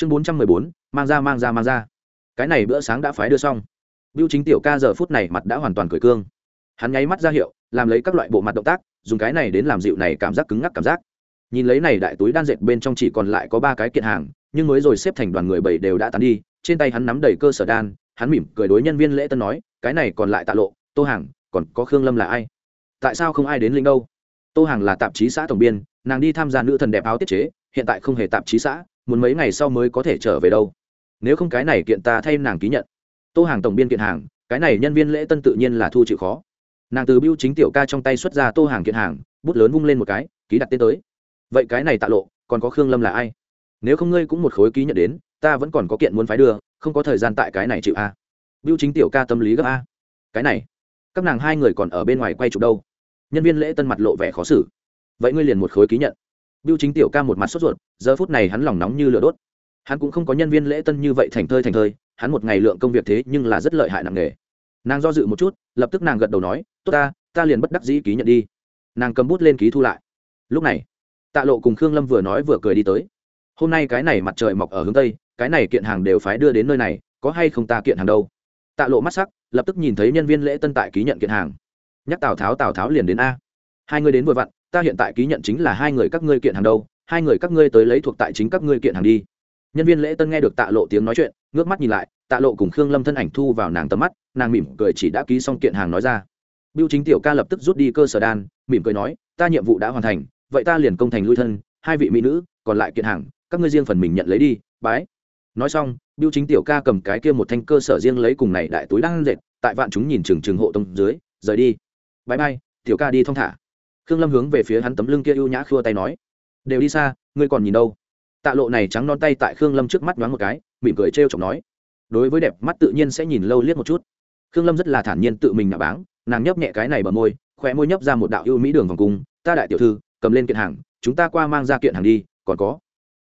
chương bốn trăm mười bốn, mang ra mang ra mang ra. Cái này bữa sáng đã phái đưa xong. Biêu chính tiểu ca giờ phút này mặt đã hoàn toàn cười cương. Hắn nháy mắt ra hiệu, làm lấy các loại bộ mặt động tác, dùng cái này đến làm dịu này cảm giác cứng ngắc cảm giác. Nhìn lấy này đại túi đan dệt bên trong chỉ còn lại có ba cái kiện hàng, nhưng mới rồi xếp thành đoàn người bảy đều đã tán đi, trên tay hắn nắm đầy cơ sở đan, hắn mỉm cười đối nhân viên lễ tân nói, cái này còn lại tạ lộ, tô hàng, còn có khương lâm là ai? Tại sao không ai đến linh đâu? Tô hàng là tạp chí xã tổng biên, nàng đi tham gia nữ thần đẹp áo tiết chế, hiện tại không hề tạp chí xã muốn mấy ngày sau mới có thể trở về đâu. Nếu không cái này kiện ta thay nàng ký nhận. Tô hàng tổng biên kiện hàng, cái này nhân viên lễ tân tự nhiên là thu chịu khó. Nàng từ biêu chính tiểu ca trong tay xuất ra tô hàng kiện hàng, bút lớn vung lên một cái, ký đặt tên tới. Vậy cái này tạ lộ, còn có khương lâm là ai? Nếu không ngươi cũng một khối ký nhận đến, ta vẫn còn có kiện muốn phái đưa, không có thời gian tại cái này chịu a. Biêu chính tiểu ca tâm lý gấp a. Cái này, các nàng hai người còn ở bên ngoài quay chụp đâu? Nhân viên lễ tân mặt lộ vẻ khó xử. Vậy ngươi liền một khối ký nhận biêu chính tiểu ca một mặt sốt ruột, giờ phút này hắn lòng nóng như lửa đốt. Hắn cũng không có nhân viên lễ tân như vậy thành thơi thành thơi, hắn một ngày lượng công việc thế nhưng là rất lợi hại nặng nề. Nàng do dự một chút, lập tức nàng gật đầu nói, tốt ta ta liền bất đắc dĩ ký nhận đi. Nàng cầm bút lên ký thu lại. Lúc này, tạ lộ cùng khương lâm vừa nói vừa cười đi tới. Hôm nay cái này mặt trời mọc ở hướng tây, cái này kiện hàng đều phái đưa đến nơi này, có hay không ta kiện hàng đâu? Tạ lộ mắt sắc, lập tức nhìn thấy nhân viên lễ tân tại ký nhận kiện hàng. Nhắc tào tháo tào tháo liền đến a. Hai người đến vừa vặn ta hiện tại ký nhận chính là hai người các ngươi kiện hàng đâu, hai người các ngươi tới lấy thuộc tại chính các ngươi kiện hàng đi. Nhân viên lễ tân nghe được tạ lộ tiếng nói chuyện, ngước mắt nhìn lại, tạ lộ cùng khương lâm thân ảnh thu vào nàng tầm mắt, nàng mỉm cười chỉ đã ký xong kiện hàng nói ra. Biêu chính tiểu ca lập tức rút đi cơ sở đan, mỉm cười nói, ta nhiệm vụ đã hoàn thành, vậy ta liền công thành lui thân, hai vị mỹ nữ, còn lại kiện hàng, các ngươi riêng phần mình nhận lấy đi, bái. Nói xong, biêu chính tiểu ca cầm cái kia một thanh cơ sở riêng lấy cùng này đại túi đang dệt, tại vạn chúng nhìn chừng chừng hộ tông dưới, rời đi. Bãi bay, tiểu ca đi thong thả khương lâm hướng về phía hắn tấm lưng kia ưu nhã khua tay nói, đều đi xa, ngươi còn nhìn đâu? Tạ lộ này trắng non tay tại khương lâm trước mắt đoán một cái, mỉm cười trêu chọc nói, đối với đẹp mắt tự nhiên sẽ nhìn lâu liếc một chút. Khương lâm rất là thản nhiên tự mình nạ báng, nàng nhấp nhẹ cái này bờ môi khỏe môi nhấp ra một đạo ưu mỹ đường vòng cung, ta đại tiểu thư, cầm lên kiện hàng, chúng ta qua mang ra kiện hàng đi, còn có,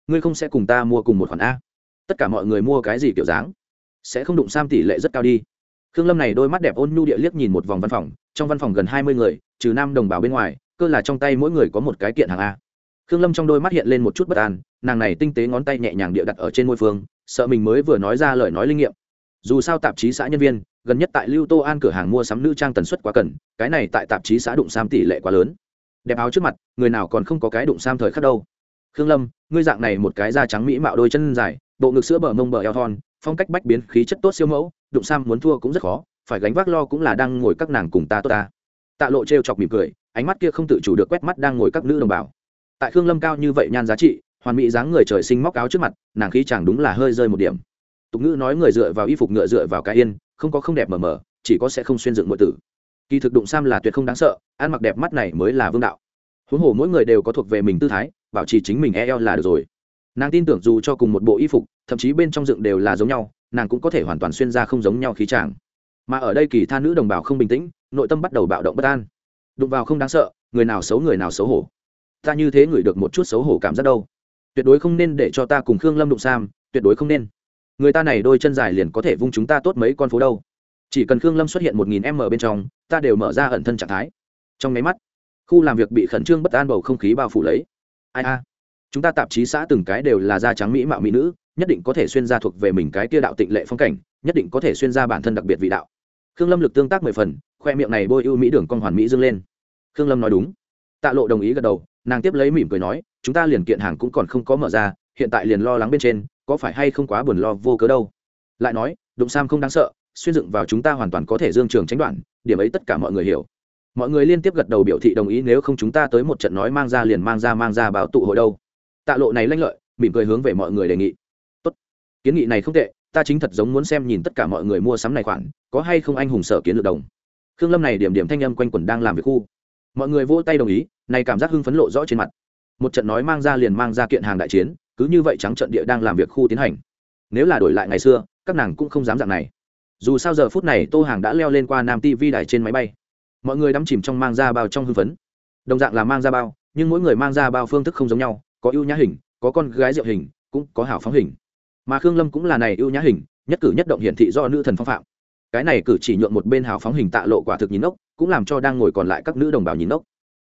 ngươi không sẽ cùng ta mua cùng một khoản a. Tất cả mọi người mua cái gì kiểu dáng, sẽ không đụng sam tỷ lệ rất cao đi. Khương lâm này đôi mắt đẹp ôn nhu địa liếc nhìn một vòng văn phòng, trong văn phòng gần hai mươi người, trừ nam đồng bào bên ngoài cơ là trong tay mỗi người có một cái kiện hàng a. Khương lâm trong đôi mắt hiện lên một chút bất an, nàng này tinh tế ngón tay nhẹ nhàng địa đặt ở trên môi phương, sợ mình mới vừa nói ra lời nói linh nghiệm. Dù sao tạp chí xã nhân viên, gần nhất tại lưu tô an cửa hàng mua sắm nữ trang tần suất quá cần, cái này tại tạp chí xã đụng sam tỷ lệ quá lớn. Đẹp áo trước mặt, người nào còn không có cái đụng sam thời khắc đâu. Khương lâm, ngươi dạng này một cái da trắng mỹ mạo đôi chân dài, bộ ngực sữa bờ mông bờ eo thon, phong cách bách biến, khí chất tốt siêu mẫu, đụng sam muốn thua cũng rất khó, phải gánh vác lo cũng là đang ngồi các nàng cùng ta tốt ta. Tạ lộ t chọc mỉm cười ánh mắt kia không tự chủ được quét mắt đang ngồi các nữ đồng bào. Tại khương lâm cao như vậy nhan giá trị, hoàn mỹ dáng người trời sinh móc áo trước mặt, nàng khí chẳng đúng là hơi rơi một điểm. Tục ngữ nói người dựa vào y phục ngựa dựa vào cái yên, không có không đẹp mờ mờ, chỉ có sẽ không xuyên dựng mọi tử. Kỳ thực đụng sam là tuyệt không đáng sợ, ăn mặc đẹp mắt này mới là vương đạo. Huống hồ mỗi người đều có thuộc về mình tư thái, bảo trì chính mình e eo là được rồi. Nàng tin tưởng dù cho cùng một bộ y phục, thậm chí bên trong dựng đều là giống nhau, nàng cũng có thể hoàn toàn xuyên ra không giống nhau khí tràng mà ở đây kỳ tha nữ đồng bào không bình tĩnh, nội tâm bắt đầu bạo động bất an đụng vào không đáng sợ, người nào xấu người nào xấu hổ. Ta như thế ngửi được một chút xấu hổ cảm giác đâu. Tuyệt đối không nên để cho ta cùng khương lâm đụng sam, tuyệt đối không nên. Người ta này đôi chân dài liền có thể vung chúng ta tốt mấy con phố đâu. Chỉ cần khương lâm xuất hiện một nghìn m bên trong, ta đều mở ra ẩn thân trạng thái. Trong máy mắt, khu làm việc bị khẩn trương bất an bầu không khí bao phủ lấy. Ai a? Chúng ta tạp chí xã từng cái đều là da trắng mỹ mạo mỹ nữ, nhất định có thể xuyên ra thuộc về mình cái kia đạo tịnh lệ phong cảnh, nhất định có thể xuyên ra bản thân đặc biệt vị đạo khương lâm lực tương tác mười phần, khoe miệng này bôi ưu mỹ đường con hoàn mỹ dâng lên. Khương lâm nói đúng. Tạ lộ đồng ý gật đầu, nàng tiếp lấy mỉm cười nói, chúng ta liền kiện hàng cũng còn không có mở ra, hiện tại liền lo lắng bên trên, có phải hay không quá buồn lo vô cớ đâu. Lại nói, đụng sam không đáng sợ, xuyên dựng vào chúng ta hoàn toàn có thể dương trường tránh đoạn, điểm ấy tất cả mọi người hiểu. Mọi người liên tiếp gật đầu biểu thị đồng ý, nếu không chúng ta tới một trận nói mang ra liền mang ra mang ra báo tụ hội đâu. Tạ lộ này lanh lợi, mỉm cười hướng về mọi người đề nghị. Tốt. Kiến nghị này không tệ ta chính thật giống muốn xem nhìn tất cả mọi người mua sắm này khoản, có hay không anh hùng sở kiến lược đồng. Khương lâm này điểm điểm thanh âm quanh quẩn đang làm việc khu. Mọi người vỗ tay đồng ý, này cảm giác hưng phấn lộ rõ trên mặt. Một trận nói mang ra liền mang ra kiện hàng đại chiến, cứ như vậy trắng trận địa đang làm việc khu tiến hành. Nếu là đổi lại ngày xưa, các nàng cũng không dám dạng này. Dù sao giờ phút này tô hàng đã leo lên qua nam tv đài trên máy bay. Mọi người đắm chìm trong mang ra bao trong hưng phấn. Đồng dạng là mang ra bao, nhưng mỗi người mang ra bao phương thức không giống nhau, có ưu nhã hình, có con gái rượu hình, cũng có hảo phóng hình mà khương lâm cũng là này ưu nhã hình, nhất cử nhất động hiển thị do nữ thần phong phạm. Cái này cử chỉ nhượng một bên hào phóng hình tạ lộ quả thực nhìn ốc cũng làm cho đang ngồi còn lại các nữ đồng bào nhìn ốc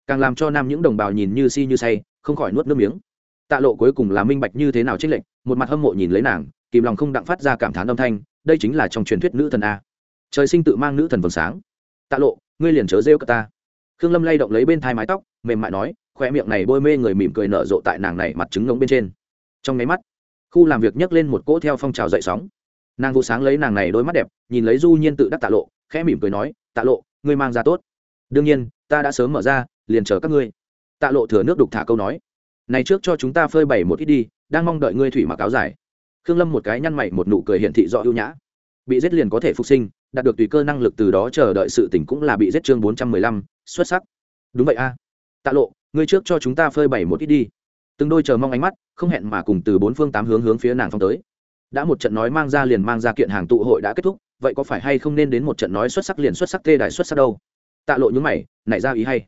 càng làm cho nam những đồng bào nhìn như si như say, không khỏi nuốt nước miếng. Tạ lộ cuối cùng là minh bạch như thế nào trích lệnh một mặt hâm mộ nhìn lấy nàng, kìm lòng không đặng phát ra cảm thán âm thanh, đây chính là trong truyền thuyết nữ thần a. Trời sinh tự mang nữ thần vầng sáng. Tạ lộ, ngươi liền chớ rêu cả ta. Khương lâm lay động lấy bên thai mái tóc, mềm mại nói khoe miệng này bôi mê người mỉm cười nở rộ tại nàng này mặt trứng ngống bên trên. Trong nháy mắt khu làm việc nhấc lên một cỗ theo phong trào dậy sóng. Nàng vụ sáng lấy nàng này đôi mắt đẹp, nhìn lấy du nhiên tự đắc tạ lộ, khẽ mỉm cười nói, tạ lộ, ngươi mang ra tốt. Đương nhiên, ta đã sớm mở ra, liền chờ các ngươi. Tạ lộ thừa nước đục thả câu nói, này trước cho chúng ta phơi bày một ít đi, đang mong đợi ngươi thủy mặc áo dài. Khương lâm một cái nhăn mày một nụ cười hiển thị rõ ưu nhã. Bị giết liền có thể phục sinh, đạt được tùy cơ năng lực từ đó chờ đợi sự tỉnh cũng là bị giết chương bốn trăm mười lăm, xuất sắc. Đúng vậy a. Tạ lộ, ngươi trước cho chúng ta phơi bày một ít đi từng đôi chờ mong ánh mắt, không hẹn mà cùng từ bốn phương tám hướng hướng phía nàng phong tới. Đã một trận nói mang ra liền mang ra kiện hàng tụ hội đã kết thúc, vậy có phải hay không nên đến một trận nói xuất sắc liền xuất sắc tê đài xuất sắc đâu? Tạ lộ những mày, nảy ra ý hay.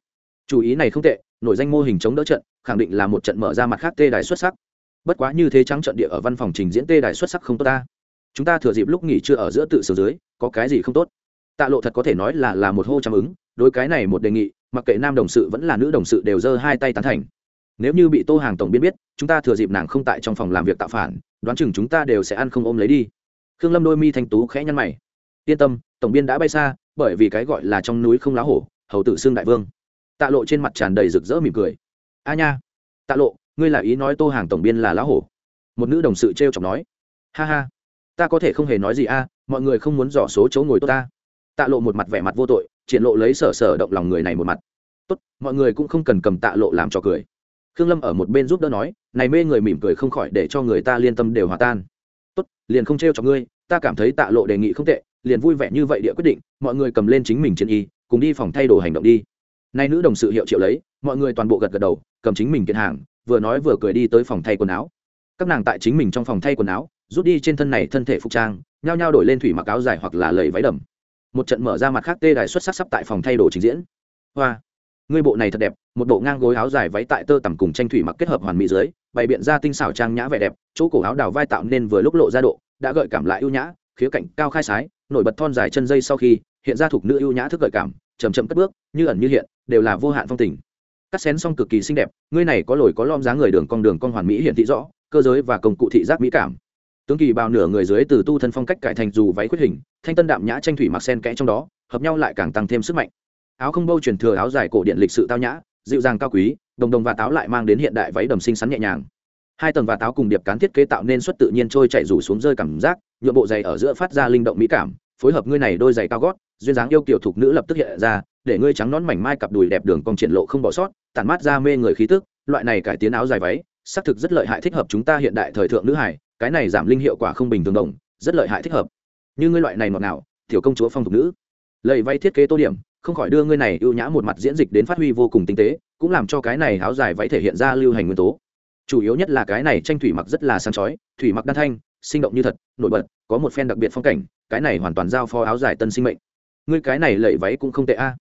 Chủ ý này không tệ, nổi danh mô hình chống đỡ trận, khẳng định là một trận mở ra mặt khác tê đài xuất sắc. Bất quá như thế trắng trận địa ở văn phòng trình diễn tê đài xuất sắc không tốt ta. Chúng ta thừa dịp lúc nghỉ trưa ở giữa tự sửa dưới, có cái gì không tốt? Tạ lộ thật có thể nói là là một hô chăm ứng, đối cái này một đề nghị, mặc kệ nam đồng sự vẫn là nữ đồng sự đều giơ hai tay tán thành nếu như bị tô hàng tổng biên biết, chúng ta thừa dịp nàng không tại trong phòng làm việc tạo phản, đoán chừng chúng ta đều sẽ ăn không ôm lấy đi. Khương lâm đôi mi thanh tú khẽ nhăn mày. Yên tâm, tổng biên đã bay xa, bởi vì cái gọi là trong núi không lá hổ, hầu tử xương đại vương. Tạ lộ trên mặt tràn đầy rực rỡ mỉm cười. A nha. Tạ lộ, ngươi là ý nói tô hàng tổng biên là lá hổ? Một nữ đồng sự t r e o chọc nói. Ha ha. Ta có thể không hề nói gì a, mọi người không muốn dò số chỗ ngồi tốt ta. Tạ lộ một mặt vẻ mặt vô tội, triển lộ lấy sở sở động lòng người này một mặt. Tốt, mọi người cũng không cần cầm tạ lộ làm cho cười khương lâm ở một bên giúp đỡ nói, này mê người mỉm cười không khỏi để cho người ta liên tâm đều hòa tan. Tốt, liền không t r e o cho ngươi, ta cảm thấy tạ lộ đề nghị không tệ, liền vui vẻ như vậy địa quyết định, mọi người cầm lên chính mình trên y, cùng đi phòng thay đồ hành động đi. Nay nữ đồng sự hiệu triệu lấy, mọi người toàn bộ gật gật đầu, cầm chính mình kiện hàng, vừa nói vừa cười đi tới phòng thay quần áo. Các nàng tại chính mình trong phòng thay quần áo, rút đi trên thân này thân thể phục trang, nhao nhao đổi lên thủy mặc áo dài hoặc là lầy váy đầm. Một trận mở ra mặt khác tê đài xuất sắc sắp tại phòng thay đồ trình diễn. Hoa! Ngươi bộ này thật đẹp, một bộ ngang gối áo dài váy tại tơ tằm cùng tranh thủy mặc kết hợp hoàn mỹ dưới, bày biện ra tinh xảo trang nhã vẻ đẹp, chỗ cổ áo đào vai tạo nên vừa lúc lộ ra độ, đã gợi cảm lại ưu nhã, khía cạnh cao khai sái, nổi bật thon dài chân dây sau khi, hiện ra thuộc nữ ưu nhã thức gợi cảm chầm chậm cất bước, như ẩn như hiện, đều là vô hạn phong tình. Cắt xén xong cực kỳ xinh đẹp, ngươi này có lồi có lom dáng người đường con đường con hoàn mỹ hiện thị rõ, cơ giới và công cụ thị giác mỹ cảm. Tướng kỳ bao nửa người dưới từ tu thân phong cách cải thành dù váy khuyết hình, thanh tân đạm nhã tranh thủy mặc sen kẽ trong đó, hợp nhau lại càng tăng thêm sức mạnh áo không bâu truyền thừa áo dài cổ điện lịch sự tao nhã, dịu dàng cao quý, đồng đồng và táo lại mang đến hiện đại váy đầm xinh xắn nhẹ nhàng. Hai tầng và táo cùng điệp cán thiết kế tạo nên suất tự nhiên trôi chạy rủ xuống rơi cảm giác nhuộm bộ giày ở giữa phát ra linh động mỹ cảm, phối hợp ngươi này đôi giày cao gót, duyên dáng yêu kiểu thục nữ lập tức hiện ra, để ngươi trắng nón mảnh mai cặp đùi đẹp đường cong triển lộ không bỏ sót, tản mát ra mê người khí tức, loại này cải tiến áo dài váy, xác thực rất lợi hại thích hợp chúng ta hiện đại thời thượng nữ hải cái này giảm linh hiệu quả không bình thường đồng, rất lợi hại thích hợp. Như ngươi loại này ngọt nào tiểu công chúa phong tục nữ. Lầy váy thiết kế tô điểm không khỏi đưa ngươi này ưu nhã một mặt diễn dịch đến phát huy vô cùng tinh tế, cũng làm cho cái này áo dài váy thể hiện ra lưu hành nguyên tố. Chủ yếu nhất là cái này tranh thủy mặc rất là sáng chói, thủy mặc đan thanh, sinh động như thật, nổi bật, có một phen đặc biệt phong cảnh, cái này hoàn toàn giao phó áo dài tân sinh mệnh. Ngươi cái này lẩy váy cũng không tệ a.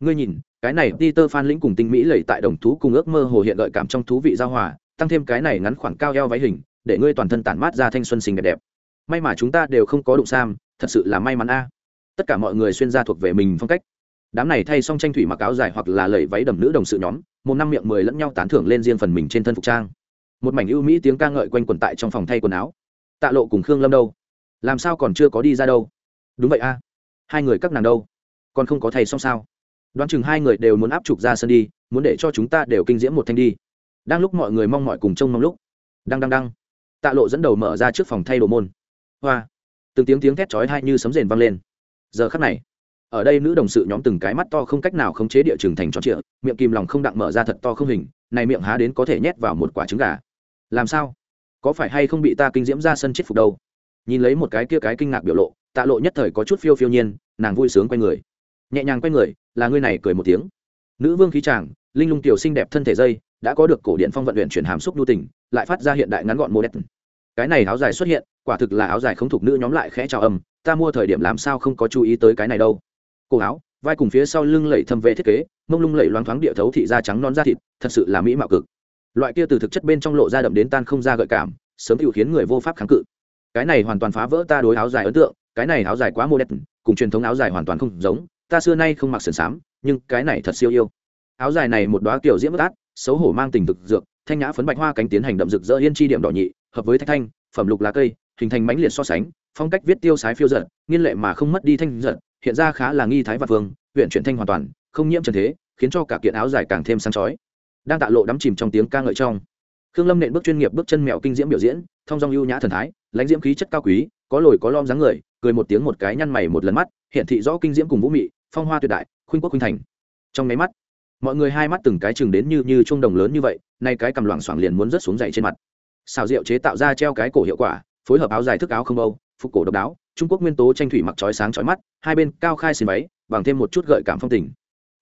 Ngươi nhìn, cái này peter phan lĩnh cùng tinh mỹ lẩy tại đồng thú cùng ước mơ hồ hiện gợi cảm trong thú vị giao hòa, tăng thêm cái này ngắn khoảng cao eo váy hình, để ngươi toàn thân tản mát ra thanh xuân xinh đẹp đẹp. May mà chúng ta đều không có đụng sam, thật sự là may mắn a. Tất cả mọi người xuyên ra thuộc về mình phong cách đám này thay xong tranh thủy mặc áo dài hoặc là lẩy váy đầm nữ đồng sự nhóm một năm miệng mười lẫn nhau tán thưởng lên riêng phần mình trên thân phục trang. Một mảnh ưu mỹ tiếng ca ngợi quanh quần tại trong phòng thay quần áo. Tạ lộ cùng khương lâm đâu? Làm sao còn chưa có đi ra đâu? Đúng vậy a. Hai người các nàng đâu? Còn không có thầy xong sao? Đoán chừng hai người đều muốn áp trục ra sân đi, muốn để cho chúng ta đều kinh diễm một thanh đi. Đang lúc mọi người mong mọi cùng trông mong lúc, đăng đăng đăng, tạ lộ dẫn đầu mở ra trước phòng thay đồ môn. Hoa. Từng tiếng tiếng thét chói hai như sấm rền vang lên. Giờ khắc này ở đây nữ đồng sự nhóm từng cái mắt to không cách nào khống chế địa trường thành tròn trịa, miệng kìm lòng không đặng mở ra thật to không hình, này miệng há đến có thể nhét vào một quả trứng gà. Làm sao? Có phải hay không bị ta kinh diễm ra sân chết phục đâu? Nhìn lấy một cái kia cái kinh ngạc biểu lộ, tạ lộ nhất thời có chút phiêu phiêu nhiên, nàng vui sướng quay người. Nhẹ nhàng quay người, là ngươi này cười một tiếng. Nữ vương khí tràng linh lung tiểu xinh đẹp thân thể dây, đã có được cổ điện phong vận luyện chuyển hàm xúc nhu tình, lại phát ra hiện đại ngắn gọn mô đẹp cái này áo dài xuất hiện, quả thực là áo dài không thuộc nữ nhóm lại khẽ chào âm ta mua thời điểm làm sao không có chú ý tới cái này đâu cổ áo, vai cùng phía sau lưng lẩy thâm vệ thiết kế, mông lung lẩy loáng thoáng địa thấu thị da trắng non da thịt, thật sự là mỹ mạo cực. Loại kia từ thực chất bên trong lộ ra đậm đến tan không ra gợi cảm, sớm tự khiến người vô pháp kháng cự. Cái này hoàn toàn phá vỡ ta đối áo dài ấn tượng, cái này áo dài quá mô đẹp cùng truyền thống áo dài hoàn toàn không giống, ta xưa nay không mặc sườn xám, nhưng cái này thật siêu yêu. Áo dài này một đoá kiểu diễm bất át, xấu hổ mang tình thực dược, thanh nhã phấn bạch hoa cánh tiến hành đậm rực rỡ yên chi điểm đỏ nhị, hợp với thạch thanh, phẩm lục lá cây, hình thành mãnh liệt so sánh, phong cách viết tiêu sái phiêu giật nghiên lệ mà không mất đi thanh giật hiện ra khá là nghi thái và vương, huyện chuyển thanh hoàn toàn, không nhiễm trần thế, khiến cho cả kiện áo dài càng thêm sáng chói. Đang tạ lộ đắm chìm trong tiếng ca ngợi trong. Khương lâm nện bước chuyên nghiệp bước chân mèo kinh diễm biểu diễn, thông dong ưu nhã thần thái, lãnh diễm khí chất cao quý, có lồi có lom dáng người, cười một tiếng một cái nhăn mày một lần mắt, hiện thị rõ kinh diễm cùng vũ mị, phong hoa tuyệt đại, khuynh quốc khuynh thành. Trong máy mắt, mọi người hai mắt từng cái chừng đến như như chuông đồng lớn như vậy, nay cái cầm loảng xoảng liền muốn rớt xuống dậy trên mặt. Xào rượu chế tạo ra treo cái cổ hiệu quả, phối hợp áo dài thức áo không âu phục cổ độc đáo, trung quốc nguyên tố tranh thủy mặc trói sáng trói mắt, hai bên cao khai xin váy, bằng thêm một chút gợi cảm phong tình.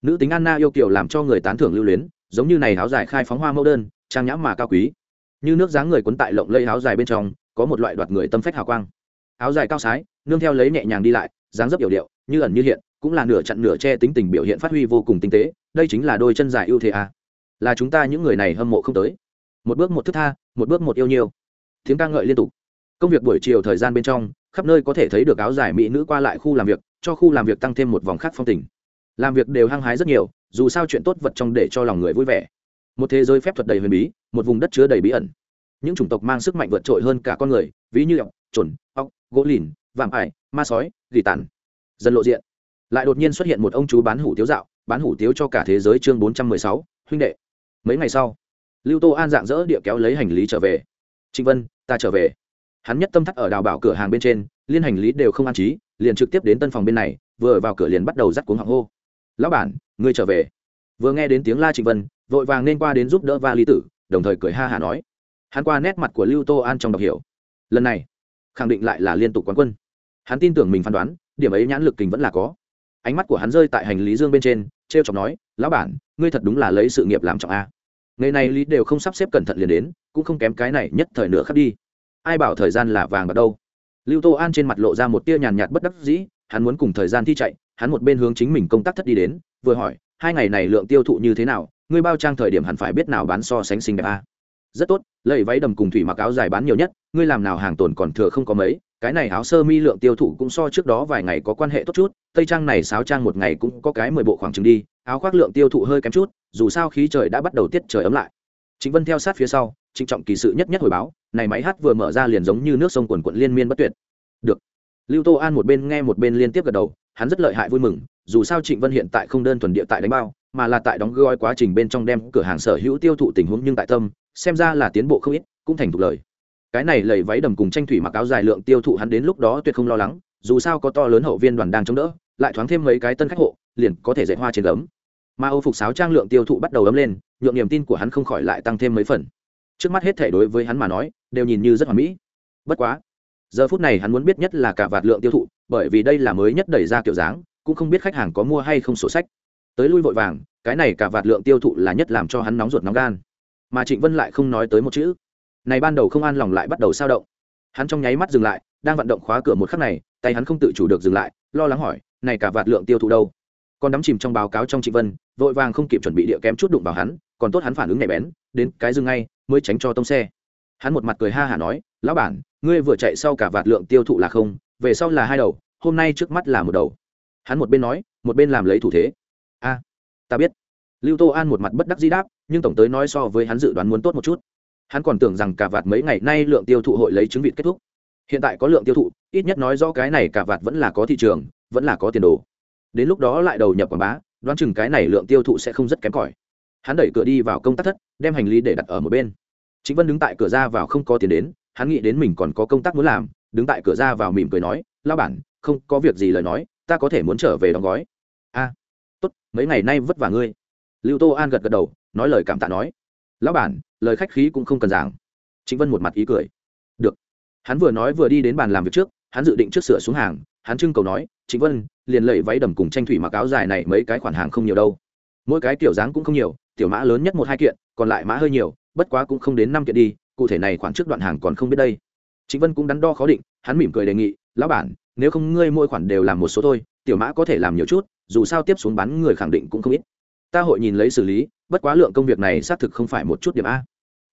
Nữ tính anna yêu kiều làm cho người tán thưởng lưu luyến, giống như này áo dài khai phóng hoa mẫu đơn, trang nhãm mà cao quý. Như nước dáng người quấn tại lộng lây áo dài bên trong, có một loại đoạt người tâm phách hào quang. Áo dài cao sái, nương theo lấy nhẹ nhàng đi lại, dáng dấp hiểu điệu, như ẩn như hiện, cũng là nửa chặn nửa che tính tình biểu hiện phát huy vô cùng tinh tế, đây chính là đôi chân dài ưu thế à. là chúng ta những người này hâm mộ không tới. Một bước một thức tha, một bước một yêu nhiều. Tiếng ca ngợi liên tục công việc buổi chiều thời gian bên trong, khắp nơi có thể thấy được áo dài mỹ nữ qua lại khu làm việc, cho khu làm việc tăng thêm một vòng khác phong tình. Làm việc đều hăng hái rất nhiều, dù sao chuyện tốt vật trong để cho lòng người vui vẻ. Một thế giới phép thuật đầy huyền bí, một vùng đất chứa đầy bí ẩn. Những chủng tộc mang sức mạnh vượt trội hơn cả con người, ví như ọc chuẩn ọc gỗ lìn, vạm ải, ma sói, gỉ tàn. Dần lộ diện. Lại đột nhiên xuất hiện một ông chú bán hủ tiếu dạo, bán hủ tiếu cho cả thế giới chương bốn trăm mười sáu, huynh đệ. Mấy ngày sau, lưu tô an dạng dỡ địa kéo lấy hành lý trở về. Trịnh vân, ta trở về hắn nhất tâm thắt ở đào bảo cửa hàng bên trên, liên hành lý đều không an trí, liền trực tiếp đến tân phòng bên này, vừa vào cửa liền bắt đầu dắt cuống họng hô. Lão bản, ngươi trở về. Vừa nghe đến tiếng la trịnh vân, vội vàng nên qua đến giúp đỡ va lý tử, đồng thời cười ha hả nói. Hắn qua nét mặt của lưu tô an trong đọc hiểu. Lần này, khẳng định lại là liên tục quán quân. Hắn tin tưởng mình phán đoán, điểm ấy nhãn lực kình vẫn là có. Ánh mắt của hắn rơi tại hành lý dương bên trên t r e o chọc nói, lão bản, ngươi thật đúng là lấy sự nghiệp làm trọng a. Ngày này lý đều không sắp xếp cẩn thận liền đến, cũng không kém cái này nhất thời nữa khắc đi ai bảo thời gian là vàng ở đâu. Lưu tô an trên mặt lộ ra một tia nhàn nhạt bất đắc dĩ, hắn muốn cùng thời gian thi chạy, hắn một bên hướng chính mình công tác thất đi đến, vừa hỏi, hai ngày này lượng tiêu thụ như thế nào, ngươi bao trang thời điểm hẳn phải biết nào bán so sánh xinh đẹp a? Rất tốt, lấy váy đầm cùng thủy mặc áo dài bán nhiều nhất, ngươi làm nào hàng tồn còn thừa không có mấy, cái này áo sơ mi lượng tiêu thụ cũng so trước đó vài ngày có quan hệ tốt chút, tây trang này sáo trang một ngày cũng có cái mười bộ khoảng chừng đi, áo khoác lượng tiêu thụ hơi kém chút, dù sao khí trời đã bắt đầu tiết trời ấm lại. Chính vân theo sát phía sau, trịnh trọng kỳ sự nhất nhất hồi báo này máy hát vừa mở ra liền giống như nước sông quần quận liên miên bất tuyệt. Được. Lưu tô an một bên nghe một bên liên tiếp gật đầu, hắn rất lợi hại vui mừng, dù sao trịnh vân hiện tại không đơn thuần địa tại đánh bao, mà là tại đóng gói quá trình bên trong đem cửa hàng sở hữu tiêu thụ tình huống nhưng tại tâm, xem ra là tiến bộ không ít, cũng thành thục lời. Cái này lầy váy đầm cùng tranh thủy mặc áo dài lượng tiêu thụ hắn đến lúc đó tuyệt không lo lắng, dù sao có to lớn hậu viên đoàn đang chống đỡ, lại thoáng thêm mấy cái tân khách hộ, liền có thể dạy hoa trên gấm. Mà âu phục sáo trang lượng tiêu thụ bắt đầu ấm lên, nhượng niềm tin của hắn không khỏi lại tăng thêm mấy phần. Trước mắt hết thể đối với hắn mà nói đều nhìn như rất hoàn mỹ. Bất quá, giờ phút này hắn muốn biết nhất là cả vạt lượng tiêu thụ, bởi vì đây là mới nhất đẩy ra kiểu dáng, cũng không biết khách hàng có mua hay không sổ sách. Tới lui vội vàng, cái này cả vạt lượng tiêu thụ là nhất làm cho hắn nóng ruột nóng gan. Mà trịnh vân lại không nói tới một chữ. Này ban đầu không an lòng lại bắt đầu sao động. Hắn trong nháy mắt dừng lại, đang vận động khóa cửa một khắc này, tay hắn không tự chủ được dừng lại, lo lắng hỏi, này cả vạt lượng tiêu thụ đâu? Còn đắm chìm trong báo cáo trong trịnh vân, vội vàng không kịp chuẩn bị địa kém chút đụng vào hắn, còn tốt hắn phản ứng nhạy bén, đến cái dừng ngay, mới tránh cho tông xe hắn một mặt cười ha hả nói, lão bản, ngươi vừa chạy sau cả vạt lượng tiêu thụ là không, về sau là hai đầu, hôm nay trước mắt là một đầu. Hắn một bên nói, một bên làm lấy thủ thế. A, ta biết. Lưu tô an một mặt bất đắc dĩ đáp, nhưng tổng tới nói so với hắn dự đoán muốn tốt một chút. Hắn còn tưởng rằng cả vạt mấy ngày nay lượng tiêu thụ hội lấy chứng vịt kết thúc. Hiện tại có lượng tiêu thụ, ít nhất nói rõ cái này cả vạt vẫn là có thị trường, vẫn là có tiền đồ. Đến lúc đó lại đầu nhập quảng bá, đoán chừng cái này lượng tiêu thụ sẽ không rất kém cỏi. Hắn đẩy cửa đi vào công tác thất, đem hành lý để đặt ở một bên chính vân đứng tại cửa ra vào không có tiền đến, hắn nghĩ đến mình còn có công tác muốn làm, đứng tại cửa ra vào mỉm cười nói lao bản, không có việc gì lời nói, ta có thể muốn trở về đóng gói. A, tốt, mấy ngày nay vất vả ngươi. Lưu tô an gật gật đầu, nói lời cảm tạ nói, lão bản, lời khách khí cũng không cần giảng. Chính vân một mặt ý cười, được. Hắn vừa nói vừa đi đến bàn làm việc trước, hắn dự định trước sửa xuống hàng, hắn trưng cầu nói chính vân, liền lẩy váy đầm cùng tranh thủy mặc áo dài này mấy cái khoản hàng không nhiều đâu. Mỗi cái kiểu dáng cũng không nhiều, tiểu mã lớn nhất một hai kiện, còn lại mã hơi nhiều bất quá cũng không đến năm kiện đi, cụ thể này khoảng trước đoạn hàng còn không biết đây. Chính vân cũng đắn đo khó định, hắn mỉm cười đề nghị, lão bản, nếu không ngươi mỗi khoản đều làm một số thôi, tiểu mã có thể làm nhiều chút, dù sao tiếp xuống bán người khẳng định cũng không ít. Ta hội nhìn lấy xử lý, bất quá lượng công việc này xác thực không phải một chút điểm a.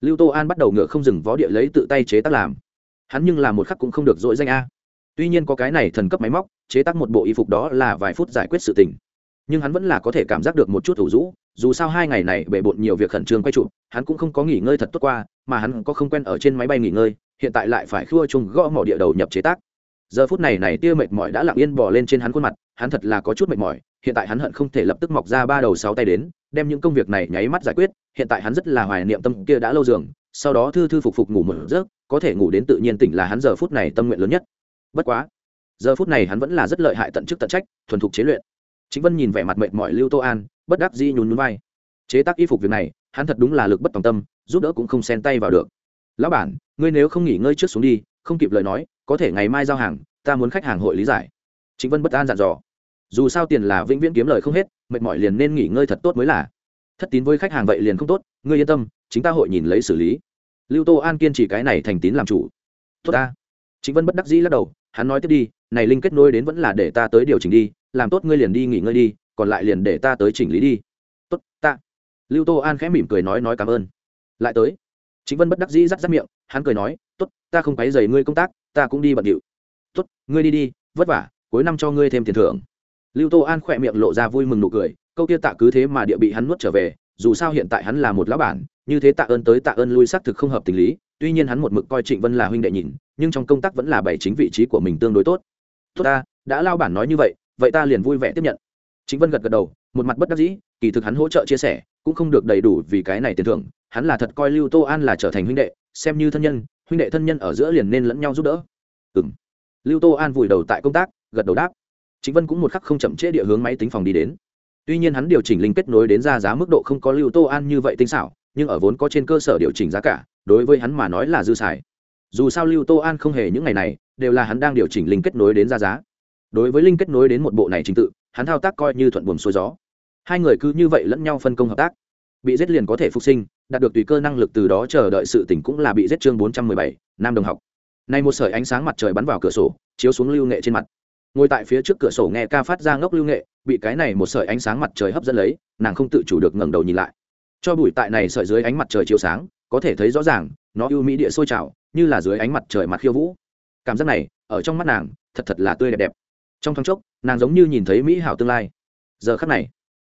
Lưu tô an bắt đầu ngựa không dừng vó địa lấy tự tay chế tác làm. Hắn nhưng là một khắc cũng không được dội danh a. Tuy nhiên có cái này thần cấp máy móc, chế tác một bộ y phục đó là vài phút giải quyết sự tình. Nhưng hắn vẫn là có thể cảm giác được một chút thủ rũ dù sao hai ngày này bề bộn nhiều việc khẩn trương quay chụp, hắn cũng không có nghỉ ngơi thật tốt qua, mà hắn có không quen ở trên máy bay nghỉ ngơi, hiện tại lại phải khua chung gõ mỏ địa đầu nhập chế tác. Giờ phút này này tia mệt mỏi đã lặng yên bỏ lên trên hắn khuôn mặt, hắn thật là có chút mệt mỏi, hiện tại hắn hận không thể lập tức mọc ra ba đầu sáu tay đến, đem những công việc này nháy mắt giải quyết, hiện tại hắn rất là hoài niệm tâm kia đã lâu giường sau đó thư thư phục phục ngủ một giấc, có thể ngủ đến tự nhiên tỉnh là hắn giờ phút này tâm nguyện lớn nhất. Bất quá, giờ phút này hắn vẫn là rất lợi hại tận chức tận trách, thuần thục chế luyện. Chính vân nhìn vẻ mặt mệt mỏi lưu tô an bất đắc dĩ nhún nhún vai. Chế tác y phục việc này, hắn thật đúng là lực bất tòng tâm, giúp đỡ cũng không xen tay vào được. Lão bản, ngươi nếu không nghỉ ngơi trước xuống đi, không kịp lời nói, có thể ngày mai giao hàng, ta muốn khách hàng hội lý giải. Chính vân bất an dặn dò. Dù sao tiền là vĩnh viễn kiếm lời không hết, mệt mỏi liền nên nghỉ ngơi thật tốt mới là. Thất tín với khách hàng vậy liền không tốt, ngươi yên tâm, chính ta hội nhìn lấy xử lý. Lưu tô an kiên trì cái này thành tín làm chủ. Tốt ta. Chính vân bất đắc dĩ lắc đầu, hắn nói tiếp đi, này linh kết nối đến vẫn là để ta tới điều chỉnh đi, làm tốt ngươi liền đi nghỉ ngơi đi còn lại liền để ta tới chỉnh lý đi. Tốt, ta. Lưu tô an khẽ mỉm cười nói nói cảm ơn. Lại tới. Chính vân bất đắc dĩ rắc rắc miệng, hắn cười nói, tốt, ta không quấy dày ngươi công tác, ta cũng đi bận điệu. Tốt, ngươi đi đi, vất vả, cuối năm cho ngươi thêm tiền thưởng. Lưu tô an khỏe miệng lộ ra vui mừng nụ cười, câu kia tạ cứ thế mà địa bị hắn nuốt trở về, dù sao hiện tại hắn là một lão bản, như thế tạ ơn tới tạ ơn lui xác thực không hợp tình lý, tuy nhiên hắn một mực coi trịnh vân là huynh đệ nhìn, nhưng trong công tác vẫn là bày chính vị trí của mình tương đối tốt. Tốt ta, đã lao bản nói như vậy vậy ta liền vui vẻ tiếp nhận chính vân gật gật đầu, một mặt bất đắc dĩ, kỳ thực hắn hỗ trợ chia sẻ, cũng không được đầy đủ vì cái này tiền thưởng. Hắn là thật coi lưu tô an là trở thành huynh đệ, xem như thân nhân, huynh đệ thân nhân ở giữa liền nên lẫn nhau giúp đỡ. Ừ m lưu tô an vùi đầu tại công tác, gật đầu đáp. Chính vân cũng một khắc không chậm trễ địa hướng máy tính phòng đi đến. Tuy nhiên hắn điều chỉnh linh kết nối đến ra giá mức độ không có lưu tô an như vậy tinh xảo, nhưng ở vốn có trên cơ sở điều chỉnh giá cả, đối với hắn mà nói là dư xài. Dù sao lưu tô an không hề những ngày này, đều là hắn đang điều chỉnh linh kết nối đến ra giá. Đối với linh kết nối đến một bộ này trình tự hắn thao tác coi như thuận buồm xuôi gió. Hai người cứ như vậy lẫn nhau phân công hợp tác. Bị giết liền có thể phục sinh, đạt được tùy cơ năng lực từ đó chờ đợi sự tỉnh cũng là bị giết chương bốn trăm mười bảy, nam đồng học. Nay một sợi ánh sáng mặt trời bắn vào cửa sổ, chiếu xuống lưu nghệ trên mặt. Ngồi tại phía trước cửa sổ nghe ca phát ra ngốc lưu nghệ, bị cái này một sợi ánh sáng mặt trời hấp dẫn lấy, nàng không tự chủ được ngẩng đầu nhìn lại. Cho bụi tại này sợi dưới ánh mặt trời chiếu sáng, có thể thấy rõ ràng, nó ưu mỹ địa sôi trào, như là dưới ánh mặt trời mặt khiêu vũ. Cảm giác này, ở trong mắt nàng, thật thật là tươi đẹp đẹp trong thoáng chốc, nàng giống như nhìn thấy mỹ hảo tương lai. Giờ khắc này,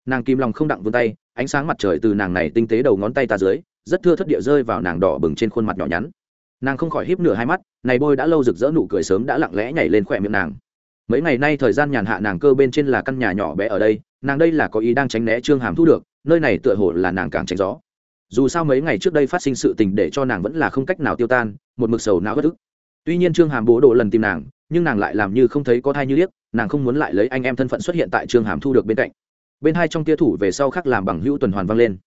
nàng kim lòng không đặng vươn tay, ánh sáng mặt trời từ nàng này tinh tế đầu ngón tay ta dưới, rất thưa thất địa rơi vào nàng đỏ bừng trên khuôn mặt nhỏ nhắn. Nàng không khỏi híp nửa hai mắt, này bôi đã lâu rực rỡ nụ cười sớm đã lặng lẽ nhảy lên khỏe miệng nàng. Mấy ngày nay thời gian nhàn hạ nàng cơ bên trên là căn nhà nhỏ bé ở đây, nàng đây là có ý đang tránh né trương hàm thu được, nơi này tựa hồ là nàng càng tránh gió. Dù sao mấy ngày trước đây phát sinh sự tình để cho nàng vẫn là không cách nào tiêu tan, một mực sầu não bất ức. Tuy nhiên trương hàm bố đồ lần tìm nàng, nhưng nàng lại làm như không thấy có thai như liếc nàng không muốn lại lấy anh em thân phận xuất hiện tại trương hàm thu được bên cạnh bên hai trong tia thủ về sau khác làm bằng hữu tuần hoàn vang lên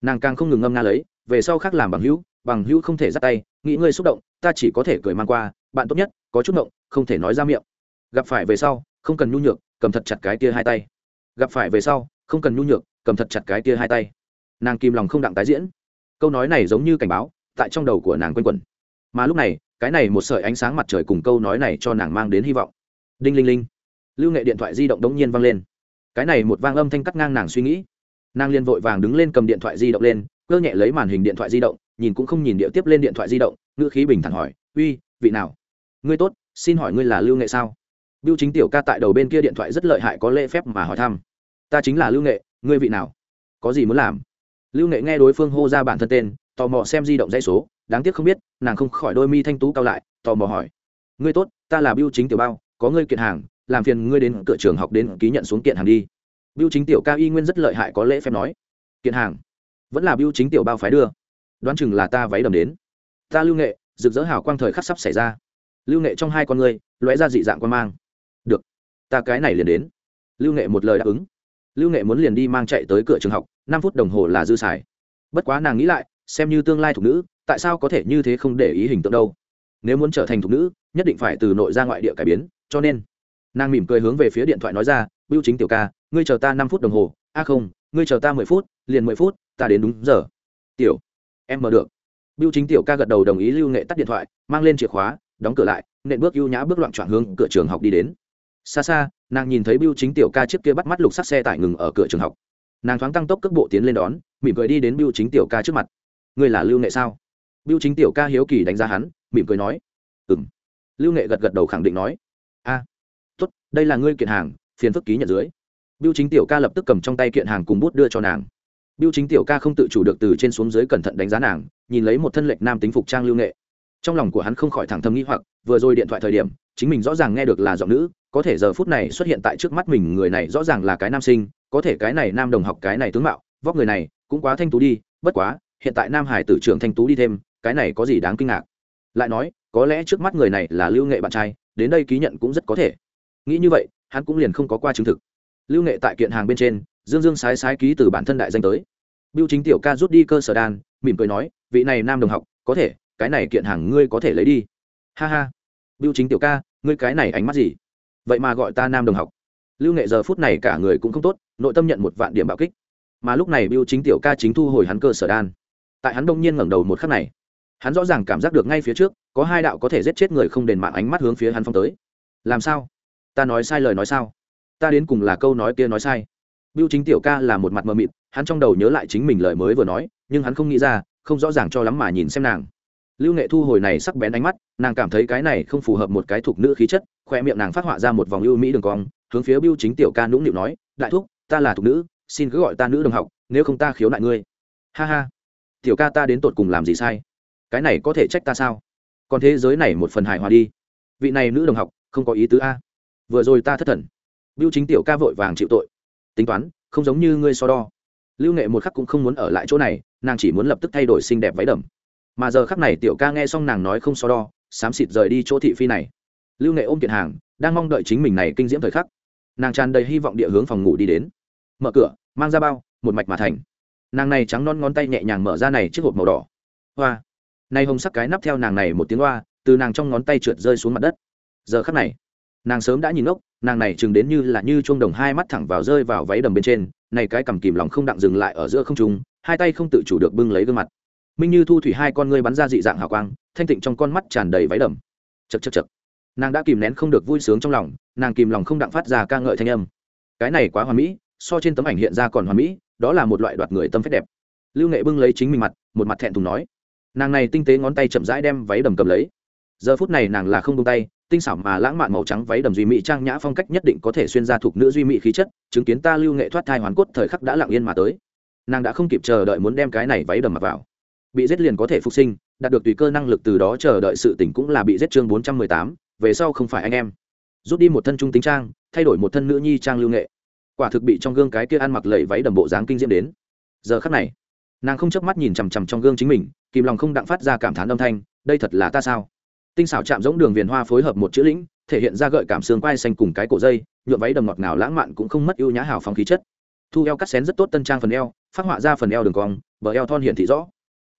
nàng càng không ngừng ngâm nga lấy về sau khác làm bằng hữu bằng hữu không thể dắt tay nghĩ ngươi xúc động ta chỉ có thể cười mang qua bạn tốt nhất có chút động không thể nói ra miệng gặp phải về sau không cần nhu nhược cầm thật chặt cái tia hai tay gặp phải về sau không cần nhu nhược cầm thật chặt cái tia hai tay nàng kìm lòng không đặng tái diễn câu nói này giống như cảnh báo tại trong đầu của nàng quanh quẩn mà lúc này cái này một sợi ánh sáng mặt trời cùng câu nói này cho nàng mang đến hy vọng đinh linh linh lưu nghệ điện thoại di động đống nhiên vang lên cái này một vang âm thanh cắt ngang nàng suy nghĩ nàng liền vội vàng đứng lên cầm điện thoại di động lên cơ nhẹ lấy màn hình điện thoại di động nhìn cũng không nhìn điệu tiếp lên điện thoại di động ngữ khí bình thản hỏi uy vị nào ngươi tốt xin hỏi ngươi là lưu nghệ sao biêu chính tiểu ca tại đầu bên kia điện thoại rất lợi hại có lễ phép mà hỏi thăm. Ta chính là Lưu Nghệ, ngươi vị nào? Có gì muốn làm? Lưu Nghệ nghe đối phương hô ra bản thân tên, tò mò xem di động dãy số, đáng tiếc không biết, nàng không khỏi đôi mi thanh tú cao lại, tò mò hỏi: "Ngươi tốt, ta là biêu chính tiểu bao, có ngươi kiện hàng, làm phiền ngươi đến cửa trường học đến ký nhận xuống kiện hàng đi." Biêu chính tiểu ca y nguyên rất lợi hại có lễ phép nói: "Kiện hàng? Vẫn là biêu chính tiểu bao phái đưa. Đoán chừng là ta váy đầm đến." Ta Lưu Nghệ, rực rỡ hào quang thời khắc sắp xảy ra. Lưu Nghệ trong hai con ngươi, lóe ra dị dạng quan mang được ta cái này liền đến lưu nghệ một lời đáp ứng lưu nghệ muốn liền đi mang chạy tới cửa trường học năm phút đồng hồ là dư xài bất quá nàng nghĩ lại xem như tương lai thục nữ tại sao có thể như thế không để ý hình tượng đâu nếu muốn trở thành thục nữ nhất định phải từ nội ra ngoại địa cải biến cho nên nàng mỉm cười hướng về phía điện thoại nói ra bưu chính tiểu ca ngươi chờ ta năm phút đồng hồ. A không ngươi chờ ta mười phút liền mười phút ta đến đúng giờ. Tiểu em mở được. Bưu chính tiểu ca gật đầu đồng ý lưu nghệ tắt điện thoại mang lên chìa khóa đóng cửa lại nện bước ưu nhã bước loạn trọn hướng cửa trường học đi đến. Xa xa nàng nhìn thấy biêu chính tiểu ca trước kia bắt mắt lục sắt xe tải ngừng ở cửa trường học. Nàng thoáng tăng tốc cước bộ tiến lên đón mỉm cười đi đến biêu chính tiểu ca trước mặt. Ngươi là lưu nghệ sao? Biêu chính tiểu ca hiếu kỳ đánh giá hắn mỉm cười nói. Ừ m lưu nghệ gật gật đầu khẳng định nói. A à, đây là ngươi kiện hàng, phiền phức ký nhận dưới. Biêu chính tiểu ca lập tức cầm trong tay kiện hàng cùng bút đưa cho nàng. Biêu chính tiểu ca không tự chủ được từ trên xuống dưới cẩn thận đánh giá nàng, nhìn lấy một thân lệch nam tính phục trang lưu nghệ. Trong lòng của hắn không khỏi thẳng thầm nghĩ hoặc, vừa rồi điện thoại thời điểm, chính mình rõ ràng nghe được là giọng nữ, có thể giờ phút này xuất hiện tại trước mắt mình người này rõ ràng là cái nam sinh, có thể cái này nam đồng học, cái này tướng mạo, vóc người này cũng quá thanh tú đi, bất quá, hiện tại nam hải tử trưởng thanh tú đi thêm, cái này có gì đáng kinh ngạc? Lại nói, có lẽ trước mắt người này là lưu nghệ bạn trai, đến đây ký nhận cũng rất có thể nghĩ như vậy, hắn cũng liền không có qua chứng thực. Lưu nghệ tại kiện hàng bên trên, dương dương sái sái ký từ bản thân đại danh tới. Biêu chính tiểu ca rút đi cơ sở đan, mỉm cười nói, vị này nam đồng học, có thể, cái này kiện hàng ngươi có thể lấy đi. Ha ha. Biêu chính tiểu ca, ngươi cái này ánh mắt gì? Vậy mà gọi ta nam đồng học. Lưu nghệ giờ phút này cả người cũng không tốt, nội tâm nhận một vạn điểm bạo kích. Mà lúc này biêu chính tiểu ca chính thu hồi hắn cơ sở đan. Tại hắn đông nhiên ngẩng đầu một khắc này, hắn rõ ràng cảm giác được ngay phía trước, có hai đạo có thể giết chết người không đền mạng ánh mắt hướng phía hắn phong tới. Làm sao? Ta nói sai lời nói sao? Ta đến cùng là câu nói kia nói sai. Biêu chính tiểu ca là một mặt mờ mịt, hắn trong đầu nhớ lại chính mình lời mới vừa nói, nhưng hắn không nghĩ ra, không rõ ràng cho lắm mà nhìn xem nàng. Lưu nghệ thu hồi này sắc bén ánh mắt, nàng cảm thấy cái này không phù hợp một cái thuộc nữ khí chất khoe miệng nàng phát họa ra một vòng ưu mỹ đường cong, hướng phía biêu chính tiểu ca nũng nịu nói, đại thúc, ta là thuộc nữ, xin cứ gọi ta nữ đồng học, nếu không ta khiếu nại ngươi. Ha ha. Tiểu ca ta đến tột cùng làm gì sai? Cái này có thể trách ta sao? Còn thế giới này một phần hài hòa đi. Vị này nữ đồng học, không có ý tứ a vừa rồi ta thất thần. Biêu chính tiểu ca vội vàng chịu tội. Tính toán, không giống như ngươi so đo. Lưu nghệ một khắc cũng không muốn ở lại chỗ này, nàng chỉ muốn lập tức thay đổi xinh đẹp váy đầm. Mà giờ khắc này tiểu ca nghe xong nàng nói không so đo, xám xịt rời đi chỗ thị phi này. Lưu nghệ ôm kiện hàng, đang mong đợi chính mình này kinh diễm thời khắc. Nàng tràn đầy hy vọng địa hướng phòng ngủ đi đến. Mở cửa, mang ra bao, một mạch mà thành. Nàng này trắng non ngón tay nhẹ nhàng mở ra này chiếc hộp màu đỏ. Hoa. Nay hồng sắc cái nắp theo nàng này một tiếng hoa, từ nàng trong ngón tay trượt rơi xuống mặt đất. Giờ khắc này nàng sớm đã nhìn ngốc, nàng này chừng đến như là như chuông đồng hai mắt thẳng vào rơi vào váy đầm bên trên, này cái cầm kìm lòng không đặng dừng lại ở giữa không trung, hai tay không tự chủ được bưng lấy gương mặt. Minh như thu thủy hai con ngươi bắn ra dị dạng hào quang, thanh tịnh trong con mắt tràn đầy váy đầm. Chật chật chật nàng đã kìm nén không được vui sướng trong lòng, nàng kìm lòng không đặng phát ra ca ngợi thanh âm. Cái này quá hoàn mỹ, so trên tấm ảnh hiện ra còn hoàn mỹ, đó là một loại đoạt người tâm phép đẹp. Lưu nghệ bưng lấy chính mình mặt, một mặt thẹn thùng nói. Nàng này tinh tế ngón tay chậm rãi đem váy đầm cầm lấy giờ phút này nàng là không tung tay, tinh xảo mà lãng mạn màu trắng váy đầm duy mỹ trang nhã phong cách nhất định có thể xuyên ra thuộc nữ duy mỹ khí chất, chứng kiến ta lưu nghệ thoát thai hoàn cốt thời khắc đã lặng yên mà tới. Nàng đã không kịp chờ đợi muốn đem cái này váy đầm mặc vào. Bị giết liền có thể phục sinh, đạt được tùy cơ năng lực từ đó chờ đợi sự tỉnh cũng là bị giết chương bốn trăm mười tám, về sau không phải anh em. Rút đi một thân trung tính trang, thay đổi một thân nữ nhi trang lưu nghệ. Quả thực bị trong gương cái kia ăn mặc lầy váy đầm bộ dáng kinh diễm đến. Giờ khắc này, nàng không chớp mắt nhìn chằm chằm trong gương chính mình, kìm lòng không đặng phát ra cảm thán âm thanh, đây thật là ta sao? Tinh xảo chạm giống đường viền hoa phối hợp một chữ lĩnh, thể hiện ra gợi cảm xương quai xanh cùng cái cổ dây, nhuộm váy đầm ngọt ngào lãng mạn cũng không mất ưu nhã hào phóng khí chất. Thu eo cắt xén rất tốt tân trang phần eo, phát họa ra phần eo đường cong, bờ eo thon hiện thị rõ.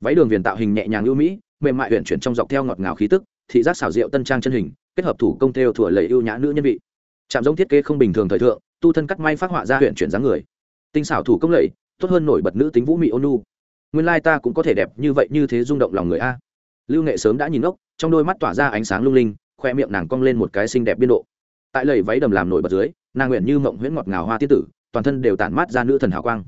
Váy đường viền tạo hình nhẹ nhàng ưu mỹ, mềm mại huyện chuyển trong dọc theo ngọt ngào khí tức, thị giác xảo diệu tân trang chân hình, kết hợp thủ công theo thủa lầy ưu nhã nữ nhân vị. Chạm giống thiết kế không bình thường thời thượng, tu thân cắt may phát họa ra huyện chuyển dáng người. Tinh xảo thủ công lầy, tốt hơn nổi bật nữ tính vũ mị nu. nguyên lai ta cũng có thể đẹp như vậy như thế rung động lòng người a lưu nghệ sớm đã nhìn ốc trong đôi mắt tỏa ra ánh sáng lung linh, khoe miệng nàng cong lên một cái xinh đẹp biên độ. Tại lầy váy đầm làm nổi bật dưới, nàng nguyện như mộng huyễn ngọt ngào hoa tiết tử, toàn thân đều tản mát ra nữ thần hào quang.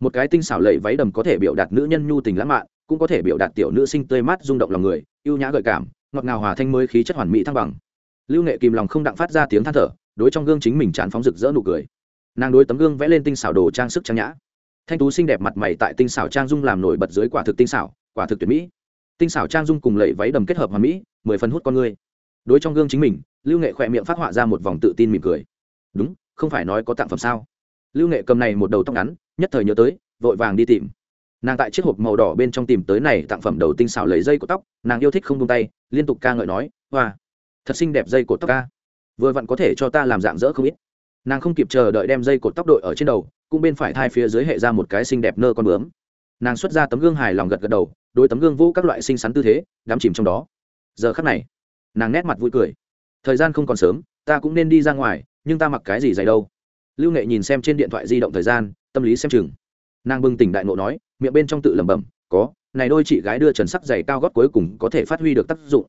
Một cái tinh xảo lầy váy đầm có thể biểu đạt nữ nhân nhu tình lãng mạn, cũng có thể biểu đạt tiểu nữ sinh tươi mát rung động lòng người, ưu nhã gợi cảm, ngọt ngào hòa thanh mới khí chất hoàn mỹ thăng bằng. Lưu nghệ kìm lòng không đặng phát ra tiếng than thở, đối trong gương chính mình chán phóng rực rỡ nụ cười. Nàng đối tấm gương vẽ lên tinh xảo đồ trang sức trang nhã. Thanh tú xinh đẹp mặt mày tại tinh xảo trang dung làm nổi bật dưới quả thực tinh xảo, quả thực tuyệt mỹ tinh xảo trang dung cùng lẫy váy đầm kết hợp hoàn mỹ, mười phần hút con người. Đối trong gương chính mình, lưu nghệ khỏe miệng phát họa ra một vòng tự tin mỉm cười. Đúng, không phải nói có tặng phẩm sao? Lưu nghệ cầm này một đầu tóc ngắn, nhất thời nhớ tới, vội vàng đi tìm. Nàng tại chiếc hộp màu đỏ bên trong tìm tới này tặng phẩm đầu tinh xảo lấy dây của tóc, nàng yêu thích không tung tay, liên tục ca ngợi nói, hoa, thật xinh đẹp dây cột tóc ca. Vừa vặn có thể cho ta làm dạng dỡ không ít. Nàng không kịp chờ đợi đem dây cột tóc đội ở trên đầu, cũng bên phải thai phía dưới hệ ra một cái xinh đẹp nơ con bướm nàng xuất ra tấm gương hài lòng gật gật đầu đôi tấm gương vô các loại xinh xắn tư thế, đắm chìm trong đó. Giờ khắc này, nàng nét mặt vui cười. Thời gian không còn sớm, ta cũng nên đi ra ngoài, nhưng ta mặc cái gì dày đâu? Lưu nghệ nhìn xem trên điện thoại di động thời gian, tâm lý xem chừng. Nàng bừng tỉnh đại ngộ nói, miệng bên trong tự lẩm bẩm, có, này đôi chị gái đưa trần sắc giày cao gót cuối cùng có thể phát huy được tác dụng.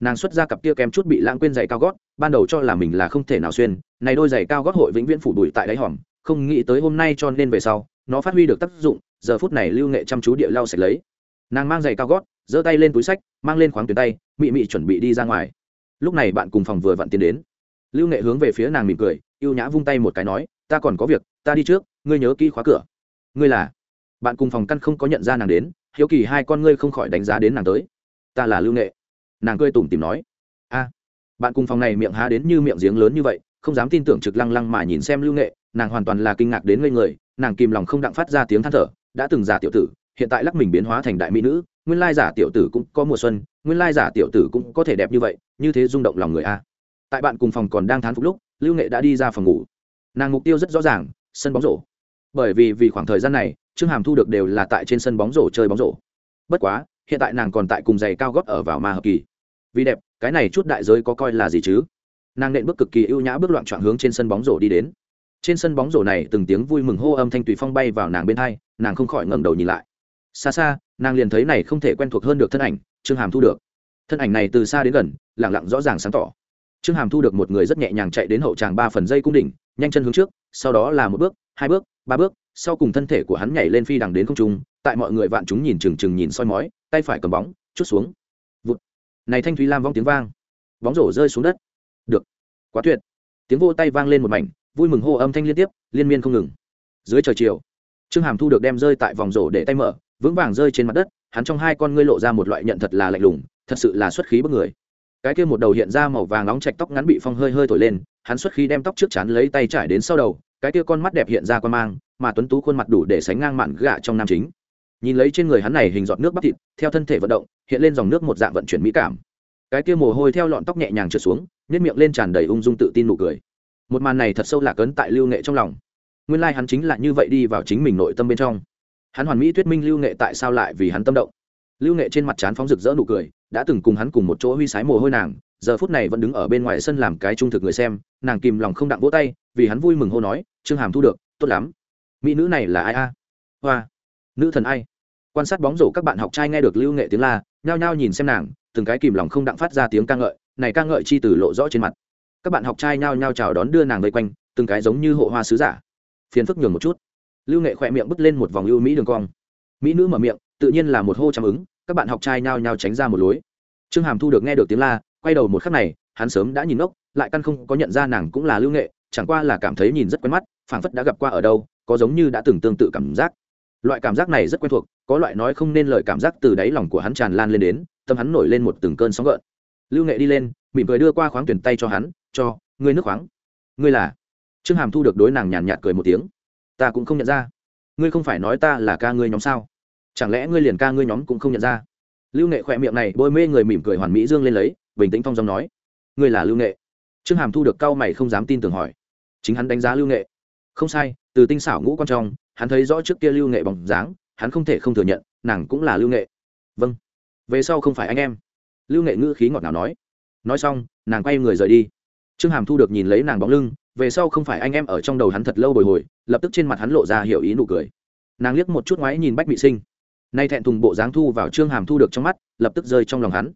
Nàng xuất ra cặp kia kém chút bị lãng quên giày cao gót, ban đầu cho là mình là không thể nào xuyên, này đôi giày cao gót hội vĩnh viễn phủ đuổi tại đáy hòm, không nghĩ tới hôm nay cho nên về sau, nó phát huy được tác dụng giờ phút này lưu nghệ chăm chú địa lau sạch lấy. Nàng mang giày cao gót, giơ tay lên túi sách, mang lên khoáng tuyến tay, mị mị chuẩn bị đi ra ngoài. Lúc này bạn cùng phòng vừa vặn tiến đến. Lưu nghệ hướng về phía nàng mỉm cười y ê u nhã vung tay một cái nói, ta còn có việc, ta đi trước, ngươi nhớ kỹ khóa cửa. Ngươi là? Bạn cùng phòng căn không có nhận ra nàng đến, hiếu kỳ hai con ngươi không khỏi đánh giá đến nàng tới. Ta là lưu nghệ. Nàng cười tủm tìm nói. A. Bạn cùng phòng này miệng há đến như miệng giếng lớn như vậy, không dám tin tưởng trực lăng lăng mà nhìn xem lưu nghệ, nàng hoàn toàn là kinh ngạc đến ngây người, nàng kìm lòng không đặng phát ra tiếng than thở đã từng giả tiểu tử, hiện tại lắc mình biến hóa thành đại mỹ nữ, nguyên lai giả tiểu tử cũng có mùa xuân, nguyên lai giả tiểu tử cũng có thể đẹp như vậy, như thế rung động lòng người a. Tại bạn cùng phòng còn đang thán phục lúc, lưu nghệ đã đi ra phòng ngủ. Nàng mục tiêu rất rõ ràng, sân bóng rổ. Bởi vì vì khoảng thời gian này, trương hàm thu được đều là tại trên sân bóng rổ chơi bóng rổ. Bất quá, hiện tại nàng còn tại cùng giày cao gót ở vào ma hợp kỳ. Vì đẹp, cái này chút đại giới có coi là gì chứ? Nàng nện bước cực kỳ ưu nhã bước loạn trọn hướng trên sân bóng rổ đi đến trên sân bóng rổ này từng tiếng vui mừng hô âm thanh tùy phong bay vào nàng bên hai, nàng không khỏi ngẩng đầu nhìn lại. Xa xa, nàng liền thấy này không thể quen thuộc hơn được thân ảnh, trương hàm thu được. Thân ảnh này từ xa đến gần lẳng lặng rõ ràng sáng tỏ. Trương hàm thu được một người rất nhẹ nhàng chạy đến hậu tràng ba phần dây cung đỉnh, nhanh chân hướng trước, sau đó là một bước, hai bước, ba bước, sau cùng thân thể của hắn nhảy lên phi đằng đến không trung, tại mọi người vạn chúng nhìn chừng chừng nhìn soi mói, tay phải cầm bóng, chút xuống. Vụt. Này thanh thúy lam vong tiếng vang. Bóng rổ rơi xuống đất. Được. Quá tuyệt. Tiếng vô tay vang lên một mảnh vui mừng hô âm thanh liên tiếp, liên miên không ngừng. Dưới trời chiều, trương hàm thu được đem rơi tại vòng rổ để tay mở, vững vàng rơi trên mặt đất, hắn trong hai con ngươi lộ ra một loại nhận thật là lạnh lùng, thật sự là xuất khí bức người. Cái kia một đầu hiện ra màu vàng nóng chạch tóc ngắn bị phong hơi hơi thổi lên, hắn xuất khí đem tóc trước chắn lấy tay trải đến sau đầu, cái kia con mắt đẹp hiện ra quan mang, mà tuấn tú khuôn mặt đủ để sánh ngang mạn gạ trong nam chính. Nhìn lấy trên người hắn này hình giọt nước bắp thịt, theo thân thể vận động, hiện lên dòng nước một dạng vận chuyển mỹ cảm. Cái kia mồ hôi theo lọn tóc nhẹ nhàng trượt xuống nhét miệng lên tràn đầy ung dung tự tin nụ cười một màn này thật sâu lạc ấn tại lưu nghệ trong lòng. Nguyên lai hắn chính là như vậy đi vào chính mình nội tâm bên trong. Hắn hoàn mỹ thuyết minh lưu nghệ tại sao lại vì hắn tâm động. Lưu nghệ trên mặt trán phóng rực rỡ nụ cười, đã từng cùng hắn cùng một chỗ huy sái mồ hôi nàng, giờ phút này vẫn đứng ở bên ngoài sân làm cái trung thực người xem, nàng kìm lòng không đặng vỗ tay, vì hắn vui mừng hô nói, trương hàm thu được, tốt lắm. Mỹ nữ này là ai a? Hoa. Nữ thần ai? Quan sát bóng rổ các bạn học trai nghe được lưu nghệ tiếng la, nhao nhao nhìn xem nàng, từng cái kìm lòng không đặng phát ra tiếng ca ngợi, này ca ngợi chi từ lộ rõ trên mặt các bạn học trai nhao nhao chào đón đưa nàng vây quanh, từng cái giống như hộ hoa sứ giả. Phiền phức nhường một chút. Lưu nghệ khỏe miệng bứt lên một vòng ưu mỹ đường cong. Mỹ nữ mở miệng, tự nhiên là một hô chăm ứng, các bạn học trai nhao nhao tránh ra một lối. Trương hàm thu được nghe được tiếng la, quay đầu một khắc này, hắn sớm đã nhìn ngốc, lại căn không có nhận ra nàng cũng là lưu nghệ, chẳng qua là cảm thấy nhìn rất quen mắt, phảng phất đã gặp qua ở đâu, có giống như đã từng tương tự cảm giác. Loại cảm giác này rất quen thuộc, có loại nói không nên lời cảm giác từ đáy lòng của hắn tràn lan lên đến, tâm hắn nổi lên một từng cơn sóng gợn. Lưu nghệ đi lên, mỉm cười đưa qua khoáng tuyển tay cho hắn cho, ngươi nước khoáng. Ngươi là? Trương hàm thu được đối nàng nhàn nhạt cười một tiếng. Ta cũng không nhận ra. Ngươi không phải nói ta là ca ngươi nhóm sao? Chẳng lẽ ngươi liền ca ngươi nhóm cũng không nhận ra? Lưu nghệ khỏe miệng này bôi mê người mỉm cười hoàn mỹ dương lên lấy, bình tĩnh thong dong nói. Ngươi là lưu nghệ? Trương hàm thu được cau mày không dám tin tưởng hỏi. Chính hắn đánh giá lưu nghệ. Không sai, từ tinh xảo ngũ quan trong, hắn thấy rõ trước kia lưu nghệ bóng dáng, hắn không thể không thừa nhận, nàng cũng là lưu nghệ. Vâng. Về sau không phải anh em. Lưu nghệ ngữ khí ngọt ngào nói. Nói xong, nàng quay người rời đi trương hàm thu được nhìn lấy nàng bóng lưng, về sau không phải anh em ở trong đầu hắn thật lâu bồi hồi, lập tức trên mặt hắn lộ ra hiểu ý nụ cười. Nàng liếc một chút ngoái nhìn bách bị sinh. Nay thẹn thùng bộ dáng thu vào trương hàm thu được trong mắt, lập tức rơi trong lòng hắn.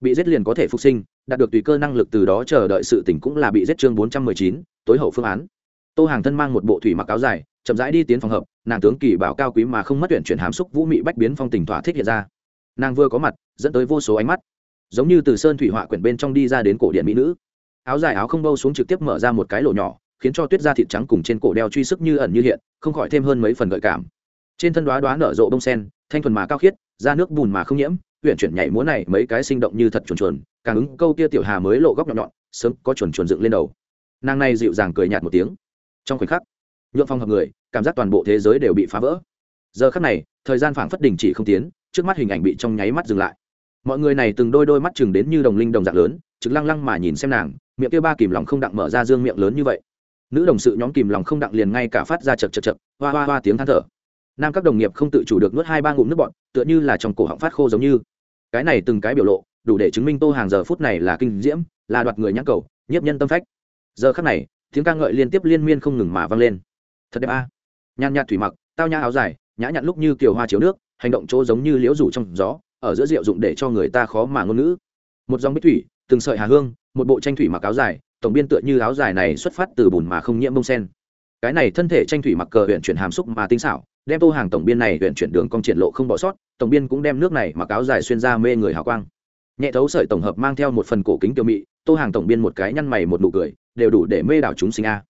Bị giết liền có thể phục sinh, đạt được tùy cơ năng lực từ đó chờ đợi sự tỉnh cũng là bị giết chương bốn trăm mười chín, tối hậu phương án. Tô hàng thân mang một bộ thủy mặc áo dài, chậm rãi đi tiến phòng hợp, nàng tướng kỳ bảo cao quý mà không mất tuyển chuyển hàm xúc vũ mị bách biến phong tình thỏa thích hiện ra. Nàng vừa có mặt, dẫn tới vô số ánh mắt. Giống như từ sơn thủy họa quyển bên trong đi ra đến cổ điện mỹ nữ áo dài áo không bâu xuống trực tiếp mở ra một cái lỗ nhỏ, khiến cho tuyết da thịt trắng cùng trên cổ đeo truy sức như ẩn như hiện, không khỏi thêm hơn mấy phần gợi cảm. Trên thân đoá đoá nở rộ bông sen, thanh thuần mà cao khiết, da nước bùn mà không nhiễm huyện chuyển nhảy múa này mấy cái sinh động như thật chuồn chuồn, càng ứng câu kia tiểu hà mới lộ góc nhọn nhọn, sớm có chuồn chuồn dựng lên đầu. Nàng này dịu dàng cười nhạt một tiếng. Trong khoảnh khắc, nhuộm phong hợp người, cảm giác toàn bộ thế giới đều bị phá vỡ. Giờ khắc này, thời gian phảng phất đình chỉ không tiến, trước mắt hình ảnh bị trong nháy mắt dừng lại. Mọi người này từng đôi đôi mắt chừng đến như đồng linh đồng dạng lớn trực lăng lăng mà nhìn xem nàng, miệng kia ba kìm lòng không đặng mở ra dương miệng lớn như vậy. Nữ đồng sự nhóm kìm lòng không đặng liền ngay cả phát ra chật chật chật hoa hoa hoa tiếng than thở. Nam các đồng nghiệp không tự chủ được nuốt hai ba ngụm nước bọn tựa như là trong cổ họng phát khô giống như. Cái này từng cái biểu lộ, đủ để chứng minh tô hàng giờ phút này là kinh diễm, là đoạt người nhãn cầu, nhiếp nhân tâm phách. Giờ khắc này, tiếng ca ngợi liên tiếp liên miên không ngừng mà vang lên. Thật đẹp a. À. nhàn nhạt thủy mặc, tao nhã áo dài, nhã nhặn lúc như kiều hoa chiếu nước, hành động chỗ giống như liễu rủ trong gió, ở giữa rượu dụng để cho người ta khó mà ngôn ngữ. Một dòng bích thủy từng sợi hà hương, một bộ tranh thủy mặc áo dài, tổng biên tựa như áo dài này xuất phát từ bùn mà không nhiễm bông sen. Cái này thân thể tranh thủy mặc cờ huyện chuyển hàm xúc mà tinh xảo, đem tô hàng tổng biên này huyện chuyển đường cong triển lộ không bỏ sót, tổng biên cũng đem nước này mặc áo dài xuyên ra mê người hào quang. Nhẹ thấu sợi tổng hợp mang theo một phần cổ kính tiêu mị, tô hàng tổng biên một cái nhăn mày một nụ cười, đều đủ để mê đảo chúng sinh a.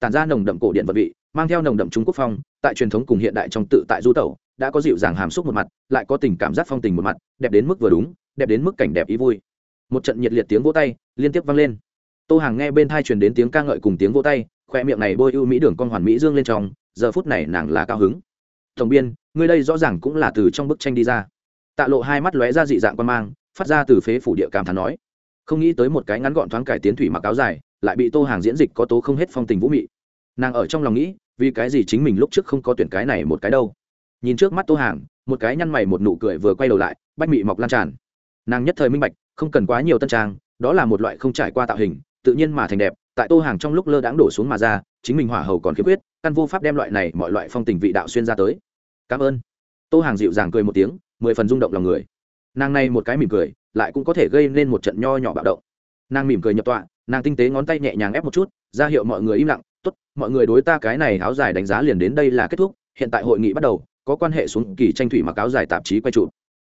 Tản ra nồng đậm cổ điện vật vị, mang theo nồng đậm trung quốc phong, tại truyền thống cùng hiện đại trong tự tại du tẩu, đã có dịu dàng hàm xúc một mặt, lại có tình cảm giác phong tình một mặt, đẹp đến mức vừa đúng, đẹp đến mức cảnh đẹp ý vui một trận nhiệt liệt tiếng vỗ tay liên tiếp vang lên. Tô hàng nghe bên thai truyền đến tiếng ca ngợi cùng tiếng vỗ tay, khoe miệng này bôi ưu mỹ đường con hoàn mỹ dương lên trong, giờ phút này nàng là cao hứng. Tổng biên, ngươi đây rõ ràng cũng là từ trong bức tranh đi ra. Tạ lộ hai mắt lóe ra dị dạng quan mang, phát ra từ phế phủ địa cảm thán nói, không nghĩ tới một cái ngắn gọn thoáng cải tiến thủy mặc áo dài, lại bị tô hàng diễn dịch có tố không hết phong tình vũ mị. Nàng ở trong lòng nghĩ, vì cái gì chính mình lúc trước không có tuyển cái này một cái đâu. Nhìn trước mắt tô hàng, một cái nhăn mày một nụ cười vừa quay đầu lại, bách mị mọc lan tràn. Nàng nhất thời minh bạch không cần quá nhiều tân trang, đó là một loại không trải qua tạo hình, tự nhiên mà thành đẹp, tại tô hàng trong lúc lơ đãng đổ xuống mà ra, chính mình hỏa hầu còn khiếm khuyết, căn vô pháp đem loại này mọi loại phong tình vị đạo xuyên ra tới. Cảm ơn. Tô hàng dịu dàng cười một tiếng, mười phần rung động lòng người. Nàng này một cái mỉm cười, lại cũng có thể gây nên một trận nho nhỏ bạo động. Nàng mỉm cười nhập tọa, nàng tinh tế ngón tay nhẹ nhàng ép một chút, ra hiệu mọi người im lặng, tốt, mọi người đối ta cái này áo dài đánh giá liền đến đây là kết thúc, hiện tại hội nghị bắt đầu, có quan hệ xuống kỳ tranh thủy mặc áo dài tạp chí quay trụ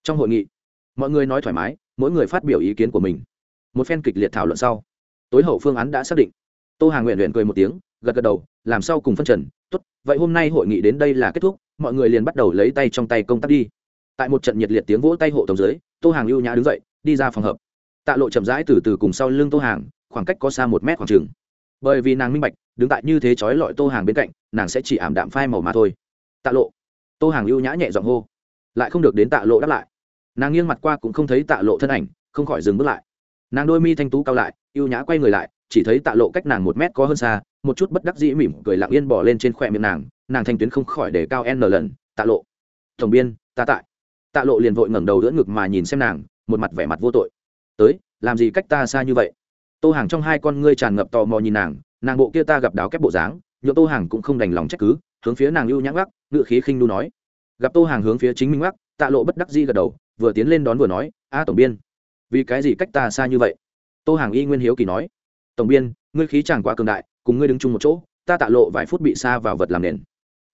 trong hội nghị, mọi người nói thoải mái mỗi người phát biểu ý kiến của mình. Một phen kịch liệt thảo luận sau, tối hậu phương án đã xác định. Tô hàng nguyện luyện cười một tiếng, gật gật đầu, làm sau cùng phân trần, tốt, vậy hôm nay hội nghị đến đây là kết thúc, mọi người liền bắt đầu lấy tay trong tay công tác đi. Tại một trận nhiệt liệt tiếng vỗ tay hộ tổng dưới, tô hàng lưu nhã đứng dậy, đi ra phòng hợp tạ lộ chậm rãi từ từ cùng sau lưng tô hàng, khoảng cách có xa một mét khoảng trường bởi vì nàng minh bạch, đứng tại như thế trói lọi tô hàng bên cạnh, nàng sẽ chỉ ảm đạm phai màu mà thôi. Tạ lộ. Tô hàng lưu nhã nhẹ giọng hô. Lại không được đến tạ lộ đáp lại nàng nghiêng mặt qua cũng không thấy tạ lộ thân ảnh, không khỏi dừng bước lại. Nàng đôi mi thanh tú cao lại ưu nhã quay người lại, chỉ thấy tạ lộ cách nàng một mét có hơn xa, một chút bất đắc dĩ mỉm cười lặng yên bỏ lên trên khoe miệng nàng nàng thanh tuyến không khỏi để cao n lần, tạ lộ. Tổng biên, ta tại. Tạ lộ liền vội ngẩng đầu giữa ngực mà nhìn xem nàng, một mặt vẻ mặt vô tội. Tới, làm gì cách ta xa như vậy? Tô hàng trong hai con ngươi tràn ngập tò mò nhìn nàng nàng bộ kia ta gặp đáo kép bộ dáng nhựa tô hàng cũng không đành lòng trách cứ, hướng phía nàng lưu nhãng gác ngự khí khinh nu nói. Gặp tô hàng hướng phía chính minh gác tạ lộ bất đắc di gật đầu vừa tiến lên đón vừa nói, a tổng biên, vì cái gì cách ta xa như vậy? Tô hàng y nguyên hiếu kỳ nói, tổng biên, ngươi khí chẳng quá cường đại, cùng ngươi đứng chung một chỗ, ta tạ lộ vài phút bị xa vào vật làm nền.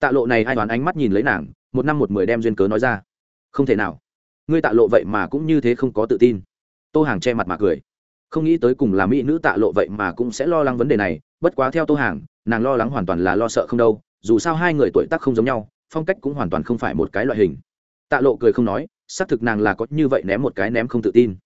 Tạ lộ này ai đoán ánh mắt nhìn lấy nàng, một năm một mười đem duyên cớ nói ra. Không thể nào. Ngươi tạ lộ vậy mà cũng như thế không có tự tin. Tô hàng che mặt mà cười. Không nghĩ tới cùng là mỹ nữ tạ lộ vậy mà cũng sẽ lo lắng vấn đề này, bất quá theo tô hàng, nàng lo lắng hoàn toàn là lo sợ không đâu, dù sao hai người tuổi tác không giống nhau, phong cách cũng hoàn toàn không phải một cái loại hình. Tạ lộ cười không nói xác thực nàng là có như vậy ném một cái ném không tự tin.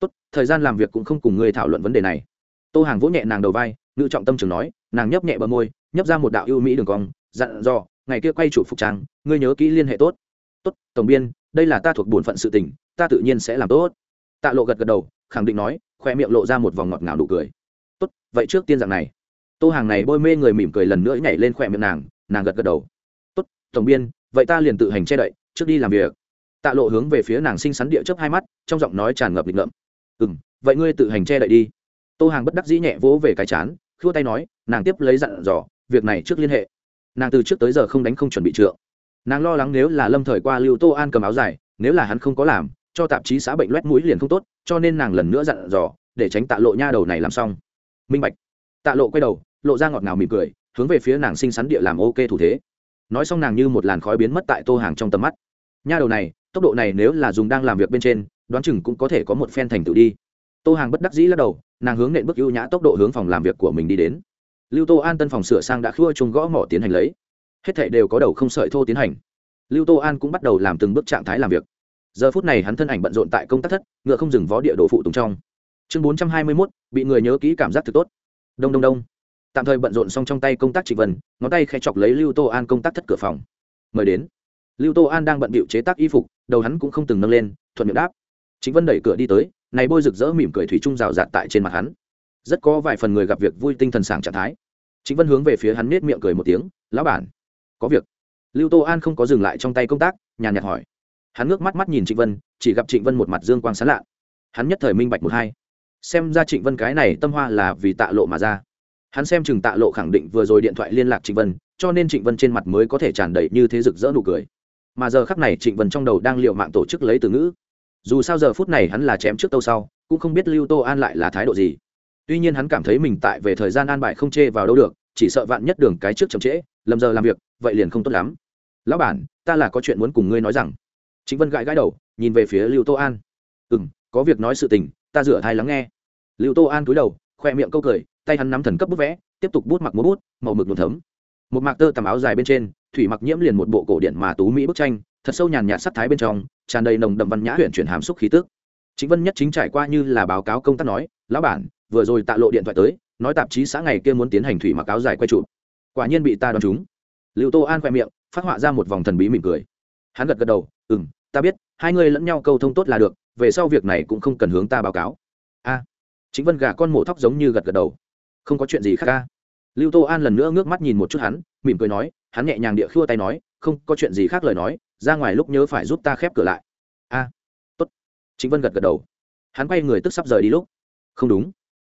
Tốt, thời gian làm việc cũng không cùng ngươi thảo luận vấn đề này. Tô hàng vỗ nhẹ nàng đầu vai ngự trọng tâm trường nói, nàng nhấp nhẹ bờ môi, nhấp ra một đạo ưu mỹ đường cong, dặn dò, ngày kia quay chủ phục trang, ngươi nhớ kỹ liên hệ tốt. Tốt, tổng biên, đây là ta thuộc bổn phận sự tình, ta tự nhiên sẽ làm tốt. Tạ lộ gật gật đầu, khẳng định nói, khoe miệng lộ ra một vòng ngọt ngào đủ cười. Tốt, vậy trước tiên dạng này. Tô hàng này bôi mê người mỉm cười lần nữa nhảy lên khoe miệng nàng nàng gật gật đầu. Tốt, tổng biên, vậy ta liền tự hành che đậy, trước đi làm việc tạ lộ hướng về phía nàng xinh xắn địa chớp hai mắt, trong giọng nói tràn ngập lịch ngợm. Ừ m vậy ngươi tự hành che đậy đi. Tô hàng bất đắc dĩ nhẹ vỗ về cái chán, khua tay nói, nàng tiếp lấy dặn dò, việc này trước liên hệ. Nàng từ trước tới giờ không đánh không chuẩn bị trượng. Nàng lo lắng nếu là lâm thời qua lưu tô an cầm áo dài, nếu là hắn không có làm, cho tạp chí xã bệnh loét mũi liền không tốt, cho nên nàng lần nữa dặn dò, để tránh tạ lộ nha đầu này làm xong. Minh bạch. Tạ lộ quay đầu, lộ ra ngọt ngào mỉm cười, hướng về phía nàng xinh xắn địa làm ok thủ thế. Nói xong nàng như một làn khói biến mất tại tô hàng trong tầm mắt. Nha đầu này tốc độ này nếu là dùng đang làm việc bên trên, đoán chừng cũng có thể có một phen thành tựu đi. Tô hàng bất đắc dĩ lắc đầu, nàng hướng nện bước ưu nhã tốc độ hướng phòng làm việc của mình đi đến. Lưu tô an tân phòng sửa sang đã khua chung gõ mỏ tiến hành lấy. Hết thảy đều có đầu không sợi thô tiến hành. Lưu tô an cũng bắt đầu làm từng bước trạng thái làm việc. Giờ phút này hắn thân ảnh bận rộn tại công tác thất, ngựa không dừng vó địa đồ phụ tùng trong. Chương bốn trăm hai mươi mốt, bị người nhớ kỹ cảm giác thực tốt. Đông đông đông. Tạm thời bận rộn xong trong tay công tác trịnh vân, ngón tay khe chọc lấy lưu tô an công tác thất cửa phòng. Mời đến lưu tô an đang bận bịu chế tác y phục, đầu hắn cũng không từng nâng lên, thuận miệng đáp. Chính vân đẩy cửa đi tới, này bôi rực rỡ mỉm cười thủy chung rào rạt tại trên mặt hắn. Rất có vài phần người gặp việc vui tinh thần sảng trạng thái. Chính vân hướng về phía hắn nết miệng cười một tiếng, lão bản, có việc. Lưu tô an không có dừng lại trong tay công tác, nhàn nhạt hỏi. Hắn ngước mắt mắt nhìn trịnh vân, chỉ gặp trịnh vân một mặt dương quang sán lạ. Hắn nhất thời minh bạch một hai. Xem ra trịnh vân cái này tâm hoa là vì tạ lộ mà ra. Hắn xem chừng tạ lộ khẳng định vừa rồi điện thoại liên lạc trịnh vân, cho nên trịnh vân trên mặt mới có thể tràn đầy như thế rực rỡ nụ cười mà giờ khắc này trịnh vân trong đầu đang liệu mạng tổ chức lấy từ ngữ. Dù sao giờ phút này hắn là chém trước tâu sau, cũng không biết lưu tô an lại là thái độ gì. Tuy nhiên hắn cảm thấy mình tại về thời gian an bài không chê vào đâu được, chỉ sợ vạn nhất đường cái trước chậm trễ, lầm giờ làm việc, vậy liền không tốt lắm. Lão bản, ta là có chuyện muốn cùng ngươi nói rằng. Chính vân gãi gãi đầu, nhìn về phía lưu tô an. Ừ m có việc nói sự tình, ta rửa thai lắng nghe. Lưu tô an cúi đầu, khoe miệng câu cười, tay hắn nắm thần cấp bút vẽ, tiếp tục bút mặc múa bút, màu mực đồn thấm. Một mạc tơ tầm áo dài bên trên thủy mặc nhiễm liền một bộ cổ điện mà tú mỹ bức tranh, thật sâu nhàn nhạt sắc thái bên trong, tràn đầy nồng đậm văn nhã huyện chuyển hàm xúc khí tức. Chính vân nhất chính trải qua như là báo cáo công tác nói, lão bản, vừa rồi tạ lộ điện thoại tới, nói tạp chí xã ngày kia muốn tiến hành thủy mặc áo dài quay chụp. Quả nhiên bị ta đoán chúng lưu tô an khoe miệng, phát họa ra một vòng thần bí mỉm cười. Hắn gật gật đầu ừ m ta biết, hai người lẫn nhau câu thông tốt là được, về sau việc này cũng không cần hướng ta báo cáo. A. Chính vân gà con mổ thóc giống như gật gật đầu. Không có chuyện gì khác ca lưu tô an lần nữa ngước mắt nhìn một chút hắn, mỉm cười nói, hắn nhẹ nhàng địa khua tay nói, không, có chuyện gì khác lời nói, ra ngoài lúc nhớ phải giúp ta khép cửa lại. A, tốt. Chính vân gật gật đầu. Hắn quay người tức sắp rời đi lúc. Không đúng.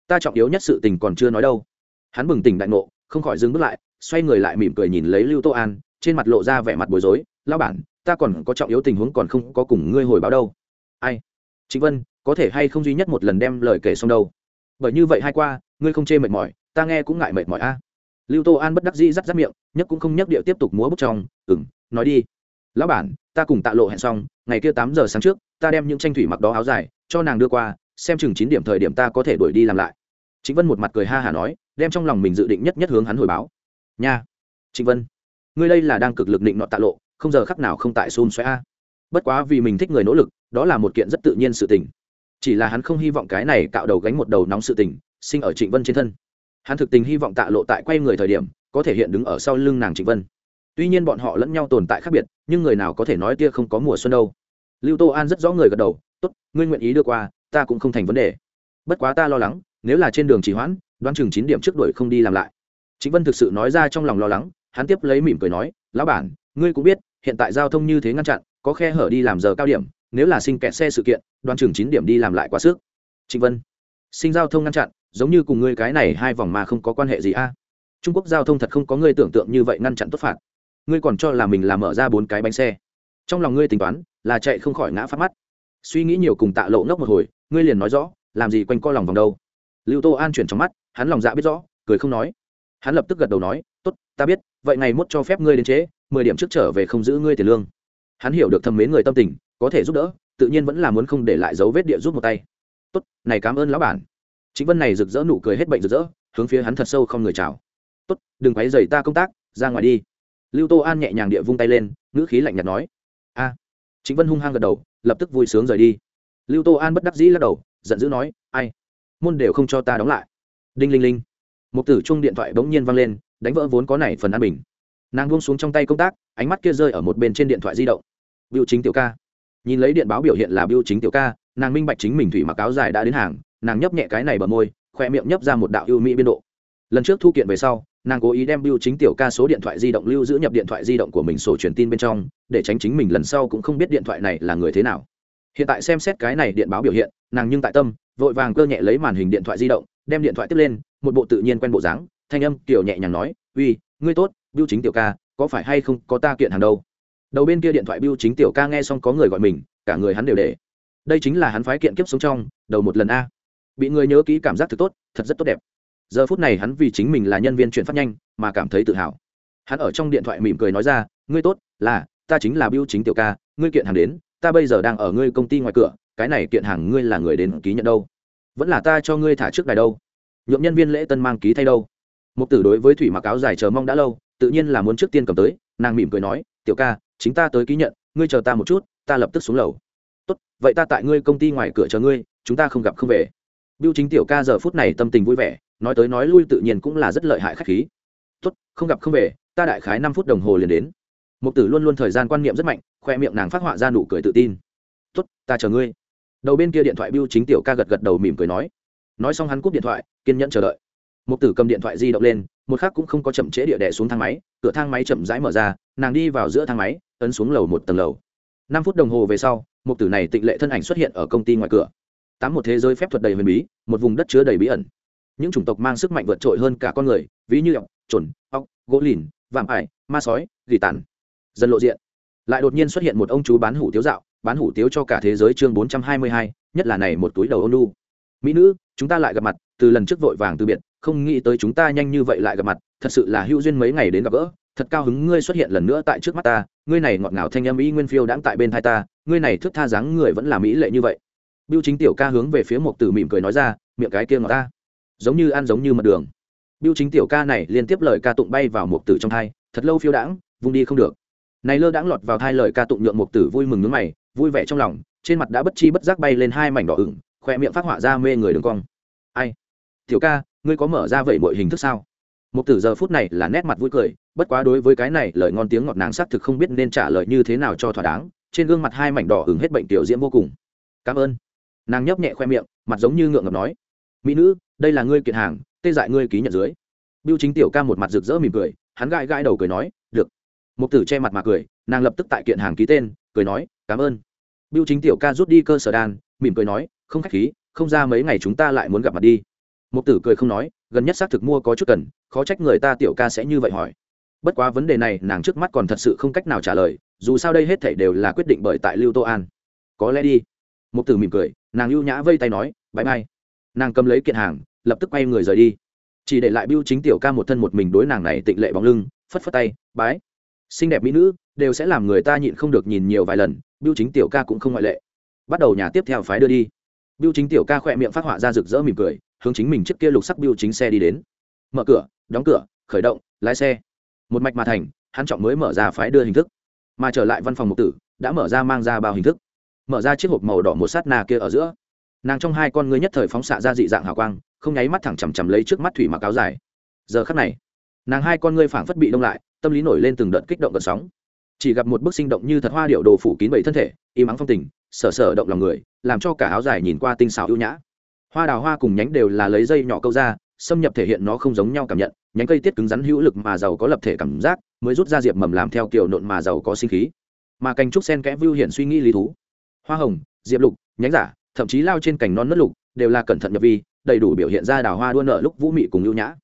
Ta trọng yếu nhất sự tình còn chưa nói đâu. Hắn bừng tỉnh đại ngộ, không khỏi dừng bước lại, xoay người lại mỉm cười nhìn lấy lưu tô an, trên mặt lộ ra vẻ mặt bối rối lao bản, ta còn có trọng yếu tình huống còn không có cùng ngươi hồi báo đâu. Ai? Chính vân, có thể hay không duy nhất một lần đem lời kể xong đâu? Bởi như vậy hai qua, ngươi không chê mệt mỏi ta nghe cũng ngại mệt mỏi a. Lưu tô an bất đắc dĩ rắt rắt miệng nhất cũng không nhấc điệu tiếp tục múa bút trong ừng nói đi. Lão bản, ta cùng tạ lộ hẹn xong, ngày kia tám giờ sáng trước, ta đem những tranh thủy mặc đó áo dài, cho nàng đưa qua, xem chừng chín điểm thời điểm ta có thể đuổi đi làm lại. Chính vân một mặt cười ha hả nói, đem trong lòng mình dự định nhất nhất hướng hắn hồi báo. Nha, trịnh vân, ngươi đây là đang cực lực định nọ tạ lộ, không giờ khắc nào không tại xôn xoe a. Bất quá vì mình thích người nỗ lực, đó là một kiện rất tự nhiên sự tình. Chỉ là hắn không hy vọng cái này cạo đầu gánh một đầu nóng sự tình, sinh ở trịnh vân trên thân hắn thực tình hy vọng tạ lộ tại quay người thời điểm, có thể hiện đứng ở sau lưng nàng trịnh vân. Tuy nhiên bọn họ lẫn nhau tồn tại khác biệt, nhưng người nào có thể nói tia không có mùa xuân đâu. Lưu tô an rất rõ người gật đầu, tốt, ngươi nguyện ý đưa qua, ta cũng không thành vấn đề. Bất quá ta lo lắng, nếu là trên đường trì hoãn, đoán chừng chín điểm trước đuổi không đi làm lại. Chính vân thực sự nói ra trong lòng lo lắng, hắn tiếp lấy mỉm cười nói, lão bản, ngươi cũng biết, hiện tại giao thông như thế ngăn chặn, có khe hở đi làm giờ cao điểm, nếu là sinh kẹt xe sự kiện, đoán chừng chín điểm đi làm lại quá sức. Trịnh vân, sinh giao thông ngăn chặn giống như cùng ngươi cái này hai vòng mà không có quan hệ gì a. Trung quốc giao thông thật không có ngươi tưởng tượng như vậy ngăn chặn tốt phạt. Ngươi còn cho là mình làm mở ra bốn cái bánh xe. Trong lòng ngươi tính toán, là chạy không khỏi ngã phát mắt. Suy nghĩ nhiều cùng tạ lộ ngốc một hồi, ngươi liền nói rõ, làm gì quanh co lòng vòng đâu. Lưu tô an chuyển trong mắt, hắn lòng dạ biết rõ, cười không nói. Hắn lập tức gật đầu nói, tốt, ta biết, vậy ngày mốt cho phép ngươi đến chế mười điểm trước trở về không giữ ngươi tiền lương. Hắn hiểu được thâm mến người tâm tình, có thể giúp đỡ, tự nhiên vẫn là muốn không để lại dấu vết địa giúp một tay. Tốt, này cảm ơn lão bản chính vân này rực rỡ nụ cười hết bệnh rực rỡ, hướng phía hắn thật sâu không người chào. Tốt, đừng quấy dày ta công tác, ra ngoài đi. Lưu tô an nhẹ nhàng địa vung tay lên, ngữ khí lạnh nhạt nói. A. Chính vân hung hăng gật đầu, lập tức vui sướng rời đi. Lưu tô an bất đắc dĩ lắc đầu, giận dữ nói, ai, môn đều không cho ta đóng lại. Đinh linh linh. Một tử chung điện thoại bỗng nhiên vang lên, đánh vỡ vốn có này phần an bình. Nàng buông xuống trong tay công tác, ánh mắt kia rơi ở một bên trên điện thoại di động. Biêu chính tiểu ca. Nhìn lấy điện báo biểu hiện là biêu chính tiểu ca, nàng minh bạch chính mình thủy mặc áo dài đã đến hàng nàng nhấp nhẹ cái này bờ môi, khoe miệng nhấp ra một đạo ưu mỹ biên độ. Lần trước thu kiện về sau, nàng cố ý đem biêu chính tiểu ca số điện thoại di động lưu giữ nhập điện thoại di động của mình sổ truyền tin bên trong, để tránh chính mình lần sau cũng không biết điện thoại này là người thế nào. Hiện tại xem xét cái này điện báo biểu hiện, nàng nhưng tại tâm, vội vàng cơ nhẹ lấy màn hình điện thoại di động, đem điện thoại tiếp lên, một bộ tự nhiên quen bộ dáng, thanh âm kiểu nhẹ nhàng nói, uy, ngươi tốt biêu chính tiểu ca, có phải hay không có ta kiện hàng đâu? Đầu bên kia điện thoại biêu chính tiểu ca nghe xong có người gọi mình, cả người hắn đều để. Đây chính là hắn phái kiện kiếp sống trong, đầu một lần a bị người nhớ kỹ cảm giác thật tốt, thật rất tốt đẹp. Giờ phút này hắn vì chính mình là nhân viên chuyển phát nhanh mà cảm thấy tự hào. Hắn ở trong điện thoại mỉm cười nói ra, ngươi tốt, là, ta chính là biêu chính tiểu ca, ngươi kiện hàng đến, ta bây giờ đang ở ngươi công ty ngoài cửa, cái này kiện hàng ngươi là người đến ký nhận đâu? Vẫn là ta cho ngươi thả trước đài đâu? Nhuộm nhân viên lễ tân mang ký thay đâu? Một tử đối với thủy mặc áo dài chờ mong đã lâu, tự nhiên là muốn trước tiên cầm tới, nàng mỉm cười nói, tiểu ca, chính ta tới ký nhận, ngươi chờ ta một chút, ta lập tức xuống lầu. Tốt, vậy ta tại ngươi công ty ngoài cửa chờ ngươi, chúng ta không gặp không về biêu chính tiểu ca giờ phút này tâm tình vui vẻ, nói tới nói lui tự nhiên cũng là rất lợi hại khách khí. Tốt, không gặp không về, ta đại khái năm phút đồng hồ liền đến. Mục tử luôn luôn thời gian quan niệm rất mạnh, khoe miệng nàng phát họa ra nụ cười tự tin. Tốt, ta chờ ngươi. Đầu bên kia điện thoại biêu chính tiểu ca gật gật đầu mỉm cười nói. Nói xong hắn cúp điện thoại, kiên nhẫn chờ đợi. Mục tử cầm điện thoại di động lên, một khác cũng không có chậm trễ địa đẻ xuống thang máy, cửa thang máy chậm rãi mở ra, nàng đi vào giữa thang máy, ấn xuống lầu một tầng lầu. Năm phút đồng hồ về sau, Mục tử này tịnh lệ thân ảnh xuất hiện ở công ty ngoài cửa tám một thế giới phép thuật đầy huyền bí, một vùng đất chứa đầy bí ẩn. Những chủng tộc mang sức mạnh vượt trội hơn cả con người, ví như ọc trồn ọc gỗ lìn, vạm ải, ma sói, gỉ tàn. Dần lộ diện. Lại đột nhiên xuất hiện một ông chú bán hủ tiếu dạo, bán hủ tiếu cho cả thế giới chương bốn trăm hai mươi hai, nhất là này một túi đầu ôn lu mỹ nữ, chúng ta lại gặp mặt, từ lần trước vội vàng từ biệt, không nghĩ tới chúng ta nhanh như vậy lại gặp mặt, thật sự là hữu duyên mấy ngày đến gặp gỡ. Thật cao hứng ngươi xuất hiện lần nữa tại trước mắt ta, ngươi này ngọt ngào thanh âm ý nguyên phiêu đãng tại bên thai ta, ngươi này thước tha dáng người vẫn là mỹ lệ như vậy biêu chính tiểu ca hướng về phía một tử mỉm cười nói ra, miệng cái kia ngọt ta. Giống như ăn giống như mật đường. Biêu chính tiểu ca này liên tiếp lời ca tụng bay vào một tử trong thai, thật lâu phiêu đãng, vung đi không được. Này lơ đãng lọt vào thai lời ca tụng nhượng mục tử vui mừng nước mày, vui vẻ trong lòng, trên mặt đã bất chi bất giác bay lên hai mảnh đỏ ửng, khoe miệng phát họa ra mê người đường cong. Ai? Tiểu ca, ngươi có mở ra vậy mọi hình thức sao? Mục tử giờ phút này là nét mặt vui cười, bất quá đối với cái này lời ngon tiếng ngọt nàng xác thực không biết nên trả lời như thế nào cho thỏa đáng, trên gương mặt hai mảnh đỏ ửng hết bệnh tiểu diễm vô cùng. Cảm ơn nàng nhấp nhẹ khoe miệng, mặt giống như ngượng ngập nói, mỹ nữ, đây là ngươi kiện hàng, tê dại ngươi ký nhận dưới. Biêu chính tiểu ca một mặt rực rỡ mỉm cười, hắn gãi gãi đầu cười nói, được. Mục tử che mặt mà cười, nàng lập tức tại kiện hàng ký tên, cười nói, cảm ơn. Biêu chính tiểu ca rút đi cơ sở đan, mỉm cười nói, không khách khí, không ra mấy ngày chúng ta lại muốn gặp mặt đi. Mục tử cười không nói, gần nhất xác thực mua có chút cần, khó trách người ta tiểu ca sẽ như vậy hỏi. Bất quá vấn đề này nàng trước mắt còn thật sự không cách nào trả lời, dù sao đây hết thảy đều là quyết định bởi tại lưu tô an. Có lẽ đi. Mục tử mỉm cười nàng ưu nhã vây tay nói bãi mai nàng cầm lấy kiện hàng, lập tức quay người rời đi. Chỉ để lại biêu chính tiểu ca một thân một mình đối nàng này tịnh lệ bóng lưng, phất phất tay, bái. Xinh đẹp mỹ nữ, đều sẽ làm người ta nhịn không được nhìn nhiều vài lần biêu chính tiểu ca cũng không ngoại lệ. Bắt đầu nhà tiếp theo phái đưa đi. Biêu chính tiểu ca khỏe miệng phát họa ra rực rỡ mỉm cười, hướng chính mình trước kia lục sắc biêu chính xe đi đến. Mở cửa, đóng cửa, khởi động, lái xe. Một mạch mà thành, hắn trọng mới mở ra phái đưa hình thức. Mà trở lại văn phòng mục tử, đã mở ra mang ra bao hình thức mở ra chiếc hộp màu đỏ một sát nà kia ở giữa. Nàng trong hai con ngươi nhất thời phóng xạ ra dị dạng hào quang, không nháy mắt thẳng chằm chằm lấy trước mắt thủy mặc áo dài. Giờ khắc này, nàng hai con ngươi phảng phất bị đông lại, tâm lý nổi lên từng đợt kích động gần sóng. Chỉ gặp một bức sinh động như thật hoa điệu đồ phủ kín bảy thân thể im ắng phong tình sở sở động lòng người, làm cho cả áo dài nhìn qua tinh xảo ưu nhã. Hoa đào hoa cùng nhánh đều là lấy dây nhỏ câu ra, xâm nhập thể hiện nó không giống nhau cảm nhận, nhánh cây tiết cứng rắn hữu lực mà giàu có lập thể cảm giác, mới rút ra diệp mầm làm theo kiểu nộn mà giàu có sinh khí. Mà cành trúc sen kẽ vưu hiển suy nghĩ lý thú hoa hồng, diệp lục, nhánh giả, thậm chí lao trên cành non nớt lục, đều là cẩn thận nhập vi, đầy đủ biểu hiện ra đào hoa đua nợ lúc vũ mị cùng ưu nhã.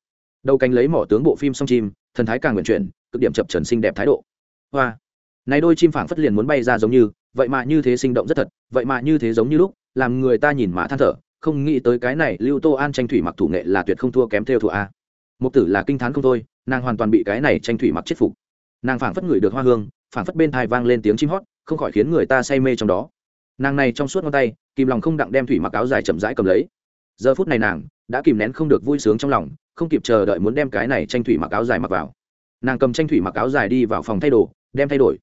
Đầu cánh lấy mỏ tướng bộ phim song chim, thần thái càng nguyện chuyển, cực điểm chập trần xinh đẹp thái độ. Hoa. Này đôi chim phảng phất liền muốn bay ra giống như, vậy mà như thế sinh động rất thật, vậy mà như thế giống như lúc, làm người ta nhìn mà than thở, không nghĩ tới cái này lưu tô an tranh thủy mặc thủ nghệ là tuyệt không thua kém theo thủ a. Mục tử là kinh thán không thôi, nàng hoàn toàn bị cái này tranh thủy mặc chết phục. Nàng phảng phất ngửi được hoa hương, phảng phất bên thai vang lên tiếng chim hót, không khỏi khiến người ta say mê trong đó nàng này trong suốt ngón tay, kìm lòng không đặng đem thủy mặc áo dài chậm rãi cầm lấy. Giờ phút này nàng đã kìm nén không được vui sướng trong lòng, không kịp chờ đợi muốn đem cái này tranh thủy mặc áo dài mặc vào. Nàng cầm tranh thủy mặc áo dài đi vào phòng thay đồ, đem thay đổi.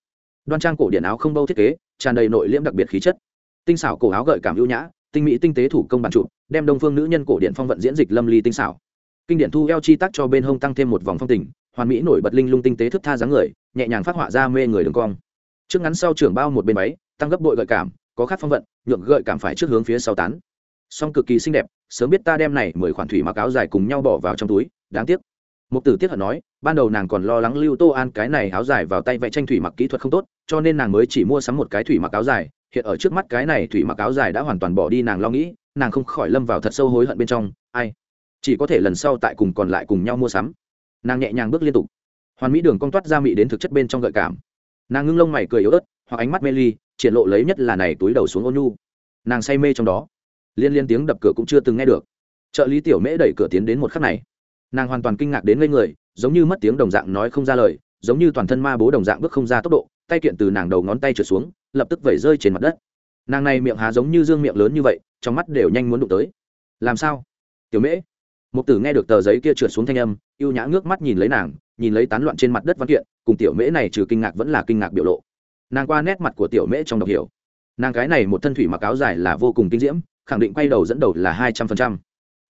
Đoan trang cổ điện áo không bâu thiết kế, tràn đầy nội liễm đặc biệt khí chất. Tinh xảo cổ áo gợi cảm ưu nhã, tinh mỹ tinh tế thủ công bản trụ, đem đông phương nữ nhân cổ điện phong vận diễn dịch lâm ly tinh xảo. Kinh điển thu eo chi tác cho bên hông tăng thêm một vòng phong tình, hoàn mỹ nổi bật linh lung tinh tế thức tha dáng người, nhẹ nhàng phát họa ra mê người đường cong. Trước ngắn sau trưởng bao một bên máy tăng gấp bội gợi cảm có khác phong vận, nhượng gợi cảm phải trước hướng phía sau tán. Song cực kỳ xinh đẹp, sớm biết ta đem này mười khoản thủy mặc áo dài cùng nhau bỏ vào trong túi, đáng tiếc. Mục tử tiết hận nói, ban đầu nàng còn lo lắng lưu tô an cái này áo dài vào tay vẽ tranh thủy mặc kỹ thuật không tốt, cho nên nàng mới chỉ mua sắm một cái thủy mặc áo dài. Hiện ở trước mắt cái này thủy mặc áo dài đã hoàn toàn bỏ đi nàng lo nghĩ, nàng không khỏi lâm vào thật sâu hối hận bên trong, ai? Chỉ có thể lần sau tại cùng còn lại cùng nhau mua sắm. Nàng nhẹ nhàng bước liên tục. Hoàn mỹ đường cong toát ra mị đến thực chất bên trong gợi cảm. Nàng ngưng lông mày cười yếu ớt hoặc ánh mắt mê ly, triển lộ lấy nhất là này túi đầu xuống ôn nhu. Nàng say mê trong đó. Liên liên tiếng đập cửa cũng chưa từng nghe được. Trợ lý tiểu mễ đẩy cửa tiến đến một khắc này. Nàng hoàn toàn kinh ngạc đến ngây người, giống như mất tiếng đồng dạng nói không ra lời, giống như toàn thân ma bố đồng dạng bước không ra tốc độ, tay kiện từ nàng đầu ngón tay trượt xuống, lập tức vẩy rơi trên mặt đất. Nàng này miệng há giống như dương miệng lớn như vậy, trong mắt đều nhanh muốn đụng tới. Làm sao? Tiểu mễ. Một tử nghe được tờ giấy kia trượt xuống thanh âm y ê u nhã ngước mắt nhìn lấy nàng, nhìn lấy tán loạn trên mặt đất văn kiện, cùng tiểu mễ này trừ kinh ngạc vẫn là kinh ngạc biểu lộ nàng qua nét mặt của tiểu mễ trong đọc hiểu. Nàng cái này một thân thủy mặc áo dài là vô cùng kinh diễm, khẳng định quay đầu dẫn đầu là hai trăm phần trăm.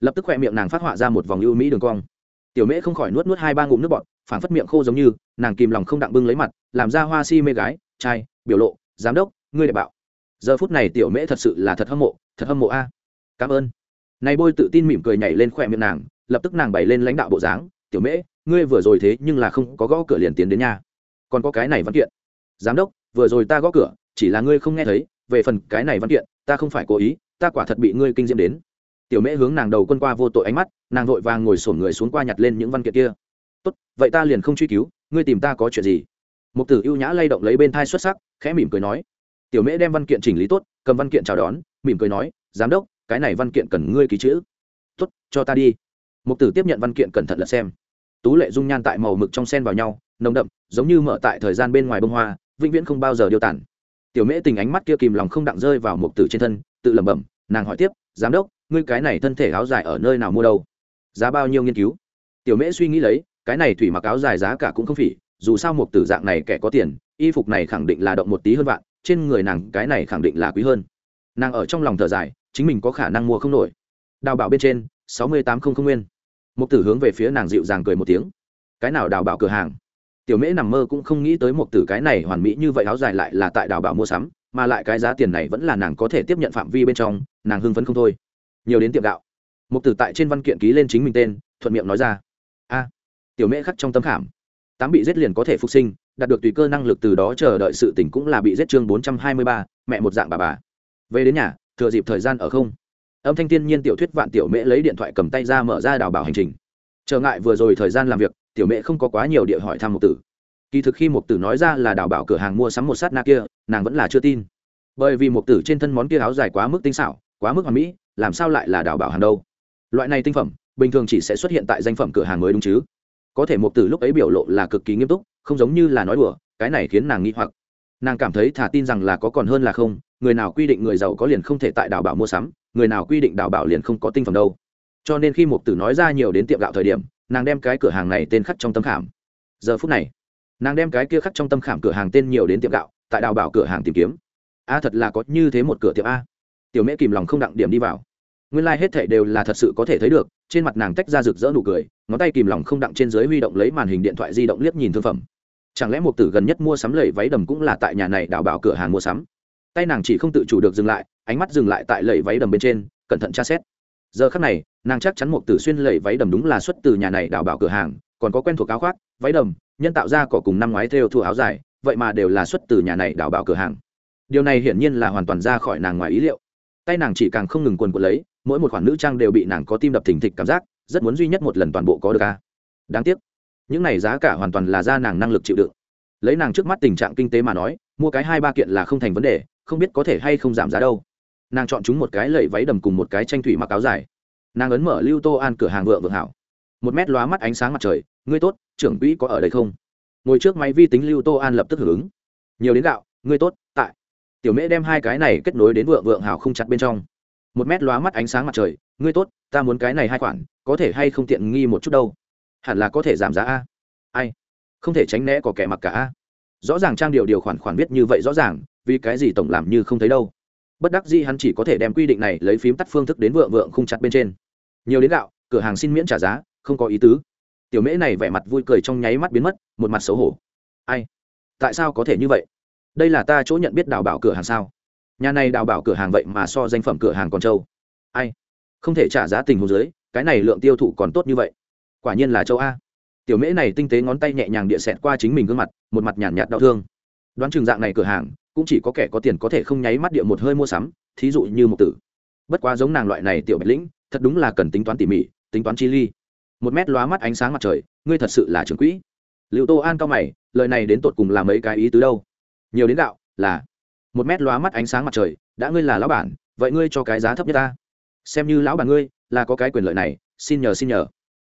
Lập tức khoe miệng nàng phát họa ra một vòng ưu mỹ đường cong. Tiểu mễ không khỏi nuốt nuốt hai ba ngụm nước bọt phản phất miệng khô giống như, nàng kìm lòng không đặng bưng lấy mặt, làm ra hoa si mê gái, trai, biểu lộ, giám đốc, ngươi đẹp bạo. Giờ phút này tiểu mễ thật sự là thật hâm mộ, thật hâm mộ a. Cảm ơn. Này bôi tự tin mỉm cười nhảy lên khỏe miệng nàng, lập tức nàng bày lên lãnh đạo bộ dáng, tiểu mễ, ngươi vừa rồi thế nhưng là không có gõ cửa liền tiến đến nhà. Còn có cái này văn kiện. Giám đốc vừa rồi ta gõ cửa, chỉ là ngươi không nghe thấy, về phần cái này văn kiện, ta không phải cố ý, ta quả thật bị ngươi kinh diễm đến. Tiểu mễ hướng nàng đầu quân qua vô tội ánh mắt, nàng vội vàng ngồi sổn người xuống qua nhặt lên những văn kiện kia. Tốt, vậy ta liền không truy cứu, ngươi tìm ta có chuyện gì? Mục tử ưu nhã lay động lấy bên thai xuất sắc, khẽ mỉm cười nói. Tiểu mễ đem văn kiện chỉnh lý tốt, cầm văn kiện chào đón, mỉm cười nói, giám đốc, cái này văn kiện cần ngươi ký chữ. Tốt, cho ta đi. Mục tử tiếp nhận văn kiện cẩn thận lật xem. Tú lệ dung nhan tại màu mực trong sen vào nhau, nồng đậm, giống như mở tại thời gian bên ngoài bông hoa vĩnh viễn không bao giờ điêu tản tiểu mễ tình ánh mắt kia kìm lòng không đặng rơi vào mục tử trên thân, tự lẩm bẩm, nàng hỏi tiếp, giám đốc, ngươi cái này thân thể áo dài ở nơi nào mua đâu? Giá bao nhiêu nghiên cứu? Tiểu mễ suy nghĩ lấy, cái này thủy mặc áo dài giá cả cũng không phỉ, dù sao một tử dạng này kẻ có tiền, y phục này khẳng định là động một tí hơn vạn, trên người nàng cái này khẳng định là quý hơn. Nàng ở trong lòng thở dài, chính mình có khả năng mua không nổi. Đào bảo bên trên, sáu mươi tám không không nguyên. Mục tử hướng về phía nàng dịu dàng cười một tiếng. Cái nào đào bảo cửa hàng? Tiểu mễ nằm mơ cũng không nghĩ tới một tử cái này hoàn mỹ như vậy, áo dài lại là tại đào bảo mua sắm, mà lại cái giá tiền này vẫn là nàng có thể tiếp nhận phạm vi bên trong, nàng hưng phấn không thôi. Nhiều đến tiệm gạo. Một tử tại trên văn kiện ký lên chính mình tên, thuận miệng nói ra. A, tiểu mễ khắc trong tâm khảm. Tám bị giết liền có thể phục sinh, đạt được tùy cơ năng lực từ đó chờ đợi sự tỉnh cũng là bị giết chương bốn trăm hai mươi ba, mẹ một dạng bà bà. Về đến nhà, thừa dịp thời gian ở không. Âm thanh thiên nhiên tiểu thuyết vạn tiểu mễ lấy điện thoại cầm tay ra mở ra đào bảo hành trình trở ngại vừa rồi thời gian làm việc, tiểu mẹ không có quá nhiều địa hỏi thăm một tử. Kỳ thực khi một tử nói ra là đào bảo cửa hàng mua sắm một sát na kia, nàng vẫn là chưa tin. Bởi vì một tử trên thân món kia áo dài quá mức tinh xảo, quá mức hoàn mỹ, làm sao lại là đào bảo hàng đâu? Loại này tinh phẩm, bình thường chỉ sẽ xuất hiện tại danh phẩm cửa hàng mới đúng chứ? Có thể một tử lúc ấy biểu lộ là cực kỳ nghiêm túc, không giống như là nói đùa, cái này khiến nàng nghĩ hoặc. Nàng cảm thấy thả tin rằng là có còn hơn là không, người nào quy định người giàu có liền không thể tại đào bảo mua sắm, người nào quy định đào bảo liền không có tinh phẩm đâu cho nên khi một tử nói ra nhiều đến tiệm gạo thời điểm, nàng đem cái cửa hàng này tên khắc trong tâm khảm. Giờ phút này, nàng đem cái kia khắc trong tâm khảm cửa hàng tên nhiều đến tiệm gạo, tại đào bảo cửa hàng tìm kiếm. A, thật là có như thế một cửa tiệm a. Tiểu mễ kìm lòng không đặng điểm đi vào. Nguyên lai、like、hết thảy đều là thật sự có thể thấy được, trên mặt nàng tách ra rực rỡ nụ cười, ngón tay kìm lòng không đặng trên dưới huy động lấy màn hình điện thoại di động liếc nhìn thương phẩm. Chẳng lẽ một tử gần nhất mua sắm lầy váy đầm cũng là tại nhà này đào bảo cửa hàng mua sắm? Tay nàng chỉ không tự chủ được dừng lại, ánh mắt dừng lại tại lầy váy đầm bên trên, cẩn thận tra xét giờ khắc này, nàng chắc chắn một tử xuyên lẩy váy đầm đúng là xuất từ nhà này đào bảo cửa hàng, còn có quen thuộc áo khoác, váy đầm, nhân tạo ra cỏ cùng năm ngoái theo thua áo dài, vậy mà đều là xuất từ nhà này đào bảo cửa hàng. Điều này hiển nhiên là hoàn toàn ra khỏi nàng ngoài ý liệu. Tay nàng chỉ càng không ngừng quần quần lấy, mỗi một khoản nữ trang đều bị nàng có tim đập thình thịch cảm giác, rất muốn duy nhất một lần toàn bộ có được a. Đáng tiếc, những này giá cả hoàn toàn là ra nàng năng lực chịu đựng. Lấy nàng trước mắt tình trạng kinh tế mà nói, mua cái hai ba kiện là không thành vấn đề, không biết có thể hay không giảm giá đâu nàng chọn chúng một cái lẩy váy đầm cùng một cái tranh thủy mặc áo dài. Nàng ấn mở lưu tô an cửa hàng vợ vượng hảo. Một mét lóa mắt ánh sáng mặt trời. Ngươi tốt, trưởng quỹ có ở đây không? Ngồi trước máy vi tính lưu tô an lập tức hưởng ứng. Nhiều đến gạo, ngươi tốt, tại. Tiểu mễ đem hai cái này kết nối đến vợ vượng hảo không chặt bên trong. Một mét lóa mắt ánh sáng mặt trời. Ngươi tốt, ta muốn cái này hai khoản, có thể hay không tiện nghi một chút đâu? Hẳn là có thể giảm giá a. Ai? Không thể tránh né có kẻ mặc cả a. Rõ ràng trang điều điều khoản khoản viết như vậy rõ ràng, vì cái gì tổng làm như không thấy đâu? Bất đắc dĩ hắn chỉ có thể đem quy định này lấy phím tắt phương thức đến vượng vượng không chặt bên trên. Nhiều đến gạo cửa hàng xin miễn trả giá không có ý tứ. Tiểu mễ này vẻ mặt vui cười trong nháy mắt biến mất một mặt xấu hổ. Ai? Tại sao có thể như vậy? Đây là ta chỗ nhận biết đào bảo cửa hàng sao? Nhà này đào bảo cửa hàng vậy mà so danh phẩm cửa hàng còn châu ai? Không thể trả giá tình hồ dưới cái này lượng tiêu thụ còn tốt như vậy. Quả nhiên là châu a. Tiểu mễ này tinh tế ngón tay nhẹ nhàng địa xẹt qua chính mình gương mặt một mặt nhàn nhạt, nhạt đau thương. Đoán chừng dạng này cửa hàng cũng chỉ có kẻ có tiền có thể không nháy mắt địa một hơi mua sắm, thí dụ như một tử. Bất quá giống nàng loại này tiểu bạch lĩnh, thật đúng là cần tính toán tỉ mỉ, tính toán chi ly. Một mét lóa mắt ánh sáng mặt trời, ngươi thật sự là trưởng quỹ. Liệu tô an cao mày, lời này đến tột cùng là mấy cái ý tứ đâu? Nhiều đến gạo, là. Một mét lóa mắt ánh sáng mặt trời, đã ngươi là lão bản, vậy ngươi cho cái giá thấp nhất ta. Xem như lão bản ngươi, là có cái quyền lợi này, xin nhờ xin nhờ.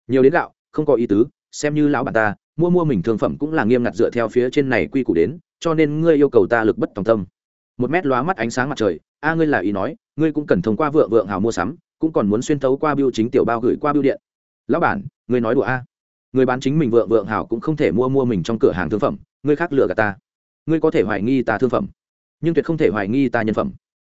Nhiều đến gạo, không có ý tứ, xem như lão bản ta mua mua mình thương phẩm cũng là nghiêm ngặt dựa theo phía trên này quy củ đến, cho nên ngươi yêu cầu ta lực bất tòng tâm. Một mét lóa mắt ánh sáng mặt trời, a ngươi là ý nói, ngươi cũng cần thông qua vợ vượng hào mua sắm, cũng còn muốn xuyên tấu qua biêu chính tiểu bao gửi qua biêu điện. Lão bản, ngươi nói đùa a. Người bán chính mình vợ vượng hào cũng không thể mua mua mình trong cửa hàng thương phẩm, ngươi khác lừa gạt ta. Ngươi có thể hoài nghi ta thương phẩm, nhưng tuyệt không thể hoài nghi ta nhân phẩm.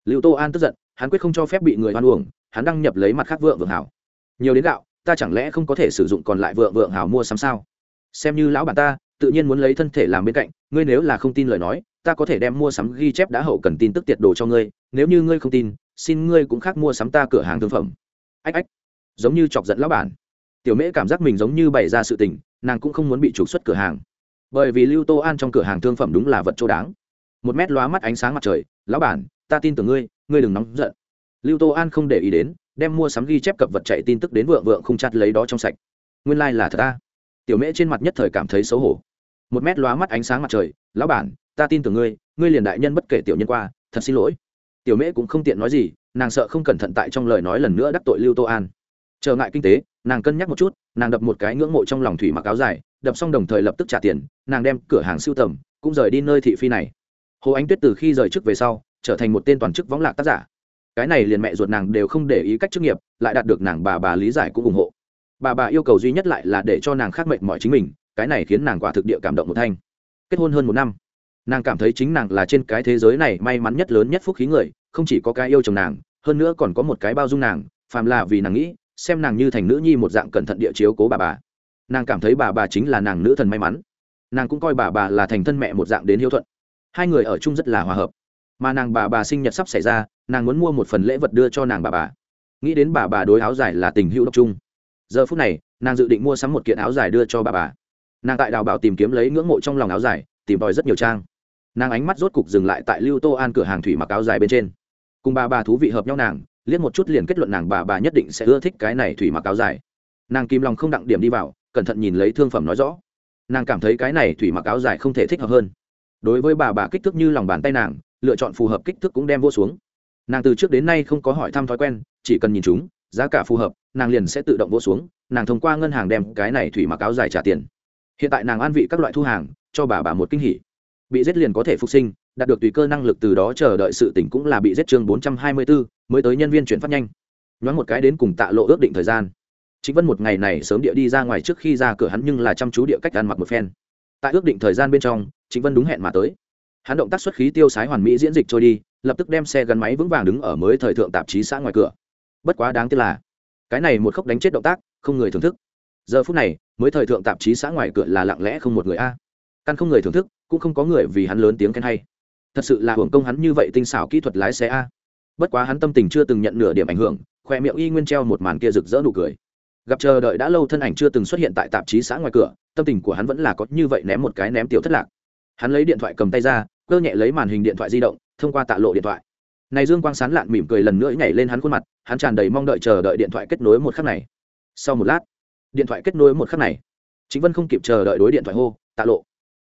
Liệu tô an tức giận, hắn quyết không cho phép bị người hoan uổng, hắn đăng nhập lấy mặt khác vượng vượng hảo nhiều đến gạo, ta chẳng lẽ không có thể sử dụng còn lại vượng vượng hảo mua sắm sao? Xem như lão bản ta, tự nhiên muốn lấy thân thể làm bên cạnh, ngươi nếu là không tin lời nói, ta có thể đem mua sắm ghi chép đã hậu cần tin tức tiệt đồ cho ngươi, nếu như ngươi không tin, xin ngươi cũng khác mua sắm ta cửa hàng thương phẩm. Ách ách, giống như chọc giận lão bản. Tiểu mễ cảm giác mình giống như bày ra sự tình, nàng cũng không muốn bị trục xuất cửa hàng. Bởi vì lưu tô an trong cửa hàng thương phẩm đúng là vật chỗ đáng. Một mét lóa mắt ánh sáng mặt trời, lão bản, ta tin tưởng ngươi ngươi đừng nóng giận. Lưu tô an không để ý đến, đem mua sắm ghi chép cập vật chạy tin tức đến vượng vượng không chặt lấy đó trong sạch. Nguyên lai、like、là thật ta tiểu mễ trên mặt nhất thời cảm thấy xấu hổ. Một mét lóa mắt ánh sáng mặt trời, lão bản, ta tin tưởng ngươi ngươi liền đại nhân bất kể tiểu nhân qua, thật xin lỗi. Tiểu mễ cũng không tiện nói gì, nàng sợ không cẩn thận tại trong lời nói lần nữa đắc tội lưu tô an. Trở ngại kinh tế, nàng cân nhắc một chút, nàng đập một cái ngưỡng mộ trong lòng thủy mặc áo dài, đập xong đồng thời lập tức trả tiền, nàng đem cửa hàng siêu tầm, cũng rời đi nơi thị phi này. Hồ ánh tuyết từ khi rời chức về sau, trở thành một tên toàn chức võng lạc tác giả. Cái này liền mẹ ruột nàng đều không để ý cách chức nghiệp, lại đạt được nàng bà bà lý giải cũng ủng hộ bà bà yêu cầu duy nhất lại là để cho nàng khác mệnh mọi chính mình, cái này khiến nàng quả thực địa cảm động một thanh. Kết hôn hơn một năm, nàng cảm thấy chính nàng là trên cái thế giới này may mắn nhất lớn nhất phúc khí người, không chỉ có cái yêu chồng nàng, hơn nữa còn có một cái bao dung nàng, phàm là vì nàng nghĩ, xem nàng như thành nữ nhi một dạng cẩn thận địa chiếu cố bà bà. Nàng cảm thấy bà bà chính là nàng nữ thần may mắn. Nàng cũng coi bà bà là thành thân mẹ một dạng đến hiếu thuận. Hai người ở chung rất là hòa hợp. Mà nàng bà bà sinh nhật sắp xảy ra, nàng muốn mua một phần lễ vật đưa cho nàng bà bà. Nghĩ đến bà bà đối áo dài là tình hữu độc chung giờ phút này, nàng dự định mua sắm một kiện áo dài đưa cho bà bà. Nàng tại đào bảo tìm kiếm lấy ngưỡng mộ trong lòng áo dài, tìm tòi rất nhiều trang. Nàng ánh mắt rốt cục dừng lại tại lưu tô an cửa hàng thủy mặc áo dài bên trên. Cùng bà bà thú vị hợp nhau nàng, liếc một chút liền kết luận nàng bà bà nhất định sẽ ưa thích cái này thủy mặc áo dài. Nàng kim lòng không đặng điểm đi vào, cẩn thận nhìn lấy thương phẩm nói rõ. Nàng cảm thấy cái này thủy mặc áo dài không thể thích hợp hơn. Đối với bà bà kích thước như lòng bàn tay nàng, lựa chọn phù hợp kích thước cũng đem vô xuống. Nàng từ trước đến nay không có hỏi thăm thói quen, chỉ cần nhìn chúng giá cả phù hợp, nàng liền sẽ tự động vỗ xuống, nàng thông qua ngân hàng đem cái này thủy mặc áo dài trả tiền. Hiện tại nàng an vị các loại thu hàng, cho bà bà một kinh hỉ. Bị giết liền có thể phục sinh, đạt được tùy cơ năng lực từ đó chờ đợi sự tỉnh cũng là bị giết chương bốn trăm hai mươi bốn mới tới nhân viên chuyển phát nhanh. Nhoáng một cái đến cùng tạ lộ ước định thời gian. Chính vân một ngày này sớm địa đi ra ngoài trước khi ra cửa hắn nhưng là chăm chú địa cách ăn mặc một phen. Tại ước định thời gian bên trong chính vân đúng hẹn mà tới. Hắn động tác xuất khí tiêu sái hoàn mỹ diễn dịch trôi đi, lập tức đem xe gắn máy vững vàng đứng ở mới thời thượng tạp chí xã ngoài cửa bất quá đáng tiếc là, cái này một khốc đánh chết động tác, không người thưởng thức. Giờ phút này, mới thời thượng tạp chí xã ngoài cửa là lặng lẽ không một người a. Căn không người thưởng thức, cũng không có người vì hắn lớn tiếng khen hay. Thật sự là hưởng công hắn như vậy tinh xảo kỹ thuật lái xe a. Bất quá hắn tâm tình chưa từng nhận nửa điểm ảnh hưởng, khoe miệng y nguyên treo một màn kia rực rỡ nụ cười. Gặp chờ đợi đã lâu thân ảnh chưa từng xuất hiện tại tạp chí xã ngoài cửa, tâm tình của hắn vẫn là có như vậy ném một cái ném tiểu thất lạc. Hắn lấy điện thoại cầm tay ra, cơ nhẹ lấy màn hình điện thoại di động, thông qua tạ lộ điện thoại này dương quang sán lạn mỉm cười lần nữa nhảy lên hắn khuôn mặt, hắn tràn đầy mong đợi chờ đợi điện thoại kết nối một khắc này. Sau một lát, điện thoại kết nối một khắc này chính vân không kịp chờ đợi đối điện thoại hô, tạ lộ.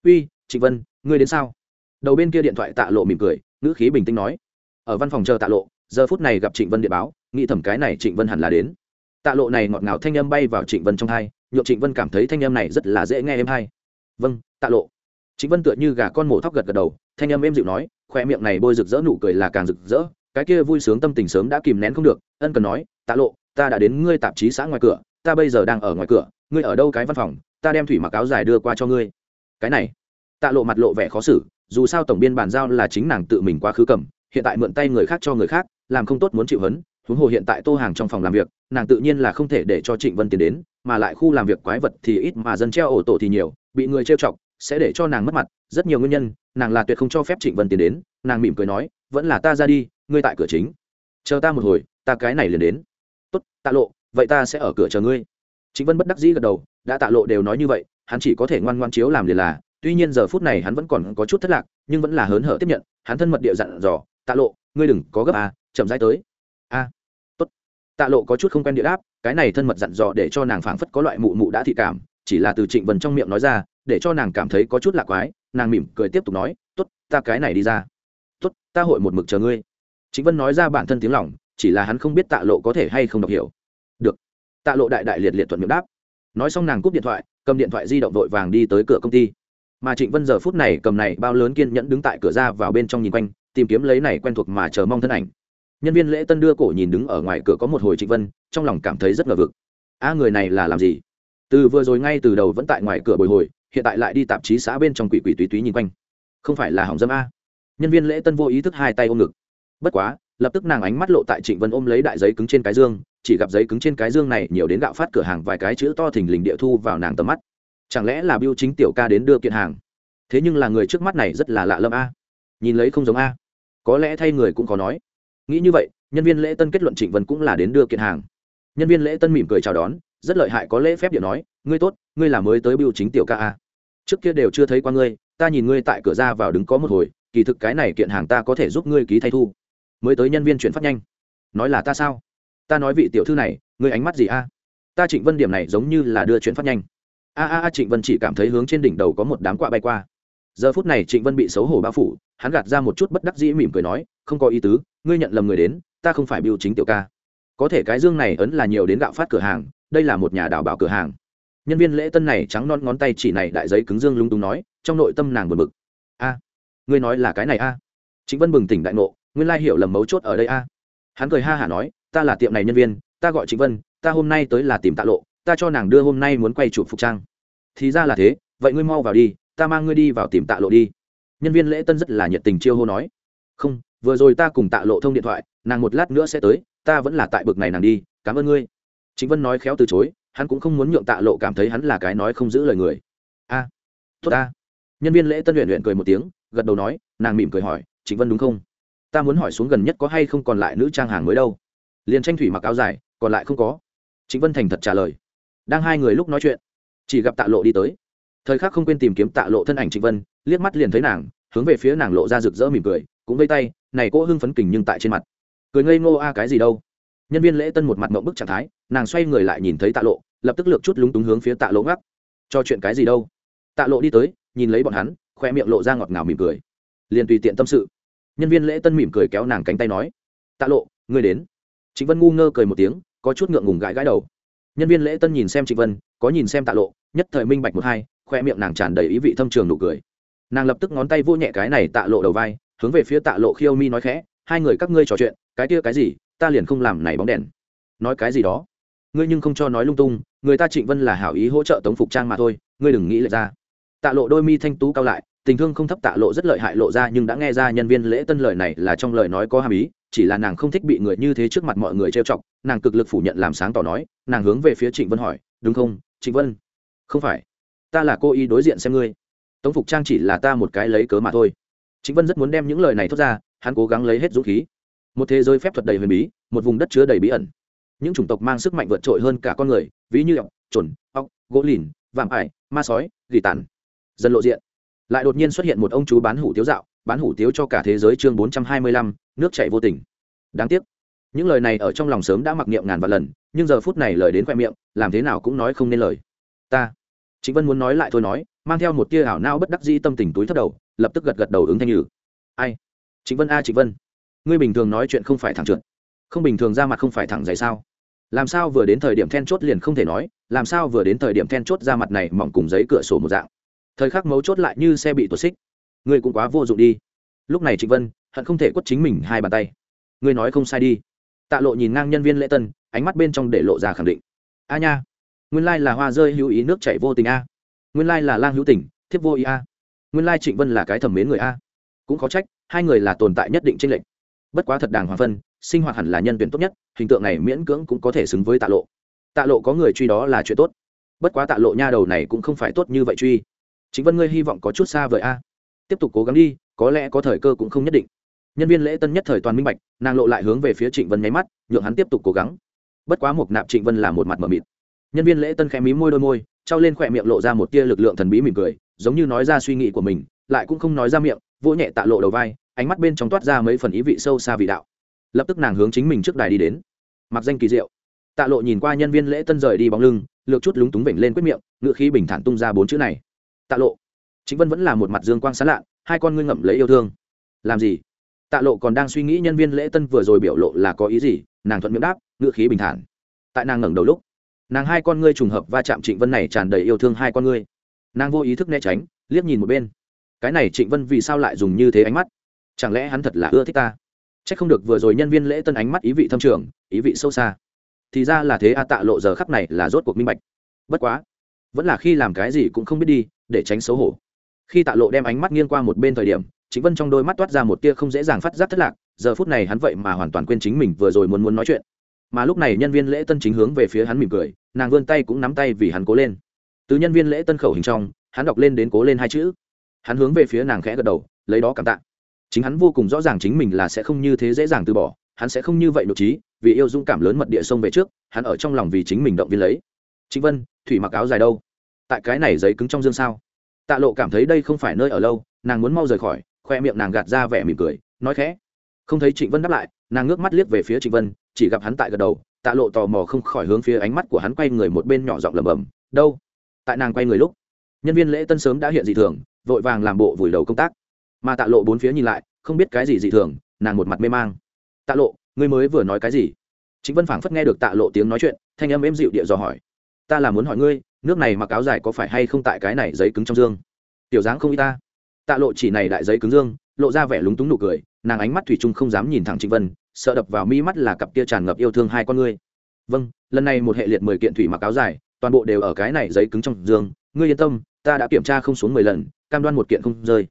Uy, trịnh vân, ngươi đến sao? Đầu bên kia điện thoại tạ lộ mỉm cười, ngữ khí bình tĩnh nói, ở văn phòng chờ tạ lộ, giờ phút này gặp trịnh vân điện báo, nghĩ thẩm cái này trịnh vân hẳn là đến. Tạ lộ này ngọt ngào thanh âm bay vào trịnh vân trong thai nhộn trịnh vân cảm thấy thanh âm này rất là dễ nghe em hay. Vâng tạ lộ. Trịnh vân tựa như gà con mổ thóc gật gật đầu, thanh âm em dịu nói khoe miệng này bôi rực rỡ, nụ cười là càng rực rỡ. Cái kia vui sướng tâm tình sớm đã kìm nén không được, ân cần nói, tạ lộ, ta đã đến ngươi tạp chí xã ngoài cửa, ta bây giờ đang ở ngoài cửa, ngươi ở đâu cái văn phòng, ta đem thủy mặc áo dài đưa qua cho ngươi. Cái này, tạ lộ mặt lộ vẻ khó xử, dù sao tổng biên bàn giao là chính nàng tự mình quá khứ cầm, hiện tại mượn tay người khác cho người khác, làm không tốt muốn chịu hấn, huống hồ hiện tại tô hàng trong phòng làm việc, nàng tự nhiên là không thể để cho trịnh vân tiến đến, mà lại khu làm việc quái vật thì ít mà dân treo ổ tổ thì nhiều, bị người trêu chọc, sẽ để cho nàng mất mặt, rất nhiều nguyên nhân nàng là tuyệt không cho phép trịnh vân tiến đến, nàng mỉm cười nói, vẫn là ta ra đi, ngươi tại cửa chính. Chờ ta một hồi, ta cái này liền đến. Tốt, tạ lộ, vậy ta sẽ ở cửa chờ ngươi. Trịnh vân bất đắc dĩ gật đầu, đã tạ lộ đều nói như vậy, hắn chỉ có thể ngoan ngoan chiếu làm liền là, tuy nhiên giờ phút này hắn vẫn còn có chút thất lạc, nhưng vẫn là hớn hở tiếp nhận, hắn thân mật địa dặn dò, tạ lộ, ngươi đừng có gấp à chậm rãi tới. A, tốt. Tạ lộ có chút không quen địa đáp, cái này thân mật dặn dò để cho nàng phảng phất có loại mụ mụ đã thị cảm, chỉ là từ trịnh vân trong miệng nói ra, để cho nàng cảm thấy có chút lạc quái nàng mỉm cười tiếp tục nói, tốt, ta cái này đi ra. Tốt, ta hội một mực chờ ngươi. Trịnh vân nói ra bản thân tiếng lòng, chỉ là hắn không biết tạ lộ có thể hay không đọc hiểu. Được. Tạ lộ đại đại liệt liệt thuận miệng đáp. Nói xong nàng cúp điện thoại, cầm điện thoại di động vội vàng đi tới cửa công ty. Mà trịnh vân giờ phút này cầm này bao lớn kiên nhẫn đứng tại cửa ra vào bên trong nhìn quanh, tìm kiếm lấy này quen thuộc mà chờ mong thân ảnh. Nhân viên lễ tân đưa cổ nhìn đứng ở ngoài cửa có một hồi trịnh vân, trong lòng cảm thấy rất ngờ vực. A, người này là làm gì? Từ vừa rồi ngay từ đầu vẫn tại ngoài cửa bồi hồi hiện tại lại đi tạp chí xã bên trong quỷ quỷ túy túy nhìn quanh. Không phải là hỏng dâm a. Nhân viên lễ tân vô ý thức hai tay ôm ngực. Bất quá, lập tức nàng ánh mắt lộ tại trịnh vân ôm lấy đại giấy cứng trên cái dương, chỉ gặp giấy cứng trên cái dương này nhiều đến gạo phát cửa hàng vài cái chữ to thình lình địa thu vào nàng tầm mắt. Chẳng lẽ là biêu chính tiểu ca đến đưa kiện hàng? Thế nhưng là người trước mắt này rất là lạ lâm a. Nhìn lấy không giống a. Có lẽ thay người cũng có nói. Nghĩ như vậy, nhân viên lễ tân kết luận trịnh vân cũng là đến đưa kiện hàng. Nhân viên lễ tân mỉm cười chào đón rất lợi hại có lễ phép điện nói, ngươi tốt, ngươi là mới tới biêu chính tiểu ca a trước kia đều chưa thấy qua ngươi, ta nhìn ngươi tại cửa ra vào đứng có một hồi, kỳ thực cái này kiện hàng ta có thể giúp ngươi ký thay thu. Mới tới nhân viên chuyển phát nhanh. Nói là ta sao? Ta nói vị tiểu thư này, ngươi ánh mắt gì a? Ta trịnh vân điểm này giống như là đưa chuyển phát nhanh. A a a, trịnh vân chỉ cảm thấy hướng trên đỉnh đầu có một đám quạ bay qua. Giờ phút này trịnh vân bị xấu hổ bao phủ, hắn gạt ra một chút bất đắc dĩ mỉm cười nói, không có ý tứ, ngươi nhận lầm người đến, ta không phải biêu chính tiểu ca. Có thể cái dương này ấn là nhiều đến gạo phát cửa hàng đây là một nhà đảo bảo cửa hàng. Nhân viên lễ tân này trắng non ngón tay chỉ này đại giấy cứng dương lung tung nói, trong nội tâm nàng buồn bực. A, ngươi nói là cái này a? Chính vân bừng tỉnh đại ngộ, nguyên lai hiểu lầm mấu chốt ở đây a. Hắn cười ha hả nói, ta là tiệm này nhân viên, ta gọi chính vân, ta hôm nay tới là tìm tạ lộ, ta cho nàng đưa hôm nay muốn quay chụp phục trang. Thì ra là thế, vậy ngươi mau vào đi, ta mang ngươi đi vào tìm tạ lộ đi. Nhân viên lễ tân rất là nhiệt tình chiêu hô nói. Không, vừa rồi ta cùng tạ lộ thông điện thoại, nàng một lát nữa sẽ tới, ta vẫn là tại bực này nàng đi, cảm ơn ngươi chính vân nói khéo từ chối, hắn cũng không muốn nhượng tạ lộ cảm thấy hắn là cái nói không giữ lời người. A, tốt ta. Nhân viên lễ tân luyện luyện cười một tiếng, gật đầu nói, nàng mỉm cười hỏi, chính vân đúng không? Ta muốn hỏi xuống gần nhất có hay không còn lại nữ trang hàng mới đâu? Liền tranh thủy mặc áo dài, còn lại không có. Chính vân thành thật trả lời. Đang hai người lúc nói chuyện, chỉ gặp tạ lộ đi tới. Thời khắc không quên tìm kiếm tạ lộ thân ảnh trịnh vân, liếc mắt liền thấy nàng, hướng về phía nàng lộ ra rực rỡ mỉm cười, cũng vây tay, này cô hưng phấn kình nhưng tại trên mặt. Cười ngây ngô a, cái gì đâu? Nhân viên lễ tân một mặt mộng bức trạng thái nàng xoay người lại nhìn thấy tạ lộ, lập tức lược chút lúng túng hướng phía tạ lộ ngắc. Cho chuyện cái gì đâu? Tạ lộ đi tới, nhìn lấy bọn hắn, khoe miệng lộ ra ngọt ngào mỉm cười. Liền tùy tiện tâm sự. Nhân viên lễ tân mỉm cười kéo nàng cánh tay nói, tạ lộ, ngươi đến. Trịnh vân ngu ngơ cười một tiếng, có chút ngượng ngùng gãi gãi đầu. Nhân viên lễ tân nhìn xem trịnh vân, có nhìn xem tạ lộ, nhất thời minh bạch một hai, khoe miệng nàng tràn đầy ý vị thâm trường nụ cười. Nàng lập tức ngón tay vô nhẹ cái này tạ lộ đầu vai, hướng về phía tạ lộ khiêu mi nói khẽ, hai người các ngươi trò chuyện, cái kia cái gì, ta liền không làm này bóng đèn. Nói cái gì đó? Ngươi nhưng không cho nói lung tung, người ta trịnh vân là hảo ý hỗ trợ tống phục trang mà thôi, ngươi đừng nghĩ lệch ra. Tạ lộ đôi mi thanh tú cao lại, tình thương không thấp tạ lộ rất lợi hại lộ ra nhưng đã nghe ra nhân viên lễ tân lời này là trong lời nói có hàm ý, chỉ là nàng không thích bị người như thế trước mặt mọi người trêu chọc, nàng cực lực phủ nhận làm sáng tỏ nói, nàng hướng về phía trịnh vân hỏi, đúng không, trịnh vân? Không phải, ta là cô ý đối diện xem ngươi. Tống phục trang chỉ là ta một cái lấy cớ mà thôi. Trịnh vân rất muốn đem những lời này thốt ra, hắn cố gắng lấy hết dũng khí. Một thế giới phép thuật đầy huyền bí, một vùng đất chứa đầy bí ẩn những chủng tộc mang sức mạnh vượt trội hơn cả con người, ví như ọc trồn ọc gỗ lìn, vạm ải, ma sói, gỉ tàn. Dần lộ diện. Lại đột nhiên xuất hiện một ông chú bán hủ tiếu dạo, bán hủ tiếu cho cả thế giới chương bốn trăm hai mươi lăm, nước chảy vô tình. Đáng tiếc. Những lời này ở trong lòng sớm đã mặc niệm ngàn vạn lần, nhưng giờ phút này lời đến khoe miệng, làm thế nào cũng nói không nên lời. Ta. Chính vân muốn nói lại thôi nói, mang theo một tia ảo nao bất đắc dĩ tâm tình túi thất đầu, lập tức gật gật đầu ứng thanh nhử ai? Chính vân a chính vân. Ngươi bình thường nói chuyện không phải thẳng trượt. Không bình thường ra mặt không phải thẳng dày sao? Làm sao vừa đến thời điểm then chốt liền không thể nói, làm sao vừa đến thời điểm then chốt ra mặt này mỏng cùng giấy cửa sổ một dạng. Thời khắc mấu chốt lại như xe bị tuột xích. Ngươi cũng quá vô dụng đi. Lúc này trịnh vân, hận không thể quất chính mình hai bàn tay. Ngươi nói không sai đi. Tạ lộ nhìn ngang nhân viên lễ tân, ánh mắt bên trong để lộ ra khẳng định. A nha, nguyên lai là hoa rơi hữu ý nước chảy vô tình a. Nguyên lai là lang hữu tình, thiếp vô ý a. Nguyên lai trịnh vân là cái thẩm mến người a. Cũng khó trách, hai người là tồn tại nhất định tranh lệch. Bất quá thật đàng hoàng phân sinh hoạt hẳn là nhân tuyển tốt nhất, hình tượng này miễn cưỡng cũng có thể xứng với tạ lộ. Tạ lộ có người truy đó là chuyện tốt. Bất quá tạ lộ nha đầu này cũng không phải tốt như vậy truy. Chính vân ngươi hy vọng có chút xa vời a. Tiếp tục cố gắng đi, có lẽ có thời cơ cũng không nhất định. Nhân viên lễ tân nhất thời toàn minh bạch, nàng lộ lại hướng về phía trịnh vân nháy mắt, nhượng hắn tiếp tục cố gắng. Bất quá một nạp trịnh vân là một mặt mờ mịt. Nhân viên lễ tân khẽ mí môi đôi môi, trao lên khỏe miệng lộ ra một tia lực lượng thần bí mỉm cười, giống như nói ra suy nghĩ của mình, lại cũng không nói ra miệng, vỗ nhẹ tạ lộ đầu vai, ánh mắt bên trong toát ra mấy phần ý vị sâu xa vị đạo lập tức nàng hướng chính mình trước đài đi đến. Mặc danh kỳ diệu. Tạ lộ nhìn qua nhân viên lễ tân rời đi bóng lưng, lược chút lúng túng vểnh lên quyết miệng, ngựa khí bình thản tung ra bốn chữ này. Tạ lộ chính vân vẫn là một mặt dương quang sán lạ hai con ngươi ngậm lấy yêu thương. Làm gì? Tạ lộ còn đang suy nghĩ nhân viên lễ tân vừa rồi biểu lộ là có ý gì, nàng thuận miệng đáp, ngựa khí bình thản. Tại nàng ngẩng đầu lúc, nàng hai con ngươi trùng hợp va chạm trịnh vân này tràn đầy yêu thương hai con ngươi. Nàng vô ý thức né tránh, liếc nhìn một bên. Cái này trịnh vân vì sao lại dùng như thế ánh mắt? Chẳng lẽ hắn thật là ưa thích ta? C h ắ c không được vừa rồi nhân viên lễ tân ánh mắt ý vị thâm trường, ý vị sâu xa. Thì ra là thế a tạ lộ giờ khắc này là rốt cuộc minh bạch. Bất quá, vẫn là khi làm cái gì cũng không biết đi, để tránh xấu hổ. Khi tạ lộ đem ánh mắt nghiêng qua một bên thời điểm chính vân trong đôi mắt toát ra một tia không dễ dàng phát giác thất lạc, giờ phút này hắn vậy mà hoàn toàn quên chính mình vừa rồi muốn muốn nói chuyện. Mà lúc này nhân viên lễ tân chính hướng về phía hắn mỉm cười, nàng vươn tay cũng nắm tay vì hắn cố lên. Từ nhân viên lễ tân khẩu hình trong, hắn đọc lên đến cố lên hai chữ. Hắn hướng về phía nàng khẽ gật đầu, lấy đó cảm tạ chính hắn vô cùng rõ ràng chính mình là sẽ không như thế dễ dàng từ bỏ, hắn sẽ không như vậy nội trí, vì yêu dũng cảm lớn mật địa sông về trước, hắn ở trong lòng vì chính mình động viên lấy. Chính vân, thủy mặc áo dài đâu? Tại cái này giấy cứng trong dương sao? Tạ lộ cảm thấy đây không phải nơi ở lâu, nàng muốn mau rời khỏi, khoe miệng nàng gạt ra vẻ mỉm cười, nói khẽ. Không thấy trịnh vân đáp lại, nàng ngước mắt liếc về phía trịnh vân, chỉ gặp hắn tại gật đầu, tạ lộ tò mò không khỏi hướng phía ánh mắt của hắn quay người một bên nhỏ giọng lầm bầm đâu? Tại nàng quay người lúc, nhân viên lễ tân sớm đã hiện dị thường, vội vàng làm bộ vùi đầu công tác mà tạ lộ bốn phía nhìn lại, không biết cái gì dị thường, nàng một mặt mê mang. Tạ lộ, ngươi mới vừa nói cái gì? Chính vân phảng phất nghe được tạ lộ tiếng nói chuyện, thanh âm êm dịu địa dò hỏi. Ta là muốn hỏi ngươi, nước này mặc áo dài có phải hay không tại cái này giấy cứng trong dương? Tiểu dáng không y ta. Tạ lộ chỉ này đại giấy cứng dương, lộ ra vẻ lúng túng nụ cười, nàng ánh mắt thủy chung không dám nhìn thẳng trịnh vân, sợ đập vào mi mắt là cặp kia tràn ngập yêu thương hai con ngươi. Vâng lần này một hệ liệt mười kiện thủy mặc áo dài, toàn bộ đều ở cái này giấy cứng trong dương. Ngươi yên tâm, ta đã kiểm tra không xuống mười lần, cam đoan một kiện không rơi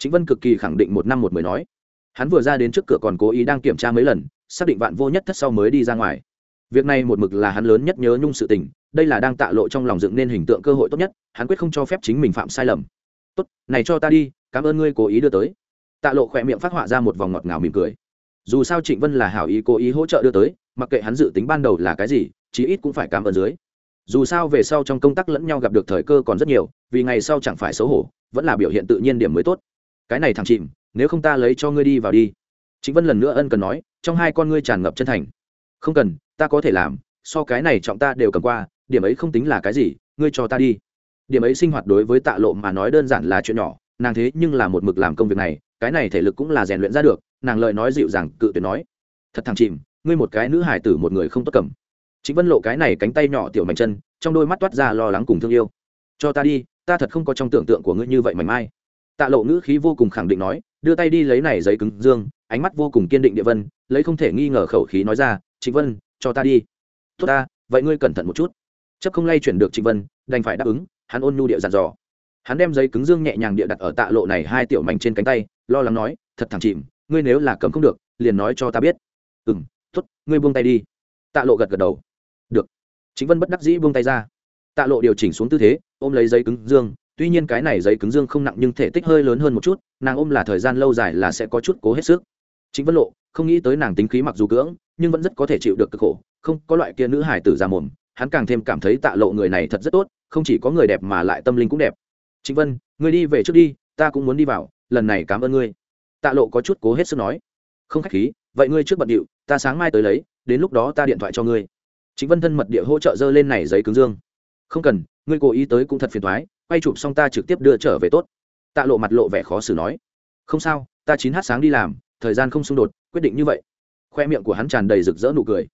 chính vân cực kỳ khẳng định một năm một mười nói. Hắn vừa ra đến trước cửa còn cố ý đang kiểm tra mấy lần, xác định vạn vô nhất thất sau mới đi ra ngoài. Việc này một mực là hắn lớn nhất nhớ nhung sự tình, đây là đang tạ lộ trong lòng dựng nên hình tượng cơ hội tốt nhất, hắn quyết không cho phép chính mình phạm sai lầm. Tốt, này cho ta đi, cảm ơn ngươi cố ý đưa tới. Tạ lộ khỏe miệng phát họa ra một vòng ngọt ngào mỉm cười. Dù sao trịnh vân là hảo ý cố ý hỗ trợ đưa tới, mặc kệ hắn dự tính ban đầu là cái gì, chí ít cũng phải cảm ơn dưới. Dù sao về sau trong công tác lẫn nhau gặp được thời cơ còn rất nhiều, vì ngày sau chẳng phải xấu hổ, vẫn là biểu hiện tự nhiên điểm mới tốt cái này thằng chìm, nếu không ta lấy cho ngươi đi vào đi. Chính vân lần nữa ân cần nói, trong hai con ngươi tràn ngập chân thành. Không cần, ta có thể làm, so cái này trọng ta đều cầm qua, điểm ấy không tính là cái gì, ngươi cho ta đi. Điểm ấy sinh hoạt đối với tạ lộ mà nói đơn giản là chuyện nhỏ, nàng thế nhưng là một mực làm công việc này, cái này thể lực cũng là rèn luyện ra được, nàng lời nói dịu dàng, cự tuyệt nói, thật thằng chìm, ngươi một cái nữ hải tử một người không tốt cầm. Chính vân lộ cái này cánh tay nhỏ tiểu mảnh chân, trong đôi mắt toát ra lo lắng cùng thương yêu. Cho ta đi, ta thật không có trong tưởng tượng của ngươi như vậy mảnh mai tạ lộ ngữ khí vô cùng khẳng định nói, đưa tay đi lấy này giấy cứng dương, ánh mắt vô cùng kiên định địa vân, lấy không thể nghi ngờ khẩu khí nói ra, trịnh vân, cho ta đi. Tốt ta, vậy ngươi cẩn thận một chút. Chấp không lay chuyển được trịnh vân, đành phải đáp ứng, hắn ôn nhu địa dặn dò. Hắn đem giấy cứng dương nhẹ nhàng địa đặt ở tạ lộ này hai tiểu mảnh trên cánh tay, lo lắng nói, thật thẳng chìm, ngươi nếu là cầm không được, liền nói cho ta biết. Ừ m t ố t ngươi buông tay đi. Tạ lộ gật gật đầu. Được. Chính vân bất đắc dĩ buông tay ra. Tạ lộ điều chỉnh xuống tư thế, ôm lấy giấy cứng dương tuy nhiên cái này giấy cứng dương không nặng nhưng thể tích hơi lớn hơn một chút, nàng ôm là thời gian lâu dài là sẽ có chút cố hết sức. Chính vân lộ, không nghĩ tới nàng tính khí mặc dù cưỡng, nhưng vẫn rất có thể chịu được cực khổ, không có loại kia nữ hải tử ra mồm, hắn càng thêm cảm thấy tạ lộ người này thật rất tốt, không chỉ có người đẹp mà lại tâm linh cũng đẹp. Chính vân người đi về trước đi, ta cũng muốn đi vào, lần này cảm ơn ngươi. Tạ lộ có chút cố hết sức nói. Không khách khí, vậy ngươi trước bận điệu, ta sáng mai tới lấy, đến lúc đó ta điện thoại cho ngươi. Chính vân thân mật địa hỗ trợ dơ lên này giấy cứng dương. Không cần, ngươi cố ý tới cũng thật phiền thoái quay chụp xong ta trực tiếp đưa trở về tốt. Tạ lộ mặt lộ vẻ khó xử nói. Không sao, ta chín h sáng đi làm, thời gian không xung đột, quyết định như vậy. Khoe miệng của hắn tràn đầy rực rỡ nụ cười.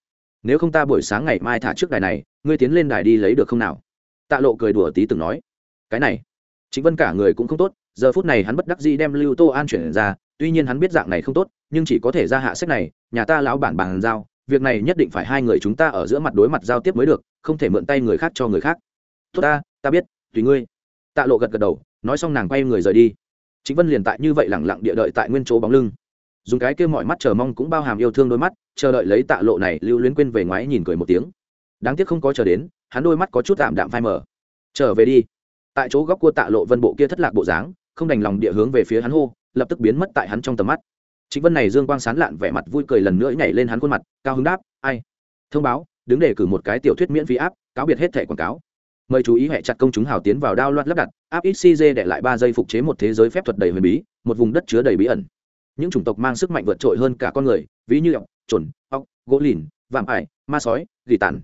Nếu không ta buổi sáng ngày mai thả trước đài này, ngươi tiến lên đài đi lấy được không nào? Tạ lộ cười đùa tí từng nói. Cái này chính vân cả người cũng không tốt, giờ phút này hắn bất đắc dĩ đem lưu tô an chuyển ra, tuy nhiên hắn biết dạng này không tốt, nhưng chỉ có thể ra hạ sách này, nhà ta lão bản bàn giao, việc này nhất định phải hai người chúng ta ở giữa mặt đối mặt giao tiếp mới được, không thể mượn tay người khác cho người khác. Tốt ta ta biết, tùy ngươi tạ lộ gật gật đầu, nói xong nàng quay người rời đi. Chính vân liền tại như vậy lẳng lặng địa đợi tại nguyên chỗ bóng lưng. Dùng cái kêu mọi mắt chờ mong cũng bao hàm yêu thương đôi mắt, chờ đợi lấy tạ lộ này lưu luyến quên về ngoái nhìn cười một tiếng. Đáng tiếc không có chờ đến, hắn đôi mắt có chút tạm đạm phai mờ. Trở về đi. Tại chỗ góc cua tạ lộ vân bộ kia thất lạc bộ dáng, không đành lòng địa hướng về phía hắn hô, lập tức biến mất tại hắn trong tầm mắt. Chính vân này dương quang sán lạn vẻ mặt vui cười lần nữa nhảy lên hắn khuôn mặt, cao hứng đáp, ai? Thông báo, đứng để cử một cái tiểu thuyết miễn phí áp cáo biệt hết thẻ quảng cáo mời chú ý hệ chặt công chúng hào tiến vào đao loạt lắp đặt, áp ít cg để lại ba giây phục chế một thế giới phép thuật đầy huyền bí, một vùng đất chứa đầy bí ẩn. Những chủng tộc mang sức mạnh vượt trội hơn cả con người, ví như ọc trồn ọc gỗ lìn, vạm ải, ma sói, gỉ tàn.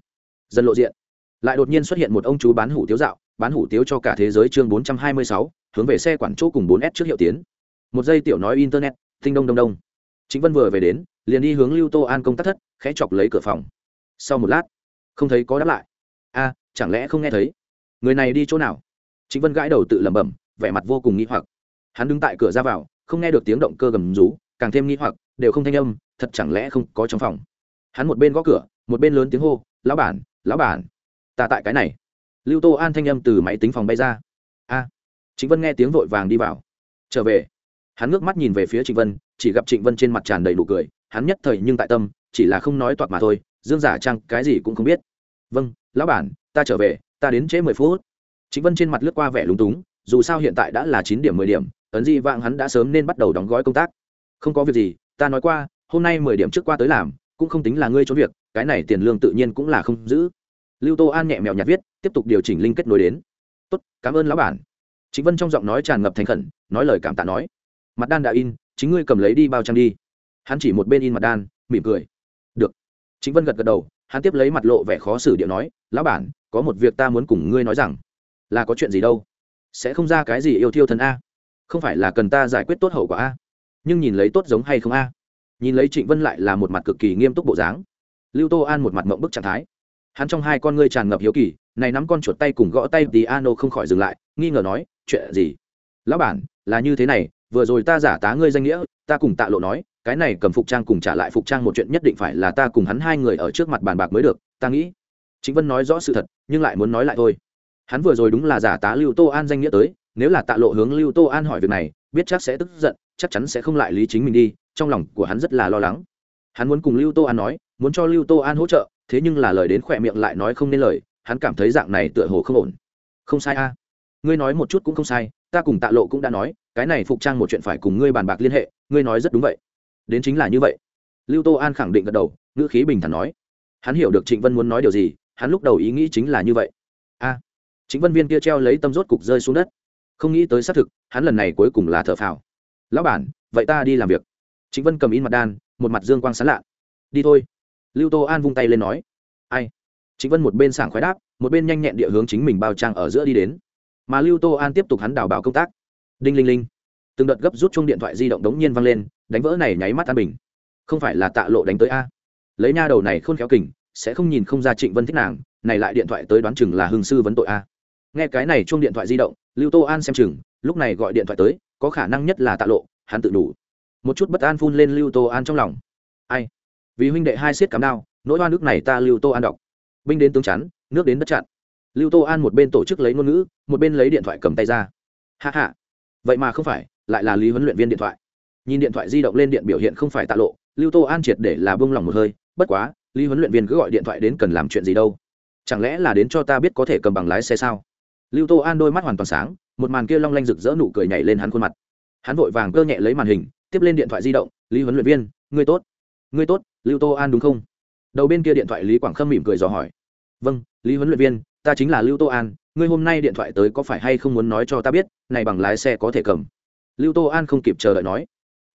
Dần lộ diện. Lại đột nhiên xuất hiện một ông chú bán hủ tiếu dạo, bán hủ tiếu cho cả thế giới chương bốn trăm hai mươi sáu, hướng về xe quản chỗ cùng bốn s trước hiệu tiến. Một giây tiểu nói internet tinh đông đông đông. Chính vân vừa về đến, liền đi hướng lưu tô an công tác thất, khẽ chọc lấy cửa phòng. Sau một lát, không thấy có đáp lại. A chẳng lẽ không nghe thấy? Người này đi chỗ nào? Chính vân gãi đầu tự lẩm bẩm, vẻ mặt vô cùng nghi hoặc. Hắn đứng tại cửa ra vào, không nghe được tiếng động cơ gầm rú, càng thêm nghi hoặc, đều không thanh âm, thật chẳng lẽ không có trong phòng. Hắn một bên gõ cửa, một bên lớn tiếng hô, lão bản lão bản, ta tại cái này. Lưu tô an thanh âm từ máy tính phòng bay ra. A. Chính vân nghe tiếng vội vàng đi vào. Trở về. Hắn ngước mắt nhìn về phía trịnh vân, chỉ gặp trịnh vân trên mặt tràn đầy nụ cười, hắn nhất thời nhưng tại tâm, chỉ là không nói toạc mà thôi, dương giả trang, cái gì cũng không biết. Vâng lão bản ta trở về, ta đến trễ mười phút. Chính vân trên mặt lướt qua vẻ lúng túng, dù sao hiện tại đã là chín điểm, mười điểm, ấn di vạng hắn đã sớm nên bắt đầu đóng gói công tác. Không có việc gì, ta nói qua, hôm nay mười điểm trước qua tới làm, cũng không tính là ngươi trốn việc, cái này tiền lương tự nhiên cũng là không giữ. Lưu tô an nhẹ mèo nhạt viết, tiếp tục điều chỉnh linh kết nối đến. Tốt, cảm ơn lão bản. Chính vân trong giọng nói tràn ngập thành khẩn, nói lời cảm tạ nói. Mặt đan đã in, chính ngươi cầm lấy đi bao trang đi. Hắn chỉ một bên in mặt đan, mỉm cười. Được. Chính vân gật gật đầu, hắn tiếp lấy mặt lộ vẻ khó xử điệu nói, lão bản có một việc ta muốn cùng ngươi nói rằng. Là có chuyện gì đâu? Sẽ không ra cái gì yêu thiêu thần a. Không phải là cần ta giải quyết tốt hậu quả a. Nhưng nhìn lấy tốt giống hay không a? Nhìn lấy trịnh vân lại là một mặt cực kỳ nghiêm túc bộ dáng. Lưu tô an một mặt mộng bức trạng thái. Hắn trong hai con ngươi tràn ngập hiếu kỳ, này nắm con chuột tay cùng gõ tay thì ano không khỏi dừng lại, nghi ngờ nói, chuyện gì? Lão bản, là như thế này, vừa rồi ta giả tá ngươi danh nghĩa, ta cùng tạ lộ nói, cái này cầm phục trang cùng trả lại phục trang một chuyện nhất định phải là ta cùng hắn hai người ở trước mặt bàn bạc mới được, ta nghĩ. Chính vân nói rõ sự thật nhưng lại muốn nói lại thôi. Hắn vừa rồi đúng là giả tá lưu tô an danh nghĩa tới, nếu là tạ lộ hướng lưu tô an hỏi việc này, biết chắc sẽ tức giận, chắc chắn sẽ không lại lý chính mình đi, trong lòng của hắn rất là lo lắng. Hắn muốn cùng lưu tô an nói, muốn cho lưu tô an hỗ trợ, thế nhưng là lời đến khỏe miệng lại nói không nên lời, hắn cảm thấy dạng này tựa hồ không ổn. Không sai a. Ngươi nói một chút cũng không sai, ta cùng tạ lộ cũng đã nói, cái này phục trang một chuyện phải cùng ngươi bàn bạc liên hệ, ngươi nói rất đúng vậy. Đến chính là như vậy. Lưu tô an khẳng định gật đầu, ngữ khí bình thản nói. Hắn hiểu được trịnh vân muốn nói điều gì hắn lúc đầu ý nghĩ chính là như vậy. A à, chính vân viên kia treo lấy tâm rốt cục rơi xuống đất. Không nghĩ tới xác thực hắn lần này cuối cùng là thở phào. Lão bản vậy ta đi làm việc. Chính vân cầm in mặt đan một mặt dương quang sán lạ. Đi thôi. Lưu tô an vung tay lên nói. Ai? Chính vân một bên sảng khoái đáp một bên nhanh nhẹn địa hướng chính mình bao trang ở giữa đi đến. Mà lưu tô an tiếp tục hắn đào bảo công tác. Đinh linh linh. Từng đợt gấp rút chung điện thoại di động đống nhiên văng lên đánh vỡ này nháy mắt an bình. Không phải là tạ lộ đánh tới a. Lấy nha đầu này khôn khéo kình sẽ không nhìn không ra trịnh vân thích nàng, này lại điện thoại tới đoán chừng là hương sư vấn tội a. Nghe cái này chung điện thoại di động, lưu tô an xem chừng, lúc này gọi điện thoại tới, có khả năng nhất là tạ lộ, hắn tự đủ. Một chút bất an phun lên lưu tô an trong lòng. Ai? Vì huynh đệ hai siết cắm đao, nỗi hoa nước này ta lưu tô an đọc. Binh đến tướng chắn, nước đến đất chặn. Lưu tô an một bên tổ chức lấy ngôn ngữ, một bên lấy điện thoại cầm tay ra. Hạ hạ vậy mà không phải, lại là lý huấn luyện viên điện thoại. Nhìn điện thoại di động lên điện biểu hiện không phải tạ lộ, lưu tô an triệt để là bông lòng một hơi, bất quá lý huấn luyện viên cứ gọi điện thoại đến cần làm chuyện gì đâu? Chẳng lẽ là đến cho ta biết có thể cầm bằng lái xe sao? Lưu tô an đôi mắt hoàn toàn sáng, một màn kia long lanh rực rỡ nụ cười nhảy lên hắn khuôn mặt. Hắn vội vàng cơ nhẹ lấy màn hình, tiếp lên điện thoại di động, lý huấn luyện viên, ngươi tốt. Ngươi tốt, lưu tô an đúng không? Đầu bên kia điện thoại lý quảng khâm mỉm cười dò hỏi. Vâng lý huấn luyện viên, ta chính là lưu tô an, ngươi hôm nay điện thoại tới có phải hay không muốn nói cho ta biết, này bằng lái xe có thể cầm? Lưu tô an không kịp chờ đợi nói.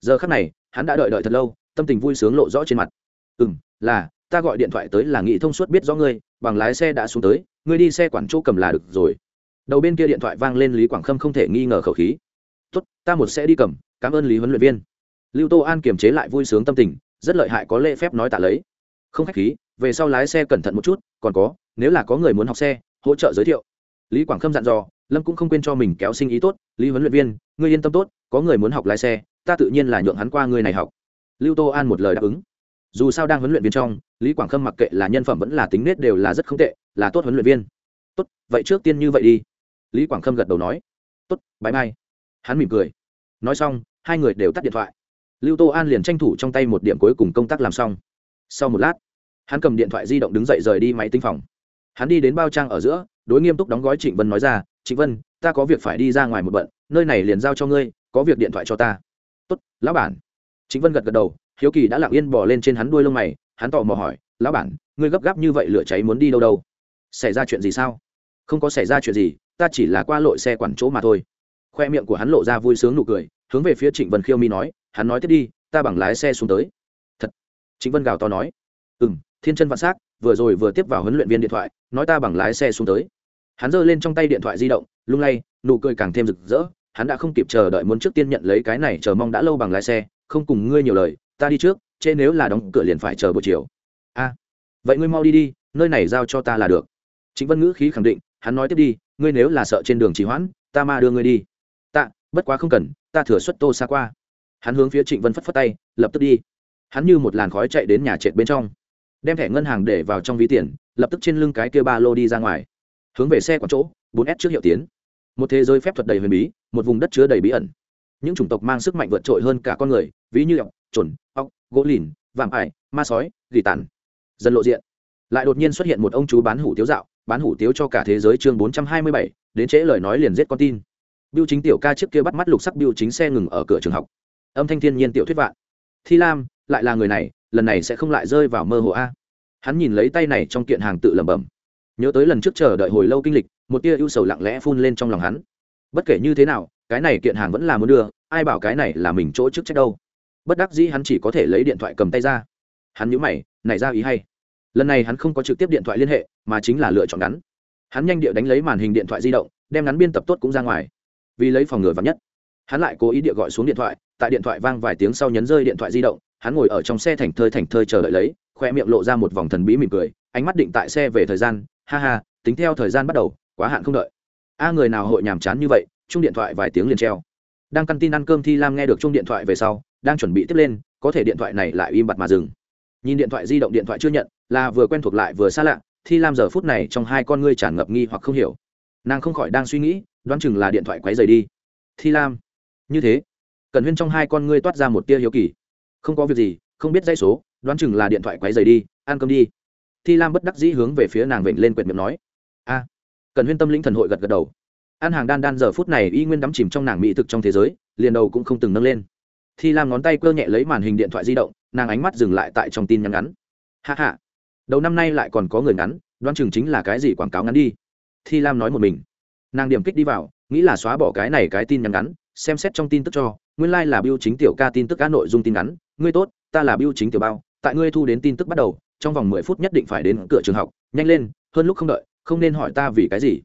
Giờ khắc này, hắn đã đợi đợi thật lâu, tâm tình vui sướng lộ rõ trên mặt. Ừ m là ta gọi điện thoại tới là nghị thông suốt biết rõ ngươi, bằng lái xe đã xuống tới, ngươi đi xe quản chỗ cầm là được rồi. Đầu bên kia điện thoại vang lên lý quảng khâm không thể nghi ngờ khẩu khí. Tốt, ta một sẽ đi cầm, cảm ơn lý huấn luyện viên. Lưu tô an kiềm chế lại vui sướng tâm tình, rất lợi hại có lễ phép nói tạ lấy. Không khách khí, về sau lái xe cẩn thận một chút, còn có, nếu là có người muốn học xe, hỗ trợ giới thiệu. Lý quảng khâm dặn dò, lâm cũng không quên cho mình kéo sinh ý tốt, lý huấn luyện viên, ngươi yên tâm tốt, có người muốn học lái xe, ta tự nhiên là nhượng hắn qua người này học. Lưu tô an một lời đáp ứng dù sao đang huấn luyện viên trong, lý quảng khâm mặc kệ là nhân phẩm vẫn là tính nết đều là rất không tệ, là tốt huấn luyện viên. Tốt, vậy trước tiên như vậy đi. Lý quảng khâm gật đầu nói. Tốt bãi mai hắn mỉm cười. Nói xong, hai người đều tắt điện thoại. Lưu tô an liền tranh thủ trong tay một điểm cuối cùng công tác làm xong. Sau một lát, hắn cầm điện thoại di động đứng dậy rời đi máy tinh phòng. Hắn đi đến bao trang ở giữa, đối nghiêm túc đóng gói trịnh vân nói ra, trịnh vân, ta có việc phải đi ra ngoài một bận, nơi này liền giao cho ngươi, có việc điện thoại cho ta. Tốt, lão bản. Trịnh vân gật gật đầu hiếu kỳ đã lặng yên bỏ lên trên hắn đuôi lông mày, hắn tò mò hỏi, lão bản, ngươi gấp gáp như vậy lửa cháy muốn đi đâu đâu? Xảy ra chuyện gì sao? Không có xảy ra chuyện gì, ta chỉ là qua lội xe quản chỗ mà thôi. Khoe miệng của hắn lộ ra vui sướng nụ cười, hướng về phía trịnh vân khiêu mi nói, hắn nói tiếp đi, ta bằng lái xe xuống tới. Thật? Trịnh vân gào to nói. Ừ m thiên chân vạn s á c vừa rồi vừa tiếp vào huấn luyện viên điện thoại, nói ta bằng lái xe xuống tới. Hắn giơ lên trong tay điện thoại di động, lung lay, nụ cười càng thêm rực rỡ, hắn đã không kịp chờ đợi muốn trước tiên nhận lấy cái này, chờ mong đã lâu bằng lái xe, không cùng ngươi nhiều lời ta đi trước chê nếu là đóng cửa liền phải chờ buổi chiều. A, vậy ngươi mau đi đi, nơi này giao cho ta là được. Chính vân ngữ khí khẳng định, hắn nói tiếp đi, ngươi nếu là sợ trên đường trì hoãn, ta ma đưa ngươi đi. Tạ, bất quá không cần, ta thừa xuất tô xa qua. Hắn hướng phía trịnh vân phất phất tay, lập tức đi. Hắn như một làn khói chạy đến nhà trệt bên trong. Đem thẻ ngân hàng để vào trong ví tiền, lập tức trên lưng cái kia ba lô đi ra ngoài. Hướng về xe quán chỗ, bốn s trước hiệu tiến. Một thế giới phép thuật đầy huyền bí, một vùng đất chứa đầy bí ẩn. Những chủng tộc mang sức mạnh vượt trội hơn cả con người, ví như ọc trồn ọc gỗ lìn, vạm ải, ma sói, gỉ tàn. Dần lộ diện. Lại đột nhiên xuất hiện một ông chú bán hủ tiếu dạo, bán hủ tiếu cho cả thế giới chương bốn trăm hai mươi bảy, đến trễ lời nói liền giết con tin. Biêu chính tiểu ca trước kia bắt mắt lục sắc biêu chính xe ngừng ở cửa trường học. Âm thanh thiên nhiên tiểu thuyết vạn. Thi lam, lại là người này, lần này sẽ không lại rơi vào mơ hồ a. Hắn nhìn lấy tay này trong kiện hàng tự lẩm bẩm. Nhớ tới lần trước chờ đợi hồi lâu kinh lịch, một tia ưu sầu lặng lẽ phun lên trong lòng hắn. Bất kể như thế nào, cái này kiện hàng vẫn là muốn đưa, ai bảo cái này là mình chỗ chức trách đâu? Bất đắc dĩ hắn chỉ có thể lấy điện thoại cầm tay ra. Hắn nhũ mày nảy ra ý hay. Lần này hắn không có trực tiếp điện thoại liên hệ, mà chính là lựa chọn ngắn. Hắn nhanh địa đánh lấy màn hình điện thoại di động, đem ngắn biên tập tốt cũng ra ngoài. Vì lấy phòng ngừa vắng nhất, hắn lại cố ý địa gọi xuống điện thoại, tại điện thoại vang vài tiếng sau nhấn rơi điện thoại di động, hắn ngồi ở trong xe thành thơi thành thơi chờ đợi lấy, khoe miệng lộ ra một vòng thần bí mỉm cười, ánh mắt định tại xe về thời gian, ha ha, tính theo thời gian bắt đầu, quá hạn không đợi. A người nào hội nhàm chán như vậy, chung điện thoại vài tiếng liền treo đang căn tin ăn cơm thi lam nghe được chung điện thoại về sau, đang chuẩn bị tiếp lên, có thể điện thoại này lại im bặt mà dừng. Nhìn điện thoại di động điện thoại chưa nhận, là vừa quen thuộc lại vừa xa lạ, thi lam giờ phút này trong hai con ngươi tràn ngập nghi hoặc không hiểu. Nàng không khỏi đang suy nghĩ, đoán chừng là điện thoại quấy rầy đi. Thi lam, như thế cần huyên trong hai con ngươi toát ra một tia hiếu kỳ. Không có việc gì, không biết dãy số, đoán chừng là điện thoại quấy dày đi, ăn cơm đi. Thi lam bất đắc dĩ hướng về phía nàng vểnh lên quyệt miệng nói. A cần huyên tâm lĩnh thần hội gật gật đầu ăn hàng đan đan giờ phút này y nguyên đắm chìm trong nàng mỹ thực trong thế giới, liền đầu cũng không từng nâng lên. Thi lam ngón tay cơ nhẹ lấy màn hình điện thoại di động, nàng ánh mắt dừng lại tại trong tin nhắn ngắn. Hạ hạ đầu năm nay lại còn có người ngắn Đoan chừng chính là cái gì quảng cáo ngắn đi. Thi lam nói một mình. Nàng điểm kích đi vào, nghĩ là xóa bỏ cái này cái tin nhắn ngắn, xem xét trong tin tức cho, nguyên lai、like、là biêu chính tiểu ca tin tức cá nội dung tin ngắn, ngươi tốt, ta là biêu chính tiểu bao, tại ngươi thu đến tin tức bắt đầu, trong vòng mười phút nhất định phải đến cửa trường học, nhanh lên, hơn lúc không đợi, không nên hỏi ta vì cái gì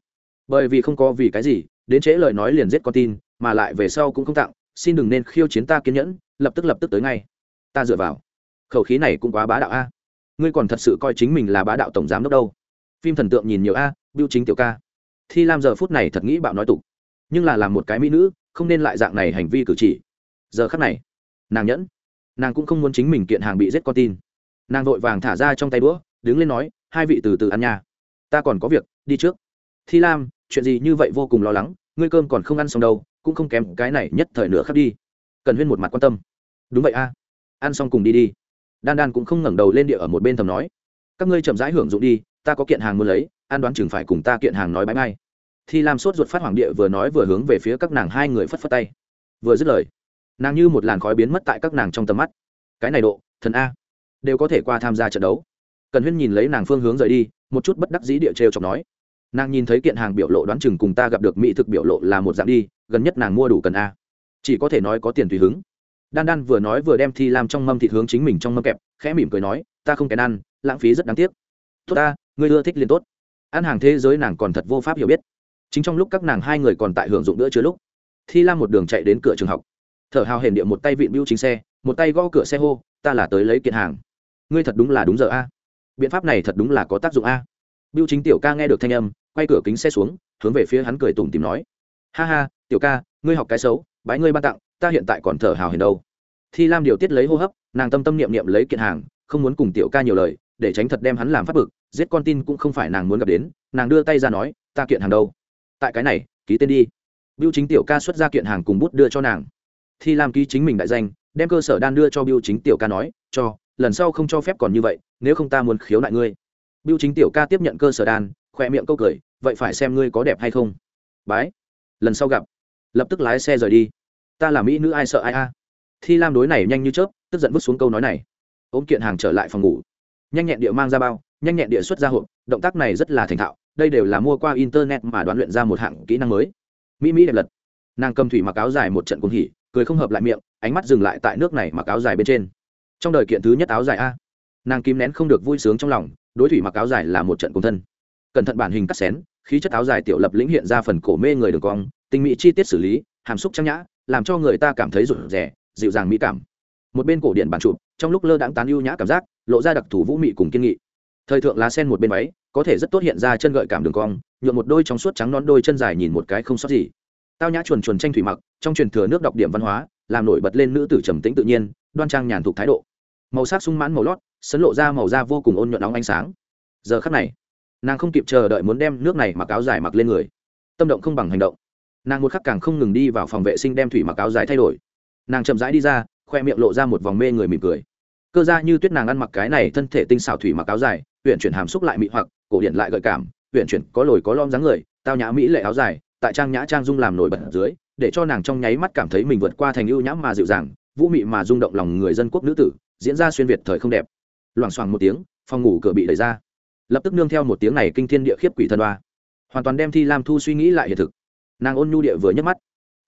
bởi vì không có vì cái gì, đến trễ lời nói liền giết con tin, mà lại về sau cũng không tặng, xin đừng nên khiêu chiến ta kiên nhẫn, lập tức lập tức tới ngay. Ta dựa vào. Khẩu khí này cũng quá bá đạo a. Ngươi còn thật sự coi chính mình là bá đạo tổng giám đốc đâu. Phim thần tượng nhìn nhiều a biêu chính tiểu ca. Thi lam giờ phút này thật nghĩ bạo nói tục. Nhưng là làm một cái mỹ nữ, không nên lại dạng này hành vi cử chỉ. Giờ khắc này, nàng nhẫn. Nàng cũng không muốn chính mình kiện hàng bị giết con tin. Nàng vội vàng thả ra trong tay đũa, đứng lên nói, hai vị từ từ ăn nhà ta còn có việc, đi trước thi lam, chuyện gì như vậy vô cùng lo lắng, ngươi cơm còn không ăn xong đâu, cũng không kém cái này nhất thời nữa khắc đi. Cần huyên một mặt quan tâm. Đúng vậy a. Ăn xong cùng đi đi. Đan đan cũng không ngẩng đầu lên địa ở một bên thầm nói. Các ngươi chậm rãi hưởng dụng đi, ta có kiện hàng muốn lấy, an đoán chừng phải cùng ta kiện hàng nói bãi ngay thi lam sốt ruột phát hoàng địa vừa nói vừa hướng về phía các nàng hai người phất phất tay. Vừa dứt lời, nàng như một làn khói biến mất tại các nàng trong tầm mắt. Cái này độ, thần a. Đều có thể qua tham gia trận đấu. Cần huyên nhìn lấy nàng phương hướng rời đi, một chút bất đắc dĩ địa trêu chọc nói nàng nhìn thấy kiện hàng biểu lộ đoán chừng cùng ta gặp được mỹ thực biểu lộ là một dạng đi, gần nhất nàng mua đủ cần a. Chỉ có thể nói có tiền tùy hứng. Đan đan vừa nói vừa đem thi lam trong mâm thịt hướng chính mình trong mâm kẹp, khẽ mỉm cười nói, ta không kèn ăn, lãng phí rất đáng tiếc. Tốt ta người ưa thích liền tốt. Ăn hàng thế giới nàng còn thật vô pháp hiểu biết. Chính trong lúc các nàng hai người còn tại hưởng dụng bữa chưa lúc, thi lam một đường chạy đến cửa trường học. Thở hào hển địa một tay vịn bưu chính xe, một tay gõ cửa xe hô, ta là tới lấy kiện hàng. Ngươi thật đúng là đúng giờ a. Biện pháp này thật đúng là có tác dụng a. Bưu chính tiểu ca nghe được thanh âm quay cửa kính xe xuống, hướng về phía hắn cười tủm tìm nói. Ha ha, tiểu ca, ngươi học cái xấu, bái ngươi ban tặng, ta hiện tại còn thở hào hiền đâu. Thi lam điều tiết lấy hô hấp, nàng tâm tâm niệm niệm lấy kiện hàng, không muốn cùng tiểu ca nhiều lời, để tránh thật đem hắn làm phát bực, giết con tin cũng không phải nàng muốn gặp đến, nàng đưa tay ra nói, ta kiện hàng đâu? Tại cái này, ký tên đi. Biêu chính tiểu ca xuất ra kiện hàng cùng bút đưa cho nàng. Thi lam ký chính mình đại danh, đem cơ sở đan đưa cho biêu chính tiểu ca nói, cho, lần sau không cho phép còn như vậy, nếu không ta muốn khiếu nại ngươi. Biêu chính tiểu ca tiếp nhận cơ sở đan khỏe miệng câu cười, vậy phải xem ngươi có đẹp hay không. Bái. Lần sau gặp. Lập tức lái xe rời đi. Ta là mỹ nữ ai sợ ai a? Thi lam đối này nhanh như chớp, tức giận vứt xuống câu nói này. Ôm kiện hàng trở lại phòng ngủ. Nhanh nhẹn địa mang ra bao, nhanh nhẹn địa xuất ra hộp, động tác này rất là thành thạo, đây đều là mua qua internet mà đoán luyện ra một hạng kỹ năng mới. Mỹ mỹ đẹp lật. Nàng cầm thủy mặc áo dài một trận cuồng hỉ, cười không hợp lại miệng, ánh mắt dừng lại tại nước này mặc áo dài bên trên. Trong đời kiện thứ nhất áo dài a. Nàng kim nén không được vui sướng trong lòng, đối thủy mặc áo dài là một trận cùng thân cẩn thận bản hình cắt xén, khí chất áo dài tiểu lập lĩnh hiện ra phần cổ mê người đường cong, tinh mỹ chi tiết xử lý, hàm xúc trang nhã, làm cho người ta cảm thấy rụt rẻ dịu dàng mỹ cảm. Một bên cổ điện bản chụp, trong lúc lơ đãng tán ưu nhã cảm giác, lộ ra đặc thù vũ mị cùng kiên nghị. Thời thượng lá sen một bên váy, có thể rất tốt hiện ra chân gợi cảm đường cong, nhuộm một đôi trong suốt trắng non đôi chân dài nhìn một cái không sót gì. Tao nhã chuồn chuồn tranh thủy mặc, trong truyền thừa nước đọc điểm văn hóa, làm nổi bật lên nữ tử trầm tĩnh tự nhiên, đoan trang nhàn thục thái độ. Màu sắc sung mãn màu lót, sấn lộ ra màu da vô cùng ôn nhuận nóng ánh sáng. Giờ khắc này nàng không kịp chờ đợi muốn đem nước này mặc áo dài mặc lên người. Tâm động không bằng hành động. Nàng một khắc càng không ngừng đi vào phòng vệ sinh đem thủy mặc áo dài thay đổi. Nàng chậm rãi đi ra, khoe miệng lộ ra một vòng mê người mỉm cười. Cơ ra như tuyết nàng ăn mặc cái này thân thể tinh xảo thủy mặc áo dài huyện chuyển hàm xúc lại mị hoặc, cổ điện lại gợi cảm huyện chuyển có lồi có lom dáng người, tao nhã mỹ lệ áo dài, tại trang nhã trang dung làm nổi bật ở dưới, để cho nàng trong nháy mắt cảm thấy mình vượt qua thành ưu nhãm mà dịu dàng, vũ mị mà rung động lòng người dân quốc nữ tử, diễn ra xuyên việt thời không đẹp. Loảng xoảng một tiếng, phòng ngủ cửa bị đẩy ra lập tức nương theo một tiếng này kinh thiên địa khiếp quỷ thần đoa hoàn toàn đem thi lam thu suy nghĩ lại hiện thực. Nàng ôn nhu địa vừa nhấc mắt.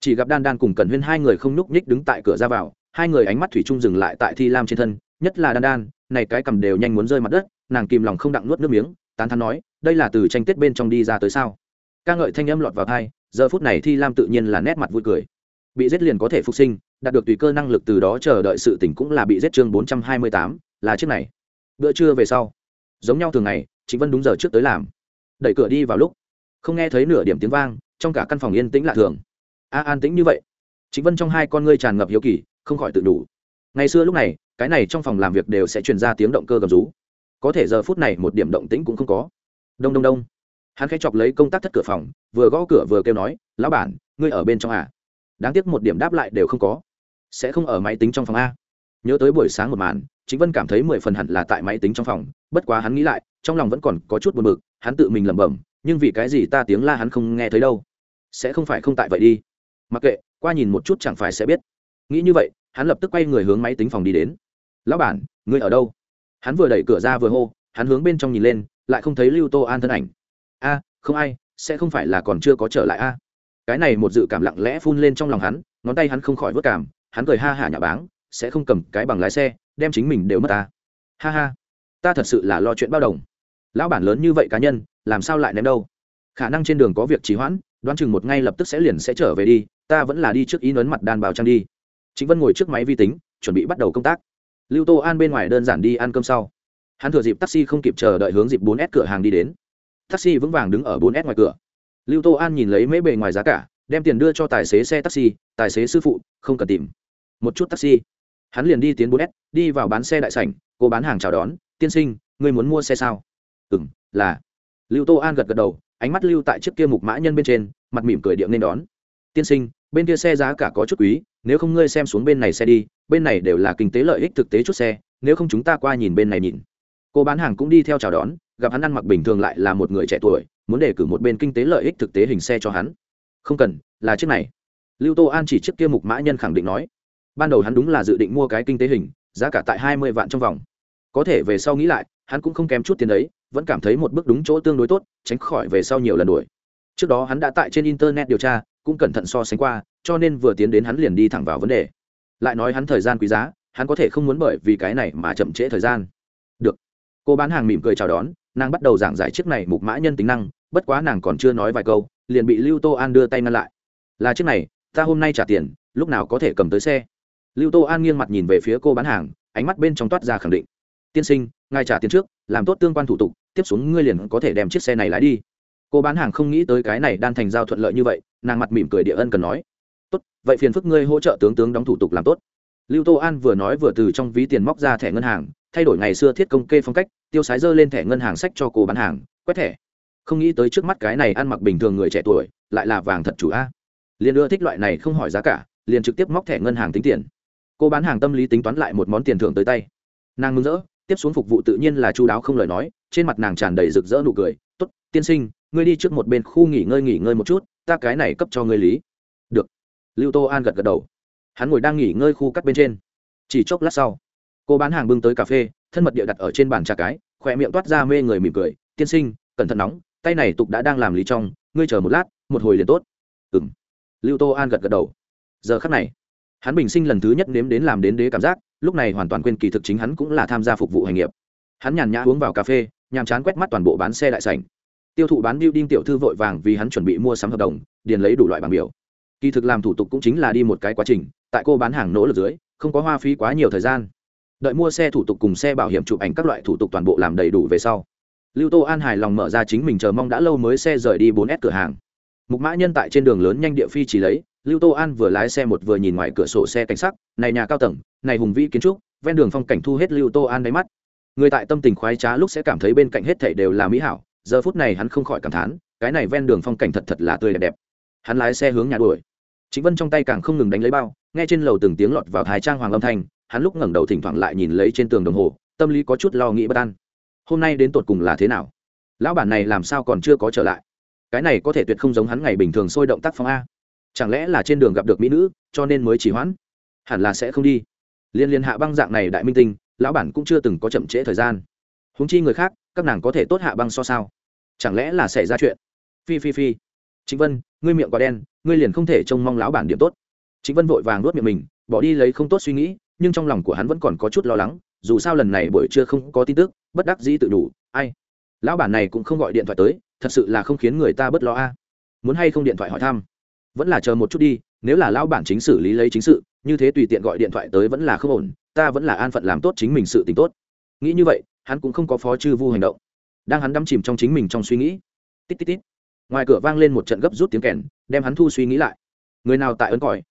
Chỉ gặp đan đan cùng cần huyên hai người không nhúc nhích đứng tại cửa ra vào, hai người ánh mắt thủy chung dừng lại tại thi lam trên thân, nhất là đan đan, này cái cầm đều nhanh muốn rơi mặt đất, nàng kìm lòng không đặng nuốt nước miếng, tán thắn nói, đây là từ tranh tết bên trong đi ra tới sao? Ca ngợi thanh âm lọt vào thai giờ phút này thi lam tự nhiên là nét mặt vui cười. Bị giết liền có thể phục sinh, đạt được tùy cơ năng lực từ đó chờ đợi sự tỉnh cũng là bị giết chương bốn trăm hai mươi tám, là chiếc này. Bữa trưa về sau giống nhau thường ngày chính vân đúng giờ trước tới làm. Đẩy cửa đi vào lúc, không nghe thấy nửa điểm tiếng vang, trong cả căn phòng yên tĩnh lạ thường. A, an tĩnh như vậy? Chính vân trong hai con ngươi tràn ngập hiếu kỳ, không khỏi tự đủ. Ngày xưa lúc này, cái này trong phòng làm việc đều sẽ truyền ra tiếng động cơ gầm rú. Có thể giờ phút này một điểm động tĩnh cũng không có. Đông đông đông. Hắn khẽ chọc lấy công tác thất cửa phòng, vừa gõ cửa vừa kêu nói, lão bản, ngươi ở bên trong à? Đáng tiếc một điểm đáp lại đều không có. Sẽ không ở máy tính trong phòng a. Nhớ tới buổi sáng một màn chính vân cảm thấy mười phần hẳn là tại máy tính trong phòng, bất quá hắn nghĩ lại, trong lòng vẫn còn có chút buồn bực, hắn tự mình lẩm bẩm, nhưng vì cái gì ta tiếng la hắn không nghe thấy đâu? Sẽ không phải không tại vậy đi. Mặc kệ, qua nhìn một chút chẳng phải sẽ biết. Nghĩ như vậy, hắn lập tức quay người hướng máy tính phòng đi đến. Lão bản, ngươi ở đâu? Hắn vừa đẩy cửa ra vừa hô, hắn hướng bên trong nhìn lên, lại không thấy lưu tô an thân ảnh. A, không ai, sẽ không phải là còn chưa có trở lại a? Cái này một dự cảm lặng lẽ phun lên trong lòng hắn, ngón tay hắn không khỏi vớt cảm, hắn cười ha hả nhà báng, sẽ không cầm cái bằng lái xe đem chính mình đều mất ta. Ha ha, ta thật sự là lo chuyện bao đồng. Lão bản lớn như vậy cá nhân, làm sao lại ném đâu? Khả năng trên đường có việc trì hoãn, đoán chừng một ngay lập tức sẽ liền sẽ trở về đi, ta vẫn là đi trước ý nấn mặt đàn bào trang đi. Chính vân ngồi trước máy vi tính, chuẩn bị bắt đầu công tác. Lưu tô an bên ngoài đơn giản đi ăn cơm sau. Hắn thừa dịp taxi không kịp chờ đợi hướng dịp 4 s cửa hàng đi đến. Taxi vững vàng đứng ở 4 s ngoài cửa. Lưu tô an nhìn lấy mấy bề ngoài giá cả, đem tiền đưa cho tài xế xe taxi, tài xế sư phụ, không cần tìm. Một chút taxi hắn liền đi tiến bốn s đi vào bán xe đại sảnh, cô bán hàng chào đón, tiên sinh người muốn mua xe sao? Ừ m là. Lưu tô an gật gật đầu, ánh mắt lưu tại chiếc kia mục mã nhân bên trên, mặt mỉm cười điệm nên đón. Tiên sinh, bên kia xe giá cả có chút quý, nếu không ngươi xem xuống bên này xe đi, bên này đều là kinh tế lợi ích thực tế chút xe, nếu không chúng ta qua nhìn bên này nhìn. Cô bán hàng cũng đi theo chào đón, gặp hắn ăn mặc bình thường lại là một người trẻ tuổi, muốn đề cử một bên kinh tế lợi ích thực tế hình xe cho hắn. Không cần, là chiếc này. Lưu tô an chỉ chiếc kia mục mã nhân khẳng định nói ban đầu hắn đúng là dự định mua cái kinh tế hình, giá cả tại hai mươi vạn trong vòng. Có thể về sau nghĩ lại, hắn cũng không kém chút tiền đấy, vẫn cảm thấy một bước đúng chỗ tương đối tốt, tránh khỏi về sau nhiều lần đuổi. Trước đó hắn đã tại trên internet điều tra, cũng cẩn thận so sánh qua, cho nên vừa tiến đến hắn liền đi thẳng vào vấn đề. Lại nói hắn thời gian quý giá, hắn có thể không muốn bởi vì cái này mà chậm trễ thời gian. Được. Cô bán hàng mỉm cười chào đón, nàng bắt đầu giảng giải chiếc này mục mã nhân tính năng, bất quá nàng còn chưa nói vài câu, liền bị lưu tô an đưa tay ngăn lại. Là chiếc này, ta hôm nay trả tiền, lúc nào có thể cầm tới xe? Lưu tô an nghiêng mặt nhìn về phía cô bán hàng, ánh mắt bên trong toát ra khẳng định. Tiên sinh, ngài trả tiền trước, làm tốt tương quan thủ tục, tiếp xuống ngươi liền có thể đem chiếc xe này lái đi. Cô bán hàng không nghĩ tới cái này đan thành giao thuận lợi như vậy, nàng mặt mỉm cười địa ân cần nói. Tốt, vậy phiền phức ngươi hỗ trợ tướng tướng đóng thủ tục làm tốt. Lưu tô an vừa nói vừa từ trong ví tiền móc ra thẻ ngân hàng, thay đổi ngày xưa thiết công kê phong cách, tiêu sái dơ lên thẻ ngân hàng sách cho cô bán hàng, quét thẻ. Không nghĩ tới trước mắt cái này ăn mặc bình thường người trẻ tuổi, lại là vàng thật chủ a. Liền ưa thích loại này không hỏi giá cả, liền trực tiếp móc thẻ ngân hàng tính tiền cô bán hàng tâm lý tính toán lại một món tiền thưởng tới tay. Nàng mừng rỡ, tiếp xuống phục vụ tự nhiên là chú đáo không lời nói, trên mặt nàng tràn đầy rực rỡ nụ cười. T ố t tiên sinh, ngươi đi trước một bên khu nghỉ ngơi nghỉ ngơi một chút, ta cái này cấp cho ngươi lý. Được. Lưu tô an gật gật đầu. Hắn ngồi đang nghỉ ngơi khu cắt bên trên. Chỉ chốc lát sau, cô bán hàng bưng tới cà phê, thân mật địa đặt ở trên bàn trà cái, khỏe miệng toát ra mê người mỉm cười. Tiên sinh, cẩn thận nóng, tay này tục đã đang làm lý trong, ngươi chờ một lát, một hồi liền tốt. Ừ m lưu tô an gật gật đầu. Giờ khắc này hắn bình sinh lần thứ nhất nếm đến làm đến đế cảm giác, lúc này hoàn toàn quên kỳ thực chính hắn cũng là tham gia phục vụ hành nghiệp. Hắn nhàn nhã uống vào cà phê, nhàm chán quét mắt toàn bộ bán xe đại sảnh. Tiêu thụ bán building tiểu thư vội vàng vì hắn chuẩn bị mua sắm hợp đồng, điền lấy đủ loại bảng biểu. Kỳ thực làm thủ tục cũng chính là đi một cái quá trình, tại cô bán hàng nỗ lực dưới, không có hoa phí quá nhiều thời gian. Đợi mua xe thủ tục cùng xe bảo hiểm chụp ảnh các loại thủ tục toàn bộ làm đầy đủ về sau. Lưu tô an hài lòng mở ra chính mình chờ mong đã lâu mới xe rời đi bốn s cửa hàng mục mã nhân tại trên đường lớn nhanh địa phi chỉ lấy, lưu tô an vừa lái xe một vừa nhìn ngoài cửa sổ xe cảnh sắc, này nhà cao tầng, này hùng vĩ kiến trúc, ven đường phong cảnh thu hết lưu tô an đáy mắt. Người tại tâm tình khoái trá lúc sẽ cảm thấy bên cạnh hết thảy đều là mỹ hảo, giờ phút này hắn không khỏi cảm thán, cái này ven đường phong cảnh thật thật là tươi đẹp đẹp. Hắn lái xe hướng nhà đuổi. Chính vân trong tay càng không ngừng đánh lấy bao, nghe trên lầu từng tiếng lọt vào thái trang hoàng âm thanh, hắn lúc ngẩng đầu thỉnh thoảng lại nhìn lấy trên tường đồng hồ, tâm lý có chút lo nghĩ bất an. Hôm nay đến tột cùng là thế nào? Lão bản này làm sao còn chưa có trở lại? Cái này có thể tuyệt không giống hắn ngày bình thường sôi động tác phong a. Chẳng lẽ là trên đường gặp được mỹ nữ, cho nên mới chỉ hoãn? Hẳn là sẽ không đi. Liên liên hạ băng dạng này đại minh tinh, lão bản cũng chưa từng có chậm trễ thời gian. Húng chi người khác, các nàng có thể tốt hạ băng so sao? Chẳng lẽ là xảy ra chuyện? Phi phi phi. Chính vân, ngươi miệng quá đen, ngươi liền không thể trông mong lão bản điểm tốt. Chính vân vội vàng nuốt miệng mình, bỏ đi lấy không tốt suy nghĩ, nhưng trong lòng của hắn vẫn còn có chút lo lắng, dù sao lần này buổi trưa không có tin tức, bất đắc dĩ tự đủ, ai? Lão bản này cũng không gọi điện thoại tới thật sự là không khiến người ta bớt lo a. Muốn hay không điện thoại hỏi thăm? Vẫn là chờ một chút đi, nếu là lão bản chính xử lý lấy chính sự, như thế tùy tiện gọi điện thoại tới vẫn là không ổn, ta vẫn là an phận làm tốt chính mình sự t tốt. Nghĩ như vậy, hắn cũng không có phó chư vu hành động. Đang hắn đắm chìm trong chính mình trong suy nghĩ. Tít tít tít. Ngoài cửa vang lên một trận gấp rút tiếng kèn, đem hắn thu suy nghĩ lại. Người nào tại ấn còi?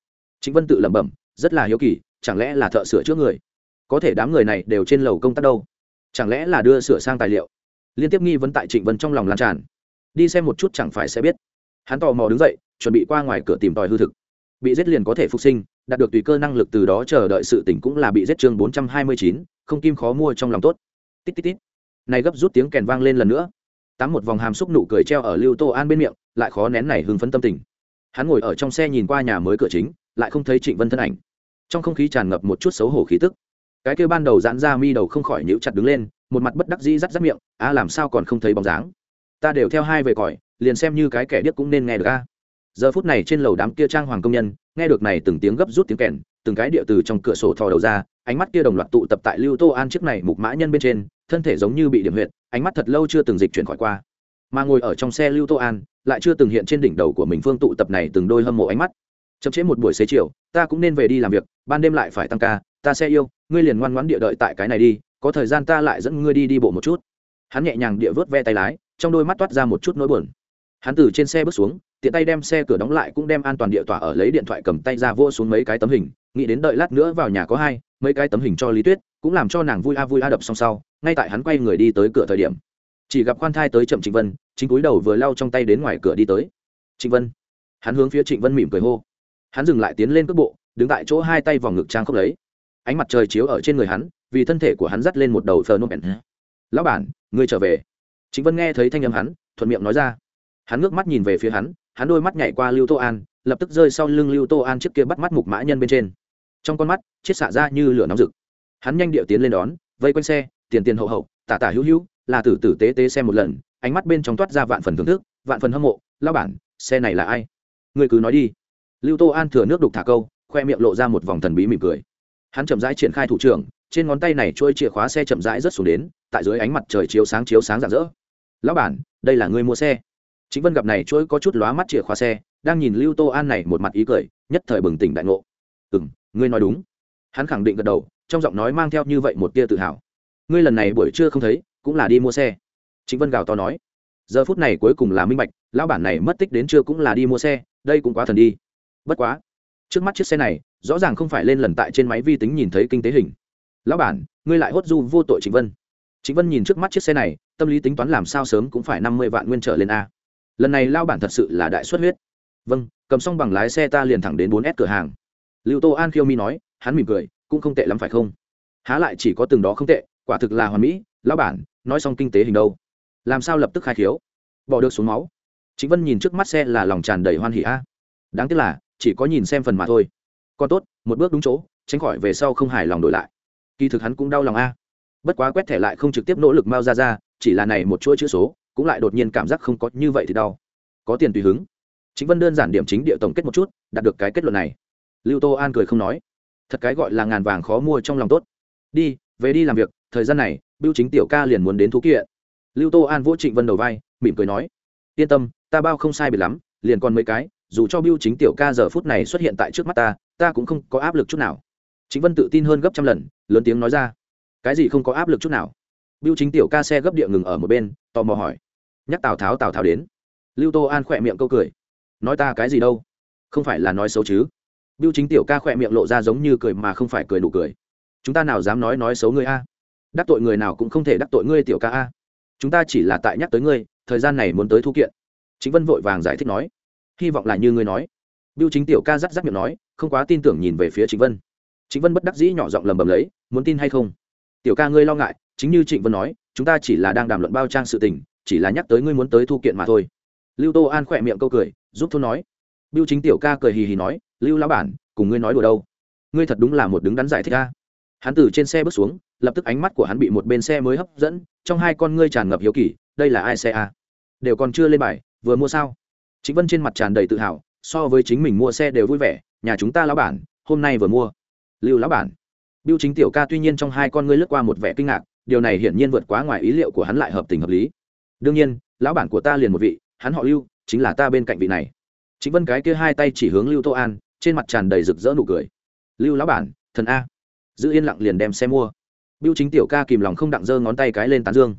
Chính vân tự lẩm bẩm, rất là hiếu kỳ, chẳng lẽ là thợ sửa chữa người? Có thể đám người này đều trên lầu công tác đâu? Chẳng lẽ là đưa sửa sang tài liệu? Liên tiếp nghi vấn tại trịnh vân trong lòng lan tràn đi xem một chút chẳng phải sẽ biết. Hắn tò mò đứng dậy, chuẩn bị qua ngoài cửa tìm tòi hư thực. Bị giết liền có thể phục sinh, đạt được tùy cơ năng lực từ đó chờ đợi sự tỉnh cũng là bị giết chương bốn trăm hai mươi chín, không kim khó mua trong lòng tốt. Tít tít tít. Này gấp rút tiếng kèn vang lên lần nữa. Tám một vòng hàm xúc nụ cười treo ở lưu tô an bên miệng, lại khó nén này hưng phấn tâm tình. Hắn ngồi ở trong xe nhìn qua nhà mới cửa chính, lại không thấy trịnh vân thân ảnh. Trong không khí tràn ngập một chút xấu hổ khí tức. Cái kêu ban đầu giãn ra mi đầu không khỏi nhíu chặt đứng lên, một mặt bất đắc dĩ rắt rắt miệng, a, làm sao còn không thấy bóng dáng? Ta đều theo hai về cõi, liền xem như cái kẻ điếc cũng nên nghe được a. Giờ phút này trên lầu đám kia trang hoàng công nhân nghe được này từng tiếng gấp rút tiếng kèn từng cái địa từ trong cửa sổ thò đầu ra ánh mắt kia đồng loạt tụ tập tại lưu tô an chiếc này mục mã nhân bên trên thân thể giống như bị điểm huyệt ánh mắt thật lâu chưa từng dịch chuyển khỏi qua. Mà ngồi ở trong xe lưu tô an lại chưa từng hiện trên đỉnh đầu của mình phương tụ tập này từng đôi hâm mộ ánh mắt. Chậm chế một buổi xế chiều ta cũng nên về đi làm việc ban đêm lại phải tăng ca ta sẽ yêu ngươi liền ngoan ngoãn địa đợi tại cái này đi có thời gian ta lại dẫn ngươi đi đi bộ một chút. Hắn nhẹ nhàng địa vớt ve tay lái trong đôi mắt toát ra một chút nỗi buồn. Hắn từ trên xe bước xuống, tiện tay đem xe cửa đóng lại cũng đem an toàn địa tỏa ở lấy điện thoại cầm tay ra vô xuống mấy cái tấm hình, nghĩ đến đợi lát nữa vào nhà có hai, mấy cái tấm hình cho lý tuyết, cũng làm cho nàng vui a vui a đập xong sau, ngay tại hắn quay người đi tới cửa thời điểm. Chỉ gặp khoan thai tới chậm trịnh vân, chính cúi đầu vừa lau trong tay đến ngoài cửa đi tới. Trịnh vân. Hắn hướng phía trịnh vân mỉm cười hô. Hắn dừng lại tiến lên cước bộ, đứng tại chỗ hai tay vòng ngực trang khốc lấy. Ánh mặt trời chiếu ở trên người hắn, vì thân thể của hắn dắt lên một đầu phờ nô bèn lão bản, ngươi trở về. Chính vân nghe thấy thanh âm hắn, thuận miệng nói ra. Hắn ngước mắt nhìn về phía hắn hắn đôi mắt nhảy qua lưu tô an, lập tức rơi sau lưng lưu tô an trước kia bắt mắt mục mã nhân bên trên. Trong con mắt chết xạ ra như lửa nóng rực. Hắn nhanh điệu tiến lên đón, vây quanh xe, tiền tiền hậu hậu, tả tả hữu hữu, là tử tử tế tế xem một lần, ánh mắt bên trong toát ra vạn phần thưởng thức, vạn phần hâm mộ lao bản, xe này là ai? Người cứ nói đi. Lưu tô an thừa nước đục thả câu, khoe miệng lộ ra một vòng thần bí mỉm cười. Hắn chậm rãi triển khai thủ trưởng, trên ngón tay này trôi chìa khóa xe chậm rãi rớt xuống đến, tại dưới ánh mặt trời chiếu sáng chiếu sáng rạng rỡ lão bản, đây là người mua xe. Chính vân gặp này chuỗi có chút lóa mắt chìa khóa xe, đang nhìn lưu tô an này một mặt ý cười, nhất thời bừng tỉnh đại ngộ. Ừ m ngươi nói đúng. Hắn khẳng định gật đầu, trong giọng nói mang theo như vậy một tia tự hào. Ngươi lần này buổi trưa không thấy, cũng là đi mua xe. Chính vân gào to nói. Giờ phút này cuối cùng là minh bạch, lão bản này mất tích đến trưa cũng là đi mua xe, đây cũng quá thần đi. Bất quá, trước mắt chiếc xe này, rõ ràng không phải lên lần tại trên máy vi tính nhìn thấy kinh tế hình. Lão bản, ngươi lại hốt du vô tội chính vân chính vân nhìn trước mắt chiếc xe này, tâm lý tính toán làm sao sớm cũng phải năm mươi vạn nguyên trở lên a. Lần này lao bản thật sự là đại xuất huyết. Vâng cầm xong bằng lái xe ta liền thẳng đến bốn s cửa hàng. Lưu tô an khiêu mi nói, hắn mỉm cười, cũng không tệ lắm phải không? Há lại chỉ có từng đó không tệ, quả thực là hoàn mỹ lão bản, nói xong kinh tế hình đâu? Làm sao lập tức khai khiếu? Bỏ được xuống máu. Chính vân nhìn trước mắt xe là lòng tràn đầy hoan hỉ a. Đáng tiếc là, chỉ có nhìn xem phần mà thôi. Còn tốt, một bước đúng chỗ, tránh khỏi về sau không hài lòng đổi lại. Kỳ thực hắn cũng đau lòng a bất quá quét thẻ lại không trực tiếp nỗ lực mau ra ra, chỉ là này một chuỗi chữ số, cũng lại đột nhiên cảm giác không có như vậy thì đau. Có tiền tùy hứng. Chính vân đơn giản điểm chính địa tổng kết một chút, đạt được cái kết luận này. Lưu tô an cười không nói. Thật cái gọi là ngàn vàng khó mua trong lòng tốt. Đi, về đi làm việc, thời gian này, bưu chính tiểu ca liền muốn đến thú kiện. Lưu tô an vỗ trịnh vân đầu vai, mỉm cười nói. Yên tâm, ta bao không sai biệt lắm, liền còn mấy cái, dù cho bưu chính tiểu ca giờ phút này xuất hiện tại trước mắt ta ta cũng không có áp lực chút nào. Chính vân tự tin hơn gấp trăm lần, lớn tiếng nói ra cái gì không có áp lực chút nào. Biêu chính tiểu ca xe gấp địa ngừng ở một bên, tò mò hỏi. Nhắc tào tháo tào tháo đến. Lưu tô an khỏe miệng câu cười. Nói ta cái gì đâu? Không phải là nói xấu chứ? Biêu chính tiểu ca khỏe miệng lộ ra giống như cười mà không phải cười đủ cười. Chúng ta nào dám nói nói xấu ngươi a? Đắc tội người nào cũng không thể đắc tội ngươi tiểu ca a. Chúng ta chỉ là tại nhắc tới ngươi, thời gian này muốn tới thu kiện. Chính vân vội vàng giải thích nói. Hy vọng là như ngươi nói. Biêu chính tiểu ca rắc rắc miệng nói, không quá tin tưởng nhìn về phía Chính vân. Chính vân bất đắc dĩ nhỏ giọng lầm bầm lấy, muốn tin hay không? Tiểu ca ngươi lo ngại, chính như trịnh vân nói, chúng ta chỉ là đang đàm luận bao trang sự tình, chỉ là nhắc tới ngươi muốn tới thu kiện mà thôi. Lưu tô an khỏe miệng câu cười, giúp thôn nói. Biêu chính tiểu ca cười hì hì nói, lưu lão bản, cùng ngươi nói đùa đâu? Ngươi thật đúng là một đứng đắn giải thích ca hắn từ trên xe bước xuống, lập tức ánh mắt của hắn bị một bên xe mới hấp dẫn, trong hai con ngươi tràn ngập hiếu kỳ, đây là ai xe a? Đều còn chưa lên bài, vừa mua sao? Chính vân trên mặt tràn đầy tự hào, so với chính mình mua xe đều vui vẻ, nhà chúng ta lão bản, hôm nay vừa mua. Lưu lão bản biêu chính tiểu ca tuy nhiên trong hai con ngươi lướt qua một vẻ kinh ngạc, điều này hiển nhiên vượt quá ngoài ý liệu của hắn lại hợp tình hợp lý. Đương nhiên, lão bản của ta liền một vị, hắn họ lưu, chính là ta bên cạnh vị này. Chính vân cái kia hai tay chỉ hướng lưu tô an, trên mặt tràn đầy rực rỡ nụ cười. Lưu lão bản, thần a. Giữ yên lặng liền đem xe mua. Biêu chính tiểu ca kìm lòng không đặng giơ ngón tay cái lên tán dương.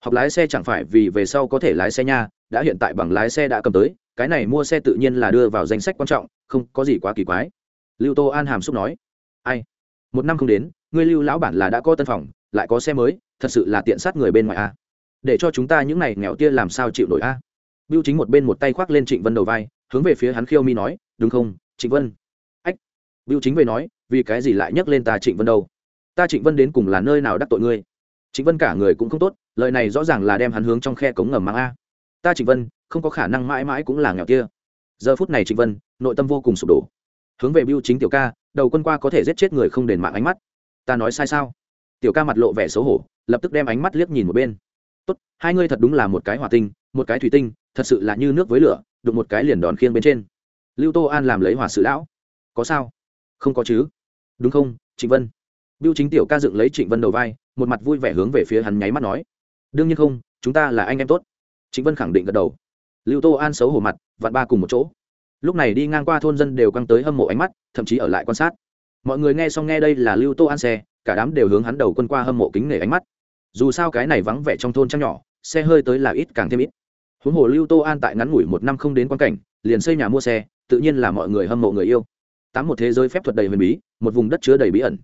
Học lái xe chẳng phải vì về sau có thể lái xe nha, đã hiện tại bằng lái xe đã cầm tới, cái này mua xe tự nhiên là đưa vào danh sách quan trọng, không có gì quá kỳ quái. Lưu tô an hàm xúc nói. Ai? Một năm không đến ngươi lưu lão bản là đã có tân phòng lại có xe mới thật sự là tiện sát người bên ngoài a để cho chúng ta những này nghèo tia làm sao chịu nổi a biêu chính một bên một tay khoác lên trịnh vân đầu vai hướng về phía hắn khiêu mi nói đúng không trịnh vân Ách, Biêu Chính về nói, vì cái gì lại nhắc lên ta Trịnh Vân đâu? Ta Trịnh Vân đến cùng là nơi nào đắc tội ngươi? Trịnh Vân cả người cũng không tốt, lời này rõ ràng là đem hắn hướng trong khe cống ngầm mang a. Ta Trịnh Vân, không có khả năng mãi mãi cũng là nghèo kia. Giờ phút này Trịnh Vân, nội tâm vô cùng sụp đổ. Hướng về Biêu Chính tiểu ca, đầu quân qua có thể giết chết người không đền mạng ánh mắt. Ta nói sai sao? Tiểu ca mặt lộ vẻ xấu hổ, lập tức đem ánh mắt liếc nhìn một bên. Tốt, hai ngươi thật đúng là một cái hỏa tinh, một cái thủy tinh, thật sự là như nước với lửa, đụng một cái liền đòn khiêng bên trên. Lưu Tô An làm lấy hỏa sự lão. Có sao? Không có chứ? Đúng không, Trịnh Vân? biêu Chính tiểu ca dựng lấy Trịnh Vân đầu vai, một mặt vui vẻ hướng về phía hắn nháy mắt nói đương nhiên không chúng ta là anh em tốt trịnh vân khẳng định gật đầu lưu tô an xấu hổ mặt vạn ba cùng một chỗ lúc này đi ngang qua thôn dân đều căng tới hâm mộ ánh mắt, thậm chí ở lại quan sát. Mọi người nghe xong nghe đây là lưu tô an xe, cả đám đều hướng hắn đầu quân qua hâm mộ kính nể ánh mắt. Dù sao cái này vắng vẻ trong thôn trăng nhỏ, xe hơi tới là ít càng thêm ít. Huống hồ lưu tô an tại ngắn ngủi một năm không đến quan cảnh, liền xây nhà mua xe, tự nhiên là mọi người hâm mộ người yêu. Tám một thế giới phép thuật đầy huyền bí, một vùng đất chứa đầy bí ẩn.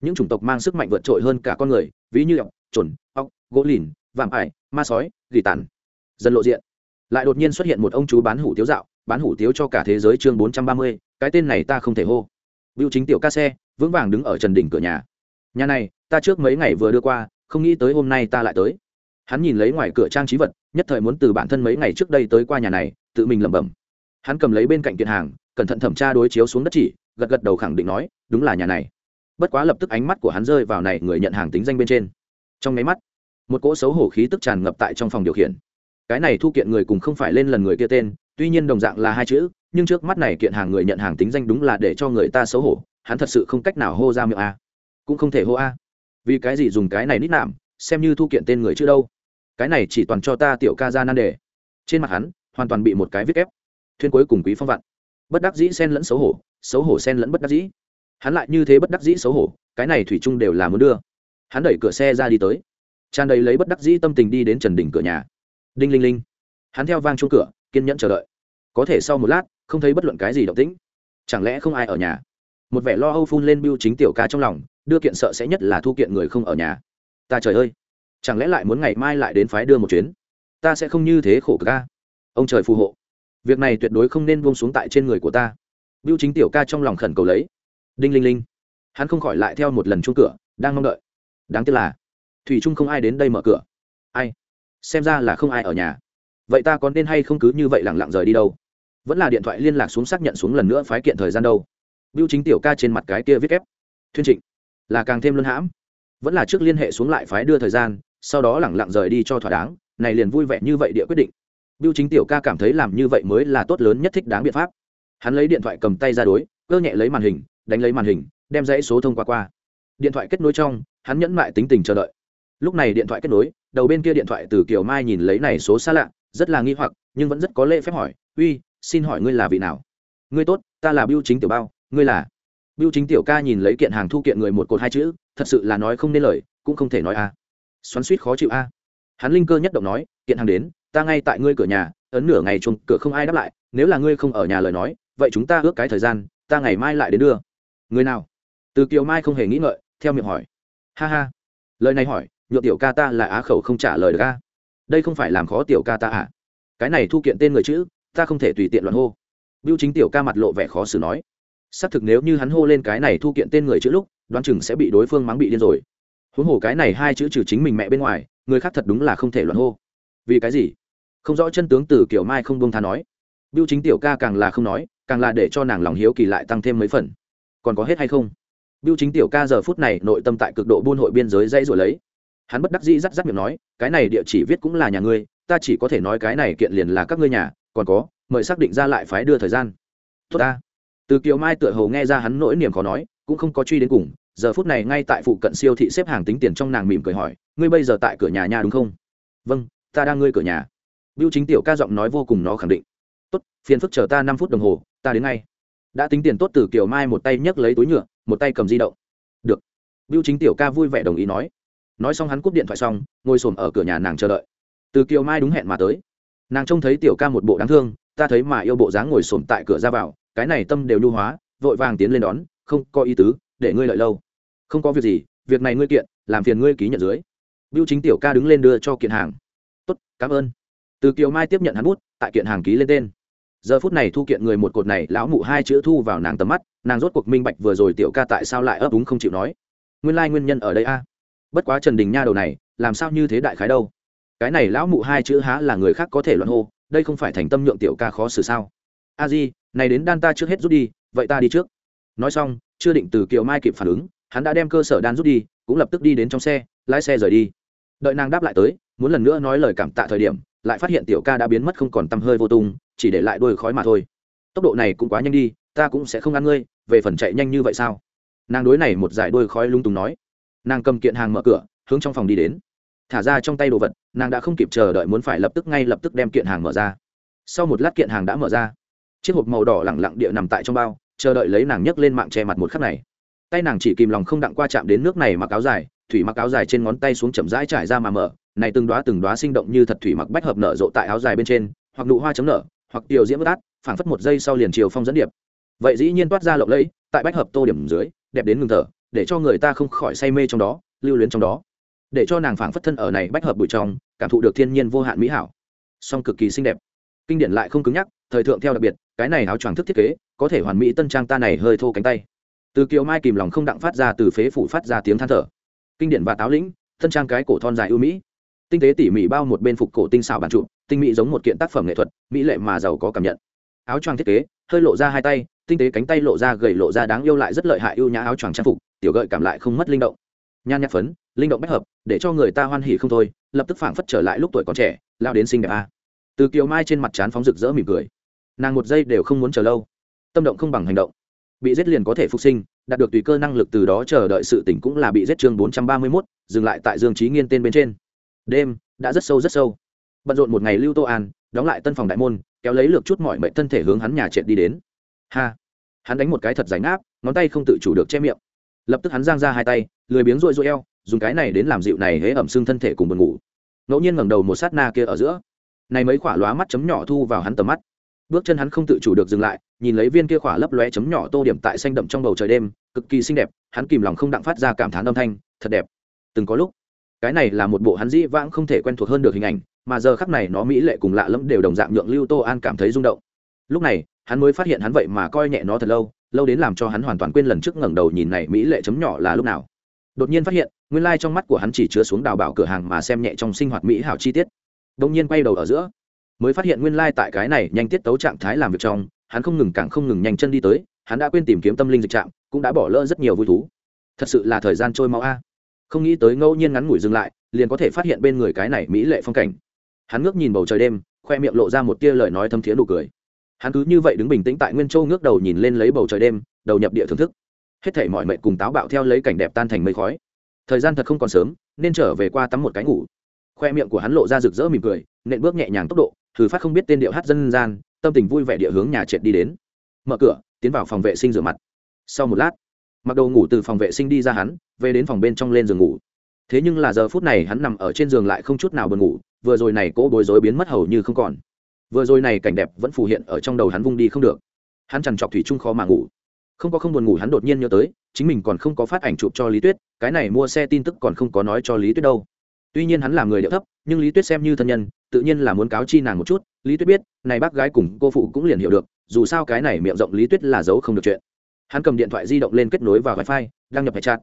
Những chủng tộc mang sức mạnh vượt trội hơn cả con người, ví như ọc trồn ọc gỗ lìn, vạm ải, ma sói, gỉ tàn. Dần lộ diện, lại đột nhiên xuất hiện một ông chú bán hủ tiếu dạo bán hủ tiếu cho cả thế giới chương bốn trăm ba mươi, cái tên này ta không thể hô. Bưu chính tiểu ca xe, vững vàng đứng ở trần đỉnh cửa nhà. Nhà này, ta trước mấy ngày vừa đưa qua, không nghĩ tới hôm nay ta lại tới. Hắn nhìn lấy ngoài cửa trang trí vật, nhất thời muốn từ bản thân mấy ngày trước đây tới qua nhà này, tự mình lẩm bẩm. Hắn cầm lấy bên cạnh kiện hàng, cẩn thận thẩm tra đối chiếu xuống đất chỉ, gật gật đầu khẳng định nói, đúng là nhà này. Bất quá lập tức ánh mắt của hắn rơi vào này người nhận hàng tính danh bên trên. Trong máy mắt, một cỗ xấu hổ khí tức tràn ngập tại trong phòng điều khiển cái này thu kiện người cùng không phải lên lần người kia tên, tuy nhiên đồng dạng là hai chữ, nhưng trước mắt này kiện hàng người nhận hàng tính danh đúng là để cho người ta xấu hổ, hắn thật sự không cách nào hô ra miệng a. Cũng không thể hô a. Vì cái gì dùng cái này nít nạm, xem như thu kiện tên người chứ đâu. Cái này chỉ toàn cho ta tiểu ca ra nan đề. Trên mặt hắn, hoàn toàn bị một cái viết ép thuyên cuối cùng quý phong vặn bất đắc dĩ xen lẫn xấu hổ xấu hổ xen lẫn bất đắc dĩ. Hắn lại như thế bất đắc dĩ xấu hổ, cái này thủy chung đều là muốn đưa. Hắn đẩy cửa xe ra đi tới. Tràn đầy lấy bất đắc dĩ tâm tình đi đến trần đỉnh cửa nhà đinh linh linh. Hắn theo vang chuông cửa, kiên nhẫn chờ đợi. Có thể sau một lát, không thấy bất luận cái gì động tĩnh. Chẳng lẽ không ai ở nhà? Một vẻ lo âu phun lên biêu chính tiểu ca trong lòng, đưa kiện sợ sẽ nhất là thu kiện người không ở nhà. Ta trời ơi! Chẳng lẽ lại muốn ngày mai lại đến phái đưa một chuyến? Ta sẽ không như thế khổ ca ông trời phù hộ. Việc này tuyệt đối không nên buông xuống tại trên người của ta. Biêu chính tiểu ca trong lòng khẩn cầu lấy. Đinh linh linh. Hắn không khỏi lại theo một lần chuông cửa, đang mong đợi. Đáng tiếc là, thủy trung không ai đến đây mở cửa. Ai? Xem ra là không ai ở nhà. Vậy ta có nên hay không cứ như vậy lẳng lặng rời đi đâu? Vẫn là điện thoại liên lạc xuống xác nhận xuống lần nữa phái kiện thời gian đâu. Biêu chính tiểu ca trên mặt cái kia viết ép thuyên trịnh, là càng thêm luân hãm. Vẫn là trước liên hệ xuống lại phái đưa thời gian, sau đó lẳng lặng rời đi cho thỏa đáng, này liền vui vẻ như vậy địa quyết định. Biêu chính tiểu ca cảm thấy làm như vậy mới là tốt lớn nhất thích đáng biện pháp. Hắn lấy điện thoại cầm tay ra đối, cơ nhẹ lấy màn hình, đánh lấy màn hình, đem dãy số thông qua qua. Điện thoại kết nối trong, hắn nhẫn mại tính tình chờ đợi. Lúc này điện thoại kết nối đầu bên kia điện thoại từ kiều mai nhìn lấy này số xa lạ, rất là nghi hoặc, nhưng vẫn rất có lễ phép hỏi, uy, xin hỏi ngươi là vị nào? Ngươi tốt, ta là biêu chính tiểu bao, ngươi là? Biêu chính tiểu ca nhìn lấy kiện hàng thu kiện người một cột hai chữ, thật sự là nói không nên lời, cũng không thể nói a. Xoắn suýt khó chịu a. Hắn linh cơ nhất động nói, kiện hàng đến, ta ngay tại ngươi cửa nhà, ấn nửa ngày chuông, cửa không ai đáp lại, nếu là ngươi không ở nhà lời nói, vậy chúng ta ước cái thời gian, ta ngày mai lại đến đưa. Người nào? Từ kiều mai không hề nghĩ ngợi, theo miệng hỏi. Ha ha. Lời này hỏi nhựa tiểu ca ta là á khẩu không trả lời được ca đây không phải làm khó tiểu ca ta à? Cái này thu kiện tên người chữ, ta không thể tùy tiện loạn hô. Biêu chính tiểu ca mặt lộ vẻ khó xử nói. Xác thực nếu như hắn hô lên cái này thu kiện tên người chữ lúc, đoán chừng sẽ bị đối phương mắng bị điên rồi. Huống hồ cái này hai chữ trừ chính mình mẹ bên ngoài, người khác thật đúng là không thể loạn hô. Vì cái gì? Không rõ chân tướng từ kiểu mai không bông tha nói. Biêu chính tiểu ca càng là không nói, càng là để cho nàng lòng hiếu kỳ lại tăng thêm mấy phần. Còn có hết hay không? Biêu chính tiểu ca giờ phút này nội tâm tại cực độ buôn hội biên giới dãy rồi lấy hắn bất đắc dĩ rắc rắc miệng nói, cái này địa chỉ viết cũng là nhà ngươi, ta chỉ có thể nói cái này kiện liền là các ngươi nhà, còn có, mời xác định ra lại phái đưa thời gian. Tốt ta. Từ kiều mai tựa hồ nghe ra hắn nỗi niềm khó nói, cũng không có truy đến cùng, giờ phút này ngay tại phụ cận siêu thị xếp hàng tính tiền trong nàng mỉm cười hỏi, ngươi bây giờ tại cửa nhà nhà đúng không? Vâng ta đang ngươi cửa nhà. Biêu chính tiểu ca giọng nói vô cùng nó khẳng định. Tốt, phiền phức chờ ta năm phút đồng hồ, ta đến ngay. Đã tính tiền tốt, từ kiều mai một tay nhấc lấy túi nhựa, một tay cầm di động. Được. Biêu chính tiểu ca vui vẻ đồng ý nói nói xong hắn cúp điện thoại xong, ngồi xổm ở cửa nhà nàng chờ đợi. Từ kiều mai đúng hẹn mà tới. Nàng trông thấy tiểu ca một bộ đáng thương, ta thấy mà yêu bộ dáng ngồi xổm tại cửa ra vào, cái này tâm đều nhu hóa, vội vàng tiến lên đón, không, có ý tứ, để ngươi lợi lâu. Không có việc gì, việc này ngươi kiện, làm phiền ngươi ký nhận dưới. Biêu chính tiểu ca đứng lên đưa cho kiện hàng. Tốt, cảm ơn. Từ kiều mai tiếp nhận hắn bút, tại kiện hàng ký lên tên. Giờ phút này thu kiện người một cột này, lão mụ hai chữ thu vào nàng tầm mắt, nàng rốt cuộc minh bạch vừa rồi tiểu ca tại sao lại ấp úng không chịu nói. Nguyên lai nguyên nhân ở đây a bất quá trần đình nha đầu này, làm sao như thế đại khái đâu? Cái này lão mụ hai chữ há là người khác có thể luận hô, đây không phải thành tâm nhượng tiểu ca khó xử sao? A di, này đến đan ta trước hết rút đi, vậy ta đi trước. Nói xong, chưa định từ kiều mai kịp phản ứng, hắn đã đem cơ sở đan rút đi, cũng lập tức đi đến trong xe, lái xe rời đi. Đợi nàng đáp lại tới, muốn lần nữa nói lời cảm tạ thời điểm, lại phát hiện tiểu ca đã biến mất không còn tăm hơi vô tung, chỉ để lại đôi khói mà thôi. Tốc độ này cũng quá nhanh đi, ta cũng sẽ không ăn ngươi, về phần chạy nhanh như vậy sao? Nàng đối này một giải đôi khói lung tung nói nàng cầm kiện hàng mở cửa, hướng trong phòng đi đến. Thả ra trong tay đồ vật, nàng đã không kịp chờ đợi muốn phải lập tức ngay lập tức đem kiện hàng mở ra. Sau một lát kiện hàng đã mở ra, chiếc hộp màu đỏ lẳng lặng địa nằm tại trong bao, chờ đợi lấy nàng nhấc lên mạng che mặt một khắc này. Tay nàng chỉ kìm lòng không đặng qua chạm đến nước này mặc áo dài, thủy mặc áo dài trên ngón tay xuống chậm rãi trải ra mà mở, này từng đoá từng đoá sinh động như thật thủy mặc bách hợp nở rộ tại áo dài bên trên, hoặc nụ hoa chấm nở, hoặc tiểu diễm bất át, phảng phất một giây sau liền chiều phong dẫn điệp. Vậy dĩ nhiên toát ra lộng lẫy, tại bách hợp tô điểm dưới, đẹp đến ngừng thở để cho người ta không khỏi say mê trong đó, lưu luyến trong đó. Để cho nàng phảng phất thân ở này bách hợp bụi trong, cảm thụ được thiên nhiên vô hạn mỹ hảo. Song cực kỳ xinh đẹp. Kinh điển lại không cứng nhắc, thời thượng theo đặc biệt, cái này áo choàng thức thiết kế, có thể hoàn mỹ tân trang ta này hơi thô cánh tay. Từ kiều mai kìm lòng không đặng phát ra từ phế phủ phát ra tiếng than thở. Kinh điển và táo lĩnh, tân trang cái cổ thon dài ưu mỹ. Tinh tế tỉ mỉ bao một bên phục cổ tinh xảo bản trụ, tinh mỹ giống một kiện tác phẩm nghệ thuật, mỹ lệ mà giàu có cảm nhận. Áo choàng thiết kế, hơi lộ ra hai tay tinh tế cánh tay lộ ra gầy lộ ra đáng yêu lại rất lợi hại ưu nhã áo choàng trang phục, tiểu gợi cảm lại không mất linh động. Nhan nhạc phấn, linh động bách hợp, để cho người ta hoan hỉ không thôi, lập tức phảng phất trở lại lúc tuổi còn trẻ, lao đến sinh đẹp a. Từ kiều mai trên mặt trán phóng rực rỡ mỉm cười. Nàng một giây đều không muốn chờ lâu. Tâm động không bằng hành động. Bị giết liền có thể phục sinh, đạt được tùy cơ năng lực từ đó chờ đợi sự tỉnh cũng là bị giết chương bốn trăm ba mươi mốt, dừng lại tại dương trí nghiên tên bên trên. Đêm, đã rất sâu rất sâu. Bận rộn một ngày lưu tô an, đóng lại tân phòng đại môn, kéo lấy lược chút mọi mệnh thân thể hướng hắn nhà trệt đi đến ha! Hắn đánh một cái thật ránh áp ngón tay không tự chủ được che miệng. Lập tức hắn giang ra hai tay, lười biếng rội rội eo, dùng cái này đến làm dịu này hễ ẩm xương thân thể cùng buồn ngủ. Ngẫu nhiên ngẩng đầu một sát na kia ở giữa. Này mấy khỏa lóa mắt chấm nhỏ thu vào hắn tầm mắt. Bước chân hắn không tự chủ được dừng lại, nhìn lấy viên kia khỏa lấp lóe chấm nhỏ tô điểm tại xanh đậm trong bầu trời đêm, cực kỳ xinh đẹp, hắn kìm lòng không đặng phát ra cảm thán âm thanh, thật đẹp. Từng có lúc, cái này là một bộ hắn dĩ vãng không thể quen thuộc hơn được hình ảnh, mà giờ khắc này nó mỹ lệ cùng lạ lẫm đều đồng dạng nhượng lưu tô an cảm thấy rung động. Lúc này hắn mới phát hiện hắn vậy mà coi nhẹ nó thật lâu lâu đến làm cho hắn hoàn toàn quên lần trước ngẩng đầu nhìn này mỹ lệ chấm nhỏ là lúc nào. Đột nhiên phát hiện, nguyên lai trong mắt của hắn chỉ chứa xuống đào bảo cửa hàng mà xem nhẹ trong sinh hoạt mỹ hảo chi tiết. Đông nhiên quay đầu ở giữa, mới phát hiện nguyên lai tại cái này nhanh tiết tấu trạng thái làm việc trong, hắn không ngừng càng không ngừng nhanh chân đi tới, hắn đã quên tìm kiếm tâm linh dịch trạng cũng đã bỏ lỡ rất nhiều vui thú. Thật sự là thời gian trôi mau a. Không nghĩ tới ngẫu nhiên ngắn ngủi dừng lại, liền có thể phát hiện bên người cái này mỹ lệ phong cảnh. Hắn ngước nhìn bầu trời đêm, khoe miệng lộ ra một tia lời nói thâm thiế nụ cười hắn cứ như vậy đứng bình tĩnh tại nguyên châu ngước đầu nhìn lên lấy bầu trời đêm, đầu nhập địa thưởng thức. Hết thảy mọi mệnh cùng táo bạo theo lấy cảnh đẹp tan thành mây khói. Thời gian thật không còn sớm, nên trở về qua tắm một cái ngủ. Khoe miệng của hắn lộ ra rực rỡ mỉm cười, nện bước nhẹ nhàng tốc độ, thử phát không biết tên điệu hát dân gian, tâm tình vui vẻ địa hướng nhà trệt đi đến. Mở cửa, tiến vào phòng vệ sinh rửa mặt. Sau một lát, mặc đồ ngủ từ phòng vệ sinh đi ra hắn, về đến phòng bên trong lên giường ngủ. Thế nhưng là giờ phút này hắn nằm ở trên giường lại không chút nào buồn ngủ, vừa rồi này cỗ bối rối biến mất hầu như không còn vừa rồi này cảnh đẹp vẫn phù hiện ở trong đầu hắn vung đi không được. Hắn chằn trọc thủy chung khó mà ngủ. Không có không buồn ngủ hắn đột nhiên nhớ tới, chính mình còn không có phát ảnh chụp cho lý tuyết, cái này mua xe tin tức còn không có nói cho lý tuyết đâu. Tuy nhiên hắn là người điệu thấp, nhưng lý tuyết xem như thân nhân, tự nhiên là muốn cáo chi nàng một chút. Lý tuyết biết, này bác gái cùng cô phụ cũng liền hiểu được, dù sao cái này miệng rộng lý tuyết là giấu không được chuyện. Hắn cầm điện thoại di động lên kết nối vào wifi, đăng nhập hệ chặt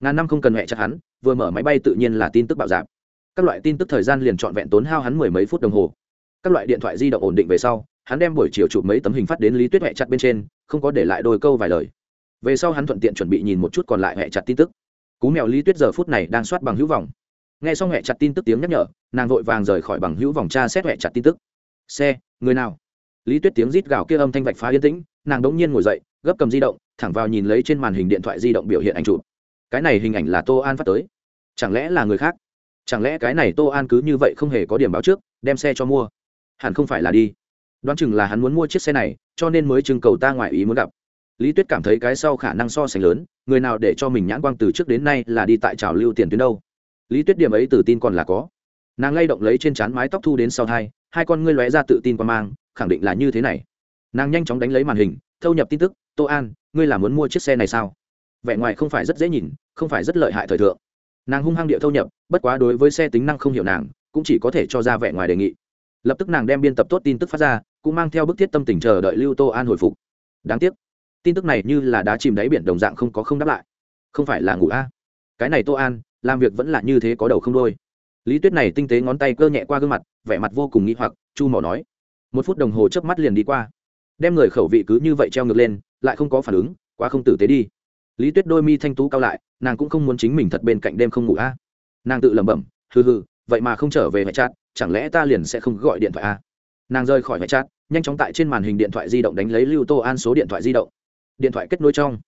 ngàn năm không cần hệ chặt hắn, vừa mở máy bay tự nhiên là tin tức bạo dạp các loại tin tức thời gian liền trọn vẹn tốn hao hắn mười mấy phút đồng hồ các loại điện thoại di động ổn định về sau, hắn đem buổi chiều chụp mấy tấm hình phát đến lý tuyết hệ chặt bên trên, không có để lại đôi câu vài lời. Về sau hắn thuận tiện chuẩn bị nhìn một chút còn lại hệ chặt tin tức. Cú mèo lý tuyết giờ phút này đang soát bằng hữu vòng nghe xong hệ chặt tin tức tiếng nhắc nhở, nàng vội vàng rời khỏi bằng hữu vòng tra xét hệ chặt tin tức. Xe, người nào? Lý tuyết tiếng rít gào kia âm thanh vạch phá yên tĩnh, nàng đống nhiên ngồi dậy, gấp cầm di động, thẳng vào nhìn lấy trên màn hình điện thoại di động biểu hiện ảnh chụp. Cái này hình ảnh là tô an phát tới. Chẳng lẽ là người khác? Chẳng lẽ cái này tô an cứ như vậy không hề có điểm báo trước, đem xe cho mua? Hẳn không phải là đi. Đoán chừng là hắn muốn mua chiếc xe này, cho nên mới trưng cầu ta ngoại ý muốn gặp. Lý tuyết cảm thấy cái sau khả năng so sánh lớn, người nào để cho mình nhãn quang từ trước đến nay là đi tại trào lưu tiền tuyến đâu. Lý tuyết điểm ấy tự tin còn là có. Nàng lay động lấy trên trán mái tóc thu đến sau thai hai con ngươi lóe ra tự tin qua mang, khẳng định là như thế này. Nàng nhanh chóng đánh lấy màn hình, thâu nhập tin tức, tô an, ngươi là muốn mua chiếc xe này sao? Vẻ ngoài không phải rất dễ nhìn, không phải rất lợi hại thời thượng. Nàng hung hăng địa thâu nhập, bất quá đối với xe tính năng không hiểu nàng, cũng chỉ có thể cho ra vẻ ngoài đề nghị lập tức nàng đem biên tập tốt tin tức phát ra, cũng mang theo bức thiết tâm tình chờ đợi lưu tô an hồi phục. Đáng tiếc, tin tức này như là đá chìm đáy biển đồng dạng không có không đáp lại. Không phải là ngủ a? Cái này tô an, làm việc vẫn là như thế có đầu không đôi. Lý tuyết này tinh tế ngón tay cơ nhẹ qua gương mặt, vẻ mặt vô cùng nghĩ hoặc, chu mỏ nói. Một phút đồng hồ chớp mắt liền đi qua. Đem người khẩu vị cứ như vậy treo ngược lên, lại không có phản ứng, quá không tử tế đi. Lý tuyết đôi mi thanh tú cao lại, nàng cũng không muốn chính mình thật bên cạnh đêm không ngủ a. Nàng tự lẩm bẩm, hừ hừ, vậy mà không trở về hệ chát chẳng lẽ ta liền sẽ không gọi điện thoại a nàng rơi khỏi hệ chat, nhanh chóng tại trên màn hình điện thoại di động đánh lấy lưu tô an số điện thoại di động. Điện thoại kết nối trong.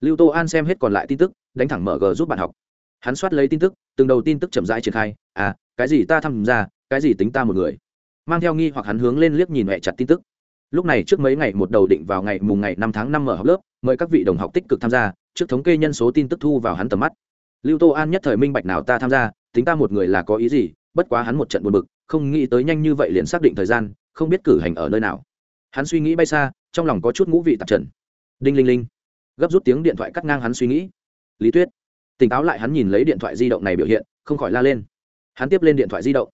Lưu tô an xem hết còn lại tin tức, đánh thẳng mở g giúp bạn học. Hắn soát lấy tin tức, từng đầu tin tức chậm rãi triển khai. À cái gì ta tham gia, cái gì tính ta một người. Mang theo nghi hoặc hắn hướng lên liếc nhìn mẹ chặt tin tức. Lúc này trước mấy ngày một đầu định vào ngày mùng ngày năm tháng năm mở học lớp, mời các vị đồng học tích cực tham gia, trước thống kê nhân số tin tức thu vào hắn tầm mắt. Lưu tô an nhất thời minh bạch nào ta tham gia, tính ta một người là có ý gì bất quá hắn một trận buồn bực, không nghĩ tới nhanh như vậy liền xác định thời gian, không biết cử hành ở nơi nào. Hắn suy nghĩ bay xa, trong lòng có chút ngũ vị tạp trần. Đinh linh linh. Gấp rút tiếng điện thoại cắt ngang hắn suy nghĩ. Lý tuyết. Tỉnh táo lại hắn nhìn lấy điện thoại di động này biểu hiện, không khỏi la lên. Hắn tiếp lên điện thoại di động.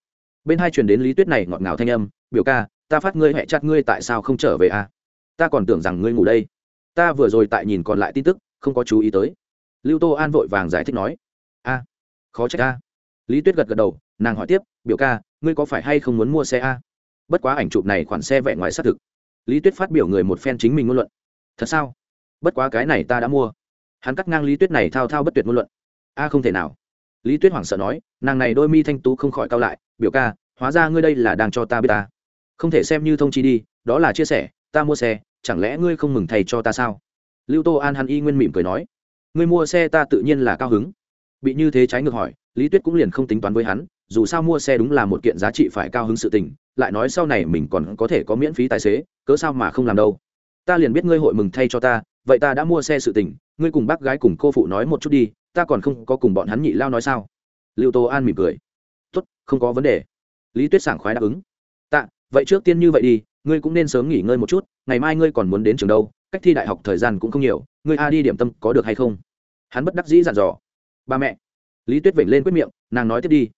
Bên hai truyền đến lý tuyết này ngọt ngào thanh âm, biểu ca, ta phát ngươi hẹ chặt ngươi tại sao không trở về à? ta còn tưởng rằng ngươi ngủ đây. Ta vừa rồi tại nhìn còn lại tin tức, không có chú ý tới. Lưu tô an vội vàng giải thích nói, a, khó trách a lý tuyết gật gật đầu nàng hỏi tiếp, biểu ca, ngươi có phải hay không muốn mua xe a? Bất quá ảnh chụp này khoản xe vẹn ngoài xác thực. Lý tuyết phát biểu người một phen chính mình ngôn luận. Thật sao? Bất quá cái này ta đã mua. Hắn cắt ngang lý tuyết này thao thao bất tuyệt ngôn luận. A không thể nào. Lý tuyết hoảng sợ nói, nàng này đôi mi thanh tú không khỏi cao lại, biểu ca, hóa ra ngươi đây là đang cho ta biết ta. Không thể xem như thông chi đi, đó là chia sẻ, ta mua xe, chẳng lẽ ngươi không mừng thầy cho ta sao? Lưu tô an hắn y nguyên mỉm cười nói, ngươi mua xe ta tự nhiên là cao hứng. Bị như thế trái ngược hỏi, lý tuyết cũng liền không tính toán với hắn dù sao mua xe đúng là một kiện giá trị phải cao hứng sự tình, lại nói sau này mình còn có thể có miễn phí tài xế, cớ sao mà không làm đâu. Ta liền biết ngươi hội mừng thay cho ta, vậy ta đã mua xe sự tình, ngươi cùng bác gái cùng cô phụ nói một chút đi, ta còn không có cùng bọn hắn nhị lao nói sao? Lưu tô an mỉm cười. Tốt, không có vấn đề. Lý tuyết sảng khoái đáp ứng. Tạ, vậy trước tiên như vậy đi, ngươi cũng nên sớm nghỉ ngơi một chút, ngày mai ngươi còn muốn đến trường đâu, cách thi đại học thời gian cũng không nhiều, ngươi a đi điểm tâm có được hay không? Hắn bất đắc dĩ dặn dò. Ba mẹ. Lý tuyết vểnh lên quyết miệng, nàng nói tiếp đi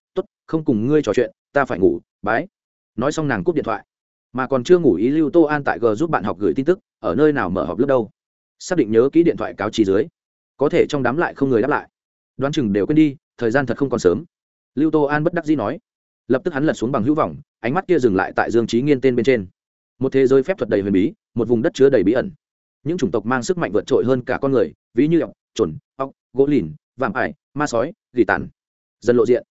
không cùng ngươi trò chuyện, ta phải ngủ, bái. Nói xong nàng cúp điện thoại. Mà còn chưa ngủ ý lưu tô an tại g giúp bạn học gửi tin tức, ở nơi nào mở họp lớp đâu. Xác định nhớ kỹ điện thoại cáo trì dưới. Có thể trong đám lại không người đáp lại. Đoán chừng đều quên đi, thời gian thật không còn sớm. Lưu tô an bất đắc dĩ nói. Lập tức hắn lật xuống bằng hữu vọng, ánh mắt kia dừng lại tại dương trí nghiên tên bên trên. Một thế giới phép thuật đầy huyền bí, một vùng đất chứa đầy bí ẩn. Những chủng tộc mang sức mạnh vượt trội hơn cả con người, ví như ọc trồn ọc gỗ lìn, vạm ải, ma sói, gỉ tàn. Dần lộ diện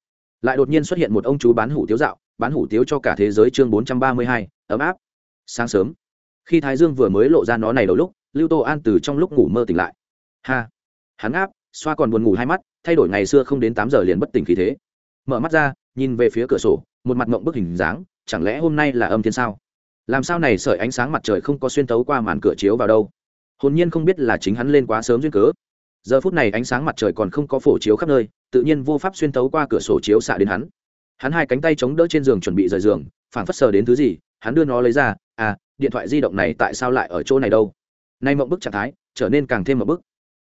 lại đột nhiên xuất hiện một ông chú bán hủ tiếu dạo, bán hủ tiếu cho cả thế giới chương bốn trăm ba mươi hai, ấm áp, sáng sớm. Khi thái dương vừa mới lộ ra nó này đầu lúc, lưu tô an từ trong lúc ngủ mơ tỉnh lại. Ha, hắn áp xoa còn buồn ngủ hai mắt, thay đổi ngày xưa không đến tám giờ liền bất tỉnh khí thế. Mở mắt ra, nhìn về phía cửa sổ, một mặt mộng bức hình dáng, chẳng lẽ hôm nay là âm thiên sao? Làm sao này sợi ánh sáng mặt trời không có xuyên tấu qua màn cửa chiếu vào đâu? Hồn nhiên không biết là chính hắn lên quá sớm duyên cớ. Giờ phút này ánh sáng mặt trời còn không có phổ chiếu khắp nơi tự nhiên vô pháp xuyên tấu qua cửa sổ chiếu xạ đến hắn. Hắn hai cánh tay chống đỡ trên giường chuẩn bị rời giường, phảng phất sờ đến thứ gì, hắn đưa nó lấy ra à điện thoại di động này tại sao lại ở chỗ này đâu? Nay mộng bức trạng thái, trở nên càng thêm mộng bức.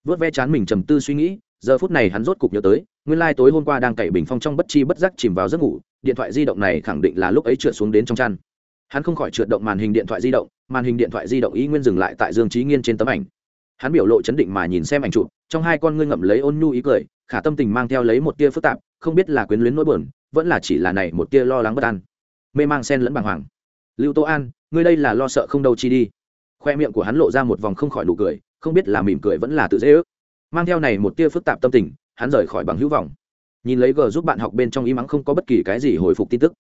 Vớt ve chán mình trầm tư suy nghĩ, giờ phút này hắn rốt cục nhớ tới, nguyên lai、like、tối hôm qua đang cậy bình phong trong bất chi bất giác chìm vào giấc ngủ, điện thoại di động này khẳng định là lúc ấy trượt xuống đến trong chăn. Hắn không khỏi trượt động màn hình điện thoại di động, màn hình điện thoại di động ý nguyên dừng lại tại dương trí nghiên trên tấm ảnh. Hắn biểu lộ chấn định mà nhìn xem ảnh chụp, trong hai con ngươi ngậm lấy ôn nhu ý cười khả tâm tình mang theo lấy một tia phức tạp, không biết là quyến luyến nỗi buồn, vẫn là chỉ là này một tia lo lắng bất an. Mê mang sen lẫn bàng hoàng. Lưu tô an, ngươi đây là lo sợ không đâu chi đi. Khoe miệng của hắn lộ ra một vòng không khỏi nụ cười, không biết là mỉm cười vẫn là tự dễ ước. Mang theo này một tia phức tạp tâm tình, hắn rời khỏi bằng hữu vọng. Nhìn lấy g giúp bạn học bên trong y mắng không có bất kỳ cái gì hồi phục tin tức.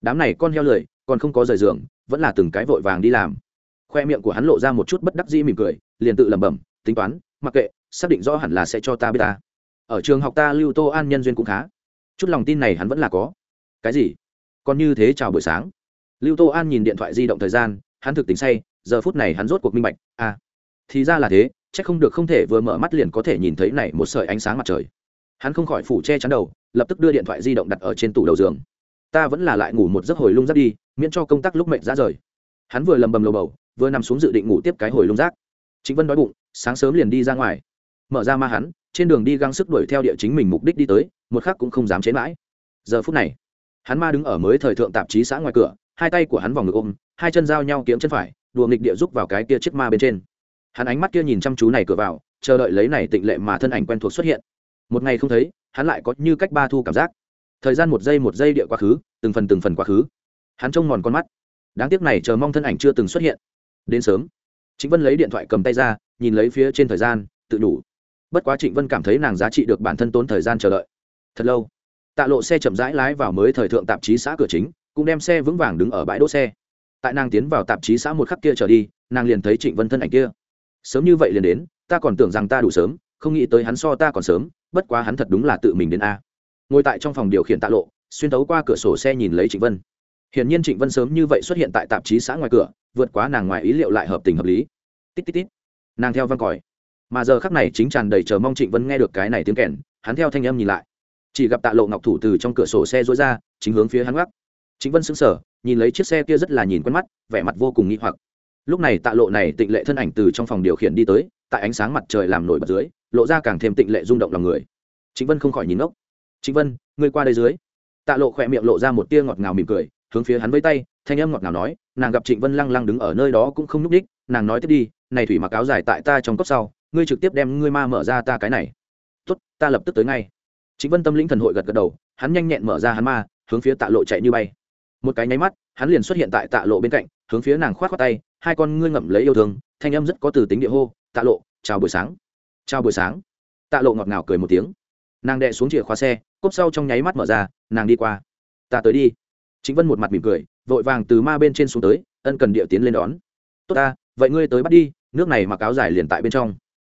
Đám này con heo lười, còn không có rời giường, vẫn là từng cái vội vàng đi làm. Khoe miệng của hắn lộ ra một chút bất đắc dĩ mỉm cười, liền tự lẩm bẩm, tính toán, mặc kệ, xác định rõ hẳn là sẽ cho ta biết ta ở trường học ta lưu tô an nhân duyên cũng khá. Chút lòng tin này hắn vẫn là có. Cái gì? Còn như thế chào buổi sáng. Lưu tô an nhìn điện thoại di động thời gian, hắn thực tính say, giờ phút này hắn rốt cuộc minh bạch à thì ra là thế c h ắ c không được không thể vừa mở mắt liền có thể nhìn thấy này một sợi ánh sáng mặt trời. Hắn không khỏi phủ che chắn đầu, lập tức đưa điện thoại di động đặt ở trên tủ đầu giường. Ta vẫn là lại ngủ một giấc hồi lung rác đi, miễn cho công tác lúc mệnh ra rời. Hắn vừa lầm bầm lầu bầu, vừa nằm xuống dự định ngủ tiếp cái hồi lung rác. Chính vân đói bụng, sáng sớm liền đi ra ngoài. Mở ra ma hắn trên đường đi găng sức đuổi theo địa chính mình mục đích đi tới, một khắc cũng không dám chế mãi. Giờ phút này, hắn ma đứng ở mới thời thượng tạp chí xã ngoài cửa, hai tay của hắn vòng ngực ôm, hai chân giao nhau kiếm chân phải, đùa nghịch địa giúp vào cái kia chiếc ma bên trên. Hắn ánh mắt kia nhìn chăm chú này cửa vào, chờ đợi lấy này tịnh lệ mà thân ảnh quen thuộc xuất hiện. Một ngày không thấy, hắn lại có như cách ba thu cảm giác. Thời gian một giây một giây địa quá khứ, từng phần từng phần quá khứ. Hắn trông mòn con mắt. Đáng tiếc này chờ mong thân ảnh chưa từng xuất hiện. Đến sớm chính vân lấy điện thoại cầm tay ra, nhìn lấy phía trên thời gian, tự đủ bất quá trịnh vân cảm thấy nàng giá trị được bản thân tốn thời gian chờ đợi. Thật lâu, tạ lộ xe chậm rãi lái vào mới thời thượng tạp chí xã cửa chính, cũng đem xe vững vàng đứng ở bãi đỗ xe. Tại nàng tiến vào tạp chí xã một khắc kia trở đi, nàng liền thấy trịnh vân thân ảnh kia. Sớm như vậy liền đến, ta còn tưởng rằng ta đủ sớm, không nghĩ tới hắn so ta còn sớm, bất quá hắn thật đúng là tự mình đến a. Ngồi tại trong phòng điều khiển tạ lộ, xuyên tấu qua cửa sổ xe nhìn lấy trịnh vân. Hiển nhiên trịnh vân sớm như vậy xuất hiện tại tạp chí xã ngoài cửa, vượt quá nàng ngoài ý liệu lại hợp tình hợp lý. Tít tít tít. Nàng theo văn còi mà giờ khắc này chính tràn đầy chờ mong trịnh vân nghe được cái này tiếng kèn, hắn theo thanh âm nhìn lại. Chỉ gặp tạ lộ ngọc thủ từ trong cửa sổ xe rối ra, chính hướng phía hắn gác. Chính vân sững sờ, nhìn lấy chiếc xe kia rất là nhìn quen mắt, vẻ mặt vô cùng nghi hoặc. Lúc này tạ lộ này tịnh lệ thân ảnh từ trong phòng điều khiển đi tới, tại ánh sáng mặt trời làm nổi bật dưới, lộ ra càng thêm tịnh lệ rung động lòng người. Chính vân không khỏi nhìn ngốc. Chính vân, ngươi qua đây dưới. Tạ lộ khỏe miệng lộ ra một tia ngọt ngào mỉm cười, hướng phía hắn với tay, thanh âm ngọt ngào nói, nàng gặp trịnh vân lăng lăng đứng ở nơi đó cũng không n ú c đích nàng nói tiếp đi, này thủy mặc áo dài tại ta trong cốc sau ngươi trực tiếp đem ngươi ma mở ra ta cái này. Tốt, ta lập tức tới ngay. Chính vân tâm lĩnh thần hội gật gật đầu, hắn nhanh nhẹn mở ra hắn ma, hướng phía tạ lộ chạy như bay. Một cái nháy mắt, hắn liền xuất hiện tại tạ lộ bên cạnh, hướng phía nàng k h o á t khoác tay, hai con ngươi ngậm lấy yêu thương, thanh âm rất có từ tính địa hô, tạ lộ, chào buổi sáng. Chào buổi sáng. Tạ lộ ngọt ngào cười một tiếng. Nàng đệ xuống chìa khóa xe, cốp sau trong nháy mắt mở ra, nàng đi qua. Ta tới đi. Chính vân một mặt mỉm cười, vội vàng từ ma bên trên xuống tới, ân cần địa tiến lên đón. Tốt ta, vậy ngươi tới bắt đi, nước này mặc áo dài liền tại bên trong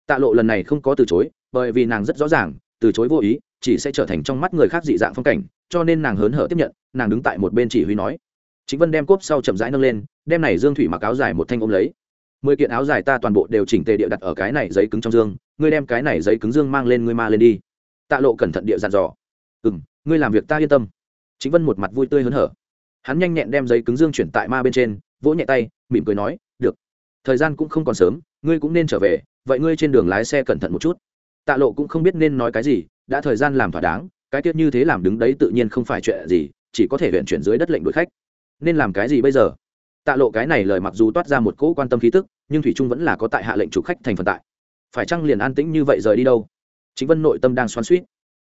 tạ lộ lần này không có từ chối, bởi vì nàng rất rõ ràng, từ chối vô ý, chỉ sẽ trở thành trong mắt người khác dị dạng phong cảnh, cho nên nàng hớn hở tiếp nhận, nàng đứng tại một bên chỉ huy nói. Chính vân đem cốp sau chậm rãi nâng lên, đem này dương thủy mặc áo dài một thanh ôm lấy. Mười kiện áo dài ta toàn bộ đều chỉnh tề địa đặt ở cái này giấy cứng trong dương, ngươi đem cái này giấy cứng dương mang lên, ngươi ma lên đi. Tạ lộ cẩn thận địa dặn dò. Ừ m ngươi làm việc ta yên tâm. Chính vân một mặt vui tươi hớn hở. Hắn nhanh nhẹn đem giấy cứng dương chuyển tại ma bên trên, vỗ nhẹ tay, mỉm cười nói, được. Thời gian cũng không còn sớm, ngươi cũng nên trở về vậy ngươi trên đường lái xe cẩn thận một chút. Tạ lộ cũng không biết nên nói cái gì, đã thời gian làm thỏa đáng, cái tiết như thế làm đứng đấy tự nhiên không phải chuyện gì, chỉ có thể huyện chuyển dưới đất lệnh đuổi khách. Nên làm cái gì bây giờ? Tạ lộ cái này lời mặc dù toát ra một cỗ quan tâm khí tức, nhưng thủy trung vẫn là có tại hạ lệnh chủ khách thành phần tại. Phải chăng liền an tĩnh như vậy rời đi đâu? Chính vân nội tâm đang xoắn suýt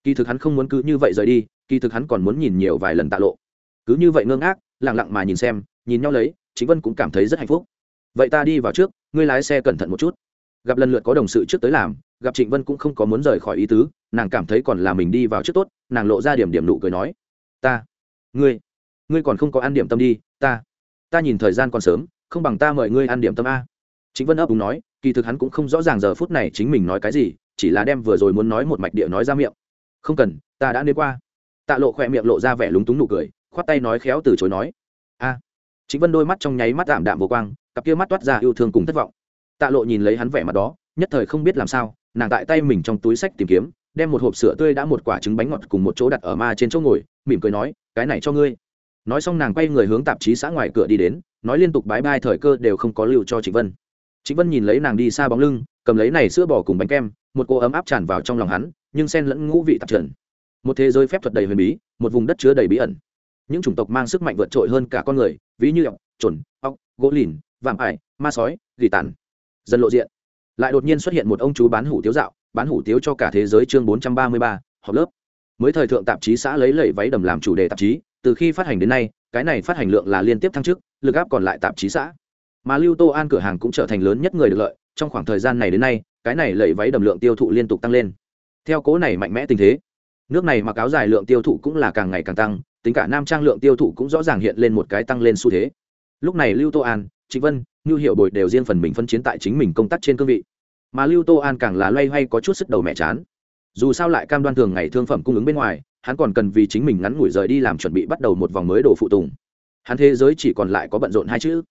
kỳ thực hắn không muốn cứ như vậy rời đi, kỳ thực hắn còn muốn nhìn nhiều vài lần tạ lộ. Cứ như vậy ngơ ngác lẳng lặng mà nhìn xem, nhìn nhau lấy chính vân cũng cảm thấy rất hạnh phúc. Vậy ta đi vào trước, ngươi lái xe cẩn thận một chút gặp lần lượt có đồng sự trước tới làm, gặp trịnh vân cũng không có muốn rời khỏi ý tứ, nàng cảm thấy còn là mình đi vào trước tốt, nàng lộ ra điểm điểm nụ cười nói, ta, ngươi ngươi còn không có ăn điểm tâm đi, ta ta nhìn thời gian còn sớm, không bằng ta mời ngươi ăn điểm tâm a. Chính vân ấp úng nói, kỳ thực hắn cũng không rõ ràng giờ phút này chính mình nói cái gì, chỉ là đem vừa rồi muốn nói một mạch địa nói ra miệng. Không cần, ta đã đến qua. Tạ lộ khỏe miệng lộ ra vẻ lúng túng nụ cười, khoát tay nói khéo từ chối nói, a. Chính vân đôi mắt trong nháy mắt tạm đạm vô quang, cặp kia mắt toát ra yêu thương cùng thất vọng tạ lộ nhìn lấy hắn vẻ mặt đó, nhất thời không biết làm sao, nàng tại tay mình trong túi sách tìm kiếm, đem một hộp sữa tươi đã một quả trứng bánh ngọt cùng một chỗ đặt ở ma trên chỗ ngồi, mỉm cười nói, cái này cho ngươi. Nói xong nàng quay người hướng tạp chí xã ngoài cửa đi đến, nói liên tục bái bai thời cơ đều không có lưu cho trịnh vân. Trịnh vân nhìn lấy nàng đi xa bóng lưng, cầm lấy này sữa bò cùng bánh kem, một cô ấm áp tràn vào trong lòng hắn, nhưng sen lẫn ngũ vị tạp trần. Một thế giới phép thuật đầy huyền bí, một vùng đất chứa đầy bí ẩn. Những chủng tộc mang sức mạnh vượt trội hơn cả con người, ví như ọc trồn ọc gỗ lìn, vạm ải, ma sói, gỉ tàn dần lộ diện. Lại đột nhiên xuất hiện một ông chú bán hủ tiếu dạo, bán hủ tiếu cho cả thế giới chương bốn trăm ba mươi ba, họp lớp. Mới thời thượng tạp chí xã lấy lẩy váy đầm làm chủ đề tạp chí, từ khi phát hành đến nay, cái này phát hành lượng là liên tiếp thăng chức, lực áp còn lại tạp chí xã. Mà lưu tô an cửa hàng cũng trở thành lớn nhất người được lợi, trong khoảng thời gian này đến nay, cái này lẩy váy đầm lượng tiêu thụ liên tục tăng lên. Theo cố này mạnh mẽ tình thế, nước này mặc áo dài lượng tiêu thụ cũng là càng ngày càng tăng, tính cả nam trang lượng tiêu thụ cũng rõ ràng hiện lên một cái tăng lên xu thế. Lúc này lưu tô an, trịnh vân như hiệu bồi đều riêng phần mình phân chiến tại chính mình công tác trên cương vị. Mà lưu tô an càng là loay hoay có chút sức đầu mẹ chán. Dù sao lại cam đoan thường ngày thương phẩm cung ứng bên ngoài, hắn còn cần vì chính mình ngắn ngủi rời đi làm chuẩn bị bắt đầu một vòng mới đồ phụ tùng. Hắn thế giới chỉ còn lại có bận rộn hai chữ.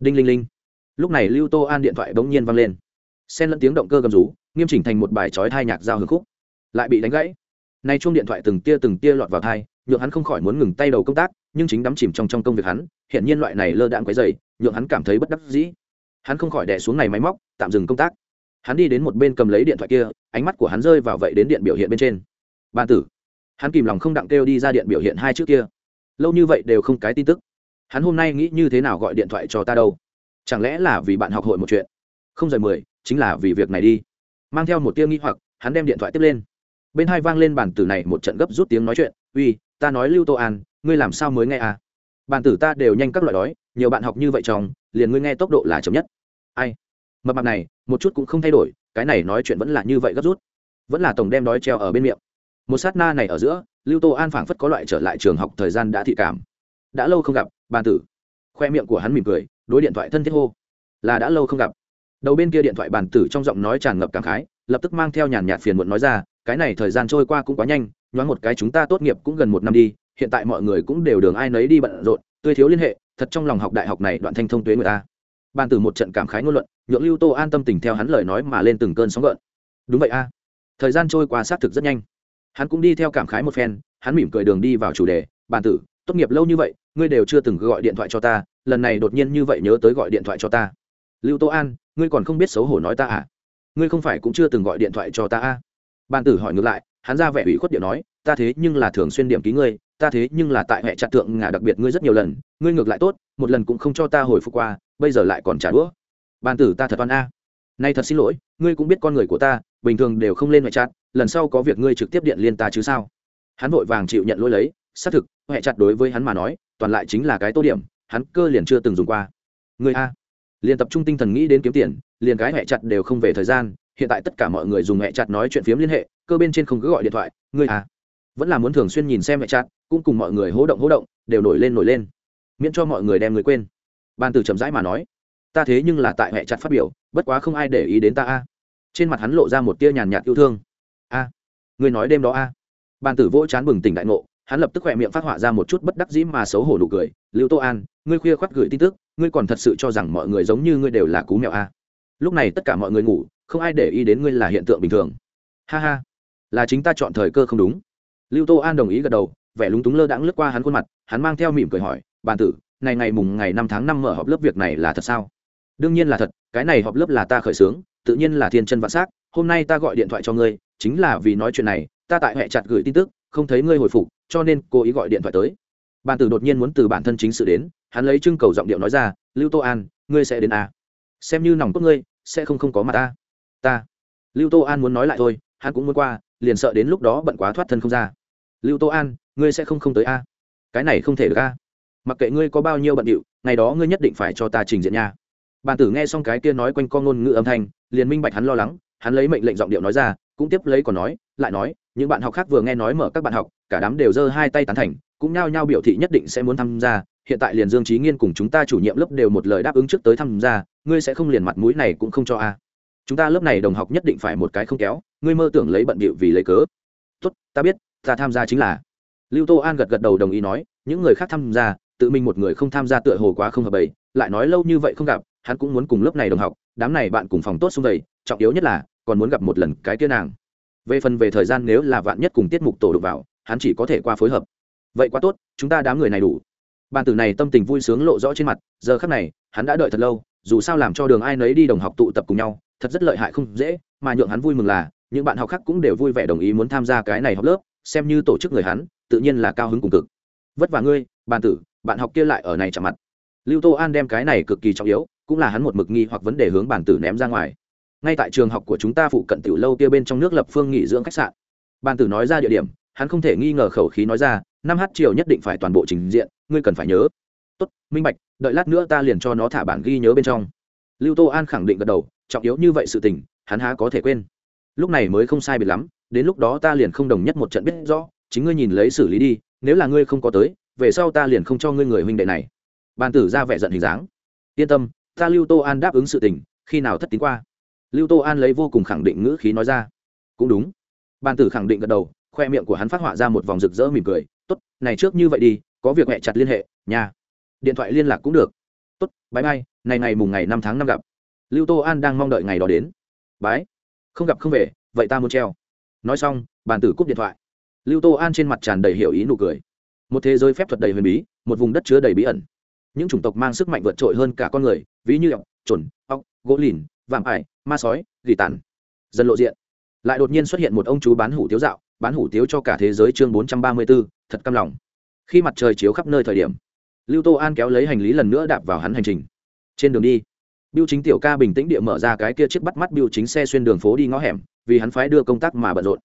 Đinh linh linh. Lúc này lưu tô an điện thoại bỗng nhiên văng lên. Xen lẫn tiếng động cơ gầm rú, nghiêm chỉnh thành một bài trói thai nhạc giao hưởng khúc. Lại bị đánh gãy. Nay chuông điện thoại từng tia từng tia lọt vào thai nhượng hắn không khỏi muốn ngừng tay đầu công tác, nhưng chính đắm chìm trong trong công việc hắn hiện nhiên loại này lơ đạn quấy dày nhượng hắn cảm thấy bất đắc dĩ. Hắn không khỏi đẻ xuống này máy móc, tạm dừng công tác. Hắn đi đến một bên cầm lấy điện thoại kia, ánh mắt của hắn rơi vào vậy đến điện biểu hiện bên trên. Ban tử. Hắn kìm lòng không đặng kêu đi ra điện biểu hiện hai chữ kia. Lâu như vậy đều không cái tin tức. Hắn hôm nay nghĩ như thế nào gọi điện thoại cho ta đâu? Chẳng lẽ là vì bạn học hội một chuyện? Không rời mười, chính là vì việc này đi. Mang theo một tia nghi hoặc, hắn đem điện thoại tiếp lên. Bên hai vang lên bản tử này một trận gấp rút tiếng nói chuyện. Uy, ta nói lưu tô an, ngươi làm sao mới nghe à? Bản tử ta đều nhanh các loại đói nhiều bạn học như vậy trong liền ngươi nghe tốc độ là chậm nhất. Ai? Mập mạp này, một chút cũng không thay đổi, cái này nói chuyện vẫn là như vậy gấp rút. Vẫn là tổng đem đói treo ở bên miệng. Một sát na này ở giữa, lưu tô an phảng phất có loại trở lại trường học thời gian đã thị cảm. Đã lâu không gặp bàn tử. Khoe miệng của hắn mỉm cười, đối điện thoại thân thiết hô. Là đã lâu không gặp. Đầu bên kia điện thoại bàn tử trong giọng nói tràn ngập cảm khái, lập tức mang theo nhàn nhạt phiền muộn nói ra, cái này thời gian trôi qua cũng quá nhanh, nhoáng một cái chúng ta tốt nghiệp cũng gần một năm đi, hiện tại mọi người cũng đều đường ai nấy đi bận rộn, tươi thiếu liên hệ thật trong lòng học đại học này đoạn thanh thông tuế người ta. Ban từ một trận cảm khái ngôn luận, nhượng lưu tô an tâm tình theo hắn lời nói mà lên từng cơn sóng gợn. Đúng vậy a. Thời gian trôi qua xác thực rất nhanh. Hắn cũng đi theo cảm khái một phen, hắn mỉm cười đường đi vào chủ đề, bàn tử, tốt nghiệp lâu như vậy, ngươi đều chưa từng gọi điện thoại cho ta, lần này đột nhiên như vậy nhớ tới gọi điện thoại cho ta. Lưu tô an, ngươi còn không biết xấu hổ nói ta à? Ngươi không phải cũng chưa từng gọi điện thoại cho ta à? Bàn tử hỏi ngược lại, hắn ra vẻ ủy khuất điện nói ta thế nhưng là thường xuyên điểm ký ngươi, ta thế nhưng là tại hệ chặt tượng ngả đặc biệt ngươi rất nhiều lần, ngươi ngược lại tốt, một lần cũng không cho ta hồi phục qua, bây giờ lại còn trả đũa. Bàn tử ta thật oan a. Nay thật xin lỗi, ngươi cũng biết con người của ta, bình thường đều không lên hệ chặt, lần sau có việc ngươi trực tiếp điện liên ta chứ sao? Hắn vội vàng chịu nhận lỗi lấy, xác thực, hệ chặt đối với hắn mà nói, toàn lại chính là cái tô điểm, hắn cơ liền chưa từng dùng qua. Người a. Liền tập trung tinh thần nghĩ đến kiếm tiền, liền cái hệ chặt đều không về thời gian, hiện tại tất cả mọi người dùng hệ chặt nói chuyện phiếm liên hệ, cơ bên trên không cứ gọi điện thoại người a vẫn là muốn thường xuyên nhìn xem mẹ chặt, cũng cùng mọi người hỗ động hỗ động, đều nổi lên nổi lên. Miễn cho mọi người đem người quên. Ban từ chậm rãi mà nói, ta thế nhưng là tại mẹ chặt phát biểu, bất quá không ai để ý đến ta a. Trên mặt hắn lộ ra một tia nhàn nhạt yêu thương. A người nói đêm đó a? Ban tử vỗ chán bừng tỉnh đại ngộ, hắn lập tức khỏe miệng phát họa ra một chút bất đắc dĩ mà xấu hổ nụ cười. Lưu tô an, ngươi khuya khoác gửi tin tức, ngươi còn thật sự cho rằng mọi người giống như ngươi đều là cú mèo a? Lúc này tất cả mọi người ngủ, không ai để ý đến ngươi là hiện tượng bình thường. Ha ha, là chính ta chọn thời cơ không đúng lưu tô an đồng ý gật đầu, vẻ lúng túng lơ đãng lướt qua hắn khuôn mặt, hắn mang theo mỉm cười hỏi, bàn tử này ngày mùng ngày năm tháng năm mở họp lớp việc này là thật sao? Đương nhiên là thật, cái này họp lớp là ta khởi xướng, tự nhiên là thiên chân vạn s á c hôm nay ta gọi điện thoại cho ngươi, chính là vì nói chuyện này, ta tại hệ chặt gửi tin tức, không thấy ngươi hồi phục, cho nên cô ý gọi điện thoại tới. Bàn tử đột nhiên muốn từ bản thân chính sự đến, hắn lấy trưng cầu giọng điệu nói ra, lưu tô an, ngươi sẽ đến à? xem như nòng cốt ngươi, sẽ không không có mặt ta. Ta. Lưu tô an muốn nói lại thôi, hắn cũng muốn qua, liền sợ đến lúc đó bận quá thoát thân không ra lưu tô an, ngươi sẽ không không tới a à? cái này không thể được a à? mặc kệ ngươi có bao nhiêu bận điệu, ngày đó ngươi nhất định phải cho ta trình diện nha bàn tử nghe xong cái kia nói quanh co ngôn ngữ âm thanh, liền minh bạch hắn lo lắng, hắn lấy mệnh lệnh giọng điệu nói ra, cũng tiếp lấy còn nói, lại nói, những bạn học khác vừa nghe nói mở các bạn học, cả đám đều giơ hai tay tán thành, cũng nhao nhao biểu thị nhất định sẽ muốn tham gia, hiện tại liền dương trí nghiên cùng chúng ta chủ nhiệm lớp đều một lời đáp ứng trước tới tham gia, ngươi sẽ không liền mặt mũi này cũng không cho a chúng ta lớp này đồng học nhất định phải một cái không kéo, ngươi mơ tưởng lấy bận bịu vì lấy cớ tốt, ta biết ta tham gia chính là. Lưu tô an gật gật đầu đồng ý nói, những người khác tham gia, tự mình một người không tham gia tựa hồ quá không hợp bầy, lại nói lâu như vậy không gặp, hắn cũng muốn cùng lớp này đồng học, đám này bạn cùng phòng tốt xung đầy trọng yếu nhất là, còn muốn gặp một lần cái tiên nàng. Về phần về thời gian nếu là vạn nhất cùng tiết mục tổ đục vào, hắn chỉ có thể qua phối hợp. Vậy quá tốt, chúng ta đám người này đủ. Bàn tử này tâm tình vui sướng lộ rõ trên mặt, giờ khắc này, hắn đã đợi thật lâu, dù sao làm cho đường ai nấy đi đồng học tụ tập cùng nhau, thật rất lợi hại không dễ, mà nhượng hắn vui mừng là, những bạn học khác cũng đều vui vẻ đồng ý muốn tham gia cái này học lớp xem như tổ chức người hắn, tự nhiên là cao hứng cùng cực. Vất vả ngươi, bàn tử, bạn học kia lại ở này chạm mặt. Lưu tô an đem cái này cực kỳ trọng yếu, cũng là hắn một mực nghi hoặc vấn đề hướng bàn tử ném ra ngoài. Ngay tại trường học của chúng ta phụ cận tiểu lâu kia bên trong nước lập phương nghỉ dưỡng khách sạn. Bàn tử nói ra địa điểm, hắn không thể nghi ngờ khẩu khí nói ra, năm h chiều nhất định phải toàn bộ trình diện, ngươi cần phải nhớ. Tốt, minh bạch, đợi lát nữa ta liền cho nó thả bản ghi nhớ bên trong. Lưu tô an khẳng định gật đầu, trọng yếu như vậy sự tình, hắn há có thể quên. Lúc này mới không sai biệt lắm đến lúc đó ta liền không đồng nhất một trận biết rõ, chính ngươi nhìn lấy xử lý đi, nếu là ngươi không có tới, về sau ta liền không cho ngươi người huynh đệ này. Bàn tử ra vẻ giận hình dáng. Yên tâm, ta lưu tô an đáp ứng sự tình, khi nào thất tín qua. Lưu tô an lấy vô cùng khẳng định ngữ khí nói ra. Cũng đúng. Bàn tử khẳng định gật đầu, khoe miệng của hắn phát họa ra một vòng rực rỡ mỉm cười. Tốt, này trước như vậy đi, có việc mẹ chặt liên hệ nhà điện thoại liên lạc cũng được. Tốt bãi bay này ngày mùng ngày năm tháng năm gặp. Lưu tô an đang mong đợi ngày đó đến. Bái, không gặp không về, vậy ta muốn treo nói xong, bàn tử cúp điện thoại. Lưu tô an trên mặt tràn đầy hiểu ý nụ cười. Một thế giới phép thuật đầy huyền bí, một vùng đất chứa đầy bí ẩn. Những chủng tộc mang sức mạnh vượt trội hơn cả con người, ví như ọc trồn ọc gỗ lìn, vạm ải, ma sói, gỉ tàn. Dần lộ diện. Lại đột nhiên xuất hiện một ông chú bán hủ tiếu dạo, bán hủ tiếu cho cả thế giới chương bốn trăm ba mươi b ố thật căm lòng. Khi mặt trời chiếu khắp nơi thời điểm, lưu tô an kéo lấy hành lý lần nữa đạp vào hắn hành trình. Trên đường đi, biêu chính tiểu ca bình tĩnh địa mở ra cái kia chiếc bắt mắt biêu chính xe xuyên đường phố đi ngõ hẻm vì hắn phái đưa công tác mà bận rộn.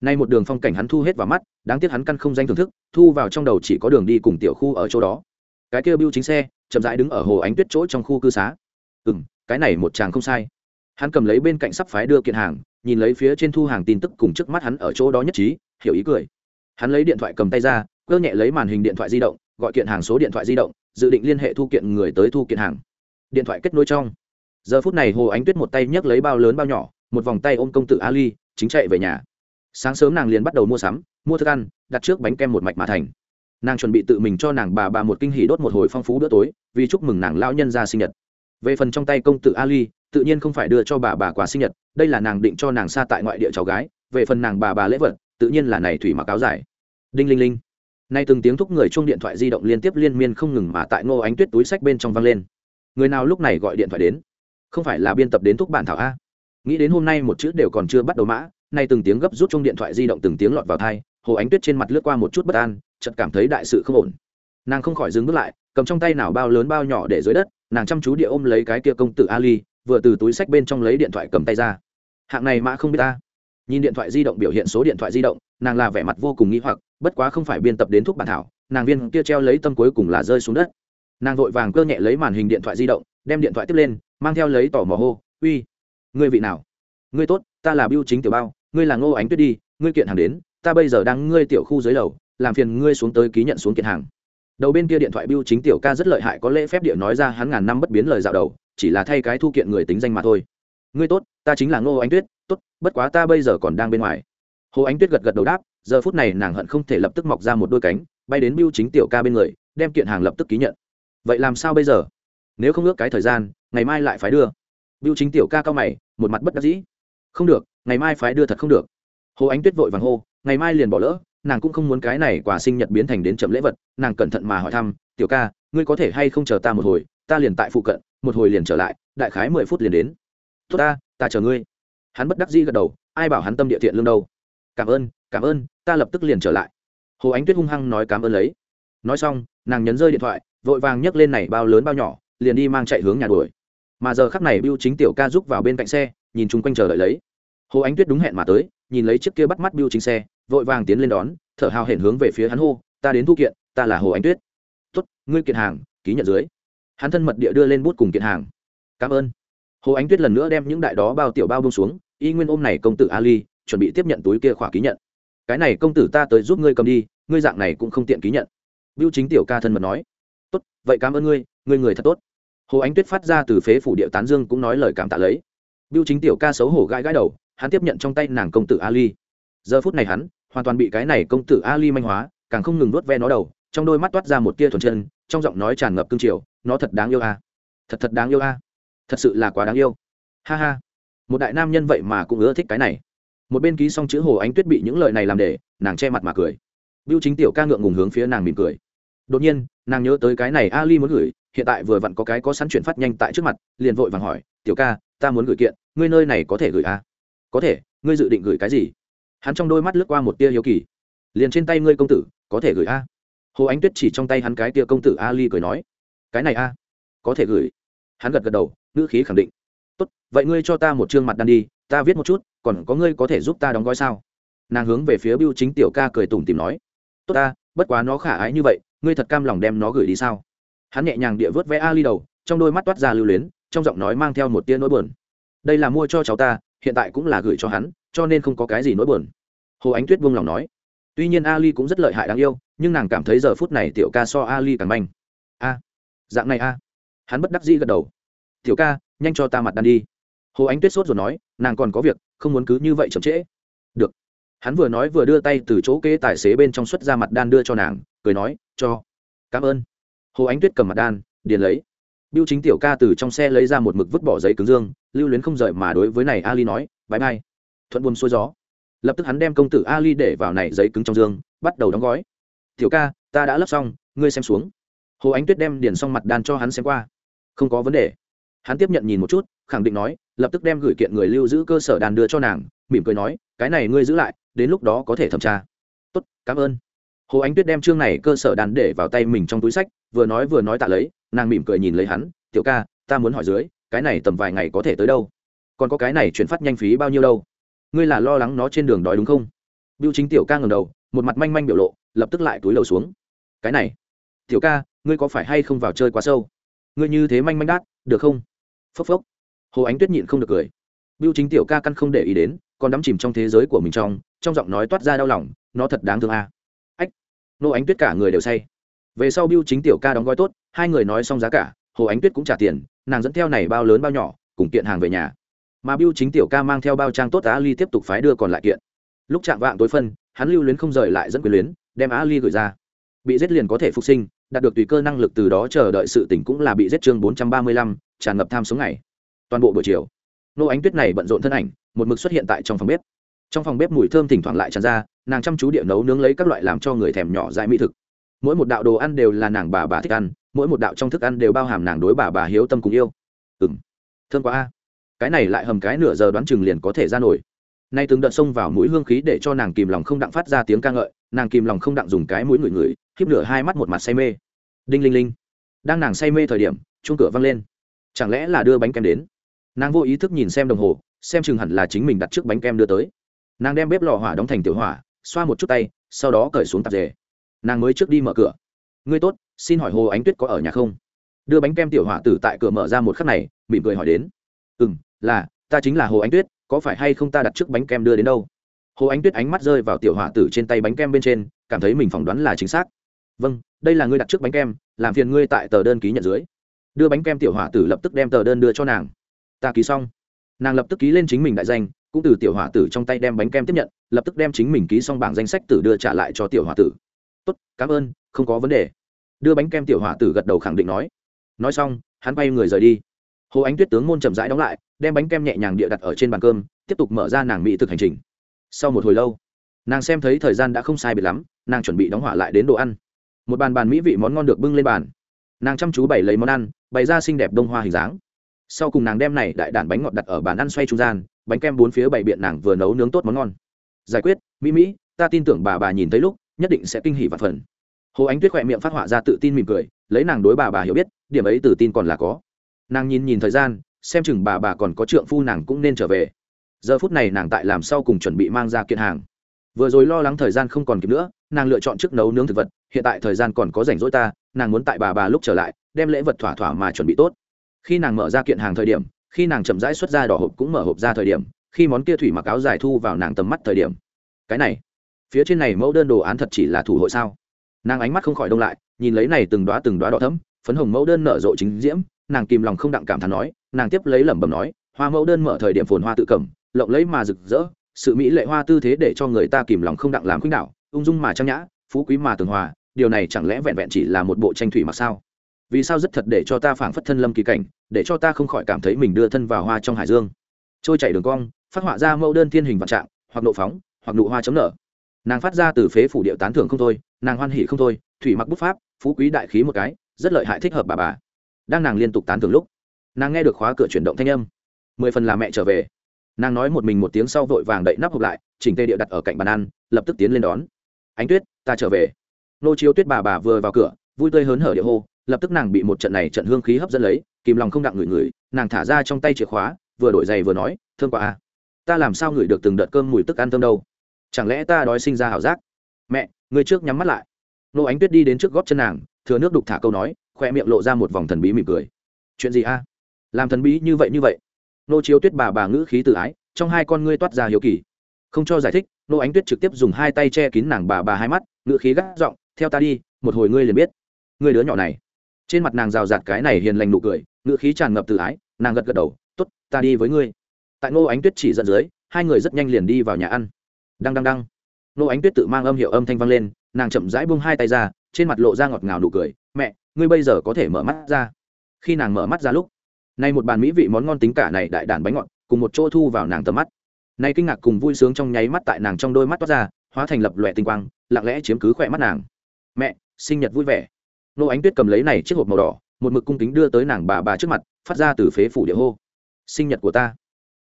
Nay một đường phong cảnh hắn thu hết vào mắt, đáng tiếc hắn căn không danh thưởng thức, thu vào trong đầu chỉ có đường đi cùng tiểu khu ở chỗ đó. Cái kia biêu chính xe, chậm rãi đứng ở hồ ánh tuyết chỗ trong khu cư xá. Ừ m cái này một chàng không sai. Hắn cầm lấy bên cạnh sắp phái đưa kiện hàng, nhìn lấy phía trên thu hàng tin tức cùng trước mắt hắn ở chỗ đó nhất trí, hiểu ý cười. Hắn lấy điện thoại cầm tay ra cơ nhẹ lấy màn hình điện thoại di động, gọi kiện hàng số điện thoại di động, dự định liên hệ thu kiện người tới thu kiện hàng. Điện thoại kết nối trong. Giờ phút này hồ ánh tuyết một tay nhấc lấy bao lớn bao nhỏ một vòng tay ôm công tử ali, chính chạy về nhà. Sáng sớm nàng liền bắt đầu mua sắm, mua thức ăn, đặt trước bánh kem một mạch mà thành. Nàng chuẩn bị tự mình cho nàng bà bà một kinh hỉ đốt một hồi phong phú bữa tối, vì chúc mừng nàng lão nhân ra sinh nhật. Về phần trong tay công tử ali, tự nhiên không phải đưa cho bà bà quà sinh nhật, đây là nàng định cho nàng xa tại ngoại địa cháu gái, về phần nàng bà bà lễ vật, tự nhiên là này thủy mặc áo dài. Đinh linh linh. Nay từng tiếng thúc người chuông điện thoại di động liên tiếp liên miên không ngừng mà tại ngô ánh tuyết túi sách bên trong vang lên. Người nào lúc này gọi điện thoại đến? Không phải là biên tập đến thúc bản thảo a? Nghĩ đến hôm nay một chữ đều còn chưa bắt đầu mã, nay từng tiếng gấp rút chung điện thoại di động từng tiếng lọt vào thai hồ ánh tuyết trên mặt lướt qua một chút bất an, chợt cảm thấy đại sự không ổn. Nàng không khỏi dừng bước lại, cầm trong tay nào bao lớn bao nhỏ để dưới đất, nàng chăm chú địa ôm lấy cái kia công tử ali, vừa từ túi sách bên trong lấy điện thoại cầm tay ra. Hạng này mã không biết ta. Nhìn điện thoại di động biểu hiện số điện thoại di động, nàng là vẻ mặt vô cùng nghĩ hoặc, bất quá không phải biên tập đến thuốc bản thảo, nàng viên kia treo lấy tâm cuối cùng là rơi xuống đất. Nàng vội vàng cơ nhẹ lấy màn hình điện thoại di động, đem điện thoại tiếp lên, mang theo lấy tỏ mò hô, uy ngươi vị nào? Ngươi tốt, ta là biêu chính tiểu bao, ngươi là ngô ánh tuyết đi, ngươi kiện hàng đến, ta bây giờ đang ngươi tiểu khu dưới lầu, làm phiền ngươi xuống tới ký nhận xuống kiện hàng. Đầu bên kia điện thoại biêu chính tiểu ca rất lợi hại, có lễ phép địa nói ra hắn ngàn năm bất biến lời dạo đầu, chỉ là thay cái thu kiện người tính danh mà thôi. Ngươi tốt, ta chính là ngô ánh tuyết, tốt, bất quá ta bây giờ còn đang bên ngoài. Hồ ánh tuyết gật gật đầu đáp, giờ phút này nàng hận không thể lập tức mọc ra một đôi cánh, bay đến biêu chính tiểu ca bên người, đem kiện hàng lập tức ký nhận. Vậy làm sao bây giờ? Nếu không ước cái thời gian, ngày mai lại phải đưa biêu chính tiểu ca cao mày, một mặt bất đắc dĩ. Không được, ngày mai phải đưa thật không được. Hồ ánh tuyết vội vàng hô, ngày mai liền bỏ lỡ, nàng cũng không muốn cái này quà sinh nhật biến thành đến chậm lễ vật, nàng cẩn thận mà hỏi thăm, tiểu ca, ngươi có thể hay không chờ ta một hồi, ta liền tại phụ cận, một hồi liền trở lại, đại khái mười phút liền đến. Tốt ta ta chờ ngươi. Hắn bất đắc dĩ gật đầu, ai bảo hắn tâm địa thiện lương đâu. Cảm ơn cảm ơn, ta lập tức liền trở lại. Hồ ánh tuyết hung hăng nói cảm ơn lấy. Nói xong, nàng nhấn rơi điện thoại, vội vàng nhấc lên này bao lớn bao nhỏ, liền đi mang chạy hướng nhà đuổi mà giờ khắc này bưu chính tiểu ca giúp vào bên cạnh xe, nhìn chung quanh chờ đợi lấy. Hồ ánh tuyết đúng hẹn mà tới, nhìn lấy chiếc kia bắt mắt bưu chính xe, vội vàng tiến lên đón, thở hào hển hướng về phía hắn hô, ta đến thu kiện, ta là hồ ánh tuyết. Tuất ngươi kiện hàng, ký nhận dưới. Hắn thân mật địa đưa lên bút cùng kiện hàng. Cảm ơn. Hồ ánh tuyết lần nữa đem những đại đó bao tiểu bao bông xuống, y nguyên ôm này công tử ali, chuẩn bị tiếp nhận túi kia khỏa ký nhận. Cái này công tử ta tới giúp ngươi cầm đi, ngươi dạng này cũng không tiện ký nhận. Bưu chính tiểu ca thân mật nói. Tốt, vậy cảm ơn ngươi ngươi người thật tốt hồ ánh tuyết phát ra từ phế phủ điệu tán dương cũng nói lời cảm tạ lấy. Biêu chính tiểu ca xấu hổ gãi gãi đầu, hắn tiếp nhận trong tay nàng công tử ali. Giờ phút này hắn, hoàn toàn bị cái này công tử ali manh hóa, càng không ngừng nuốt ve nó đầu, trong đôi mắt toát ra một tia thuần chân, trong giọng nói tràn ngập cương triều, nó thật đáng yêu a. Thật thật đáng yêu a. Thật sự là quá đáng yêu. Ha ha. Một đại nam nhân vậy mà cũng ưa thích cái này. Một bên ký xong chữ hồ ánh tuyết bị những lời này làm để, nàng che mặt mà cười. Biêu chính tiểu ca ngượng ngùng hướng phía nàng mỉm cười. Đột nhiên, nàng nhớ tới cái này ali muốn gửi hiện tại vừa vặn có cái có sẵn chuyển phát nhanh tại trước mặt, liền vội vàng hỏi, tiểu ca, ta muốn gửi kiện, ngươi nơi này có thể gửi à? có thể, ngươi dự định gửi cái gì? Hắn trong đôi mắt lướt qua một tia hiếu kỳ. Liền trên tay ngươi công tử, có thể gửi a hồ ánh tuyết chỉ trong tay hắn cái tia công tử ali cười nói, cái này a có thể gửi. Hắn gật gật đầu, ngữ khí khẳng định. Tốt, vậy ngươi cho ta một chương mặt đan đi, ta viết một chút, còn có ngươi có thể giúp ta đóng gói sao? Nàng hướng về phía biêu chính tiểu ca cười tủm tìm nói, tốt ta, bất quá nó khả ái như vậy, ngươi thật cam lòng đem nó gửi đi sao? Hắn nhẹ nhàng địa vớt vẽ ali đầu, trong đôi mắt toát ra lưu luyến, trong giọng nói mang theo một tia nỗi buồn. Đây là mua cho cháu ta, hiện tại cũng là gửi cho hắn, cho nên không có cái gì nỗi buồn. Hồ ánh tuyết buông lòng nói. Tuy nhiên ali cũng rất lợi hại đáng yêu, nhưng nàng cảm thấy giờ phút này tiểu ca so ali càng manh. A, dạng này a. Hắn bất đắc dĩ gật đầu. Tiểu ca, nhanh cho ta mặt đan đi. Hồ ánh tuyết sốt rồi nói, nàng còn có việc, không muốn cứ như vậy chậm trễ. Được. Hắn vừa nói vừa đưa tay từ chỗ kế tài xế bên trong xuất ra mặt đan đưa cho nàng, cười nói, cho. Cảm ơn hồ ánh tuyết cầm mặt đan, điền lấy. Biêu chính tiểu ca từ trong xe lấy ra một mực vứt bỏ giấy cứng dương, lưu luyến không rời mà đối với này ali nói bãi bay thuận buồn xuôi gió. Lập tức hắn đem công tử ali để vào này giấy cứng trong dương, bắt đầu đóng gói. Tiểu ca, ta đã lắp xong, ngươi xem xuống. Hồ ánh tuyết đem điền xong mặt đan cho hắn xem qua. Không có vấn đề. Hắn tiếp nhận nhìn một chút, khẳng định nói, lập tức đem gửi kiện người lưu giữ cơ sở đàn đưa cho nàng, mỉm cười nói, cái này ngươi giữ lại, đến lúc đó có thể thẩm tra. Tốt, cảm ơn. Hồ ánh tuyết đem chương này cơ sở đàn để vào tay mình trong túi sách vừa nói vừa nói tạ lấy, nàng mỉm cười nhìn lấy hắn, tiểu ca, ta muốn hỏi dưới, cái này tầm vài ngày có thể tới đâu? Còn có cái này chuyển phát nhanh phí bao nhiêu đâu? Ngươi là lo lắng nó trên đường đói đúng không? Biêu chính tiểu ca ngầm đầu, một mặt manh manh biểu lộ, lập tức lại túi đầu xuống. Cái này, tiểu ca, ngươi có phải hay không vào chơi quá sâu? Ngươi như thế manh manh đát, được không? Phốc phốc. Hồ ánh tuyết nhịn không được cười. Biêu chính tiểu ca căn không để ý đến, còn đắm chìm trong thế giới của mình trong trong giọng nói toát ra đau lòng, nó thật đáng thương a. À. ách. Nô ánh tuyết cả người đều say về sau biêu chính tiểu ca đóng gói tốt, hai người nói xong giá cả, hồ ánh tuyết cũng trả tiền, nàng dẫn theo này bao lớn bao nhỏ, cùng kiện hàng về nhà. Mà biêu chính tiểu ca mang theo bao trang tốt á ly tiếp tục phái đưa còn lại kiện. Lúc chạm vạng tối phân, hắn lưu luyến không rời lại dẫn quyền luyến, đem á ly gửi ra. Bị giết liền có thể phục sinh, đạt được tùy cơ năng lực từ đó chờ đợi sự tỉnh cũng là bị giết chương bốn trăm ba mươi lăm, tràn ngập tham sống ngày. Toàn bộ buổi chiều, nô ánh tuyết này bận rộn thân ảnh, một mực xuất hiện tại trong phòng bếp. Trong phòng bếp mùi thơm thỉnh thoảng lại tràn ra, nàng chăm chú địa nấu nướng lấy các loại làm cho người thèm nhỏ dại mỹ thực mỗi một đạo đồ ăn đều là nàng bà bà thích ăn, mỗi một đạo trong thức ăn đều bao hàm nàng đối bà bà hiếu tâm cùng yêu. Ừ m thơm quá a. Cái này lại hầm cái nửa giờ đoán chừng liền có thể ra nổi. Nay từng đợt xông vào mũi hương khí để cho nàng kìm lòng không đặng phát ra tiếng ca ngợi, nàng kìm lòng không đặng dùng cái mũi ngửi ngửi khiếp lửa hai mắt một mặt say mê. Đinh linh linh. Đang nàng say mê thời điểm, chuông cửa văng lên. Chẳng lẽ là đưa bánh kem đến? Nàng vô ý thức nhìn xem đồng hồ, xem chừng hẳn là chính mình đặt trước bánh kem đưa tới. Nàng đem bếp lò hỏa đóng thành tiểu hỏa, xoa một chút tay, sau đó cởi xuống tạp dề nàng mới trước đi mở cửa. Ngươi tốt, xin hỏi hồ ánh tuyết có ở nhà không? Đưa bánh kem tiểu hòa tử tại cửa mở ra một khắc này, mỉm cười hỏi đến. Ừ m là, ta chính là hồ ánh tuyết, có phải hay không ta đặt trước bánh kem đưa đến đâu? Hồ ánh tuyết ánh mắt rơi vào tiểu hòa tử trên tay bánh kem bên trên, cảm thấy mình phỏng đoán là chính xác. Vâng đây là ngươi đặt trước bánh kem, làm phiền ngươi tại tờ đơn ký nhận dưới. Đưa bánh kem tiểu hòa tử lập tức đem tờ đơn đưa cho nàng. Ta ký xong. Nàng lập tức ký lên chính mình đại danh, cũng từ tiểu hòa tử trong tay đem bánh kem tiếp nhận, lập tức đem chính mình ký xong bảng danh sách tử đưa trả lại cho tiểu hòa tử tốt, cảm ơn, không có vấn đề. Đưa bánh kem tiểu hỏa tử gật đầu khẳng định nói. Nói xong, hắn bay người rời đi. Hồ ánh tuyết tướng môn chậm rãi đóng lại, đem bánh kem nhẹ nhàng địa đặt ở trên bàn cơm, tiếp tục mở ra nàng mỹ thực hành trình. Sau một hồi lâu, nàng xem thấy thời gian đã không sai biệt lắm, nàng chuẩn bị đóng hỏa lại đến đồ ăn. Một bàn bàn mỹ vị món ngon được bưng lên bàn. Nàng chăm chú bày lấy món ăn, bày ra xinh đẹp đông hoa hình dáng. Sau cùng nàng đem này đại đản bánh ngọt đặt ở bàn ăn xoay trung gian, bánh kem bốn phía bày biện nàng vừa nấu nướng tốt món ngon. Giải quyết, mỹ mỹ, ta tin tưởng bà bà nhìn thấy lúc nhất định sẽ kinh hỉ và phần. Hồ ánh tuyết khỏe miệng phát họa ra tự tin mỉm cười, lấy nàng đối bà bà hiểu biết, điểm ấy tự tin còn là có. Nàng nhìn nhìn thời gian, xem chừng bà bà còn có trượng phu nàng cũng nên trở về. Giờ phút này nàng tại làm sau cùng chuẩn bị mang ra kiện hàng. Vừa rồi lo lắng thời gian không còn kịp nữa, nàng lựa chọn trước nấu nướng thực vật, hiện tại thời gian còn có rảnh rỗi ta, nàng muốn tại bà bà lúc trở lại, đem lễ vật thỏa thỏa mà chuẩn bị tốt. Khi nàng mở ra kiện hàng thời điểm, khi nàng chậm rãi xuất ra đỏ hộp cũng mở hộp ra thời điểm, khi món kia thủy mặc áo dài thu vào nàng tầm mắt thời điểm. Cái này phía trên này mẫu đơn đồ án thật chỉ là thủ hội sao? Nàng ánh mắt không khỏi đông lại, nhìn lấy này từng đoá từng đoá đỏ thấm phấn hồng mẫu đơn nở rộ chính diễm, nàng kìm lòng không đặng cảm thán nói, nàng tiếp lấy lẩm bẩm nói, hoa mẫu đơn mở thời điểm phồn hoa tự cẩm lộng lấy mà rực rỡ, sự mỹ lệ hoa tư thế để cho người ta kìm lòng không đặng làm khuynh đạo ung dung mà trang nhã, phú quý mà tường hòa, điều này chẳng lẽ vẹn vẹn chỉ là một bộ tranh thủy mà sao? Vì sao rất thật để cho ta phảng phất thân lâm kỳ cảnh, để cho ta không khỏi cảm thấy mình đưa thân vào hoa trong hải dương? Trôi chảy đường cong, phát họa ra mẫu đơn thiên hình vạn trạng, hoặc nộ phóng, hoặc nụ hoa chấm nở nàng phát ra từ phế phủ điệu tán thưởng không thôi, nàng hoan hỉ không thôi, thủy mặc bút pháp, phú quý đại khí một cái, rất lợi hại thích hợp bà bà. Đang nàng liên tục tán thưởng lúc, nàng nghe được khóa cửa chuyển động thanh âm. Mười phần là mẹ trở về. Nàng nói một mình một tiếng sau vội vàng đậy nắp hộp lại, chỉnh tê điệu đặt ở cạnh bàn ăn, lập tức tiến lên đón. Ánh tuyết, ta trở về. Nô chiếu tuyết bà bà vừa vào cửa, vui tươi hớn hở điệu hô, lập tức nàng bị một trận này trận hương khí hấp dẫn lấy, kìm lòng không đặng ngửi ngửi, nàng thả ra trong tay chìa khóa, vừa đổi giày vừa nói, thương quá à ta làm sao ngửi được từng đợt cơm mùi tức ăn thơm đâu? Chẳng lẽ ta đói sinh ra hảo giác? Mẹ, người trước nhắm mắt lại. Nô ánh tuyết đi đến trước góp chân nàng, thừa nước đục thả câu nói khoe miệng lộ ra một vòng thần bí mỉm cười. Chuyện gì a? Làm thần bí như vậy như vậy? Nô chiếu tuyết bà bà ngữ khí tự ái, trong hai con ngươi toát ra hiếu kỳ. Không cho giải thích, nô ánh tuyết trực tiếp dùng hai tay che kín nàng bà bà hai mắt, ngữ khí gắt giọng, theo ta đi, một hồi ngươi liền biết. Ngươi đứa nhỏ này. Trên mặt nàng rào rạt cái này hiền lành nụ cười, ngữ khí tràn ngập tự ái, nàng gật gật đầu t ố t ta đi với ngươi. Tại nô ánh tuyết chỉ dẫn dưới, hai người rất nhanh liền đi vào nhà ăn đăng đăng đăng. Nô ánh tuyết tự mang âm hiệu âm thanh vang lên, nàng chậm rãi buông hai tay ra, trên mặt lộ ra ngọt ngào nụ cười. Mẹ, ngươi bây giờ có thể mở mắt ra. Khi nàng mở mắt ra lúc, nay một bàn mỹ vị món ngon tính cả này đại đàn bánh ngọt, cùng một chỗ thu vào nàng tầm mắt. Nay kinh ngạc cùng vui sướng trong nháy mắt tại nàng trong đôi mắt toát ra, hóa thành lập lòe tinh quang, lặng lẽ chiếm cứ khỏe mắt nàng. Mẹ, sinh nhật vui vẻ. Nô ánh tuyết cầm lấy này chiếc hộp màu đỏ, một mực cung kính đưa tới nàng bà bà trước mặt, phát ra từ phế phủ địa hô. Sinh nhật của ta.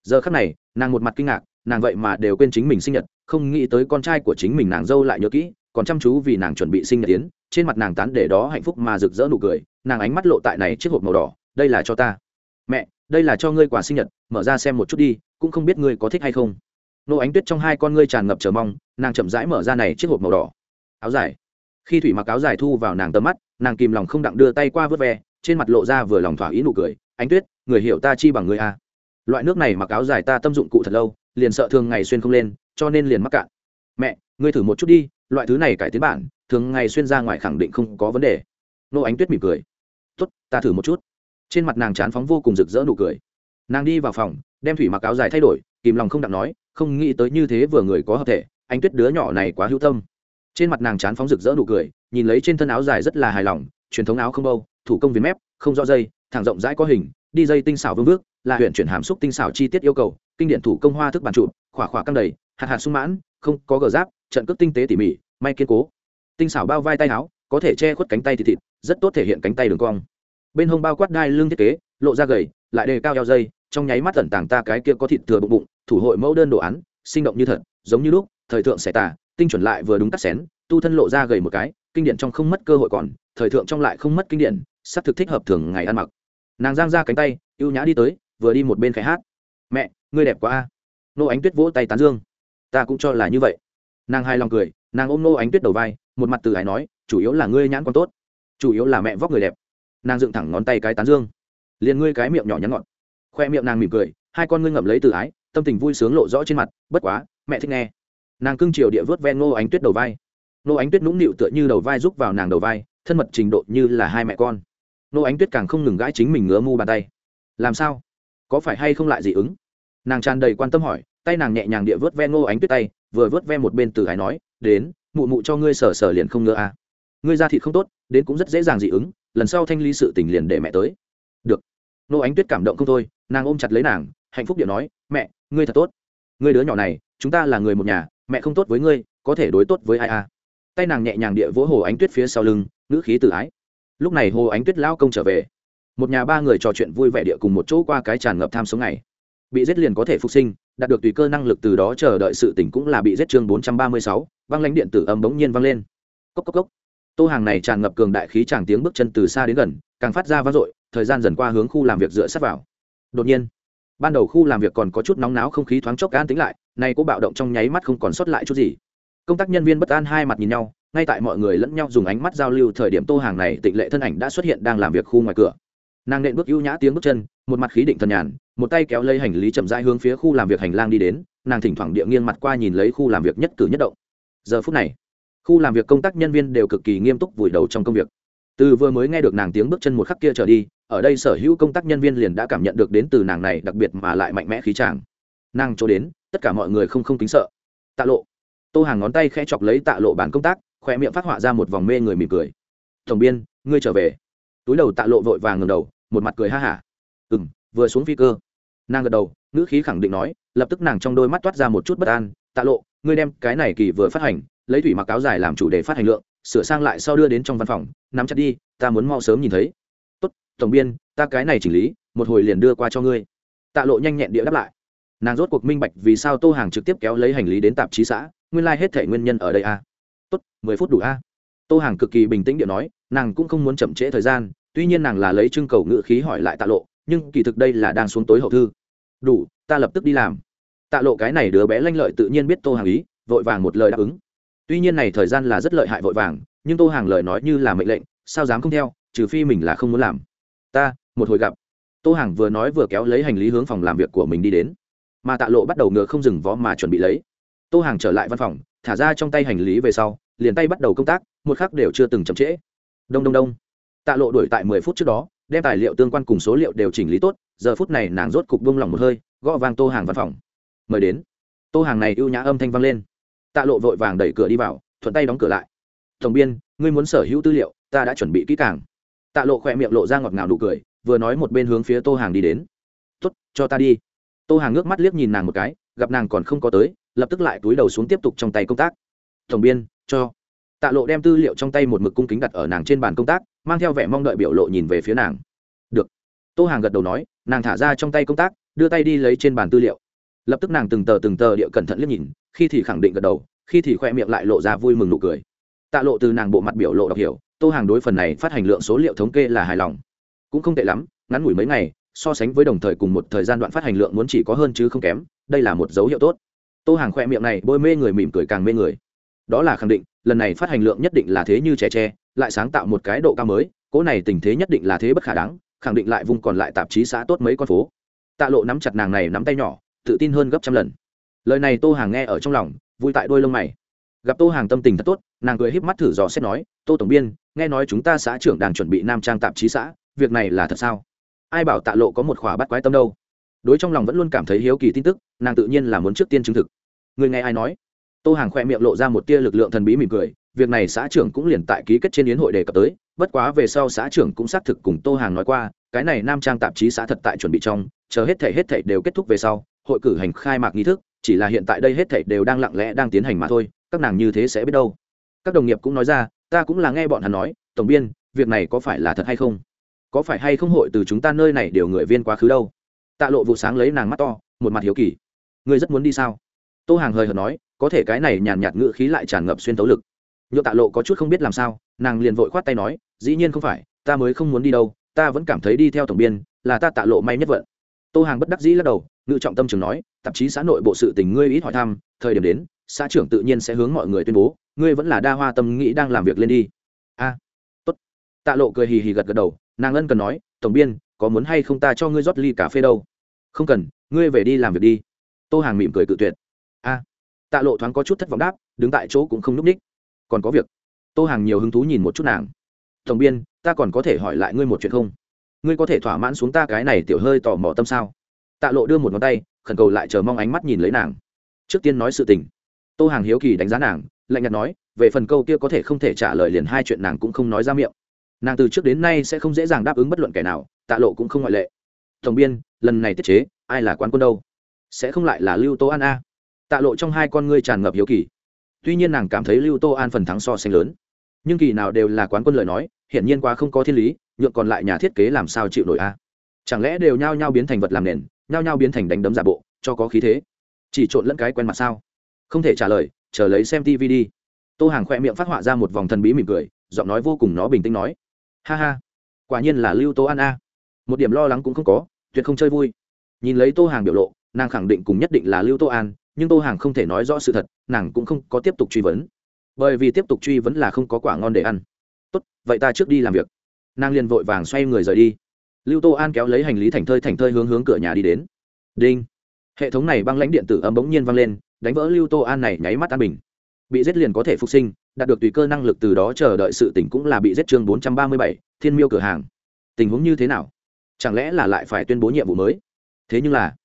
Giờ khắc này, nàng một mặt kinh ngạc, nàng vậy mà đều quên chính mình sinh nhật không nghĩ tới con trai của chính mình nàng dâu lại nhớ kỹ, còn chăm chú vì nàng chuẩn bị sinh nhật tiến trên mặt nàng tán để đó hạnh phúc mà rực rỡ nụ cười, nàng ánh mắt lộ tại này chiếc hộp màu đỏ, đây là cho ta. Mẹ, đây là cho ngươi quà sinh nhật, mở ra xem một chút đi, cũng không biết ngươi có thích hay không. Nô ánh tuyết trong hai con ngươi tràn ngập chờ mong, nàng chậm rãi mở ra này chiếc hộp màu đỏ. Áo dài. Khi thủy mặc áo dài thu vào nàng tầm mắt, nàng kìm lòng không đặng đưa tay qua vớt ve, trên mặt lộ ra vừa lòng thỏa ý nụ cười, ánh tuyết, người hiểu ta chi bằng người a. Loại nước này mặc áo dài ta tâm dụng cụ thật lâu, liền sợ thường ngày xuyên không lên cho nên liền mắc cạn. Mẹ, ngươi thử một chút đi, loại thứ này cải tiến bản, thường ngày xuyên ra ngoài khẳng định không có vấn đề. Nô ánh tuyết mỉm cười. Tốt, ta thử một chút. Trên mặt nàng chán phóng vô cùng rực rỡ nụ cười. Nàng đi vào phòng, đem thủy mặc áo dài thay đổi, kìm lòng không đặng nói, không nghĩ tới như thế vừa người có hợp thể anh tuyết đứa nhỏ này quá hữu tâm. Trên mặt nàng chán phóng rực rỡ nụ cười, nhìn lấy trên thân áo dài rất là hài lòng, truyền thống áo không bâu, thủ công viền mép, không rõ dây, thẳng rộng rãi có hình, đi dây tinh xảo vương vước là huyện chuyển hàm xúc tinh xảo chi tiết yêu cầu, kinh điển thủ công hoa thức bàn trụ, khỏa khỏa căng đầy hạt hạt sung mãn, không có gờ giáp, trận cước tinh tế tỉ mỉ, may kiên cố. Tinh xảo bao vai tay áo, có thể che khuất cánh tay thịt thịt, rất tốt thể hiện cánh tay đường cong. Bên hông bao quát đai lưng thiết kế, lộ ra gầy, lại đề cao eo dây, trong nháy mắt tẩn tàng ta cái kia có thịt thừa bụng bụng, thủ hội mẫu đơn đồ án, sinh động như thật, giống như lúc, thời thượng xẻ tả tinh chuẩn lại vừa đúng cắt xén, tu thân lộ ra gầy một cái, kinh điển trong không mất cơ hội còn, thời thượng trong lại không mất kinh điển, sắp thực thích hợp thường ngày ăn mặc. Nàng giang ra cánh tay, ưu nhã đi tới, vừa đi một bên khai hát. Mẹ, ngươi đẹp quá a. Nô ánh tuyết vỗ tay tán dương ta cũng cho là như vậy. Nàng hai lòng cười, nàng ôm nô ánh tuyết đầu vai, một mặt từ ái nói, chủ yếu là ngươi nhãn con tốt, chủ yếu là mẹ vóc người đẹp. Nàng dựng thẳng ngón tay cái tán dương. Liền ngươi cái miệng nhỏ nhắn ngọt. Khoe miệng nàng mỉm cười, hai con ngươi ngậm lấy từ ái, tâm tình vui sướng lộ rõ trên mặt, bất quá, mẹ thích nghe. Nàng cưng chiều địa vớt ven nô ánh tuyết đầu vai. Nô ánh tuyết nũng nịu tựa như đầu vai rúc vào nàng đầu vai, thân mật trình độ như là hai mẹ con. Nô ánh tuyết càng không ngừng gãi chính mình ngứa mu bàn tay. Làm sao? Có phải hay không lại dị ứng? Nàng tràn đầy quan tâm hỏi tay nàng nhẹ nhàng địa vớt ve ngô ánh tuyết tay, vừa vớt ve một bên từ ái nói, đến, mụ mụ cho ngươi sờ sờ liền không ngứa à. ngươi ra thịt không tốt, đến cũng rất dễ dàng dị ứng, lần sau thanh ly sự tình liền để mẹ tới. Được. Nô ánh tuyết cảm động không thôi, nàng ôm chặt lấy nàng, hạnh phúc điện nói, mẹ, ngươi thật tốt. Ngươi đứa nhỏ này, chúng ta là người một nhà, mẹ không tốt với ngươi, có thể đối tốt với ai à? Tay nàng nhẹ nhàng địa vỗ hồ ánh tuyết phía sau lưng, ngữ khí tự ái. Lúc này hồ ánh tuyết lao công trở về. Một nhà ba người trò chuyện vui vẻ địa cùng một chỗ qua cái tràn ngập tham sống này bị giết liền có thể phục sinh đạt được tùy cơ năng lực từ đó chờ đợi sự tỉnh cũng là bị giết chương bốn trăm ba mươi sáu lãnh điện tử âm bỗng nhiên vang lên. Cốc cốc cốc. Tô hàng này tràn ngập cường đại khí tràng tiếng bước chân từ xa đến gần, càng phát ra vang dội, thời gian dần qua hướng khu làm việc dựa sát vào. Đột nhiên, ban đầu khu làm việc còn có chút nóng náo không khí thoáng chốc an tính lại, nay có bạo động trong nháy mắt không còn sót lại chút gì. Công tác nhân viên bất an hai mặt nhìn nhau, ngay tại mọi người lẫn nhau dùng ánh mắt giao lưu thời điểm tô hàng này tịnh lệ thân ảnh đã xuất hiện đang làm việc khu ngoài cửa nàng nện bước ưu nhã tiếng bước chân, một mặt khí định thần nhàn, một tay kéo lấy hành lý chậm rãi hướng phía khu làm việc hành lang đi đến, nàng thỉnh thoảng địa nghiêng mặt qua nhìn lấy khu làm việc nhất cử nhất động. Giờ phút này, khu làm việc công tác nhân viên đều cực kỳ nghiêm túc vùi đầu trong công việc. Từ vừa mới nghe được nàng tiếng bước chân một khắc kia trở đi, ở đây sở hữu công tác nhân viên liền đã cảm nhận được đến từ nàng này đặc biệt mà lại mạnh mẽ khí tràng nàng chỗ đến, tất cả mọi người không không kính sợ. Tạ lộ. Tô hàng ngón tay khẽ chọc lấy tạ lộ bản công tác khoe miệng phát họa ra một vòng mê người mỉm cười. Tổng biên, ngươi trở về. Túi đầu tạ lộ vội vàng ngầm đầu một mặt cười ha hả. Ừ m vừa xuống phi cơ. Nàng gật đầu, ngữ khí khẳng định nói, lập tức nàng trong đôi mắt toát ra một chút bất an, tạ lộ, ngươi đem cái này kỳ vừa phát hành, lấy thủy mặc áo dài làm chủ đề phát hành lượng, sửa sang lại sau đưa đến trong văn phòng, nắm chặt đi, ta muốn mau sớm nhìn thấy. Tốt, tổng biên, ta cái này chỉnh lý, một hồi liền đưa qua cho ngươi. Tạ lộ nhanh nhẹn địa đáp lại. Nàng rốt cuộc minh bạch vì sao tô hàng trực tiếp kéo lấy hành lý đến tạp chí xã, nguyên lai、like、hết thể nguyên nhân ở đây a. À? tốt, mười phút đủ a. Tô hàng cực kỳ bình tĩnh điện nói, nàng cũng không muốn chậm trễ thời gian tuy nhiên nàng là lấy trưng cầu ngự khí hỏi lại tạ lộ, nhưng kỳ thực đây là đang xuống tối hậu thư. Đủ, ta lập tức đi làm. Tạ lộ cái này đứa bé lanh lợi tự nhiên biết tô hàng ý, vội vàng một lời đáp ứng. Tuy nhiên này thời gian là rất lợi hại vội vàng, nhưng tô hàng lời nói như là mệnh lệnh, sao dám không theo, trừ phi mình là không muốn làm. Ta, một hồi gặp. Tô hàng vừa nói vừa kéo lấy hành lý hướng phòng làm việc của mình đi đến. Mà tạ lộ bắt đầu ngựa không dừng vó mà chuẩn bị lấy. Tô hàng trở lại văn phòng, thả ra trong tay hành lý về sau, liền tay bắt đầu công tác, một khắc đều chưa từng chậm trễ. Đông đông đông tạ lộ đuổi tại mười phút trước đó, đem tài liệu tương quan cùng số liệu đều chỉnh lý tốt, giờ phút này nàng rốt cục bông lòng một hơi, gõ vang tô hàng văn phòng. Mời đến. Tô hàng này ưu nhã âm thanh vang lên. Tạ lộ vội vàng đẩy cửa đi vào, thuận tay đóng cửa lại. Tổng biên, ngươi muốn sở hữu tư liệu, ta đã chuẩn bị kỹ càng. Tạ lộ khỏe miệng lộ ra ngọt ngào đủ cười, vừa nói một bên hướng phía tô hàng đi đến. Tuất cho ta đi. Tô hàng ngước mắt liếc nhìn nàng một cái, gặp nàng còn không có tới, lập tức lại túi đầu xuống tiếp tục trong tay công tác. Tổng biên, cho tạ lộ đem tư liệu trong tay một mực cung kính đặt ở nàng trên bàn công tác, mang theo vẻ mong đợi biểu lộ nhìn về phía nàng. Được. Tô hàng gật đầu nói, nàng thả ra trong tay công tác, đưa tay đi lấy trên bàn tư liệu. Lập tức nàng từng tờ từng tờ địa cẩn thận liếc nhìn, khi thì khẳng định gật đầu, khi thì khoe miệng lại lộ ra vui mừng nụ cười. Tạ lộ từ nàng bộ mặt biểu lộ đọc hiểu, tô hàng đối phần này phát hành lượng số liệu thống kê là hài lòng. Cũng không tệ lắm, ngắn ngủi mấy ngày, so sánh với đồng thời cùng một thời gian đoạn phát hành lượng muốn chỉ có hơn chứ không kém, đây là một dấu hiệu tốt. Tô hàng khoe miệng này bôi mê người mỉm cười càng mê người đó là khẳng định, lần này phát hành lượng nhất định là thế như trẻ tre, lại sáng tạo một cái độ cao mới, cỗ này tình thế nhất định là thế bất khả đáng, khẳng định lại vùng còn lại tạp chí xã tốt mấy con phố. Tạ lộ nắm chặt nàng này nắm tay nhỏ, tự tin hơn gấp trăm lần. Lời này tô hàng nghe ở trong lòng, vui tại đôi lông mày. Gặp tô hàng tâm tình thật tốt, nàng cười híp mắt thử dò xét nói, tô tổng biên, nghe nói chúng ta xã trưởng đang chuẩn bị nam trang tạp chí xã, việc này là thật sao? Ai bảo tạ lộ có một khỏa bắt quái tâm đâu? Đối trong lòng vẫn luôn cảm thấy hiếu kỳ tin tức, nàng tự nhiên là muốn trước tiên chứng thực. Người nghe ai nói? Tô hàng khoe miệng lộ ra một tia lực lượng thần bí mỉm cười, việc này xã trưởng cũng liền tại ký kết trên yến hội đề cập tới, bất quá về sau xã trưởng cũng xác thực cùng tô hàng nói qua, cái này nam trang tạp chí xã thật tại chuẩn bị trong, chờ hết thể hết thể đều kết thúc về sau, hội cử hành khai mạc nghi thức, chỉ là hiện tại đây hết thể đều đang lặng lẽ đang tiến hành mà thôi, các nàng như thế sẽ biết đâu. Các đồng nghiệp cũng nói ra, ta cũng là nghe bọn hắn nói, tổng biên, việc này có phải là thật hay không? Có phải hay không hội từ chúng ta nơi này đều người viên quá khứ đâu? Tạ lộ vụ sáng lấy nàng mắt to, một mặt hiếu kỳ. Ngươi rất muốn đi sao? Tô hàng hời hợt nói có thể cái này nhàn nhạt ngữ khí lại tràn ngập xuyên tấu lực. Nhựa tạ lộ có chút không biết làm sao, nàng liền vội khoát tay nói, dĩ nhiên không phải, ta mới không muốn đi đâu, ta vẫn cảm thấy đi theo tổng biên, là ta tạ lộ may nhất vận. Tô hàng bất đắc dĩ lắc đầu, ngự trọng tâm trường nói, tạp chí xã nội bộ sự tình ngươi ít hỏi thăm, thời điểm đến, xã trưởng tự nhiên sẽ hướng mọi người tuyên bố, ngươi vẫn là đa hoa tâm nghĩ đang làm việc lên đi. A, tốt. Tạ lộ cười hì hì gật gật đầu, nàng ân cần nói, tổng biên, có muốn hay không ta cho ngươi rót ly cà phê đâu? Không cần, ngươi về đi làm việc đi. Tô hàng mỉm cười cự tuyệt. A tạ lộ thoáng có chút thất vọng đáp, đứng tại chỗ cũng không núp ních. Còn có việc. Tô hàng nhiều hứng thú nhìn một chút nàng. Tổng biên, ta còn có thể hỏi lại ngươi một chuyện không? Ngươi có thể thỏa mãn xuống ta cái này tiểu hơi tò mò tâm sao? Tạ lộ đưa một ngón tay, khẩn cầu lại chờ mong ánh mắt nhìn lấy nàng. Trước tiên nói sự tình. Tô hàng hiếu kỳ đánh giá nàng, lạnh nhạt nói, về phần câu kia có thể không thể trả lời liền hai chuyện nàng cũng không nói ra miệng. Nàng từ trước đến nay sẽ không dễ dàng đáp ứng bất luận kẻ nào, tạ lộ cũng không ngoại lệ. Tổng biên, lần này tiết chế, ai là quán quân đâu? Sẽ không lại là lưu tô an a tạ lộ trong hai con ngươi tràn ngập hiếu kỳ. Tuy nhiên nàng cảm thấy lưu tô an phần thắng so sánh lớn. Nhưng kỳ nào đều là quán quân lời nói, hiển nhiên quá không có thiên lý, nhượng còn lại nhà thiết kế làm sao chịu nổi a? Chẳng lẽ đều nhao nhao biến thành vật làm nền, nhao nhao biến thành đánh đấm giả bộ, cho có khí thế? Chỉ trộn lẫn cái quen mặt sao? Không thể trả lời, chờ lấy xem tv đi. Tô hàng khoe miệng phát họa ra một vòng thần bí mỉm cười, giọng nói vô cùng nó bình tĩnh nói. Ha ha, quả nhiên là lưu tô an a. Một điểm lo lắng cũng không có, tuyệt không chơi vui. Nhìn lấy tô hàng biểu lộ, nàng khẳng định cùng nhất định là lưu tô an nhưng tô hàng không thể nói rõ sự thật, nàng cũng không có tiếp tục truy vấn. Bởi vì tiếp tục truy vấn là không có quả ngon để ăn. Tốt, vậy ta trước đi làm việc. Nàng liền vội vàng xoay người rời đi. Lưu tô an kéo lấy hành lý thành thơi thành thơi hướng hướng cửa nhà đi đến. Đinh. Hệ thống này băng lãnh điện tử âm bỗng nhiên vang lên, đánh vỡ lưu tô an này nháy mắt an bình. Bị giết liền có thể phục sinh, đạt được tùy cơ năng lực từ đó chờ đợi sự tỉnh cũng là bị giết chương bốn trăm ba mươi bảy, thiên miêu cửa hàng. Tình huống như thế nào? Chẳng lẽ là lại phải tuyên bố nhiệm vụ mới? Thế nhưng là,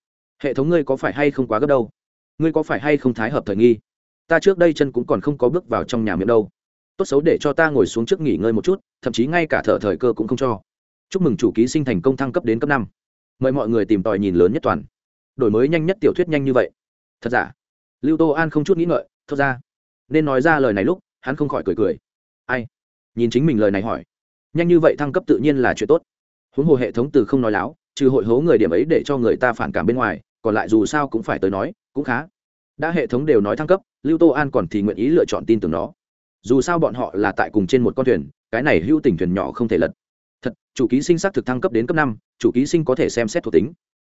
hệ thống ngươi có phải hay không quá gấp đâu? Ngươi có phải hay không thái hợp thời nghi? Ta trước đây chân cũng còn không có bước vào trong nhà miệng đâu. Tốt xấu để cho ta ngồi xuống trước nghỉ ngơi một chút, thậm chí ngay cả thở thời cơ cũng không cho. Chúc mừng chủ ký sinh thành công thăng cấp đến cấp năm. Mời mọi người tìm tòi nhìn lớn nhất toàn. Đổi mới nhanh nhất tiểu thuyết nhanh như vậy. Thật giả? Lưu tô an không chút nghĩ ngợi Thật ra. Nên nói ra lời này lúc, hắn không khỏi cười cười. Ai? Nhìn chính mình lời này hỏi. Nhanh như vậy thăng cấp tự nhiên là chuyện tốt. Huống hồ hệ thống từ không nói láo, trừ hội hố người điểm ấy để cho người ta phản cảm bên ngoài còn lại dù sao cũng phải tới nói, cũng khá. Đã hệ thống đều nói thăng cấp, lưu tô an còn thì nguyện ý lựa chọn tin tưởng nó. Dù sao bọn họ là tại cùng trên một con thuyền, cái này hữu tình thuyền nhỏ không thể lật. Thật, chủ ký sinh xác thực thăng cấp đến cấp năm, chủ ký sinh có thể xem xét thuộc tính.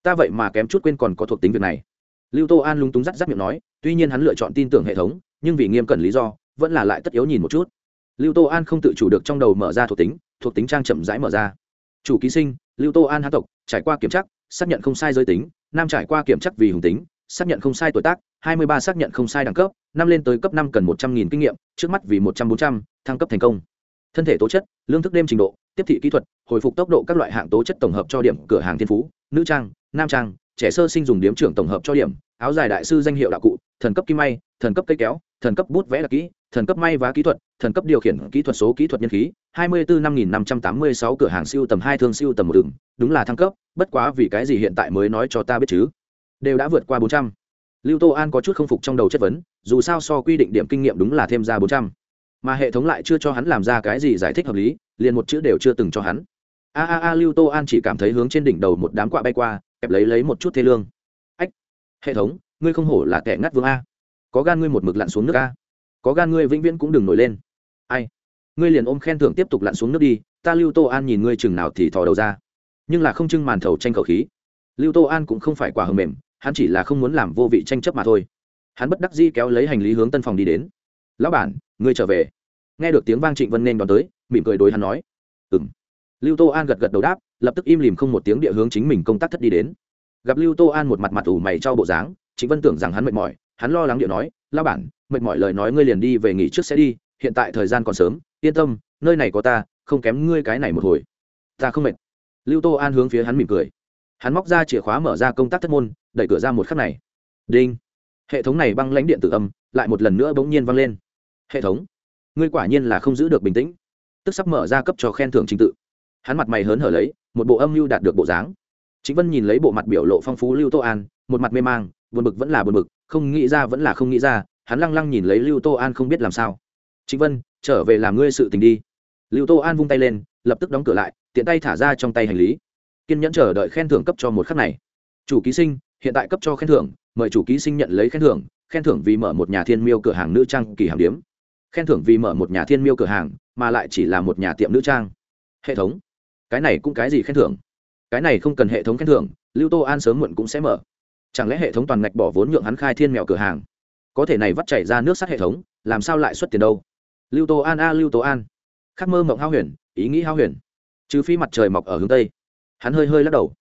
Ta vậy mà kém chút quên còn có thuộc tính việc này. Lưu tô an lung túng rắt rắt miệng nói, tuy nhiên hắn lựa chọn tin tưởng hệ thống, nhưng vì nghiêm cẩn lý do, vẫn là lại tất yếu nhìn một chút. Lưu tô an không tự chủ được trong đầu mở ra thuộc tính thuộc tính trang chậm rãi mở ra. Chủ ký sinh, lưu tô an hát tộc, trải qua kiểm tra, xác nhận không sai giới tính nam trải qua kiểm tra vì hùng tính, xác nhận không sai tuổi tác, hai mươi ba xác nhận không sai đẳng cấp, năm lên tới cấp năm cần một trăm nghìn kinh nghiệm, trước mắt vì một trăm bốn trăm, thăng cấp thành công. Thân thể tố chất, lương thức đêm trình độ, tiếp thị kỹ thuật, hồi phục tốc độ các loại hạng tố chất tổng hợp cho điểm cửa hàng thiên phú, nữ trang, nam trang, trẻ sơ sinh dùng điếm trưởng tổng hợp cho điểm, áo dài đại sư danh hiệu đạo cụ, thần cấp kim may, thần cấp cây kéo, thần cấp bút vẽ đặc kỹ, thần cấp may vá kỹ thuật, thần cấp điều khiển kỹ thuật số kỹ thuật nhân khí, hai mươi bốn năm nghìn năm trăm tám mươi sáu cửa hàng siêu tầm hai thương siêu tầm một đường đúng là thăng cấp, bất quá vì cái gì hiện tại mới nói cho ta biết chứ? Đều đã vượt qua bốn trăm. Lưu tô an có chút không phục trong đầu chất vấn, dù sao so quy định điểm kinh nghiệm đúng là thêm ra bốn trăm. Mà hệ thống lại chưa cho hắn làm ra cái gì giải thích hợp lý, liền một chữ đều chưa từng cho hắn. A a a, lưu tô an chỉ cảm thấy hướng trên đỉnh đầu một đám quạ bay qua, kẹp lấy lấy một chút thế lương. Ách, hệ thống, ngươi không hổ là kẻ ngắt vương a. Có gan ngươi một mực lặn xuống nước a. Có gan ngươi vĩnh viễn cũng đừng nổi lên. Ai? Ngươi liền ôm khen thưởng tiếp tục lặn xuống nước đi, ta lưu tô an nhìn ngươi chừng nào thì thò đầu ra nhưng là không trưng màn thầu tranh khẩu khí. Lưu tô an cũng không phải quả hờ mềm, hắn chỉ là không muốn làm vô vị tranh chấp mà thôi. Hắn bất đắc dĩ kéo lấy hành lý hướng tân phòng đi đến. Lão bản, ngươi trở về. Nghe được tiếng vang trịnh vân nên đón tới, mỉm cười đối hắn nói. Ừ m lưu tô an gật gật đầu đáp, lập tức im lìm không một tiếng địa hướng chính mình công tác thất đi đến. Gặp lưu tô an một mặt mặt ủ mày cho bộ dáng, trịnh vân tưởng rằng hắn mệt mỏi, hắn lo lắng điệu nói lao bản, mệt mỏi lời nói ngươi liền đi về nghỉ trước sẽ đi, hiện tại thời gian còn sớm, yên tâm, nơi này có ta, không kém ngươi cái này một hồi. Ta không mệt lưu tô an hướng phía hắn mỉm cười. Hắn móc ra chìa khóa mở ra công tác thất môn, đẩy cửa ra một khắc này. Đinh. Hệ thống này băng lãnh điện tử âm, lại một lần nữa bỗng nhiên vang lên. Hệ thống. Ngươi quả nhiên là không giữ được bình tĩnh. Tức sắp mở ra cấp cho khen thưởng trình tự. Hắn mặt mày hớn hở lấy, một bộ âm mưu đạt được bộ dáng. Chính vân nhìn lấy bộ mặt biểu lộ phong phú lưu tô an, một mặt mê mang, buồn bực vẫn là buồn bực, không nghĩ ra vẫn là không nghĩ ra, hắn lăng lăng nhìn lấy lưu tô an không biết làm sao. Chính vân, trở về làm ngươi sự tình đi. Lưu tô an vung tay lên lập tức đóng cửa lại, tiện tay thả ra trong tay hành lý. Kiên nhẫn chờ đợi khen thưởng cấp cho một khắc này. Chủ ký sinh, hiện tại cấp cho khen thưởng, mời chủ ký sinh nhận lấy khen thưởng khen thưởng vì mở một nhà thiên miêu cửa hàng nữ trang kỳ hàng điếm. Khen thưởng vì mở một nhà thiên miêu cửa hàng, mà lại chỉ là một nhà tiệm nữ trang. Hệ thống. Cái này cũng cái gì khen thưởng? Cái này không cần hệ thống khen thưởng, lưu tô an sớm muộn cũng sẽ mở. Chẳng lẽ hệ thống toàn ngạch bỏ vốn nhượng hắn khai thiên mèo cửa hàng? Có thể này vắt chảy ra nước sắt hệ thống, làm sao lại xuất tiền đâu? Lưu tô an a, lưu tô an. Khát mơ mộng hao huyền, ý nghĩ hao huyền. Trừ phi mặt trời mọc ở hướng tây. Hắn hơi hơi lắc đầu.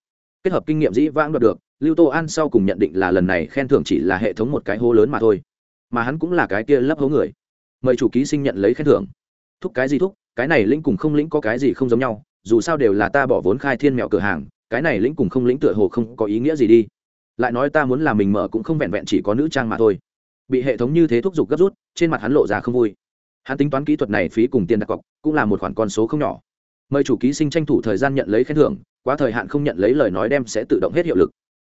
Kết hợp kinh nghiệm dĩ vãng đoạt được, lưu tô an sau cùng nhận định là lần này khen thưởng chỉ là hệ thống một cái hố lớn mà thôi. Mà hắn cũng là cái kia lấp hố người. Mời chủ ký sinh nhận lấy khen thưởng. Thúc cái gì thúc, cái này lĩnh cùng không lĩnh có cái gì không giống nhau, dù sao đều là ta bỏ vốn khai thiên mẹo cửa hàng, cái này lĩnh cùng không lĩnh tựa hồ không có ý nghĩa gì đi. Lại nói ta muốn làm mình mở cũng không vẹn vẹn chỉ có nữ trang mà thôi. Bị hệ thống như thế thúc giục gấp rút, trên mặt hắn lộ ra không vui hắn tính toán kỹ thuật này phí cùng tiền đặt cọc, cũng là một khoản con số không nhỏ. Mời chủ ký sinh tranh thủ thời gian nhận lấy khen thưởng, quá thời hạn không nhận lấy lời nói đem sẽ tự động hết hiệu lực.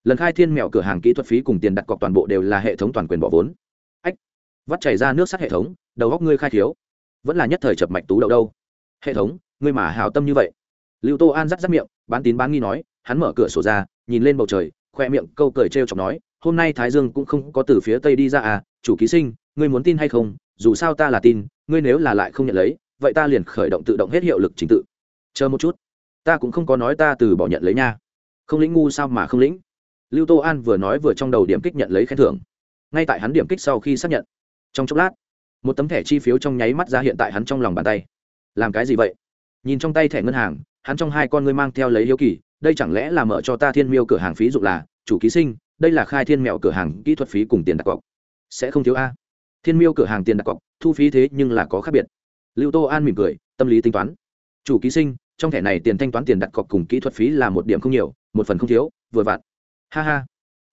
Lần khai thiên mèo cửa hàng kỹ thuật phí cùng tiền đặt cọc toàn bộ đều là hệ thống toàn quyền bỏ vốn. Ách, vắt chảy ra nước sắt hệ thống, đầu góc ngươi khai thiếu. Vẫn là nhất thời chập mạch tú đậu đâu. Hệ thống, ngươi mà hào tâm như vậy. Lưu tô an rắc rắc miệng, bán tín bán nghi nói, hắn mở cửa sổ ra, nhìn lên bầu trời, khoe miệng câu cười trêu chọc nói, hôm nay thái dương cũng không có từ phía tây đi ra à chủ ký sinh, ngươi muốn tin hay không dù sao ta là tin, ngươi nếu là lại không nhận lấy, vậy ta liền khởi động tự động hết hiệu lực trình tự. Chờ một chút. Ta cũng không có nói ta từ bỏ nhận lấy nha. Không lĩnh ngu sao mà không lĩnh? Lưu tô an vừa nói vừa trong đầu điểm kích nhận lấy khen thưởng. Ngay tại hắn điểm kích sau khi xác nhận. Trong chốc lát, một tấm thẻ chi phiếu trong nháy mắt ra hiện tại hắn trong lòng bàn tay. Làm cái gì vậy? Nhìn trong tay thẻ ngân hàng, hắn trong hai con ngươi mang theo lấy hiếu kỳ, đây chẳng lẽ là mở cho ta thiên miêu cửa hàng phí dụng là, chủ ký sinh, đây là khai thiên mẹo cửa hàng kỹ thuật phí cùng tiền đặt cọc. Sẽ không thiếu a thiên miêu cửa hàng tiền đặt cọc, thu phí thế nhưng là có khác biệt. Lưu tô an mỉm cười, tâm lý tính toán. Chủ ký sinh, trong thẻ này tiền thanh toán tiền đặt cọc cùng kỹ thuật phí là một điểm không nhiều, một phần không thiếu, vừa vặn. Ha ha.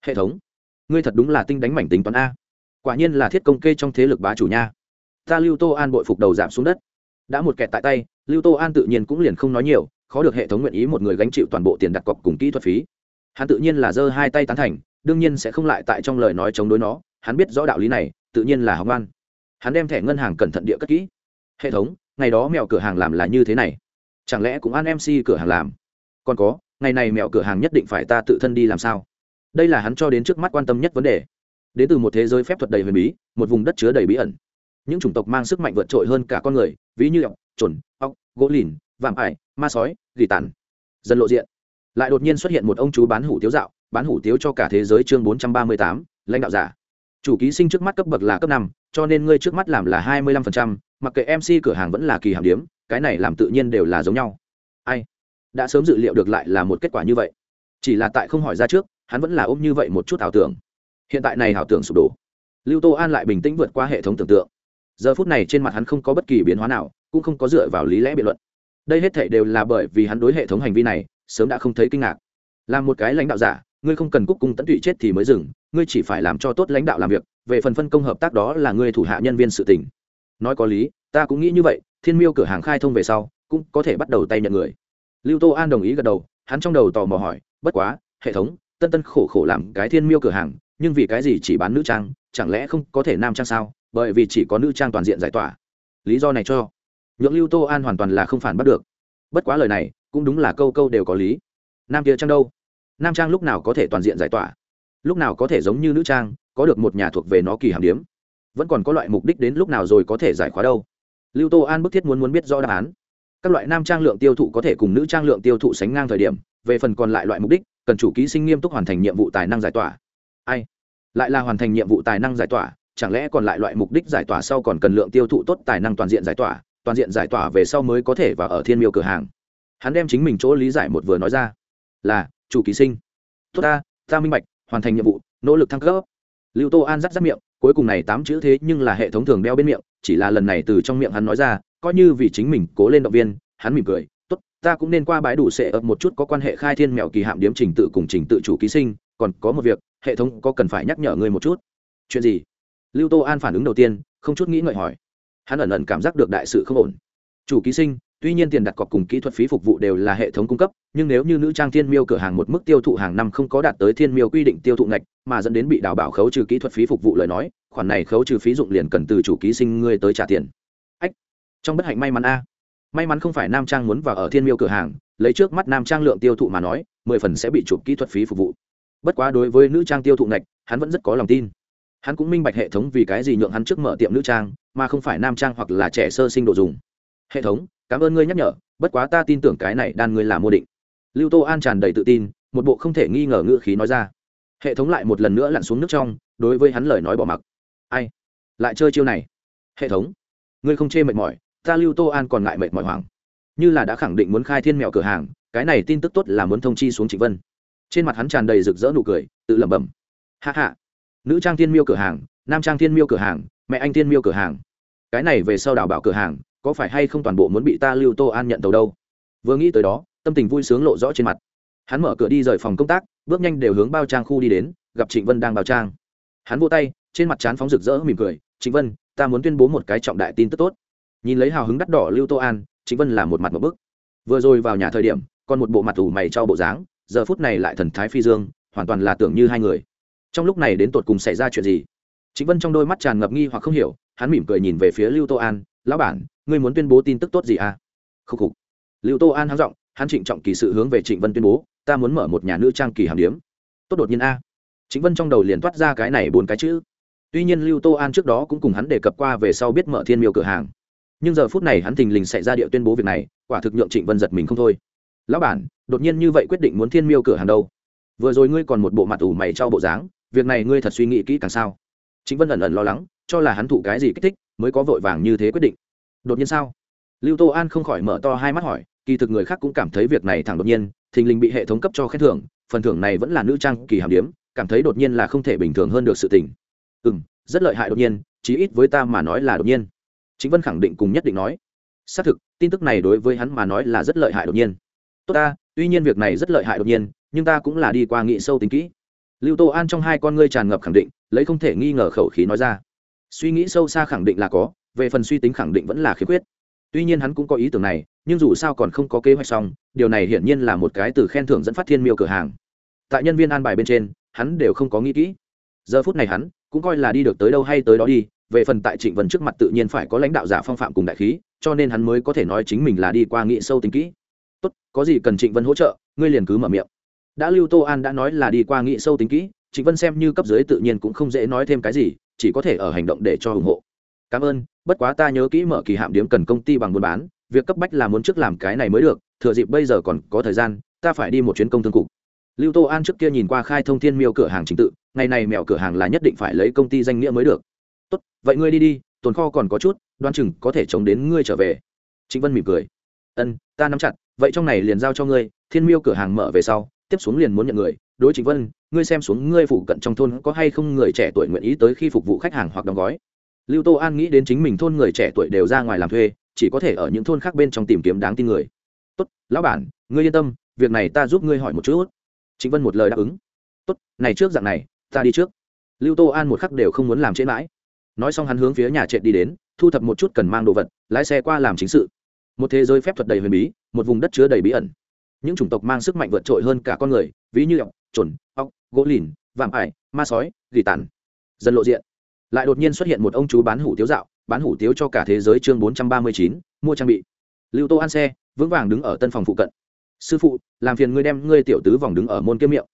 Hệ thống. Ngươi thật đúng là tinh đánh mảnh tính toán a. Quả nhiên là thiết công kê trong thế lực bá chủ nha. Ta lưu tô an bội phục đầu giảm xuống đất. Đã một kẹt tại tay, lưu tô an tự nhiên cũng liền không nói nhiều, khó được hệ thống nguyện ý một người gánh chịu toàn bộ tiền đặt cọc cùng kỹ thuật phí. Hắn tự nhiên là giơ hai tay tán thành, đương nhiên sẽ không lại tại trong lời nói chống đối nó. Hắn biết rõ đạo lý này tự nhiên là học ngoan. Hắn đem thẻ ngân hàng cẩn thận địa cất kỹ. Hệ thống, ngày đó mèo cửa hàng làm là như thế này. Chẳng lẽ cũng ăn mc cửa hàng làm? Còn có, ngày này mèo cửa hàng nhất định phải ta tự thân đi làm sao? Đây là hắn cho đến trước mắt quan tâm nhất vấn đề. Đến từ một thế giới phép thuật đầy huyền bí, một vùng đất chứa đầy bí ẩn. Những chủng tộc mang sức mạnh vượt trội hơn cả con người, ví như ọc chuẩn ọc gỗ lìn, vạm ải, ma sói, gỉ tàn. Dần lộ diện. Lại đột nhiên xuất hiện một ông chú bán hủ tiếu dạo, bán hủ tiếu cho cả thế giới chương bốn trăm ba mươi tám, lãnh đạo giả chủ ký sinh trước mắt cấp bậc là cấp năm, cho nên ngươi trước mắt làm là hai mươi lăm phần trăm, mặc kệ mc cửa hàng vẫn là kỳ hàm điếm, cái này làm tự nhiên đều là giống nhau. Ai? Đã sớm dự liệu được lại là một kết quả như vậy. Chỉ là tại không hỏi ra trước, hắn vẫn là ôm như vậy một chút ảo tưởng. Hiện tại này ảo tưởng sụp đổ. Lưu tô an lại bình tĩnh vượt qua hệ thống tưởng tượng. Giờ phút này trên mặt hắn không có bất kỳ biến hóa nào, cũng không có dựa vào lý lẽ biện luận. Đây hết thể đều là bởi vì hắn đối hệ thống hành vi này, sớm đã không thấy kinh ngạc. Là một cái lãnh đạo giả ngươi không cần cúc cung tận tụy chết thì mới dừng, ngươi chỉ phải làm cho tốt lãnh đạo làm việc, về phần phân công hợp tác đó là ngươi thủ hạ nhân viên sự tỉnh nói có lý, ta cũng nghĩ như vậy, thiên miêu cửa hàng khai thông về sau, cũng có thể bắt đầu tay nhận người. Lưu tô an đồng ý gật đầu, hắn trong đầu tò mò hỏi, bất quá, hệ thống, tân tân khổ khổ làm cái thiên miêu cửa hàng, nhưng vì cái gì chỉ bán nữ trang, chẳng lẽ không có thể nam trang sao? Bởi vì chỉ có nữ trang toàn diện giải tỏa. Lý do này cho. Nhượng lưu tô an hoàn toàn là không phản bắt được. Bất quá lời này, cũng đúng là câu câu đều có lý. Nam kia trang đâu? Nam trang lúc nào có thể toàn diện giải tỏa, lúc nào có thể giống như nữ trang, có được một nhà thuộc về nó kỳ hàm điếm, vẫn còn có loại mục đích đến lúc nào rồi có thể giải khóa đâu. Lưu tô an bức thiết muốn muốn biết rõ đáp án. Các loại nam trang lượng tiêu thụ có thể cùng nữ trang lượng tiêu thụ sánh ngang thời điểm, về phần còn lại loại mục đích, cần chủ ký sinh nghiêm túc hoàn thành nhiệm vụ tài năng giải tỏa. Ai? Lại là hoàn thành nhiệm vụ tài năng giải tỏa, chẳng lẽ còn lại loại mục đích giải tỏa sau còn cần lượng tiêu thụ tốt tài năng toàn diện giải tỏa, toàn diện giải tỏa về sau mới có thể vào ở thiên miêu cửa hàng? Hắn đem chính mình chỗ lý giải một vừa nói ra. Là chủ ký sinh. Tốt ta ta minh bạch, hoàn thành nhiệm vụ, nỗ lực thăng cấp. Lưu tô an rắt rắt miệng, cuối cùng này tám chữ thế nhưng là hệ thống thường đeo bên miệng, chỉ là lần này từ trong miệng hắn nói ra, coi như vì chính mình cố lên động viên, hắn mỉm cười, tốt, ta cũng nên qua bãi đủ sệ ập một chút có quan hệ khai thiên mèo kỳ hạm điếm trình tự cùng trình tự chủ ký sinh, còn có một việc, hệ thống có cần phải nhắc nhở ngươi một chút. Chuyện gì? Lưu tô an phản ứng đầu tiên, không chút nghĩ ngợi hỏi. Hắn ẩn ẩn cảm giác được đại sự không ổn. Chủ ký sinh tuy nhiên tiền đặt cọc cùng kỹ thuật phí phục vụ đều là hệ thống cung cấp, nhưng nếu như nữ trang thiên miêu cửa hàng một mức tiêu thụ hàng năm không có đạt tới thiên miêu quy định tiêu thụ ngạch, mà dẫn đến bị đào bảo khấu trừ kỹ thuật phí phục vụ lời nói, khoản này khấu trừ phí dụng liền cần từ chủ ký sinh ngươi tới trả tiền. Ách, trong bất hạnh may mắn a. May mắn không phải nam trang muốn vào ở thiên miêu cửa hàng, lấy trước mắt nam trang lượng tiêu thụ mà nói, mười phần sẽ bị chụp kỹ thuật phí phục vụ. Bất quá đối với nữ trang tiêu thụ ngạch, hắn vẫn rất có lòng tin. Hắn cũng minh bạch hệ thống vì cái gì nhượng hắn trước mở tiệm nữ trang, mà không phải nam trang hoặc là trẻ sơ sinh đồ dùng. Hệ thống cảm ơn ngươi nhắc nhở, bất quá ta tin tưởng cái này đan ngươi là mua định. Lưu tô an tràn đầy tự tin, một bộ không thể nghi ngờ ngữ khí nói ra. Hệ thống lại một lần nữa lặn xuống nước trong, đối với hắn lời nói bỏ mặc. Ai? Lại chơi chiêu này. Hệ thống. Ngươi không chê mệt mỏi, ta lưu tô an còn ngại mệt mỏi hoảng. Như là đã khẳng định muốn khai thiên mẹo cửa hàng, cái này tin tức tốt là muốn thông chi xuống trịnh vân. Trên mặt hắn tràn đầy rực rỡ nụ cười, tự lẩm bẩm. Hạ hạ nữ trang thiên miêu cửa hàng, nam trang thiên miêu cửa hàng, mẹ anh thiên miêu cửa hàng. Cái này về sau đào bảo cửa hàng có phải hay không toàn bộ muốn bị ta lưu tô an nhận tàu đâu? Vừa nghĩ tới đó, tâm tình vui sướng lộ rõ trên mặt. Hắn mở cửa đi rời phòng công tác, bước nhanh đều hướng bao trang khu đi đến, gặp trịnh vân đang bao trang. Hắn vô tay, trên mặt trán phóng rực rỡ mỉm cười, trịnh vân, ta muốn tuyên bố một cái trọng đại tin tức tốt. Nhìn lấy hào hứng đắt đỏ lưu tô an, trịnh vân là một mặt một bức. Vừa rồi vào nhà thời điểm, còn một bộ mặt ủ mày cho bộ dáng, giờ phút này lại thần thái phi dương, hoàn toàn là tưởng như hai người. Trong lúc này đến tột cùng xảy ra chuyện gì? Trịnh vân trong đôi mắt tràn ngập nghi hoặc không hiểu, hắn mỉm cười nhìn về phía lưu tô an, lão bản ngươi muốn tuyên bố tin tức tốt gì à? Khúc khục. Lưu tô an háng r ộ n g hắn trịnh trọng kỳ sự hướng về trịnh vân tuyên bố, ta muốn mở một nhà nữ trang kỳ hàm điếm. Tốt đột nhiên a. Trịnh vân trong đầu liền toát ra cái này bốn cái chữ. Tuy nhiên lưu tô an trước đó cũng cùng hắn đề cập qua về sau biết mở thiên miêu cửa hàng. Nhưng giờ phút này hắn thình lình xảy ra địa tuyên bố việc này, quả thực nhượng trịnh vân giật mình không thôi. Lão bản, đột nhiên như vậy quyết định muốn thiên miêu cửa hàng đâu? Vừa rồi ngươi còn một bộ mặt ủ mày trao bộ dáng, việc này ngươi thật suy nghĩ kỹ càng sao? Trịnh vân ẩn ẩn lo lắng, cho là hắn thụ cái gì kích thích, mới có vội vàng như thế quyết định đột nhiên sao? Lưu tô an không khỏi mở to hai mắt hỏi, kỳ thực người khác cũng cảm thấy việc này thẳng đột nhiên, thình lình bị hệ thống cấp cho khen thưởng, phần thưởng này vẫn là nữ trang kỳ hàm điếm, cảm thấy đột nhiên là không thể bình thường hơn được sự tình. Ừ m rất lợi hại đột nhiên, chí ít với ta mà nói là đột nhiên. Chính vân khẳng định cùng nhất định nói. Xác thực, tin tức này đối với hắn mà nói là rất lợi hại đột nhiên. Tốt ta, tuy nhiên việc này rất lợi hại đột nhiên, nhưng ta cũng là đi qua nghị sâu tính kỹ. Lưu tô an trong hai con ngươi tràn ngập khẳng định, lấy không thể nghi ngờ khẩu khí nói ra. Suy nghĩ sâu xa khẳng định là có về phần suy tính khẳng định vẫn là khiếm khuyết. Tuy nhiên hắn cũng có ý tưởng này, nhưng dù sao còn không có kế hoạch xong, điều này hiển nhiên là một cái từ khen thưởng dẫn phát thiên miêu cửa hàng. Tại nhân viên an bài bên trên, hắn đều không có nghĩ kỹ. Giờ phút này hắn cũng coi là đi được tới đâu hay tới đó đi, về phần tại trịnh vân trước mặt tự nhiên phải có lãnh đạo giả phong phạm cùng đại khí, cho nên hắn mới có thể nói chính mình là đi qua nghị sâu tính kỹ. Tốt, có gì cần trịnh vân hỗ trợ, ngươi liền cứ mở miệng. Đã lưu tô an đã nói là đi qua nghị sâu tính kỹ, trịnh vân xem như cấp dưới tự nhiên cũng không dễ nói thêm cái gì, chỉ có thể ở hành động để cho ủng hộ cảm ơn, bất quá ta nhớ kỹ mở kỳ hạm điếm cần công ty bằng buôn bán, việc cấp bách là muốn trước làm cái này mới được, thừa dịp bây giờ còn có thời gian, ta phải đi một chuyến công thương cục. Lưu tô an trước kia nhìn qua khai thông thiên miêu cửa hàng trình tự, ngày này mẹo cửa hàng là nhất định phải lấy công ty danh nghĩa mới được. Tốt, vậy ngươi đi đi, tồn kho còn có chút, đoan chừng có thể chống đến ngươi trở về. Trịnh vân mỉm cười. Ân, ta nắm chặt, vậy trong này liền giao cho ngươi, thiên miêu cửa hàng mở về sau, tiếp xuống liền muốn nhận người. Đối chính vân, ngươi xem xuống ngươi phụ cận trong thôn có hay không người trẻ tuổi nguyện ý tới khi phục vụ khách hàng hoặc đóng gói lưu tô an nghĩ đến chính mình thôn người trẻ tuổi đều ra ngoài làm thuê, chỉ có thể ở những thôn khác bên trong tìm kiếm đáng tin người. Tốt, lão bản, ngươi yên tâm, việc này ta giúp ngươi hỏi một chút. Chính vân một lời đáp ứng. Tốt, này trước dạng này, ta đi trước. Lưu tô an một khắc đều không muốn làm trễ mãi. Nói xong hắn hướng phía nhà trệt đi đến, thu thập một chút cần mang đồ vật, lái xe qua làm chính sự. Một thế giới phép thuật đầy huyền bí, một vùng đất chứa đầy bí ẩn. Những chủng tộc mang sức mạnh vượt trội hơn cả con người, ví như ọc trồn ọc gỗ lìn, vạm ải, ma sói, gỉ tàn. Dần lộ diện lại đột nhiên xuất hiện một ông chú bán hủ tiếu dạo, bán hủ tiếu cho cả thế giới chương bốn trăm ba mươi chín, mua trang bị. Lưu tô ăn xe, vững vàng đứng ở tân phòng phụ cận. Sư phụ, làm phiền ngươi đem ngươi tiểu tứ vòng đứng ở môn kiếm miệng.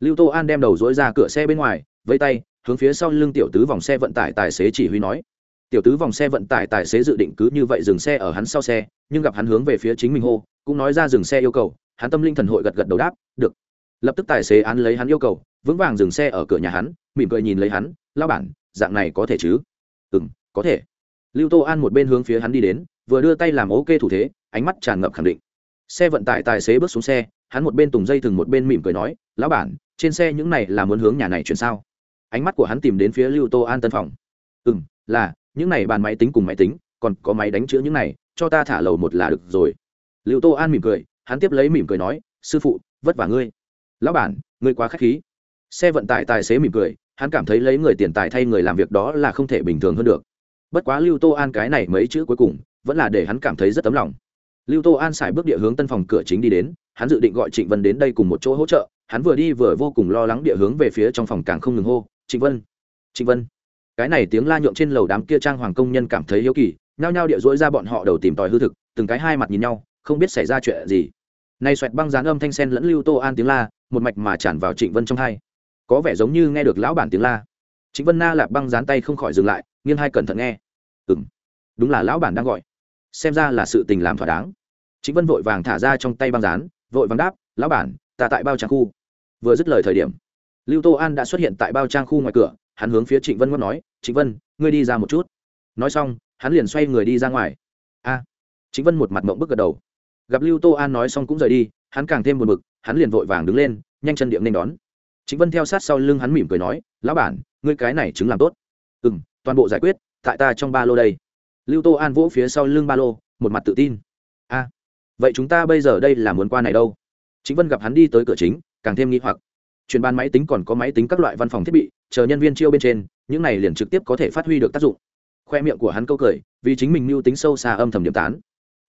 Lưu tô an đem đầu dối ra cửa xe bên ngoài vây tay, hướng phía sau lưng tiểu tứ vòng xe vận tải tài xế chỉ huy nói. Tiểu tứ vòng xe vận tải tài xế dự định cứ như vậy dừng xe ở hắn sau xe, nhưng gặp hắn hướng về phía chính mình hô, cũng nói ra dừng xe yêu cầu, hắn tâm linh thần hội gật gật đầu đáp, được. Lập tức tài xế án lấy hắn yêu cầu, vững vàng dừng xe ở cửa nhà hắn, mỉm cười nhìn lấy hắn lao bản dạng này có thể chứ? Ừ m có thể. Lưu tô an một bên hướng phía hắn đi đến, vừa đưa tay làm ok thủ thế, ánh mắt tràn ngập khẳng định. Xe vận tải tài xế bước xuống xe, hắn một bên tùng dây thừng một bên mỉm cười nói, lão bản, trên xe những này là muốn hướng nhà này chuyển sao? Ánh mắt của hắn tìm đến phía lưu tô an tân phòng. Ừ m là, những này bàn máy tính cùng máy tính, còn có máy đánh chữ những này, cho ta thả lầu một là được rồi. Lưu tô an mỉm cười, hắn tiếp lấy mỉm cười nói, sư phụ, vất vả ngươi. Lão bản, ngươi quá k h á c h khí. Xe vận tải tài xế mỉm cười hắn cảm thấy lấy người tiền tài thay người làm việc đó là không thể bình thường hơn được. Bất quá lưu tô an cái này mấy chữ cuối cùng, vẫn là để hắn cảm thấy rất tấm lòng. Lưu tô an xài bước địa hướng tân phòng cửa chính đi đến, hắn dự định gọi trịnh vân đến đây cùng một chỗ hỗ trợ, hắn vừa đi vừa vô cùng lo lắng địa hướng về phía trong phòng càng không ngừng hô, trịnh vân trịnh vân. Cái này tiếng la nhượng trên lầu đám kia trang hoàng công nhân cảm thấy hiếu kỳ, nhao nhao địa dỗi ra bọn họ đầu tìm tòi hư thực, từng cái hai mặt nhìn nhau, không biết xảy ra chuyện gì. Nay xoẹt băng dán âm thanh sen lẫn lưu tô an tiếng la, một mạch mà tràn vào trịnh vân trong hai có vẻ giống như nghe được lão bản tiếng la. Trịnh vân na lạp băng dán tay không khỏi dừng lại, nghiêng hai cẩn thận nghe. Ừ m đúng là lão bản đang gọi. Xem ra là sự tình làm thỏa đáng. Trịnh vân vội vàng thả ra trong tay băng dán vội vàng đáp, lão bản, ta tại bao trang khu. Vừa dứt lời thời điểm, lưu tô an đã xuất hiện tại bao trang khu ngoài cửa, hắn hướng phía trịnh vân ngót nói, trịnh vân, ngươi đi ra một chút. Nói xong, hắn liền xoay người đi ra ngoài. A, trịnh vân một mặt mộng bức gật đầu. Gặp lưu tô an nói xong cũng rời đi, hắn càng thêm buồn bực, hắn liền vội vàng đứng lên, nhanh chân điệm nên đón trịnh vân theo sát sau lưng hắn mỉm cười nói, lão bản, ngươi cái này chứng làm tốt. Ừ m toàn bộ giải quyết, tại ta trong ba lô đây. Lưu tô an vỗ phía sau lưng ba lô, một mặt tự tin. A, vậy chúng ta bây giờ đây là muốn qua này đâu? Chính vân gặp hắn đi tới cửa chính, càng thêm nghi hoặc. Chuyển ban máy tính còn có máy tính các loại văn phòng thiết bị, chờ nhân viên chiêu bên trên, những này liền trực tiếp có thể phát huy được tác dụng. Khoe miệng của hắn câu cười, vì chính mình mưu tính sâu xa âm thầm điểm tán.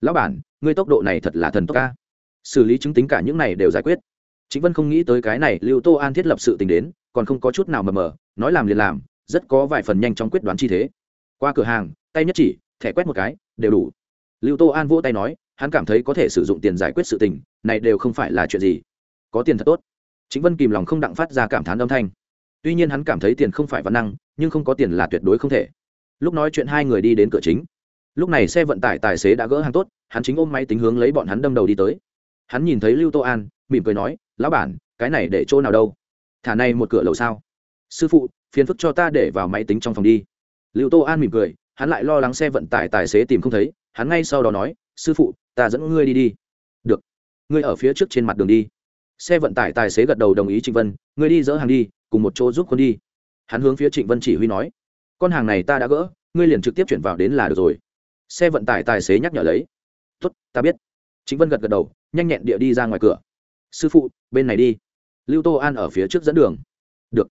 Lão bản, ngươi tốc độ này thật là thần tốc ca xử lý chứng tính cả những này đều giải quyết chính vân không nghĩ tới cái này lưu tô an thiết lập sự tình đến, còn không có chút nào mờ mờ, nói làm liền làm, rất có vài phần nhanh trong quyết đoán chi thế. Qua cửa hàng, tay nhất chỉ, thẻ quét một cái, đều đủ. Lưu tô an vỗ tay nói, hắn cảm thấy có thể sử dụng tiền giải quyết sự tình, này đều không phải là chuyện gì. Có tiền thật tốt. Chính vân kìm lòng không đặng phát ra cảm thán âm thanh. Tuy nhiên hắn cảm thấy tiền không phải văn năng, nhưng không có tiền là tuyệt đối không thể. Lúc nói chuyện hai người đi đến cửa chính. Lúc này xe vận tải tài xế đã gỡ hàng tốt, hắn chính ôm máy tính hướng lấy bọn hắn đâm đầu đi tới. Hắn nhìn thấy lưu tô an mỉm cười nói, lão bản, cái này để chỗ nào đâu? Thả này một cửa lầu sao? Sư phụ, phiền phức cho ta để vào máy tính trong phòng đi. Lưu tô an mỉm cười, hắn lại lo lắng xe vận tải tài xế tìm không thấy, hắn ngay sau đó nói, sư phụ, ta dẫn ngươi đi đi. Được, ngươi ở phía trước trên mặt đường đi. Xe vận tải tài xế gật đầu đồng ý trịnh vân, ngươi đi dỡ hàng đi, cùng một chỗ giúp con đi. Hắn hướng phía trịnh vân chỉ huy nói, con hàng này ta đã gỡ, ngươi liền trực tiếp chuyển vào đến là được rồi. Xe vận tải tài xế nhắc nhở lấy, tốt, ta biết. Trịnh vân gật gật đầu, nhanh nhẹn địa đi ra ngoài cửa sư phụ, bên này đi. Lưu tô an ở phía trước dẫn đường. Được.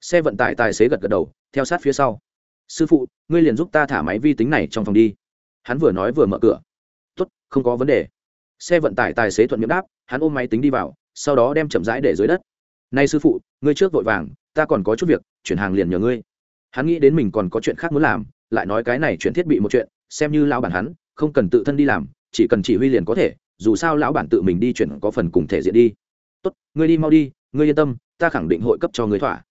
Xe vận tải tài xế gật gật đầu, theo sát phía sau. Sư phụ, ngươi liền giúp ta thả máy vi tính này trong phòng đi. Hắn vừa nói vừa mở cửa. Tốt, không có vấn đề. Xe vận tải tài xế thuận miệng đáp, hắn ôm máy tính đi vào, sau đó đem chậm rãi để dưới đất. Nay sư phụ, ngươi trước vội vàng, ta còn có chút việc, chuyển hàng liền nhờ ngươi. Hắn nghĩ đến mình còn có chuyện khác muốn làm, lại nói cái này chuyển thiết bị một chuyện, xem như lao bản hắn, không cần tự thân đi làm, chỉ cần chỉ huy liền có thể dù sao lão bản tự mình đi chuyển có phần cùng thể diện đi. Tốt, ngươi đi mau đi, ngươi yên tâm, ta khẳng định hội cấp cho ngươi thỏa.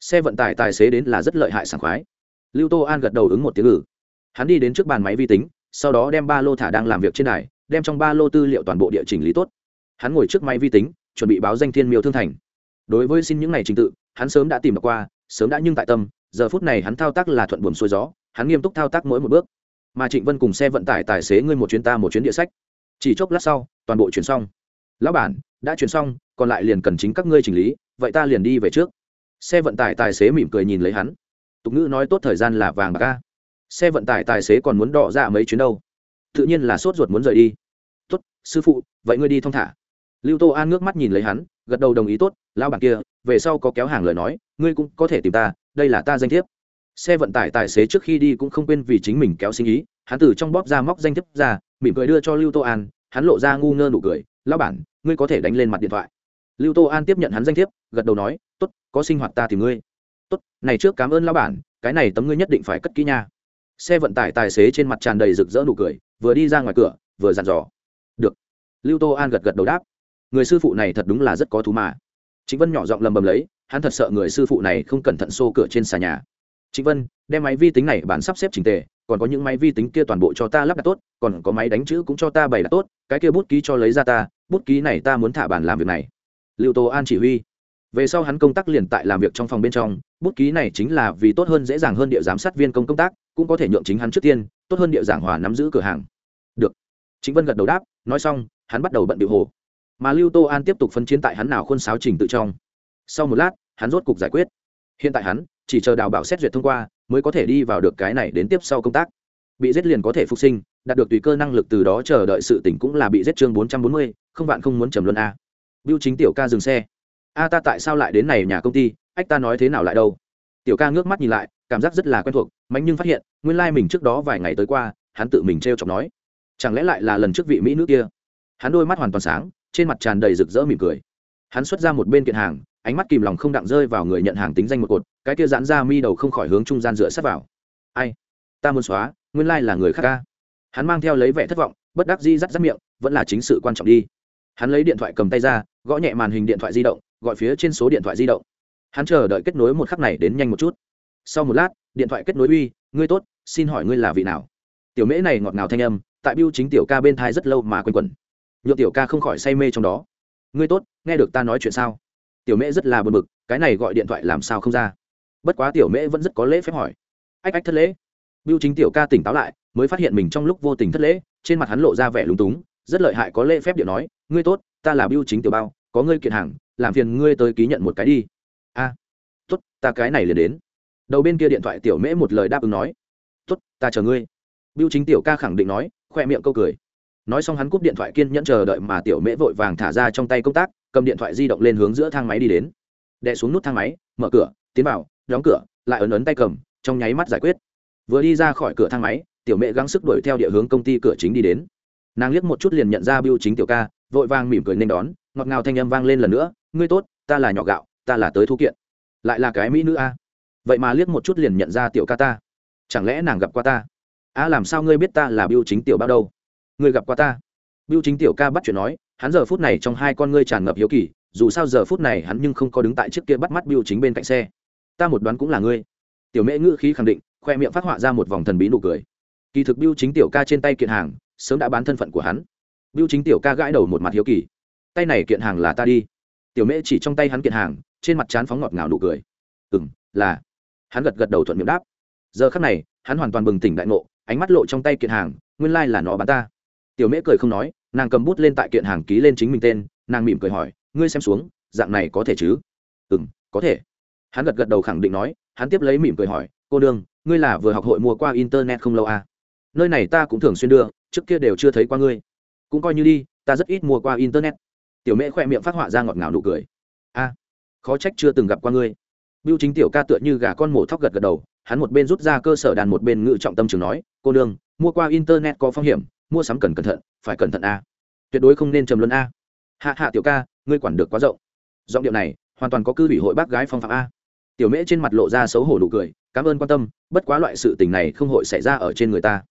Xe vận tải tài xế đến là rất lợi hại sảng khoái. Lưu tô an gật đầu ứng một tiếng ngữ hắn đi đến trước bàn máy vi tính, sau đó đem ba lô thả đang làm việc trên đài, đem trong ba lô tư liệu toàn bộ địa chỉnh lý tốt. Hắn ngồi trước máy vi tính, chuẩn bị báo danh thiên miêu thương thành. Đối với xin những ngày trình tự, hắn sớm đã tìm được qua, sớm đã nhưng tại tâm, giờ phút này hắn thao tác là thuận buồm xuôi gió, hắn nghiêm túc thao tác mỗi một bước. Mà trịnh vân cùng xe vận tải tài xế ngươi một chuyến ta một chuyến địa sách chỉ chốc lát sau, toàn bộ chuyển xong. Lão bản, đã chuyển xong, còn lại liền cần chính các ngươi chỉnh lý, vậy ta liền đi về trước. Xe vận tải tài xế mỉm cười nhìn lấy hắn. Tục ngữ nói tốt thời gian là vàng bạc ca xe vận tải tài xế còn muốn đọ ra mấy chuyến đâu? Tự nhiên là sốt ruột muốn rời đi. Tốt, sư phụ, vậy ngươi đi thong thả. Lưu tô an ngước mắt nhìn lấy hắn, gật đầu đồng ý tốt lao bản kia, về sau có kéo hàng lời nói, ngươi cũng có thể tìm ta, đây là ta danh thiếp. Xe vận tải tài xế trước khi đi cũng không quên vì chính mình kéo sinh ý, hắn từ trong bóp ra móc danh thiếp ra mỉm cười đưa cho lưu tô an, hắn lộ ra ngu ngơ nụ cười lao bản, ngươi có thể đánh lên mặt điện thoại. Lưu tô an tiếp nhận hắn danh thiếp, gật đầu nói t ố t có sinh hoạt ta tìm ngươi. Tốt, này trước cảm ơn lão bản, cái này tấm ngươi nhất định phải cất kỹ nha. Xe vận tải tài xế trên mặt tràn đầy rực rỡ nụ cười, vừa đi ra ngoài cửa, vừa dặn dò. Được. Lưu tô an gật gật đầu đáp. Người sư phụ này thật đúng là rất có thú mà. Chính vân nhỏ giọng lầm bầm lấy, hắn thật sợ người sư phụ này không cẩn thận xô cửa trên xà nhà. Chính vân, đem máy vi tính này bán sắp xếp trình tề còn có những máy vi tính kia toàn bộ cho ta lắp đặt tốt, còn có máy đánh chữ cũng cho ta bày đặt tốt, cái kia bút ký cho lấy ra ta, bút ký này ta muốn thả bản làm việc này. Lưu tô an chỉ huy. Về sau hắn công tác liền tại làm việc trong phòng bên trong, bút ký này chính là vì tốt hơn dễ dàng hơn địa giám sát viên công công tác, cũng có thể nhượng chính hắn trước tiên, tốt hơn địa giảng hòa nắm giữ cửa hàng. Được. Chính vân gật đầu đáp, nói xong, hắn bắt đầu bận điệu hồ. Mà lưu tô an tiếp tục phân chiến tại hắn nào khuôn sáo trình tự trong. Sau một lát, hắn rốt cục giải quyết. Hiện tại hắn chỉ chờ đào bảo xét duyệt thông qua, mới có thể đi vào được cái này đến tiếp sau công tác. Bị giết liền có thể phục sinh, đạt được tùy cơ năng lực từ đó chờ đợi sự tỉnh cũng là bị giết chương bốn trăm bốn mươi, không bạn không muốn trầm luân a. Biêu chính tiểu ca dừng xe. A ta tại sao lại đến này nhà công ty, ách ta nói thế nào lại đâu? Tiểu ca ngước mắt nhìn lại, cảm giác rất là quen thuộc, mạnh nhưng phát hiện, nguyên lai、like、mình trước đó vài ngày tới qua, hắn tự mình t r e o chọc nói. Chẳng lẽ lại là lần trước vị mỹ nữ kia? Hắn đôi mắt hoàn toàn sáng, trên mặt tràn đầy rực rỡ mỉm cười. Hắn xuất ra một bên kiện hàng ánh mắt kìm lòng không đặng rơi vào người nhận hàng tính danh một cột, cái kia giãn ra mi đầu không khỏi hướng trung gian dựa sát vào. Ai? Ta muốn xóa, nguyên lai là người khác ca hắn mang theo lấy vẻ thất vọng, bất đắc di rắt rắt miệng, vẫn là chính sự quan trọng đi. Hắn lấy điện thoại cầm tay ra, gõ nhẹ màn hình điện thoại di động, gọi phía trên số điện thoại di động. Hắn chờ đợi kết nối một khắc này đến nhanh một chút. Sau một lát, điện thoại kết nối uy, ngươi tốt, xin hỏi ngươi là vị nào? Tiểu mễ này ngọt ngào thanh âm, tại biêu chính tiểu ca bên thai rất lâu mà quanh quẩn. Nhựa tiểu ca không khỏi say mê trong đó. Ngươi tốt, nghe được ta nói chuyện sao? Tiểu mễ rất là bực bực, cái này gọi điện thoại làm sao không ra. Bất quá tiểu mễ vẫn rất có lễ phép hỏi. Ách ách, thất lễ. Biêu chính tiểu ca tỉnh táo lại, mới phát hiện mình trong lúc vô tình thất lễ, trên mặt hắn lộ ra vẻ lúng túng, rất lợi hại có lễ phép điện nói, ngươi tốt, ta là biêu chính tiểu bao, có ngươi kiện hàng, làm phiền ngươi tới ký nhận một cái đi. A, tốt, ta cái này liền đến. Đầu bên kia điện thoại tiểu mễ một lời đáp ứng nói, tốt, ta chờ ngươi. Biêu chính tiểu ca khẳng định nói, khoe miệng câu cười nói xong hắn cúp điện thoại kiên nhẫn chờ đợi mà tiểu mễ vội vàng thả ra trong tay công tác, cầm điện thoại di động lên hướng giữa thang máy đi đến. Đè xuống nút thang máy, mở cửa, tiến vào, đóng cửa, lại ấn ấn tay cầm, trong nháy mắt giải quyết. Vừa đi ra khỏi cửa thang máy, tiểu mễ gắng sức đuổi theo địa hướng công ty cửa chính đi đến. Nàng liếc một chút liền nhận ra biêu chính tiểu ca, vội vàng mỉm cười nên đón, ngọt ngào thanh âm vang lên lần nữa, ngươi tốt, ta là nhỏ gạo, ta là tới thu kiện. Lại là cái mỹ nữ a. Vậy mà liếc một chút liền nhận ra tiểu ca ta. Chẳng lẽ nàng gặp qua ta? A, làm sao ngươi biết ta là biêu chính tiểu bao đâu? Ngươi gặp qua ta? Biêu chính tiểu ca bắt chuyện nói, hắn giờ phút này trong hai con ngươi tràn ngập hiếu kỳ, dù sao giờ phút này hắn nhưng không có đứng tại trước kia bắt mắt biêu chính bên cạnh xe. Ta một đoán cũng là ngươi. Tiểu mễ ngữ khí khẳng định, khoe miệng phát họa ra một vòng thần bí nụ cười. Kỳ thực biêu chính tiểu ca trên tay kiện hàng, sớm đã bán thân phận của hắn. Biêu chính tiểu ca gãi đầu một mặt hiếu kỳ. Tay này kiện hàng là ta đi. Tiểu mễ chỉ trong tay hắn kiện hàng, trên mặt chán phóng ngọt ngào nụ cười. Ừ m là. Hắn gật gật đầu thuận miệng đáp. Giờ khắc này, hắn hoàn toàn bừng tỉnh đại ngộ, ánh mắt lộ trong tay kiện hàng, nguyên lai là nó bán ta tiểu mễ cười không nói, nàng cầm bút lên tại kiện hàng ký lên chính mình tên, nàng mỉm cười hỏi, ngươi xem xuống, dạng này có thể chứ? Ừ m có thể. Hắn gật gật đầu khẳng định nói, hắn tiếp lấy mỉm cười hỏi, cô đương ngươi là vừa học hội mua qua internet không lâu à? nơi này ta cũng thường xuyên đưa, trước kia đều chưa thấy qua ngươi. Cũng coi như đi, ta rất ít mua qua internet. Tiểu mễ khoe miệng phát họa ra ngọt ngào nụ cười. A, khó trách chưa từng gặp qua ngươi. Biêu chính tiểu ca tựa như gà con mổ thóc gật gật đầu, hắn một bên rút ra cơ sở đàn một bên ngự trọng tâm trường nói, cô đương mua qua internet có phong hiểm mua sắm cần cẩn thận, phải cẩn thận a. Tuyệt đối không nên trầm luân a. Hạ hạ tiểu ca, ngươi quản được quá rộng. Giọng điệu này, hoàn toàn có cư ủy hội bác gái phong phạm a. Tiểu mễ trên mặt lộ ra xấu hổ nụ cười, cảm ơn quan tâm, bất quá loại sự tình này không hội xảy ra ở trên người ta.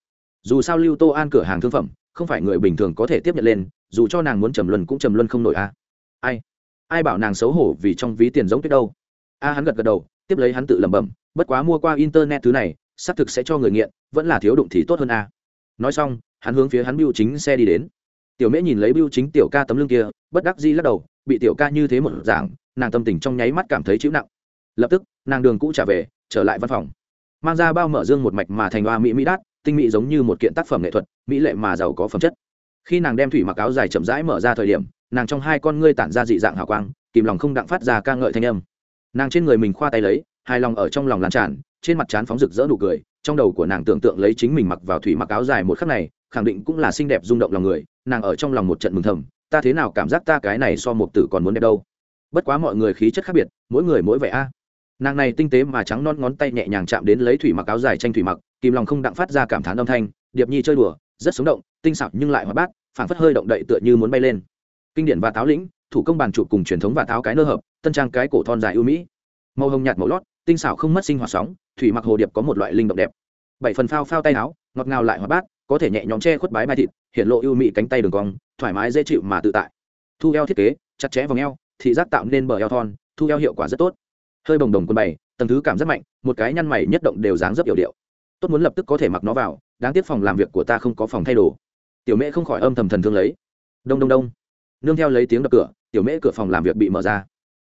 Dù sao lưu tô an cửa hàng thương phẩm, không phải người bình thường có thể tiếp nhận lên, dù cho nàng muốn trầm luân cũng trầm luân không nổi a. Ai? Ai bảo nàng xấu hổ vì trong ví tiền giống tuyết đâu? A hắn gật gật đầu, tiếp lấy hắn tự lẩm bẩm, bất quá mua qua internet thứ này, xác thực sẽ cho người nghiện, vẫn là thiếu đụng thì tốt hơn a nói xong, hắn hướng phía hắn biêu chính xe đi đến. Tiểu mễ nhìn lấy biêu chính tiểu ca tấm lưng kia, bất đắc di lắc đầu, bị tiểu ca như thế một giảng nàng tâm tình trong nháy mắt cảm thấy chịu nặng. Lập tức, nàng đường cũ trả về, trở lại văn phòng. Mang ra bao mở dương một mạch mà thành hoa mỹ mỹ đát, tinh mỹ giống như một kiện tác phẩm nghệ thuật, mỹ lệ mà giàu có phẩm chất. Khi nàng đem thủy mặc áo dài chậm rãi mở ra thời điểm, nàng trong hai con ngươi tản ra dị dạng hào quang, kìm lòng không đặng phát ra ca ngợi thanh âm. Nàng trên người mình khoa tay lấy, hài lòng ở trong lòng lan tràn trên mặt trán phóng rực rỡ nụ cười, trong đầu của nàng tưởng tượng lấy chính mình mặc vào thủy mặc áo dài một khắc này, khẳng định cũng là xinh đẹp rung động lòng người, nàng ở trong lòng một trận mừng thầm, ta thế nào cảm giác ta cái này so một tử còn muốn đẹp đâu? Bất quá mọi người khí chất khác biệt, mỗi người mỗi vẻ a. Nàng này tinh tế mà trắng non ngón tay nhẹ nhàng chạm đến lấy thủy mặc áo dài tranh thủy mặc, kìm lòng không đặng phát ra cảm thán âm thanh, điệp nhi chơi đùa, rất sống động, tinh xảo nhưng lại hoạt bát, phảng phất hơi động đậy tựa như muốn bay lên. Kinh điển và táo lĩnh, thủ công bàn chụp cùng truyền thống và táo cái nơ hợp, tân trang cái cổ thon dài ưu mỹ. Màu hồng nhạt màu lót, tinh xảo không mất sinh hoạt sóng thủy mặc hồ điệp có một loại linh động đẹp. Bảy phần phao phao tay áo, ngọt ngào lại hoạt bát, có thể nhẹ nhõm che khuất bái mai thịt hiện lộ ưu mỹ cánh tay đường cong, thoải mái dễ chịu mà tự tại. Thu eo thiết kế, chặt chẽ vòng eo, thị giác tạo nên bờ eo thon, thu eo hiệu quả rất tốt. Hơi bồng đồng quân bày, tầng thứ cảm rất mạnh, một cái nhăn mày nhất động đều dáng rất yểu điệu. Tốt muốn lập tức có thể mặc nó vào, đáng tiếc phòng làm việc của ta không có phòng thay đồ. Tiểu mễ không khỏi âm thầm thần thương lấy. Đông đông đông. Nương theo lấy tiếng đập cửa, tiểu mễ cửa phòng làm việc bị mở ra.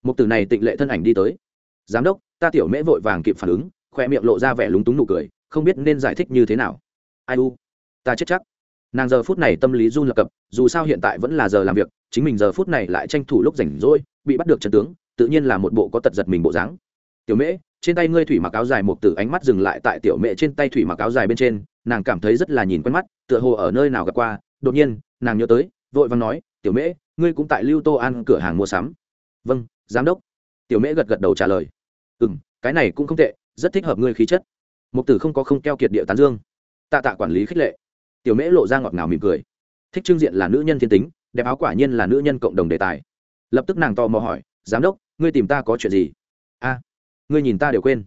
Một từ này tịnh lệ thân ảnh đi tới. Giám đốc, ta tiểu mễ vội vàng kịp phản ứng khoe miệng lộ ra vẻ lúng túng nụ cười, không biết nên giải thích như thế nào. Ai u, ta chết chắc. Nàng giờ phút này tâm lý run lập cập, dù sao hiện tại vẫn là giờ làm việc, chính mình giờ phút này lại tranh thủ lúc rảnh rỗi, bị bắt được chân tướng, tự nhiên là một bộ có tật giật mình bộ dáng. Tiểu mễ, trên tay ngươi thủy mặc áo dài một từ ánh mắt dừng lại tại tiểu mễ trên tay thủy mặc áo dài bên trên, nàng cảm thấy rất là nhìn quen mắt, tựa hồ ở nơi nào gặp qua. Đột nhiên, nàng nhớ tới, vội vàng nói, tiểu mễ, ngươi cũng tại lưu tô an cửa hàng mua sắm. Vâng giám đốc. Tiểu mễ gật gật đầu trả lời. Ừ m cái này cũng không tệ rất thích hợp ngươi khí chất. Mục tử không có không keo kiệt địa tán dương. Tạ tạ quản lý khích lệ. Tiểu mễ lộ ra ngọt ngào mỉm cười. Thích trưng diện là nữ nhân thiên tính, đẹp áo quả nhiên là nữ nhân cộng đồng đề tài. Lập tức nàng tò mò hỏi, giám đốc, ngươi tìm ta có chuyện gì? A, ngươi nhìn ta đều quên.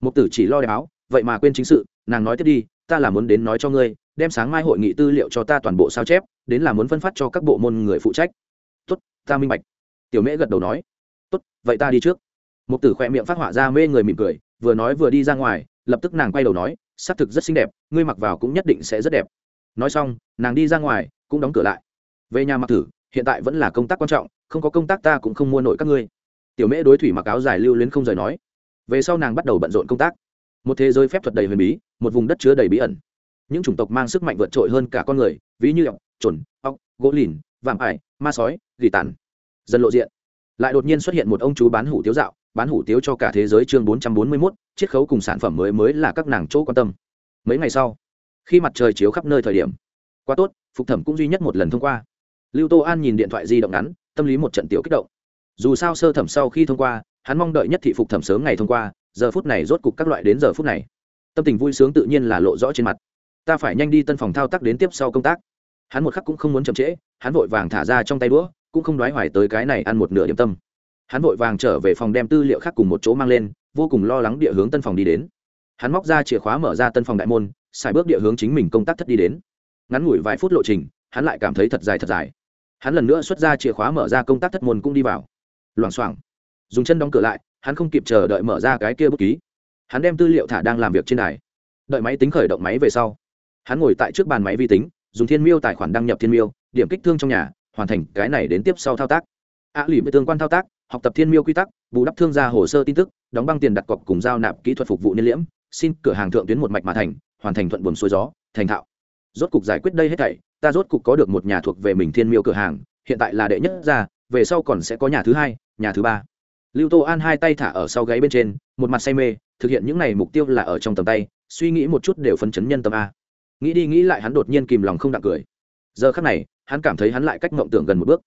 Mục tử chỉ lo đẹp áo, vậy mà quên chính sự, nàng nói tiếp đi, ta là muốn đến nói cho ngươi, đem sáng mai hội nghị tư liệu cho ta toàn bộ sao chép, đến là muốn phân phát cho các bộ môn người phụ trách. Tốt, ta minh bạch. Tiểu mễ gật đầu nói. Tốt, vậy ta đi trước. Mục tử khỏe miệng phát họa ra mê người mỉm cười vừa nói vừa đi ra ngoài, lập tức nàng quay đầu nói xác thực rất xinh đẹp, ngươi mặc vào cũng nhất định sẽ rất đẹp. Nói xong, nàng đi ra ngoài, cũng đóng cửa lại. Về nhà mặc thử, hiện tại vẫn là công tác quan trọng, không có công tác ta cũng không mua nổi các ngươi. Tiểu mễ đối thủy mặc áo dài lưu luyến không rời nói. Về sau nàng bắt đầu bận rộn công tác. Một thế giới phép thuật đầy huyền bí, một vùng đất chứa đầy bí ẩn. Những chủng tộc mang sức mạnh vượt trội hơn cả con người, ví như ọc trồn ọc gỗ lìn, vạm ải, ma sói, gỉ tàn. Dần lộ diện lại đột nhiên xuất hiện một ông chú bán hủ tiếu dạo, bán hủ tiếu cho cả thế giới chương bốn trăm bốn mươi mốt, chiết khấu cùng sản phẩm mới mới là các nàng chỗ quan tâm. Mấy ngày sau, khi mặt trời chiếu khắp nơi thời điểm, quá tốt, phục thẩm cũng duy nhất một lần thông qua. Lưu tô an nhìn điện thoại di động ngắn, tâm lý một trận tiểu kích động. Dù sao sơ thẩm sau khi thông qua, hắn mong đợi nhất thị phục thẩm sớm ngày thông qua, giờ phút này rốt cục các loại đến giờ phút này. Tâm tình vui sướng tự nhiên là lộ rõ trên mặt. Ta phải nhanh đi tân phòng thao tác đến tiếp sau công tác. Hắn một khắc cũng không muốn chậm trễ, hắn vội vàng thả ra trong tay đũa cũng không đoái hoài tới cái này ăn một nửa điểm tâm. Hắn vội vàng trở về phòng đem tư liệu khác cùng một chỗ mang lên, vô cùng lo lắng địa hướng tân phòng đi đến. Hắn móc ra chìa khóa mở ra tân phòng đại môn, xài bước địa hướng chính mình công tác thất đi đến. Ngắn ngủi vài phút lộ trình, hắn lại cảm thấy thật dài thật dài. Hắn lần nữa xuất ra chìa khóa mở ra công tác thất môn cũng đi vào. Loảng xoảng. Dùng chân đóng cửa lại, hắn không kịp chờ đợi mở ra cái kia bút ký. Hắn đem tư liệu thả đang làm việc trên đài. Đợi máy tính khởi động máy về sau, hắn ngồi tại trước bàn máy vi tính, dùng thiên miêu tài khoản đăng nhập thiên miêu, điểm kích thương trong nhà hoàn thành cái này đến tiếp sau thao tác. Ạ à, lì với tương quan thao tác học tập thiên miêu quy tắc bù đắp thương gia hồ sơ tin tức đóng băng tiền đặt cọc cùng giao nạp kỹ thuật phục vụ niên liễm xin cửa hàng thượng tuyến một mạch mà thành hoàn thành thuận buồm xuôi gió thành thạo. Rốt cục giải quyết đây hết thảy ta rốt cục có được một nhà thuộc về mình thiên miêu cửa hàng hiện tại là đệ nhất gia, về sau còn sẽ có nhà thứ hai nhà thứ ba. Lưu tô an hai tay thả ở sau gáy bên trên một mặt say mê thực hiện những n à y mục tiêu là ở trong tầm tay suy nghĩ một chút đều phấn chấn nhân tâm a. Nghĩ đi nghĩ lại hắn đột nhiên kìm lòng không đặng cười. Giờ khắc này hắn cảm thấy hắn lại cách mộng tưởng gần một bước.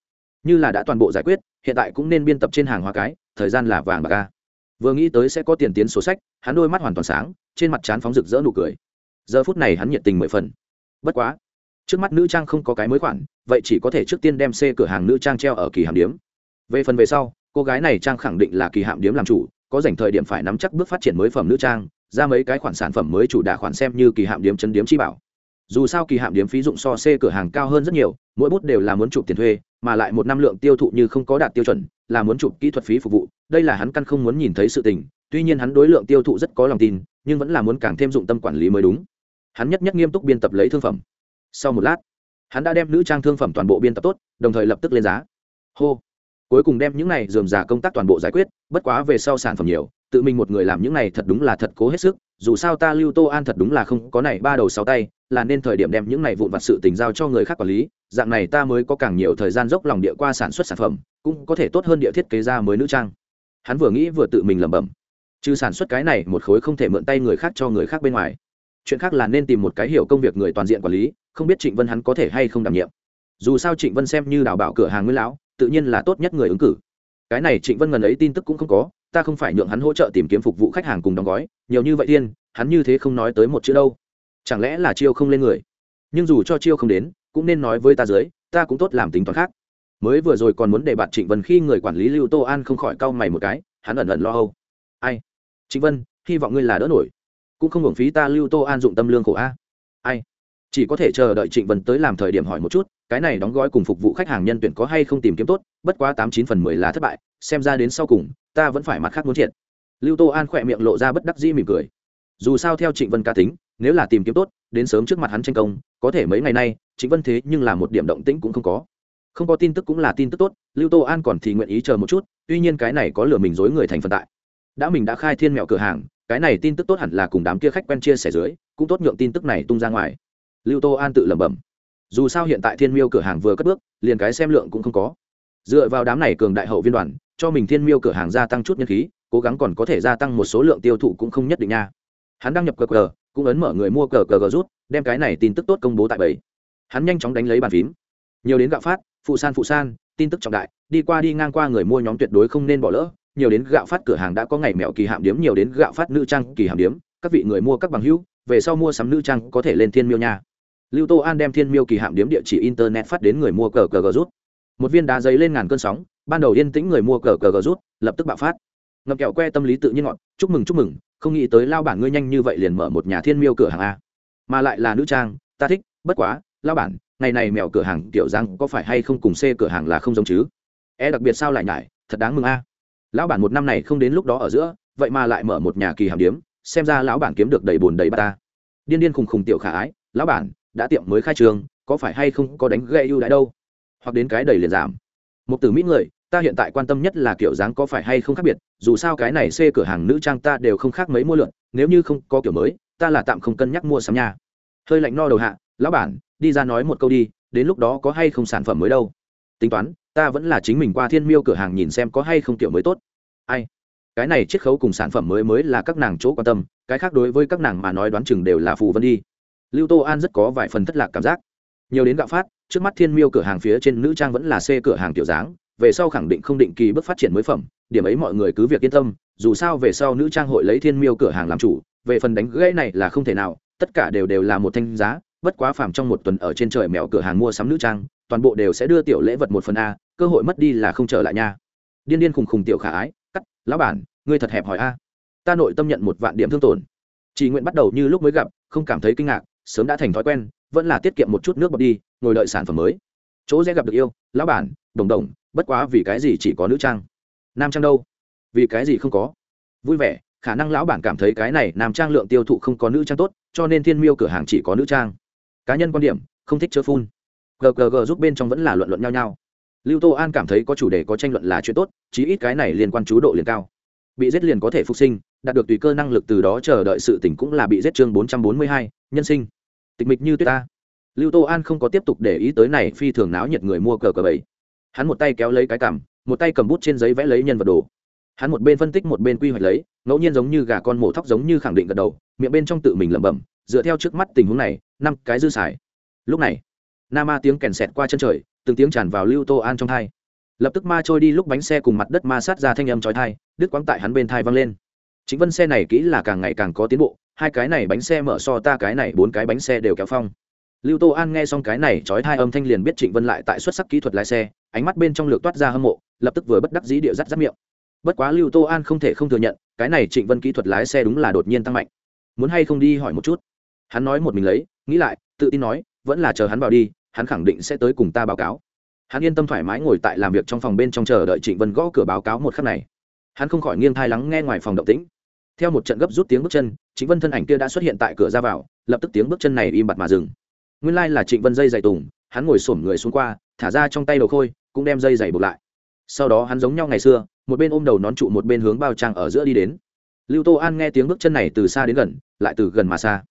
Như là đã toàn bộ giải quyết, hiện tại cũng nên biên tập trên hàng hóa cái, thời gian là vàng bạc ca vừa nghĩ tới sẽ có tiền tiến sổ sách, hắn đôi mắt hoàn toàn sáng, trên mặt trán phóng rực rỡ nụ cười. Giờ phút này hắn nhiệt tình mười phần. Bất quá, trước mắt nữ trang không có cái mới khoản, vậy chỉ có thể trước tiên đem xe cửa hàng nữ trang treo ở kỳ hàm điếm. Về phần về sau, cô gái này trang khẳng định là kỳ hạm điếm làm chủ, có dành thời điểm phải nắm chắc bước phát triển mới phẩm nữ trang, ra mấy cái khoản sản phẩm mới chủ đà khoản xem như kỳ hạm điếm chân điếm chi bảo dù sao kỳ hạm điếm phí dụng so c cửa hàng cao hơn rất nhiều, mỗi bút đều là muốn chụp tiền thuê, mà lại một năm lượng tiêu thụ như không có đạt tiêu chuẩn, là muốn chụp kỹ thuật phí phục vụ, đây là hắn căn không muốn nhìn thấy sự tình, tuy nhiên hắn đối lượng tiêu thụ rất có lòng tin, nhưng vẫn là muốn càng thêm dụng tâm quản lý mới đúng. Hắn nhất nhất nghiêm túc biên tập lấy thương phẩm. Sau một lát, hắn đã đem nữ trang thương phẩm toàn bộ biên tập tốt, đồng thời lập tức lên giá. Hô! Cuối cùng đem những này dườm giả công tác toàn bộ giải quyết, bất quá về sau sản phẩm nhiều, tự mình một người làm những này thật đúng là thật cố hết sức dù sao ta lưu tô an thật đúng là không có này ba đầu sáu tay, là nên thời điểm đem những này vụn vặt sự tình giao cho người khác quản lý, dạng này ta mới có càng nhiều thời gian dốc lòng địa qua sản xuất sản phẩm, cũng có thể tốt hơn địa thiết kế ra mới nữ trang. Hắn vừa nghĩ vừa tự mình lẩm bẩm. Chứ sản xuất cái này một khối không thể mượn tay người khác cho người khác bên ngoài. Chuyện khác là nên tìm một cái hiểu công việc người toàn diện quản lý, không biết trịnh vân hắn có thể hay không đảm nhiệm. Dù sao trịnh vân xem như đào bảo cửa hàng nguyên lão, tự nhiên là tốt nhất người ứng cử. Cái này trịnh vân ngần ấy tin tức cũng không có ta không phải nhượng hắn hỗ trợ tìm kiếm phục vụ khách hàng cùng đóng gói, nhiều như vậy thiên hắn như thế không nói tới một chữ đâu. Chẳng lẽ là chiêu không lên người? Nhưng dù cho chiêu không đến, cũng nên nói với ta dưới, ta cũng tốt làm tính toán khác. Mới vừa rồi còn muốn để bạn trịnh vân khi người quản lý lưu tô an không khỏi cau mày một cái, hắn ẩn ẩn lo âu. Ai? Trịnh vân, hy vọng ngươi là đỡ nổi. Cũng không hưởng phí ta lưu tô an dụng tâm lương khổ a. Ai? Chỉ có thể chờ đợi trịnh vân tới làm thời điểm hỏi một chút, cái này đóng gói cùng phục vụ khách hàng nhân tuyển có hay không tìm kiếm tốt, bất quá tám chín phần mười là thất bại, xem ra đến sau cùng ta vẫn phải mặt khác muốn triệt. Lưu tô an khỏe miệng lộ ra bất đắc dĩ mỉm cười. Dù sao theo trịnh vân ca tính, nếu là tìm kiếm tốt, đến sớm trước mặt hắn tranh công, có thể mấy ngày nay, Trịnh vân thế nhưng là một điểm động tĩnh cũng không có. Không có tin tức cũng là tin tức tốt, lưu tô an còn thì nguyện ý chờ một chút, tuy nhiên cái này có lừa mình dối người thành phần tại. Đã mình đã khai thiên mẹo cửa hàng, cái này tin tức tốt hẳn là cùng đám kia khách quen chia sẻ dưới, cũng tốt nhượng tin tức này tung ra ngoài. Lưu tô an tự lẩm bẩm. Dù sao hiện tại thiên miêu cửa hàng vừa cất bước, liền cái xem lượng cũng không có. Dựa vào đám này cường đại hậu viên đoàn cho mình thiên miêu cửa hàng gia tăng chút nhân khí, cố gắng còn có thể gia tăng một số lượng tiêu thụ cũng không nhất định nha. Hắn đăng nhập cờ cờ, cũng ấn mở người mua cờ cờ rút, đem cái này tin tức tốt công bố tại bảy hắn nhanh chóng đánh lấy bàn phím. Nhiều đến gạo phát, phụ san phụ san, tin tức trọng đại, đi qua đi ngang qua người mua nhóm tuyệt đối không nên bỏ lỡ. Nhiều đến gạo phát cửa hàng đã có ngày mẹo kỳ hạm điếm, nhiều đến gạo phát nữ trang kỳ hạm điếm, các vị người mua các bằng hữu, về sau mua sắm nữ trang có thể lên thiên miêu nha. Lưu tô an đem thiên miêu kỳ hạm điếm địa chỉ internet phát đến người mua cờ cờ rút một viên đá giấy lên ngàn cơn sóng, ban đầu yên tĩnh người mua cờ cờ rút, lập tức bạo phát. Ngậm kẹo que tâm lý tự nhiên ngọn, chúc mừng chúc mừng, không nghĩ tới lao bản ngươi nhanh như vậy liền mở một nhà thiên miêu cửa hàng a. Mà lại là nữ trang, ta thích, bất quá lao bản, ngày này mèo cửa hàng kiểu răng có phải hay không cùng c cửa hàng là không giống chứ? E đặc biệt sao lại nhải, thật đáng mừng a. Lão bản một năm này không đến lúc đó ở giữa, vậy mà lại mở một nhà kỳ hàm điếm, xem ra lão bản kiếm được đầy bùn đầy bà ta. Điên điên khùng khùng tiểu khả ái, lão bản, đã tiệm mới khai trường, có phải hay không có đánh gậy ưu đãi đâu? Hoặc đến cái đầy liền giảm. Một từ mỹ người, ta hiện tại quan tâm nhất là kiểu dáng có phải hay không khác biệt, dù sao cái này xê cửa hàng nữ trang ta đều không khác mấy mua lượn, nếu như không có kiểu mới, ta là tạm không cân nhắc mua sắm nha. Hơi lạnh no đầu hạ, lão bản, đi ra nói một câu đi, đến lúc đó có hay không sản phẩm mới đâu. Tính toán, ta vẫn là chính mình qua thiên miêu cửa hàng nhìn xem có hay không kiểu mới tốt. Ai? Cái này chiết khấu cùng sản phẩm mới mới là các nàng chỗ quan tâm, cái khác đối với các nàng mà nói đoán chừng đều là phù vân đi. Lưu tô an rất có vài phần thất lạc cảm giác. Nhiều đến gạo phát trước mắt thiên miêu cửa hàng phía trên nữ trang vẫn là c cửa hàng tiểu dáng, về sau khẳng định không định kỳ bước phát triển mới phẩm, điểm ấy mọi người cứ việc yên tâm, dù sao về sau nữ trang hội lấy thiên miêu cửa hàng làm chủ, về phần đánh gãy này là không thể nào, tất cả đều đều là một thanh giá, bất quá phàm trong một tuần ở trên trời mèo cửa hàng mua sắm nữ trang, toàn bộ đều sẽ đưa tiểu lễ vật một phần a, cơ hội mất đi là không trở lại nha. Điên điên khùng khùng tiểu khả ái, cắt, lão bản, ngươi thật hẹp hỏi a. Ta nội tâm nhận một vạn điểm thương tổn. Chỉ nguyện bắt đầu như lúc mới gặp, không cảm thấy kinh ngạc, sớm đã thành thói quen, vẫn là tiết kiệm một chút nước bọt đi ngồi đợi sản phẩm mới. Chỗ dễ gặp được yêu, lão bản, đồng đồng, bất quá vì cái gì chỉ có nữ trang? Nam trang đâu? Vì cái gì không có? Vui vẻ, khả năng lão bản cảm thấy cái này nam trang lượng tiêu thụ không có nữ trang tốt, cho nên thiên miêu cửa hàng chỉ có nữ trang. Cá nhân quan điểm, không thích chớ phun. Ggg giúp bên trong vẫn là luận luận nhau nhau. Lưu tô an cảm thấy có chủ đề có tranh luận là chuyện tốt, chí ít cái này liên quan chú độ liền cao. Bị giết liền có thể phục sinh, đạt được tùy cơ năng lực từ đó chờ đợi sự tỉnh cũng là bị giết chương bốn trăm bốn mươi hai, nhân sinh. Tịch mịch như tuyết ta lưu tô an không có tiếp tục để ý tới này phi thường náo nhiệt người mua cờ cờ bảy hắn một tay kéo lấy cái cằm, một tay cầm bút trên giấy vẽ lấy nhân vật đồ. Hắn một bên phân tích một bên quy hoạch lấy, ngẫu nhiên giống như gà con mổ thóc giống như khẳng định gật đầu, miệng bên trong tự mình lẩm bẩm, dựa theo trước mắt tình huống này, năm cái dư xài. Lúc này, na ma tiếng kèn xẹt qua chân trời, từng tiếng tràn vào lưu tô an trong thai. Lập tức ma trôi đi lúc bánh xe cùng mặt đất ma sát ra thanh âm trói thai đứt quãng tại hắn bên thai văng lên. Chính vân xe này kỹ là càng ngày càng có tiến bộ, hai cái này bánh xe mở so ta cái này bốn cái bánh xe đều kéo phong lưu tô an nghe xong cái này trói thai âm thanh liền biết trịnh vân lại tại xuất sắc kỹ thuật lái xe, ánh mắt bên trong lược toát ra hâm mộ, lập tức vừa bất đắc dĩ địa dắt dắt miệng. Bất quá lưu tô an không thể không thừa nhận, cái này trịnh vân kỹ thuật lái xe đúng là đột nhiên tăng mạnh. Muốn hay không đi hỏi một chút? Hắn nói một mình lấy, nghĩ lại, tự tin nói, vẫn là chờ hắn vào đi, hắn khẳng định sẽ tới cùng ta báo cáo. Hắn yên tâm thoải mái ngồi tại làm việc trong phòng bên trong chờ đợi trịnh vân gõ cửa báo cáo một khắc này. Hắn không khỏi nghiêng thai lắng nghe ngoài phòng động tĩnh. Theo một trận gấp rút tiếng bước chân, trịnh vân thân ảnh kia đã xuất hiện tại cửa ra vào, lập tức tiếng bước chân này im bặt mà dừng nguyên lai là trịnh vân dây dày tùng, hắn ngồi xổm người xuống qua, thả ra trong tay đầu khôi, cũng đem dây dày buộc lại. Sau đó hắn giống nhau ngày xưa, một bên ôm đầu nón trụ một bên hướng bao trang ở giữa đi đến. Lưu tô an nghe tiếng bước chân này từ xa đến gần, lại từ gần mà xa.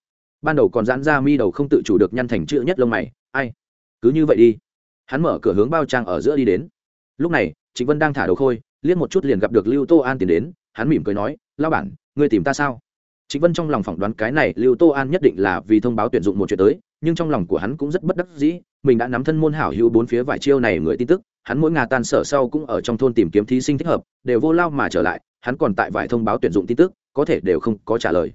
Ban đầu còn giãn ra mi đầu không tự chủ được nhăn thành chữ nhất lông mày, ai? Cứ như vậy đi. Hắn mở cửa hướng bao trang ở giữa đi đến. Lúc này, trịnh vân đang thả đầu khôi, liếc một chút liền gặp được lưu tô an tiến đến, hắn mỉm cười nói lao bản, ngươi tìm ta sao? Trịnh vân trong lòng phỏng đoán cái này lưu tô an nhất định là vì thông báo tuyển dụng một chuyện tới nhưng trong lòng của hắn cũng rất bất đắc dĩ, mình đã nắm thân môn hảo hữu bốn phía vải chiêu này người tin tức, hắn mỗi ngà tan sở sau cũng ở trong thôn tìm kiếm thí sinh thích hợp, đều vô lao mà trở lại, hắn còn tại vải thông báo tuyển dụng tin tức, có thể đều không có trả lời.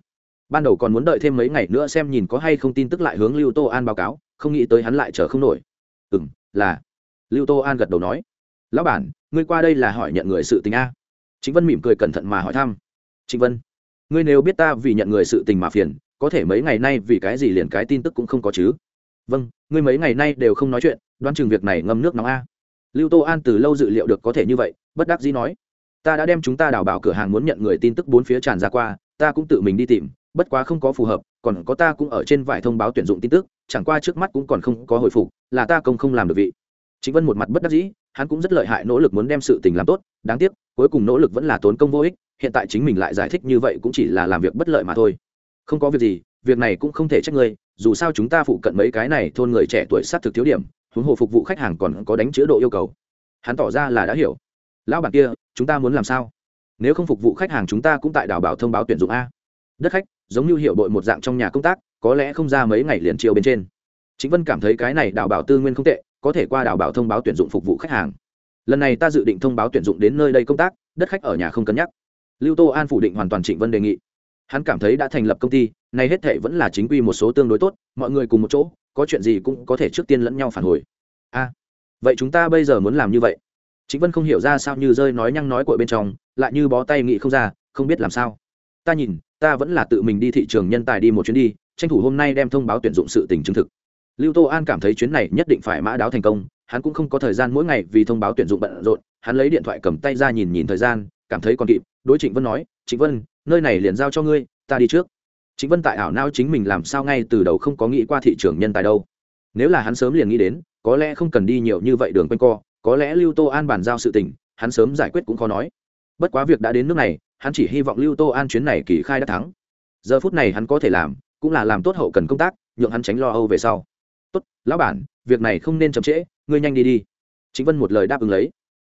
Ban đầu còn muốn đợi thêm mấy ngày nữa xem nhìn có hay không tin tức lại hướng lưu tô an báo cáo, không nghĩ tới hắn lại chờ không nổi. Ừ m là. Lưu tô an gật đầu nói. Lão bản, ngươi qua đây là hỏi nhận người sự tình a. Chính vân mỉm cười cẩn thận mà hỏi thăm. Chính vân, ngươi nếu biết ta vì nhận người sự tình mà phiền có thể mấy ngày nay vì cái gì liền cái tin tức cũng không có chứ? Vâng ngươi mấy ngày nay đều không nói chuyện, đoán chừng việc này ngâm nước nóng a. Lưu tô an từ lâu dự liệu được có thể như vậy, bất đắc dĩ nói. Ta đã đem chúng ta đào bảo cửa hàng muốn nhận người tin tức bốn phía tràn ra qua, ta cũng tự mình đi tìm, bất quá không có phù hợp, còn có ta cũng ở trên vải thông báo tuyển dụng tin tức, chẳng qua trước mắt cũng còn không có hồi phục, là ta công không làm được vị. Chính vân một mặt bất đắc dĩ, hắn cũng rất lợi hại nỗ lực muốn đem sự tình làm tốt, đáng tiếc, cuối cùng nỗ lực vẫn là tốn công vô ích, hiện tại chính mình lại giải thích như vậy cũng chỉ là làm việc bất lợi mà thôi không có việc gì, việc này cũng không thể trách ngươi, dù sao chúng ta phụ cận mấy cái này thôn người trẻ tuổi sát thực thiếu điểm, huống hồ phục vụ khách hàng còn có đánh chữ độ yêu cầu. Hắn tỏ ra là đã hiểu. Lão bản kia, chúng ta muốn làm sao? Nếu không phục vụ khách hàng chúng ta cũng tại đảo bảo thông báo tuyển dụng a. Đất khách, giống như hiệu đội một dạng trong nhà công tác, có lẽ không ra mấy ngày liền chiều bên trên. Chính vân cảm thấy cái này đảo bảo tư nguyên không tệ, có thể qua đảo bảo thông báo tuyển dụng phục vụ khách hàng. Lần này ta dự định thông báo tuyển dụng đến nơi đây công tác, đất khách ở nhà không cân nhắc. Lưu tô an phủ định hoàn toàn trịnh vân đề nghị hắn cảm thấy đã thành lập công ty, nay hết thệ vẫn là chính quy một số tương đối tốt, mọi người cùng một chỗ, có chuyện gì cũng có thể trước tiên lẫn nhau phản hồi. A, vậy chúng ta bây giờ muốn làm như vậy? Chính vân không hiểu ra sao như rơi nói nhăng nói của bên trong, lại như bó tay nghị không ra, không biết làm sao. Ta nhìn, ta vẫn là tự mình đi thị trường nhân tài đi một chuyến đi, tranh thủ hôm nay đem thông báo tuyển dụng sự tình chứng thực. Lưu tô an cảm thấy chuyến này nhất định phải mã đáo thành công, hắn cũng không có thời gian mỗi ngày vì thông báo tuyển dụng bận rộn, hắn lấy điện thoại cầm tay ra nhìn nhìn thời gian, cảm thấy còn kịp, đối trịnh vân nói trịnh vân, nơi này liền giao cho ngươi, ta đi trước. Trịnh vân tại ảo nao chính mình làm sao ngay từ đầu không có nghĩ qua thị trường nhân tài đâu. Nếu là hắn sớm liền nghĩ đến, có lẽ không cần đi nhiều như vậy đường quanh co, có lẽ lưu tô an bàn giao sự tình, hắn sớm giải quyết cũng khó nói. Bất quá việc đã đến nước này, hắn chỉ hy vọng lưu tô an chuyến này kỳ khai đã thắng. Giờ phút này hắn có thể làm, cũng là làm tốt hậu cần công tác, nhượng hắn tránh lo âu về sau. Tốt, lão bản, việc này không nên chậm trễ, ngươi nhanh đi đi. Chính vân một lời đáp ứng lấy.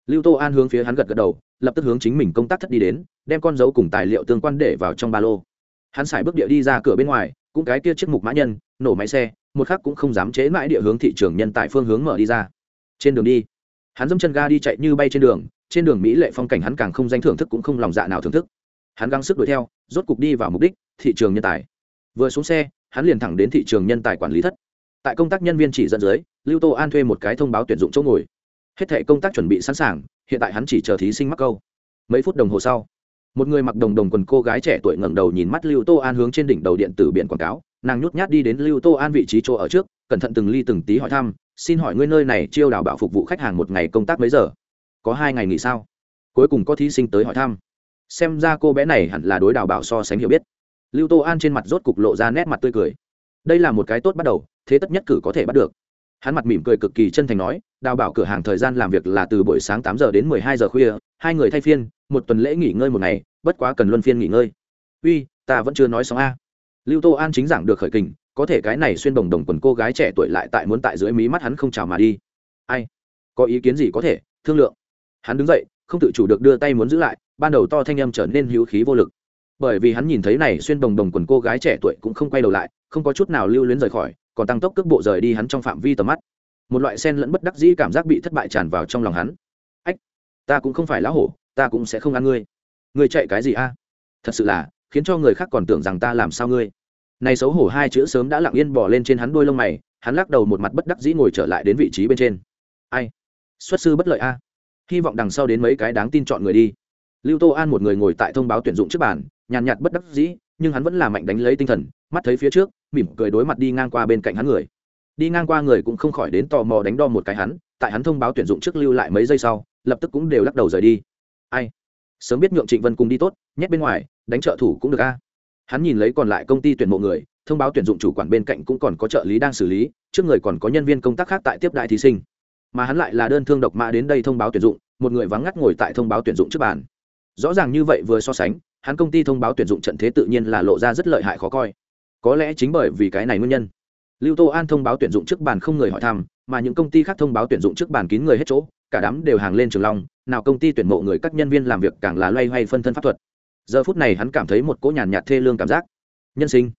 Lưu tô an hướng phía hắn gật gật đầu lập tức hướng chính mình công tác thất đi đến, đem con dấu cùng tài liệu tương quan để vào trong ba lô. Hắn xài bước địa đi ra cửa bên ngoài, cũng cái kia chiếc mục mã nhân, nổ máy xe, một khắc cũng không dám chế mãi địa hướng thị trường nhân tại phương hướng mở đi ra. Trên đường đi, hắn dâm chân ga đi chạy như bay trên đường trên đường mỹ lệ phong cảnh hắn càng không danh thưởng thức cũng không lòng dạ nào thưởng thức. Hắn gắng sức đuổi theo, rốt cục đi vào mục đích, thị trường nhân tài. Vừa xuống xe, hắn liền thẳng đến thị trường nhân tài quản lý thất. Tại công tác nhân viên chỉ dẫn dưới, lưu tô an thuê một cái thông báo tuyển dụng chỗ ngồi. Hết thể công tác chuẩn bị sẵn sàng hiện tại hắn chỉ chờ thí sinh mắc câu. Mấy phút đồng hồ sau, một người mặc đồng đồng quần cô gái trẻ tuổi ngẩng đầu nhìn mắt lưu tô an hướng trên đỉnh đầu điện tử biển quảng cáo. Nàng nhút nhát đi đến lưu tô an vị trí chỗ ở trước, cẩn thận từng ly từng tí hỏi thăm, xin hỏi ngươi nơi này chiêu đào bảo phục vụ khách hàng một ngày công tác mấy giờ? Có hai ngày nghỉ sao? Cuối cùng có thí sinh tới hỏi thăm. Xem ra cô bé này hẳn là đối đào bảo so sánh hiểu biết. Lưu tô an trên mặt rốt cục lộ ra nét mặt tươi cười. Đây là một cái tốt bắt đầu, thế tất nhất cử có thể bắt được hắn mặt mỉm cười cực kỳ chân thành nói, đào bảo cửa hàng thời gian làm việc là từ buổi sáng tám giờ đến mười hai giờ khuya, hai người thay phiên, một tuần lễ nghỉ ngơi một ngày, bất quá cần luân phiên nghỉ ngơi. Uy, ta vẫn chưa nói xong a. Lưu tô an chính giảng được khởi kình, có thể cái này xuyên đồng đồng quần cô gái trẻ tuổi lại tại muốn tại dưới mí mắt hắn không chào mà đi. Ai? Có ý kiến gì có thể? Thương lượng. Hắn đứng dậy, không tự chủ được đưa tay muốn giữ lại, ban đầu to thanh âm trở nên hữu khí vô lực. Bởi vì hắn nhìn thấy này xuyên đồng đồng quần cô gái trẻ tuổi cũng không quay đầu lại, không có chút nào lưu luyến rời khỏi còn tăng tốc cước bộ rời đi hắn trong phạm vi tầm mắt. Một loại sen lẫn bất đắc dĩ cảm giác bị thất bại tràn vào trong lòng hắn. Ách, ta cũng không phải lá hổ, ta cũng sẽ không ăn ngươi. Ngươi chạy cái gì a? Thật sự là, khiến cho người khác còn tưởng rằng ta làm sao ngươi. Này xấu hổ hai chữ sớm đã lặng yên bỏ lên trên hắn đôi lông mày, hắn lắc đầu một mặt bất đắc dĩ ngồi trở lại đến vị trí bên trên. Ai? Xuất sư bất lợi a. Hy vọng đằng sau đến mấy cái đáng tin chọn người đi. Lưu tô an một người ngồi tại thông báo tuyển dụng trước bàn, nhàn nhạt bất đắc dĩ nhưng hắn vẫn là mạnh đánh lấy tinh thần, mắt thấy phía trước, mỉm cười đối mặt đi ngang qua bên cạnh hắn người. Đi ngang qua người cũng không khỏi đến tò mò đánh đo một cái hắn, tại hắn thông báo tuyển dụng trước lưu lại mấy giây sau, lập tức cũng đều lắc đầu rời đi. Ai? Sớm biết nhượng trịnh vân cùng đi tốt, nhét bên ngoài, đánh trợ thủ cũng được a. Hắn nhìn lấy còn lại công ty tuyển mộ người, thông báo tuyển dụng chủ quản bên cạnh cũng còn có trợ lý đang xử lý, trước người còn có nhân viên công tác khác tại tiếp đại thí sinh. Mà hắn lại là đơn thương độc mã đến đây thông báo tuyển dụng, một người vắng ngắt ngồi tại thông báo tuyển dụng trước bàn. Rõ ràng như vậy vừa so sánh hắn công ty thông báo tuyển dụng trận thế tự nhiên là lộ ra rất lợi hại khó coi. Có lẽ chính bởi vì cái này nguyên nhân, lưu tô an thông báo tuyển dụng trước bàn không người hỏi thăm, mà những công ty khác thông báo tuyển dụng trước bàn kín người hết chỗ, cả đám đều hàng lên trường long, nào công ty tuyển mộ người các nhân viên làm việc càng là loay hoay phân thân pháp thuật. Giờ phút này hắn cảm thấy một cỗ nhàn nhạt thê lương cảm giác. Nhân sinh,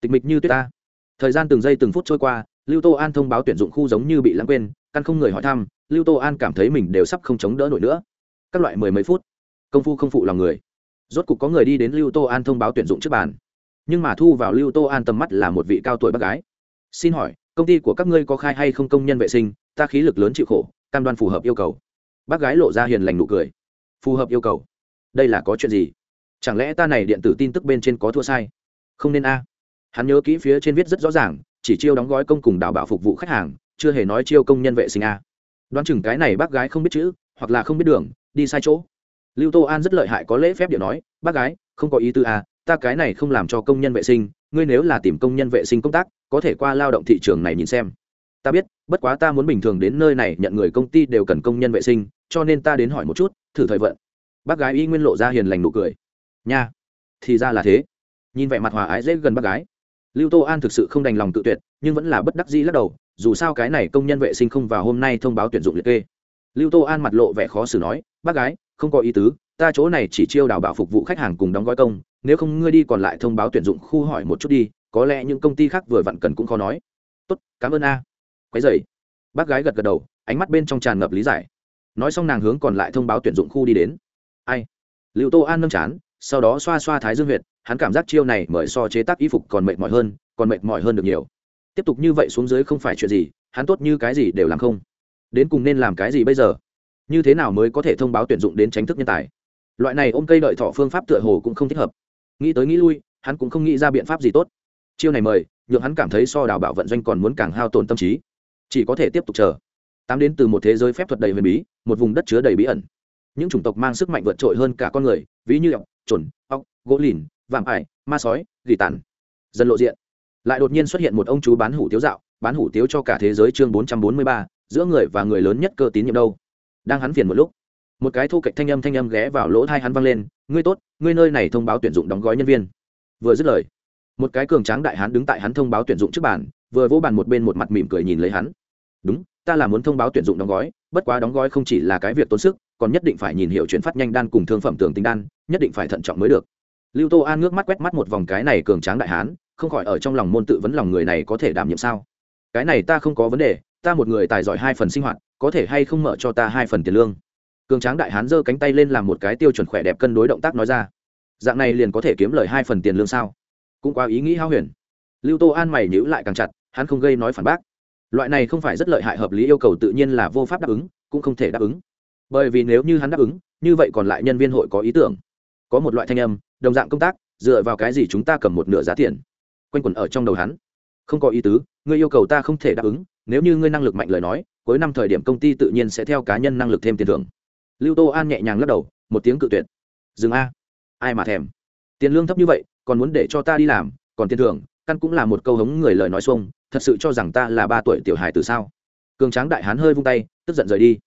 tịch mịch như tuyết ta. Thời gian từng giây từng phút trôi qua, lưu tô an thông báo tuyển dụng khu giống như bị lãng quên, căn không người hỏi thăm, lưu tô an cảm thấy mình đều sắp không chống đỡ nổi nữa. Các loại mười mấy phút, công phu không phụ lòng người rốt cục có người đi đến lưu tô an thông báo tuyển dụng trước bàn. Nhưng mà thu vào lưu tô an tầm mắt là một vị cao tuổi bác gái. Xin hỏi, công ty của các ngươi có khai hay không công nhân vệ sinh, ta khí lực lớn chịu khổ, cam đoan phù hợp yêu cầu. Bác gái lộ ra hiền lành nụ cười. Phù hợp yêu cầu? Đây là có chuyện gì? Chẳng lẽ ta này điện tử tin tức bên trên có thua sai? Không nên a. Hắn nhớ kỹ phía trên viết rất rõ ràng, chỉ chiêu đóng gói công cùng đào bảo phục vụ khách hàng, chưa hề nói chiêu công nhân vệ sinh a. Đoán chừng cái này bác gái không biết chữ, hoặc là không biết đường, đi sai chỗ lưu tô an rất lợi hại có lễ phép điện nói, bác gái, không có ý tư à? ta cái này không làm cho công nhân vệ sinh, ngươi nếu là tìm công nhân vệ sinh công tác, có thể qua lao động thị trường này nhìn xem. Ta biết, bất quá ta muốn bình thường đến nơi này nhận người công ty đều cần công nhân vệ sinh, cho nên ta đến hỏi một chút, thử thời vận. Bác gái y nguyên lộ ra hiền lành nụ cười. Nha, thì ra là thế. Nhìn vẻ mặt hòa ái dễ gần bác gái. Lưu tô an thực sự không đành lòng tự tuyệt, nhưng vẫn là bất đắc dĩ lắc đầu, dù sao cái này công nhân vệ sinh không vào hôm nay thông báo tuyển dụng liệt kê. Lưu tô an mặt lộ vẻ khó xử nói, bác gái không có ý tứ, ta chỗ này chỉ chiêu đào bảo phục vụ khách hàng cùng đóng gói công, nếu không ngươi đi còn lại thông báo tuyển dụng khu hỏi một chút đi, có lẽ những công ty khác vừa vặn cần cũng khó nói. Tốt, cảm ơn a. Quấy dậy bác gái gật gật đầu, ánh mắt bên trong tràn ngập lý giải. Nói xong nàng hướng còn lại thông báo tuyển dụng khu đi đến. Ai? Liệu tô an nâng chán, sau đó xoa xoa thái dương huyệt, hắn cảm giác chiêu này mời so chế tác y phục còn mệt mỏi hơn, còn mệt mỏi hơn được nhiều. Tiếp tục như vậy xuống dưới không phải chuyện gì, hắn tốt như cái gì đều làm không. Đến cùng nên làm cái gì bây giờ? Như thế nào mới có thể thông báo tuyển dụng đến tránh thức nhân tài? Loại này ôm cây đợi thọ phương pháp tựa hồ cũng không thích hợp. Nghĩ tới nghĩ lui, hắn cũng không nghĩ ra biện pháp gì tốt. Chiêu này mời, nhượng hắn cảm thấy so đào bảo vận doanh còn muốn càng hao tổn tâm trí. Chỉ có thể tiếp tục chờ. Tám đến từ một thế giới phép thuật đầy huyền bí, một vùng đất chứa đầy bí ẩn. Những chủng tộc mang sức mạnh vượt trội hơn cả con người, ví như ọc chuẩn ọc gỗ lìn, vạm ải, ma sói, gỉ tàn. Dần lộ diện. Lại đột nhiên xuất hiện một ông chú bán hủ tiếu dạo, bán hủ tiếu cho cả thế giới chương bốn trăm bốn mươi ba, giữa người và người lớn nhất cơ tín nhiệm đâu? Đang hắn phiền một lúc. Một cái thu cạnh thanh âm thanh âm ghé vào lỗ thai hắn văng lên, ngươi tốt, ngươi nơi này thông báo tuyển dụng đóng gói nhân viên. Vừa dứt lời, một cái cường tráng đại hán đứng tại hắn thông báo tuyển dụng trước bàn, vừa vỗ bàn một bên một mặt mỉm cười nhìn lấy hắn. Đúng, ta là muốn thông báo tuyển dụng đóng gói, bất quá đóng gói không chỉ là cái việc tốn sức, còn nhất định phải nhìn hiểu chuyển phát nhanh đan cùng thương phẩm tường tính đan, nhất định phải thận trọng mới được. Lưu tô an ngước mắt quét mắt một vòng cái này cường tráng đại hán, không khỏi ở trong lòng môn tự vấn lòng người này có thể đảm nhiệm sao? Cái này ta không có vấn đề ta một người tài giỏi hai phần sinh hoạt, có thể hay không mở cho ta hai phần tiền lương? Cường tráng đại hán giơ cánh tay lên làm một cái tiêu chuẩn khỏe đẹp cân đối động tác nói ra. Dạng này liền có thể kiếm lời hai phần tiền lương sao? Cũng qua ý nghĩ hao huyền. Lưu tô an mày nhữ lại càng chặt, hắn không gây nói phản bác. Loại này không phải rất lợi hại hợp lý yêu cầu tự nhiên là vô pháp đáp ứng, cũng không thể đáp ứng. Bởi vì nếu như hắn đáp ứng, như vậy còn lại nhân viên hội có ý tưởng. Có một loại thanh âm, đồng dạng công tác, dựa vào cái gì chúng ta cầm một nửa giá tiền? Quanh quẩn ở trong đầu hắn. Không có ý tứ ngươi yêu cầu ta không thể đáp ứng nếu như ngươi năng lực mạnh lời nói, cuối năm thời điểm công ty tự nhiên sẽ theo cá nhân năng lực thêm tiền thưởng. Lưu tô an nhẹ nhàng lắc đầu, một tiếng cự tuyệt. Dừng a. Ai mà thèm? Tiền lương thấp như vậy, còn muốn để cho ta đi làm, còn tiền thưởng, căn cũng là một câu hống người lời nói xuông, thật sự cho rằng ta là ba tuổi tiểu hài từ sao? Cường tráng đại hán hơi vung tay, tức giận rời đi.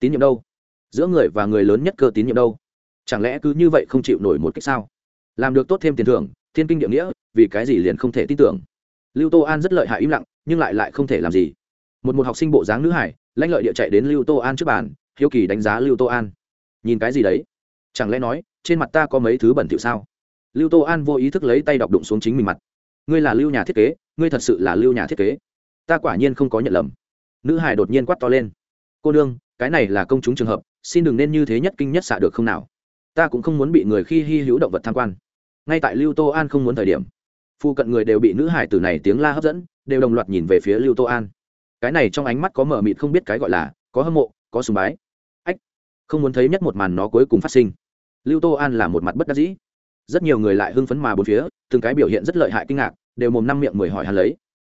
Tín nhiệm đâu? Giữa người và người lớn nhất cơ tín nhiệm đâu? Chẳng lẽ cứ như vậy không chịu nổi một cách sao? Làm được tốt thêm tiền thưởng, thiên kinh địa nghĩa, vì cái gì liền không thể tin tưởng? Lưu tô an rất lợi hại im lặng, nhưng lại lại không thể làm gì một một học sinh bộ dáng nữ hải, lãnh lợi địa chạy đến lưu tô an trước bàn, hiếu kỳ đánh giá lưu tô an. Nhìn cái gì đấy? Chẳng lẽ nói, trên mặt ta có mấy thứ bẩn thỉu sao? Lưu tô an vô ý thức lấy tay đọc đụng xuống chính mình mặt. Ngươi là lưu nhà thiết kế, ngươi thật sự là lưu nhà thiết kế. Ta quả nhiên không có nhận lầm. Nữ hải đột nhiên quát to lên. Cô nương, cái này là công chúng trường hợp, xin đừng nên như thế nhất kinh nhất xạ được không nào? Ta cũng không muốn bị người khi hy hữu động vật tham quan. Ngay tại lưu tô an không muốn thời điểm phụ cận người đều bị nữ hải tử này tiếng la hấp dẫn, đều đồng loạt nhìn về phía lưu tô an cái này trong ánh mắt có mở mịt không biết cái gọi là, có hâm mộ, có sùng bái. Ách, không muốn thấy nhất một màn nó cuối cùng phát sinh. Lưu tô an là một mặt bất đắc dĩ. Rất nhiều người lại hưng phấn mà bốn phía, từng cái biểu hiện rất lợi hại kinh ngạc, đều mồm năm miệng mười hỏi hắn lấy.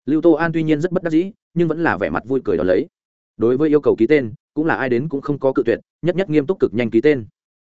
Lưu tô an tuy nhiên rất bất đắc dĩ, nhưng vẫn là vẻ mặt vui cười đó lấy. Đối với yêu cầu ký tên, cũng là ai đến cũng không có cự tuyệt, nhất nhất nghiêm túc cực nhanh ký tên.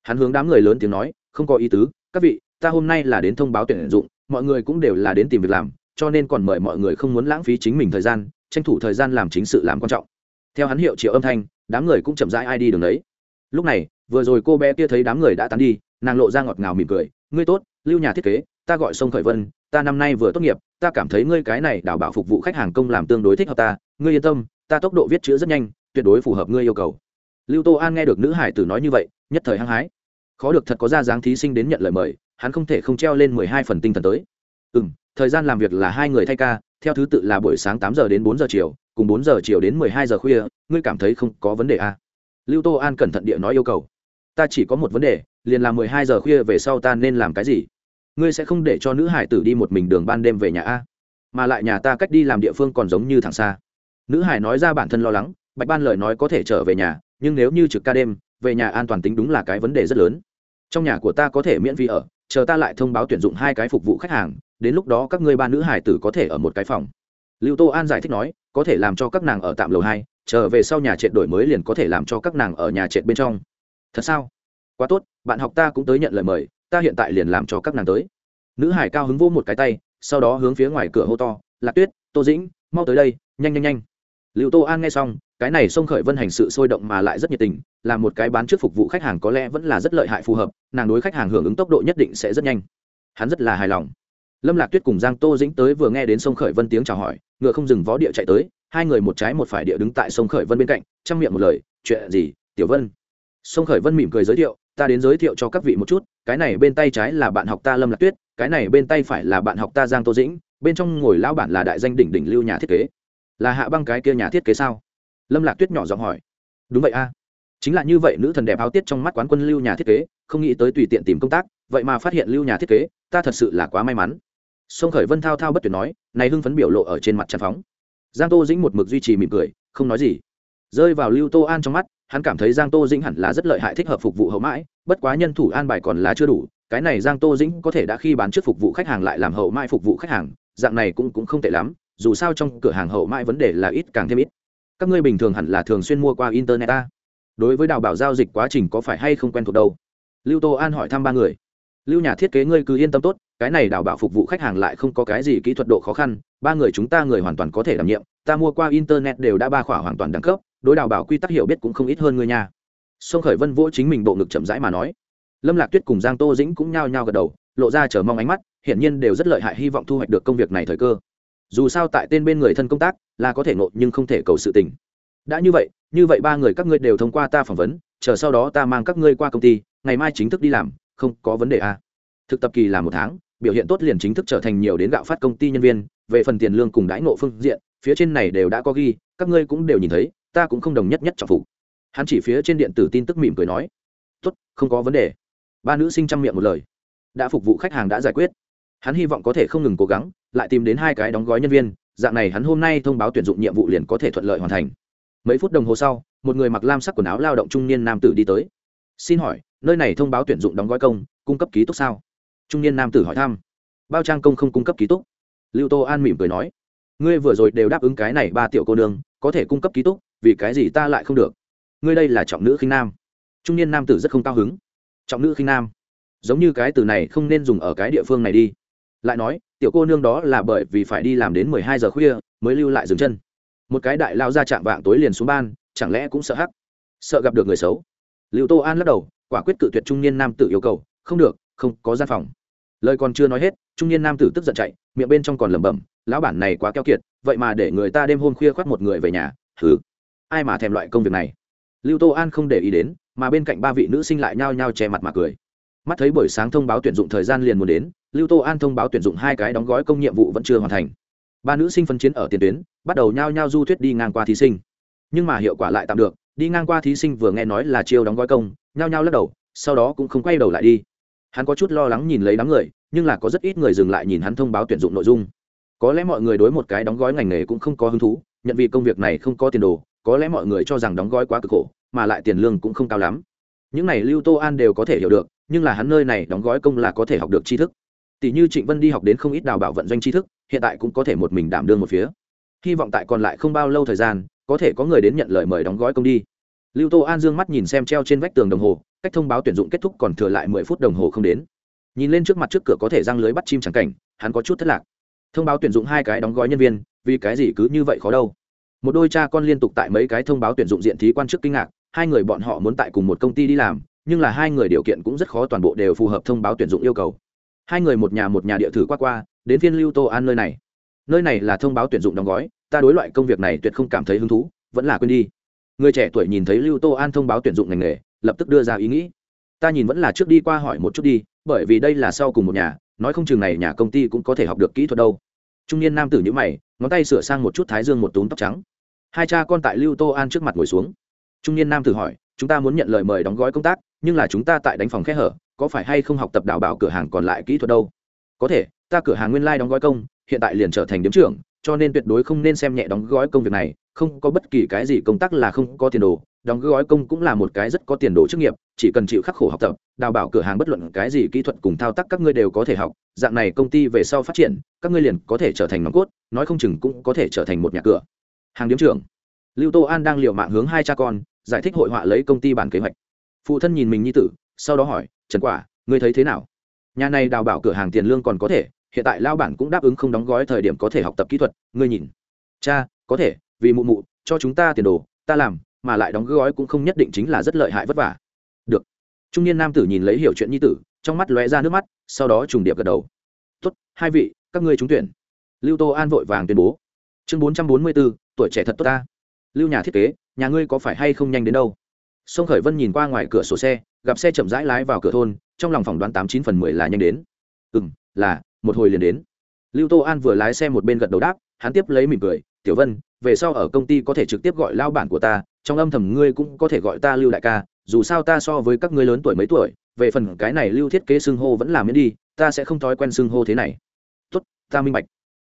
Hắn hướng đám người lớn tiếng nói, không có ý tứ, các vị, ta hôm nay là đến thông báo tuyển dụng, mọi người cũng đều là đến tìm việc làm, cho nên còn mời mọi người không muốn lãng phí chính mình thời gian tranh thủ thời gian làm chính sự làm quan trọng. Theo hắn hiệu triệu âm thanh, đám người cũng chậm rãi ai đi đường đấy. Lúc này, vừa rồi cô bé kia thấy đám người đã tán đi, nàng lộ ra ngọt ngào mỉm cười. Ngươi tốt, lưu nhà thiết kế, ta gọi sông khởi vân, ta năm nay vừa tốt nghiệp, ta cảm thấy ngươi cái này đảm bảo phục vụ khách hàng công làm tương đối thích hợp ta. Ngươi yên tâm, ta tốc độ viết chữ rất nhanh, tuyệt đối phù hợp ngươi yêu cầu. Lưu tô an nghe được nữ hải tử nói như vậy, nhất thời hăng hái. Khó được thật có ra dáng thí sinh đến nhận lời mời, hắn không thể không treo lên mười hai phần tinh thần tới. Ừ m thời gian làm việc là hai người thay ca theo thứ tự là buổi sáng tám giờ đến bốn giờ chiều, cùng bốn giờ chiều đến mười hai giờ khuya, ngươi cảm thấy không có vấn đề à? lưu tô an cẩn thận địa nói yêu cầu. Ta chỉ có một vấn đề, liền là mười hai giờ khuya về sau ta nên làm cái gì? Ngươi sẽ không để cho nữ hải tử đi một mình đường ban đêm về nhà a mà lại nhà ta cách đi làm địa phương còn giống như thẳng xa. Nữ hải nói ra bản thân lo lắng, bạch ban lời nói có thể trở về nhà, nhưng nếu như trực ca đêm, về nhà an toàn tính đúng là cái vấn đề rất lớn. Trong nhà của ta có thể miễn phí ở, chờ ta lại thông báo tuyển dụng hai cái phục vụ khách hàng đến lúc đó các ngươi ba nữ hải tử có thể ở một cái phòng. Lưu tô an giải thích nói, có thể làm cho các nàng ở tạm lầu hai chờ về sau nhà trệt đổi mới liền có thể làm cho các nàng ở nhà trệt bên trong. Thật sao? Quá tốt, bạn học ta cũng tới nhận lời mời, ta hiện tại liền làm cho các nàng tới. Nữ hải cao hứng vô một cái tay, sau đó hướng phía ngoài cửa hô to, lạc tuyết, tô dĩnh, mau tới đây, nhanh nhanh nhanh. Liệu tô an nghe xong, cái này sông khởi vân hành sự sôi động mà lại rất nhiệt tình, là một cái bán trước phục vụ khách hàng có lẽ vẫn là rất lợi hại phù hợp, nàng đối khách hàng hưởng ứng tốc độ nhất định sẽ rất nhanh. Hắn rất là hài lòng lâm lạc tuyết cùng giang tô dĩnh tới vừa nghe đến sông khởi vân tiếng chào hỏi, ngựa không dừng vó địa chạy tới, hai người một trái một phải địa đứng tại sông khởi vân bên cạnh, chăm miệng một lời, chuyện gì, tiểu vân? Sông khởi vân mỉm cười giới thiệu, ta đến giới thiệu cho các vị một chút, cái này bên tay trái là bạn học ta lâm lạc tuyết, cái này bên tay phải là bạn học ta giang tô dĩnh, bên trong ngồi lão bản là đại danh đỉnh đỉnh lưu nhà thiết kế. Là hạ băng cái kia nhà thiết kế sao? Lâm lạc tuyết nhỏ giọng hỏi. Đúng vậy a. Chính là như vậy nữ thần đẹp áo tiết trong mắt quán quân lưu nhà thiết kế, không nghĩ tới tùy tiện tìm công tác, vậy mà phát hiện lưu nhà thiết kế, ta thật sự là quá may mắn sông khởi vân thao thao bất tuyệt nói, này hưng phấn biểu lộ ở trên mặt tràn phóng. Giang tô dĩnh một mực duy trì mỉm cười, không nói gì. Rơi vào lưu tô an trong mắt, hắn cảm thấy giang tô dĩnh hẳn là rất lợi hại thích hợp phục vụ hậu mãi, bất quá nhân thủ an bài còn là chưa đủ, cái này giang tô dĩnh có thể đã khi bán trước phục vụ khách hàng lại làm hậu mãi phục vụ khách hàng, dạng này cũng cũng không tệ lắm, dù sao trong cửa hàng hậu mãi vấn đề là ít càng thêm ít. Các ngươi bình thường hẳn là thường xuyên mua qua internet a đối với đào bảo giao dịch quá trình có phải hay không quen thuộc đâu? Lưu tô an hỏi thăm ba người. Lưu nhà thiết kế ngươi cứ yên tâm tốt cái này đào bảo phục vụ khách hàng lại không có cái gì kỹ thuật độ khó khăn, ba người chúng ta người hoàn toàn có thể đảm nhiệm, ta mua qua internet đều đã ba khỏa hoàn toàn đẳng cấp, đối đào bảo quy tắc hiểu biết cũng không ít hơn người nhà sông khởi vân vỗ chính mình bộ ngực chậm rãi mà nói. Lâm lạc tuyết cùng giang tô dĩnh cũng nhao nhao gật đầu, lộ ra chờ mong ánh mắt, hiển nhiên đều rất lợi hại hy vọng thu hoạch được công việc này thời cơ. Dù sao tại tên bên người thân công tác, là có thể nộp nhưng không thể cầu sự tình. Đã như vậy như vậy ba người các ngươi đều thông qua ta phỏng vấn, chờ sau đó ta mang các ngươi qua công ty, ngày mai chính thức đi làm, không có vấn đề à. thực tập kỳ là một tháng biểu hiện tốt liền chính thức trở thành nhiều đến gạo phát công ty nhân viên, về phần tiền lương cùng đãi ngộ phương diện, phía trên này đều đã có ghi, các ngươi cũng đều nhìn thấy, ta cũng không đồng nhất nhất trọng phục. Hắn chỉ phía trên điện tử tin tức mỉm cười nói, tốt, không có vấn đề. Ba nữ sinh chăm miệng một lời. Đã phục vụ khách hàng đã giải quyết. Hắn hy vọng có thể không ngừng cố gắng, lại tìm đến hai cái đóng gói nhân viên, dạng này hắn hôm nay thông báo tuyển dụng nhiệm vụ liền có thể thuận lợi hoàn thành. Mấy phút đồng hồ sau, một người mặc lam sắc quần áo lao động trung niên nam tử đi tới. Xin hỏi, nơi này thông báo tuyển dụng đóng gói công, cung cấp ký túc sao? Trung niên nam tử hỏi thăm. Bao trang công không cung cấp ký túc. Lưu tô an mỉm cười nói, ngươi vừa rồi đều đáp ứng cái này ba tiểu cô nương, có thể cung cấp ký túc, vì cái gì ta lại không được? Ngươi đây là trọng nữ khinh nam. Trung niên nam tử rất không cao hứng. Trọng nữ khinh nam? Giống như cái từ này không nên dùng ở cái địa phương này đi. Lại nói, tiểu cô nương đó là bởi vì phải đi làm đến mười hai giờ khuya, mới lưu lại dừng chân. Một cái đại lao ra chạm vạng tối liền xuống ban, chẳng lẽ cũng sợ hắc? Sợ gặp được người xấu? Lưu tô an lắc đầu, quả quyết cự tuyệt trung niên nam tử yêu cầu, không được, không có gian phòng lời còn chưa nói hết, trung niên nam tử tức giận chạy, miệng bên trong còn lẩm bẩm, lão bản này quá keo kiệt, vậy mà để người ta đêm hôm khuya khoác một người về nhà thử ai mà thèm loại công việc này? Lưu tô an không để ý đến, mà bên cạnh ba vị nữ sinh lại nhao nhao che mặt mà cười. Mắt thấy buổi sáng thông báo tuyển dụng thời gian liền muốn đến, lưu tô an thông báo tuyển dụng hai cái đóng gói công nhiệm vụ vẫn chưa hoàn thành. Ba nữ sinh phân chiến ở tiền tuyến, bắt đầu nhao nhao du thuyết đi ngang qua thí sinh. Nhưng mà hiệu quả lại tạm được, đi ngang qua thí sinh vừa nghe nói là chiêu đóng gói công, nhao nhao lắc đầu, sau đó cũng không quay đầu lại đi hắn có chút lo lắng nhìn lấy đám người, nhưng là có rất ít người dừng lại nhìn hắn thông báo tuyển dụng nội dung. Có lẽ mọi người đối một cái đóng gói ngành nghề cũng không có hứng thú, nhận vì công việc này không có tiền đồ, có lẽ mọi người cho rằng đóng gói quá cực khổ, mà lại tiền lương cũng không cao lắm. Những này lưu tô an đều có thể hiểu được, nhưng là hắn nơi này đóng gói công là có thể học được tri thức. Tỷ như trịnh vân đi học đến không ít đào bảo vận doanh tri thức, hiện tại cũng có thể một mình đảm đương một phía. Hy vọng tại còn lại không bao lâu thời gian, có thể có người đến nhận lời mời đóng gói công đi. Lưu tô an dương mắt nhìn xem treo trên vách tường đồng hồ cách thông báo tuyển dụng kết thúc còn thừa lại mười phút đồng hồ không đến. Nhìn lên trước mặt trước cửa có thể răng lưới bắt chim chẳng cảnh, hắn có chút thất lạc. Thông báo tuyển dụng hai cái đóng gói nhân viên, vì cái gì cứ như vậy khó đâu? Một đôi cha con liên tục tại mấy cái thông báo tuyển dụng diện thí quan chức kinh ngạc, hai người bọn họ muốn tại cùng một công ty đi làm, nhưng là hai người điều kiện cũng rất khó toàn bộ đều phù hợp thông báo tuyển dụng yêu cầu. Hai người một nhà một nhà địa thử qua qua, đến phiên lưu tô an nơi này. Nơi này là thông báo tuyển dụng đóng gói, ta đối loại công việc này tuyệt không cảm thấy hứng thú, vẫn là quên đi. Người trẻ tuổi nhìn thấy lưu tô an thông báo tuyển dụng ngành nghề lập tức đưa ra ý nghĩ. Ta nhìn vẫn là trước đi qua hỏi một chút đi, bởi vì đây là sau cùng một nhà, nói không chừng này nhà công ty cũng có thể học được kỹ thuật đâu. Trung niên nam tử nhữ mày, ngón tay sửa sang một chút thái dương một túm tóc trắng. Hai cha con tại lưu tô an trước mặt ngồi xuống. Trung niên nam tử hỏi, chúng ta muốn nhận lời mời đóng gói công tác, nhưng là chúng ta tại đánh phòng khe hở, có phải hay không học tập đào bảo cửa hàng còn lại kỹ thuật đâu? Có thể, ta cửa hàng nguyên lai、like、đóng gói công, hiện tại liền trở thành điếm trưởng, cho nên tuyệt đối không nên xem nhẹ đóng gói công việc này, không có bất kỳ cái gì công tác là không có tiền đồ đóng gói công cũng là một cái rất có tiền đồ chức nghiệp, chỉ cần chịu khắc khổ học tập, đào bảo cửa hàng bất luận cái gì kỹ thuật cùng thao tác các ngươi đều có thể học, dạng này công ty về sau phát triển, các ngươi liền có thể trở thành nòng cốt, nói không chừng cũng có thể trở thành một nhà cửa. Hàng điếm trưởng. Lưu tô an đang l mạng hướng hai cha con, giải thích hội họa lấy công ty bản kế hoạch. Phụ thân nhìn mình như tử, sau đó hỏi, trần quả, ngươi thấy thế nào? Nhà này đào bảo cửa hàng tiền lương còn có thể, hiện tại lao bản cũng đáp ứng không đóng gói thời điểm có thể học tập kỹ thuật, ngươi nhìn. Cha, có thể, vì mụ mụ, cho chúng ta tiền đồ, ta làm mà lại đóng gói cũng không nhất định chính là rất lợi hại vất vả. Được. Trung niên nam tử nhìn lấy hiểu chuyện nhi tử, trong mắt lóe ra nước mắt, sau đó trùng điệp gật đầu. Tốt, hai vị, các ngươi trúng tuyển. Lưu tô an vội vàng tuyên bố. Chương bốn trăm bốn mươi bốn tuổi trẻ thật tốt ta. Lưu nhà thiết kế, nhà ngươi có phải hay không nhanh đến đâu? Sông khởi vân nhìn qua ngoài cửa sổ xe, gặp xe chậm rãi lái vào cửa thôn, trong lòng phỏng đoán tám chín phần mười là nhanh đến. Ừ m là, một hồi liền đến. Lưu tô an vừa lái xe một bên gật đầu đáp, hắn tiếp lấy mỉm cười, tiểu vân, về sau ở công ty có thể trực tiếp gọi lao bản của ta trong âm thầm ngươi cũng có thể gọi ta lưu đại ca, dù sao ta so với các ngươi lớn tuổi mấy tuổi, về phần cái này lưu thiết kế xưng hô vẫn làm miễn đi, ta sẽ không thói quen xưng hô thế này. Tốt, ta minh bạch.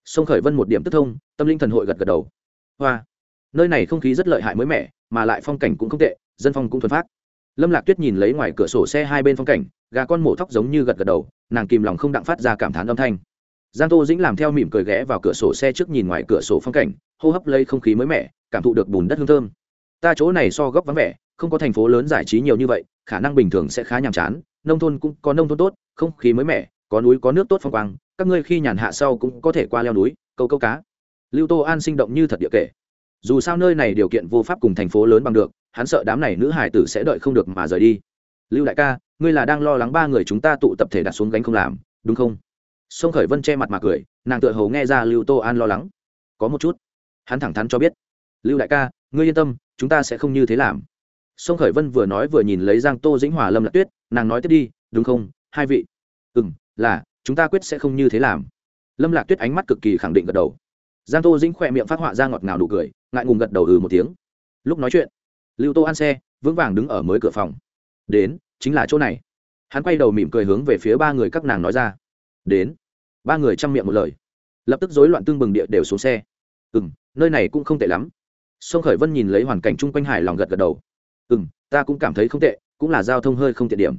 Sông khởi vân một điểm tức thông, tâm linh thần hội gật gật đầu. Hoa. Nơi này không khí rất lợi hại mới mẻ, mà lại phong cảnh cũng không tệ, dân phong cũng thuần phát lâm lạc tuyết nhìn lấy ngoài cửa sổ xe hai bên phong cảnh, gà con mổ thóc giống như gật gật đầu, nàng kìm lòng không đặng phát ra cảm thán âm thanh. Giang tô dĩnh làm theo mỉm cười ghé vào cửa sổ xe trước nhìn ngoài cửa sổ phong cảnh, hô hấp lấy không khí mới mẻ, cảm thụ được bùn đất hương thơm ta chỗ này so góc vắng vẻ, không có thành phố lớn giải trí nhiều như vậy, khả năng bình thường sẽ khá nhàm chán, nông thôn cũng có nông thôn tốt, không khí mới mẻ, có núi có nước tốt phong quang, các ngươi khi nhàn hạ sau cũng có thể qua leo núi, câu câu cá. Lưu tô an sinh động như thật địa kể. Dù sao nơi này điều kiện vô pháp cùng thành phố lớn bằng được, hắn sợ đám này nữ hải tử sẽ đợi không được mà rời đi. Lưu đại ca, ngươi là đang lo lắng ba người chúng ta tụ tập thể đặt xuống gánh không làm, đúng không? Sông khởi vân che mặt mà cười, nàng tựa hầu nghe ra lưu tô an lo lắng. Có một chút. Hắn thẳng thắn cho biết. Lưu đại ca, ngươi yên tâm chúng ta sẽ không như thế làm. Sông khởi vân vừa nói vừa nhìn lấy giang tô dĩnh hòa lâm lạc tuyết, nàng nói tiếp đi, đúng không? Hai vị. Ừ m là, chúng ta quyết sẽ không như thế làm. Lâm lạc tuyết ánh mắt cực kỳ khẳng định gật đầu. Giang tô dĩnh khỏe miệng phát họa ra ngọt ngào đủ cười, ngại ngùng gật đầu ừ một tiếng. Lúc nói chuyện, lưu tô ăn xe, vững vàng đứng ở mới cửa phòng. Đến, chính là chỗ này. Hắn quay đầu mỉm cười hướng về phía ba người các nàng nói ra. Đến. Ba người chăm miệng một lời. Lập tức rối loạn tương bừng địa đều xuống xe. Ừ m nơi này cũng không tệ lắm sông khởi vân nhìn lấy hoàn cảnh chung quanh hải lòng gật gật đầu. Ừ m ta cũng cảm thấy không tệ, cũng là giao thông hơi không tiện điểm.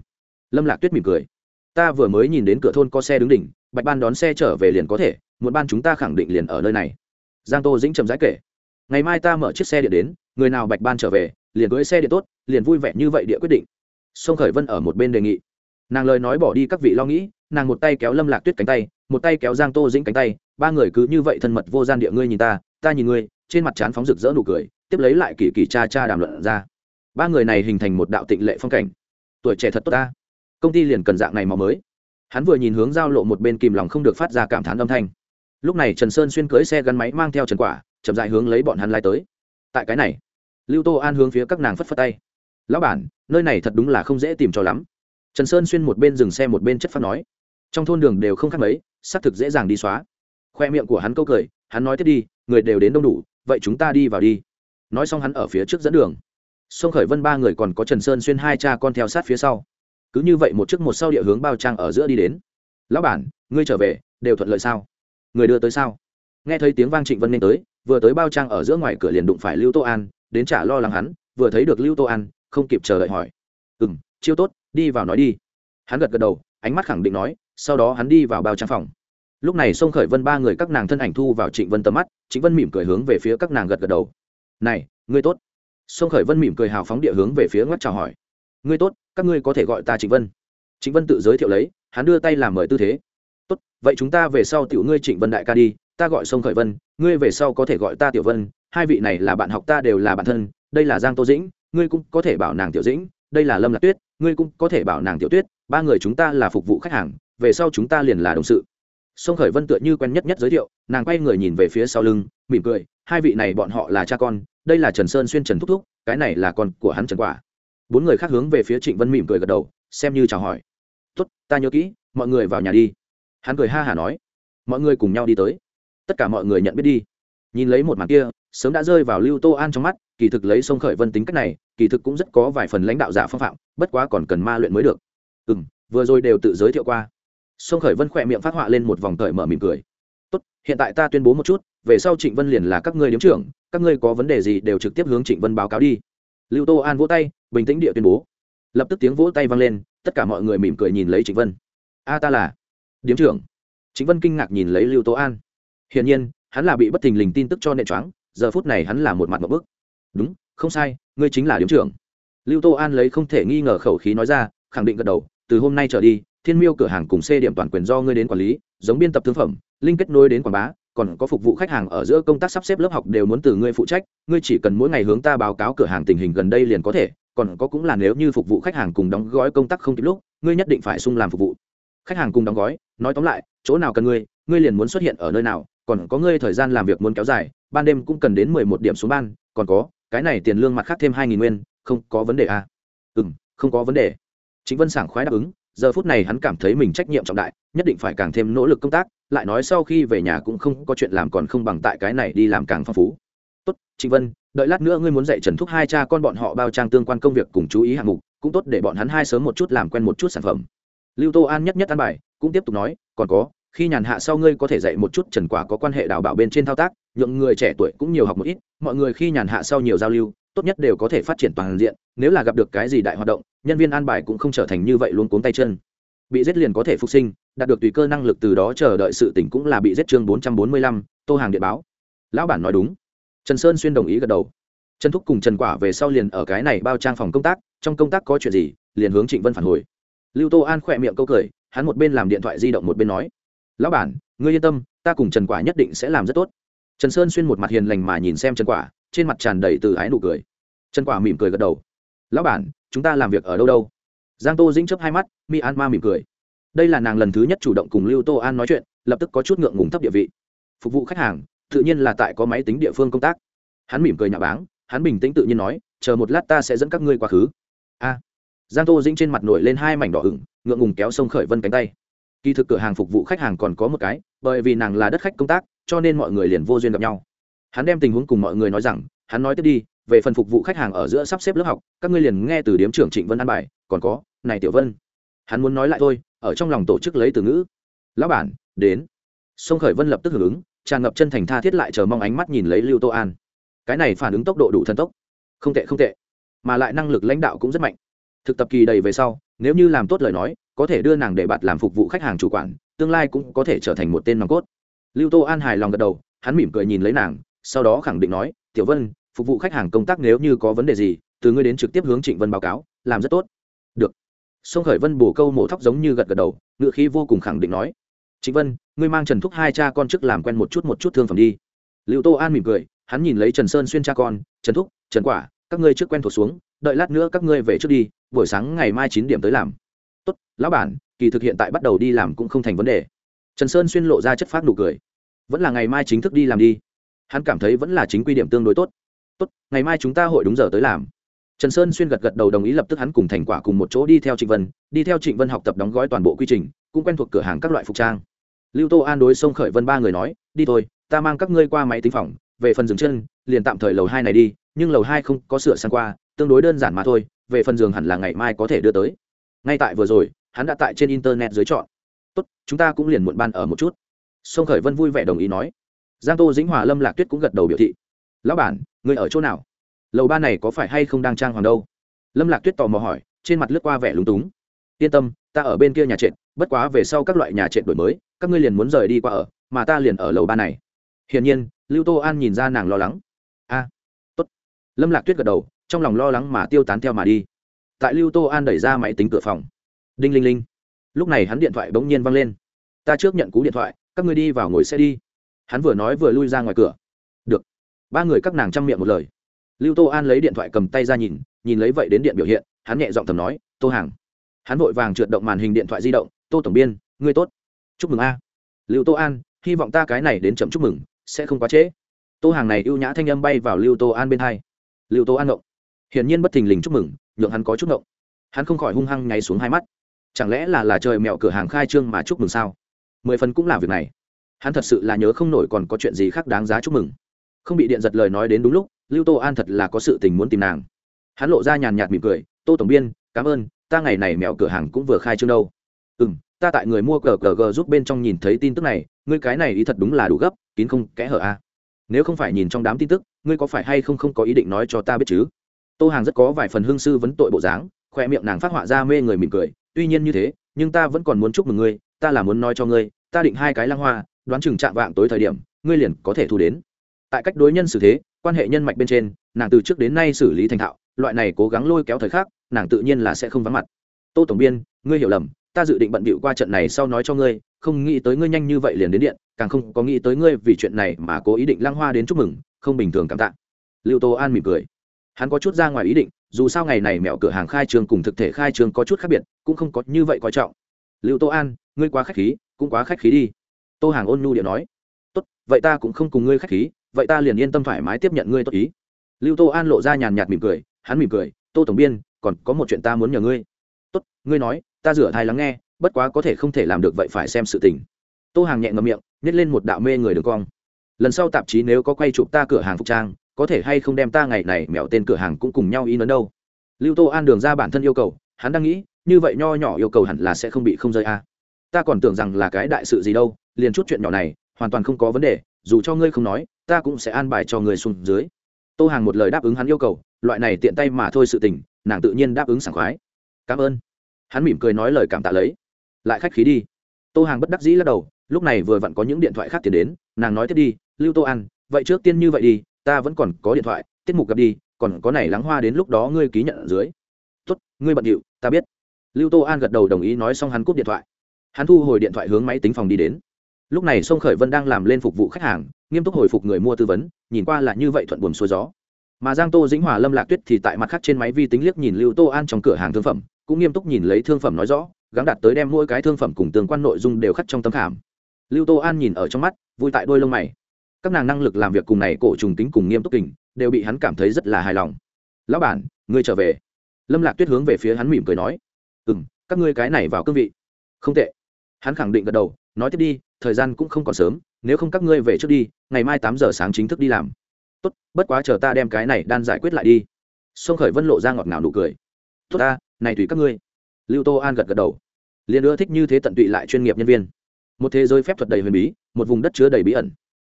Lâm lạc tuyết mỉm cười. Ta vừa mới nhìn đến cửa thôn có xe đứng đỉnh, bạch ban đón xe trở về liền có thể một ban chúng ta khẳng định liền ở nơi này. Giang tô dĩnh trầm rãi kể. Ngày mai ta mở chiếc xe điện đến, người nào bạch ban trở về, liền cưới xe điện tốt, liền vui vẻ như vậy địa quyết định. Sông khởi vân ở một bên đề nghị. Nàng lời nói bỏ đi các vị lo nghĩ, nàng một tay kéo lâm lạc tuyết cánh tay, một tay kéo giang tô dĩnh cánh tay, ba người cứ như vậy thân mật vô gian địa ngươi nhìn ta ta nhìn ngươi trên mặt trán phóng rực rỡ nụ cười, tiếp lấy lại kỳ kỳ cha cha đàm luận ra. Ba người này hình thành một đạo tịnh lệ phong cảnh. Tuổi trẻ thật tốt ta. Công ty liền cần dạng này màu mới. Hắn vừa nhìn hướng giao lộ một bên kìm lòng không được phát ra cảm thán âm thanh. Lúc này trần sơn xuyên cưới xe gắn máy mang theo trần quả, chậm dại hướng lấy bọn hắn lai tới. Tại cái này, lưu tô an hướng phía các nàng phất phất tay. Lão bản, nơi này thật đúng là không dễ tìm cho lắm. Trần sơn xuyên một bên dừng xe một bên chất phát nói. Trong thôn đường đều không khác mấy, xác thực dễ dàng đi xóa. Khoe miệng của hắn câu cười, hắn nói tiếp đi, người đều đến đông đủ vậy chúng ta đi vào đi. Nói xong hắn ở phía trước dẫn đường. Sông khởi vân ba người còn có trần sơn xuyên hai cha con theo sát phía sau. Cứ như vậy một chiếc một sau địa hướng bao trang ở giữa đi đến. Lão bản, ngươi trở về, đều thuận lợi sao? Người đưa tới sao? Nghe thấy tiếng vang trịnh vân nên tới, vừa tới bao trang ở giữa ngoài cửa liền đụng phải lưu tô an, đến trả lo lắng hắn, vừa thấy được lưu tô an, không kịp chờ đợi hỏi. Ừ m chiêu tốt, đi vào nói đi. Hắn gật gật đầu, ánh mắt khẳng định nói, sau đó hắn đi vào bao trang phòng lúc này sông khởi vân ba người các nàng thân ảnh thu vào trịnh vân tầm mắt, trịnh vân mỉm cười hướng về phía các nàng gật gật đầu. Này, ngươi tốt. Sông khởi vân mỉm cười hào phóng địa hướng về phía ngoắc chào hỏi. Ngươi tốt, các ngươi có thể gọi ta trịnh vân. Trịnh vân tự giới thiệu lấy, hắn đưa tay làm mời tư thế. Tốt, vậy chúng ta về sau tiểu ngươi trịnh vân đại ca đi, ta gọi sông khởi vân, ngươi về sau có thể gọi ta tiểu vân, hai vị này là bạn học ta đều là bạn thân, đây là giang tô dĩnh, ngươi cũng có thể bảo nàng tiểu dĩnh, đây là lâm lạc tuyết, ngươi cũng có thể bảo nàng tiểu tuyết, ba người chúng ta là phục vụ khách hàng, về sau chúng ta liền là đồng sự sông khởi vân tựa như quen nhất nhất giới thiệu, nàng quay người nhìn về phía sau lưng, mỉm cười, hai vị này bọn họ là cha con, đây là trần sơn xuyên trần thúc thúc, cái này là con của hắn trần quả. Bốn người khác hướng về phía trịnh vân mỉm cười gật đầu, xem như chào hỏi. Tốt, ta nhớ kỹ, mọi người vào nhà đi. Hắn cười ha hả nói. Mọi người cùng nhau đi tới. Tất cả mọi người nhận biết đi. Nhìn lấy một màn kia, sớm đã rơi vào lưu tô an trong mắt, kỳ thực lấy sông khởi vân tính cách này, kỳ thực cũng rất có vài phần lãnh đạo giả phong phạm, bất quá còn cần ma luyện mới được. Ừ m vừa rồi đều tự giới thiệu qua sông khởi vân khỏe miệng phát họa lên một vòng cởi mở mỉm cười. Tốt, hiện tại ta tuyên bố một chút, về sau trịnh vân liền là các ngươi điếm trưởng, các ngươi có vấn đề gì đều trực tiếp hướng trịnh vân báo cáo đi. Lưu tô an vỗ tay, bình tĩnh địa tuyên bố. Lập tức tiếng vỗ tay vang lên, tất cả mọi người mỉm cười nhìn lấy trịnh vân. A ta là điếm trưởng. Trịnh vân kinh ngạc nhìn lấy lưu tô an. Hiển nhiên, hắn là bị bất thình lình tin tức cho nện choáng, giờ phút này hắn là một mặt một bức. Đúng, không sai, ngươi chính là điếm trưởng. Lưu tô an lấy không thể nghi ngờ khẩu khí nói ra, khẳng định gật đầu, từ hôm nay trở đi thiên miêu cửa hàng cùng xe điểm toàn quyền do ngươi đến quản lý, giống biên tập thương phẩm linh kết nối đến quảng bá, còn có phục vụ khách hàng ở giữa công tác sắp xếp lớp học đều muốn từ ngươi phụ trách, ngươi chỉ cần mỗi ngày hướng ta báo cáo cửa hàng tình hình gần đây liền có thể, còn có cũng là nếu như phục vụ khách hàng cùng đóng gói công tác không kịp lúc, ngươi nhất định phải sung làm phục vụ khách hàng cùng đóng gói, nói tóm lại, chỗ nào cần ngươi ngươi liền muốn xuất hiện ở nơi nào, còn có ngươi thời gian làm việc muốn kéo dài, ban đêm cũng cần đến mười một điểm xuống ban, còn có, cái này tiền lương mặt khác thêm hai nghìn nguyên, không có vấn đề à? ừ không có vấn đề chính vân sảng khoái đáp ứng giờ phút này hắn cảm thấy mình trách nhiệm trọng đại, nhất định phải càng thêm nỗ lực công tác, lại nói sau khi về nhà cũng không có chuyện làm còn không bằng tại cái này đi làm càng phong phú. Tốt, trịnh vân, đợi lát nữa ngươi muốn dạy trần thúc hai cha con bọn họ bao trang tương quan công việc cùng chú ý hạng mục, cũng tốt để bọn hắn hai sớm một chút làm quen một chút sản phẩm. Lưu tô an nhất nhất ăn bài, cũng tiếp tục nói, còn có, khi nhàn hạ sau ngươi có thể dạy một chút trần quả có quan hệ đào bảo bên trên thao tác, nhượng người trẻ tuổi cũng nhiều học một ít, mọi người khi nhàn hạ sau nhiều giao lưu tốt nhất đều có thể phát triển toàn diện, nếu là gặp được cái gì đại hoạt động, nhân viên an bài cũng không trở thành như vậy luôn cuống tay chân. Bị giết liền có thể phục sinh, đạt được tùy cơ năng lực từ đó chờ đợi sự tỉnh cũng là bị giết chương bốn trăm bốn mươi lăm, tô hàng điện báo. Lão bản nói đúng. Trần sơn xuyên đồng ý gật đầu. Trần thúc cùng trần quả về sau liền ở cái này bao trang phòng công tác, trong công tác có chuyện gì, liền hướng trịnh vân phản hồi. Lưu tô an khỏe miệng câu cười, hắn một bên làm điện thoại di động một bên nói. Lão bản, ngươi yên tâm, ta cùng trần quả nhất định sẽ làm rất tốt. Trần sơn xuyên một mặt hiền lành mà nhìn xem trần quả trên mặt tràn đầy từ ái nụ cười. Trần quả mỉm cười gật đầu. Lão bản, chúng ta làm việc ở đâu đâu? Giang tô dính chấp hai mắt, mi an ma mỉm cười. Đây là nàng lần thứ nhất chủ động cùng lưu tô an nói chuyện, lập tức có chút ngượng ngùng thấp địa vị. Phục vụ khách hàng, tự nhiên là tại có máy tính địa phương công tác. Hắn mỉm cười nhà báng, hắn bình tĩnh tự nhiên nói, chờ một lát ta sẽ dẫn các ngươi quá khứ. A. Giang tô dính trên mặt nổi lên hai mảnh đỏ ửng, ngượng ngùng kéo sông khởi vân cánh tay. Kỳ thực cửa hàng phục vụ khách hàng còn có một cái, bởi vì nàng là đất khách công tác, cho nên mọi người liền vô duyên gặp nhau hắn đem tình huống cùng mọi người nói rằng, hắn nói tiếp đi, về phần phục vụ khách hàng ở giữa sắp xếp lớp học, các ngươi liền nghe từ điếm trưởng trịnh vân an bài, còn có, này tiểu vân. Hắn muốn nói lại thôi, ở trong lòng tổ chức lấy từ ngữ. Lão bản, đến. Sông khởi vân lập tức hưởng ứng, tràn ngập chân thành tha thiết lại chờ mong ánh mắt nhìn lấy lưu tô an. Cái này phản ứng tốc độ đủ thần tốc. Không tệ không tệ. Mà lại năng lực lãnh đạo cũng rất mạnh. Thực tập kỳ đầy về sau, nếu như làm tốt lời nói, có thể đưa nàng để bạt làm phục vụ khách hàng chủ quản, tương lai cũng có thể trở thành một tên nòng cốt. Lưu tô an hài lòng gật đầu, hắn mỉm cười nhìn lấy nàng sau đó khẳng định nói, tiểu vân, phục vụ khách hàng công tác nếu như có vấn đề gì, từ ngươi đến trực tiếp hướng trịnh vân báo cáo, làm rất tốt. Được. Sông khởi vân bổ câu mổ thóc giống như gật gật đầu, ngựa khí vô cùng khẳng định nói, trịnh vân, ngươi mang trần thúc hai cha con trước làm quen một chút một chút thương phẩm đi. Liệu tô an mỉm cười, hắn nhìn lấy trần sơn xuyên cha con, trần thúc, trần quả, các ngươi trước quen thuộc xuống, đợi lát nữa các ngươi về trước đi, buổi sáng ngày mai chín điểm tới làm. Tốt, lão bản, kỳ thực hiện tại bắt đầu đi làm cũng không thành vấn đề. Trần sơn xuyên lộ ra chất phát nụ cười. Vẫn là ngày mai chính thức đi làm đi hắn cảm thấy vẫn là chính quy điểm tương đối tốt. Tốt, ngày mai chúng ta hội đúng giờ tới làm. Trần sơn xuyên gật gật đầu đồng ý lập tức hắn cùng thành quả cùng một chỗ đi theo trịnh vân, đi theo trịnh vân học tập đóng gói toàn bộ quy trình, cũng quen thuộc cửa hàng các loại phục trang. Lưu tô an đối sông khởi vân ba người nói, đi thôi, ta mang các ngươi qua máy tính phòng, về phần dừng chân, liền tạm thời lầu hai này đi, nhưng lầu hai không có sửa sang qua, tương đối đơn giản mà thôi, về phần giường hẳn là ngày mai có thể đưa tới. Ngay tại vừa rồi, hắn đã tại trên internet dưới chọn. Tốt, chúng ta cũng liền muộn ban ở một chút. Sông khởi vân vui vẻ đồng ý nói giang tô dĩnh hòa lâm lạc tuyết cũng gật đầu biểu thị. Lão bản, người ở chỗ nào? Lầu ba này có phải hay không đang trang hoàng đâu? Lâm lạc tuyết tò mò hỏi, trên mặt lướt qua vẻ lúng túng. Yên tâm, ta ở bên kia nhà trệt, bất quá về sau các loại nhà trệt đổi mới, các ngươi liền muốn rời đi qua ở, mà ta liền ở lầu ba này. Hiển nhiên, lưu tô an nhìn ra nàng lo lắng. A, tốt. Lâm lạc tuyết gật đầu, trong lòng lo lắng mà tiêu tán theo mà đi. Tại lưu tô an đẩy ra máy tính cửa phòng. Đinh linh linh. Lúc này hắn điện thoại bỗng nhiên văng lên. Ta trước nhận cú điện thoại, các ngươi đi vào ngồi xe đi hắn vừa nói vừa lui ra ngoài cửa. Được. Ba người các nàng chăm miệng một lời. Lưu tô an lấy điện thoại cầm tay ra nhìn nhìn lấy vậy đến điện biểu hiện, hắn nhẹ giọng thầm nói, tô hàng. Hắn vội vàng trượt động màn hình điện thoại di động, tô tổng biên, ngươi tốt. Chúc mừng a. Lưu tô an, hy vọng ta cái này đến chậm chúc mừng, sẽ không quá trễ. Tô hàng này ưu nhã thanh âm bay vào lưu tô an bên hai. Lưu tô an ngộng. Hiển nhiên bất thình lình chúc mừng, nhượng hắn có chút ngộng. Hắn không khỏi hung hăng nháy xuống hai mắt. Chẳng lẽ là là trời mẹo cửa hàng khai trương mà chúc mừng sao? Mười phần cũng là việc này hắn thật sự là nhớ không nổi còn có chuyện gì khác đáng giá chúc mừng. Không bị điện giật lời nói đến đúng lúc, lưu tô an thật là có sự tình muốn tìm nàng. Hắn lộ ra nhàn nhạt mỉm cười, tô tổng biên, cảm ơn, ta ngày này mẹo cửa hàng cũng vừa khai trương đâu. Ừ m ta tại người mua cờ cờ g giúp bên trong nhìn thấy tin tức này, ngươi cái này ý thật đúng là đủ gấp, kín không kẽ hở a. À. nếu không phải nhìn trong đám tin tức, ngươi có phải hay không không có ý định nói cho ta biết chứ? Tô hàng rất có vài phần hương sư vấn tội bộ dáng, khoe miệng nàng phát họa ra mê người mỉm cười, tuy nhiên như thế, nhưng ta vẫn còn muốn chúc mừng ngươi, ta là muốn nói cho ngươi, ta định hai cái lăng hoa đoán chừng chạm vạng tối thời điểm, ngươi liền có thể thu đến. Tại cách đối nhân xử thế, quan hệ nhân mạch bên trên, nàng từ trước đến nay xử lý thành thạo, loại này cố gắng lôi kéo thời khắc, nàng tự nhiên là sẽ không vắng mặt. Tô tổng biên, ngươi hiểu lầm, ta dự định bận bịu qua trận này sau nói cho ngươi, không nghĩ tới ngươi nhanh như vậy liền đến điện, càng không có nghĩ tới ngươi vì chuyện này mà cố ý định lăng hoa đến chúc mừng, không bình thường cảm tạ. Lưu tô an mỉm cười. Hắn có chút ra ngoài ý định, dù sao ngày này mẹo cửa hàng khai trường cùng thực thể khai trường có chút khác biệt, cũng không có như vậy coi trọng. Lưu tô an, ngươi quá khách khí, cũng quá khách khí đi tô hàng ôn nhu điện nói. Tốt, vậy ta cũng không cùng ngươi khách khí, vậy ta liền yên tâm thoải mái tiếp nhận ngươi tốt ý. Lưu tô an lộ ra nhàn nhạt mỉm cười, hắn mỉm cười, tô tổng biên, còn có một chuyện ta muốn nhờ ngươi. Tốt, ngươi nói, ta rửa thai lắng nghe, bất quá có thể không thể làm được vậy phải xem sự tình. Tô hàng nhẹ ngầm miệng, nhét lên một đạo mê người đường cong. Lần sau tạp chí nếu có quay chụp ta cửa hàng phục trang, có thể hay không đem ta ngày này mẹo tên cửa hàng cũng cùng nhau in ấn đâu? Lưu tô an đường ra bản thân yêu cầu, hắn đang nghĩ, như vậy nho nhỏ yêu cầu hẳn là sẽ không bị không rơi a ta còn tưởng rằng là cái đại sự gì đâu liền chút chuyện nhỏ này, hoàn toàn không có vấn đề, dù cho ngươi không nói, ta cũng sẽ an bài cho ngươi xuống dưới. Tô hàng một lời đáp ứng hắn yêu cầu, loại này tiện tay mà thôi sự tình, nàng tự nhiên đáp ứng sảng khoái. Cảm ơn. Hắn mỉm cười nói lời cảm tạ lấy. Lại khách khí đi. Tô hàng bất đắc dĩ lắc đầu, lúc này vừa vặn có những điện thoại khác tiền đến, nàng nói tiếp đi, lưu tô an, vậy trước tiên như vậy đi, ta vẫn còn có điện thoại, tiết mục gặp đi, còn có này lắng hoa đến lúc đó ngươi ký nhận ở dưới. Tốt, ngươi bận điệu, ta biết. Lưu tô an gật đầu đồng ý nói xong hắn cúp điện thoại. Hắn thu hồi điện thoại hướng máy tính phòng đi đến lúc này sông khởi vân đang làm lên phục vụ khách hàng, nghiêm túc hồi phục người mua tư vấn, nhìn qua là như vậy thuận buồm xuôi gió. Mà giang tô dĩnh hòa lâm lạc tuyết thì tại mặt khác trên máy vi tính liếc nhìn lưu tô an trong cửa hàng thương phẩm, cũng nghiêm túc nhìn lấy thương phẩm nói rõ, gắng đặt tới đem mỗi cái thương phẩm cùng tương quan nội dung đều khắc trong tấm khảm. Lưu tô an nhìn ở trong mắt, vui tại đôi lông mày. Các nàng năng lực làm việc cùng này cổ trùng tính cùng nghiêm túc kình, đều bị hắn cảm thấy rất là hài lòng. Lão bản, ngươi trở về. Lâm lạc tuyết hướng về phía hắn mỉm cười nói. Ừ m các ngươi cái này vào cương vị. Không tệ. Hắn khẳng định gật đầu, nói tiếp đi thời gian cũng không còn sớm, nếu không các ngươi về trước đi, ngày mai tám giờ sáng chính thức đi làm. Tốt, bất quá chờ ta đem cái này đan giải quyết lại đi. Sông khởi vân lộ ra ngọt ngào nụ cười. Tốt ta, này tùy các ngươi. Lưu tô an gật gật đầu. Liền ưa thích như thế tận tụy lại chuyên nghiệp nhân viên. Một thế giới phép thuật đầy huyền bí, một vùng đất chứa đầy bí ẩn.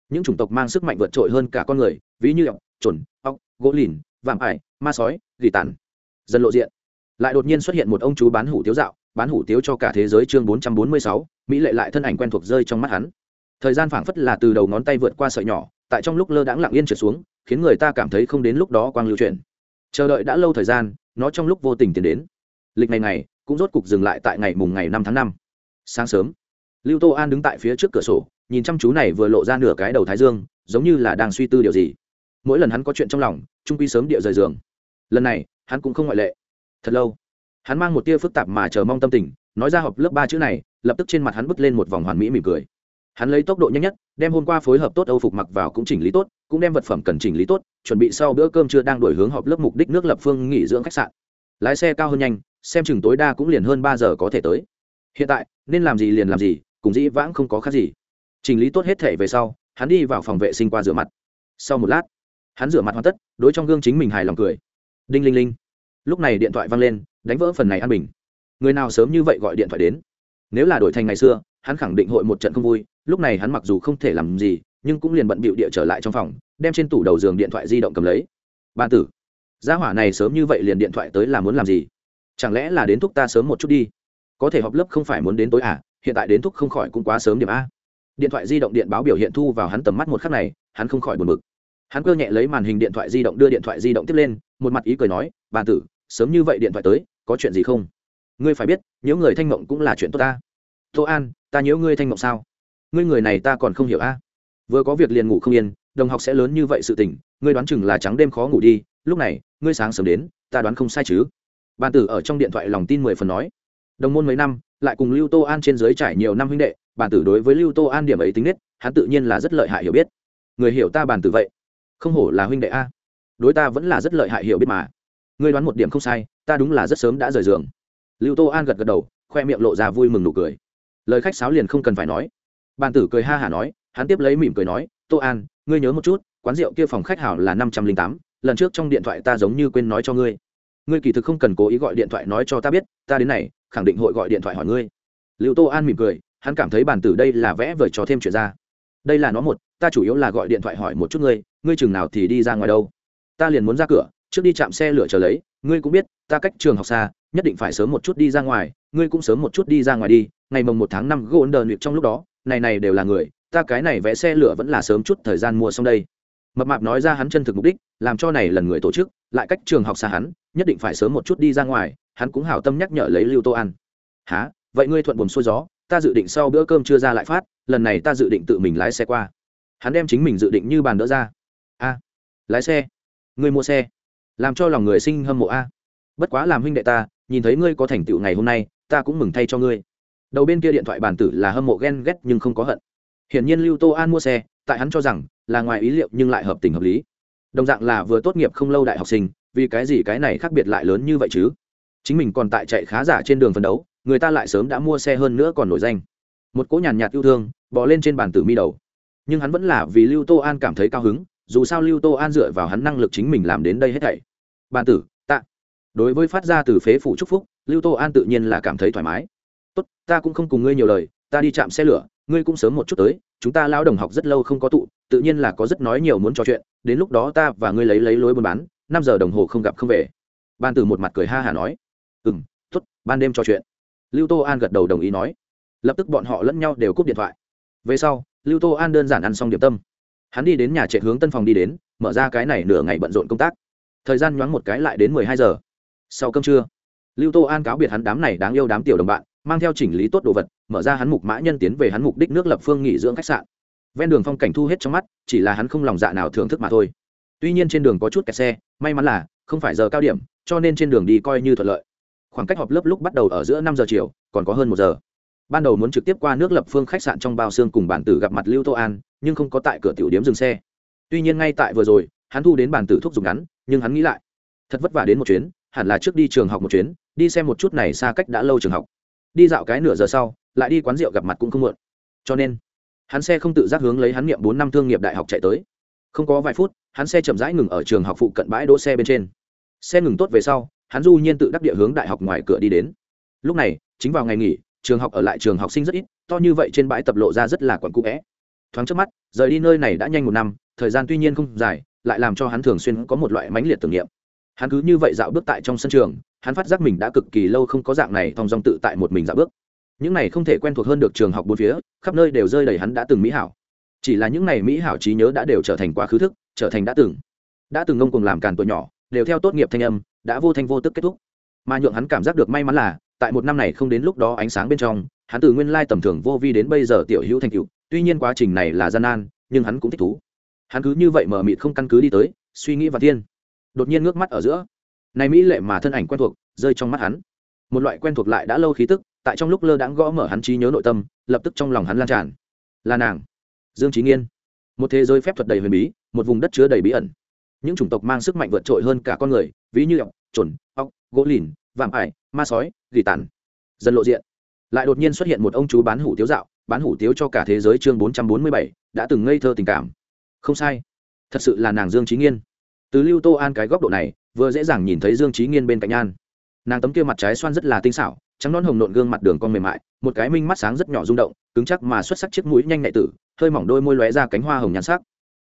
Những chủng tộc mang sức mạnh vượt trội hơn cả con người, ví như ọc chuẩn ọc gỗ lìn, vạm ải, ma sói, gỉ tàn. Dần lộ diện. Lại đột nhiên xuất hiện một ông chú bán hủ tiếu dạo, bán hủ tiếu cho cả thế giới chương bốn trăm bốn mươi sáu mỹ lệ lại thân ảnh quen thuộc rơi trong mắt hắn. Thời gian phảng phất là từ đầu ngón tay vượt qua sợi nhỏ, tại trong lúc lơ đãng lặng yên trượt xuống, khiến người ta cảm thấy không đến lúc đó quang lưu chuyển. Chờ đợi đã lâu thời gian, nó trong lúc vô tình tiến đến. Lịch ngày cũng rốt cục dừng lại tại ngày mùng ngày năm tháng năm. Sáng sớm, lưu tô an đứng tại phía trước cửa sổ, nhìn chăm chú này vừa lộ ra nửa cái đầu thái dương, giống như là đang suy tư điều gì. Mỗi lần hắn có chuyện trong lòng, trung quy sớm địa rời giường. Lần này, hắn cũng không ngoại lệ. Thật lâu, hắn mang một tia phức tạp mà chờ mong tâm tình nói ra họp lớp ba chữ này, lập tức trên mặt hắn bứt lên một vòng hoàn mỹ mỉm cười. Hắn lấy tốc độ nhanh nhất, đem hôm qua phối hợp tốt âu phục mặc vào cũng chỉnh lý tốt, cũng đem vật phẩm cần chỉnh lý tốt, chuẩn bị sau bữa cơm chưa đang đổi hướng họp lớp mục đích nước lập phương nghỉ dưỡng khách sạn. Lái xe cao hơn nhanh, xem chừng tối đa cũng liền hơn ba giờ có thể tới. Hiện tại, nên làm gì liền làm gì, cùng dĩ vãng không có khác gì. Chỉnh lý tốt hết thể về sau, hắn đi vào phòng vệ sinh qua rửa mặt. Sau một lát, hắn rửa mặt hoàn tất, đối trong gương chính mình hài lòng cười. Đinh linh linh. Lúc này điện thoại văng lên, đánh vỡ phần này an bình người nào sớm như vậy gọi điện thoại đến. Nếu là đổi thành ngày xưa, hắn khẳng định hội một trận không vui, lúc này hắn mặc dù không thể làm gì, nhưng cũng liền bận bịu địa trở lại trong phòng, đem trên tủ đầu giường điện thoại di động cầm lấy. Ban tử, gia hỏa này sớm như vậy liền điện thoại tới là muốn làm gì? Chẳng lẽ là đến thúc ta sớm một chút đi? Có thể họp lớp không phải muốn đến tối à hiện tại đến thúc không khỏi cũng quá sớm điểm a. Điện thoại di động điện báo biểu hiện thu vào hắn tầm mắt một khắc này, hắn không khỏi buồn bực. Hắn cơ nhẹ lấy màn hình điện thoại di động đưa điện thoại di động tiếp lên, một mặt ý cười nói bàn tử, sớm như vậy điện thoại tới, có chuyện gì không? Ngươi phải biết nếu người thanh mộng cũng là chuyện tốt ta. Tô an, ta nhớ ngươi thanh mộng sao? Ngươi người này ta còn không hiểu a. Vừa có việc liền ngủ không yên, đồng học sẽ lớn như vậy sự tình, ngươi đoán chừng là trắng đêm khó ngủ đi, lúc này, ngươi sáng sớm đến, ta đoán không sai chứ? Bàn tử ở trong điện thoại lòng tin mười phần nói. Đồng môn mấy năm, lại cùng lưu tô an trên giới trải nhiều năm huynh đệ, bàn tử đối với lưu tô an điểm ấy tính nết, hắn tự nhiên là rất lợi hại hiểu biết. Người hiểu ta bàn tử vậy, không hổ là huynh đệ a. Đối ta vẫn là rất lợi hại hiểu biết mà. Ngươi đoán một điểm không sai, ta đúng là rất sớm đã rời giường lưu tô an gật gật đầu, khoe miệng lộ ra vui mừng nụ cười. Lời khách sáo liền không cần phải nói. Bàn tử cười ha hả nói, hắn tiếp lấy mỉm cười nói, tô an, ngươi nhớ một chút, quán rượu kia phòng khách hảo là năm trăm linh tám, lần trước trong điện thoại ta giống như quên nói cho ngươi. Ngươi kỳ thực không cần cố ý gọi điện thoại nói cho ta biết, ta đến này, khẳng định hội gọi điện thoại hỏi ngươi. Liệu tô an mỉm cười, hắn cảm thấy bàn tử đây là vẽ vời cho thêm chuyện ra. Đây là nó một, ta chủ yếu là gọi điện thoại hỏi một chút ngươi ngươi chừng nào thì đi ra ngoài đâu? Ta liền muốn ra cửa, trước đi chạm xe lửa chờ lấy, ngươi cũng biết, ta cách trường học xa nhất định phải sớm một chút đi ra ngoài, ngươi cũng sớm một chút đi ra ngoài đi, ngày mồng một tháng năm gôn đờ nuyệt trong lúc đó, này này đều là người, ta cái này vẽ xe lửa vẫn là sớm chút thời gian mua xong đây. Mập mạp nói ra hắn chân thực mục đích, làm cho này lần người tổ chức, lại cách trường học xa hắn, nhất định phải sớm một chút đi ra ngoài, hắn cũng hảo tâm nhắc nhở lấy lưu tô ăn. há vậy ngươi thuận buồm xuôi gió, ta dự định sau bữa cơm chưa ra lại phát, lần này ta dự định tự mình lái xe qua. Hắn đem chính mình dự định như bàn đỡ ra. A, lái xe? Ngươi mua xe? Làm cho lòng người sinh hâm mộ a. Bất quá làm huynh đệ ta nhìn thấy ngươi có thành tựu ngày hôm nay, ta cũng mừng thay cho ngươi. Đầu bên kia điện thoại bàn tử là hâm mộ ghen ghét nhưng không có hận. Hiển nhiên lưu tô an mua xe, tại hắn cho rằng là ngoài ý liệu nhưng lại hợp tình hợp lý. Đồng dạng là vừa tốt nghiệp không lâu đại học sinh, vì cái gì cái này khác biệt lại lớn như vậy chứ? Chính mình còn tại chạy khá giả trên đường phấn đấu, người ta lại sớm đã mua xe hơn nữa còn nổi danh. Một cỗ nhàn nhạt yêu thương bỏ lên trên bàn tử mi đầu. Nhưng hắn vẫn là vì lưu tô an cảm thấy cao hứng, dù sao lưu tô an dựa vào hắn năng lực chính mình làm đến đây hết thảy. Bàn tử đối với phát ra từ phế phủ trúc phúc, lưu tô an tự nhiên là cảm thấy thoải mái. Tốt, ta cũng không cùng ngươi nhiều lời, ta đi chạm xe lửa, ngươi cũng sớm một chút tới, chúng ta lao đồng học rất lâu không có tụ, tự nhiên là có rất nói nhiều muốn trò chuyện, đến lúc đó ta và ngươi lấy lấy lối buôn bán, năm giờ đồng hồ không gặp không về. Ban tử một mặt cười ha hả nói. Ừ m t ố t ban đêm trò chuyện. Lưu tô an gật đầu đồng ý nói. Lập tức bọn họ lẫn nhau đều cúp điện thoại. Về sau, lưu tô an đơn giản ăn xong điểm tâm. Hắn đi đến nhà trệ hướng tân phòng đi đến, mở ra cái này nửa ngày bận rộn công tác. Thời gian nhoáng một cái lại đến mười hai giờ sau cơm trưa, lưu tô an cáo biệt hắn đám này đáng yêu đám tiểu đồng bạn, mang theo chỉnh lý tốt đồ vật, mở ra hắn mục mã nhân tiến về hắn mục đích nước lập phương nghỉ dưỡng khách sạn. Ven đường phong cảnh thu hết trong mắt, chỉ là hắn không lòng dạ nào thưởng thức mà thôi. Tuy nhiên trên đường có chút kẹt xe, may mắn là không phải giờ cao điểm, cho nên trên đường đi coi như thuận lợi. Khoảng cách họp lớp lúc bắt đầu ở giữa năm giờ chiều, còn có hơn một giờ. Ban đầu muốn trực tiếp qua nước lập phương khách sạn trong bao xương cùng bản tử gặp mặt lưu tô an, nhưng không có tại cửa tiểu điếm dừng xe. Tuy nhiên ngay tại vừa rồi, hắn thu đến bản tử thuốc dùng ngắn, nhưng hắn nghĩ lại, thật vất vả đến một chuyến hẳn là trước đi trường học một chuyến, đi xem một chút này xa cách đã lâu trường học. Đi dạo cái nửa giờ sau, lại đi quán rượu gặp mặt cũng không muộn. Cho nên, hắn xe không tự giác hướng lấy hắn niệm bốn năm thương nghiệp đại học chạy tới. Không có vài phút, hắn xe chậm rãi ngừng ở trường học phụ cận bãi đỗ xe bên trên. Xe ngừng tốt về sau, hắn du nhiên tự đắc địa hướng đại học ngoài cửa đi đến. Lúc này, chính vào ngày nghỉ, trường học ở lại trường học sinh rất ít, to như vậy trên bãi tập lộ ra rất là quẩn cũ vẽ thoáng trước mắt, rời đi nơi này đã nhanh một năm, thời gian tuy nhiên không dài, lại làm cho hắn thường xuyên có một loại mãnh liệt tưởng niệm hắn cứ như vậy dạo bước tại trong sân trường, hắn phát giác mình đã cực kỳ lâu không có dạng này thong dong tự tại một mình dạo bước. Những này không thể quen thuộc hơn được trường học bốn phía, khắp nơi đều rơi đầy hắn đã từng mỹ hảo. Chỉ là những này mỹ hảo trí nhớ đã đều trở thành quá khứ thức, trở thành đã từng. Đã từng ngông cùng làm càn tuổi nhỏ, đều theo tốt nghiệp thanh âm, đã vô thanh vô tức kết thúc. Mà nhượng hắn cảm giác được may mắn là, tại một năm này không đến lúc đó ánh sáng bên trong, hắn từ nguyên lai tầm thường vô vi đến bây giờ tiểu hữu thành cựu tuy nhiên quá trình này là gian nan, nhưng hắn cũng thích thú. Hắn cứ như vậy mờ mịt không căn cứ đi tới, suy nghĩ và thiên đột nhiên ngước mắt ở giữa. Này mỹ lệ mà thân ảnh quen thuộc, rơi trong mắt hắn. Một loại quen thuộc lại đã lâu khí tức, tại trong lúc lơ đãng gõ mở hắn trí nhớ nội tâm, lập tức trong lòng hắn lan tràn. Là nàng, dương trí nghiên. Một thế giới phép thuật đầy huyền bí, một vùng đất chứa đầy bí ẩn. Những chủng tộc mang sức mạnh vượt trội hơn cả con người, ví như ọc trồn ọc gỗ lìn, vạm ải, ma sói, gỉ tàn. Dần lộ diện. Lại đột nhiên xuất hiện một ông chú bán hủ tiếu dạo, bán hủ tiếu cho cả thế giới chương bốn trăm bốn mươi bảy, đã từng ngây thơ tình cảm. Không sai. Thật sự là nàng dương trí nghiên từ lưu tô an cái góc độ này, vừa dễ dàng nhìn thấy dương trí nghiên bên cạnh an. Nàng tấm kia mặt trái xoan rất là tinh xảo, trắng non hồng nộn gương mặt đường con mềm mại, một cái minh mắt sáng rất nhỏ rung động, cứng chắc mà xuất sắc chiếc mũi nhanh nhạy tử, hơi mỏng đôi môi lóe ra cánh hoa hồng nhắn sắc.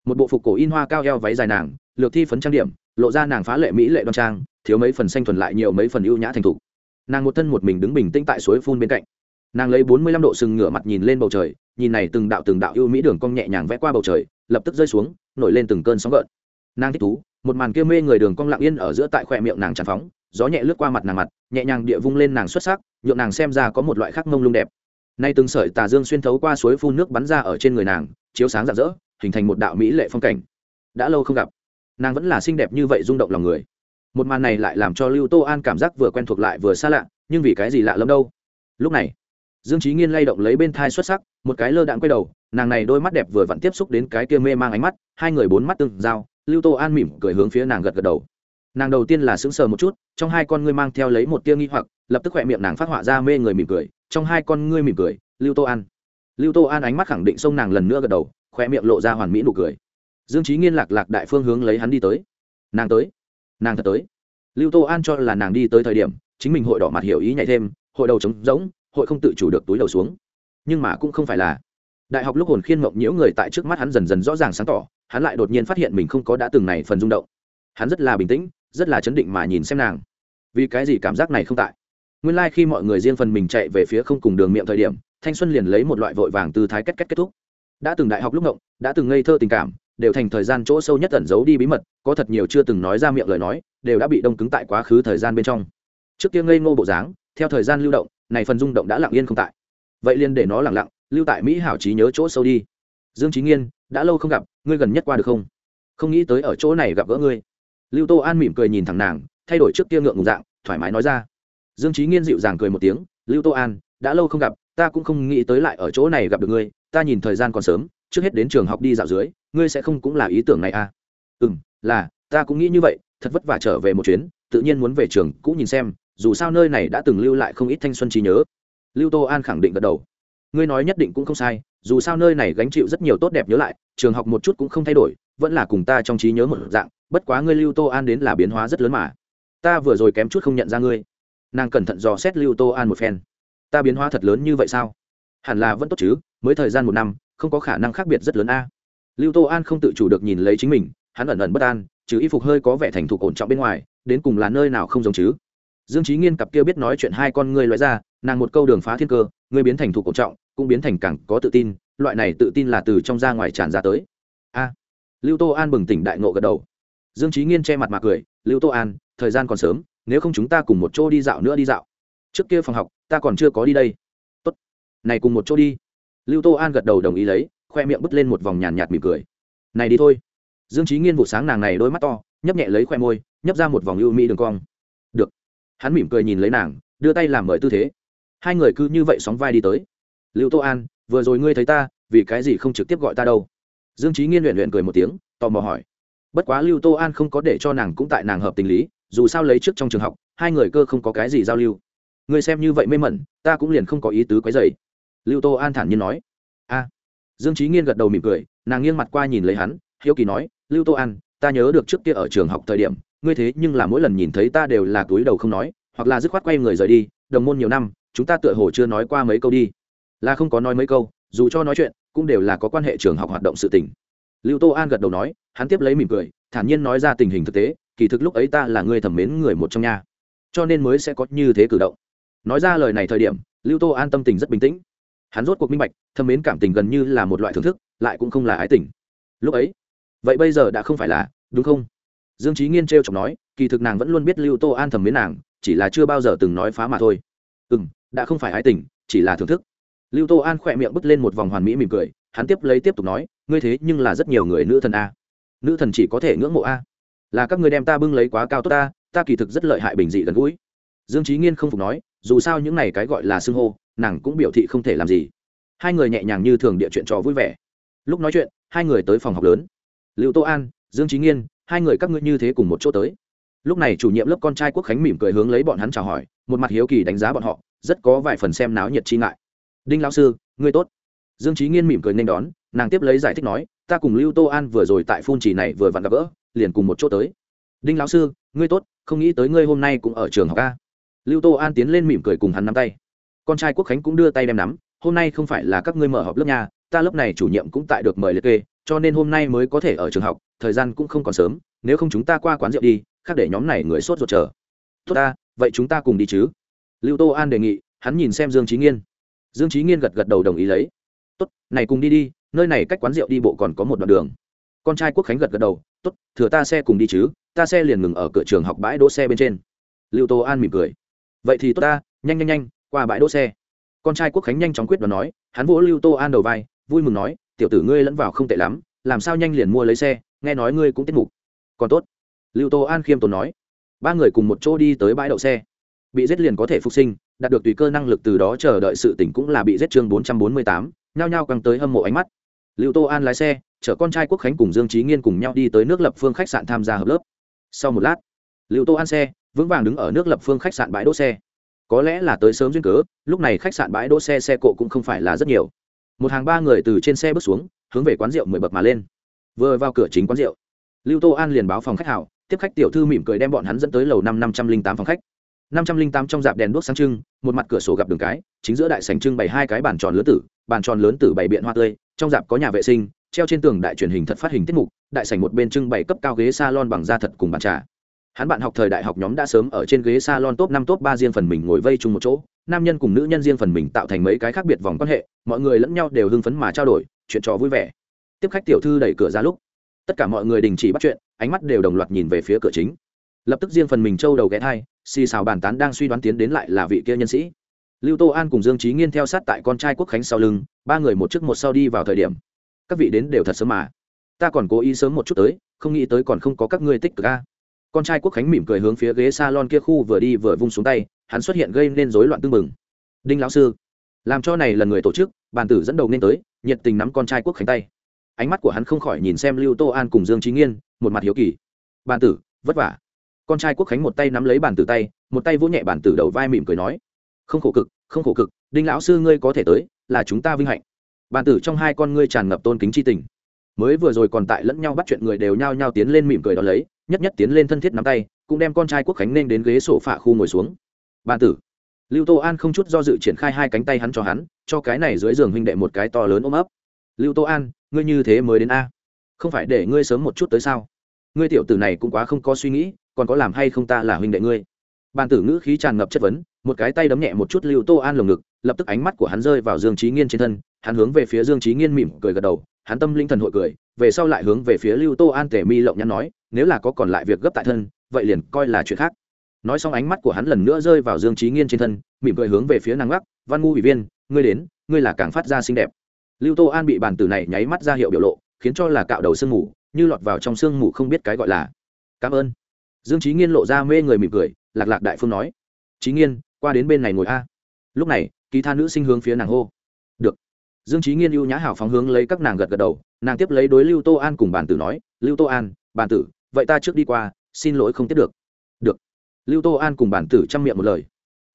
Một bộ phục cổ in hoa cao eo váy dài nàng, lược thi phấn trang điểm, lộ ra nàng phá lệ mỹ lệ đoan trang, thiếu mấy phần xanh thuần lại nhiều mấy phần ưu nhã thành thục. Nàng một thân một mình đứng bình tĩnh tại suối phun bên cạnh. Nàng lấy bốn mươi lăm độ sừng ngửa mặt nhìn lên bầu trời, nhìn này từng đạo từng đạo ưu mỹ đường cong nhẹ nhàng vẽ qua bầu trời, lập tức rơi xuống, nổi lên từng cơn sóng gợn. Nàng thích thú một màn kia mê người đường cong lặng yên ở giữa tại khoe miệng nàng tràn phóng, gió nhẹ lướt qua mặt nàng mặt, nhẹ nhàng địa vung lên nàng xuất sắc, nhượng nàng xem ra có một loại khắc mông lung đẹp. Nay từng sợi tà dương xuyên thấu qua suối phun nước bắn ra ở trên người nàng, chiếu sáng rạng rỡ, hình thành một đạo mỹ lệ phong cảnh. Đã lâu không gặp, nàng vẫn là xinh đẹp như vậy rung động lòng người. Một màn này lại làm cho lưu tô an cảm giác vừa quen thuộc lại vừa xa lạ, nhưng vì cái gì lạ lắm đâu? Lúc này, dương trí nghiên lay động lấy bên thai xuất sắc, một cái lơ đạn quay đầu, nàng này đôi mắt đẹp vừa vặn tiếp xúc đến cái kia mê mang ánh mắt, hai người bốn mắt tương giao lưu tô an mỉm cười hướng phía nàng gật gật đầu. Nàng đầu tiên là sững sờ một chút, trong hai con ngươi mang theo lấy một tia nghi hoặc, lập tức khỏe miệng nàng phát họa ra mê người mỉm cười, trong hai con ngươi mỉm cười, lưu tô an. Lưu tô an ánh mắt khẳng định xông nàng lần nữa gật đầu, khỏe miệng lộ ra hoàn mỹ nụ cười. Dương trí nghiên lạc lạc đại phương hướng lấy hắn đi tới. Nàng tới. Nàng thật tới. Lưu tô an cho là nàng đi tới thời điểm, chính mình hội đỏ mặt hiểu ý nhảy thêm, hội đầu trống rỗng, hội không tự chủ được túi đầu xuống. Nhưng mà cũng không phải là đại học lúc hồn khiên mộng nhiễu người tại trước mắt hắn dần dần rõ ràng sáng tỏ, hắn lại đột nhiên phát hiện mình không có đã từng này phần rung động. Hắn rất là bình tĩnh, rất là chấn định mà nhìn xem nàng. Vì cái gì cảm giác này không tại? Nguyên lai、like、khi mọi người riêng phần mình chạy về phía không cùng đường miệng thời điểm, thanh xuân liền lấy một loại vội vàng tư thái kết kết kết thúc. Đã từng đại học lúc ngộng, đã từng ngây thơ tình cảm, đều thành thời gian chỗ sâu nhất tẩn giấu đi bí mật, có thật nhiều chưa từng nói ra miệng lời nói, đều đã bị đông cứng tại quá khứ thời gian bên trong. Trước kia ngây ngô bộ dáng, theo thời gian lưu động, này phần rung động đã lặng yên không tại. Vậy liền để nó lẳng lặng lưu tại mỹ hảo trí nhớ chỗ sâu đi dương trí nghiên đã lâu không gặp ngươi gần nhất qua được không không nghĩ tới ở chỗ này gặp gỡ ngươi lưu tô an mỉm cười nhìn thẳng nàng thay đổi trước kia ngượng ngùng dạng thoải mái nói ra dương trí nghiên dịu dàng cười một tiếng lưu tô an đã lâu không gặp ta cũng không nghĩ tới lại ở chỗ này gặp được ngươi ta nhìn thời gian còn sớm trước hết đến trường học đi dạo dưới ngươi sẽ không cũng là ý tưởng này à ừ m là ta cũng nghĩ như vậy thật vất vả trở về một chuyến tự nhiên muốn về trường cũ nhìn xem dù sao nơi này đã từng lưu lại không ít thanh xuân trí nhớ lưu tô an khẳng định gật đầu ngươi nói nhất định cũng không sai, dù sao nơi này gánh chịu rất nhiều tốt đẹp nhớ lại, trường học một chút cũng không thay đổi, vẫn là cùng ta trong trí nhớ một dạng, bất quá ngươi lưu tô an đến là biến hóa rất lớn mà. Ta vừa rồi kém chút không nhận ra ngươi. Nàng cẩn thận dò xét lưu tô an một phen. Ta biến hóa thật lớn như vậy sao? Hẳn là vẫn tốt chứ, mới thời gian một năm, không có khả năng khác biệt rất lớn a. Lưu tô an không tự chủ được nhìn lấy chính mình, hắn ẩn ẩn bất an chứ y phục hơi có vẻ thành thục ổn trọng bên ngoài, đến cùng là nơi nào không giống chứ? Dương trí nghiên cặp kia biết nói chuyện hai con ngươi loại ra, nàng một câu đường phá thiên cơ, ngươi biến thành thủ cổ trọng, cũng biến thành càng có tự tin, loại này tự tin là từ trong ra ngoài tràn ra tới. A. Lưu tô an bừng tỉnh đại ngộ gật đầu. Dương trí nghiên che mặt mà cười, lưu tô an, thời gian còn sớm, nếu không chúng ta cùng một chỗ đi dạo nữa đi dạo. Trước kia phòng học, ta còn chưa có đi đây. Tốt, này cùng một chỗ đi. Lưu tô an gật đầu đồng ý lấy, khoe miệng bứt lên một vòng nhàn nhạt mỉm cười. Này đi thôi. Dương trí nghiên vụ sáng nàng này đôi mắt to, nhấp nhẹ lấy khoe môi, nhấp ra một vòng ưu mỹ đường cong hắn mỉm cười nhìn lấy nàng, đưa tay làm mời tư thế. Hai người cứ như vậy sóng vai đi tới. Lưu tô an, vừa rồi ngươi thấy ta, vì cái gì không trực tiếp gọi ta đâu? Dương trí nghiên luyện luyện cười một tiếng, tò mò hỏi. Bất quá lưu tô an không có để cho nàng cũng tại nàng hợp tình lý, dù sao lấy trước trong trường học, hai người cơ không có cái gì giao lưu. Ngươi xem như vậy mê mẩn, ta cũng liền không có ý tứ quấy dày lưu tô an thản nhiên nói. A. Dương trí nghiên gật đầu mỉm cười, nàng nghiêng mặt qua nhìn lấy hắn, hiếu kỳ nói, lưu tô an, ta nhớ được trước kia ở trường học thời điểm ngươi thế nhưng là mỗi lần nhìn thấy ta đều là túi đầu không nói, hoặc là dứt khoát quay người rời đi, đồng môn nhiều năm, chúng ta tựa hồ chưa nói qua mấy câu đi. Là không có nói mấy câu, dù cho nói chuyện, cũng đều là có quan hệ trường học hoạt động sự tình. Lưu tô an gật đầu nói, hắn tiếp lấy mỉm cười, thản nhiên nói ra tình hình thực tế, kỳ thực lúc ấy ta là người thẩm mến người một trong nhà, cho nên mới sẽ có như thế cử động. Nói ra lời này thời điểm, lưu tô an tâm tình rất bình tĩnh. Hắn rốt cuộc minh bạch thâm mến cảm tình gần như là một loại thưởng thức, lại cũng không là ái tình. Lúc ấy, vậy bây giờ đã không phải là, đúng không? Dương trí nghiên t r e o chọc nói, kỳ thực nàng vẫn luôn biết lưu tô an thầm mến nàng, chỉ là chưa bao giờ từng nói phá mà thôi. Ừ m đã không phải ái tình, chỉ là thưởng thức. Lưu tô an khỏe miệng bứt lên một vòng hoàn mỹ mỉm cười, hắn tiếp lấy tiếp tục nói, ngươi thế nhưng là rất nhiều người nữ thần a. Nữ thần chỉ có thể ngưỡng mộ a. Là các người đem ta bưng lấy quá cao tốt ta ta kỳ thực rất lợi hại bình dị gần gũi. Dương trí nghiên không phục nói, dù sao những này cái gọi là xưng hô, nàng cũng biểu thị không thể làm gì. Hai người nhẹ nhàng như thường địa chuyện trò vui vẻ. Lúc nói chuyện, hai người tới phòng học lớn. Lưu tô an, dương trí nghiên hai người các ngươi như thế cùng một chỗ tới. Lúc này chủ nhiệm lớp con trai quốc khánh mỉm cười hướng lấy bọn hắn chào hỏi, một mặt hiếu kỳ đánh giá bọn họ, rất có vài phần xem náo nhiệt chi ngại. Đinh lão sư, ngươi tốt. Dương trí nghiên mỉm cười nên đón, nàng tiếp lấy giải thích nói, ta cùng lưu tô an vừa rồi tại phun trì này vừa vặn gặp gỡ, liền cùng một chỗ tới. Đinh lão sư, ngươi tốt, không nghĩ tới ngươi hôm nay cũng ở trường học a. Lưu tô an tiến lên mỉm cười cùng hắn nắm tay. Con trai quốc khánh cũng đưa tay đem nắm, hôm nay không phải là các ngươi mở họp lớp nhà ta lớp này chủ nhiệm cũng tại được mời liệt kê cho nên hôm nay mới có thể ở trường học, thời gian cũng không còn sớm, nếu không chúng ta qua quán rượu đi, khác để nhóm này người sốt ruột chờ. Tốt ta, vậy chúng ta cùng đi chứ. Lưu tô an đề nghị, hắn nhìn xem dương trí nghiên. Dương trí nghiên gật gật đầu đồng ý lấy. Tốt, này cùng đi đi, nơi này cách quán rượu đi bộ còn có một đoạn đường. Con trai quốc khánh gật gật đầu, tốt, thừa ta xe cùng đi chứ, ta xe liền ngừng ở cửa trường học bãi đỗ xe bên trên. Lưu tô an mỉm cười. Vậy thì tốt ta, nhanh nhanh nhanh, qua bãi đỗ xe. Con trai quốc khánh nhanh chóng quyết đoán nói, hắn vỗ lưu tô an đầu vai, vui mừng nói tiểu tử ngươi lẫn vào không tệ lắm, làm sao nhanh liền mua lấy xe, nghe nói ngươi cũng tiết mục. Còn tốt. Lưu tô an khiêm tốn nói. Ba người cùng một chỗ đi tới bãi đậu xe. Bị giết liền có thể phục sinh, đạt được tùy cơ năng lực từ đó chờ đợi sự tỉnh cũng là bị giết chương bốn trăm bốn mươi tám, nhao nhao căng tới hâm mộ ánh mắt. Lưu tô an lái xe, chở con trai quốc khánh cùng dương trí nghiên cùng nhau đi tới nước lập phương khách sạn tham gia hợp lớp. Sau một lát, lưu tô an xe, vững vàng đứng ở nước lập phương khách sạn bãi đỗ xe. Có lẽ là tới sớm duyên cớ, lúc này khách sạn bãi đỗ xe xe cộ cũng không phải là rất nhiều một hàng ba người từ trên xe bước xuống, hướng về quán rượu mười bậc mà lên. Vừa vào cửa chính quán rượu, lưu tô an liền báo phòng khách hảo, tiếp khách tiểu thư mỉm cười đem bọn hắn dẫn tới lầu năm năm trăm linh tám phòng khách. Năm trăm linh tám trong dạp đèn đuốc sáng trưng, một mặt cửa sổ gặp đường cái, chính giữa đại sành trưng bày hai cái bàn tròn lớn tử, bàn tròn lớn tử bày biện hoa tươi, trong dạp có nhà vệ sinh, treo trên tường đại truyền hình thật phát hình tiết mục, đại sành một bên trưng bày cấp cao ghế salon bằng da thật cùng bàn trà. Hắn bạn học thời đại học nhóm đã sớm ở trên ghế salon top năm top ba riêng phần mình ngồi vây chung một chỗ nam nhân cùng nữ nhân riêng phần mình tạo thành mấy cái khác biệt vòng quan hệ, mọi người lẫn nhau đều hưng phấn mà trao đổi, chuyện trò vui vẻ. Tiếp khách tiểu thư đẩy cửa ra lúc, tất cả mọi người đình chỉ bắt chuyện, ánh mắt đều đồng loạt nhìn về phía cửa chính. Lập tức riêng phần mình trâu đầu ghé thai, xì xào bàn tán đang suy đoán tiến đến lại là vị kia nhân sĩ. Lưu tô an cùng dương trí nghiên theo sát tại con trai quốc khánh sau lưng, ba người một trước một sau đi vào thời điểm. Các vị đến đều thật sớm mà. Ta còn cố ý sớm một chút tới, không nghĩ tới còn không có các ngươi tích cực a con trai quốc khánh mỉm cười hướng phía ghế s a lon kia khu vừa đi vừa vung xuống tay, hắn xuất hiện gây nên rối loạn tưng bừng. Đinh lão sư, làm cho này lần người tổ chức, bàn tử dẫn đầu nên tới, nhiệt tình nắm con trai quốc khánh tay. Ánh mắt của hắn không khỏi nhìn xem lưu tô an cùng dương trí nghiên, một mặt hiếu kỳ. Bàn tử, vất vả. Con trai quốc khánh một tay nắm lấy bàn tử tay, một tay vỗ nhẹ bàn tử đầu vai mỉm cười nói, không khổ cực, không khổ cực, đinh lão sư ngươi có thể tới, là chúng ta vinh hạnh. Bàn tử trong hai con ngươi tràn ngập tôn kính c h i tình. Mới vừa rồi còn tại lẫn nhau bắt chuyện người đều nhao nhao tiến lên mỉm cười đ ó lấy nhất nhất tiến lên thân thiết nắm tay, cũng đem con trai quốc khánh nên đến ghế sổ phạ khu ngồi xuống. Bàn tử, lưu tô an không chút do dự triển khai hai cánh tay hắn cho hắn, cho cái này dưới giường huynh đệ một cái to lớn ôm ấp. Lưu tô an, ngươi như thế mới đến a? Không phải để ngươi sớm một chút tới sao? Ngươi tiểu tử này cũng quá không có suy nghĩ, còn có làm hay không ta là huynh đệ ngươi? Bàn tử ngữ khí tràn ngập chất vấn, một cái tay đấm nhẹ một chút lưu tô an lồng ngực, lập tức ánh mắt của hắn rơi vào dương trí nghiên trên thân, hắn hướng về phía dương trí nghiên mỉm cười gật đầu, hắn tâm linh thần hội cười về sau lại hướng về phía lưu tô an tể mi lộng nhắn nói, nếu là có còn lại việc gấp tại thân, vậy liền coi là chuyện khác. Nói xong ánh mắt của hắn lần nữa rơi vào dương trí nghiên trên thân, mỉm cười hướng về phía nàng gác văn ngu ủy viên, ngươi đến, ngươi là càng phát ra xinh đẹp. Lưu tô an bị bàn tử này nháy mắt ra hiệu biểu lộ, khiến cho là cạo đầu sương mù, như lọt vào trong sương mù không biết cái gọi là. Cảm ơn. Dương trí nghiên lộ ra mê người mỉm cười, lạc lạc đại phương nói trí nghiên, qua đến bên này ngồi a. Lúc này, kỳ tha nữ sinh hướng phía nàng hô, được dương trí nghiên ưu nhã hảo phóng hướng lấy các nàng gật gật đầu, nàng tiếp lấy đối lưu tô an cùng bàn tử nói, lưu tô an bàn tử, vậy ta trước đi qua, xin lỗi không tiếp được. Được. Lưu tô an cùng bản tử chăm miệng một lời.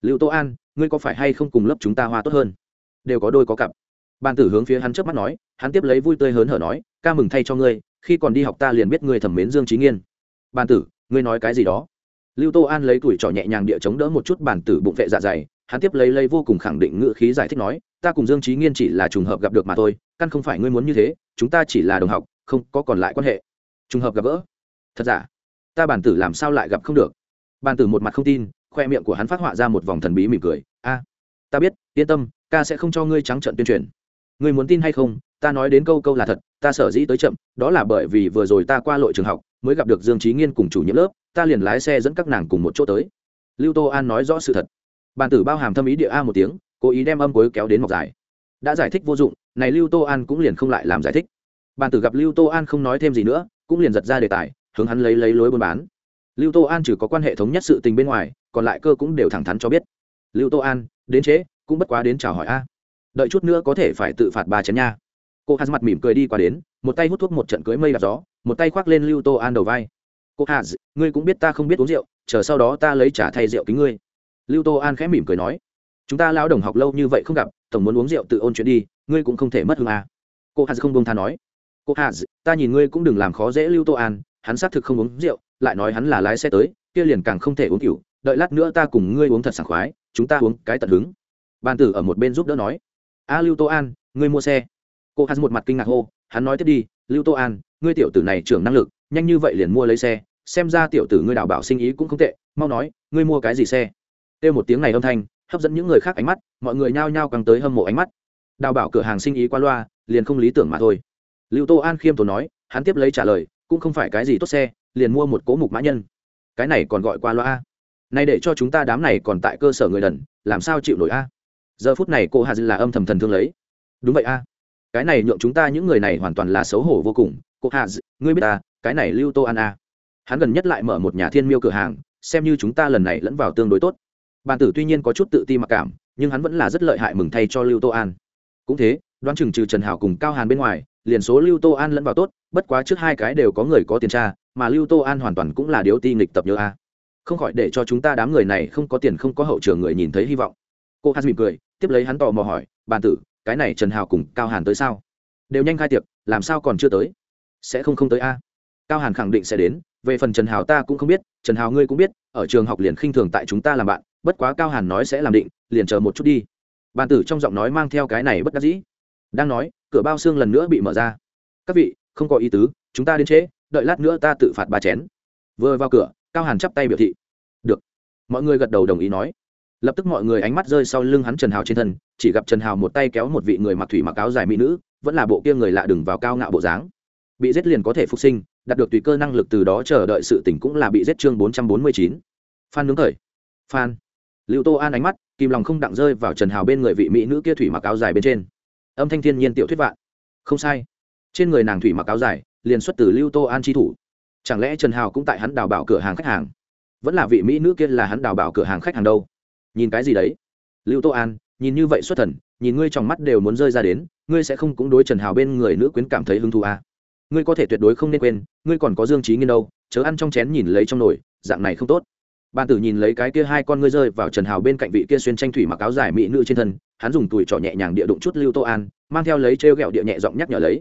Lưu tô an, ngươi có phải hay không cùng lớp chúng ta hoa tốt hơn? Đều có đôi có cặp. Bàn tử hướng phía hắn trước mắt nói, hắn tiếp lấy vui tươi hớn hở nói, ca mừng thay cho ngươi, khi còn đi học ta liền biết ngươi thẩm mến dương trí nghiên. Bàn tử, ngươi nói cái gì đó? Lưu tô an lấy tuổi trỏ nhẹ nhàng địa chống đỡ một chút bản tử bụng vệ dạ dày hắn tiếp lấy lấy vô cùng khẳng định ngữ khí giải thích nói, ta cùng dương trí nghiên chỉ là trùng hợp gặp được mà thôi, căn không phải ngươi muốn như thế, chúng ta chỉ là đồng học, không có còn lại quan hệ. Trùng hợp gặp gỡ? Thật giả? Ta bản tử làm sao lại gặp không được? Bản tử một mặt không tin, khoe miệng của hắn phát họa ra một vòng thần bí mỉm cười. A, ta biết, yên tâm, ca sẽ không cho ngươi trắng trận tuyên truyền. Ngươi muốn tin hay không, ta nói đến câu câu là thật, ta sở dĩ tới chậm, đó là bởi vì vừa rồi ta qua lội trường học, mới gặp được dương trí nghiên cùng chủ nhiệm lớp, ta liền lái xe dẫn các nàng cùng một chỗ tới. Lưu tô an nói rõ sự thật bàn tử bao hàm thâm ý địa a một tiếng, cố ý đem âm cuối kéo đến mọc dài. Đã giải thích vô dụng, này lưu tô an cũng liền không lại làm giải thích. Bàn tử gặp lưu tô an không nói thêm gì nữa, cũng liền giật ra đề tài, hướng hắn lấy lấy lối buôn bán. Lưu tô an chỉ có quan hệ thống nhất sự tình bên ngoài, còn lại cơ cũng đều thẳng thắn cho biết. Lưu tô an, đến chế cũng bất quá đến chào hỏi a. Đợi chút nữa có thể phải tự phạt ba chén nha. Cô hắn mặt mỉm cười đi qua đến, một tay hút thuốc một trận cưới mây đạp gió, một tay khoác lên lưu tô an đầu vai. Cô hà ngươi cũng biết ta không biết uống rượu, chờ sau đó ta lấy trả thay rượu kính ngươi lưu tô an khẽ mỉm cười nói, chúng ta lao đồng học lâu như vậy không gặp, tổng muốn uống rượu tự ôn chuyện đi, ngươi cũng không thể mất hương à. cô hà không bông tha nói, cô hà, ta nhìn ngươi cũng đừng làm khó dễ lưu tô an, hắn xác thực không uống rượu, lại nói hắn là lái xe tới, kia liền càng không thể uống rượu. đợi lát nữa ta cùng ngươi uống thật sảng khoái, chúng ta uống cái tận hứng ban tử ở một bên giúp đỡ nói, a lưu tô an, ngươi mua xe cô hắn một mặt kinh ngạc hô, hắn nói tiếp đi, lưu tô an, ngươi tiểu tử này trưởng năng lực, nhanh như vậy liền mua lấy xe, xem ra tiểu tử ngươi đào bảo sinh ý cũng không tệ, mau nói, ngươi mua cái gì xe kêu một tiếng này âm thanh hấp dẫn những người khác ánh mắt mọi người nhao nhao càng tới hâm mộ ánh mắt. Đào bảo cửa hàng sinh ý qua loa liền không lý tưởng mà thôi. Lưu tô an khiêm tốn nói hắn tiếp lấy trả lời cũng không phải cái gì tốt xe liền mua một cố mục mã nhân. Cái này còn gọi qua loa này để cho chúng ta đám này còn tại cơ sở người đần làm sao chịu nổi a? Giờ phút này cô hà dư là âm thầm thần thương lấy. Đúng vậy a. Cái này nhượng chúng ta những người này hoàn toàn là xấu hổ vô cùng. Cô hà dư, ngươi biết ta cái này lưu tô an a. Hắn gần nhất lại mở một nhà thiên miêu cửa hàng xem như chúng ta lần này lẫn vào tương đối tốt bàn tử tuy nhiên có chút tự ti mặc cảm, nhưng hắn vẫn là rất lợi hại mừng thay cho lưu tô an. Cũng thế, đoán chừng trừ trần hảo cùng cao hàn bên ngoài, liền số lưu tô an lẫn vào tốt, bất quá trước hai cái đều có người có tiền tra, mà lưu tô an hoàn toàn cũng là điếu ti nghịch tập nhớ a. Không khỏi để cho chúng ta đám người này không có tiền không có hậu trường người nhìn thấy hy vọng. Cô hát mỉm cười, tiếp lấy hắn tò mò hỏi, bàn tử, cái này trần hào cùng cao hàn tới sao? Đều nhanh khai tiệc, làm sao còn chưa tới? Sẽ không không tới a. Cao hàn khẳng định sẽ đến về phần trần hào ta cũng không biết, trần hào ngươi cũng biết, ở trường học liền khinh thường tại chúng ta làm bạn, bất quá cao hàn nói sẽ làm định, liền chờ một chút đi. Bàn tử trong giọng nói mang theo cái này bất đắc dĩ. Đang nói, cửa bao xương lần nữa bị mở ra. Các vị, không có ý tứ, chúng ta đến trễ, đợi lát nữa ta tự phạt ba chén. Vừa vào cửa, cao hàn chắp tay biểu thị. Được. Mọi người gật đầu đồng ý nói. Lập tức mọi người ánh mắt rơi sau lưng hắn trần hào trên thân, chỉ gặp trần hào một tay kéo một vị người mặc thủy mặc áo dài mỹ nữ, vẫn là bộ kia người lạ đừng vào cao ngạo bộ dáng. Bị giết liền có thể phục sinh đạt được tùy cơ năng lực từ đó chờ đợi sự tỉnh cũng là bị giết chương bốn trăm bốn mươi chín. Phan nướng thời. Phan. Lưu tô an ánh mắt, kìm lòng không đặng rơi vào trần hào bên người vị mỹ nữ kia thủy mặc áo dài bên trên. Âm thanh thiên nhiên tiểu thuyết vạn. Không sai. Trên người nàng thủy mặc áo dài, liền xuất từ lưu tô an chi thủ. Chẳng lẽ trần hào cũng tại hắn đào bảo cửa hàng khách hàng? Vẫn là vị mỹ nữ kia là hắn đào bảo cửa hàng khách hàng đâu? Nhìn cái gì đấy? Lưu tô an, nhìn như vậy xuất thần, nhìn ngươi trong mắt đều muốn rơi ra đến, ngươi sẽ không cũng đối trần hào bên người nữ quyến cảm thấy hứng thú à ngươi có thể tuyệt đối không nên quên, ngươi còn có dương trí nghiên đâu, chớ ăn trong chén nhìn lấy trong nồi, dạng này không tốt. Ban tử nhìn lấy cái kia hai con ngươi rơi vào trần hào bên cạnh vị kia xuyên tranh thủy mặc áo dài mỹ nữ trên thân, hắn dùng tùi trỏ nhẹ nhàng địa đụng chút lưu tô an, mang theo lấy t r e o g ẹ o địa nhẹ giọng nhắc nhở lấy.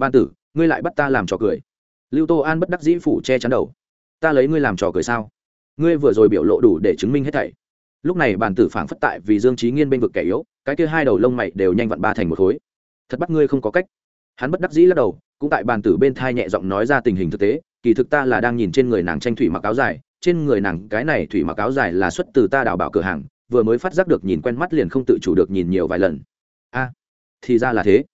Ban tử, ngươi lại bắt ta làm trò cười. Lưu tô an bất đắc dĩ phủ che chắn đầu. Ta lấy ngươi làm trò cười sao? Ngươi vừa rồi biểu lộ đủ để chứng minh hết thảy. Lúc này bàn tử phảng phất tại vì dương trí nghiên bên vực kẻ yếu, cái kia hai đầu lông mày đều nhanh vặn ba thành một khối. Thật bắt ngươi không có cách. Hắn bất đắc dĩ lắc đầu cũng tại bàn tử bên thai nhẹ giọng nói ra tình hình thực tế, kỳ thực ta là đang nhìn trên người nàng tranh thủy mặc áo dài, trên người nàng cái này thủy mặc áo dài là xuất từ ta đào bảo cửa hàng, vừa mới phát giác được nhìn quen mắt liền không tự chủ được nhìn nhiều vài lần. A, thì ra là thế.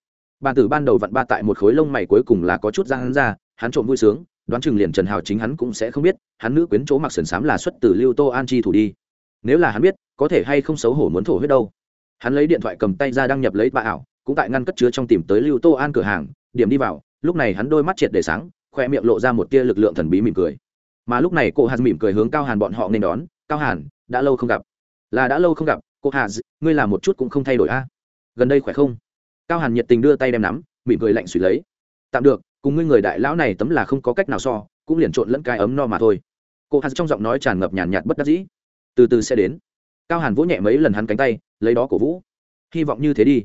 Bàn tử ban đầu vặn ba tại một khối lông mày cuối cùng là có chút ra hắn ra, hắn trộm vui sướng, đoán chừng liền trần hào chính hắn cũng sẽ không biết, hắn nữ quyến chỗ mặc sườn xám là xuất từ lưu tô an chi thủ đi. Nếu là hắn biết, có thể hay không xấu hổ muốn thổ huyết đâu. Hắn lấy điện thoại cầm tay ra đăng nhập lấy bà ảo, cũng tại ngăn cất chứa trong tìm tới lưu tô an cửa hàng, điểm đi vào lúc này hắn đôi mắt triệt để sáng, khoe miệng lộ ra một tia lực lượng thần bí mỉm cười. Mà lúc này cô hàn mỉm cười hướng cao hàn bọn họ nên đón, cao hàn, đã lâu không gặp. Là đã lâu không gặp, cô hà ngươi làm một chút cũng không thay đổi a. Gần đây khỏe không? Cao hàn nhiệt tình đưa tay đem nắm, mỉm cười lạnh suy lấy. Tạm được, cùng ngươi người đại lão này tấm là không có cách nào so, cũng liền trộn lẫn cái ấm no mà thôi. Cô hàn trong giọng nói tràn ngập nhàn nhạt bất đắc dĩ. Từ từ sẽ đến. Cao hàn vỗ nhẹ mấy lần hắn cánh tay, lấy đó cổ vũ. Hy vọng như thế đi.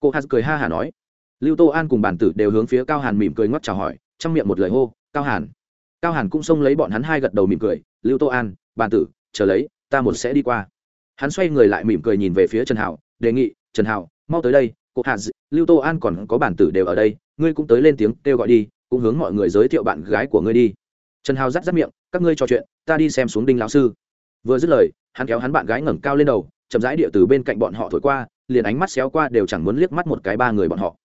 Cô hàn cười ha hả nói lưu tô an cùng bản tử đều hướng phía cao hàn mỉm cười ngoắc chào hỏi, trong miệng một lời hô, cao hàn. Cao hàn cũng xông lấy bọn hắn hai gật đầu mỉm cười, lưu tô an, bản tử, chờ lấy, ta một sẽ đi qua. Hắn xoay người lại mỉm cười nhìn về phía trần hảo đề nghị, trần hảo mau tới đây cô hàn lưu tô an còn có bản tử đều ở đây, ngươi cũng tới lên tiếng, kêu gọi đi, cũng hướng mọi người giới thiệu bạn gái của ngươi đi. Trần hào dắt dắt miệng, các ngươi trò chuyện, ta đi xem xuống đinh lão sư. Vừa dứt lời, hắn kéo hắn bạn gái ngẩng cao lên đầu, chậm rãi địa từ bên cạnh bọn họ thổi qua, liền ánh mắt xéo qua đều chẳng muốn liếc mắt một cái ba người bọn họ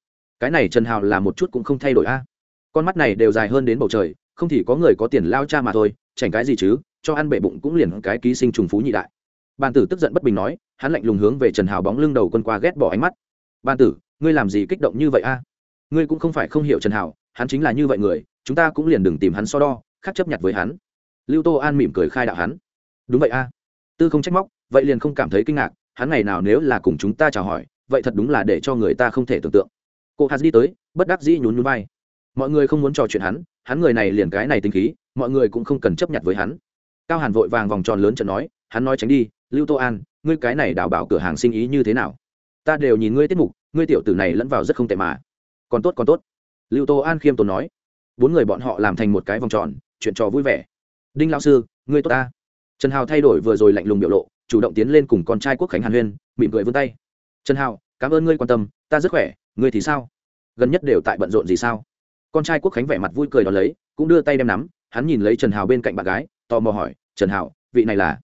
cái này trần hào là một chút cũng không thay đổi a. Con mắt này đều dài hơn đến bầu trời, không thì có người có tiền lao cha mà thôi, chảnh cái gì chứ, cho ăn bệ bụng cũng liền cái ký sinh trùng phú nhị đại. Bàn tử tức giận bất bình nói, hắn lạnh lùng hướng về trần hào bóng lưng đầu quân qua ghét bỏ ánh mắt. Bàn tử, ngươi làm gì kích động như vậy a? Ngươi cũng không phải không hiểu trần hào, hắn chính là như vậy người, chúng ta cũng liền đừng tìm hắn so đo, khác chấp nhận với hắn. Lưu tô an mỉm cười khai đạo hắn. Đúng vậy a. Tư không trách móc, vậy liền không cảm thấy kinh ngạc, hắn ngày nào nếu là cùng chúng ta chào hỏi, vậy thật đúng là để cho người ta không thể tưởng tượng cô hạt đi tới, bất đắc dĩ nhún nhún vai. Mọi người không muốn trò chuyện hắn hắn người này liền cái này tính khí, mọi người cũng không cần chấp nhận với hắn. Cao hàn vội vàng vòng tròn lớn trận nói, hắn nói tránh đi, lưu tô an, ngươi cái này đào bảo cửa hàng sinh ý như thế nào? Ta đều nhìn ngươi tiết mục, ngươi tiểu tử này lẫn vào rất không tệ mà. Còn tốt còn tốt. Lưu tô an khiêm tốn nói. Bốn người bọn họ làm thành một cái vòng tròn, chuyện trò vui vẻ. Đinh lão sư, ngươi tốt ta. Trần hào thay đổi vừa rồi lạnh lùng biểu lộ, chủ động tiến lên cùng con trai quốc khánh hàn huyên, mỉm cười vươn tay. Trần hào, cảm ơn ngươi quan tâm, ta rất khỏe, ngươi thì sao? Gần nhất đều tại bận rộn gì sao? Con trai quốc khánh vẻ mặt vui cười đ ó lấy, cũng đưa tay đem nắm, hắn nhìn lấy trần hào bên cạnh bạn gái, tò mò hỏi, trần hào, vị này là?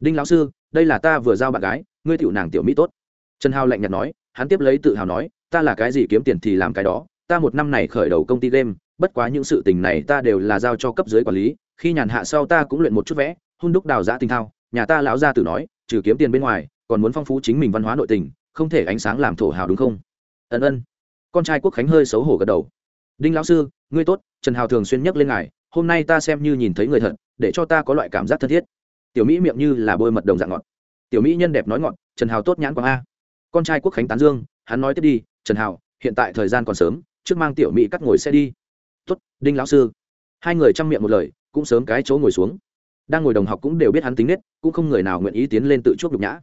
Đinh lão sư, đây là ta vừa giao bạn gái, ngươi tiểu nàng tiểu mỹ tốt. Trần hào lạnh nhạt nói, hắn tiếp lấy tự hào nói, ta là cái gì kiếm tiền thì làm cái đó, ta một năm này khởi đầu công ty game, bất quá những sự tình này ta đều là giao cho cấp dưới quản lý, khi nhàn hạ sau ta cũng luyện một chút vẽ hun đúc đào giã tinh thao. Nhà ta lão gia tử nói, trừ kiếm tiền bên ngoài, còn muốn phong phú chính mình văn hóa nội tình, không thể ánh sáng làm thổ hào đúng không? Ân ân con trai quốc khánh hơi xấu hổ gật đầu. Đinh lão sư, ngươi tốt, trần hào thường xuyên nhắc lên ngài, hôm nay ta xem như nhìn thấy người thật, để cho ta có loại cảm giác thân thiết. Tiểu mỹ miệng như là bôi mật đồng dạng ngọt. Tiểu mỹ nhân đẹp nói ngọt, trần hào tốt nhãn quang a. Con trai quốc khánh tán dương, hắn nói tiếp đi, trần hào, hiện tại thời gian còn sớm, trước mang tiểu mỹ cắt ngồi xe đi. Tốt, đinh lão sư. Hai người chăm miệng một lời, cũng sớm cái chỗ ngồi xuống. Đang ngồi đồng học cũng đều biết hắn tính nết, cũng không người nào nguyện ý tiến lên tự chuốc nhục nhã.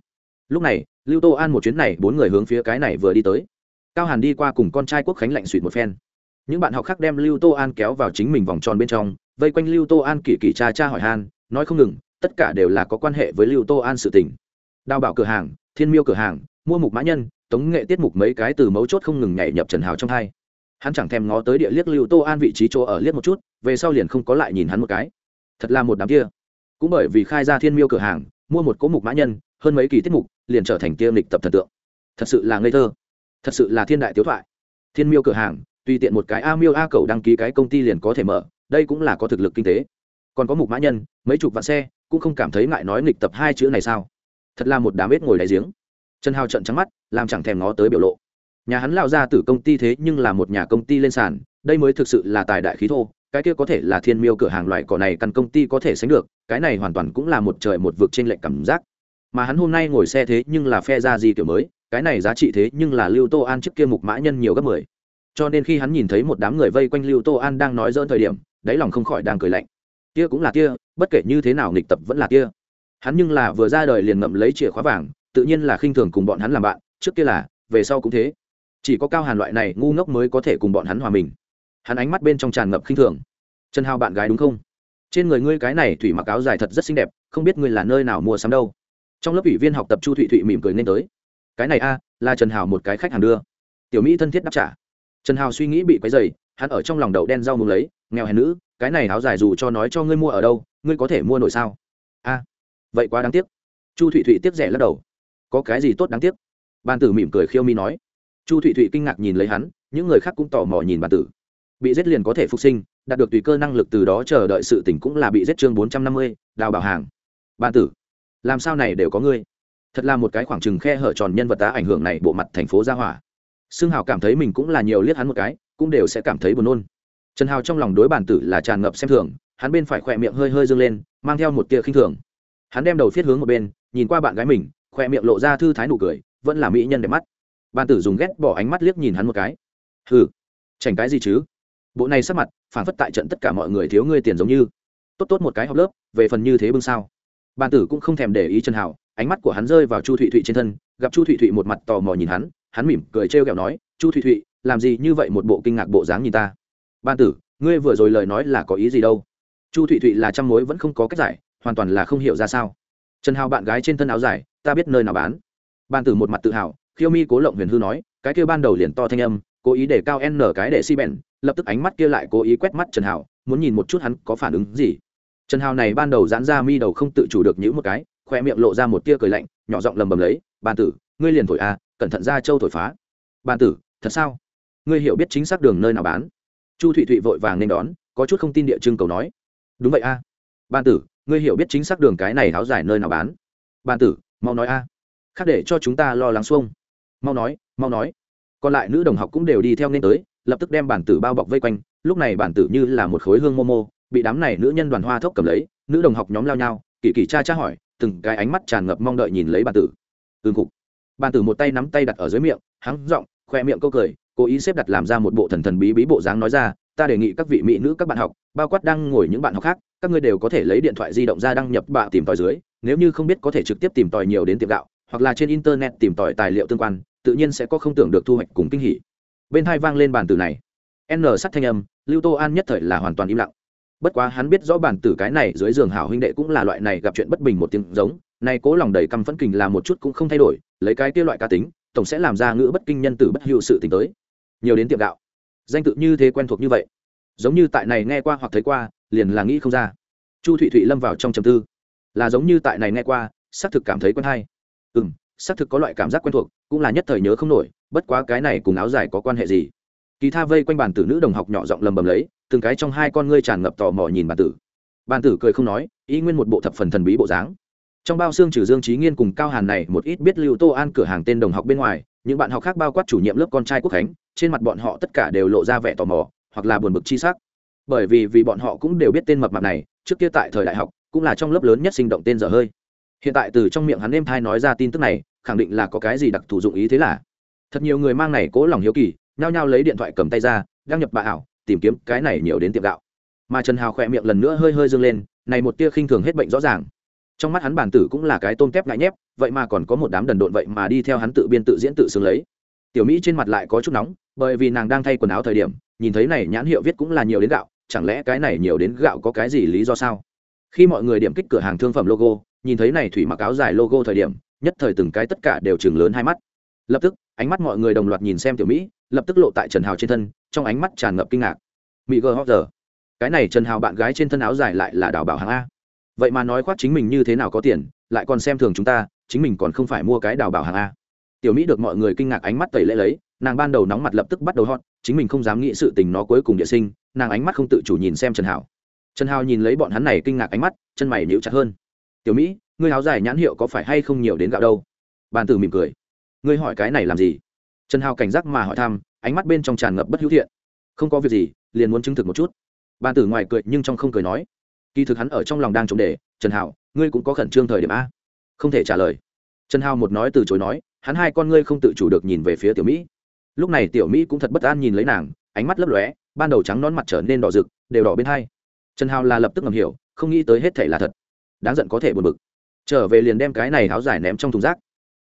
Lúc này, lưu tô an một chuyến này, bốn người hướng phía cái này vừa đi tới cao hàn đi qua cùng con trai quốc khánh lạnh suỵt một phen. Những bạn học khác đem lưu tô an kéo vào chính mình vòng tròn bên trong, vây quanh lưu tô an kỳ kỳ cha cha hỏi han, nói không ngừng, tất cả đều là có quan hệ với lưu tô an sự tình. Đào bảo cửa hàng, thiên miêu cửa hàng, mua mục mã nhân, tống nghệ tiết mục mấy cái từ mấu chốt không ngừng nhảy nhập trần hào trong hai. Hắn chẳng thèm ngó tới địa liếc lưu tô an vị trí chỗ ở liếc một chút, về sau liền không có lại nhìn hắn một cái. Thật là một đám kia. Cũng bởi vì khai ra thiên miêu cửa hàng, mua một cỗ mục mã nhân, hơn mấy kỳ tiết mục, liền trở thành tiêm lịch tập thần tượng. Thật sự là ngây thơ thật sự là thiên đại tiếu thoại. Thiên miêu cửa hàng, tùy tiện một cái a miêu a cầu đăng ký cái công ty liền có thể mở, đây cũng là có thực lực kinh tế. Còn có mục mã nhân, mấy chục vạn xe, cũng không cảm thấy ngại nói nghịch tập hai chữ này sao? Thật là một đám ếch ngồi đáy giếng. Trần hào trận trắng mắt, làm chẳng thèm ngó tới biểu lộ. Nhà hắn lao ra từ công ty thế nhưng là một nhà công ty lên sàn, đây mới thực sự là tài đại khí thô, cái kia có thể là thiên miêu cửa hàng loại cỏ này căn công ty có thể sánh được, cái này hoàn toàn cũng là một trời một vực trên lệnh cảm giác. Mà hắn hôm nay ngồi xe thế nhưng là phe ra gì kiểu mới cái này giá trị thế nhưng là lưu tô an trước kia mục mã nhân nhiều gấp mười. Cho nên khi hắn nhìn thấy một đám người vây quanh lưu tô an đang nói dỡn thời điểm, đáy lòng không khỏi đang cười lạnh. Kia cũng là kia bất kể như thế nào nghịch tập vẫn là kia hắn nhưng là vừa ra đời liền ngậm lấy chìa khóa vàng, tự nhiên là khinh thường cùng bọn hắn làm bạn, trước kia là, về sau cũng thế. Chỉ có cao hàn loại này ngu ngốc mới có thể cùng bọn hắn hòa mình. Hắn ánh mắt bên trong tràn ngập khinh thường. Trần hào bạn gái đúng không? Trên người ngươi cái này thủy mặc áo dài thật rất xinh đẹp, không biết ngươi là nơi nào mua sắm đâu. Trong lớp ủy viên học tập chu thụy thụy mỉm cười nên tới cái này a, là trần hào một cái khách hàng đưa. Tiểu mỹ thân thiết đáp trả. Trần hào suy nghĩ bị quấy dày hắn ở trong lòng đậu đen rau mùng lấy, nghèo hèn nữ, cái này áo dài dù cho nói cho ngươi mua ở đâu, ngươi có thể mua nổi sao? A, vậy quá đáng tiếc. Chu thụy thụy tiếc rẻ lắc đầu. Có cái gì tốt đáng tiếc? Ban tử mỉm cười khiêu mi nói. Chu thụy thụy kinh ngạc nhìn lấy hắn, những người khác cũng tò mò nhìn ban tử. Bị giết liền có thể phục sinh, đạt được tùy cơ năng lực từ đó chờ đợi sự tỉnh cũng là bị giết chương bốn trăm năm mươi, đào bảo hàng. Ban tử, làm sao này đều có ngươi? Thật là một cái khoảng trừng khe hở tròn nhân vật tá ảnh hưởng này bộ mặt thành phố ra hỏa xương hào cảm thấy mình cũng là nhiều liếc hắn một cái, cũng đều sẽ cảm thấy buồn nôn. Trần hào trong lòng đối bản tử là tràn ngập xem thường, hắn bên phải khỏe miệng hơi hơi dâng lên, mang theo một tia khinh thường. Hắn đem đầu phiết hướng một bên, nhìn qua bạn gái mình, khỏe miệng lộ ra thư thái nụ cười, vẫn là mỹ nhân đẹp mắt. Bản tử dùng ghét bỏ ánh mắt liếc nhìn hắn một cái. Hừ, chảnh cái gì chứ? Bộ này sắp mặt, phản phất tại trận tất cả mọi người thiếu ngươi tiền giống như. Tốt tốt một cái học lớp, về phần như thế bưng sao? Bản tử cũng không thèm để ý trần hào ánh mắt của hắn rơi vào chu thụy thụy trên thân, gặp chu thụy thụy một mặt tò mò nhìn hắn hắn mỉm cười trêu ghẹo nói, chu thụy thụy, làm gì như vậy một bộ kinh ngạc bộ dáng nhìn ta? Ban tử, ngươi vừa rồi lời nói là có ý gì đâu? Chu thụy thụy là trăm mối vẫn không có cách giải, hoàn toàn là không hiểu ra sao. Trần hào bạn gái trên thân áo dài, ta biết nơi nào bán. Ban tử một mặt tự hào, khiêu mi cố lộng huyền hư nói, cái kia ban đầu liền to thanh âm, cố ý để cao n cái để si bèn, lập tức ánh mắt kia lại cố ý quét mắt trần hào, muốn nhìn một chút hắn có phản ứng gì. Trần hào này ban đầu giãn ra mi đầu không tự chủ được những một cái khoe miệng lộ ra một tia cười lạnh nhỏ giọng lầm bầm lấy bàn tử ngươi liền thổi a à, cẩn thận ra châu thổi phá. Bàn tử thật sao? Ngươi hiểu biết chính xác đường nơi nào bán? Chu thụy thụy vội vàng nên đón có chút không tin địa trưng cầu nói. Đúng vậy a à. tử ngươi hiểu biết chính xác đường cái này áo dài nơi nào bán? Bàn tử mau nói a à. khác để cho chúng ta lo lắng xuông. Mau nói mau nói. Còn lại nữ đồng học cũng đều đi theo nên tới lập tức đem bản tử bao bọc vây quanh lúc này bản tử như là một khối hương momo bị đám này nữ nhân đoàn hoa thốc cầm lấy nữ đồng học nhóm lao nhau kỳ kỳ cha cha hỏi từng cái ánh mắt tràn ngập mong đợi nhìn lấy bàn tử. Ương cục bàn tử một tay nắm tay đặt ở dưới miệng hắng giọng, khoe miệng câu cười, cố ý xếp đặt làm ra một bộ thần thần bí bí bộ dáng nói ra, ta đề nghị các vị mỹ nữ, các bạn học, bao quát đang ngồi những bạn học khác, các ngươi đều có thể lấy điện thoại di động ra đăng nhập bạ tìm tòi dưới, nếu như không biết có thể trực tiếp tìm tòi nhiều đến tiệm gạo, hoặc là trên internet tìm tòi tài liệu tương quan, tự nhiên sẽ có không tưởng được thu hoạch cùng kinh hỉ. Bên hai vang lên bàn tử này. N sắt thanh âm, lưu tô an nhất thời là hoàn toàn im lặng bất quá hắn biết rõ bản tử cái này dưới giường hảo huynh đệ cũng là loại này gặp chuyện bất bình một tiếng giống này cố lòng đầy căm phẫn kình là một chút cũng không thay đổi, lấy cái kia loại cá tính, tổng sẽ làm ra ngữ bất kinh nhân tử bất hữu sự tình tới. Nhiều đến tiệm gạo. Danh tự như thế quen thuộc như vậy. Giống như tại này nghe qua hoặc thấy qua, liền là nghĩ không ra. Chu thụy thụy lâm vào trong trầm tư. Là giống như tại này nghe qua, xác thực cảm thấy quen hay. Ừ m xác thực có loại cảm giác quen thuộc, cũng là nhất thời nhớ không nổi, bất quá cái này cùng áo dài có quan hệ gì? Kỳ tha vây quanh bàn tử nữ đồng học nhỏ giọng lầm bầm lấy từng cái trong hai con ngươi tràn ngập tò mò nhìn bàn tử. Bàn tử cười không nói, ý nguyên một bộ thập phần thần bí bộ dáng. Trong bao xương trừ dương trí nghiên cùng cao hàn này một ít biết lưu tô an cửa hàng tên đồng học bên ngoài, những bạn học khác bao quát chủ nhiệm lớp con trai quốc khánh, trên mặt bọn họ tất cả đều lộ ra vẻ tò mò, hoặc là buồn bực chi sắc. Bởi vì vì bọn họ cũng đều biết tên mập mạp này, trước kia tại thời đại học, cũng là trong lớp lớn nhất sinh động tên dở hơi. Hiện tại từ trong miệng hắn em thai nói ra tin tức này, khẳng định là có cái gì đặc thù dụng ý thế là. Thật nhiều người mang này cố lòng hiếu kỳ, nhao nhao lấy điện thoại cầm tay ra, đăng nhập bà ảo tìm kiếm cái này nhiều đến tiệm gạo. Mà trần hào khỏe miệng lần nữa hơi hơi dâng lên, này một tia khinh thường hết bệnh rõ ràng. Trong mắt hắn bản tử cũng là cái tôm tép ngại nhép, vậy mà còn có một đám đần độn vậy mà đi theo hắn tự biên tự diễn tự xưng lấy. Tiểu mỹ trên mặt lại có chút nóng, bởi vì nàng đang thay quần áo thời điểm, nhìn thấy này nhãn hiệu viết cũng là nhiều đến gạo, chẳng lẽ cái này nhiều đến gạo có cái gì lý do sao? Khi mọi người điểm kích cửa hàng thương phẩm logo, nhìn thấy này thủy mặc áo dài logo thời điểm, nhất thời từng cái tất cả đều chừng lớn hai mắt. Lập tức, ánh mắt mọi người đồng loạt nhìn xem tiểu mỹ lập tức lộ tại trần hào trên thân, trong ánh mắt tràn ngập kinh ngạc. Mỹ gờ hóc giờ, cái này trần hào bạn gái trên thân áo dài lại là đào bảo hàng a. Vậy mà nói khoác chính mình như thế nào có tiền, lại còn xem thường chúng ta, chính mình còn không phải mua cái đào bảo hàng a. Tiểu mỹ được mọi người kinh ngạc ánh mắt tẩy lễ lấy, nàng ban đầu nóng mặt lập tức bắt đầu hot, chính mình không dám nghĩ sự tình nó cuối cùng địa sinh, nàng ánh mắt không tự chủ nhìn xem trần hào. Trần hào nhìn lấy bọn hắn này kinh ngạc ánh mắt, chân mày níu chặt hơn. Tiểu mỹ, ngươi áo dài nhãn hiệu có phải hay không nhiều đến gạo đâu? Bàn tử mỉm cười. Ngươi hỏi cái này làm gì? Trần hào cảnh giác mà hỏi thăm, ánh mắt bên trong tràn ngập bất hữu thiện. Không có việc gì, liền muốn chứng thực một chút. Ban tử ngoài cười nhưng trong không cười nói, kỳ thực hắn ở trong lòng đang chống đề, trần hào, ngươi cũng có khẩn trương thời điểm a. Không thể trả lời. Trần hào một nói từ chối nói, hắn hai con ngươi không tự chủ được nhìn về phía tiểu mỹ. Lúc này tiểu mỹ cũng thật bất an nhìn lấy nàng, ánh mắt lấp lóe, ban đầu trắng nón mặt trở nên đỏ rực, đều đỏ bên hai. Trần hào là lập tức ngầm hiểu, không nghĩ tới hết thể là thật. Đáng giận có thể buồn bực. Trở về liền đem cái này áo giải ném trong thùng rác.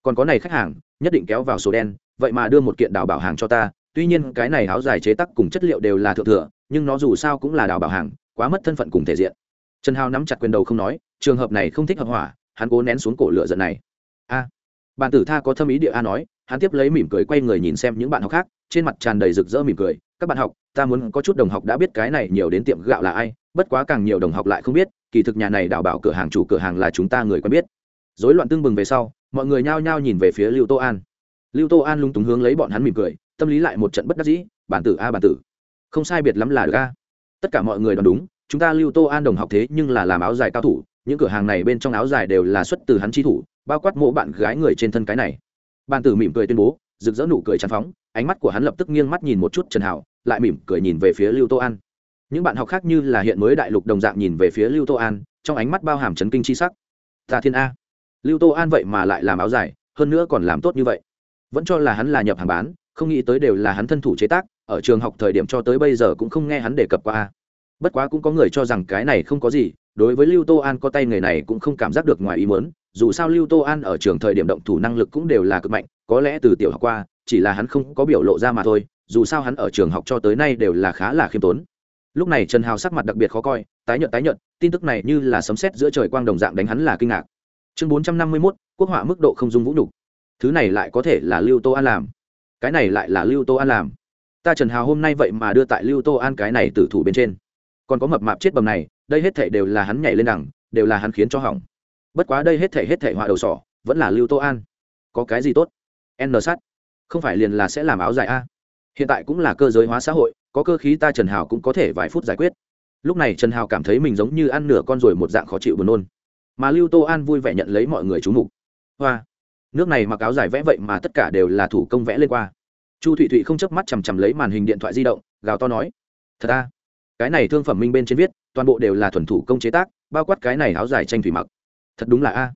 Còn có này khách hàng, nhất định kéo vào số đen vậy mà đưa một kiện đào bảo hàng cho ta tuy nhiên cái này áo dài chế tắc cùng chất liệu đều là thượng thừa nhưng nó dù sao cũng là đào bảo hàng quá mất thân phận cùng thể diện. Trần hào nắm chặt quyền đầu không nói trường hợp này không thích hợp hỏa hắn cố nén xuống cổ lửa giận này. A! À, bàn tử tha có thâm ý địa a nói hắn tiếp lấy mỉm cười quay người nhìn xem những bạn học khác trên mặt tràn đầy rực rỡ mỉm cười các bạn học ta muốn có chút đồng học đã biết cái này nhiều đến tiệm gạo là ai bất quá càng nhiều đồng học lại không biết kỳ thực nhà này đào bảo cửa hàng chủ cửa hàng là chúng ta người quen biết. Dối loạn tương bừng về sau mọi người nhao nhao nhìn về phía lưu tô an lưu tô an lung túng hướng lấy bọn hắn mỉm cười, tâm lý lại một trận bất đắc dĩ, bản tử a, bản tử, không sai biệt lắm là được a. Tất cả mọi người đoán đúng, chúng ta lưu tô an đồng học thế nhưng là làm áo dài cao thủ, những cửa hàng này bên trong áo dài đều là xuất từ hắn chi thủ, bao quát mộ bạn gái người trên thân cái này. Bản tử mỉm cười tuyên bố, rực rỡ nụ cười tràn phóng, ánh mắt của hắn lập tức nghiêng mắt nhìn một chút trần hảo lại mỉm cười nhìn về phía lưu tô an. Những bạn học khác như là hiện mới đại lục đồng dạng nhìn về phía lưu tô an, trong ánh mắt bao hàm chấn kinh c h i sắc. Ta thiên a. Lưu tô an vậy mà lại làm áo dài, hơn nữa còn làm tốt như vậy vẫn cho là hắn là nhập hàng bán, không nghĩ tới đều là hắn thân thủ chế tác, ở trường học thời điểm cho tới bây giờ cũng không nghe hắn đề cập qua. Bất quá cũng có người cho rằng cái này không có gì, đối với lưu tô an có tay nghề này cũng không cảm giác được ngoài ý muốn, dù sao lưu tô an ở trường thời điểm động thủ năng lực cũng đều là cực mạnh, có lẽ từ tiểu học qua, chỉ là hắn không có biểu lộ ra mà thôi, dù sao hắn ở trường học cho tới nay đều là khá là khiêm tốn. Lúc này trần hào sắc mặt đặc biệt khó coi, tái nhợt tái nhợt, tin tức này như là sấm sét giữa trời quang đồng dạng đánh hắn là kinh ngạc. Chương bốn trăm năm mươi mốt, quốc họa mức độ không dung vũ nhục thứ này lại có thể là lưu tô an làm. Cái này lại là lưu tô an làm. Ta trần hào hôm nay vậy mà đưa tại lưu tô an cái này tử thủ bên trên. Còn có mập mạp chết bầm này, đây hết thể đều là hắn nhảy lên đẳng đều là hắn khiến cho hỏng. Bất quá đây hết thể hết thể họa đầu sỏ, vẫn là lưu tô an. Có cái gì tốt? N sắt. Không phải liền là sẽ làm áo dài a? Hiện tại cũng là cơ giới hóa xã hội, có cơ khí ta trần hào cũng có thể vài phút giải quyết. Lúc này trần hào cảm thấy mình giống như ăn nửa con rồi một dạng khó chịu buồn nôn. Mà lưu tô an vui vẻ nhận lấy mọi người c h mục. Hoa nước này mặc áo dài vẽ vậy mà tất cả đều là thủ công vẽ lên qua. Chu thụy thụy không chớp mắt chằm chằm lấy màn hình điện thoại di động, gào to nói, thật ra cái này thương phẩm minh bên trên viết, toàn bộ đều là thuần thủ công chế tác, bao quát cái này áo dài tranh thủy mặc. Thật đúng là a.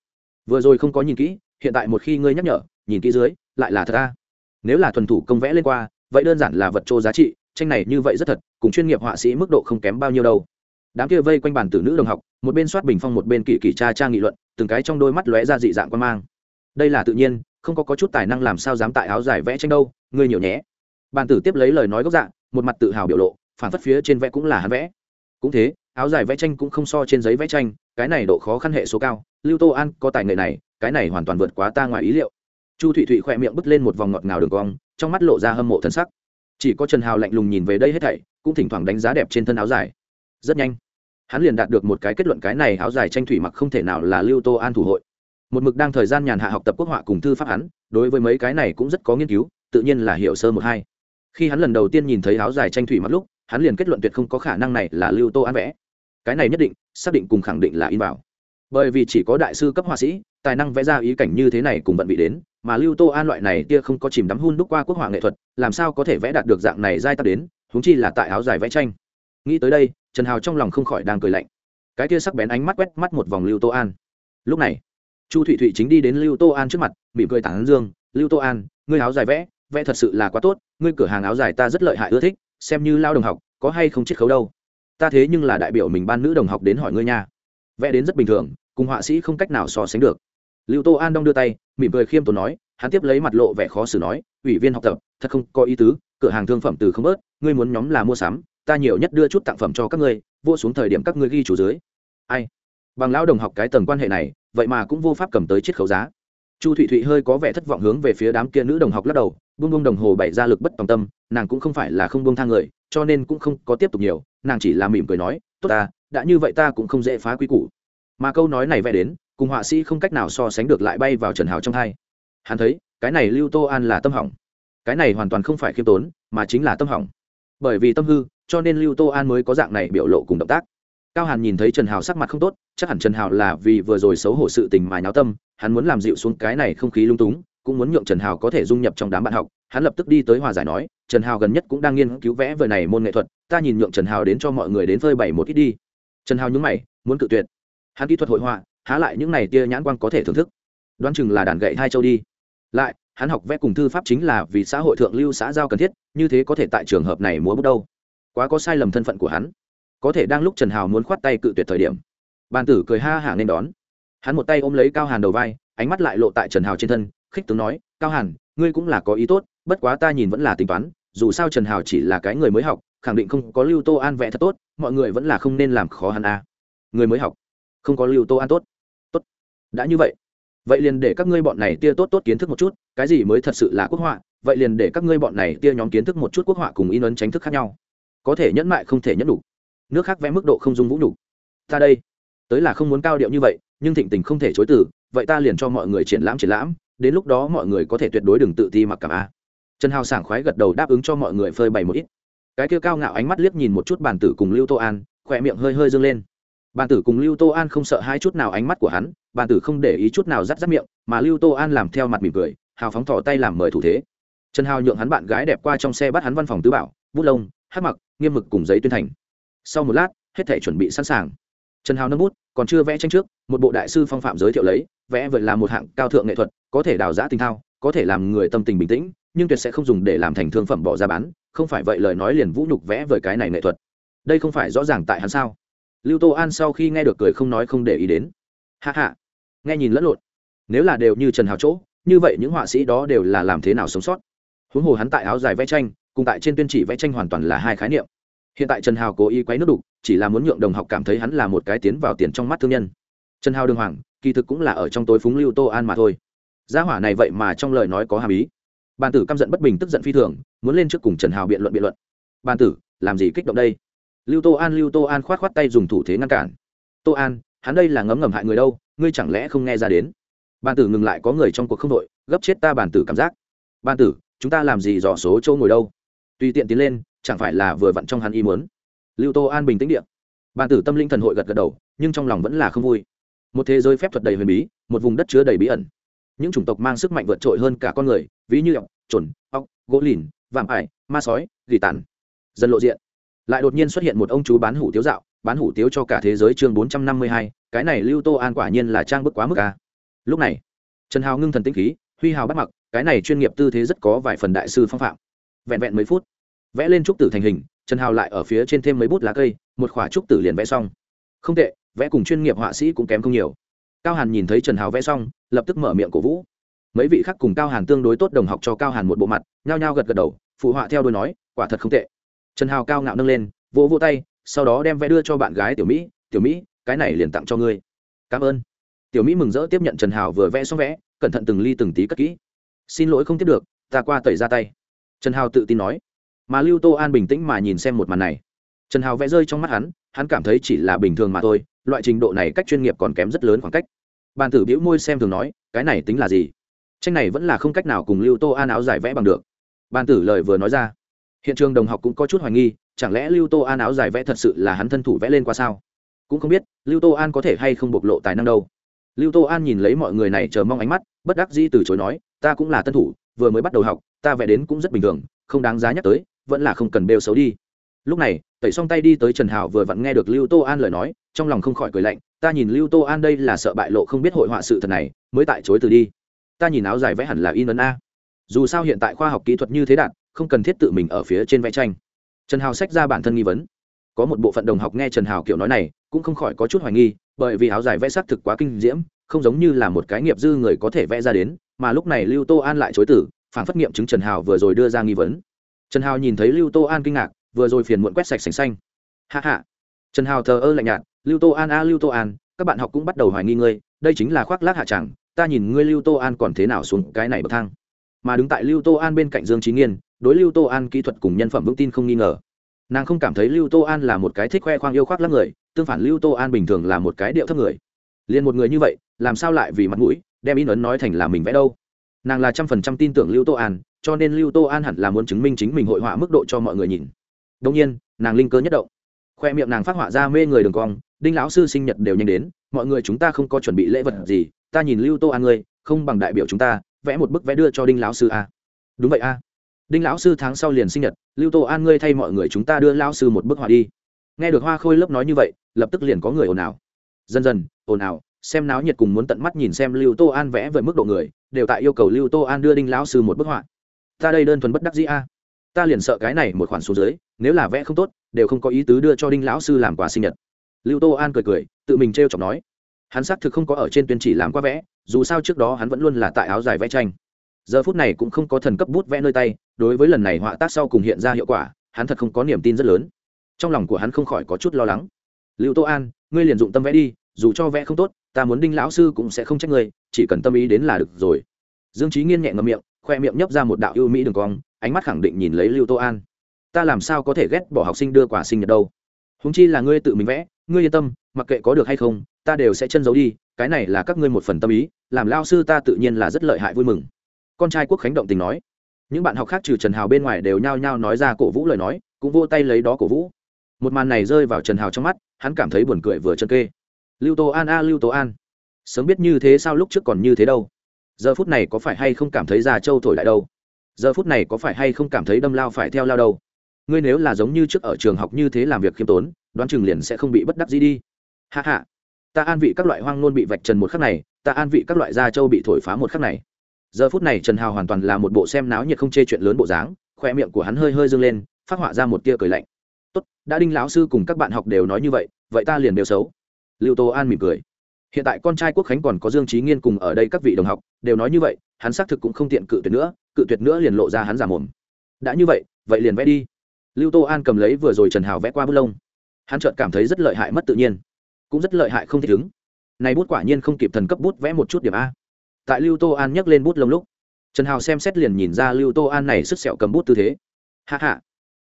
Vừa rồi không có nhìn kỹ, hiện tại một khi ngươi nhắc nhở, nhìn kỹ dưới, lại là thật a. Nếu là thuần thủ công vẽ lên qua, vậy đơn giản là vật trô giá trị, tranh này như vậy rất thật, cùng chuyên nghiệp họa sĩ mức độ không kém bao nhiêu đâu. Đám kia vây quanh bàn tử nữ đồng học, một bên soát bình phong một bên kỳ kỳ cha cha nghị luận, từng cái trong đôi mắt lóe ra dị dạng quan mang đây là tự nhiên không có, có chút tài năng làm sao dám tại áo dài vẽ tranh đâu ngươi nhiều nhé. Bàn tử tiếp lấy lời nói gốc dạng một mặt tự hào biểu lộ phản phất phía trên vẽ cũng là hắn vẽ. Cũng thế áo dài vẽ tranh cũng không so trên giấy vẽ tranh cái này độ khó khăn hệ số cao lưu tô an có tài nghệ này cái này hoàn toàn vượt quá ta ngoài ý liệu. Chu thụy thụy khỏe miệng bứt lên một vòng ngọt ngào đường cong trong mắt lộ ra hâm mộ thân sắc. Chỉ có trần hào lạnh lùng nhìn về đây hết thảy cũng thỉnh thoảng đánh giá đẹp trên thân áo dài. Rất nhanh hắn liền đạt được một cái kết luận cái này áo dài tranh thủy mặc không thể nào là lưu tô an thủ hội một mực đang thời gian nhàn hạ học tập quốc họa cùng thư pháp hắn, đối với mấy cái này cũng rất có nghiên cứu, tự nhiên là hiểu sơ một hai. Khi hắn lần đầu tiên nhìn thấy áo dài tranh thủy mắt lúc, hắn liền kết luận tuyệt không có khả năng này là lưu tô an vẽ. Cái này nhất định, xác định cùng khẳng định là in bảo bởi vì chỉ có đại sư cấp họa sĩ, tài năng vẽ ra ý cảnh như thế này cùng vận vị đến, mà lưu tô an loại này tia không có chìm đắm hun đúc qua quốc họa nghệ thuật, làm sao có thể vẽ đạt được dạng này dai tắc đến húng chi là tại áo dài vẽ tranh. Nghĩ tới đây, trần hào trong lòng không khỏi đang cười lạnh. Cái tia sắc bén ánh mắt quét mắt một vòng lưu tô an. Lúc này chu thụy thụy chính đi đến lưu tô an trước mặt, mỉm cười tản dương, lưu tô an, ngươi áo dài vẽ vẽ thật sự là quá tốt, ngươi cửa hàng áo dài ta rất lợi hại ưa thích, xem như lao đồng học, có hay không chiết khấu đâu. Ta thế nhưng là đại biểu mình ban nữ đồng học đến hỏi ngươi nha. Vẽ đến rất bình thường, cùng họa sĩ không cách nào so sánh được. Lưu tô an đong đưa tay, mỉm cười khiêm tốn nói, hắn tiếp lấy mặt lộ vẻ khó xử nói, ủy viên học tập, thật không có ý tứ, cửa hàng thương phẩm từ không bớt, ngươi muốn nhóm là mua sắm, ta nhiều nhất đưa chút tặng phẩm cho các ngươi vô xuống thời điểm các ngươi ghi chủ dưới. Ai? Bằng lão đồng học cái tầng quan hệ này vậy mà cũng vô pháp cầm tới chiết khấu giá. Chu thụy thụy hơi có vẻ thất vọng hướng về phía đám kia nữ đồng học lắc đầu, buông buông đồng hồ bày ra lực bất tòng tâm, nàng cũng không phải là không buông thang người, cho nên cũng không có tiếp tục nhiều, nàng chỉ là mỉm cười nói, tốt ta, đã như vậy ta cũng không dễ phá quy củ. Mà câu nói này vẽ đến, cùng họa sĩ không cách nào so sánh được lại bay vào trần hào trong hai. Hắn thấy, cái này lưu tô an là tâm hỏng. Cái này hoàn toàn không phải khiêm tốn, mà chính là tâm hỏng. Bởi vì tâm hư, cho nên lưu tô an mới có dạng này biểu lộ cùng động tác cao hàn nhìn thấy trần hào sắc mặt không tốt, chắc hẳn trần hào là vì vừa rồi xấu hổ sự tình mà nháo tâm, hắn muốn làm dịu xuống cái này không khí lung túng, cũng muốn nhượng trần hào có thể dung nhập trong đám bạn học. Hắn lập tức đi tới hòa giải nói, trần hào gần nhất cũng đang nghiên cứu vẽ vời này môn nghệ thuật, ta nhìn nhượng trần hào đến cho mọi người đến phơi bày một ít đi. Trần hào nhúng mày, muốn cự tuyệt. Hắn kỹ thuật hội họa, há lại những này tia nhãn quan có thể thưởng thức. Đoán chừng là đàn gậy hai châu đi. Lại, hắn học vẽ cùng thư pháp chính là vì xã hội thượng lưu xã giao cần thiết, như thế có thể tại trường hợp này múa bước đâu. Quá có sai lầm thân phận của hắn có thể đang lúc trần hào muốn khoát tay cự tuyệt thời điểm. Bàn tử cười ha hả nên đón. Hắn một tay ôm lấy cao hàn đầu vai, ánh mắt lại lộ tại trần hào trên thân, khích tướng nói, cao hàn, ngươi cũng là có ý tốt, bất quá ta nhìn vẫn là tính toán, dù sao trần hào chỉ là cái người mới học, khẳng định không có lưu tô an vẽ thật tốt, mọi người vẫn là không nên làm khó hắn à. người mới học? Không có lưu tô an tốt. Tốt. Đã như vậy. Vậy liền để các ngươi bọn này tia tốt tốt kiến thức một chút, cái gì mới thật sự là quốc họa, vậy liền để các ngươi bọn này tia nhóm kiến thức một chút quốc họa cùng in ấn tránh thức khác nhau. Có thể nhẫn mại không thể nhẫn đủ nước khác vẽ mức độ không dung vũ nhục. Ta đây, tới là không muốn cao điệu như vậy, nhưng thịnh tình không thể chối từ, vậy ta liền cho mọi người triển lãm triển lãm, đến lúc đó mọi người có thể tuyệt đối đừng tự ti mặc cảm a. Trần hào sảng khoái gật đầu đáp ứng cho mọi người phơi bày một ít. Cái kia cao ngạo ánh mắt liếc nhìn một chút bàn tử cùng lưu tô an, khỏe miệng hơi hơi dâng lên. Bàn tử cùng lưu tô an không sợ hai chút nào ánh mắt của hắn, bàn tử không để ý chút nào rắt rắt miệng, mà lưu tô an làm theo mặt mỉm cười, hào phóng thỏ tay làm mời thủ thế. Trần hào nhượng hắn bạn gái đẹp qua trong xe bắt hắn văn phòng tứ bảo, bút lông, hát mặc, nghiêm mực cùng giấy tuyên thành sau một lát, hết thể chuẩn bị sẵn sàng. Trần hào nâng bút, còn chưa vẽ tranh trước, một bộ đại sư phong phạm giới thiệu lấy, vẽ vượt là một hạng cao thượng nghệ thuật, có thể đào giã tinh thao, có thể làm người tâm tình bình tĩnh, nhưng tuyệt sẽ không dùng để làm thành thương phẩm bỏ ra bán, không phải vậy lời nói liền vũ nhục vẽ với cái này nghệ thuật. Đây không phải rõ ràng tại hắn sao? Lưu tô an sau khi nghe được cười không nói không để ý đến. Hạ hạ nghe nhìn lẫn lộn. Nếu là đều như trần hào chỗ, như vậy những họa sĩ đó đều là làm thế nào sống sót? Huống hồ hắn tại áo dài vẽ tranh, cùng tại trên tuyên chỉ vẽ tranh hoàn toàn là hai khái niệm hiện tại trần hào cố ý quấy nước đục, chỉ là muốn nhượng đồng học cảm thấy hắn là một cái tiến vào tiền trong mắt thương nhân. Trần hào đường hoàng, kỳ thực cũng là ở trong tối phúng lưu tô an mà thôi. Gia hỏa này vậy mà trong lời nói có hàm ý. Bàn tử căm giận bất bình tức giận phi thường, muốn lên trước cùng trần hào biện luận biện luận. Bàn tử, làm gì kích động đây? Lưu tô an, lưu tô an khoát khoát tay dùng thủ thế ngăn cản. Tô an, hắn đây là ngấm ngầm hại người đâu, ngươi chẳng lẽ không nghe ra đến? Bàn tử ngừng lại có người trong cuộc không đội, gấp chết ta bàn tử cảm giác. Bàn tử, chúng ta làm gì dò số châu ngồi đâu? Tùy tiện tiến lên chẳng phải là vừa vặn trong hắn ý muốn. Lưu tô an bình tĩnh điện bàn tử tâm linh thần hội gật gật đầu, nhưng trong lòng vẫn là không vui. Một thế giới phép thuật đầy huyền bí, một vùng đất chứa đầy bí ẩn. Những chủng tộc mang sức mạnh vượt trội hơn cả con người, ví như ọc trồn ọc gỗ lìn, vạm ải, ma sói, gỉ tàn. Dần lộ diện. Lại đột nhiên xuất hiện một ông chú bán hủ tiếu dạo, bán hủ tiếu cho cả thế giới chương bốn trăm năm mươi hai, cái này lưu tô an quả nhiên là trang bức quá mức ca lúc này, trần hào ngưng thần tĩnh khí, huy hào bắt mặc, cái này chuyên nghiệp tư thế rất có vài phần đại sư phong phạm. Vẹn vẹn mấy phút vẽ lên trúc tử thành hình, trần hào lại ở phía trên thêm mấy bút lá cây, một khỏa trúc tử liền vẽ xong. Không tệ, vẽ cùng chuyên nghiệp họa sĩ cũng kém không nhiều. Cao hàn nhìn thấy trần hào vẽ xong, lập tức mở miệng cổ vũ. Mấy vị khác cùng cao hàn tương đối tốt đồng học cho cao hàn một bộ mặt, nhao nhao gật gật đầu, phụ họa theo đôi nói, quả thật không tệ. Trần hào cao ngạo nâng lên, vỗ vỗ tay, sau đó đem vẽ đưa cho bạn gái tiểu mỹ tiểu mỹ, cái này liền tặng cho ngươi. Cảm ơn. Tiểu mỹ mừng rỡ tiếp nhận trần hào vừa vẽ xong vẽ, cẩn thận từng ly từng tí cất kỹ. Xin lỗi không tiếp được, ta qua tẩy ra tay. Trần hào tự tin nói mà lưu tô an bình tĩnh mà nhìn xem một màn này. Trần hào vẽ rơi trong mắt hắn hắn cảm thấy chỉ là bình thường mà thôi, loại trình độ này cách chuyên nghiệp còn kém rất lớn khoảng cách. Bàn tử biễu môi xem thường nói, cái này tính là gì? Tranh này vẫn là không cách nào cùng lưu tô an áo dài vẽ bằng được. Bàn tử lời vừa nói ra. Hiện trường đồng học cũng có chút hoài nghi, chẳng lẽ lưu tô an áo dài vẽ thật sự là hắn thân thủ vẽ lên qua sao? Cũng không biết, lưu tô an có thể hay không bộc lộ tài năng đâu. Lưu tô an nhìn lấy mọi người này chờ mong ánh mắt, bất đắc dĩ từ chối nói, ta cũng là tân thủ, vừa mới bắt đầu học, ta vẽ đến cũng rất bình thường, không đáng giá nhắc tới vẫn là không cần bêu xấu đi. Lúc này, tẩy xong tay đi tới trần hào vừa vặn nghe được lưu tô an lời nói, trong lòng không khỏi cười lạnh, ta nhìn lưu tô an đây là sợ bại lộ không biết hội họa sự thật này, mới tại chối từ đi. Ta nhìn áo dài vẽ hẳn là in ấn a. Dù sao hiện tại khoa học kỹ thuật như thế đạt không cần thiết tự mình ở phía trên vẽ tranh. Trần hào sách ra bản thân nghi vấn. Có một bộ phận đồng học nghe trần hào kiểu nói này, cũng không khỏi có chút hoài nghi, bởi vì áo dài vẽ xác thực quá kinh diễm, không giống như là một cái nghiệp dư người có thể vẽ ra đến, mà lúc này lưu tô an lại chối tử phản phất nghiệm chứng trần hào vừa rồi đưa ra nghi vấn trần hào nhìn thấy lưu tô an kinh ngạc, vừa rồi phiền muộn quét sạch sành xanh. Hạ hạ trần hào thờ ơ lạnh nhạt, lưu tô an a, lưu tô an, các bạn học cũng bắt đầu hoài nghi ngươi, đây chính là khoác lác hạ chẳng, ta nhìn ngươi lưu tô an còn thế nào xuống cái này bậc thang. Mà đứng tại lưu tô an bên cạnh dương trí nghiên, đối lưu tô an kỹ thuật cùng nhân phẩm vững tin không nghi ngờ. Nàng không cảm thấy lưu tô an là một cái thích khoe khoang yêu khoác lác người, tương phản lưu tô an bình thường là một cái điệu thấp người. Liền một người như vậy, làm sao lại vì mặt mũi, đem in ấn nói thành là mình vẽ đâu? Nàng là trăm phần trăm tin tưởng lưu tô an cho nên lưu tô an hẳn là muốn chứng minh chính mình hội họa mức độ cho mọi người nhìn. Đông nhiên, nàng linh cơ nhất động. Khoe miệng nàng phát họa ra mê người đường cong, đinh lão sư sinh nhật đều nhanh đến, mọi người chúng ta không có chuẩn bị lễ vật gì, ta nhìn lưu tô an ngươi, không bằng đại biểu chúng ta, vẽ một bức vẽ đưa cho đinh lão sư a. Đúng vậy a. Đinh lão sư tháng sau liền sinh nhật, lưu tô an ngươi thay mọi người chúng ta đưa lão sư một bức họa đi. Nghe được hoa khôi lớp nói như vậy, lập tức liền có người ồn ào. Dần dần, ồn ào, xem náo nhiệt cùng muốn tận mắt nhìn xem lưu tô an vẽ với mức độ người, đều tại yêu cầu lưu tô an đưa đinh lão sư một bức họa ta đây đơn thuần bất đắc dĩ a. Ta liền sợ cái này một khoản số dưới, nếu là vẽ không tốt, đều không có ý tứ đưa cho đinh lão sư làm quà sinh nhật. Lưu tô an cười cười, tự mình t r e o chọc nói. Hắn xác thực không có ở trên tuyên chỉ làm qua vẽ, dù sao trước đó hắn vẫn luôn là tại áo dài vẽ tranh. Giờ phút này cũng không có thần cấp bút vẽ nơi tay, đối với lần này họa tác sau cùng hiện ra hiệu quả, hắn thật không có niềm tin rất lớn. Trong lòng của hắn không khỏi có chút lo lắng. Lưu tô an, ngươi liền dụng tâm vẽ đi, dù cho vẽ không tốt, ta muốn đinh lão sư cũng sẽ không trách ngươi, chỉ cần tâm ý đến là được rồi. Dương trí nghiên nhẹ ngầm miệng khoe miệng nhấp ra một đạo ưu mỹ đường cong, ánh mắt khẳng định nhìn lấy lưu tô an. Ta làm sao có thể ghét bỏ học sinh đưa quả sinh nhật đâu? Húng chi là ngươi tự mình vẽ, ngươi yên tâm, mặc kệ có được hay không, ta đều sẽ chân giấu đi, cái này là các ngươi một phần tâm ý, làm lao sư ta tự nhiên là rất lợi hại vui mừng. Con trai quốc khánh động tình nói. Những bạn học khác trừ trần hào bên ngoài đều nhao nhao nói ra cổ vũ lời nói, cũng vô tay lấy đó cổ vũ. Một màn này rơi vào trần hào trong mắt, hắn cảm thấy buồn cười vừa chân kê. Lưu tô an a, lưu tô an. Sớm biết như thế sao lúc trước còn như thế đâu giờ phút này có phải hay không cảm thấy già trâu thổi lại đâu? Giờ phút này có phải hay không cảm thấy đâm lao phải theo lao đâu? Ngươi nếu là giống như trước ở trường học như thế làm việc khiêm tốn, đoán chừng liền sẽ không bị bất đắc gì đi. Hạ hạ ta an vị các loại hoang nôn bị vạch trần một khắc này, ta an vị các loại da trâu bị thổi phá một khắc này. Giờ phút này trần hào hoàn toàn là một bộ xem náo nhiệt không chê chuyện lớn bộ dáng khoe miệng của hắn hơi hơi dâng lên, phát họa ra một tia cười lạnh. Tốt, đã đinh lão sư cùng các bạn học đều nói như vậy vậy ta liền đều xấu. Lưu tô an mỉm cười hiện tại con trai quốc khánh còn có dương trí nghiên cùng ở đây các vị đồng học, đều nói như vậy, hắn xác thực cũng không tiện cự tuyệt nữa, cự tuyệt nữa liền lộ ra hắn giả mồm. Đã như vậy vậy liền vẽ đi. Lưu tô an cầm lấy vừa rồi trần hào vẽ qua bút lông. Hắn chợt cảm thấy rất lợi hại mất tự nhiên. Cũng rất lợi hại không thể chứng này bút quả nhiên không kịp thần cấp bút vẽ một chút điểm a. Tại lưu tô an nhấc lên bút lông lúc, trần hào xem xét liền nhìn ra lưu tô an này sức sẹo cầm bút tư thế. Hạ hạ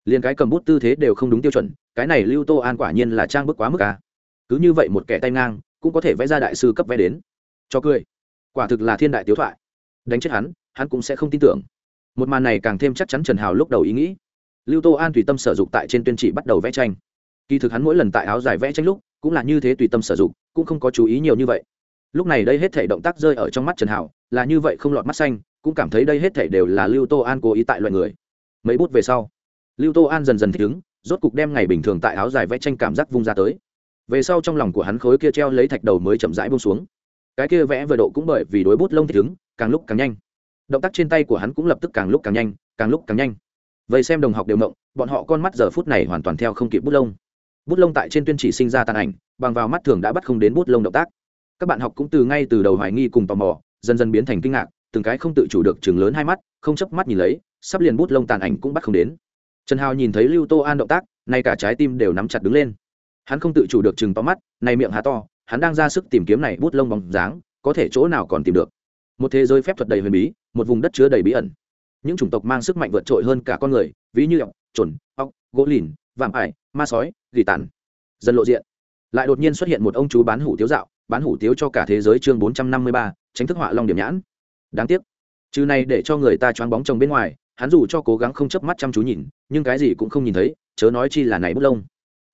liền cái cầm bút tư thế đều không đúng tiêu chuẩn, cái này lưu tô an quả nhiên là trang bức quá mức à. cứ như vậy một kẻ tay ngang cũng có thể vẽ ra đại sư cấp vẽ đến. Cho cười. Quả thực là thiên đại tiếu thoại. Đánh chết hắn hắn cũng sẽ không tin tưởng. Một màn này càng thêm chắc chắn trần hào lúc đầu ý nghĩ. Lưu tô an tùy tâm sử dụng tại trên tuyên chỉ bắt đầu vẽ tranh. Kỳ thực hắn mỗi lần tại áo dài vẽ tranh lúc, cũng là như thế tùy tâm sử dụng cũng không có chú ý nhiều như vậy. Lúc này đây hết thể động tác rơi ở trong mắt trần hào, là như vậy không lọt mắt xanh, cũng cảm thấy đây hết thể đều là lưu tô an cố ý tại loại người. Mấy bút về sau, lưu tô an dần dần thích ứng, rốt cục đem ngày bình thường tại áo dài vẽ tranh cảm giác vung ra tới về sau trong lòng của hắn khối kia treo lấy thạch đầu mới chậm rãi bông xuống. Cái kia vẽ vừa độ cũng bởi vì đối bút lông thích ứng, càng lúc càng nhanh. Động tác trên tay của hắn cũng lập tức càng lúc càng nhanh, càng lúc càng nhanh. Vậy xem đồng học đều mộng, bọn họ con mắt giờ phút này hoàn toàn theo không kịp bút lông. Bút lông tại trên tuyên chỉ sinh ra tàn ảnh, bằng vào mắt thường đã bắt không đến bút lông động tác. Các bạn học cũng từ ngay từ đầu hoài nghi cùng tò mò, dần dần biến thành kinh ngạc, từng cái không tự chủ được chừng lớn hai mắt, không chấp mắt nhìn lấy, sắp liền bút lông tàn ảnh cũng bắt không đến. Trần hào nhìn thấy lưu tô an động tác nay cả trái tim đều nắm chặt đứng lên hắn không tự chủ được chừng to mắt, này miệng há to, hắn đang ra sức tìm kiếm này bút lông bóng dáng, có thể chỗ nào còn tìm được. Một thế giới phép thuật đầy huyền bí, một vùng đất chứa đầy bí ẩn. Những chủng tộc mang sức mạnh vượt trội hơn cả con người, ví như ọc trồn ọc gỗ lìn, vạm ải, ma sói, gỉ tàn. Dần lộ diện. Lại đột nhiên xuất hiện một ông chú bán hủ tiếu dạo, bán hủ tiếu cho cả thế giới chương bốn trăm năm mươi ba, tránh thức họa long điểm nhãn. Đáng tiếc. Chứ này để cho người ta choáng bóng chồng bên ngoài, hắn dù cho cố gắng không chớp mắt chăm chú nhìn, nhưng cái gì cũng không nhìn thấy, chớ nói chi là này bút lông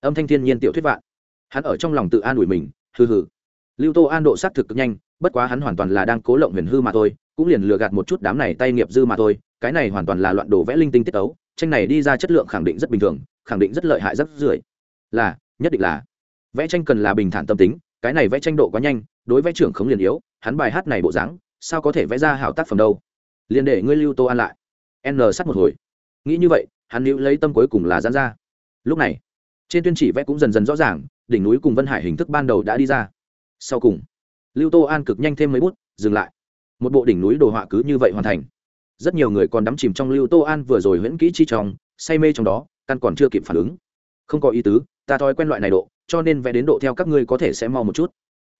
âm thanh thiên nhiên tiểu thuyết vạn. Hắn ở trong lòng tự an ủi mình, hừ hừ. Lưu tô an độ xác thực cực nhanh, bất quá hắn hoàn toàn là đang cố lộng huyền hư mà thôi, cũng liền lừa gạt một chút đám này tay nghiệp dư mà thôi, cái này hoàn toàn là loạn đồ vẽ linh tinh tiết ấu, tranh này đi ra chất lượng khẳng định rất bình thường, khẳng định rất lợi hại rất rưởi là, nhất định là. Vẽ tranh cần là bình thản tâm tính, cái này vẽ tranh độ quá nhanh, đối vẽ trưởng không liền yếu, hắn bài hát này bộ dáng, sao có thể vẽ ra hảo tác phẩm đâu? Liền để ngươi lưu tô an lại. N sắt một hồi. Nghĩ như vậy, hắn lưu lấy tâm cuối cùng là dán ra. Lúc này trên tuyên chỉ vẽ cũng dần dần rõ ràng, đỉnh núi cùng vân hải hình thức ban đầu đã đi ra. Sau cùng, lưu tô an cực nhanh thêm mấy bút, dừng lại. Một bộ đỉnh núi đồ họa cứ như vậy hoàn thành. Rất nhiều người còn đắm chìm trong lưu tô an vừa rồi huyễn kỹ chi trong, say mê trong đó, căn còn chưa kịp phản ứng. Không có ý tứ, ta thói quen loại này độ, cho nên vẽ đến độ theo các ngươi có thể sẽ mau một chút.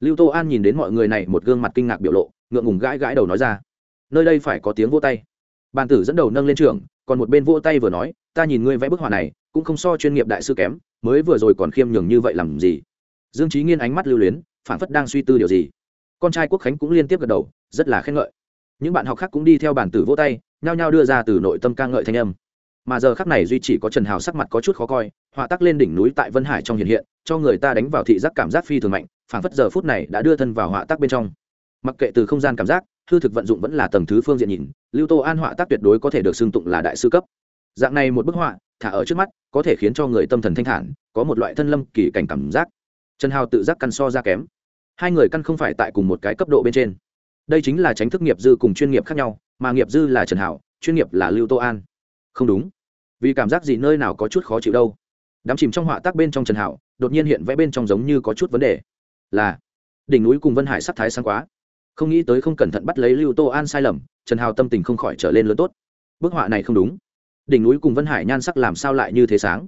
Lưu tô an nhìn đến mọi người này một gương mặt kinh ngạc biểu lộ, ngượng ngùng gãi gãi đầu nói ra. Nơi đây phải có tiếng vô tay. Bàn tử dẫn đầu nâng lên trường, còn một bên vỗ tay vừa nói, ta nhìn ngươi vẽ bức họa này, cũng không so chuyên nghiệp đại sư kém mới vừa rồi còn khiêm nhường như vậy làm gì? Dương trí nghiên ánh mắt lưu luyến phản phất đang suy tư điều gì. Con trai quốc khánh cũng liên tiếp gật đầu, rất là khen ngợi. Những bạn học khác cũng đi theo bản tử vỗ tay, nhao nhao đưa ra từ nội tâm ca ngợi thanh âm. Mà giờ khắc này duy chỉ có trần hào sắc mặt có chút khó coi, họa tắc lên đỉnh núi tại vân hải trong hiện hiện, cho người ta đánh vào thị giác cảm giác phi thường mạnh, phảng phất giờ phút này đã đưa thân vào họa tắc bên trong. Mặc kệ từ không gian cảm giác, hư thực vận dụng vẫn là tầng thứ phương diện nhìn, lưu tô an họa tác tuyệt đối có thể được xưng tụng là đại sư cấp. Dạng này một bức họa thả ở trước mắt, có thể khiến cho người tâm thần thanh thản, có một loại thân lâm kỳ cảnh cảm giác. Trần hào tự giác căn so ra kém. Hai người căn không phải tại cùng một cái cấp độ bên trên. Đây chính là tránh thức nghiệp dư cùng chuyên nghiệp khác nhau, mà nghiệp dư là trần hảo chuyên nghiệp là lưu tô an. Không đúng. Vì cảm giác gì nơi nào có chút khó chịu đâu. Đám chìm trong họa tác bên trong trần hảo đột nhiên hiện vẽ bên trong giống như có chút vấn đề. Là, đỉnh núi cùng vân hải sắc thái sáng quá. Không nghĩ tới không cẩn thận bắt lấy lưu tô an sai lầm, trần hào tâm tình không khỏi trở lên lớn tốt. Bức họa này không đúng đỉnh núi cùng vân hải nhan sắc làm sao lại như thế sáng?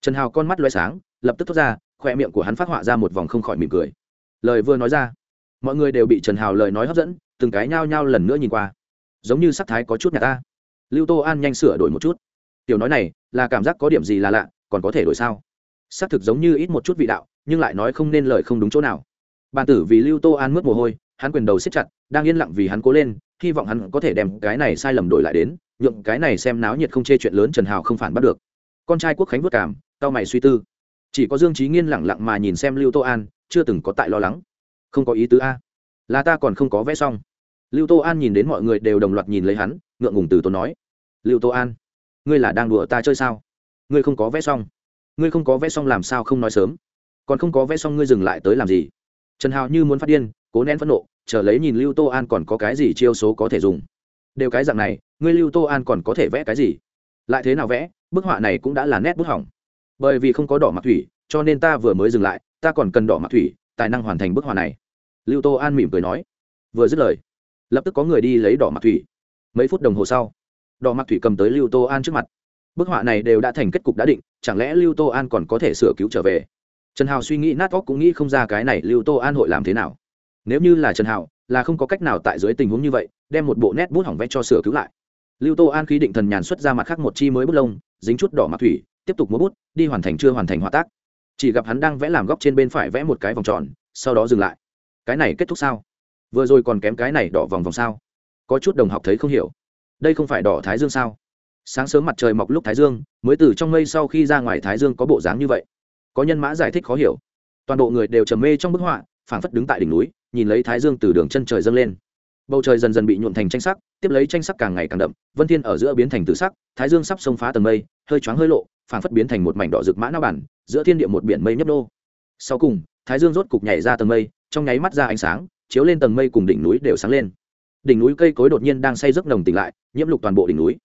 Trần hào con mắt loay sáng, lập tức thốt ra khoe miệng của hắn phát họa ra một vòng không khỏi mỉm cười. Lời vừa nói ra, mọi người đều bị trần hào lời nói hấp dẫn, từng cái nhao nhao lần nữa nhìn qua. Giống như sắc thái có chút nhà ta. Lưu tô an nhanh sửa đổi một chút. Tiểu nói này, là cảm giác có điểm gì là lạ, còn có thể đổi sao? Xác thực giống như ít một chút vị đạo, nhưng lại nói không nên lời không đúng chỗ nào. Bàn tử vì lưu tô an mướt mồ hôi, hắn quyền đầu xếp chặt, đang yên lặng vì hắn cố lên, hy vọng hắn có thể đem cái này sai lầm đổi lại đến nhượng cái này xem náo nhiệt không chê chuyện lớn trần hào không phản bắt được. Con trai quốc khánh vất cảm cao mày suy tư. Chỉ có dương trí nghiên lẳng lặng mà nhìn xem lưu tô an, chưa từng có tại lo lắng. Không có ý tứ a. Là ta còn không có vẽ xong. Lưu tô an nhìn đến mọi người đều đồng loạt nhìn lấy hắn, ngượng ngùng từ tốn nói. Lưu tô an, ngươi là đang đùa ta chơi sao? Ngươi không có vẽ xong. Ngươi không có vẽ xong làm sao không nói sớm? Còn không có vẽ xong ngươi dừng lại tới làm gì? Trần hào như muốn phát điên, cố nén phẫn nộ, chờ lấy nhìn lưu tô an còn có cái gì chiêu số có thể dùng đều cái dạng này, ngươi lưu tô an còn có thể vẽ cái gì? Lại thế nào vẽ? Bức họa này cũng đã là nét bút hỏng. Bởi vì không có đỏ mặt thủy, cho nên ta vừa mới dừng lại, ta còn cần đỏ mặt thủy, tài năng hoàn thành bức họa này. Lưu tô an mỉm cười nói. Vừa dứt lời, lập tức có người đi lấy đỏ mặt thủy. Mấy phút đồng hồ sau, đỏ mặt thủy cầm tới lưu tô an trước mặt. Bức họa này đều đã thành kết cục đã định, chẳng lẽ lưu tô an còn có thể sửa cứu trở về? Trần hào suy nghĩ nát óc cũng nghĩ không ra cái này lưu tô an hội làm thế nào nếu như là trần Hạo, là không có cách nào tại dưới tình huống như vậy, đem một bộ nét bút hỏng vẽ cho sửa cứu lại. Lưu tô an khí định thần nhàn xuất ra mặt khác một chi mới bút lông, dính chút đỏ mặt thủy, tiếp tục múa bút, đi hoàn thành chưa hoàn thành hòa tác. Chỉ gặp hắn đang vẽ làm góc trên bên phải vẽ một cái vòng tròn, sau đó dừng lại. Cái này kết thúc sao? Vừa rồi còn kém cái này đỏ vòng vòng sao? Có chút đồng học thấy không hiểu. Đây không phải đỏ thái dương sao? Sáng sớm mặt trời mọc lúc thái dương, mới từ trong mây sau khi ra ngoài thái dương có bộ dáng như vậy. Có nhân mã giải thích khó hiểu. Toàn bộ người đều trầm mê trong bức họa, phảng phất đứng tại đỉnh núi nhìn lấy thái dương từ đường chân trời dâng lên. Bầu trời dần dần bị nhuộn thành tranh sắc, tiếp lấy tranh sắc càng ngày càng đậm, vân thiên ở giữa biến thành tự sắc, thái dương sắp xông phá tầng mây, hơi choáng hơi lộ, phảng phất biến thành một mảnh đỏ rực mã não bản, giữa thiên địa một biển mây nhấp nô. Sau cùng, thái dương rốt cục nhảy ra tầng mây, trong nháy mắt ra ánh sáng, chiếu lên tầng mây cùng đỉnh núi đều sáng lên. Đỉnh núi cây cối đột nhiên đang say giấc nồng tỉnh lại, nhiễm lục toàn bộ đỉnh núi.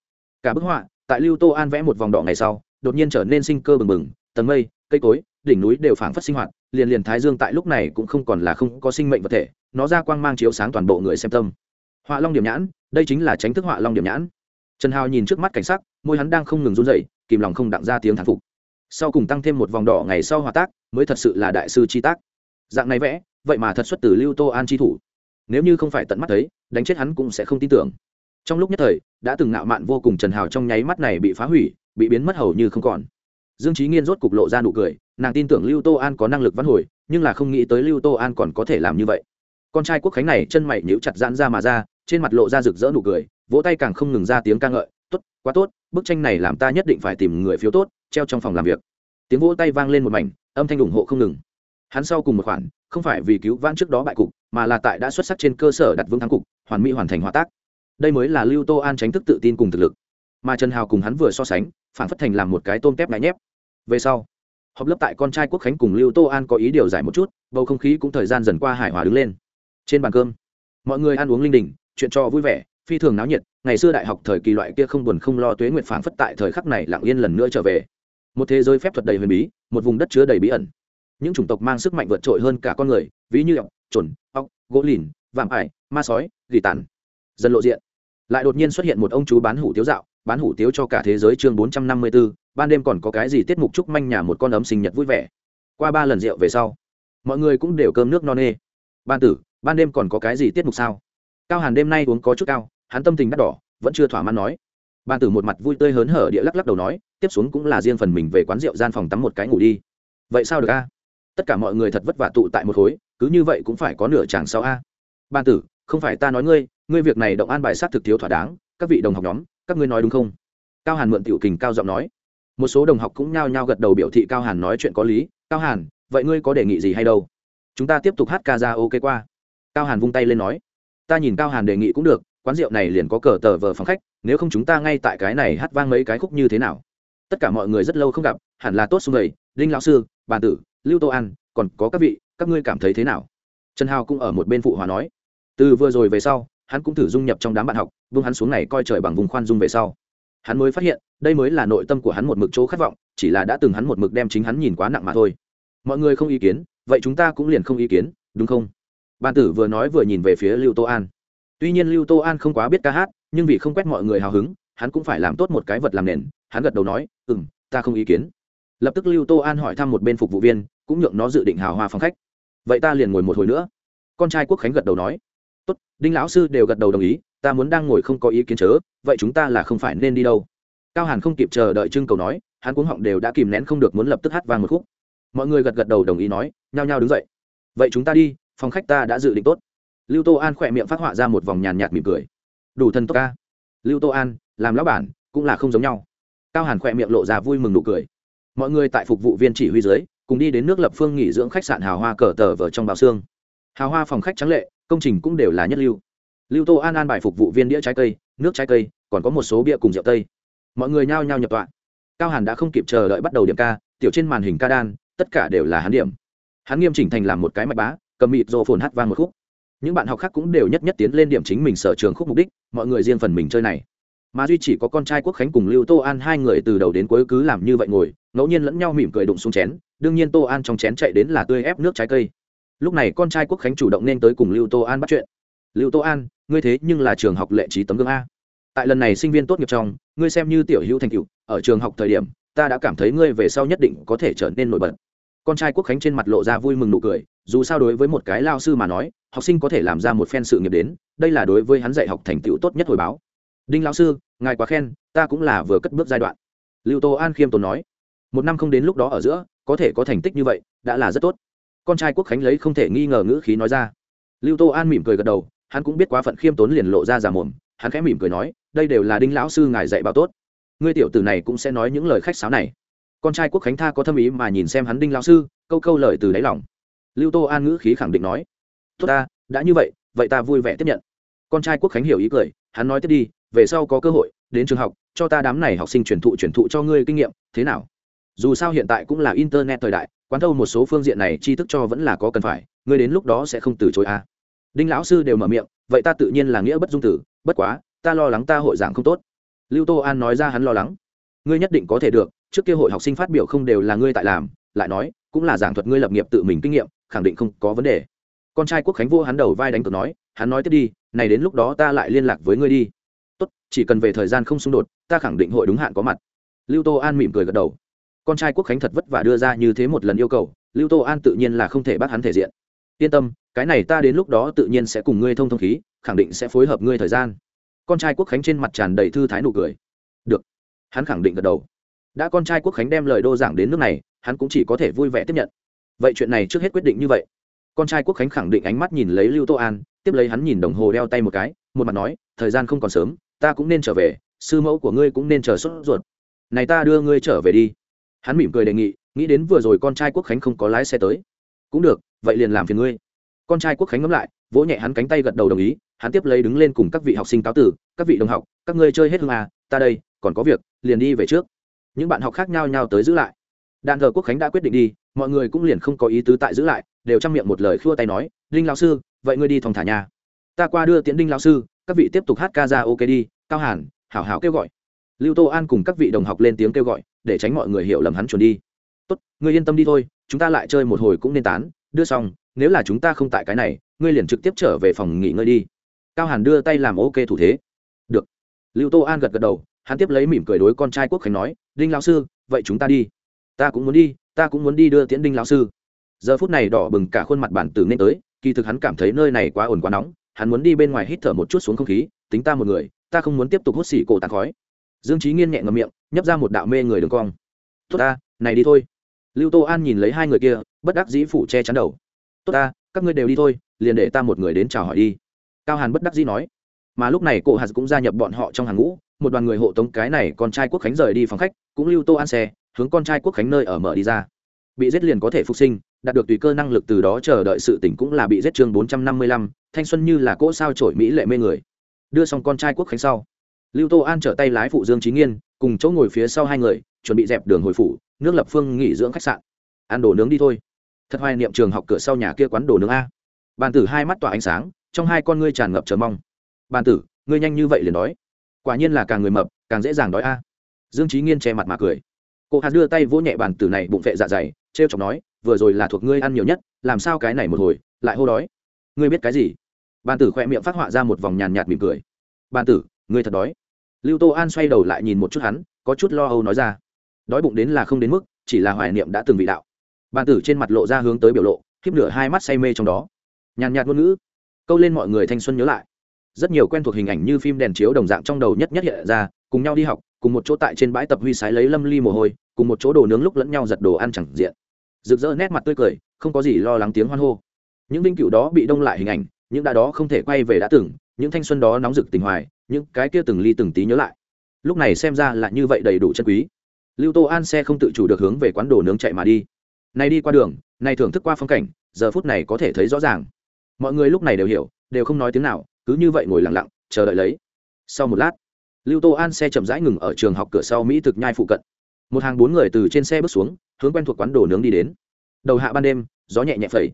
Cả bức họa, tại lưu tô an vẽ một vòng đỏ ngày sau, đột nhiên trở nên sinh cơ bừng bừng, tầng mây, cây cối, đỉnh núi đều phảng phất sinh hoạt liền liền thái dương tại lúc này cũng không còn là không có sinh mệnh vật thể, nó ra quang mang chiếu sáng toàn bộ người xem tâm. Họa long điểm nhãn, đây chính là tránh thức họa long điểm nhãn. Trần hào nhìn trước mắt cảnh sắc, môi hắn đang không ngừng run dậy kìm lòng không đặng ra tiếng thán phục. Sau cùng tăng thêm một vòng đỏ ngày sau hòa tác, mới thật sự là đại sư chi tác. Dạng này vẽ, vậy mà thật xuất từ lưu tô an chi thủ. Nếu như không phải tận mắt thấy, đánh chết hắn cũng sẽ không tin tưởng. Trong lúc nhất thời, đã từng ngạo mạn vô cùng trần hào trong nháy mắt này bị phá hủy, bị biến mất hầu như không còn dương trí nghiên rốt cục lộ ra nụ cười, nàng tin tưởng lưu tô an có năng lực văn hồi, nhưng là không nghĩ tới lưu tô an còn có thể làm như vậy. Con trai quốc khánh này chân mày nhíu chặt giãn ra mà ra, trên mặt lộ ra rực rỡ nụ cười, vỗ tay càng không ngừng ra tiếng ca ngợi, tốt, quá tốt, bức tranh này làm ta nhất định phải tìm người phiếu tốt, treo trong phòng làm việc. Tiếng vỗ tay vang lên một mảnh, âm thanh ủng hộ không ngừng. Hắn sau cùng một khoản, không phải vì cứu vãn trước đó bại cục, mà là tại đã xuất sắc trên cơ sở đặt vững thắng cục, hoàn mỹ hoàn thành hòa tác. Đây mới là lưu tô an tránh thức tự tin cùng thực lực. Mà trần hào cùng hắn vừa so sánh, phản phất thành làm một cái tôm tép ngại nhép về sau, họp lớp tại con trai quốc khánh cùng lưu tô an có ý điều giải một chút, bầu không khí cũng thời gian dần qua hài hòa đứng lên. Trên bàn cơm, mọi người ăn uống linh đình, chuyện cho vui vẻ, phi thường náo nhiệt. Ngày xưa đại học thời kỳ loại kia không buồn không lo tuế nguyệt phảng phất tại thời khắc này lặng yên lần nữa trở về. Một thế giới phép thuật đầy huyền bí, một vùng đất chứa đầy bí ẩn. Những chủng tộc mang sức mạnh vượt trội hơn cả con người, ví như ọc trồn ọc gỗ lìn, vạm ải, ma sói, gỉ tàn. Dần lộ diện lại đột nhiên xuất hiện một ông chú bán hủ tiếu dạo bán hủ tiếu cho cả thế giới chương bốn trăm năm mươi 454, ban đêm còn có cái gì tiết mục chúc manh nhà một con ấm sinh nhật vui vẻ. Qua ba lần rượu về sau mọi người cũng đều cơm nước no nê. Ban tử ban đêm còn có cái gì tiết mục sao? Cao hàn đêm nay uống có chút cao hắn tâm tình đắt đỏ vẫn chưa thỏa mãn nói. Ban tử một mặt vui tươi hớn hở địa lắc lắc đầu nói tiếp xuống cũng là riêng phần mình về quán rượu gian phòng tắm một cái ngủ đi. Vậy sao được a? Tất cả mọi người thật vất vả tụ tại một khối cứ như vậy cũng phải có nửa chàng sau a. Ban tử không phải ta nói ngươi ngươi việc này động an bài sát thực thiếu thỏa đáng, các vị đồng học nhóm, các ngươi nói đúng không? Cao hàn mượn tiểu kình cao giọng nói. Một số đồng học cũng nhao nhao gật đầu biểu thị cao hàn nói chuyện có lý. Cao hàn, vậy ngươi có đề nghị gì hay đâu? Chúng ta tiếp tục hát ca ra ok qua. Cao hàn vung tay lên nói. Ta nhìn cao hàn đề nghị cũng được, quán rượu này liền có cờ tờ vờ phòng khách, nếu không chúng ta ngay tại cái này hát vang mấy cái khúc như thế nào? Tất cả mọi người rất lâu không gặp, hẳn là tốt xung đầy đinh lão sư bàn tử, lưu tô an, còn có các vị, các ngươi cảm thấy thế nào? Trần hào cũng ở một bên phụ hòa nói. Từ vừa rồi về sau hắn cũng thử dung nhập trong đám bạn học vương hắn xuống này coi trời bằng vùng khoan dung về sau. Hắn mới phát hiện, đây mới là nội tâm của hắn một mực chỗ khát vọng, chỉ là đã từng hắn một mực đem chính hắn nhìn quá nặng mà thôi. Mọi người không ý kiến, vậy chúng ta cũng liền không ý kiến, đúng không? Ban tử vừa nói vừa nhìn về phía lưu tô an. Tuy nhiên lưu tô an không quá biết ca hát, nhưng vì không quét mọi người hào hứng, hắn cũng phải làm tốt một cái vật làm nền. Hắn gật đầu nói ừ m ta không ý kiến. Lập tức lưu tô an hỏi thăm một bên phục vụ viên, cũng nhượng nó dự định hào hoa phòng khách. Vậy ta liền ngồi một hồi nữa. Con trai quốc khánh gật đầu nói tốt, đinh lão sư đều gật đầu đồng ý, ta muốn đang ngồi không có ý kiến chớ, vậy chúng ta là không phải nên đi đâu. Cao hàn không kịp chờ đợi trưng cầu nói, hắn cuống họng đều đã kìm nén không được muốn lập tức hát vang một khúc. Mọi người gật gật đầu đồng ý nói, nhao nhao đứng dậy. Vậy chúng ta đi, phòng khách ta đã dự định tốt. Lưu tô an khỏe miệng phát họa ra một vòng nhàn nhạt mỉm cười. Đủ thân tốt ca. Lưu tô an, làm lão bản, cũng là không giống nhau. Cao hàn khỏe miệng lộ ra vui mừng nụ cười. Mọi người tại phục vụ viên chỉ huy dưới, cùng đi đến nước lập phương nghỉ dưỡng khách sạn hào hoa cờ tờ vờ trong bào xương. Hào hoa phòng khách trắng lệ công trình cũng đều là nhất lưu. Lưu tô an an bài phục vụ viên đĩa trái cây, nước trái cây, còn có một số bia cùng rượu tây. Mọi người nhao nhao nhập tọa. Cao hàn đã không kịp chờ đợi bắt đầu điểm ca, tiểu trên màn hình ca đan, tất cả đều là hắn điểm. Hắn nghiêm chỉnh thành làm một cái mạch bá, cầm mịt rồ phồn hát vang một khúc. Những bạn học khác cũng đều nhất nhất tiến lên điểm chính mình sở trường khúc mục đích, mọi người riêng phần mình chơi này. Mà duy chỉ có con trai quốc khánh cùng lưu tô an hai người từ đầu đến cuối cứ làm như vậy ngồi, ngẫu nhiên lẫn nhau mỉm cười đụng xuống chén, đương nhiên tô an trong chén chạy đến là tươi ép nước trái cây lúc này con trai quốc khánh chủ động nên tới cùng lưu tô an bắt chuyện. Lưu tô an, ngươi thế nhưng là trường học lệ trí tấm gương a. Tại lần này sinh viên tốt nghiệp trong, ngươi xem như tiểu hữu thành cựu ở trường học thời điểm, ta đã cảm thấy ngươi về sau nhất định có thể trở nên nổi bật. Con trai quốc khánh trên mặt lộ ra vui mừng nụ cười, dù sao đối với một cái lao sư mà nói, học sinh có thể làm ra một phen sự nghiệp đến, đây là đối với hắn dạy học thành tựu tốt nhất hồi báo. Đinh lão sư, ngài quá khen, ta cũng là vừa cất bước giai đoạn. Lưu tô an khiêm tốn nói. Một năm không đến lúc đó ở giữa, có thể có thành tích như vậy, đã là rất tốt con trai quốc khánh lấy không thể nghi ngờ ngữ khí nói ra. Lưu tô an mỉm cười gật đầu, hắn cũng biết quá phận khiêm tốn liền lộ ra giả mồm, hắn khẽ mỉm cười nói, đây đều là đinh lão sư ngài dạy bảo tốt. Ngươi tiểu tử này cũng sẽ nói những lời khách sáo này. Con trai quốc khánh tha có thâm ý mà nhìn xem hắn đinh lão sư, câu câu lời từ đáy lòng. Lưu tô an ngữ khí khẳng định nói, tốt ta, đã như vậy vậy ta vui vẻ tiếp nhận. Con trai quốc khánh hiểu ý cười, hắn nói tiếp đi, về sau có cơ hội, đến trường học, cho ta đám này học sinh truyền thụ truyền thụ cho ngươi kinh nghiệm, thế nào? Dù sao hiện tại cũng là internet thời đại quán thâu một số phương diện này tri thức cho vẫn là có cần phải, ngươi đến lúc đó sẽ không từ chối à. đinh lão sư đều mở miệng, vậy ta tự nhiên là nghĩa bất dung tử, bất quá, ta lo lắng ta hội giảng không tốt. Lưu tô an nói ra hắn lo lắng. Ngươi nhất định có thể được, trước kia hội học sinh phát biểu không đều là ngươi tại làm, lại nói, cũng là giảng thuật ngươi lập nghiệp tự mình kinh nghiệm, khẳng định không có vấn đề. Con trai quốc khánh vua hắn đầu vai đánh cược nói, hắn nói tiếp đi, này đến lúc đó ta lại liên lạc với ngươi đi. Tốt, chỉ cần về thời gian không xung đột, ta khẳng định hội đúng hạn có mặt. Lưu tô an mỉm cười gật đầu con trai quốc khánh thật vất vả đưa ra như thế một lần yêu cầu, lưu tô an tự nhiên là không thể bắt hắn thể diện. Yên tâm, cái này ta đến lúc đó tự nhiên sẽ cùng ngươi thông thông khí, khẳng định sẽ phối hợp ngươi thời gian. Con trai quốc khánh trên mặt tràn đầy thư thái nụ cười. Được. Hắn khẳng định gật đầu. Đã con trai quốc khánh đem lời đô giảng đến nước này, hắn cũng chỉ có thể vui vẻ tiếp nhận. Vậy chuyện này trước hết quyết định như vậy. Con trai quốc khánh khẳng định ánh mắt nhìn lấy lưu tô an, tiếp lấy hắn nhìn đồng hồ đeo tay một cái, một mặt nói, thời gian không còn sớm, ta cũng nên trở về, sư mẫu của ngươi cũng nên chờ sốt ruột. Này ta đưa ngươi trở về đi hắn mỉm cười đề nghị, nghĩ đến vừa rồi con trai quốc khánh không có lái xe tới. Cũng được, vậy liền làm phiền ngươi. Con trai quốc khánh ngẫm lại, vỗ nhẹ hắn cánh tay gật đầu đồng ý, hắn tiếp lấy đứng lên cùng các vị học sinh cáo tử, các vị đồng học, các ngươi chơi hết hương à ta đây, còn có việc, liền đi về trước. Những bạn học khác nhau nhau tới giữ lại. Đàn thờ quốc khánh đã quyết định đi, mọi người cũng liền không có ý tứ tại giữ lại, đều chăm miệng một lời khua tay nói, đinh lão sư, vậy ngươi đi thong thả nhà. Ta qua đưa tiễn đinh lão sư, các vị tiếp tục hát ca ra ok đi, cao hàn, hảo hảo kêu gọi. Lưu tô an cùng các vị đồng học lên tiếng kêu gọi để tránh mọi người hiểu lầm hắn chuẩn đi. Tốt, ngươi yên tâm đi thôi, chúng ta lại chơi một hồi cũng nên tán. Đưa xong, nếu là chúng ta không tại cái này, ngươi liền trực tiếp trở về phòng nghỉ ngơi đi. Cao hàn đưa tay làm ok thủ thế. Được. Lưu tô an gật gật đầu, hắn tiếp lấy mỉm cười đối con trai quốc khánh nói, đinh lão sư, vậy chúng ta đi. Ta cũng muốn đi, ta cũng muốn đi đưa tiễn đinh lão sư. Giờ phút này đỏ bừng cả khuôn mặt bản tử nên tới, kỳ thực hắn cảm thấy nơi này quá ồn quá nóng, hắn muốn đi bên ngoài hít thở một chút xuống không khí, tính ta một người, ta không muốn tiếp tục hút xỉ cổ tàn khói dương trí nghiên nhẹ ngầm miệng, nhấp ra một đạo mê người đường cong. Tốt ta, này đi thôi. Lưu tô an nhìn lấy hai người kia, bất đắc dĩ phủ che chắn đầu. Tốt ta, các ngươi đều đi thôi, liền để ta một người đến chào hỏi đi. Cao hàn bất đắc dĩ nói. Mà lúc này cổ hạt cũng gia nhập bọn họ trong hàng ngũ, một đoàn người hộ tống cái này con trai quốc khánh rời đi phòng khách, cũng lưu tô an xe, hướng con trai quốc khánh nơi ở mở đi ra. Bị giết liền có thể phục sinh, đạt được tùy cơ năng lực từ đó chờ đợi sự tỉnh cũng là bị giết chương bốn trăm năm mươi lăm, thanh xuân như là cỗ sao trổi mỹ lệ mê người. Đưa xong con trai quốc khánh sau lưu tô an trở tay lái phụ dương trí nghiên, cùng chỗ ngồi phía sau hai người, chuẩn bị dẹp đường hồi phủ, nước lập phương nghỉ dưỡng khách sạn. Ăn đồ nướng đi thôi. Thật hoài niệm trường học cửa sau nhà kia quán đồ nướng a. Bàn tử hai mắt tỏa ánh sáng, trong hai con ngươi tràn ngập chờ mong. Bàn tử, ngươi nhanh như vậy liền đói. Quả nhiên là càng người mập, càng dễ dàng đói a. Dương trí nghiên che mặt mà cười. Cô hạt đưa tay vỗ nhẹ bàn tử này bụng vệ dạ dày t r e o chọc nói, vừa rồi là thuộc ngươi ăn nhiều nhất, làm sao cái này một hồi, lại hô đói. Ngươi biết cái gì? Bàn tử khoe miệng phát họa ra một vòng nhàn nhạt mỉm cười. Bàn tử, ngươi thật đói lưu tô an xoay đầu lại nhìn một chút hắn, có chút lo âu nói ra. Đói bụng đến là không đến mức, chỉ là hoài niệm đã từng vị đạo. Bàn tử trên mặt lộ ra hướng tới biểu lộ, khiếp nửa hai mắt say mê trong đó. Nhàn nhạt ngôn ngữ, câu lên mọi người thanh xuân nhớ lại. Rất nhiều quen thuộc hình ảnh như phim đèn chiếu đồng dạng trong đầu nhất nhất hiện ra, cùng nhau đi học, cùng một chỗ tại trên bãi tập huy sái lấy lâm ly mồ hôi, cùng một chỗ đồ nướng lúc lẫn nhau giật đồ ăn chẳng diện. Rực rỡ nét mặt tươi cười, không có gì lo lắng tiếng hoan hô. Những vinh cựu đó bị đông lại hình ảnh, những đã đó không thể quay về đã từng, những thanh xuân đó nóng rực tình hoài những cái kia từng ly từng tí nhớ lại. Lúc này xem ra là như vậy đầy đủ chân quý. Lưu tô an xe không tự chủ được hướng về quán đồ nướng chạy mà đi. Nay đi qua đường, nay thưởng thức qua phong cảnh, giờ phút này có thể thấy rõ ràng. Mọi người lúc này đều hiểu, đều không nói tiếng nào, cứ như vậy ngồi lặng lặng, chờ đợi lấy. Sau một lát, lưu tô an xe chậm rãi ngừng ở trường học cửa sau mỹ thực nhai phụ cận. Một hàng bốn người từ trên xe bước xuống, hướng quen thuộc quán đồ nướng đi đến. Đầu hạ ban đêm, gió nhẹ nhẹ phẩy.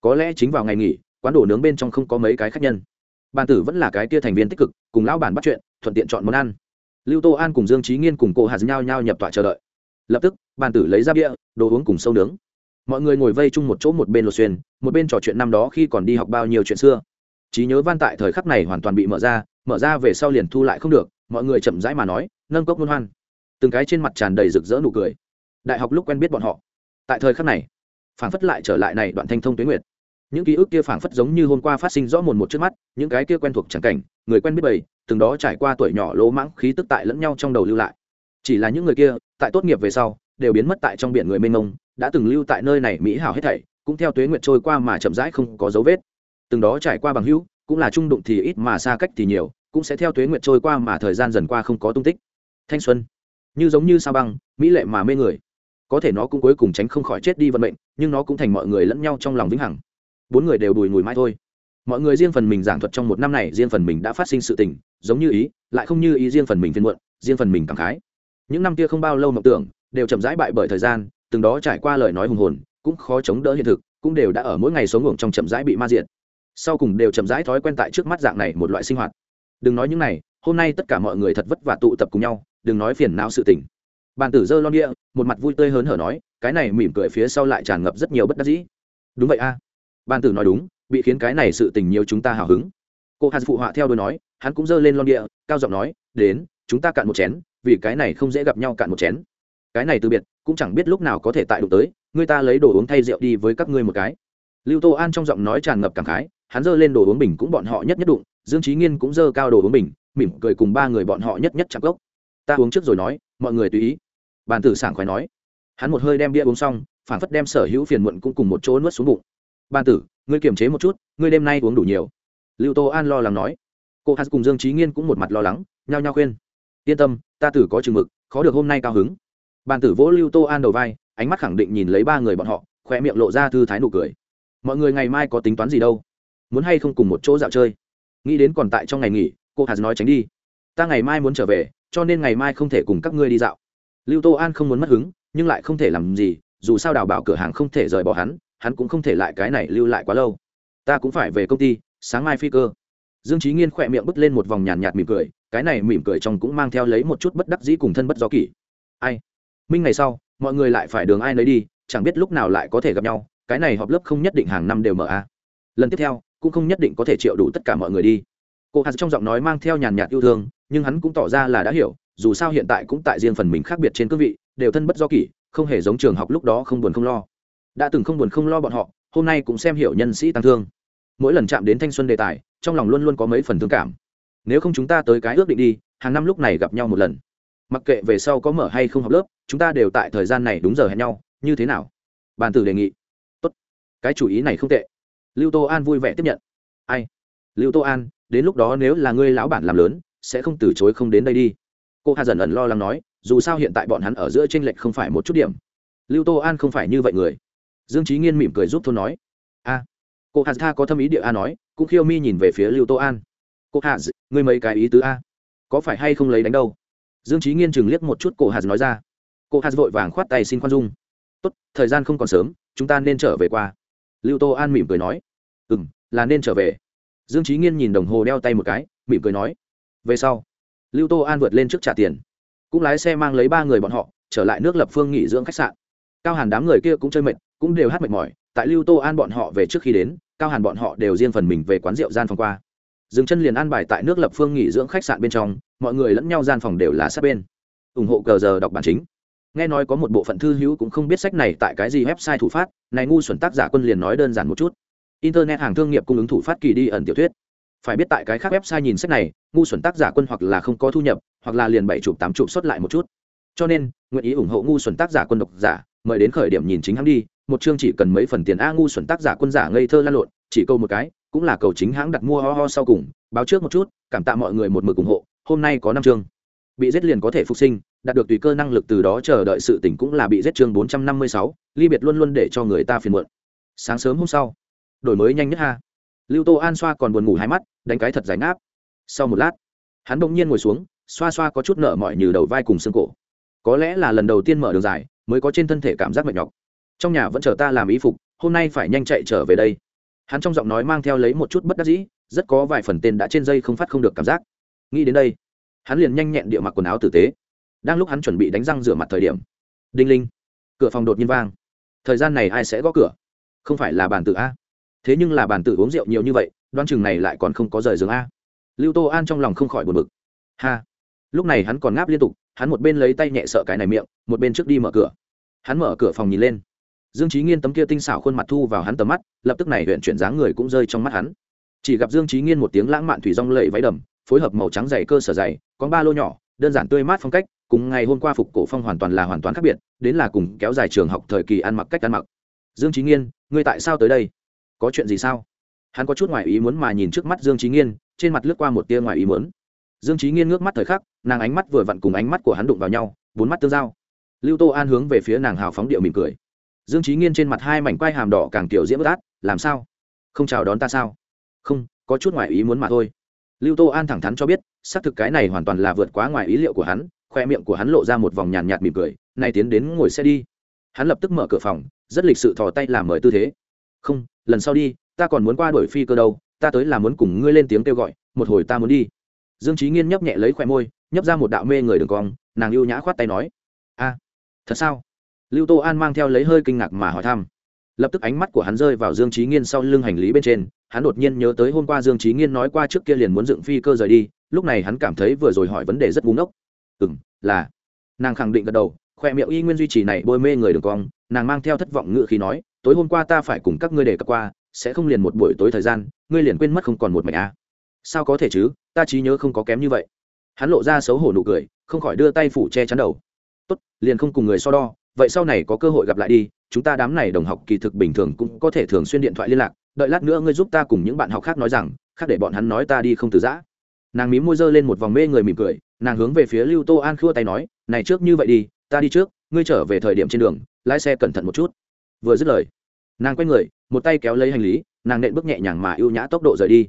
Có lẽ chính vào ngày nghỉ, quán đồ nướng bên trong không có mấy cái khách nhân bàn tử vẫn là cái tia thành viên tích cực, cùng lão bản bắt chuyện, thuận tiện chọn món ăn. Lưu tô an cùng dương trí nghiên cùng cô hạt nhau nhau nhập tọa chờ đợi. Lập tức, bàn tử lấy ra bia, đồ uống cùng sâu nướng. Mọi người ngồi vây chung một chỗ một bên lột xuyên, một bên trò chuyện năm đó khi còn đi học bao nhiêu chuyện xưa. Trí nhớ van tại thời khắc này hoàn toàn bị mở ra mở ra về sau liền thu lại không được, mọi người chậm rãi mà nói, nâng cốc luân hoan. Từng cái trên mặt tràn đầy rực rỡ nụ cười. Đại học lúc quen biết bọn họ. Tại thời khắc này, phảng phất lại trở lại này đoạn thanh thông tuyến nguyệt những ký ức kia phảng phất giống như hôm qua phát sinh rõ mồn một trước mắt, những cái kia quen thuộc chẳng cảnh, người quen biết bầy, từng đó trải qua tuổi nhỏ lỗ mãng khí tức tại lẫn nhau trong đầu lưu lại. Chỉ là những người kia, tại tốt nghiệp về sau, đều biến mất tại trong biển người mênh mông, đã từng lưu tại nơi này mỹ hảo hết thảy, cũng theo tuế nguyệt trôi qua mà chậm rãi không có dấu vết. Từng đó trải qua bằng hữu, cũng là trung đụng thì ít mà xa cách thì nhiều, cũng sẽ theo tuế nguyệt trôi qua mà thời gian dần qua không có tung tích. Thanh xuân, như giống như sao băng, mỹ lệ mà mê người. Có thể nó cũng cuối cùng tránh không khỏi chết đi vận mệnh, nhưng nó cũng thành mọi người lẫn nhau trong lòng vĩnh hằng bốn người đều đùi ngùi mãi thôi. Mọi người riêng phần mình giảng thuật trong một năm này, riêng phần mình đã phát sinh sự tình, giống như ý, lại không như ý riêng phần mình phiên muộn, riêng phần mình cảm khái. Những năm kia không bao lâu mộng tưởng, đều chậm rãi bại bởi thời gian, từng đó trải qua lời nói hùng hồn, cũng khó chống đỡ hiện thực, cũng đều đã ở mỗi ngày sống ngủ trong chậm rãi bị ma diện sau cùng đều chậm rãi thói quen tại trước mắt dạng này một loại sinh hoạt. Đừng nói những này, hôm nay tất cả mọi người thật vất vả tụ tập cùng nhau, đừng nói phiền não sự tình. Bàn tử dơ lon địa một mặt vui tươi hớn hở nói, cái này mỉm cười phía sau lại tràn ngập rất nhiều bất đắc dĩ. Đúng vậy a. à ban tử nói đúng, bị khiến cái này sự tình nhiều chúng ta hào hứng. Cô hạt phụ họa theo đôi nói, hắn cũng dơ lên lon địa, cao giọng nói, đến, chúng ta cạn một chén, vì cái này không dễ gặp nhau cạn một chén. Cái này từ biệt, cũng chẳng biết lúc nào có thể tại đụng tới, người ta lấy đồ uống thay rượu đi với các ngươi một cái. Lưu tô an trong giọng nói tràn ngập cảm khái, hắn giơ lên đồ uống bình cũng bọn họ nhất nhất đụng, dương trí nghiên cũng giơ cao đồ uống bình, mỉm cười cùng ba người bọn họ nhất nhất chặt gốc. Ta uống trước rồi nói, mọi người tùy ý. Bàn tử sảng khoái nói. Hắn một hơi đem bia uống xong phản phất đem sở hữu phiền muộn cũng cùng một chỗ nuốt xuống bụng. Ban tử, ngươi kiềm chế một chút, ngươi đêm nay uống đủ nhiều. Lưu tô an lo lắng nói. Cô hát cùng dương trí nghiên cũng một mặt lo lắng, nhao nhao khuyên. Yên tâm, ta tử có chừng mực, khó được hôm nay cao hứng. Bàn tử vỗ lưu tô an đầu vai, ánh mắt khẳng định nhìn lấy ba người bọn họ khoe miệng lộ ra thư thái nụ cười. Mọi người ngày mai có tính toán gì đâu? Muốn hay không cùng một chỗ dạo chơi? Nghĩ đến còn tại trong ngày nghỉ, cô Hạt nói tránh đi. Ta ngày mai muốn trở về, cho nên ngày mai không thể cùng các ngươi đi dạo. Lưu tô an không muốn mất hứng, nhưng lại không thể làm gì, dù sao đào bảo cửa hàng không thể rời bỏ hắn hắn cũng không thể lại cái này lưu lại quá lâu. Ta cũng phải về công ty, sáng mai phi cơ. Dương trí nghiên khỏe miệng bứt lên một vòng nhàn nhạt mỉm cười, cái này mỉm cười trong cũng mang theo lấy một chút bất đắc dĩ cùng thân bất do kỷ. Ai? Minh ngày sau, mọi người lại phải đường ai nấy đi, chẳng biết lúc nào lại có thể gặp nhau, cái này họp lớp không nhất định hàng năm đều mở a lần tiếp theo, cũng không nhất định có thể triệu đủ tất cả mọi người đi. Cô hạt trong giọng nói mang theo nhàn nhạt yêu thương, nhưng hắn cũng tỏ ra là đã hiểu, dù sao hiện tại cũng tại riêng phần mình khác biệt trên cương vị, đều thân bất do kỷ, không hề giống trường học lúc đó không buồn không lo đã từng không buồn không lo bọn họ, hôm nay cũng xem hiểu nhân sĩ tăng thương. Mỗi lần chạm đến thanh xuân đề tài, trong lòng luôn luôn có mấy phần thương cảm. Nếu không chúng ta tới cái ước định đi, hàng năm lúc này gặp nhau một lần. Mặc kệ về sau có mở hay không học lớp, chúng ta đều tại thời gian này đúng giờ hẹn nhau, như thế nào? Bàn tử đề nghị. Tốt. Cái chủ ý này không tệ. Lưu tô an vui vẻ tiếp nhận. Ai? Lưu tô an, đến lúc đó nếu là ngươi lão bản làm lớn, sẽ không từ chối không đến đây đi. Cô hà dần ẩn lo lắng nói, dù sao hiện tại bọn hắn ở giữa tranh lệch không phải một chút điểm. Lưu tô an không phải như vậy người dương trí nghiên mỉm cười giúp thôn nói, a, cô hà tha có thâm ý địa a nói, cũng khiêu mi nhìn về phía lưu tô an. Cô hà ngươi mấy cái ý tứ a, có phải hay không lấy đánh đâu? Dương trí nghiên chừng liếc một chút cô hà nói ra. Cô hà vội vàng khoát tay xin khoan dung. Tốt, thời gian không còn sớm, chúng ta nên trở về qua. Lưu tô an mỉm cười nói. Ừ m là nên trở về. Dương trí nghiên nhìn đồng hồ đeo tay một cái, mỉm cười nói. Về sau. Lưu tô an vượt lên trước trả tiền. Cũng lái xe mang lấy ba người bọn họ, trở lại nước lập phương nghỉ dưỡng khách sạn. Cao hàn đám người kia cũng chơi mệt cũng đều hát mệt mỏi, tại lưu tô an bọn họ về trước khi đến, cao hàn bọn họ đều riêng phần mình về quán rượu gian phòng qua. Dừng chân liền an bài tại nước lập phương nghỉ dưỡng khách sạn bên trong, mọi người lẫn nhau gian phòng đều là sát bên. Ủng hộ cờ giờ đọc bản chính. Nghe nói có một bộ phận thư hữu cũng không biết sách này tại cái gì website thủ phát, này ngu xuẩn tác giả quân liền nói đơn giản một chút. Internet hàng thương nghiệp cung ứng thủ phát kỳ đi ẩn tiểu thuyết. Phải biết tại cái khác website nhìn sách này, ngu xuẩn tác giả quân hoặc là không có thu nhập, hoặc là liền bảy chụp tám chụp xuất lại một chút. Cho nên, nguyện ý ủng hộ ngu xuẩn tác giả quân độc giả, mời đến khởi điểm nhìn chính hãng đi một chương chỉ cần mấy phần tiền a ngu xuẩn tác giả quân giả ngây thơ lan lộn, chỉ câu một cái, cũng là cầu chính hãng đặt mua ho ho sau cùng, báo trước một chút, cảm tạ mọi người một mực ủng hộ, hôm nay có năm chương. Bị giết liền có thể phục sinh, đạt được tùy cơ năng lực từ đó chờ đợi sự tỉnh cũng là bị giết chương bốn trăm năm mươi sáu, ly biệt luôn luôn để cho người ta phiền muộn. Sáng sớm hôm sau, đổi mới nhanh nhất ha. Lưu tô an xoa còn buồn ngủ hai mắt, đánh cái thật giải ngáp. Sau một lát, hắn bỗng nhiên ngồi xuống, xoa xoa có chút nợ mỏi như đầu vai cùng xương cổ. Có lẽ là lần đầu tiên mở đường dài, mới có trên thân thể cảm giác mệt nhọc trong nhà vẫn chờ ta làm ý phục, hôm nay phải nhanh chạy trở về đây. Hắn trong giọng nói mang theo lấy một chút bất đắc dĩ, rất có vài phần tên đã trên dây không phát không được cảm giác. Nghĩ đến đây, hắn liền nhanh nhẹn địa mặc quần áo tử tế. Đang lúc hắn chuẩn bị đánh răng rửa mặt thời điểm, đinh linh, cửa phòng đột nhiên vang. Thời gian này ai sẽ gõ cửa? Không phải là bàn tử a. Thế nhưng là bàn tử uống rượu nhiều như vậy, đoan chừng này lại còn không có rời giường a. Lưu tô an trong lòng không khỏi buồn bực. Ha. Lúc này hắn còn ngáp liên tục, hắn một bên lấy tay nhẹ sợ cái này miệng, một bên trước đi mở cửa. Hắn mở cửa phòng nhìn lên dương trí nghiên tấm kia tinh xảo khuôn mặt thu vào hắn tầm mắt, lập tức này huyện chuyển dáng người cũng rơi trong mắt hắn. Chỉ gặp dương trí nghiên một tiếng lãng mạn thủy rong lệ váy đầm, phối hợp màu trắng dày cơ sở dày, có ba lô nhỏ, đơn giản tươi mát phong cách, cùng ngày hôm qua phục cổ phong hoàn toàn là hoàn toàn khác biệt, đến là cùng kéo dài trường học thời kỳ ăn mặc cách ăn mặc. Dương trí nghiên, ngươi tại sao tới đây? Có chuyện gì sao? Hắn có chút ngoài ý muốn mà nhìn trước mắt dương trí nghiên, trên mặt lướt qua một tia ngoài ý muốn. Dương trí nghiên ngước mắt thời khắc, nàng ánh mắt vừa vặn cùng ánh mắt của hắn đụng vào nhau, bốn mắt tương giao. Lưu tô an hướng về phía nàng hào phóng điệu mỉm cười dương trí nghiên trên mặt hai mảnh quai hàm đỏ càng kiểu diễm bất át, làm sao? Không chào đón ta sao? Không, có chút ngoài ý muốn mà thôi. Lưu tô an thẳng thắn cho biết, xác thực cái này hoàn toàn là vượt quá ngoài ý liệu của hắn, khoe miệng của hắn lộ ra một vòng nhàn nhạt mỉm cười nay tiến đến ngồi xe đi. Hắn lập tức mở cửa phòng, rất lịch sự thò tay làm mời tư thế. Không, lần sau đi, ta còn muốn qua đổi phi cơ đâu, ta tới là muốn cùng ngươi lên tiếng kêu gọi, một hồi ta muốn đi. Dương trí nghiên nhấp nhẹ lấy khoe môi, nhấp ra một đạo mê người đường cong, nàng ưu nhã khoát tay nói, a, thật sao? Lưu tô an mang theo lấy hơi kinh ngạc mà hỏi thăm. Lập tức ánh mắt của hắn rơi vào dương trí nghiên sau lưng hành lý bên trên, hắn đột nhiên nhớ tới hôm qua dương trí nghiên nói qua trước kia liền muốn dựng phi cơ rời đi, lúc này hắn cảm thấy vừa rồi hỏi vấn đề rất búng ốc ừ m là. Nàng khẳng định gật đầu, khoe miệng y nguyên duy trì này bôi mê người đường cong, nàng mang theo thất vọng ngự khi nói, tối hôm qua ta phải cùng các ngươi đề cập qua, sẽ không liền một buổi tối thời gian, ngươi liền quên mất không còn một mảnh a. À. sao có thể chứ, ta trí nhớ không có kém như vậy. Hắn lộ ra xấu hổ nụ cười, không khỏi đưa tay phủ che chắn đầu. Tốt, liền không cùng người so đo vậy sau này có cơ hội gặp lại đi, chúng ta đám này đồng học kỳ thực bình thường cũng có thể thường xuyên điện thoại liên lạc, đợi lát nữa ngươi giúp ta cùng những bạn học khác nói rằng, khác để bọn hắn nói ta đi không từ giã. Nàng mí môi dơ lên một vòng mê người mỉm cười, nàng hướng về phía lưu tô an khua tay nói, này trước như vậy đi, ta đi trước, ngươi trở về thời điểm trên đường, lái xe cẩn thận một chút. Vừa dứt lời, nàng quay người, một tay kéo lấy hành lý, nàng nện bước nhẹ nhàng mà ưu nhã tốc độ rời đi.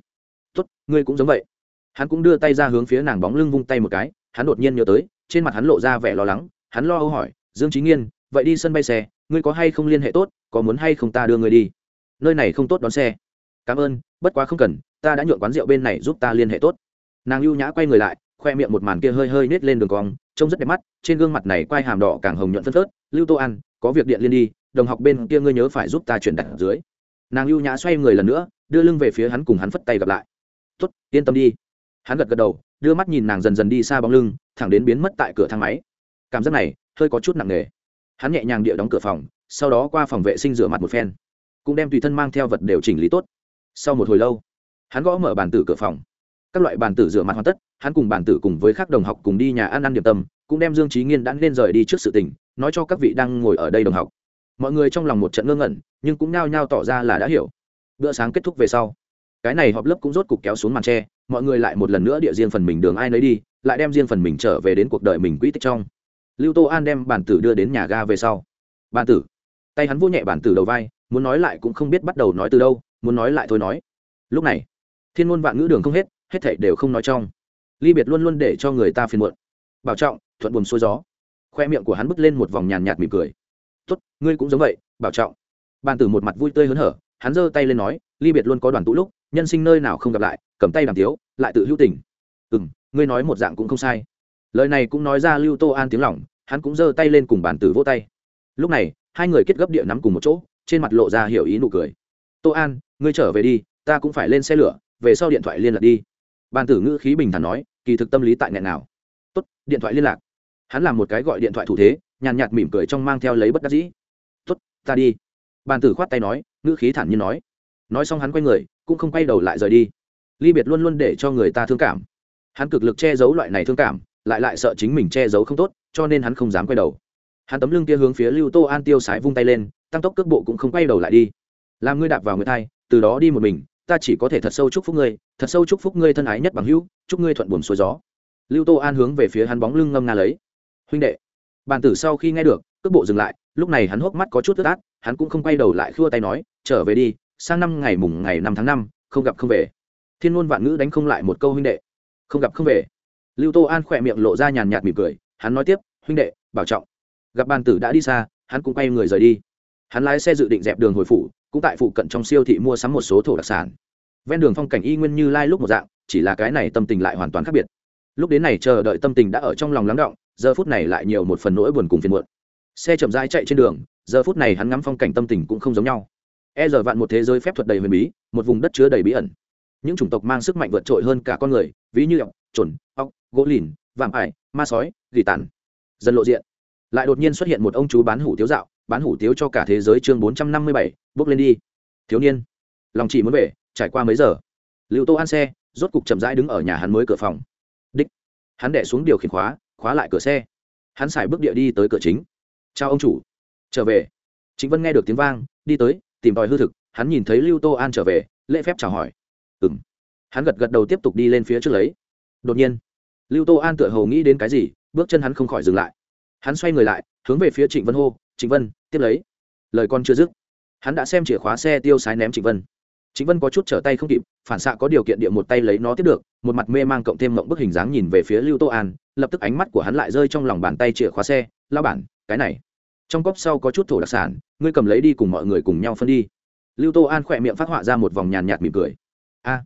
Tốt, ngươi cũng giống vậy. Hắn cũng đưa tay ra hướng phía nàng bóng lưng vung tay một cái, hắn đột nhiên nhớ tới, trên mặt hắn lộ ra vẻ lo lắng, hắn lo âu hỏi dương trí nghiên, vậy đi sân bay xe, ngươi có hay không liên hệ tốt, có muốn hay không ta đưa ngươi đi? Nơi này không tốt đón xe. Cảm ơn, bất quá không cần, ta đã nhượng quán rượu bên này giúp ta liên hệ tốt. Nàng ưu nhã quay người lại, khoe miệng một màn kia hơi hơi nết lên đường cong, trông rất đẹp mắt, trên gương mặt này quai hàm đỏ càng hồng nhuận phân phớt. Lưu tô ăn có việc điện liên đi, đồng học bên kia ngươi nhớ phải giúp ta chuyển đặt ở dưới. Nàng ưu nhã xoay người lần nữa, đưa lưng về phía hắn cùng hắn phất tay gặp lại. Tốt, yên tâm đi. Hắn gật gật đầu, đưa mắt nhìn nàng dần dần đi xa bóng lưng, thẳng đến biến mất tại cửa thang máy. Cảm giác này hơi có chút nặng nề. Hắn nhẹ nhàng địa đóng cửa phòng, sau đó qua phòng vệ sinh rửa mặt một phen, cũng đem tùy thân mang theo vật đều chỉnh lý tốt. Sau một hồi lâu, hắn gõ mở bàn tử cửa phòng. Các loại bàn tử rửa mặt hoàn tất, hắn cùng bàn tử cùng với các đồng học cùng đi nhà ăn ăn điểm tâm, cũng đem dương trí nghiên đã nên rời đi trước sự tình, nói cho các vị đang ngồi ở đây đồng học. Mọi người trong lòng một trận ngơ ngẩn, nhưng cũng nao nhao tỏ ra là đã hiểu. Bữa sáng kết thúc về sau, cái này họp lớp cũng rốt cục kéo xuống màn tre, mọi người lại một lần nữa địa riêng phần mình đường ai nấy đi, lại đem riêng phần mình trở về đến cuộc đời mình quỹ tích trong lưu tô an đem bản tử đưa đến nhà ga về sau. Bản tử. Tay hắn vô nhẹ bản tử đầu vai, muốn nói lại cũng không biết bắt đầu nói từ đâu, muốn nói lại thôi nói. Lúc này, thiên ngôn vạn ngữ đường không hết hết thảy đều không nói trong. Ly biệt luôn luôn để cho người ta phiền muộn. Bảo trọng, thuận buồm xuôi gió. Khoe miệng của hắn bứt lên một vòng nhàn nhạt mỉm cười. Tốt, ngươi cũng giống vậy, bảo trọng. Bàn tử một mặt vui tươi hớn hở, hắn giơ tay lên nói, ly biệt luôn có đoàn tụ lúc, nhân sinh nơi nào không gặp lại, cầm tay đàm tiếu lại tự hữu tình. Ừ m ngươi nói một dạng cũng không sai lời này cũng nói ra lưu tô an tiếng lỏng hắn cũng giơ tay lên cùng bàn tử vỗ tay. Lúc này, hai người kết gấp địa nắm cùng một chỗ, trên mặt lộ ra hiểu ý nụ cười. Tô an, ngươi trở về đi, ta cũng phải lên xe lửa, về sau điện thoại liên lạc đi. Bàn tử ngữ khí bình thản nói, kỳ thực tâm lý tại nghẹn nào. Tốt, điện thoại liên lạc. Hắn làm một cái gọi điện thoại thủ thế, nhàn nhạt mỉm cười trong mang theo lấy bất đắc dĩ. Tốt, ta đi. Bàn tử khoát tay nói, ngữ khí thản nhiên nói. Nói xong hắn quay người, cũng không quay đầu lại rời đi. Ly biệt luôn luôn để cho người ta thương cảm. Hắn cực lực che giấu loại này thương cảm lại lại sợ chính mình che giấu không tốt, cho nên hắn không dám quay đầu. Hắn tấm lưng kia hướng phía lưu tô an tiêu sái vung tay lên, tăng tốc cước bộ cũng không quay đầu lại đi. Làm ngươi đạp vào người thai, từ đó đi một mình, ta chỉ có thể thật sâu chúc phúc ngươi, thật sâu chúc phúc ngươi thân ái nhất bằng hữu, chúc ngươi thuận buồm xuôi gió. Lưu tô an hướng về phía hắn bóng lưng ngâm nga lấy. Huynh đệ. Bàn tử sau khi nghe được, cước bộ dừng lại, lúc này hắn hốc mắt có chút tức át, hắn cũng không quay đầu lại khua tay nói, trở về đi, sang năm ngày mùng ngày năm tháng năm, không gặp không về. Thiên ngôn vạn ngữ đánh không lại một câu huynh đệ. Không gặp không về lưu tô an khỏe miệng lộ ra nhàn nhạt mỉm cười, hắn nói tiếp, huynh đệ, bảo trọng. Gặp bàn tử đã đi xa, hắn cũng quay người rời đi. Hắn lái xe dự định dẹp đường hồi phủ, cũng tại phụ cận trong siêu thị mua sắm một số thổ đặc sản. Ven đường phong cảnh y nguyên như lai lúc một dạng, chỉ là cái này tâm tình lại hoàn toàn khác biệt. Lúc đến này chờ đợi tâm tình đã ở trong lòng lắng động, giờ phút này lại nhiều một phần nỗi buồn cùng phiền muộn. Xe chậm rãi chạy trên đường, giờ phút này hắn ngắm phong cảnh tâm tình cũng không giống nhau. E giờ vạn một thế giới phép thuật đầy huyền bí, một vùng đất chứa đầy bí ẩn. Những chủng tộc mang sức mạnh vượt trội hơn cả con người, ví như ọc trồn ọc gỗ lìn, vạm ải, ma sói, gỉ tàn. Dần lộ diện. Lại đột nhiên xuất hiện một ông chú bán hủ tiếu dạo, bán hủ tiếu cho cả thế giới chương bốn trăm năm mươi bảy, bước lên đi. Thiếu niên. Lòng chỉ muốn về, trải qua mấy giờ? Lưu tô ăn xe, rốt cục chậm rãi đứng ở nhà hắn mới cửa phòng. Đích. Hắn đẻ xuống điều khiển khóa khóa lại cửa xe. Hắn xài bước địa đi tới cửa chính. Chào ông chủ. Trở về. Chính vân nghe được tiếng vang, đi tới, tìm tòi hư thực. Hắn nhìn thấy lưu tô an trở về, lễ phép chào hỏi. Ừ m hắn gật gật đầu tiếp tục đi lên phía trước lấy. Đột nhiên lưu tô an tựa hồ nghĩ đến cái gì bước chân hắn không khỏi dừng lại. Hắn xoay người lại hướng về phía trịnh vân hô trịnh vân tiếp lấy. Lời con chưa dứt hắn đã xem chìa khóa xe tiêu sái ném trịnh vân. Trịnh vân có chút trở tay không kịp phản xạ có điều kiện địa một tay lấy nó tiếp được một mặt mê mang cộng thêm mộng bức hình dáng nhìn về phía lưu tô an lập tức ánh mắt của hắn lại rơi trong lòng bàn tay chìa khóa xe lao bản cái này. Trong cốc sau có chút thổ đặc sản ngươi cầm lấy đi cùng mọi người cùng nhau phân đi. Lưu tô an khỏe miệng phát họa ra một vòng nhàn nhạt mỉm cười. A à,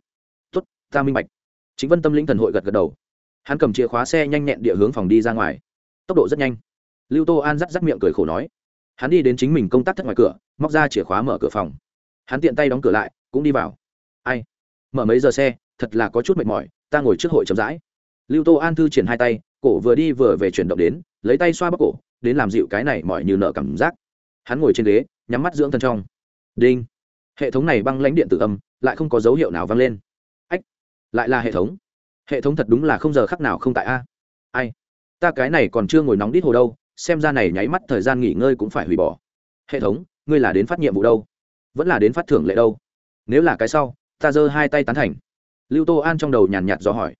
t ố t ta minh bạch. Chính vân tâm lĩnh thần hội gật gật đầu hắn cầm chìa khóa xe nhanh nhẹn địa hướng phòng đi ra ngoài. Tốc độ rất nhanh. Lưu tô an rắc rắc miệng cười khổ nói. Hắn đi đến chính mình công tác thất ngoài cửa, móc ra chìa khóa mở cửa phòng. Hắn tiện tay đóng cửa lại, cũng đi vào. Ai? Mở mấy giờ xe, thật là có chút mệt mỏi, ta ngồi trước hội chậm rãi. Lưu tô an thư triển hai tay, cổ vừa đi vừa về chuyển động đến, lấy tay xoa bắp cổ, đến làm dịu cái này mỏi như nợ cảm giác. Hắn ngồi trên ghế, nhắm mắt dưỡng thân trong. Đinh. Hệ thống này băng lãnh điện tử âm, lại không có dấu hiệu nào vang lên. Ách. Lại là hệ thống hệ thống thật đúng là không giờ khắc nào không tại a. Ai? Ta cái này còn chưa ngồi nóng đít hồ đâu, xem ra này nháy mắt thời gian nghỉ ngơi cũng phải hủy bỏ. Hệ thống, ngươi là đến phát nhiệm vụ đâu? Vẫn là đến phát thưởng lệ đâu? Nếu là cái sau, ta giơ hai tay tán thành. Lưu tô an trong đầu nhàn nhạt do hỏi.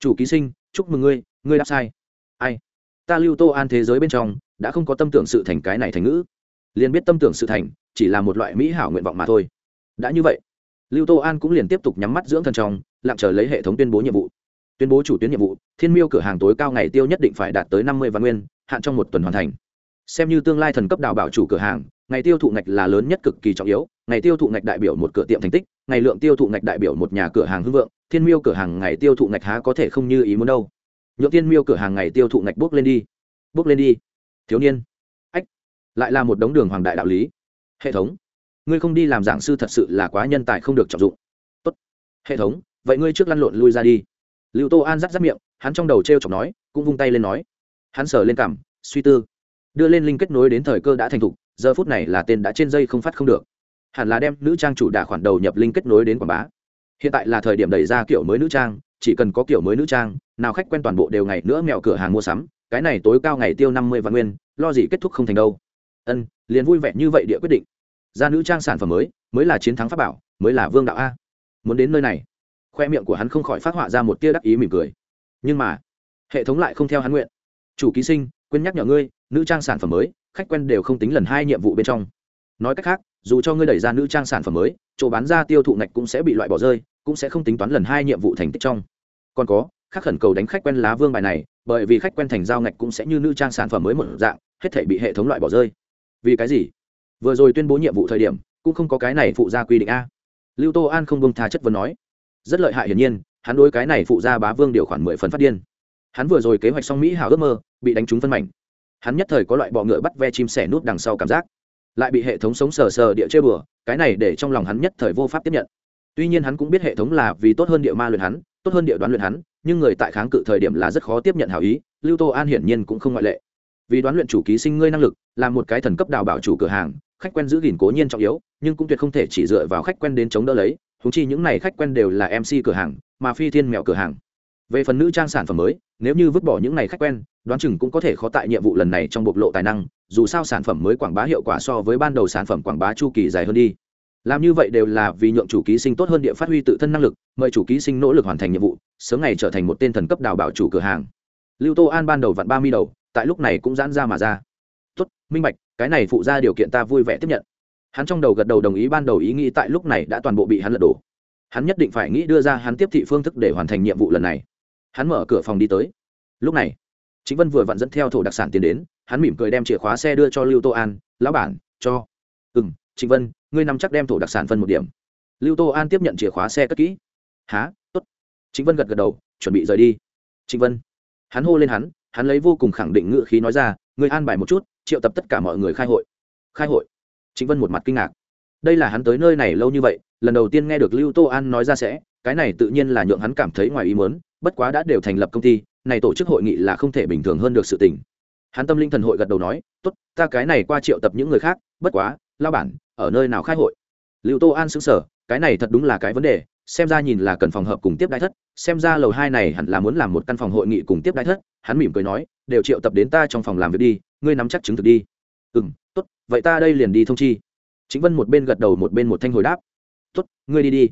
Chủ ký sinh, chúc mừng ngươi ngươi đáp sai. Ai? Ta lưu tô an thế giới bên trong, đã không có tâm tưởng sự thành cái này thành ngữ. Liền biết tâm tưởng sự thành, chỉ là một loại mỹ hảo nguyện vọng mà thôi. Đã như vậy, lưu tô an cũng liền tiếp tục nhắm mắt dưỡng thần trong, lặng chờ lấy hệ thống tuyên bố nhiệm vụ tuyên bố chủ tuyến nhiệm vụ, thiên miêu cửa hàng tối cao ngày tiêu nhất định phải đạt tới năm mươi văn nguyên, hạn trong một tuần hoàn thành. Xem như tương lai thần cấp đào bảo chủ cửa hàng, ngày tiêu thụ ngạch là lớn nhất cực kỳ trọng yếu, ngày tiêu thụ ngạch đại biểu một cửa tiệm thành tích, ngày lượng tiêu thụ ngạch đại biểu một nhà cửa hàng hưng vượng, thiên miêu cửa hàng ngày tiêu thụ ngạch há có thể không như ý muốn đâu. Nhượng thiên miêu cửa hàng ngày tiêu thụ ngạch bước lên đi. Bước lên đi. Thiếu niên. Ách. Lại là một đống đường hoàng đại đạo lý. Hệ thống. Ngươi không đi làm giảng sư thật sự là quá nhân tài không được trọng dụng. Tốt. Hệ thống. Vậy ngươi trước lăn lộn lui ra đi lưu tô an rắt rắt miệng, hắn trong đầu t r e o chọc nói, cũng vung tay lên nói. Hắn sờ lên cảm, suy tư. Đưa lên linh kết nối đến thời cơ đã thành thục, giờ phút này là tên đã trên dây không phát không được. Hẳn là đem nữ trang chủ đả khoản đầu nhập linh kết nối đến quảng bá. Hiện tại là thời điểm đẩy ra kiểu mới nữ trang, chỉ cần có kiểu mới nữ trang, nào khách quen toàn bộ đều ngày nữa mèo cửa hàng mua sắm, cái này tối cao ngày tiêu năm mươi vạn nguyên, lo gì kết thúc không thành đâu. Ân, liền vui vẻ như vậy địa quyết định. Ra nữ trang sản phẩm mới mới là chiến thắng pháp bảo, mới là vương đạo a. Muốn đến nơi này khoe miệng của hắn không khỏi phát họa ra một tia đắc ý mỉm cười. Nhưng mà, hệ thống lại không theo hắn nguyện. Chủ ký sinh, quên nhắc nhở ngươi, nữ trang sản phẩm mới, khách quen đều không tính lần hai nhiệm vụ bên trong. Nói cách khác, dù cho ngươi đẩy ra nữ trang sản phẩm mới, chỗ bán ra tiêu thụ ngạch cũng sẽ bị loại bỏ rơi, cũng sẽ không tính toán lần hai nhiệm vụ thành tích trong. Còn có khắc khẩn cầu đánh khách quen lá vương bài này, bởi vì khách quen thành giao ngạch cũng sẽ như nữ trang sản phẩm mới một dạng, hết thể bị hệ thống loại bỏ rơi. Vì cái gì? Vừa rồi tuyên bố nhiệm vụ thời điểm, cũng không có cái này phụ ra quy định a. Lưu tô an không bông tha chất vấn nói rất lợi hại hiển nhiên, hắn đối cái này phụ ra bá vương điều khoản mười phần phát điên. Hắn vừa rồi kế hoạch xong mỹ hào ước mơ, bị đánh trúng phân mảnh. Hắn nhất thời có loại bọ ngựa bắt ve chim sẻ nút đằng sau cảm giác. Lại bị hệ thống sống sờ sờ địa chơi bừa, cái này để trong lòng hắn nhất thời vô pháp tiếp nhận. Tuy nhiên hắn cũng biết hệ thống là vì tốt hơn địa ma luyện hắn, tốt hơn địa đoán luyện hắn, nhưng người tại kháng cự thời điểm là rất khó tiếp nhận hảo ý, lưu tô an hiển nhiên cũng không ngoại lệ. Vì đoán luyện chủ ký sinh ngươi năng lực, là một cái thần cấp đào bảo chủ cửa hàng, khách quen giữ gìn cố nhiên trọng yếu, nhưng cũng tuyệt không thể chỉ dựa vào khách quen đến chống đỡ lấy húng chi những này khách quen đều là mc cửa hàng, mà phi thiên mẹo cửa hàng. Về phần nữ trang sản phẩm mới, nếu như vứt bỏ những này khách quen, đoán chừng cũng có thể khó tại nhiệm vụ lần này trong bộc lộ tài năng, dù sao sản phẩm mới quảng bá hiệu quả so với ban đầu sản phẩm quảng bá chu kỳ dài hơn đi. Làm như vậy đều là vì nhượng chủ ký sinh tốt hơn địa phát huy tự thân năng lực, mời chủ ký sinh nỗ lực hoàn thành nhiệm vụ, sớm ngày trở thành một tên thần cấp đào bảo chủ cửa hàng. Lưu tô an ban đầu vặn ba mi đầu, tại lúc này cũng giãn ra mà ra. Tốt, minh bạch, cái này phụ ra điều kiện ta vui vẻ tiếp nhận hắn trong đầu gật đầu đồng ý, ban đầu ý nghĩ tại lúc này đã toàn bộ bị hắn lật đổ. Hắn nhất định phải nghĩ đưa ra hắn tiếp thị phương thức để hoàn thành nhiệm vụ lần này. Hắn mở cửa phòng đi tới. Lúc này chính vân vừa vặn dẫn theo thổ đặc sản tiến đến, hắn mỉm cười đem chìa khóa xe đưa cho lưu tô an, lão bản, cho. Ừ m trịnh vân, ngươi nằm chắc đem thổ đặc sản phân một điểm. Lưu tô an tiếp nhận chìa khóa xe cất kỹ. Há t ố t trịnh vân gật gật đầu, chuẩn bị rời đi. Trịnh vân. Hắn hô lên hắn hắn lấy vô cùng khẳng định ngự khí nói ra, ngươi an bài một chút, triệu tập tất cả mọi người khai hội. Khai hội? Trịnh vân một mặt kinh ngạc. Đây là hắn tới nơi này lâu như vậy, lần đầu tiên nghe được lưu tô an nói ra sẽ, cái này tự nhiên là nhượng hắn cảm thấy ngoài ý mớn bất quá đã đều thành lập công ty, này tổ chức hội nghị là không thể bình thường hơn được sự tình. Hắn tâm linh thần hội gật đầu nói, tốt, ta cái này qua triệu tập những người khác, bất quá, lao bản, ở nơi nào khai hội? Lưu tô an xứng sở cái này thật đúng là cái vấn đề, xem ra nhìn là cần phòng hợp cùng tiếp đại thất, xem ra lầu hai này hẳn là muốn làm một căn phòng hội nghị cùng tiếp đại thất. Hắn mỉm cười nói, đều triệu tập đến ta trong phòng làm việc đi, ngươi nắm chắc chứng thực đi. Ừ m vậy ta đây liền đi thông chi. Chính vân một bên gật đầu một bên một thanh hồi đáp. Tuất ngươi đi đi.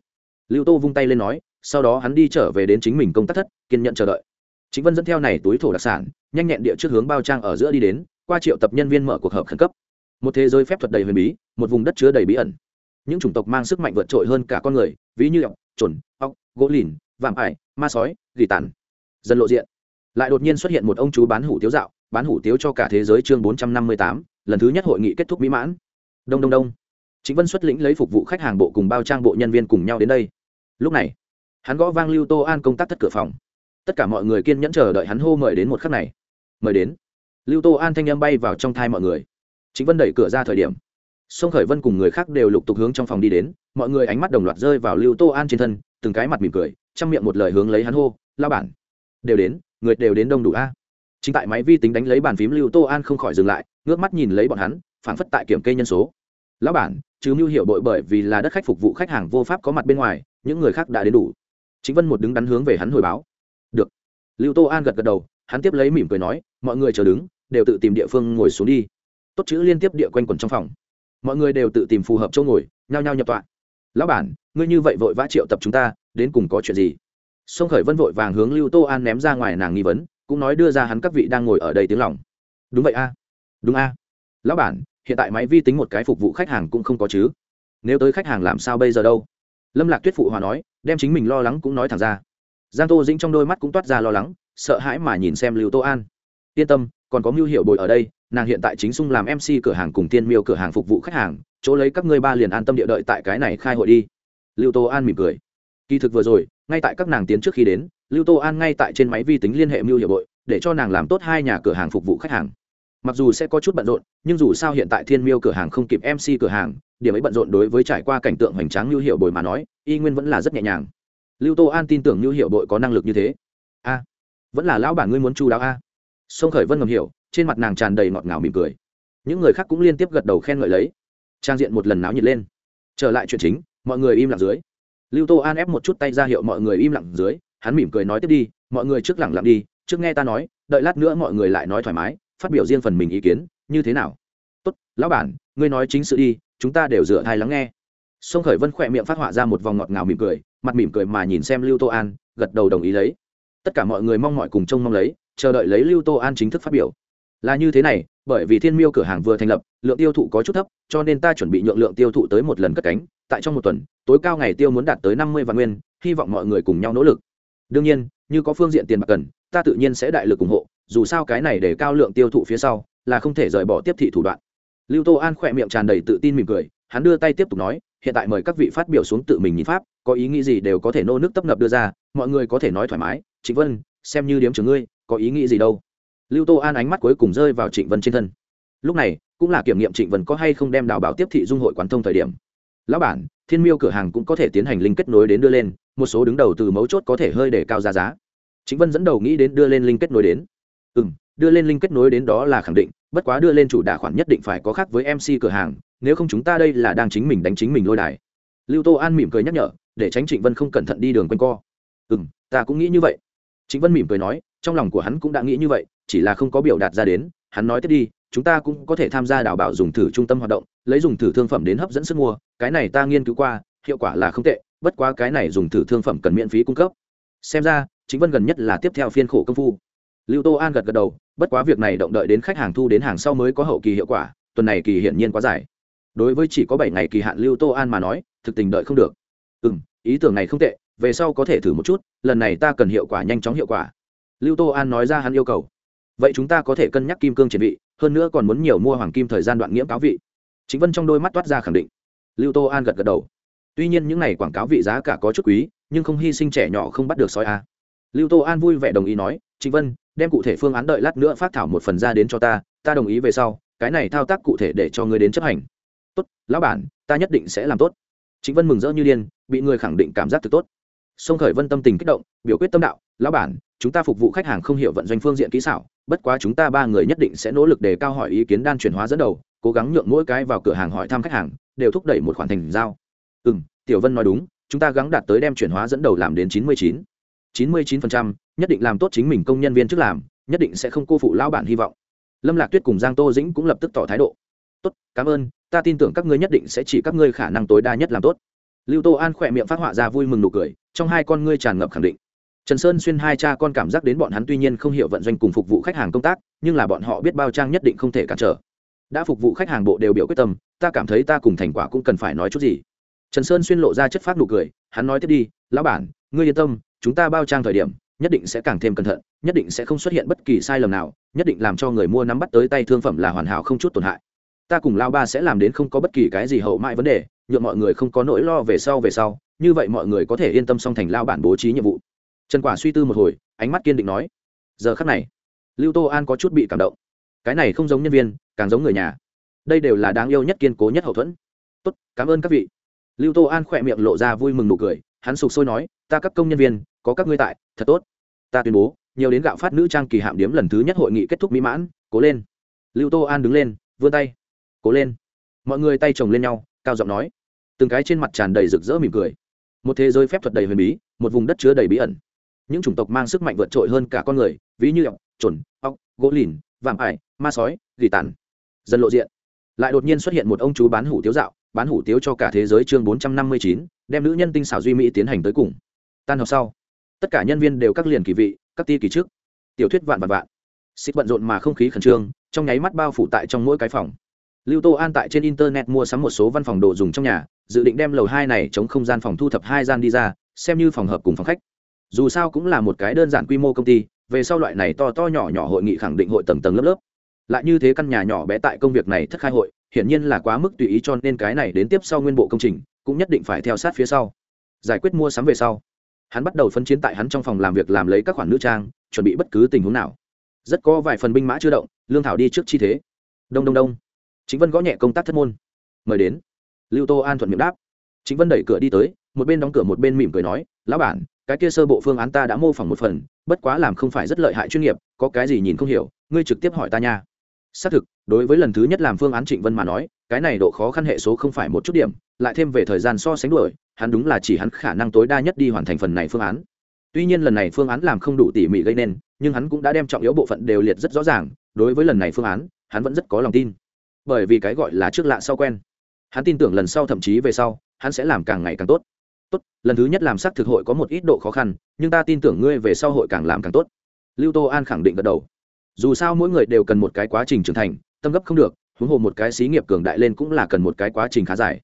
Lưu tô vung tay lên nói, sau đó hắn đi trở về đến chính mình công tác thất, kiên nhận chờ đợi. Chính vân dẫn theo này túi thổ đặc sản, nhanh nhẹn địa trước hướng bao trang ở giữa đi đến, qua triệu tập nhân viên mở cuộc họp khẩn cấp. Một thế giới phép thuật đầy huyền bí, một vùng đất chứa đầy bí ẩn. Những chủng tộc mang sức mạnh vượt trội hơn cả con người, ví như ọc trồn ọc gỗ lìn, vạm ải, ma sói, gỉ tàn. Dần lộ diện. Lại đột nhiên xuất hiện một ông chú bán hủ tiếu dạo, bán hủ tiếu cho cả thế giới chương bốn trăm năm mươi tám lần thứ nhất hội nghị kết thúc mỹ mãn. Đông đông đông. Chính vân xuất lĩnh lấy phục vụ khách hàng bộ cùng bao trang bộ nhân viên cùng nhau đến đây. Lúc này, hắn gõ vang lưu tô an công tác thất cửa phòng. Tất cả mọi người kiên nhẫn chờ đợi hắn hô mời đến một khắc này. Mời đến. Lưu tô an thanh â m bay vào trong thai mọi người. Chính vân đẩy cửa ra thời điểm sông khởi vân cùng người khác đều lục tục hướng trong phòng đi đến. Mọi người ánh mắt đồng loạt rơi vào lưu tô an trên thân, từng cái mặt mỉm cười chăm miệng một lời hướng lấy hắn hô lao bản, đều đến, người đều đến đông đủ a chính tại máy vi tính đánh lấy bàn phím lưu tô an không khỏi dừng lại, ngước mắt nhìn lấy bọn hắn phản phất tại kiểm kê nhân số. Lão bản, chứ mưu hiệu bội bởi vì là đất khách phục vụ khách hàng vô pháp có mặt bên ngoài, những người khác đã đến đủ. Chính vân một đứng đắn hướng về hắn hồi báo. Được. Lưu tô an gật gật đầu, hắn tiếp lấy mỉm cười nói, mọi người chờ đứng, đều tự tìm địa phương ngồi xuống đi. Tốt chữ liên tiếp địa quanh quẩn trong phòng. Mọi người đều tự tìm phù hợp chỗ ngồi, nhao nhao nhập tọa. Lão bản, ngươi như vậy vội vã triệu tập chúng ta, đến cùng có chuyện gì? Sông khởi vân vội vàng hướng lưu tô an ném ra ngoài nàng nghi vấn cũng nói đưa ra hắn các vị đang ngồi ở đây tiếng lòng. Đúng vậy a. Đúng a. Lão bản, hiện tại máy vi tính một cái phục vụ khách hàng cũng không có chứ. Nếu tới khách hàng làm sao bây giờ đâu? Lâm lạc tuyết phụ hòa nói, đem chính mình lo lắng cũng nói thẳng ra. Giang tô dĩnh trong đôi mắt cũng toát ra lo lắng, sợ hãi mà nhìn xem lưu tô an. Yên tâm, còn có mưu hiệu bồi ở đây, nàng hiện tại chính sung làm mc cửa hàng cùng tiên miêu cửa hàng phục vụ khách hàng, chỗ lấy các ngươi ba liền an tâm địa đợi tại cái này khai hội đi. Lưu tô an mỉm cười. Kỳ thực vừa rồi, ngay tại các nàng tiến trước khi đến lưu tô an ngay tại trên máy vi tính liên hệ mưu hiệu đội để cho nàng làm tốt hai nhà cửa hàng phục vụ khách hàng. Mặc dù sẽ có chút bận rộn, nhưng dù sao hiện tại thiên miêu cửa hàng không kịp mc cửa hàng, điểm ấy bận rộn đối với trải qua cảnh tượng hoành tráng lưu hiệu bồi mà nói, y nguyên vẫn là rất nhẹ nhàng. Lưu tô an tin tưởng lưu hiệu bội có năng lực như thế. A, vẫn là lão bản ngươi muốn chu đáo a. Sông khởi vân ngầm hiểu, trên mặt nàng tràn đầy ngọt ngào mỉm cười. Những người khác cũng liên tiếp gật đầu khen ngợi lấy. Trang diện một lần náo nhiệt lên. Trở lại chuyện chính, mọi người im lặng dưới. Lưu tô an ép một chút tay ra hiệu mọi người im lặng dưới hắn mỉm cười nói tiếp đi, mọi người trước lặng lặng đi, trước nghe ta nói, đợi lát nữa mọi người lại nói thoải mái, phát biểu riêng phần mình ý kiến, như thế nào? Tốt, lão bản, ngươi nói chính sự đi, chúng ta đều dựa thai lắng nghe. Sông khởi vân khỏe miệng phát họa ra một vòng ngọt ngào mỉm cười, mặt mỉm cười mà nhìn xem lưu tô an, gật đầu đồng ý lấy. Tất cả mọi người mong mọi cùng trông mong lấy, chờ đợi lấy lưu tô an chính thức phát biểu. Là như thế này, bởi vì thiên miêu cửa hàng vừa thành lập, lượng tiêu thụ có chút thấp, cho nên ta chuẩn bị nhượng lượng tiêu thụ tới một lần cất cánh, tại trong một tuần, tối cao ngày tiêu muốn đạt tới năm mươi vạn nguyên, hy vọng mọi người cùng nhau nỗ lực đương nhiên, như có phương diện tiền bạc cần, ta tự nhiên sẽ đại lực ủng hộ, dù sao cái này để cao lượng tiêu thụ phía sau, là không thể rời bỏ tiếp thị thủ đoạn. Lưu tô an khỏe miệng tràn đầy tự tin mỉm cười, hắn đưa tay tiếp tục nói, hiện tại mời các vị phát biểu xuống tự mình nhìn pháp, có ý nghĩ gì đều có thể nô nước tấp nập đưa ra, mọi người có thể nói thoải mái. Trịnh vân, xem như điếm trưởng ngươi, có ý nghĩ gì đâu? Lưu tô an ánh mắt cuối cùng rơi vào trịnh vân trên thân. Lúc này, cũng là kiểm nghiệm trịnh vân có hay không đem đào bảo tiếp thị dung hội quán thông thời điểm. Lão bản thiên miêu cửa hàng cũng có thể tiến hành linh kết nối đến đưa lên, một số đứng đầu từ mấu chốt có thể hơi để cao giá giá. Chính vân dẫn đầu nghĩ đến đưa lên linh kết nối đến. Ừ m đưa lên linh kết nối đến đó là khẳng định, bất quá đưa lên chủ đà khoản nhất định phải có khác với mc cửa hàng, nếu không chúng ta đây là đang chính mình đánh chính mình lôi đài. Lưu tô an mỉm cười nhắc nhở, để tránh trịnh vân không cẩn thận đi đường quanh co. Ừ m ta cũng nghĩ như vậy. Trịnh vân mỉm cười nói, trong lòng của hắn cũng đã nghĩ như vậy, chỉ là không có biểu đạt ra đến, hắn nói tiếp đi chúng ta cũng có thể tham gia đào bảo dùng thử trung tâm hoạt động, lấy dùng thử thương phẩm đến hấp dẫn sức mua, cái này ta nghiên cứu qua, hiệu quả là không tệ, bất quá cái này dùng thử thương phẩm cần miễn phí cung cấp. Xem ra, chính vân gần nhất là tiếp theo phiên khổ công phu. Lưu tô an gật gật đầu, bất quá việc này động đợi đến khách hàng thu đến hàng sau mới có hậu kỳ hiệu quả, tuần này kỳ hiển nhiên quá dài. Đối với chỉ có bảy ngày kỳ hạn lưu tô an mà nói, thực tình đợi không được. Ừ m ý tưởng này không tệ, về sau có thể thử một chút, lần này ta cần hiệu quả nhanh chóng hiệu quả. Lưu tô an nói ra hắn yêu cầu. Vậy chúng ta có thể cân nhắc kim cương triển vị hơn nữa còn muốn nhiều mua hoàng kim thời gian đoạn nghiễm cáo vị. Chính vân trong đôi mắt toát ra khẳng định. Lưu tô an gật gật đầu. Tuy nhiên những n à y quảng cáo vị giá cả có chút quý, nhưng không hy sinh trẻ nhỏ không bắt được sói a. Lưu tô an vui vẻ đồng ý nói, chính vân, đem cụ thể phương án đợi lát nữa phát thảo một phần ra đến cho ta ta đồng ý về sau, cái này thao tác cụ thể để cho người đến chấp hành. Tốt, lão bản, ta nhất định sẽ làm tốt. Chính vân mừng rỡ như điên, bị người khẳng định cảm giác thực tốt. Sông khởi vân tâm tình kích động, biểu quyết tâm đạo, lão bản, chúng ta phục vụ khách hàng không hiểu vận doanh phương diện kỹ xảo bất quá chúng ta ba người nhất định sẽ nỗ lực để cao hỏi ý kiến đan chuyển hóa dẫn đầu, cố gắng nhượng mỗi cái vào cửa hàng hỏi thăm khách hàng, đều thúc đẩy một khoản thành giao. Ừ m tiểu vân nói đúng, chúng ta gắng đạt tới đem chuyển hóa dẫn đầu làm đến chín mươi chín. chín mươi chín phần trăm, nhất định làm tốt chính mình công nhân viên trước làm, nhất định sẽ không cô phụ lao bản hy vọng. Lâm lạc tuyết cùng giang tô dĩnh cũng lập tức tỏ thái độ. Tốt, cảm ơn, ta tin tưởng các ngươi nhất định sẽ chỉ các ngươi khả năng tối đa nhất làm tốt. Lưu tô an khỏe miệng phát họa ra vui mừng nụ cười, trong hai con ngươi tràn ngập khẳng định trần sơn xuyên hai cha con cảm giác đến bọn hắn tuy nhiên không hiểu vận doanh cùng phục vụ khách hàng công tác, nhưng là bọn họ biết bao trang nhất định không thể cản trở. Đã phục vụ khách hàng bộ đều biểu quyết tâm, ta cảm thấy ta cùng thành quả cũng cần phải nói chút gì. Trần sơn xuyên lộ ra chất phát nụ cười, hắn nói tiếp đi, lão bản, ngươi yên tâm, chúng ta bao trang thời điểm, nhất định sẽ càng thêm cẩn thận, nhất định sẽ không xuất hiện bất kỳ sai lầm nào, nhất định làm cho người mua nắm bắt tới tay thương phẩm là hoàn hảo không chút tổn hại. Ta cùng lão ba sẽ làm đến không có bất kỳ cái gì hậu mãi vấn đề, nhượng mọi người không có nỗi lo về sau về sau, như vậy mọi người có thể yên tâm song thành lao bản bố trí nhiệm vụ trần quả suy tư một hồi, ánh mắt kiên định nói, giờ khắc này, lưu tô an có chút bị cảm động. Cái này không giống nhân viên, càng giống người nhà. Đây đều là đáng yêu nhất kiên cố nhất hậu thuẫn. Tốt, cảm ơn các vị. Lưu tô an khỏe miệng lộ ra vui mừng nụ cười, hắn sục sôi nói, ta các công nhân viên, có các ngươi tại, thật tốt. Ta tuyên bố, nhiều đến gạo phát nữ trang kỳ hạm điếm lần thứ nhất hội nghị kết thúc mỹ mãn, cố lên. Lưu tô an đứng lên, vươn tay, cố lên. Mọi người tay chồng lên nhau, cao giọng nói. Từng cái trên mặt tràn đầy rực rỡ mỉm cười. Một thế giới phép thuật đầy huyền bí, một vùng đất chứa đầy bí ẩn những chủng tộc mang sức mạnh vượt trội hơn cả con người, ví như ọc, trồn, ọc, gỗ lìn vàm ải, ma sói, gỉ tàn. Dần lộ diện. Lại đột nhiên xuất hiện một ông chú bán hủ tiếu dạo, bán hủ tiếu cho cả thế giới chương bốn trăm năm mươi chín, đem nữ nhân tinh xảo duy mỹ tiến hành tới cùng. Tan học sau, tất cả nhân viên đều các liền kỳ vị các ti kỳ trước. Tiểu thuyết vạn vạn vạn. Xích bận rộn mà không khí khẩn trương, trong nháy mắt bao phủ tại trong mỗi cái phòng. Lưu tô an tại trên internet mua sắm một số văn phòng đồ dùng trong nhà, dự định đem lầu hai này chống không gian phòng thu thập hai gian đi ra, xem như phòng hợp cùng phòng khách dù sao cũng là một cái đơn giản quy mô công ty, về sau loại này to to nhỏ nhỏ hội nghị khẳng định hội tầng tầng lớp lớp. Lại như thế căn nhà nhỏ bé tại công việc này thất khai hội, hiển nhiên là quá mức tùy ý cho nên cái này đến tiếp sau nguyên bộ công trình, cũng nhất định phải theo sát phía sau. Giải quyết mua sắm về sau, hắn bắt đầu phân chiến tại hắn trong phòng làm việc làm lấy các khoản nữ trang, chuẩn bị bất cứ tình huống nào. Rất có vài phần binh mã chưa động, lương thảo đi trước chi thế. Đông đông đông. Chính vân gõ nhẹ công tác thất môn. Mời đến. Lưu tô an thuận miệng đáp. Chính vân đẩy cửa đi tới, một bên đóng cửa một bên mỉm cười nói, lão bản cái kia sơ bộ phương án ta đã mô phỏng một phần, bất quá làm không phải rất lợi hại chuyên nghiệp, có cái gì nhìn không hiểu, ngươi trực tiếp hỏi ta nha. Xác thực, đối với lần thứ nhất làm phương án trịnh vân mà nói, cái này độ khó khăn hệ số không phải một chút điểm, lại thêm về thời gian so sánh đuổi, hắn đúng là chỉ hắn khả năng tối đa nhất đi hoàn thành phần này phương án. Tuy nhiên lần này phương án làm không đủ tỉ mỉ gây nên, nhưng hắn cũng đã đem trọng yếu bộ phận đều liệt rất rõ ràng, đối với lần này phương án, hắn vẫn rất có lòng tin. Bởi vì cái gọi là trước lạ sau quen. Hắn tin tưởng lần sau thậm chí về sau, hắn sẽ làm càng ngày càng tốt tốt, lần thứ nhất làm sắc thực hội có một ít độ khó khăn, nhưng ta tin tưởng ngươi về sau hội càng làm càng tốt. Lưu tô an khẳng định gật đầu. Dù sao mỗi người đều cần một cái quá trình trưởng thành, tâm gấp không được, huống hồ một cái xí nghiệp cường đại lên cũng là cần một cái quá trình khá dài.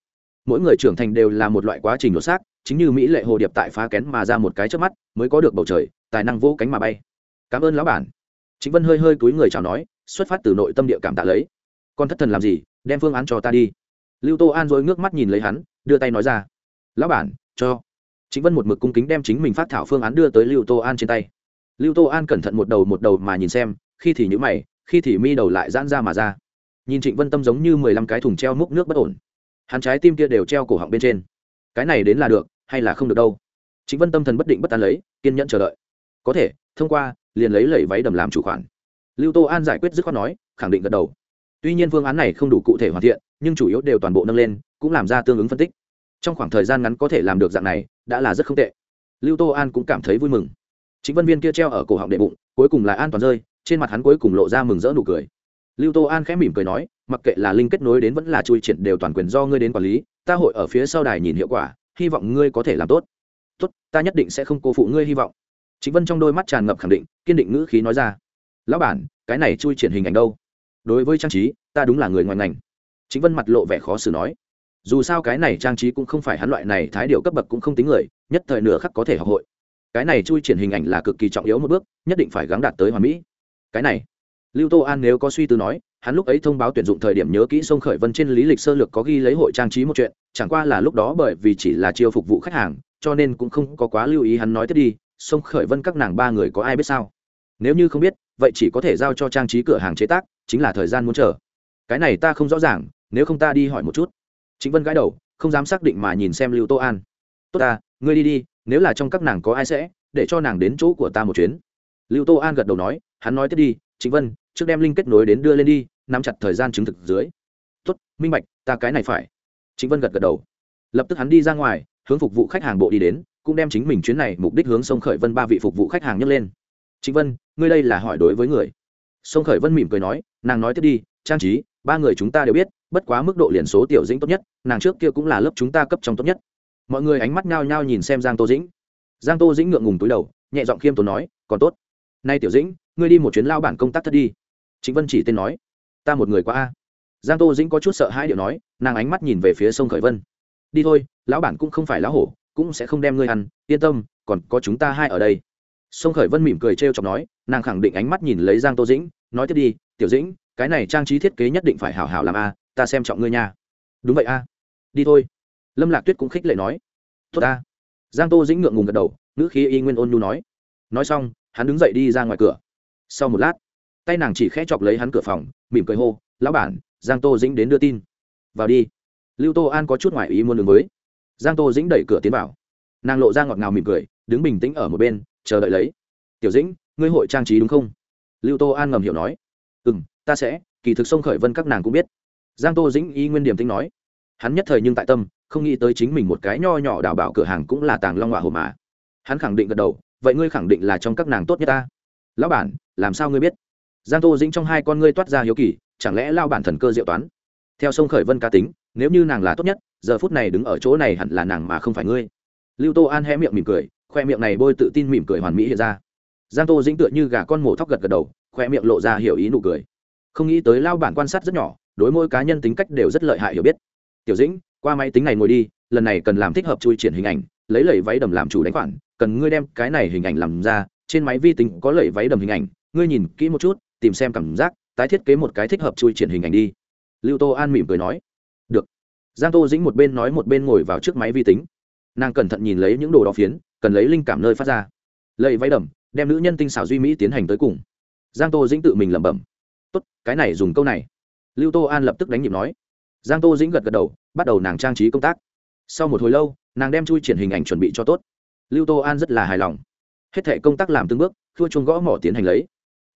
Mỗi người trưởng thành đều là một loại quá trình đột xác, chính như mỹ lệ hồ điệp tại phá kén mà ra một cái trước mắt, mới có được bầu trời, tài năng vỗ cánh mà bay. Cảm ơn lão bản. Chính vân hơi hơi túi người chào nói, xuất phát từ nội tâm địa cảm tạ lấy. Con thất thần làm gì, đem phương án cho ta đi. Lưu tô an rồi ngước mắt nhìn lấy hắn, đưa tay nói ra. Lão bản cho. Chính vân một mực cung kính đem chính mình phát thảo phương án đưa tới lưu tô an trên tay. Lưu tô an cẩn thận một đầu một đầu mà nhìn xem, khi thì nhữ mày, khi thì mi đầu lại giãn ra mà ra. Nhìn trịnh vân tâm giống như mười lăm cái thùng treo múc nước bất ổn. Hắn trái tim kia đều treo cổ họng bên trên. Cái này đến là được, hay là không được đâu? Trịnh vân tâm thần bất định bất tán lấy, kiên nhẫn chờ đợi. Có thể, thông qua, liền lấy lẩy váy đầm làm chủ khoản. Lưu tô an giải quyết dứt khoát nói, khẳng định gật đầu. Tuy nhiên phương án này không đủ cụ thể hoàn thiện, nhưng chủ yếu đều toàn bộ nâng lên, cũng làm ra tương ứng phân tích trong khoảng thời gian ngắn có thể làm được dạng này, đã là rất không tệ. Lưu tô an cũng cảm thấy vui mừng. Chính vân viên kia treo ở cổ họng đệ bụng, cuối cùng là an toàn rơi, trên mặt hắn cuối cùng lộ ra mừng rỡ nụ cười. Lưu tô an khẽ mỉm cười nói, mặc kệ là linh kết nối đến vẫn là chui triển đều toàn quyền do ngươi đến quản lý, ta hội ở phía sau đài nhìn hiệu quả, hy vọng ngươi có thể làm tốt. Tốt, ta nhất định sẽ không cô phụ ngươi hy vọng. Chính vân trong đôi mắt tràn ngập khẳng định, kiên định ngữ khí nói ra. Lão bản, cái này chui triển hình ảnh đâu? Đối với trang trí, ta đúng là người ngoài ngành. Chính vân mặt lộ vẻ khó xử nói dù sao cái này trang trí cũng không phải hắn loại này thái điệu cấp bậc cũng không tính người, nhất thời nửa khắc có thể học hội. Cái này chui triển hình ảnh là cực kỳ trọng yếu một bước, nhất định phải gắng đạt tới hoàn mỹ. Cái này, lưu tô an nếu có suy tư nói, hắn lúc ấy thông báo tuyển dụng thời điểm nhớ kỹ sông khởi vân trên lý lịch sơ lược có ghi lấy hội trang trí một chuyện, chẳng qua là lúc đó bởi vì chỉ là chiêu phục vụ khách hàng, cho nên cũng không có quá lưu ý hắn nói tiếp đi, sông khởi vân các nàng ba người có ai biết sao? Nếu như không biết, vậy chỉ có thể giao cho trang trí cửa hàng chế tác, chính là thời gian muốn chờ. Cái này ta không rõ ràng, nếu không ta đi hỏi một chút chính vân gãi đầu, không dám xác định mà nhìn xem lưu tô an. Tốt ta, ngươi đi đi, nếu là trong các nàng có ai sẽ để cho nàng đến chỗ của ta một chuyến. Lưu tô an gật đầu nói, hắn nói tiếp đi chính vân, trước đem linh kết nối đến đưa lên đi, nắm chặt thời gian chứng thực dưới. Tốt, minh bạch, ta cái này phải. Chính vân gật gật đầu. Lập tức hắn đi ra ngoài, hướng phục vụ khách hàng bộ đi đến, cũng đem chính mình chuyến này mục đích hướng sông khởi vân ba vị phục vụ khách hàng nhấc lên. Chính vân, ngươi đây là hỏi đối với người. Sông khởi vân mỉm cười nói, nàng nói tiếp đi, trang trí, ba người chúng ta đều biết bất quá mức độ liền số tiểu dĩnh tốt nhất, nàng trước kia cũng là lớp chúng ta cấp trong tốt nhất. Mọi người ánh mắt nhao nhao nhìn xem giang tô dĩnh. Giang tô dĩnh ngượng ngùng túi đầu, nhẹ giọng khiêm tốn nói, còn tốt. Nay tiểu dĩnh, ngươi đi một chuyến lao bản công tác thất đi. Chính vân chỉ tên nói, ta một người qua a. Giang tô dĩnh có chút sợ hãi điệu nói, nàng ánh mắt nhìn về phía sông khởi vân. Đi thôi, lão bản cũng không phải lão hổ, cũng sẽ không đem ngươi ăn, yên tâm, còn có chúng ta hai ở đây. Sông khởi vân mỉm cười trêu chọc nói, nàng khẳng định ánh mắt nhìn lấy giang tô dĩnh, nói tiếp đi, tiểu dĩnh cái này trang trí thiết kế nhất định phải hảo hảo làm a, ta xem trọng ngươi nha. Đúng vậy a. Đi thôi. Lâm lạc tuyết cũng khích lệ nói. Tốt a giang tô dĩnh ngượng ngùng gật đầu nữ khí y nguyên ôn nhu nói. Nói xong, hắn đứng dậy đi ra ngoài cửa. Sau một lát, tay nàng chỉ khẽ chọc lấy hắn cửa phòng, mỉm cười hô, lão bản, giang tô dĩnh đến đưa tin. Vào đi. Lưu tô an có chút ngoại ý muốn đường mới giang tô dĩnh đẩy cửa tiến vào. Nàng lộ ra ngọt ngào mỉm cười, đứng bình tĩnh ở một bên, chờ đợi lấy. Tiểu dĩnh, ngươi hội trang trí đúng không? Lưu tô an ngầm hiểu nói. Ừ m ta sẽ, kỳ thực sông khởi vân các nàng cũng biết. Giang tô dĩnh y nguyên điểm tính nói, hắn nhất thời nhưng tại tâm, không nghĩ tới chính mình một cái nho nhỏ đào bảo cửa hàng cũng là tàng long họa hồ mà. Hắn khẳng định gật đầu, vậy ngươi khẳng định là trong các nàng tốt nhất ta. Lão bản, làm sao ngươi biết? Giang tô dĩnh trong hai con ngươi toát ra hiếu kỳ, chẳng lẽ lao bản thần cơ diệu toán? Theo sông khởi vân ca tính, nếu như nàng là tốt nhất, giờ phút này đứng ở chỗ này hẳn là nàng mà không phải ngươi. Lưu tô an hé miệng mỉm cười, khoe miệng này bôi tự tin mỉm cười hoàn mỹ hiện ra. Giang tô dĩnh tựa như gà con mổ thóc gật gật đầu, khoe miệng lộ ra hiểu ý nụ cười không nghĩ tới lao bản quan sát rất nhỏ, đối mỗi cá nhân tính cách đều rất lợi hại hiểu biết. Tiểu dĩnh, qua máy tính này ngồi đi, lần này cần làm thích hợp chui triển hình ảnh, lấy lẩy váy đầm làm chủ đánh khoản, cần ngươi đem cái này hình ảnh làm ra, trên máy vi tính có lẩy váy đầm hình ảnh, ngươi nhìn kỹ một chút, tìm xem cảm giác, tái thiết kế một cái thích hợp chui triển hình ảnh đi. Lưu tô an mỉm cười nói. Được. Giang tô dĩnh một bên nói một bên ngồi vào trước máy vi tính. Nàng cẩn thận nhìn lấy những đồ đó phiến, cần lấy linh cảm nơi phát ra. Lầy váy đầm, đem nữ nhân tinh xảo duy mỹ tiến hành tới cùng. Giang tô dĩnh tự mình lẩm bẩm tốt, cái này dùng câu này. Lưu tô an lập tức đánh nhịp nói. Giang tô dĩnh gật gật đầu, bắt đầu nàng trang trí công tác. Sau một hồi lâu, nàng đem chui triển hình ảnh chuẩn bị cho tốt. Lưu tô an rất là hài lòng. Hết thể công tác làm từng bước thua chuông gõ mỏ tiến hành lấy.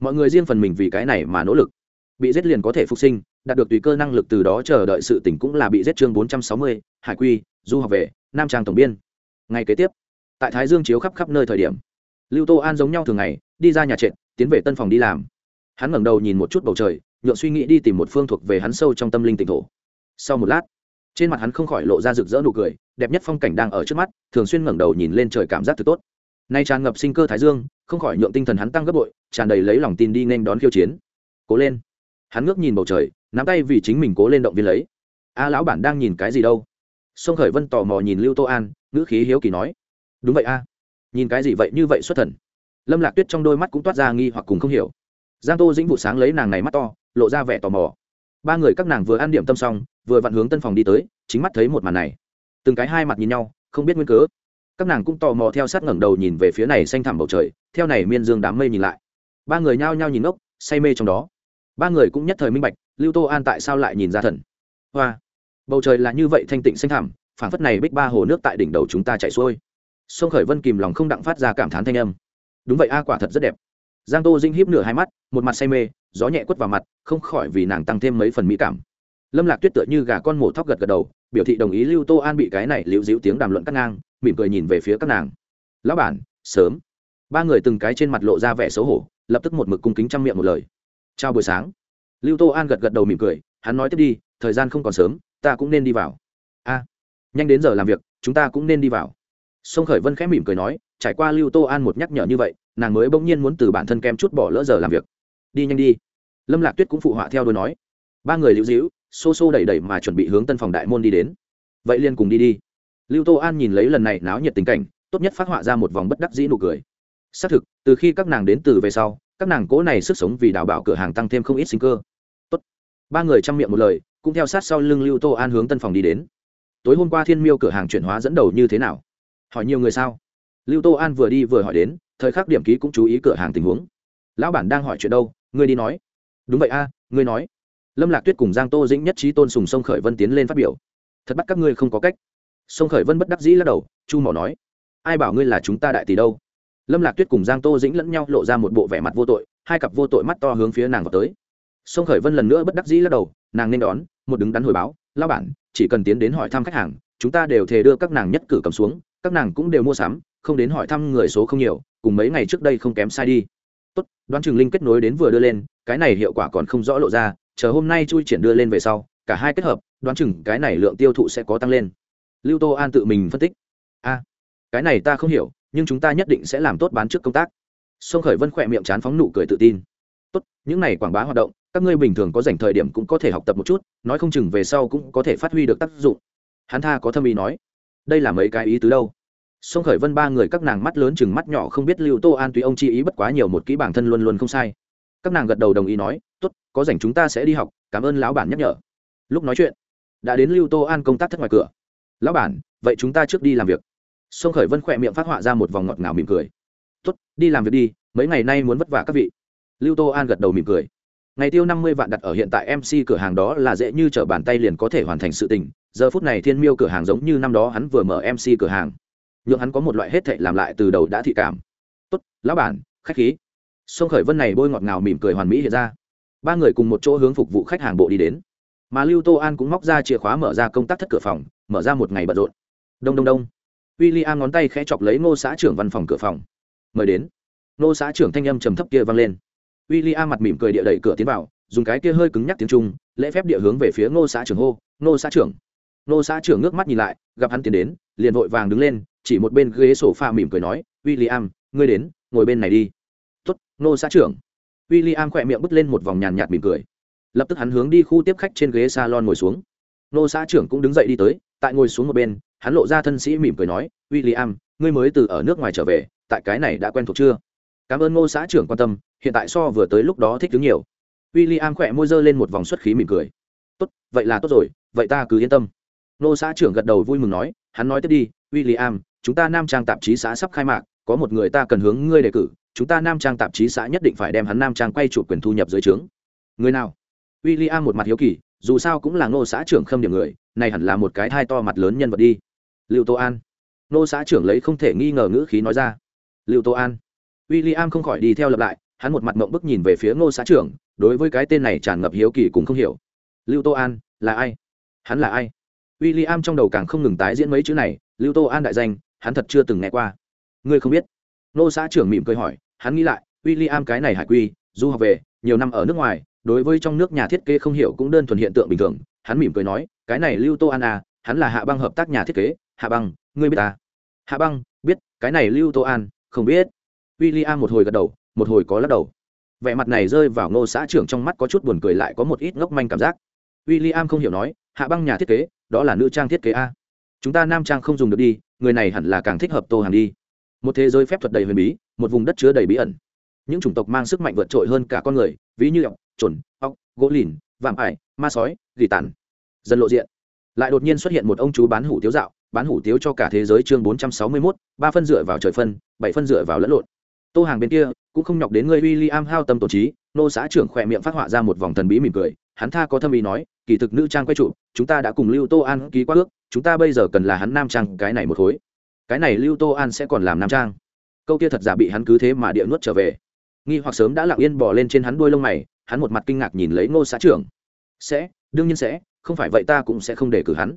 Mọi người riêng phần mình vì cái này mà nỗ lực. Bị giết liền có thể phục sinh, đạt được tùy cơ năng lực từ đó chờ đợi sự tỉnh cũng là bị giết chương bốn trăm sáu mươi, hải quy, du học về nam trang tổng biên. Ngày kế tiếp, tại thái dương chiếu khắp khắp nơi thời điểm, lưu tô an giống nhau thường ngày, đi ra nhà trệt, tiến về tân phòng đi làm hắn ngẩng đầu nhìn một chút bầu trời, nhượng suy nghĩ đi tìm một phương thuộc về hắn sâu trong tâm linh tỉnh thổ. Sau một lát, trên mặt hắn không khỏi lộ ra rực rỡ nụ cười, đẹp nhất phong cảnh đang ở trước mắt, thường xuyên ngẩng đầu nhìn lên trời cảm giác thật tốt. Nay tràn ngập sinh cơ thái dương, không khỏi nhượng tinh thần hắn tăng gấp bội, tràn đầy lấy lòng tin đi nên đón khiêu chiến. Cố lên. Hắn ngước nhìn bầu trời, nắm tay vì chính mình cố lên động viên lấy. A lão bản đang nhìn cái gì đâu? Sông khởi vân tò mò nhìn lưu tô an, ngữ khí hiếu kỳ nói. Đúng vậy a. Nhìn cái gì vậy như vậy xuất thần. Lâm lạc tuyết trong đôi mắt cũng toát ra nghi hoặc cùng không hiểu giang tô dĩnh vụ sáng lấy nàng này mắt to, lộ ra vẻ tò mò. Ba người các nàng vừa ăn điểm tâm xong, vừa vặn hướng tân phòng đi tới, chính mắt thấy một màn này. Từng cái hai mặt nhìn nhau, không biết nguyên cớ. Các nàng cũng tò mò theo sát ngẩng đầu nhìn về phía này xanh thẳm bầu trời, theo này miên dương đám mây nhìn lại. Ba người nhao nhao nhìn ngốc, say mê trong đó. Ba người cũng nhất thời minh bạch, lưu tô an tại sao lại nhìn ra thần? Hoa! Bầu trời là như vậy thanh tịnh xanh thẳm, phảng phất này bích ba hồ nước tại đỉnh đầu chúng ta chạy xuôi. Sông khởi vân kìm lòng không đặng phát ra cảm thán thanh âm. Đúng vậy a, quả thật rất đẹp giang tô dinh híp nửa hai mắt, một mặt say mê, gió nhẹ quất vào mặt, không khỏi vì nàng tăng thêm mấy phần mỹ cảm. Lâm lạc tuyết tựa như gà con mổ thóc gật gật đầu, biểu thị đồng ý lưu tô an bị cái này liễu dĩu tiếng đàm luận cắt ngang, mỉm cười nhìn về phía các nàng. Lão bản, sớm. Ba người từng cái trên mặt lộ ra vẻ xấu hổ, lập tức một mực cung kính chăm miệng một lời. Chào buổi sáng. Lưu tô an gật gật đầu mỉm cười, hắn nói tiếp đi, thời gian không còn sớm, ta cũng nên đi vào. A, nhanh đến giờ làm việc, chúng ta cũng nên đi vào. Sông khởi vân khẽ mỉm cười nói, trải qua lưu tô an một nhắc nhở như vậy nàng mới bỗng nhiên muốn từ bản thân kem chút bỏ lỡ giờ làm việc. Đi nhanh đi. Lâm lạc tuyết cũng phụ họa theo đôi nói. Ba người lưu dĩu xô xô đẩy đẩy mà chuẩn bị hướng tân phòng đại môn đi đến. Vậy liền cùng đi đi. Lưu tô an nhìn lấy lần này náo nhiệt tình cảnh, tốt nhất phát họa ra một vòng bất đắc dĩ nụ cười. Xác thực, từ khi các nàng đến từ về sau, các nàng cố này sức sống vì đào bảo cửa hàng tăng thêm không ít sinh cơ. Tốt. ba người chăm miệng một lời, cũng theo sát sau lưng lưu tô an hướng tân phòng đi đến. Tối hôm qua thiên miêu cửa hàng chuyển hóa dẫn đầu như thế nào? Hỏi nhiều người sao? Lưu tô an vừa đi vừa hỏi đến thời khắc điểm ký cũng chú ý cửa hàng tình huống. Lão bản đang hỏi chuyện đâu, ngươi đi nói. Đúng vậy a, ngươi nói. Lâm lạc tuyết cùng giang tô dĩnh nhất trí tôn sùng sông khởi vân tiến lên phát biểu. Thật bắt các ngươi không có cách. Sông khởi vân bất đắc dĩ lắc đầu, chu mỏ nói. Ai bảo ngươi là chúng ta đại tỷ đâu? Lâm lạc tuyết cùng giang tô dĩnh lẫn nhau lộ ra một bộ vẻ mặt vô tội, hai cặp vô tội mắt to hướng phía nàng vào tới. Sông khởi vân lần nữa bất đắc dĩ lắc đầu, nàng nên đón, một đứng đắn hồi báo. Lao bản, chỉ cần tiến đến hỏi thăm khách hàng, chúng ta đều thề đưa các nàng nhất cử cầm xuống các nàng cũng đều mua sắm, không đến hỏi thăm người số không nhiều, cùng mấy ngày trước đây không kém sai đi. Tốt, đoán chừng linh kết nối đến vừa đưa lên, cái này hiệu quả còn không rõ lộ ra, chờ hôm nay chui triển đưa lên về sau, cả hai kết hợp, đoán chừng cái này lượng tiêu thụ sẽ có tăng lên. Lưu tô an tự mình phân tích. A, cái này ta không hiểu, nhưng chúng ta nhất định sẽ làm tốt bán trước công tác. Sông khởi vân khỏe miệng chán phóng nụ cười tự tin. Tốt, những này quảng bá hoạt động, các ngươi bình thường có dành thời điểm cũng có thể học tập một chút, nói không chừng về sau cũng có thể phát huy được tác dụng. Hắn tha có thâm ý nói đây là mấy cái ý tứ đâu? Sông khởi vân ba người các nàng mắt lớn chừng mắt nhỏ không biết lưu tô an tùy ông chi ý bất quá nhiều một kỹ bản thân luôn luôn không sai. Các nàng gật đầu đồng ý nói, tốt, có rảnh chúng ta sẽ đi học, cảm ơn lão bản nhắc nhở. Lúc nói chuyện, đã đến lưu tô an công tác thất ngoài cửa. Lão bản, vậy chúng ta trước đi làm việc. Sông khởi vân khỏe miệng phát họa ra một vòng ngọt ngào mỉm cười. Tốt, đi làm việc đi, mấy ngày nay muốn vất vả các vị. Lưu tô an gật đầu mỉm cười. Ngày tiêu năm mươi vạn đặt ở hiện tại mc cửa hàng đó là dễ như t r ở bàn tay liền có thể hoàn thành sự tình giờ phút này thiên miêu cửa hàng giống như năm đó hắn vừa mở mc cửa hàng. Nhưng hắn có một loại hết thệ làm lại từ đầu đã thị cảm. Tốt, lão bản, khách khí. Sông khởi vân này bôi ngọt ngào mỉm cười hoàn mỹ hiện ra. Ba người cùng một chỗ hướng phục vụ khách hàng bộ đi đến. Mà lưu tô an cũng móc ra chìa khóa mở ra công tác thất cửa phòng, mở ra một ngày bận rộn. Đông đông đông. W i l l i am ngón tay khẽ chọc lấy ngô xã trưởng văn phòng cửa phòng. Mời đến. Ngô xã trưởng thanh âm trầm thấp kia vang lên. W i l l i am mặt mỉm cười địa đẩy cửa tiến vào, dùng cái kia hơi cứng nhắc tiếng trung, lễ phép địa hướng về phía ngô xã trưởng hô, ngô xã trưởng. Nô xã trưởng ngước mắt nhìn lại, gặp hắn tiến đến, liền vội vàng đứng lên, chỉ một bên ghế sổ pha mỉm cười nói w i l l i am ngươi đến, ngồi bên này đi. Tuất nô xã trưởng. W i l l i am khỏe miệng bứt lên một vòng nhàn nhạt mỉm cười. Lập tức hắn hướng đi khu tiếp khách trên ghế salon ngồi xuống. Nô xã trưởng cũng đứng dậy đi tới, tại ngồi xuống một bên, hắn lộ ra thân sĩ mỉm cười nói w i l l i am ngươi mới từ ở nước ngoài trở về, tại cái này đã quen thuộc chưa? Cảm ơn ngô xã trưởng quan tâm, hiện tại so vừa tới lúc đó thích đứng nhiều. W i l l i am khỏe môi dơ lên một vòng xuất khí mỉm cười. Tốt, vậy là tốt rồi, vậy ta cứ yên tâm nô xã trưởng gật đầu vui mừng nói, hắn nói tiếp đi w i l l i am chúng ta nam trang tạp chí xã sắp khai mạc, có một người ta cần hướng ngươi đề cử, chúng ta nam trang tạp chí xã nhất định phải đem hắn nam trang quay chủ quyền thu nhập dưới trướng. Người nào? W i l l i am một mặt hiếu kỳ, dù sao cũng là ngô xã trưởng khâm điểm người, này hẳn là một cái thai to mặt lớn nhân vật đi. Lưu tô an. Ngô xã trưởng lấy không thể nghi ngờ ngữ khí nói ra. Lưu tô an. W i l l i am không khỏi đi theo lập lại, hắn một mặt mộng bức nhìn về phía ngô xã trưởng, đối với cái tên này tràn ngập hiếu kỳ cũng không hiểu. Lưu tô an, là ai? Hắn là ai? W i l l i am trong đầu càng không ngừng tái diễn mấy chữ này, lưu tô an đại danh, hắn thật chưa từng nghe qua. Ngươi không biết? Ngô xã trưởng mỉm cười hỏi, hắn nghĩ lại w i l l i am cái này hải quy, du học về, nhiều năm ở nước ngoài, đối với trong nước nhà thiết kế không hiểu cũng đơn thuần hiện tượng bình thường. Hắn mỉm cười nói, cái này lưu tô an à hắn là hạ băng hợp tác nhà thiết kế. Hạ băng, ngươi biết à? hạ băng, biết, cái này lưu tô an, không biết. W i l l i am một hồi gật đầu, một hồi có lắc đầu. Vẻ mặt này rơi vào ngô xã trưởng trong mắt có chút buồn cười lại có một ít ngốc manh cảm giác. W i l l i am không hiểu nói hạ băng nhà thiết kế, đó là nữ trang thiết kế a. Chúng ta nam trang không dùng được đi, người này hẳn là càng thích hợp tô hàng đi. Một thế giới phép thuật đầy huyền bí, một vùng đất chứa đầy bí ẩn. Những chủng tộc mang sức mạnh vượt trội hơn cả con người, ví như ọc chuẩn ọc gỗ lìn, vạm ải, ma sói, gỉ tàn. Dần lộ diện. Lại đột nhiên xuất hiện một ông chú bán hủ tiếu dạo, bán hủ tiếu cho cả thế giới chương bốn trăm sáu mươi mốt, ba phân dựa vào trời phân, bảy phân dựa vào lẫn lộn. Tô hàng bên kia, cũng không nhọc đến người w i l l i am hao tâm tổ trí, nô xã trưởng khỏe miệng phát họa ra một vòng thần bí mỉm cười hắn tha có thâm ý nói, kỳ thực nữ trang quay trụ, chúng ta đã cùng lưu tô an ký quá ước, chúng ta bây giờ cần là hắn nam trang, cái này một khối. Cái này lưu tô an sẽ còn làm nam trang. Câu kia thật giả bị hắn cứ thế mà địa nuốt trở về. Nghi hoặc sớm đã lặng yên bỏ lên trên hắn đuôi lông mày, hắn một mặt kinh ngạc nhìn lấy ngô xã trưởng. Sẽ, đương nhiên sẽ, không phải vậy ta cũng sẽ không để cử hắn.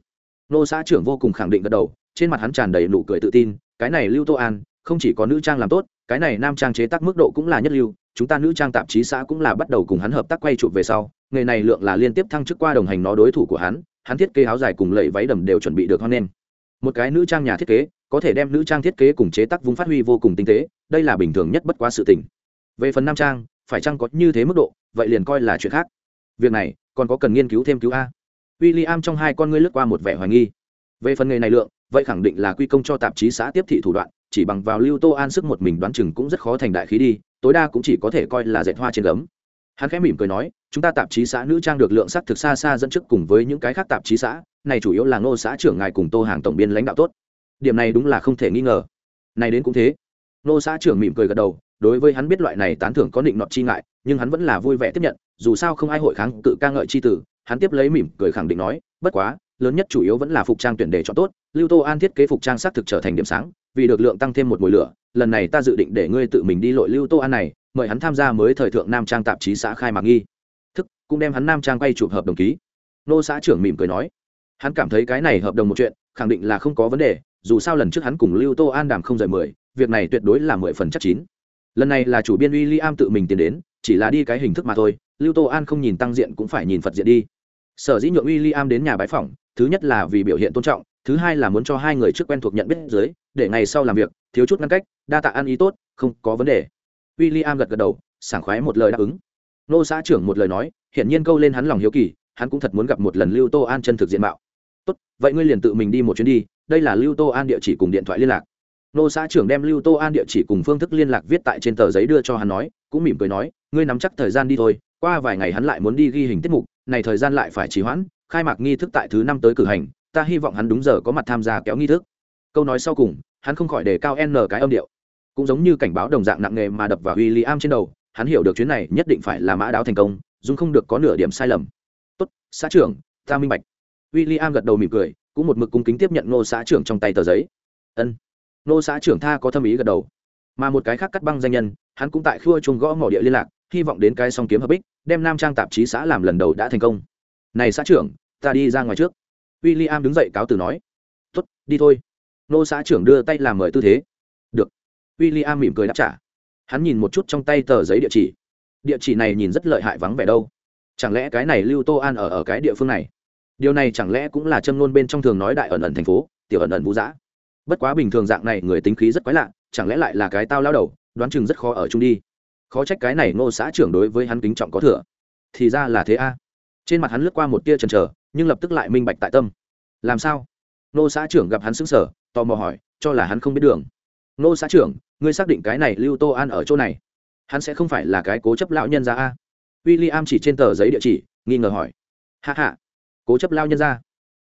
Ngô xã trưởng vô cùng khẳng định gật đầu, trên mặt hắn tràn đầy nụ cười tự tin, cái này lưu tô an, không chỉ có nữ trang làm tốt, cái này nam trang chế tác mức độ cũng là nhất lưu chúng ta nữ trang tạp chí xã cũng là bắt đầu cùng hắn hợp tác quay chụp về sau, nghề này lượng là liên tiếp thăng chức qua đồng hành nó đối thủ của hắn hắn thiết kế áo dài cùng lẫy váy đầm đều chuẩn bị được hoan nghênh. Một cái nữ trang nhà thiết kế, có thể đem nữ trang thiết kế cùng chế tác vung phát huy vô cùng tinh tế, đây là bình thường nhất bất quá sự tình. Về phần nam trang, phải chăng có như thế mức độ, vậy liền coi là chuyện khác. Việc này, còn có cần nghiên cứu thêm cứu a. W i l l i am trong hai con ngươi lướt qua một vẻ hoài nghi. Về phần nghề này lượng, vậy khẳng định là quy công cho tạp chí xã tiếp thị thủ đoạn, chỉ bằng vào lưu tô an sức một mình đoán chừng cũng rất khó thành đại khí đi tối đa cũng chỉ có thể coi là dệt hoa trên gấm. Hắn khẽ mỉm cười nói, chúng ta tạp chí xã nữ trang được lượng sắc thực xa xa dẫn trước cùng với những cái khác tạp chí xã, này chủ yếu là ngô xã trưởng ngài cùng tô hàng tổng biên lãnh đạo tốt. Điểm này đúng là không thể nghi ngờ. Này đến cũng thế. Ngô xã trưởng mỉm cười gật đầu, đối với hắn biết loại này tán thưởng có định nọt chi ngại, nhưng hắn vẫn là vui vẻ tiếp nhận, dù sao không ai hội kháng cự ca ngợi chi tử, hắn tiếp lấy mỉm cười khẳng định nói, bất quá, lớn nhất chủ yếu vẫn là phục trang tuyển đề chọn tốt, lưu tô an thiết kế phục trang xác thực trở thành điểm sáng vì được lượng tăng thêm một mùi lửa, lần này ta dự định để ngươi tự mình đi lội lưu tô an này, mời hắn tham gia mới thời thượng nam trang tạp chí xã khai mạc nghi. Thức, cũng đem hắn nam trang quay chụp hợp đồng ký. Nô xã trưởng mỉm cười nói. Hắn cảm thấy cái này hợp đồng một chuyện, khẳng định là không có vấn đề, dù sao lần trước hắn cùng lưu tô an đàm không rời mười, việc này tuyệt đối là mười phần chắc chín. Lần này là chủ biên w i l l i am tự mình tiến đến, chỉ là đi cái hình thức mà thôi, lưu tô an không nhìn tăng diện cũng phải nhìn phật diện đi. Sở dĩ nhượng w i l l i am đến nhà bái phỏng, thứ nhất là vì biểu hiện tôn trọng, thứ hai là muốn cho hai người trước quen thuộc nhận biết dưới để ngày sau làm việc, thiếu chút ngăn cách, đa tạ ăn ý tốt, không có vấn đề. W i l l i am gật gật đầu, sảng khoái một lời đáp ứng. Nô xã trưởng một lời nói, hiển nhiên câu lên hắn lòng hiếu kỳ, hắn cũng thật muốn gặp một lần lưu tô an chân thực diện mạo. Tốt, vậy ngươi liền tự mình đi một chuyến đi, đây là lưu tô an địa chỉ cùng điện thoại liên lạc. Nô xã trưởng đem lưu tô an địa chỉ cùng phương thức liên lạc viết tại trên tờ giấy đưa cho hắn nói, cũng mỉm cười nói, ngươi nắm chắc thời gian đi thôi, qua vài ngày hắn lại muốn đi ghi hình tiết mục, này thời gian lại phải trì hoãn, khai mạc nghi thức tại thứ năm tới cử hành, ta hy vọng hắn đúng giờ có mặt tham gia kéo nghi thức câu nói sau cùng, hắn không khỏi đề cao n cái âm điệu. Cũng giống như cảnh báo đồng dạng nặng nề mà đập vào w i l l i am trên đầu, hắn hiểu được chuyến này nhất định phải là mã đáo thành công dung không được có nửa điểm sai lầm. Tốt, xã trưởng, ta minh bạch. W i l l i am gật đầu mỉm cười, cũng một mực cung kính tiếp nhận ngô xã trưởng trong tay tờ giấy. Ân. Ngô xã trưởng tha có thâm ý gật đầu. Mà một cái khác cắt băng danh nhân, hắn cũng tại khua chuông gõ mỏ địa liên lạc, hy vọng đến cái song kiếm hợp ích đem nam trang tạp chí xã làm lần đầu đã thành công. Này xã trưởng, ta đi ra ngoài trước. W i l l i am đứng dậy cáo từ nói. Tốt, đi thôi nô xã trưởng đưa tay làm mời tư thế. Được. W i l l i am mỉm cười đáp trả. Hắn nhìn một chút trong tay tờ giấy địa chỉ. Địa chỉ này nhìn rất lợi hại vắng vẻ đâu. Chẳng lẽ cái này lưu tô an ở ở cái địa phương này? Điều này chẳng lẽ cũng là châm ngôn bên trong thường nói đại ẩn ẩn thành phố, tiểu ẩn ẩn vũ dã bất quá bình thường dạng này người tính khí rất quái lạ, chẳng lẽ lại là cái tao lao đầu, đoán chừng rất khó ở chung đi. Khó trách cái này ngô xã trưởng đối với hắn kính trọng có thừa. Thì ra là thế a. Trên mặt hắn lướt qua một tia chần trờ nhưng lập tức lại minh bạch tại tâm. Làm sao? Ngô xã trưởng gặp hắn xứng sở tò mò hỏi, cho là hắn không biết đường. Nô xã trưởng, ngươi xác định cái này lưu tô an ở chỗ này. Hắn sẽ không phải là cái cố chấp lão nhân ra a? W i l l i am chỉ trên tờ giấy địa chỉ, nghi ngờ hỏi. Hạ hạ cố chấp lao nhân ra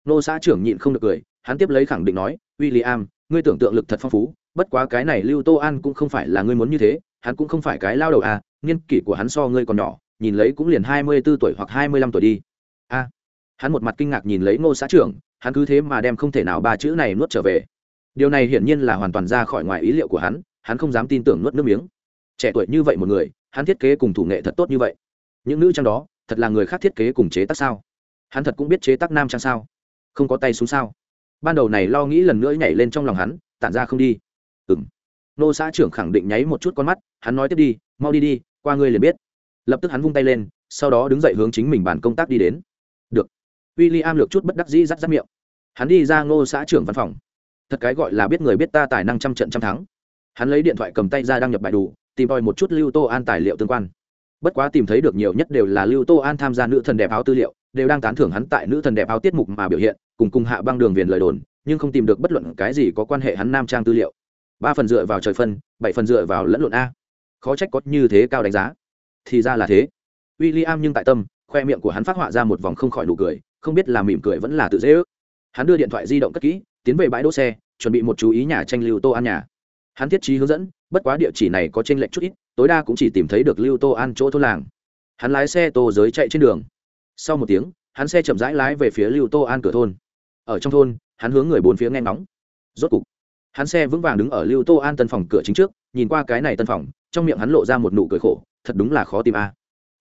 nô xã trưởng nhịn không được cười, hắn tiếp lấy khẳng định nói w i l l i am ngươi tưởng tượng lực thật phong phú, bất quá cái này lưu tô an cũng không phải là ngươi muốn như thế, hắn cũng không phải cái lao đầu à niên kỷ của hắn so ngươi còn nhỏ, nhìn lấy cũng liền hai mươi b ố tuổi hoặc hai mươi lăm tuổi đi. A, hắn một mặt kinh ngạc nhìn lấy ngô xã trưởng, hắn cứ thế mà đem không thể nào ba chữ này nuốt trở về điều này hiển nhiên là hoàn toàn ra khỏi ngoài ý liệu của hắn hắn không dám tin tưởng nuốt nước miếng. Trẻ tuổi như vậy một người, hắn thiết kế cùng thủ nghệ thật tốt như vậy. Những nữ trang đó, thật là người khác thiết kế cùng chế tác sao? Hắn thật cũng biết chế tác nam trang sao? Không có tay xuống sao? Ban đầu này lo nghĩ lần nữa nhảy lên trong lòng hắn, tản ra không đi. Ừng nô xã trưởng khẳng định nháy một chút con mắt, hắn nói tiếp đi, mau đi đi, qua ngươi liền biết. Lập tức hắn vung tay lên, sau đó đứng dậy hướng chính mình bàn công tác đi đến. Được. W i l l i am lược chút bất đắc dĩ rắt rắt miệng. Hắn đi ra ngô xã trưởng văn phòng thật cái gọi là biết người biết ta tài năng trăm trận trăm thắng. Hắn lấy điện thoại cầm tay ra đăng nhập bài đủ, tìm tòi một chút lưu tô an tài liệu tương quan. Bất quá tìm thấy được nhiều nhất đều là lưu tô an tham gia nữ thần đẹp áo tư liệu, đều đang tán thưởng hắn tại nữ thần đẹp áo tiết mục mà biểu hiện, cùng cùng hạ băng đường viền lời đồn, nhưng không tìm được bất luận cái gì có quan hệ hắn nam trang tư liệu. Ba phần dựa vào trời phân, bảy phần dựa vào lẫn lộn a. Khó trách có như thế cao đánh giá. Thì ra là thế. W i l l i am nhưng tại tâm, khoe miệng của hắn phát họa ra một vòng không khỏi nụ cười, không biết là mỉm cười vẫn là tự dễ ước. Hắn đưa điện thoại di động cất kỹ tiến về bãi đỗ xe, chuẩn bị một chú ý nhà tranh lưu tô an nhà. Hắn thiết trí hướng dẫn, bất quá địa chỉ này có t r ê n lệch chút ít, tối đa cũng chỉ tìm thấy được lưu tô an chỗ thôn làng. Hắn lái xe tô giới chạy trên đường. Sau một tiếng, hắn xe chậm rãi lái về phía lưu tô an cửa thôn. Ở trong thôn, hắn hướng người bốn phía nghe ngóng. Rốt cục, hắn xe vững vàng đứng ở lưu tô an tân phòng cửa chính trước, nhìn qua cái này tân phòng, trong miệng hắn lộ ra một nụ cười khổ, thật đúng là khó tìm a.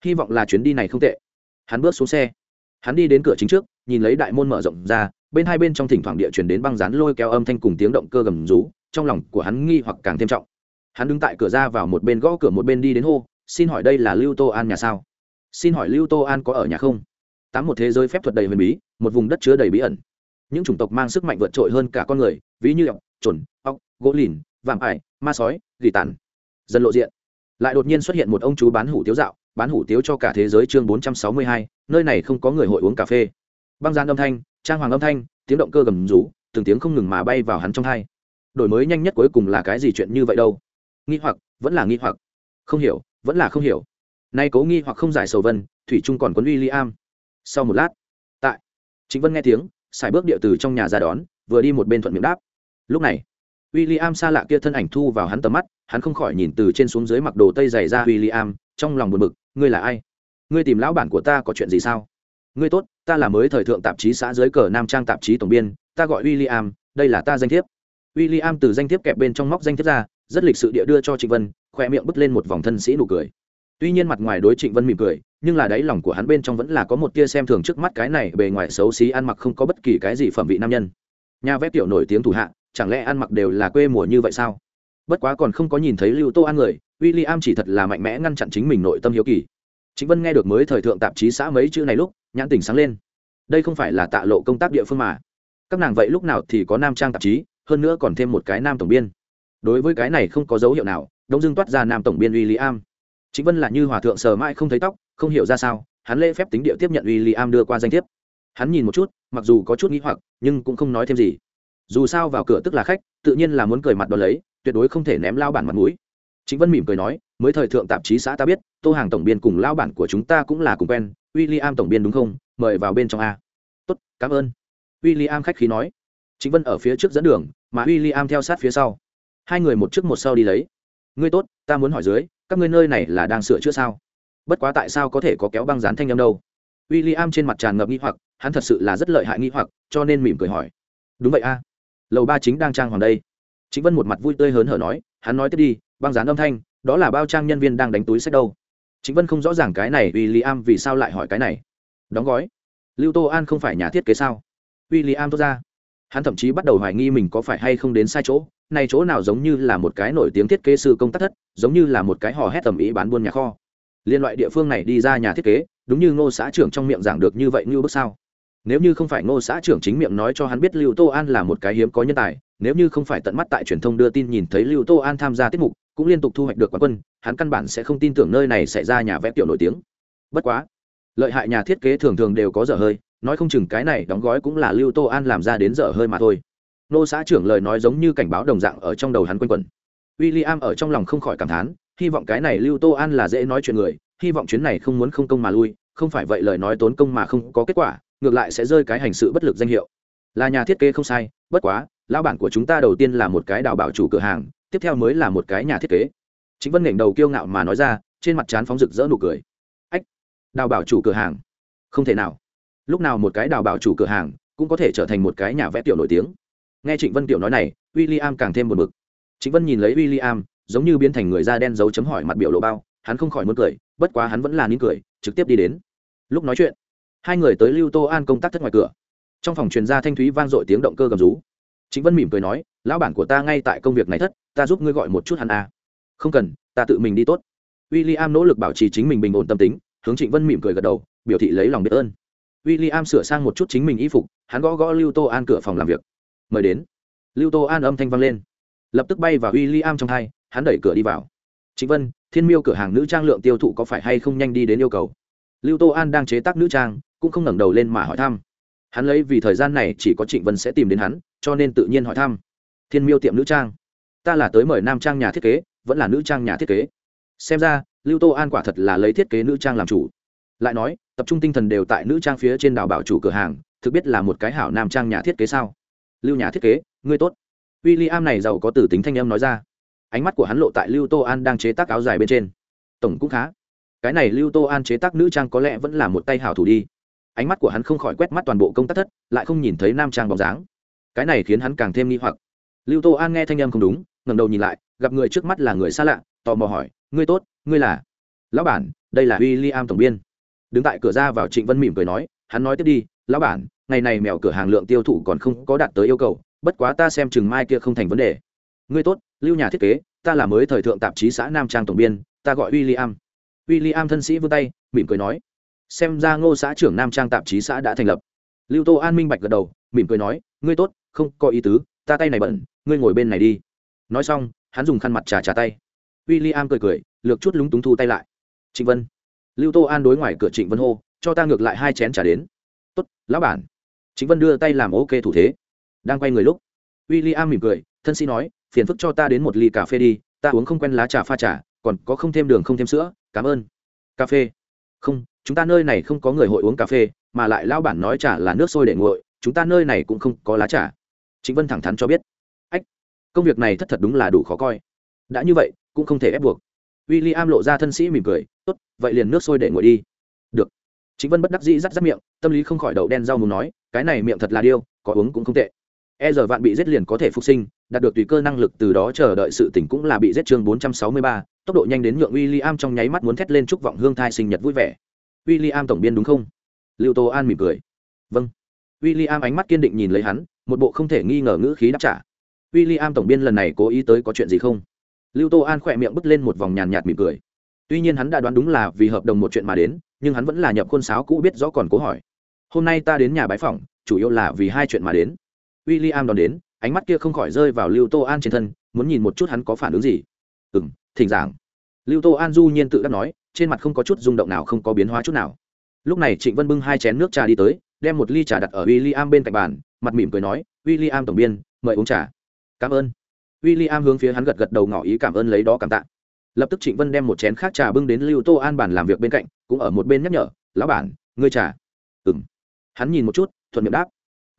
Hy vọng là chuyến đi này không tệ. Hắn bước xuống xe. Hắn đi đến cửa chính trước, nhìn lấy đại môn mở rộng ra bên hai bên trong thỉnh thoảng địa chuyển đến băng rán lôi kéo âm thanh cùng tiếng động cơ gầm rú, trong lòng của hắn nghi hoặc càng thêm trọng. Hắn đứng tại cửa ra vào một bên gõ cửa một bên đi đến hô, xin hỏi đây là lưu tô an nhà sao? Xin hỏi lưu tô an có ở nhà không? Tám một thế giới phép thuật đầy huyền bí, một vùng đất chứa đầy bí ẩn. Những chủng tộc mang sức mạnh vượt trội hơn cả con người, ví như ọc trồn ọc gỗ lìn, vạm ải, ma sói, gỉ tàn. Dần lộ diện. Lại đột nhiên xuất hiện một ông chú bán hủ tiếu dạo, bán hủ tiếu cho cả thế giới chương bốn trăm sáu mươi hai, nơi này không có người hội uống cà phê. Băng gian âm thanh trang hoàng âm thanh, tiếng động cơ gầm rú, từng tiếng không ngừng mà bay vào hắn trong thai đổi mới nhanh nhất cuối cùng là cái gì chuyện như vậy đâu? Nghi hoặc, vẫn là nghi hoặc. Không hiểu, vẫn là không hiểu. Nay cố nghi hoặc không giải sầu vân, thủy trung còn quấn uy li am sau một lát, tại chính vân nghe tiếng xài bước địa từ trong nhà ra đón, vừa đi một bên thuận miệng đáp. Lúc này w i l l i am xa lạ kia thân ảnh thu vào hắn tầm mắt, hắn không khỏi nhìn từ trên xuống dưới mặc đồ tây dày ra w i l l i am trong lòng buồn bực, ngươi là ai? Ngươi tìm lão bản của ta có chuyện gì sao? Ngươi tốt, ta là mới thời thượng tạp chí xã dưới cờ nam trang tạp chí tổng biên, ta gọi w i l l i am đây là ta danh thiếp. W i l l i am từ danh thiếp kẹp bên trong móc danh thiếp ra, rất lịch sự địa đưa cho trịnh vân khoe miệng bứt lên một vòng thân sĩ nụ cười. Tuy nhiên mặt ngoài đối trịnh vân mỉm cười, nhưng là đáy lòng của hắn bên trong vẫn là có một tia xem thường trước mắt cái này bề ngoài xấu xí ăn mặc không có bất kỳ cái gì phẩm vị nam nhân. Nhà vẽ tiểu nổi tiếng thủ hạ, chẳng lẽ ăn mặc đều là quê mùa như vậy sao? Bất quá còn không có nhìn thấy lưu tô an người w i l l i am chỉ thật là mạnh mẽ ngăn chặn chính mình nội tâm hiếu kỳ. Chính vân nghe được mới thời thượng tạp chí xã mấy chữ này lúc nhãn tình sáng lên. Đây không phải là tạ lộ công tác địa phương mà. Các nàng vậy lúc nào thì có nam trang tạp chí, hơn nữa còn thêm một cái nam tổng biên. Đối với cái này không có dấu hiệu nào, đông Dương toát ra nam tổng biên w i l l i am chính vân là như hòa thượng sờ mãi không thấy tóc, không hiểu ra sao, hắn lễ phép tính địa tiếp nhận w i l l i am đưa qua danh thiếp. Hắn nhìn một chút, mặc dù có chút nghĩ hoặc, nhưng cũng không nói thêm gì. Dù sao vào cửa tức là khách, tự nhiên là muốn cười mặt đ ó lấy, tuyệt đối không thể ném lao bản mặt mũi. Chính vân mỉm cười nói mới thời thượng tạp chí xã ta biết, tô hàng tổng biên cùng lao bản của chúng ta cũng là cùng quen w i l l i am tổng biên đúng không? Mời vào bên trong a. Tốt, cảm ơn. W i l l i am khách khí nói. Chính vân ở phía trước dẫn đường, mà w i l l i am theo sát phía sau. Hai người một trước một sau đi lấy. Ngươi tốt, ta muốn hỏi dưới, các ngươi nơi này là đang sửa chữa sao? Bất quá tại sao có thể có kéo băng dán thanh âm đâu? W i l l i am trên mặt tràn ngập nghi hoặc, hắn thật sự là rất lợi hại nghi hoặc, cho nên mỉm cười hỏi. Đúng vậy a. Lầu ba chính đang trang hoàng đây. Chính vân một mặt vui tươi hớn hở nói, hắn nói tiếp đi, băng dán âm thanh đó là bao trang nhân viên đang đánh túi sách đâu. Chính vân không rõ ràng cái này w i l l i am vì sao lại hỏi cái này. Đóng gói. Lưu tô an không phải nhà thiết kế sao? W i l l i am thốt ra. Hắn thậm chí bắt đầu hoài nghi mình có phải hay không đến sai chỗ. Này chỗ nào giống như là một cái nổi tiếng thiết kế sư công tác thất, giống như là một cái hò hét tầm ý bán buôn nhà kho. Liên loại địa phương này đi ra nhà thiết kế, đúng như ngô xã trưởng trong miệng giảng được như vậy như bước sao? Nếu như không phải ngô xã trưởng chính miệng nói cho hắn biết lưu tô an là một cái hiếm có nhân tài, nếu như không phải tận mắt tại truyền thông đưa tin nhìn thấy lưu tô an tham gia tiết mục, cũng liên tục thu hoạch được quán quân, hắn căn bản sẽ không tin tưởng nơi này sẽ ra nhà vẽ tiểu nổi tiếng. Bất quá, lợi hại nhà thiết kế thường thường đều có dở hơi, nói không chừng cái này đóng gói cũng là lưu tô an làm ra đến dở hơi mà thôi. Nô xã trưởng lời nói giống như cảnh báo đồng dạng ở trong đầu hắn quanh quẩn. W i l l i am ở trong lòng không khỏi cảm thán, hy vọng cái này lưu tô an là dễ nói chuyện người, hy vọng chuyến này không muốn không công mà lui, không phải vậy lời nói tốn công mà không có kết quả ngược lại sẽ rơi cái hành sự bất lực danh hiệu. Là nhà thiết kế không sai, bất quá, lão bản của chúng ta đầu tiên là một cái đào bảo chủ cửa hàng, tiếp theo mới là một cái nhà thiết kế. Chính vân nghển đầu kiêu ngạo mà nói ra, trên mặt trán phóng rực rỡ nụ cười. Ách, đào bảo chủ cửa hàng. Không thể nào. Lúc nào một cái đào bảo chủ cửa hàng cũng có thể trở thành một cái nhà vẽ tiểu nổi tiếng. Nghe trịnh vân tiểu nói này w i l l i am càng thêm buồn bực. Trịnh vân nhìn lấy w i l l i am giống như biến thành người da đen dấu chấm hỏi mặt biểu lộ bao, hắn không khỏi muốn cười, bất quá hắn vẫn là nín cười, trực tiếp đi đến. Lúc nói chuyện hai người tới lưu tô an công tác thất ngoài cửa. Trong phòng truyền ra thanh thúy vang dội tiếng động cơ gầm rú. Chính vân mỉm cười nói, lão bản của ta ngay tại công việc này thất, ta giúp ngươi gọi một chút hắn à. không cần, ta tự mình đi tốt. W i l l i am nỗ lực bảo trì chính mình bình ổn tâm tính, hướng trịnh vân mỉm cười gật đầu, biểu thị lấy lòng biết ơn. W i l l i am sửa sang một chút chính mình y phục, hắn gõ gõ lưu tô an cửa phòng làm việc. Mời đến. Lưu tô an âm thanh vang lên. Lập tức bay vào w i l l i am trong hai hắn đẩy cửa đi vào. Chính vân, thiên miêu cửa hàng nữ trang lượng tiêu thụ có phải hay không nhanh đi đến yêu cầu? Lưu tô an đang chế tác nữ trang, cũng không ngẩng đầu lên mà hỏi thăm. Hắn lấy vì thời gian này chỉ có trịnh vân sẽ tìm đến hắn, cho nên tự nhiên hỏi thăm. Thiên miêu tiệm nữ trang. Ta là tới mời nam trang nhà thiết kế, vẫn là nữ trang nhà thiết kế. Xem ra, lưu tô an quả thật là lấy thiết kế nữ trang làm chủ. Lại nói, tập trung tinh thần đều tại nữ trang phía trên đảo bảo chủ cửa hàng, thực biết là một cái hảo nam trang nhà thiết kế sao? Lưu nhà thiết kế, ngươi tốt. W i l l i am này giàu có từ tính thanh âm nói ra. Ánh mắt của hắn lộ tại lưu tô an đang chế tác áo dài bên trên. Tổng cũng khá cái này lưu tô an chế tác nữ trang có lẽ vẫn là một tay hảo thủ đi. Ánh mắt của hắn không khỏi quét mắt toàn bộ công tác thất, lại không nhìn thấy nam trang bóng dáng. Cái này khiến hắn càng thêm nghi hoặc. Lưu tô an nghe thanh âm không đúng, ngẩng đầu nhìn lại, gặp người trước mắt là người xa lạ, tò mò hỏi, ngươi tốt, ngươi là? Lão bản, đây là w i l l i am tổng biên. Đứng tại cửa ra vào trịnh vân mỉm cười nói, hắn nói tiếp đi, lão bản, ngày này mèo cửa hàng lượng tiêu thụ còn không có đạt tới yêu cầu, bất quá ta xem chừng mai kia không thành vấn đề. Ngươi tốt, lưu nhà thiết kế, ta là mới thời thượng tạp chí xã nam trang tổng biên, ta gọi w i l l i am w i l l i am thân sĩ vươn tay, mỉm cười nói, xem ra ngô xã trưởng nam trang tạp chí xã đã thành lập. Lưu tô an minh bạch gật đầu, mỉm cười nói, ngươi tốt, không có ý tứ, ta tay này bẩn ngươi ngồi bên này đi. Nói xong, hắn dùng khăn mặt trà trà tay. W i l l i am cười cười, lược chút lúng túng thu tay lại. Trịnh vân. Lưu tô an đối ngoài cửa trịnh vân hô, cho ta ngược lại hai chén trà đến. Tốt, lão bản. Trịnh vân đưa tay làm ok thủ thế. Đang quay người lúc w i l l i am mỉm cười, thân sĩ nói, phiền phức cho ta đến một ly cà phê đi, ta uống không quen lá trà pha trà, còn có không thêm đường không thêm sữa cảm ơn. Cà phê. Không, chúng ta nơi này không có người hội uống cà phê, mà lại lao bản nói trà là nước sôi để nguội, chúng ta nơi này cũng không có lá trà. Chính vân thẳng thắn cho biết. Ách, công việc này thất thật đúng là đủ khó coi. Đã như vậy, cũng không thể ép buộc. W i l l i am lộ ra thân sĩ mỉm cười, tốt, vậy liền nước sôi để nguội đi. Được. Chính vân bất đắc dĩ rắt rắt miệng, tâm lý không khỏi đậu đen rau muốn nói, cái này miệng thật là điêu, có uống cũng không tệ. E giờ vạn bị giết liền có thể phục sinh, đạt được tùy cơ năng lực từ đó chờ đợi sự tỉnh cũng là bị giết chương bốn trăm sáu mươi ba tốc độ nhanh đến nhượng w i l l i am trong nháy mắt muốn thét lên chúc vọng hương thai sinh nhật vui vẻ. W i l l i am tổng biên đúng không? Lưu tô an mỉm cười. Vâng. W i l l i am ánh mắt kiên định nhìn lấy hắn, một bộ không thể nghi ngờ ngữ khí đáp trả. W i l l i am tổng biên lần này cố ý tới có chuyện gì không? Lưu tô an khỏe miệng bứt lên một vòng nhàn nhạt mỉm cười. Tuy nhiên hắn đã đoán đúng là vì hợp đồng một chuyện mà đến, nhưng hắn vẫn là nhập khuôn sáo cũ biết rõ còn cố hỏi. Hôm nay ta đến nhà bái phỏng, chủ yếu là vì hai chuyện mà đến. W i l l i am đón đến, ánh mắt kia không khỏi rơi vào lưu tô an trên thân, muốn nhìn một chút hắn có phản ứng gì. Ừ m thỉnh giảng lưu tô an du nhiên tự đắc nói, trên mặt không có chút rung động nào, không có biến hóa chút nào. Lúc này trịnh vân bưng hai chén nước trà đi tới, đem một ly trà đặt ở w i l l i am bên cạnh bàn, mặt mỉm cười nói w i l l i am tổng biên, mời uống trà. Cảm ơn. W i l l i am hướng phía hắn gật gật đầu ngỏ ý cảm ơn lấy đó cảm tạ. Lập tức trịnh vân đem một chén khác trà bưng đến lưu tô an bàn làm việc bên cạnh, cũng ở một bên nhắc nhở, lão bản, ngươi trà. Ừ m hắn nhìn một chút, thuận miệng đáp.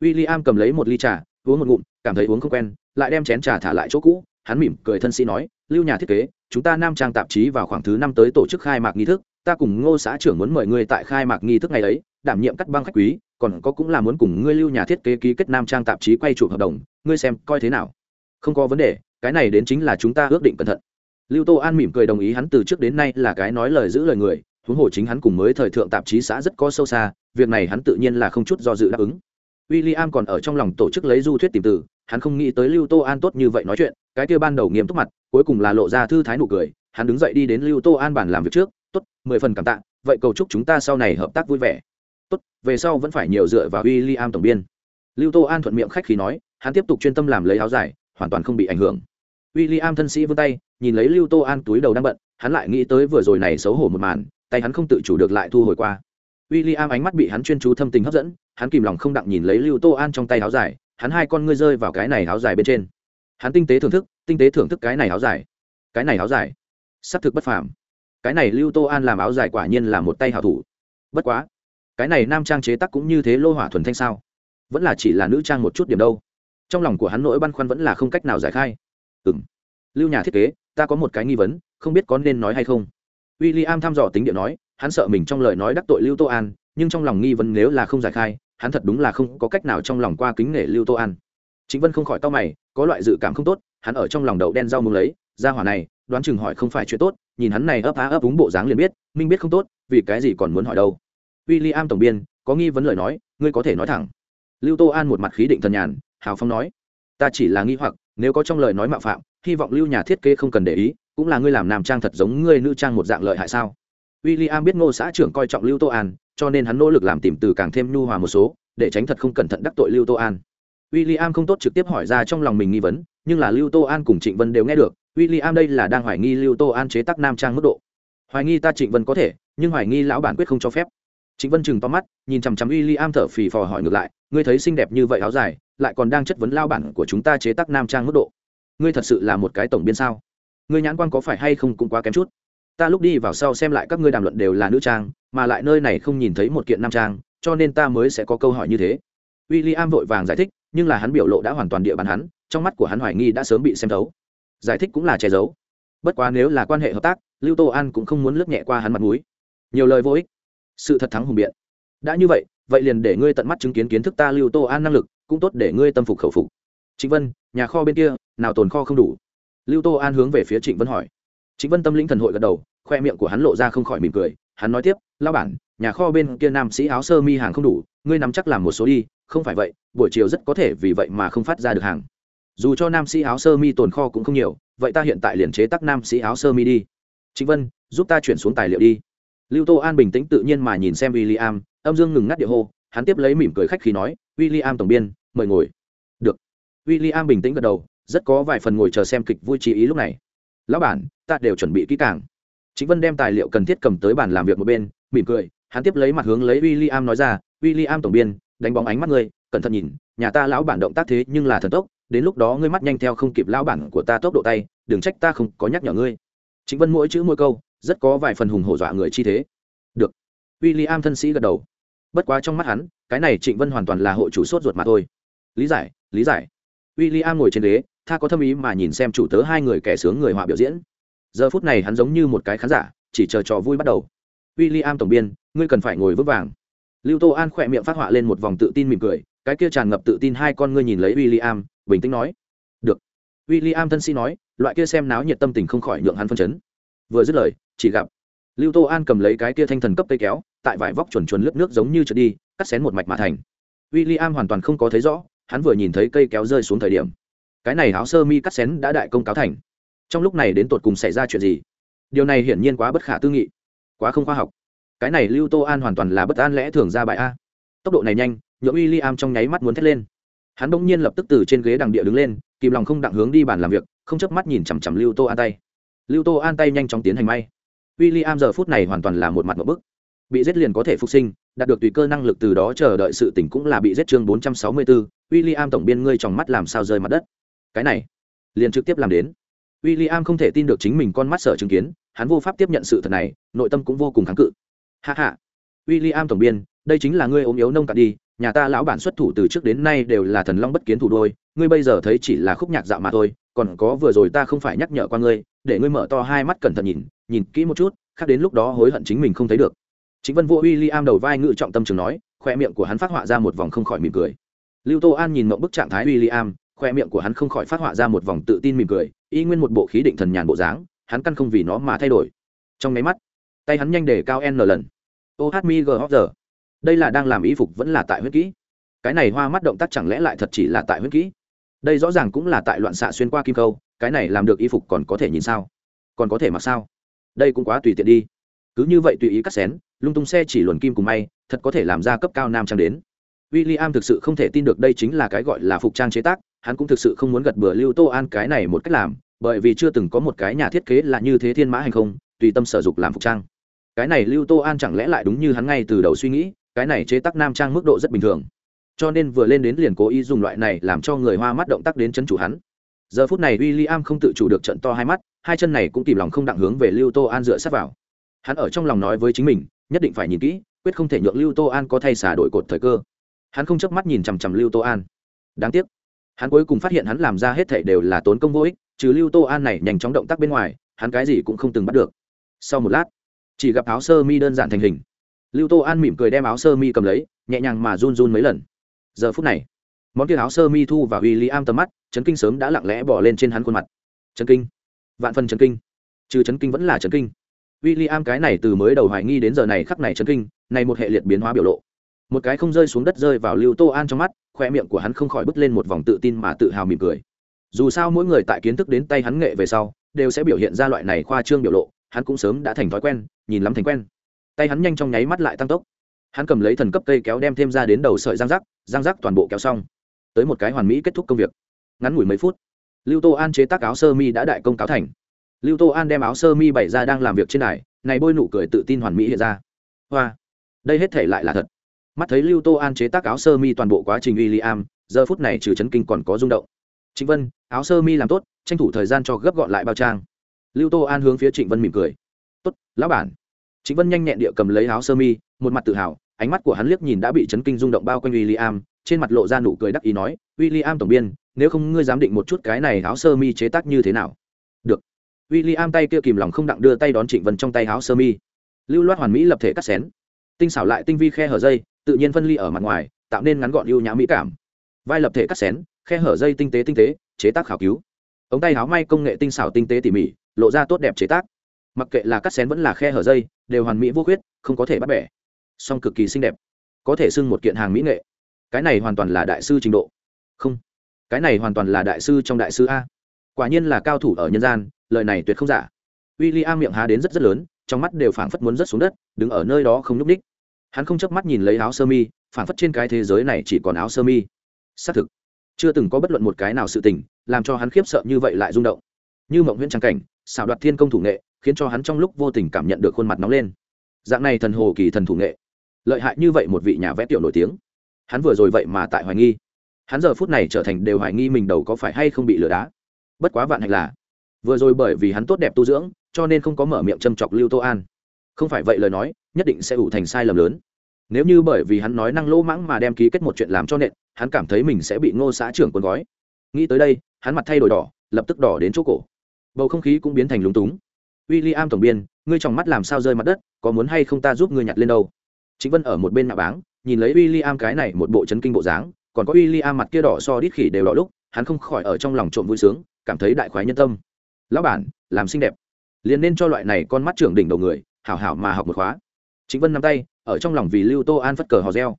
W i l l i am cầm lấy một ly trà, uống một ngụm, cảm thấy uống không quen, lại đem chén trà thả lại chỗ cũ. Hắn mỉm cười thân sĩ nói, lưu nhà thiết kế chúng ta nam trang tạp chí vào khoảng thứ năm tới tổ chức khai mạc nghi thức, ta cùng ngô xã trưởng muốn mời ngươi tại khai mạc nghi thức ngày ấy, đảm nhiệm cắt băng khách quý, còn có cũng là muốn cùng ngươi lưu nhà thiết kế ký kết nam trang tạp chí quay chụp hợp đồng, ngươi xem coi thế nào? Không có vấn đề, cái này đến chính là chúng ta ước định cẩn thận. Lưu tô an mỉm cười đồng ý hắn từ trước đến nay là cái nói lời giữ lời người, huống hồ chính hắn cùng mới thời thượng tạp chí xã rất có sâu xa, việc này hắn tự nhiên là không chút do dự đáp ứng w i l l i am còn ở trong lòng tổ chức lấy du thuyết tìm từ, hắn không nghĩ tới lưu tô an tốt như vậy nói chuyện, cái kia ban đầu nghiêm túc mặt, cuối cùng là lộ ra thư thái nụ cười, hắn đứng dậy đi đến lưu tô an bàn làm việc trước, tốt, mười phần cảm tạ, vậy cầu chúc chúng ta sau này hợp tác vui vẻ. Tốt, về sau vẫn phải nhiều dựa vào w i l l i am tổng biên. Lưu tô an thuận miệng khách khí nói, hắn tiếp tục chuyên tâm làm lấy áo dài, hoàn toàn không bị ảnh hưởng. W i l l i am thân sĩ vươn tay, nhìn lấy lưu tô an túi đầu đang bận, hắn lại nghĩ tới vừa rồi này xấu hổ một màn, tay hắn không tự chủ được lại thu hồi qua w i l l i am ánh mắt bị hắn chuyên chú thâm tình hấp dẫn, hắn kìm lòng không đặng nhìn lấy lưu tô an trong tay áo dài, hắn hai con ngươi rơi vào cái này áo dài bên trên. Hắn tinh tế thưởng thức, tinh tế thưởng thức cái này áo dài. Cái này áo dài. S ắ c thực bất phàm. Cái này lưu tô an làm áo dài quả nhiên là một tay hảo thủ. Bất quá, cái này nam trang chế tắc cũng như thế lô hỏa thuần thanh sao? Vẫn là chỉ là nữ trang một chút điểm đâu. Trong lòng của hắn nỗi băn khoăn vẫn là không cách nào giải khai. Ừ m lưu nhà thiết kế, ta có một cái nghi vấn, không biết có nên nói hay không. W i l l i am thăm dò tính điện nói hắn sợ mình trong lời nói đắc tội lưu tô an, nhưng trong lòng nghi vấn nếu là không giải khai, hắn thật đúng là không có cách nào trong lòng qua kính nể lưu tô an. Chính vân không khỏi tao mày, có loại dự cảm không tốt, hắn ở trong lòng đậu đen rau mừng lấy, ra hỏa này, đoán chừng hỏi không phải chuyện tốt, nhìn hắn này ấp á ấp úng bộ dáng liền biết minh biết không tốt, vì cái gì còn muốn hỏi đâu. W i l l i am tổng biên, có nghi vấn lời nói, ngươi có thể nói thẳng. Lưu tô an một mặt khí định thần nhàn, hào phong nói, ta chỉ là nghi hoặc, nếu có trong lời nói mạo phạm, hy vọng lưu nhà thiết kế không cần để ý, cũng là ngươi làm nam trang thật giống ngươi nữ trang một dạng lợi hại sao? W i l l i am biết ngô xã trưởng coi trọng lưu tô an cho nên hắn nỗ lực làm tìm từ càng thêm nhu hòa một số để tránh thật không cẩn thận đắc tội lưu tô an William không tốt trực tiếp hỏi ra trong lòng mình nghi vấn, nhưng là Lưu Tô An cùng Trịnh Vân đều nghe được, William đây là đang hoài nghi Lưu Tô An chế tác nam trang mức độ. Hoài nghi ta Trịnh Vân có thể, nhưng hoài nghi lão bản quyết không cho phép. Trịnh Vân chừng to mắt, nhìn chằm chằm William thở phì phò hỏi ngược lại, ngươi thấy xinh đẹp như vậy áo dài, lại còn đang chất vấn lão bản của chúng ta chế tác nam trang mức độ. Ngươi thật sự là một cái tổng biên sao? Ngươi nhãn quan có phải hay không cũng quá kém chút. Ta lúc đi vào sau xem lại các ngươi đàm luận đều là nữ trang, mà lại nơi này không nhìn thấy một kiện nam trang, cho nên ta mới sẽ có câu hỏi như thế. William vội vàng giải thích, nhưng là hắn biểu lộ đã hoàn toàn địa bàn hắn, trong mắt của hắn hoài nghi đã sớm bị xem thấu. Giải thích cũng là che giấu. Bất quá nếu là quan hệ hợp tác, Lưu Tô An cũng không muốn lướt nhẹ qua hắn mặt mũi. Nhiều lời vô ích. Sự thật thắng hùng biện. Đã như vậy, vậy liền để ngươi tận mắt chứng kiến kiến thức ta Lưu Tô An năng lực, cũng tốt để ngươi tâm phục khẩu phục. Trịnh Vân, nhà kho bên kia, nào tồn kho không đủ? Lưu Tô An hướng về phía Trịnh Vân hỏi. Trịnh Vân tâm lĩnh thần hội gật đầu, khoe miệng của hắn lộ ra không khỏi mỉm cười, hắn nói tiếp, "Lão bản, nhà kho bên kia nam sĩ áo sơ mi hàng không đủ, ngươi nắm chắc làm một số đi, không phải vậy buổi chiều rất có thể vì vậy mà không phát ra được hàng. Dù cho nam sĩ áo sơ mi tồn kho cũng không nhiều vậy ta hiện tại liền chế tắc nam sĩ áo sơ mi đi. Trịnh vân giúp ta chuyển xuống tài liệu đi. Lưu tô an bình tĩnh tự nhiên mà nhìn xem w i l l i am âm dương ngừng ngắt địa hô hắn tiếp lấy mỉm cười khách khi nói w i l l i am tổng biên mời ngồi. Được. W i l l i am bình tĩnh gật đầu rất có vài phần ngồi chờ xem kịch vui trí ý lúc này lão bản, ta đều chuẩn bị kỹ càng. Chính vân đem tài liệu cần thiết cầm tới bàn làm việc một bên, mỉm cười, hắn tiếp lấy mặt hướng lấy w i l l i am nói ra w i l l i am tổng biên, đánh bóng ánh mắt ngươi, cẩn thận nhìn, nhà ta lão bản động tác thế nhưng là thần tốc, đến lúc đó ngươi mắt nhanh theo không kịp lão bản của ta tốc độ tay, đừng trách ta không có nhắc nhở ngươi. Chính vân mỗi chữ mỗi câu, rất có vài phần hùng hổ dọa người chi thế. Được. W i l l i am thân sĩ gật đầu. Bất quá trong mắt hắn, cái này trịnh vân hoàn toàn là hội chủ sốt ruột mà thôi. Lý giải lý giải. W i l l i am ngồi trên ghế tha có tâm ý mà nhìn xem chủ tớ hai người kẻ sướng người họa biểu diễn. Giờ phút này hắn giống như một cái khán giả, chỉ chờ trò vui bắt đầu. W i l l i am tổng biên, ngươi cần phải ngồi vững vàng. Lưu tô an khỏe miệng phát họa lên một vòng tự tin mỉm cười, cái kia tràn ngập tự tin hai con ngươi nhìn lấy w i l l i am bình tĩnh nói. Được. W i l l i am thân sĩ nói, loại kia xem náo nhiệt tâm tình không khỏi nhượng hắn phân chấn. Vừa dứt lời, chỉ gặp lưu tô an cầm lấy cái kia thanh thần cấp cây kéo, tại vải vóc chuẩn chuẩn lướt nước giống như trượt đi, cắt xén một mạch mà thành. W i l l i am hoàn toàn không có thấy rõ, hắn vừa nhìn thấy cây kéo rơi xuống thời điểm cái này áo sơ mi cắt xén đã đại công cáo thành. Trong lúc này đến tột cùng xảy ra chuyện gì? Điều này hiển nhiên quá bất khả tư nghị, quá không khoa học. Cái này lưu tô an hoàn toàn là bất an lẽ thường ra bài a. Tốc độ này nhanh nhỡ uy i am trong nháy mắt muốn thét lên. Hắn bỗng nhiên lập tức từ trên ghế đằng địa đứng lên, kìm lòng không đặng hướng đi bàn làm việc, không chớp mắt nhìn chằm chằm lưu tô an tay. Lưu tô an tay nhanh chóng tiến hành may. W i l l i am giờ phút này hoàn toàn là một mặt một bức. Bị giết liền có thể phục sinh, đạt được tùy cơ năng lực từ đó chờ đợi sự tỉnh cũng là bị giết chương bốn trăm sáu mươi bốn w i l l i am tổng biên ngươi trong mắt làm sao rơi mặt đất? Cái này liền trực tiếp làm đến. W i l l i am không thể tin được chính mình con mắt sở chứng kiến, hắn vô pháp tiếp nhận sự thật này, nội tâm cũng vô cùng kháng cự. Hạ hạ w i l l i am tổng biên, đây chính là ngươi ốm yếu nông cạn đi, nhà ta lão bản xuất thủ từ trước đến nay đều là thần long bất kiến thủ đôi, ngươi bây giờ thấy chỉ là khúc nhạc dạo mà thôi, còn có vừa rồi ta không phải nhắc nhở qua ngươi, để ngươi mở to hai mắt cẩn thận nhìn nhìn kỹ một chút, khác đến lúc đó hối hận chính mình không thấy được. Chính vân vô w i l l i am đầu vai ngự trọng tâm trường nói, khoe miệng của hắn phát họa ra một vòng không khỏi mỉm cười. Lưu tô an nhìn mộng bức trạng thái w i l l i am khoe miệng của hắn không khỏi phát họa ra một vòng tự tin mỉm cười, y nguyên một bộ khí định thần nhàn bộ dáng, hắn căn không vì nó mà thay đổi. Trong nháy mắt, tay hắn nhanh để cao n lần. Ô hát mi g h giờ. Đây là đang làm y phục vẫn là tại huyết kỹ. Cái này hoa mắt động tác chẳng lẽ lại thật chỉ là tại huyết kỹ? Đây rõ ràng cũng là tại loạn xạ xuyên qua kim câu, cái này làm được y phục còn có thể nhìn sao? Còn có thể mặc sao? Đây cũng quá tùy tiện đi. Cứ như vậy tùy ý cắt xén, lung tung xe chỉ luồn kim cùng may, thật có thể làm ra cấp cao nam trang đến. W i l l i am thực sự không thể tin được đây chính là cái gọi là phục trang chế tác hắn cũng thực sự không muốn gật bừa lưu tô an cái này một cách làm, bởi vì chưa từng có một cái nhà thiết kế là như thế thiên mã hành không, tùy tâm sở dục làm phục trang. Cái này lưu tô an chẳng lẽ lại đúng như hắn ngay từ đầu suy nghĩ, cái này chế tác nam trang mức độ rất bình thường. Cho nên vừa lên đến liền cố ý dùng loại này làm cho người hoa mắt động tác đến chân chủ hắn. Giờ phút này w i l l i am không tự chủ được trận to hai mắt, hai chân này cũng kìm lòng không đặng hướng về lưu tô an dựa sát vào. Hắn ở trong lòng nói với chính mình, nhất định phải nhìn kỹ, quyết không thể nhượng lưu tô an có thay xả đổi cột thời cơ. Hắn không chớp mắt nhìn chằm chằm lưu tô an. Đáng tiếc hắn cuối cùng phát hiện hắn làm ra hết thể đều là tốn công vô ích, trừ lưu tô an này nhanh chóng động tác bên ngoài, hắn cái gì cũng không từng bắt được. Sau một lát, chỉ gặp áo sơ mi đơn giản thành hình. Lưu tô an mỉm cười đem áo sơ mi cầm lấy, nhẹ nhàng mà run run mấy lần. Giờ phút này, món kia áo sơ mi thu và uy lý am tầm mắt, chấn kinh sớm đã lặng lẽ bỏ lên trên hắn khuôn mặt. Chấn kinh. Vạn phần chấn kinh. Trừ chấn kinh vẫn là chấn kinh. W i l l i am cái này từ mới đầu hoài nghi đến giờ này khắc này chấn kinh, này một hệ liệt biến hóa biểu lộ. Một cái không rơi xuống đất rơi vào lưu tô an trong mắt khoe miệng của hắn không khỏi bứt lên một vòng tự tin mà tự hào mỉm cười. Dù sao mỗi người tại kiến thức đến tay hắn nghệ về sau, đều sẽ biểu hiện ra loại này khoa trương biểu lộ, hắn cũng sớm đã thành thói quen, nhìn lắm thành quen. Tay hắn nhanh trong nháy mắt lại tăng tốc. Hắn cầm lấy thần cấp cây kéo đem thêm ra đến đầu sợi giang rắc giang rắc toàn bộ kéo xong. Tới một cái hoàn mỹ kết thúc công việc. Ngắn ngủi mấy phút, lưu tô an chế tác áo sơ mi đã đại công cáo thành. Lưu tô an đem áo sơ mi bày ra đang làm việc trên đài, này bôi nụ cười tự tin hoàn mỹ hiện ra. Hoa, đây hết thể lại là thật mắt thấy lưu tô an chế tác áo sơ mi toàn bộ quá trình w i l l i am giờ phút này trừ chấn kinh còn có rung động. Trịnh vân, áo sơ mi làm tốt, tranh thủ thời gian cho gấp gọn lại bao trang. Lưu tô an hướng phía trịnh vân mỉm cười. Tốt, lão bản. Trịnh vân nhanh nhẹn địa cầm lấy áo sơ mi, một mặt tự hào, ánh mắt của hắn liếc nhìn đã bị chấn kinh rung động bao quanh w i l l i am trên mặt lộ ra nụ cười đắc ý nói w i l l i am tổng biên, nếu không ngươi dám định một chút cái này áo sơ mi chế tác như thế nào? Được. W i l l i am tay kia kìm lòng không đặng đưa tay đón trịnh vân trong tay áo sơ mi. Lưu loát hoàn mỹ lập thể cắt xén. Tinh xảo lại tinh vi khe hở dây tự nhiên phân ly ở mặt ngoài, tạo nên ngắn gọn ưu nhã mỹ cảm. Vai lập thể cắt xén, khe hở dây tinh tế tinh tế, chế tác khảo cứu. Ống tay áo may công nghệ tinh xảo tinh tế tỉ mỉ, lộ ra tốt đẹp chế tác. Mặc kệ là cắt xén vẫn là khe hở dây, đều hoàn mỹ vô khuyết, không có thể bắt bẻ. Song cực kỳ xinh đẹp, có thể xưng một kiện hàng mỹ nghệ. Cái này hoàn toàn là đại sư trình độ. Không, cái này hoàn toàn là đại sư trong đại sư a. Quả nhiên là cao thủ ở nhân gian, lời này tuyệt không giả. W i l l i am miệng há đến rất rất lớn, trong mắt đều phảng phất muốn rớt xuống đất, đứng ở nơi đó không nhúc ních hắn không chớp mắt nhìn lấy áo sơ mi, phản phất trên cái thế giới này chỉ còn áo sơ mi. Xác thực, chưa từng có bất luận một cái nào sự tình làm cho hắn khiếp sợ như vậy lại rung động. Như mộng huyễn trang cảnh, xảo đoạt thiên công thủ nghệ, khiến cho hắn trong lúc vô tình cảm nhận được khuôn mặt nóng lên. Dạng này thần hồ kỳ thần thủ nghệ, lợi hại như vậy một vị nhà vẽ tiểu nổi tiếng. Hắn vừa rồi vậy mà tại hoài nghi. Hắn giờ phút này trở thành đều hoài nghi mình đầu có phải hay không bị lừa đá. Bất quá vạn hạnh là, vừa rồi bởi vì hắn tốt đẹp tu dưỡng, cho nên không có mở miệng châm chọc lưu tô an không phải vậy lời nói, nhất định sẽ ủ thành sai lầm lớn. Nếu như bởi vì hắn nói năng lỗ mãng mà đem ký kết một chuyện làm cho nện, hắn cảm thấy mình sẽ bị ngô xã trưởng quân gói. Nghĩ tới đây, hắn mặt thay đổi đỏ, lập tức đỏ đến chỗ cổ. Bầu không khí cũng biến thành lúng túng. W i l l i am tổng biên, ngươi trong mắt làm sao rơi mặt đất, có muốn hay không ta giúp ngươi nhặt lên đâu? Chính vân ở một bên nạ báng, nhìn lấy w i l l i am cái này một bộ chấn kinh bộ dáng, còn có w i l l i am mặt kia đỏ so đít khỉ đều đỏ lúc, hắn không khỏi ở trong lòng trộm vui sướng, cảm thấy đại khoái nhân tâm. Lão bản, làm xinh đẹp. Liền nên cho loại này con mắt trưởng đỉnh đầu người hảo hảo mà học một khóa. Trịnh vân nắm tay, ở trong lòng vì lưu tô an phất cờ hò reo.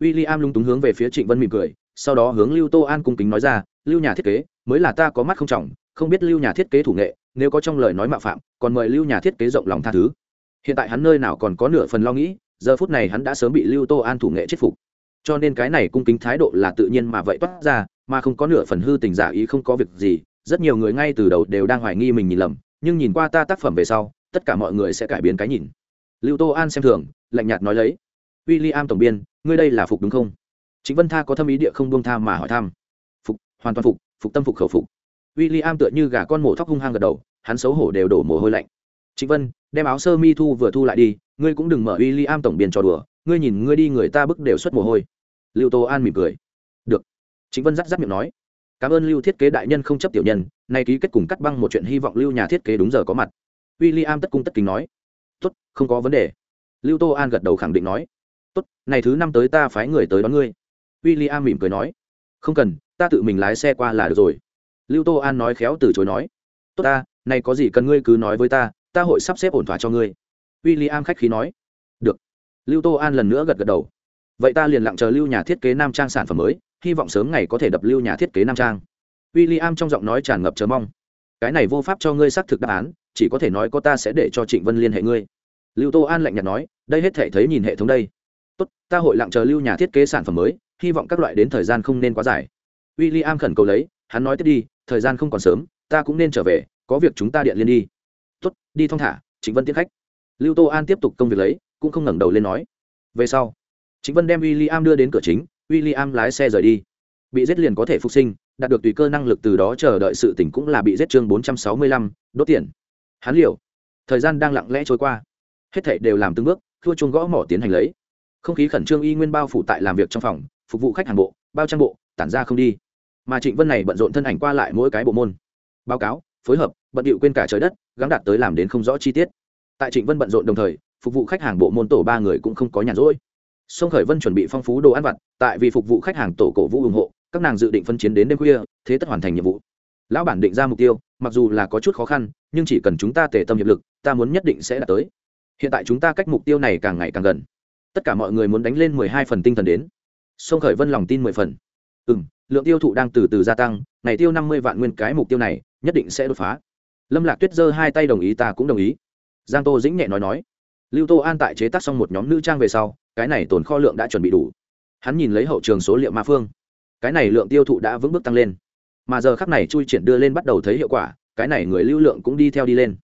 W i l l i am lung túng hướng về phía trịnh vân mỉm cười, sau đó hướng lưu tô an cung kính nói ra, lưu nhà thiết kế, mới là ta có mắt không trọng, không biết lưu nhà thiết kế thủ nghệ, nếu có trong lời nói mạo phạm, còn mời lưu nhà thiết kế rộng lòng tha thứ. Hiện tại hắn nơi nào còn có nửa phần lo nghĩ, giờ phút này hắn đã sớm bị lưu tô an thủ nghệ chết phục. Cho nên cái này cung kính thái độ là tự nhiên mà vậy toát ra, mà không có nửa phần hư tình giả ý không có việc gì, rất nhiều người ngay từ đầu đều đang hoài nghi mình nhìn lầm, nhưng nhìn qua ta tác phẩm về sau tất cả mọi người sẽ cải biến cái nhìn. Lưu tô an xem thường, lạnh nhạt nói lấy. W i l l i am tổng biên, ngươi đây là phục đúng không? Chính vân tha có thâm ý địa không buông tha mà hỏi thăm. Phục, hoàn toàn phục phục tâm phục khẩu phục. W i l l i am tựa như gà con mổ thóc hung hăng gật đầu, hắn xấu hổ đều đổ mồ hôi lạnh. Chính vân, đem áo sơ mi thu vừa thu lại đi, ngươi cũng đừng mở w i l l i am tổng biên trò đùa, ngươi nhìn ngươi đi người ta bức đều xuất mồ hôi. Lưu tô an mỉm cười. Được. Chính vân dắt dắt miệng nói. Cảm ơn lưu thiết kế đại nhân không chấp tiểu nhân, nay ký kết cùng cắt băng một chuyện hy vọng lưu nhà thiết kế đúng giờ có mặt w i l l i am tất cung tất kính nói. Tốt, không có vấn đề. Lưu tô an gật đầu khẳng định nói. Tốt, này thứ năm tới ta phái người tới đón ngươi. W i l l i am mỉm cười nói. Không cần, ta tự mình lái xe qua là được rồi. Lưu tô an nói khéo từ chối nói. Tốt ta, này có gì cần ngươi cứ nói với ta ta hội sắp xếp ổn thỏa cho ngươi. W i l l i am khách khí nói. Được. Lưu tô an lần nữa gật gật đầu. Vậy ta liền lặng chờ lưu nhà thiết kế nam trang sản phẩm mới, hy vọng sớm ngày có thể đập lưu nhà thiết kế nam trang. W i l l i am trong giọng nói tràn ngập chờ mong. Cái này vô pháp cho ngươi xác thực đáp án chỉ có thể nói có ta sẽ để cho trịnh vân liên hệ ngươi. Lưu tô an lạnh nhạt nói, đây hết thể thấy nhìn hệ thống đây. Tốt, ta hội lặng chờ lưu nhà thiết kế sản phẩm mới, hy vọng các loại đến thời gian không nên quá dài. W i l l i am khẩn cầu lấy, hắn nói tiếp đi, thời gian không còn sớm, ta cũng nên trở về, có việc chúng ta điện liên đi. Tốt, đi thong thả, trịnh vân tiếp khách. Lưu tô an tiếp tục công việc lấy, cũng không ngẩng đầu lên nói. Về sau, trịnh vân đem w i l l i am đưa đến cửa chính w i l l i am lái xe rời đi. Bị giết liền có thể phục sinh, đạt được tùy cơ năng lực từ đó chờ đợi sự tỉnh cũng là bị giết chương bốn trăm sáu mươi lăm, đốt tiền hắn liều. Thời gian đang lặng lẽ trôi qua. Hết thảy đều làm từng bước, thua chuông gõ mỏ tiến hành lấy. Không khí khẩn trương y nguyên bao phủ tại làm việc trong phòng, phục vụ khách hàng bộ, bao trang bộ, tản ra không đi. Mà trịnh vân này bận rộn thân ảnh qua lại mỗi cái bộ môn. Báo cáo, phối hợp, bận điệu quên cả trời đất gắn đạt tới làm đến không rõ chi tiết. Tại trịnh vân bận rộn đồng thời, phục vụ khách hàng bộ môn tổ ba người cũng không có nhàn rỗi. Sông khởi vân chuẩn bị phong phú đồ ăn vặt, tại vì phục vụ khách hàng tổ cổ vũ ủng hộ, các nàng dự định phân chiến đến đêm khuya, thế tất hoàn thành nhiệm vụ. Lão bản định ra mục tiêu mặc dù là có chút khó khăn, nhưng chỉ cần chúng ta tề tâm hiệp lực, ta muốn nhất định sẽ đạt tới. Hiện tại chúng ta cách mục tiêu này càng ngày càng gần. Tất cả mọi người muốn đánh lên mười hai phần tinh thần đến. Sông khởi vân lòng tin mười phần. Ừ m lượng tiêu thụ đang từ từ gia tăng, ngày tiêu năm mươi vạn nguyên cái mục tiêu này, nhất định sẽ đột phá. Lâm lạc tuyết giơ hai tay đồng ý, ta cũng đồng ý. Giang tô dĩnh nhẹ nói nói. Lưu tô an tại chế tác xong một nhóm nữ trang về sau, cái này tồn kho lượng đã chuẩn bị đủ. Hắn nhìn lấy hậu trường số liệu ma phương. Cái này lượng tiêu thụ đã vững bước tăng lên mà giờ khắc này chui triển đưa lên bắt đầu thấy hiệu quả, cái này người lưu lượng cũng đi theo đi lên.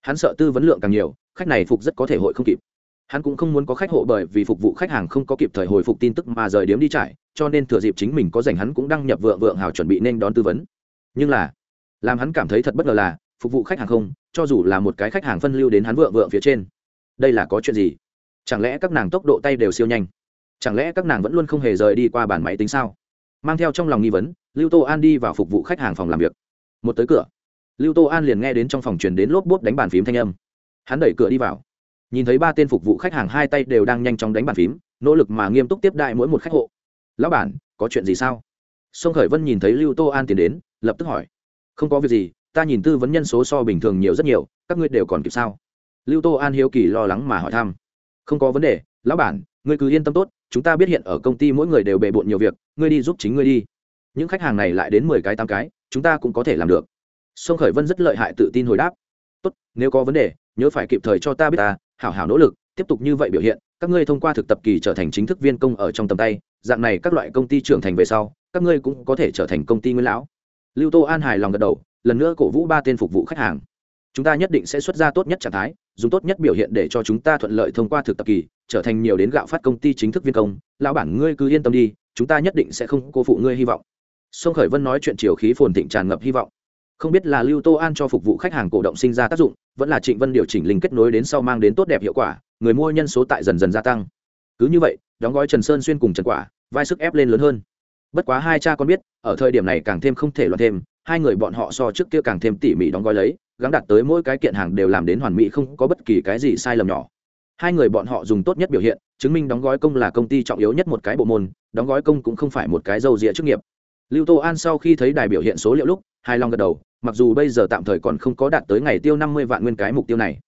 Hắn sợ tư vấn lượng càng nhiều, khách này phục rất có thể hội không kịp. Hắn cũng không muốn có khách hộ bởi vì phục vụ khách hàng không có kịp thời hồi phục tin tức mà rời điếm đi trải, cho nên thừa dịp chính mình có dành hắn cũng đăng nhập vượng vượng hào chuẩn bị nên đón tư vấn. Nhưng là, làm hắn cảm thấy thật bất ngờ là, phục vụ khách hàng không, cho dù là một cái khách hàng phân lưu đến hắn vượng vượng phía trên, đây là có chuyện gì? Chẳng lẽ các nàng tốc độ tay đều siêu nhanh? Chẳng lẽ các nàng vẫn luôn không hề rời đi qua bàn máy tính sao? Mang theo trong lòng nghi vấn lưu tô an đi vào phục vụ khách hàng phòng làm việc. Một tới cửa, lưu tô an liền nghe đến trong phòng truyền đến lốp bốp đánh bàn phím thanh âm. Hắn đẩy cửa đi vào. Nhìn thấy ba tên phục vụ khách hàng hai tay đều đang nhanh chóng đánh bàn phím, nỗ lực mà nghiêm túc tiếp đại mỗi một khách hộ. Lão bản, có chuyện gì sao? Sông khởi vân nhìn thấy lưu tô an tiến đến, lập tức hỏi. Không có việc gì, ta nhìn tư vấn nhân số so bình thường nhiều rất nhiều, các ngươi đều còn kịp sao? Lưu tô an hiếu kỳ lo lắng mà hỏi thăm. Không có vấn đề, lão bản, ngươi cứ yên tâm tốt, chúng ta biết hiện ở công ty mỗi người đều bề bộn nhiều việc, ngươi đi giúp chính ngươi đi những khách hàng này lại đến mười cái, tám cái, chúng ta cũng có thể làm được. Sông khởi vân rất lợi hại tự tin hồi đáp. Tốt, nếu có vấn đề, nhớ phải kịp thời cho ta biết ta, hảo hảo nỗ lực, tiếp tục như vậy biểu hiện, các ngươi thông qua thực tập kỳ trở thành chính thức viên công ở trong tầm tay, dạng này các loại công ty trưởng thành về sau, các ngươi cũng có thể trở thành công ty nguyên lão. Lưu tô an hài lòng gật đầu, lần nữa cổ vũ ba tên phục vụ khách hàng. Chúng ta nhất định sẽ xuất ra tốt nhất trạng thái, dùng tốt nhất biểu hiện để cho chúng ta thuận lợi thông qua thực tập kỳ, trở thành nhiều đến gạo phát công ty chính thức viên công. Lão bản ngươi cứ yên tâm đi, chúng ta nhất định sẽ không cô phụ ngươi hy vọng sông khởi vân nói chuyện chiều khí phồn thịnh tràn ngập hy vọng. Không biết là lưu tô an cho phục vụ khách hàng cổ động sinh ra tác dụng, vẫn là trịnh vân điều chỉnh linh kết nối đến sau mang đến tốt đẹp hiệu quả, người mua nhân số tại dần dần gia tăng. Cứ như vậy, đóng gói trần sơn xuyên cùng trần quả, vai sức ép lên lớn hơn. Bất quá hai cha con biết, ở thời điểm này càng thêm không thể loạn thêm, hai người bọn họ so trước kia càng thêm tỉ mỉ đóng gói lấy gắn đặt tới mỗi cái kiện hàng đều làm đến hoàn mỹ không có bất kỳ cái gì sai lầm nhỏ. Hai người bọn họ dùng tốt nhất biểu hiện, chứng minh đóng gói công là công ty trọng yếu nhất một cái bộ môn, đóng gói công cũng không phải một cái dâu dịa chức nghiệp lưu tô an sau khi thấy đài biểu hiện số liệu lúc hai long gật đầu, mặc dù bây giờ tạm thời còn không có đạt tới ngày tiêu năm mươi vạn nguyên cái mục tiêu này.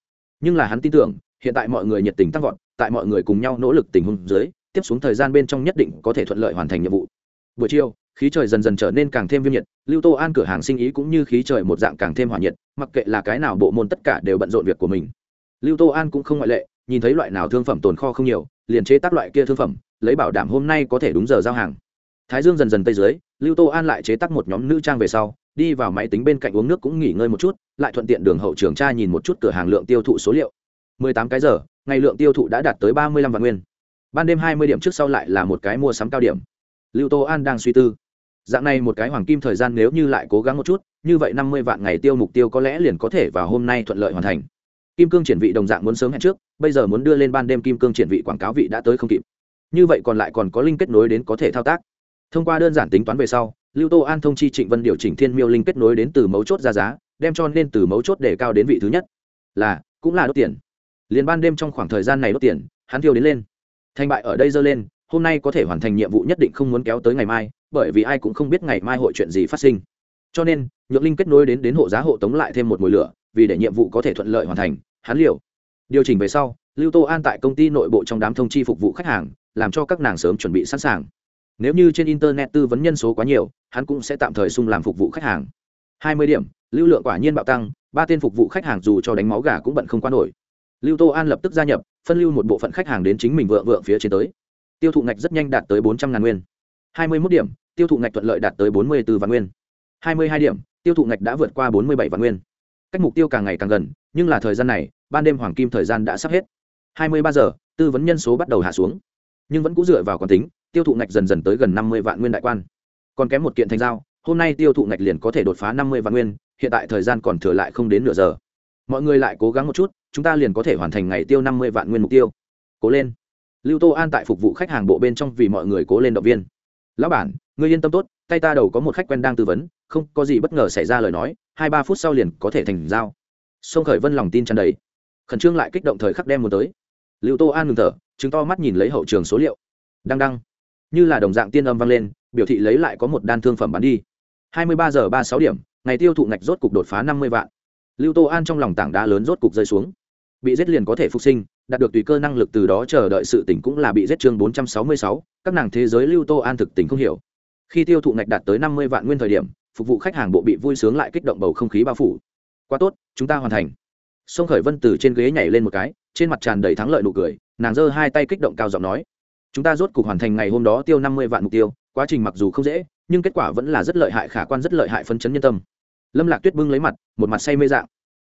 Nhưng là hắn tin tưởng, hiện tại mọi người nhiệt tình tăng vọt, tại mọi người cùng nhau nỗ lực tình huống dưới, tiếp xuống thời gian bên trong nhất định có thể thuận lợi hoàn thành nhiệm vụ. Buổi chiều, khí trời dần dần trở nên càng thêm viêm nhiệt, lưu tô an cửa hàng sinh ý cũng như khí trời một dạng càng thêm hỏa nhiệt, mặc kệ là cái nào bộ môn tất cả đều bận rộn việc của mình. Lưu tô an cũng không ngoại lệ, nhìn thấy loại nào thương phẩm tồn kho không nhiều, liền chế tác loại kia thương phẩm, lấy bảo đảm hôm nay có thể đúng giờ giao hàng. Thái dương dần dần tây dưới lưu tô an lại chế tác một nhóm nữ trang về sau, đi vào máy tính bên cạnh uống nước cũng nghỉ ngơi một chút, lại thuận tiện đường hậu trường tra nhìn một chút cửa hàng lượng tiêu thụ số liệu. 18 cái giờ, ngày lượng tiêu thụ đã đạt tới 35 vạn nguyên. Ban đêm 20 điểm trước sau lại là một cái mua sắm cao điểm. Lưu tô an đang suy tư. Dạng này một cái hoàng kim thời gian nếu như lại cố gắng một chút, như vậy 50 vạn ngày tiêu mục tiêu có lẽ liền có thể vào hôm nay thuận lợi hoàn thành. Kim cương triển vị đồng dạng muốn sớm hẹn trước, bây giờ muốn đưa lên ban đêm kim cương triển vị quảng cáo vị đã tới không kịp. Như vậy còn lại còn có link kết nối đến có thể thao tác thông qua đơn giản tính toán về sau, lưu tô an thông chi trịnh vân điều chỉnh thiên miêu linh kết nối đến từ mấu chốt ra giá, đem cho nên từ mấu chốt để cao đến vị thứ nhất. Là, cũng là đốt tiền. Liền ban đêm trong khoảng thời gian này đốt tiền, hắn thiêu đến lên. Thành bại ở đây dơ lên, hôm nay có thể hoàn thành nhiệm vụ nhất định không muốn kéo tới ngày mai, bởi vì ai cũng không biết ngày mai hội chuyện gì phát sinh. Cho nên nhượng linh kết nối đến đến hộ giá hộ tống lại thêm một mùi lửa, vì để nhiệm vụ có thể thuận lợi hoàn thành, hắn liều. Điều chỉnh về sau, lưu tô an tại công ty nội bộ trong đám thông chi phục vụ khách hàng, làm cho các nàng sớm chuẩn bị sẵn sàng nếu như trên internet tư vấn nhân số quá nhiều, hắn cũng sẽ tạm thời sung làm phục vụ khách hàng. Hai mươi điểm, lưu lượng quả nhiên bạo tăng, ba tên phục vụ khách hàng dù cho đánh máu gà cũng bận không qua nổi. Lưu tô an lập tức gia nhập, phân lưu một bộ phận khách hàng đến chính mình vượng vượng phía trên tới. Tiêu thụ ngạch rất nhanh đạt tới bốn trăm ngàn nguyên. Hai mươi mốt điểm, tiêu thụ ngạch thuận lợi đạt tới bốn mươi b ố vạn nguyên. Hai mươi hai điểm, tiêu thụ ngạch đã vượt qua bốn mươi bảy vạn nguyên. Cách mục tiêu càng ngày càng gần, nhưng là thời gian này, ban đêm hoàng kim thời gian đã sắp hết. Hai mươi ba giờ, tư vấn nhân số bắt đầu hạ xuống nhưng vẫn cũ dựa vào quán tính, tiêu thụ ngạch dần dần tới gần năm mươi vạn nguyên đại quan. Còn kém một kiện thành giao, hôm nay tiêu thụ ngạch liền có thể đột phá năm mươi vạn nguyên, hiện tại thời gian còn thừa lại không đến nửa giờ. Mọi người lại cố gắng một chút, chúng ta liền có thể hoàn thành ngày tiêu năm mươi vạn nguyên mục tiêu. Cố lên. Lưu tô an tại phục vụ khách hàng bộ bên trong vì mọi người cố lên động viên. Lão bản, ngươi yên tâm tốt, tay ta đầu có một khách quen đang tư vấn, không có gì bất ngờ xảy ra lời nói, hai ba phút sau liền có thể thành giao. Sông khởi vân lòng tin tràn đầy. Khẩn trương lại kích động thời khắc đem muốn tới. Lưu tô an ngừng thở chứng to mắt nhìn lấy hậu trường số liệu. Đăng đăng. Như là đồng dạng tiên âm vang lên, biểu thị lấy lại có một đan thương phẩm bán đi. Hai mươi ba giờ ba sáu điểm, ngày tiêu thụ ngạch rốt cục đột phá năm mươi vạn. Lưu tô an trong lòng tảng đá lớn rốt cục rơi xuống. Bị giết liền có thể phục sinh, đạt được tùy cơ năng lực từ đó chờ đợi sự tỉnh cũng là bị giết chương bốn trăm sáu mươi sáu, các nàng thế giới lưu tô an thực tỉnh không hiểu. Khi tiêu thụ ngạch đạt tới năm mươi vạn nguyên thời điểm, phục vụ khách hàng bộ bị vui sướng lại kích động bầu không khí bao phủ. Quá tốt, chúng ta hoàn thành. Sông khởi vân từ trên ghế nhảy lên một cái, trên mặt tràn đầy thắng lợi nụ cười nàng giơ hai tay kích động cao giọng nói, chúng ta rốt cục hoàn thành ngày hôm đó tiêu năm mươi vạn mục tiêu, quá trình mặc dù không dễ, nhưng kết quả vẫn là rất lợi hại, khả quan rất lợi hại phấn chấn nhân tâm. Lâm lạc tuyết bưng lấy mặt, một mặt say mê dạng,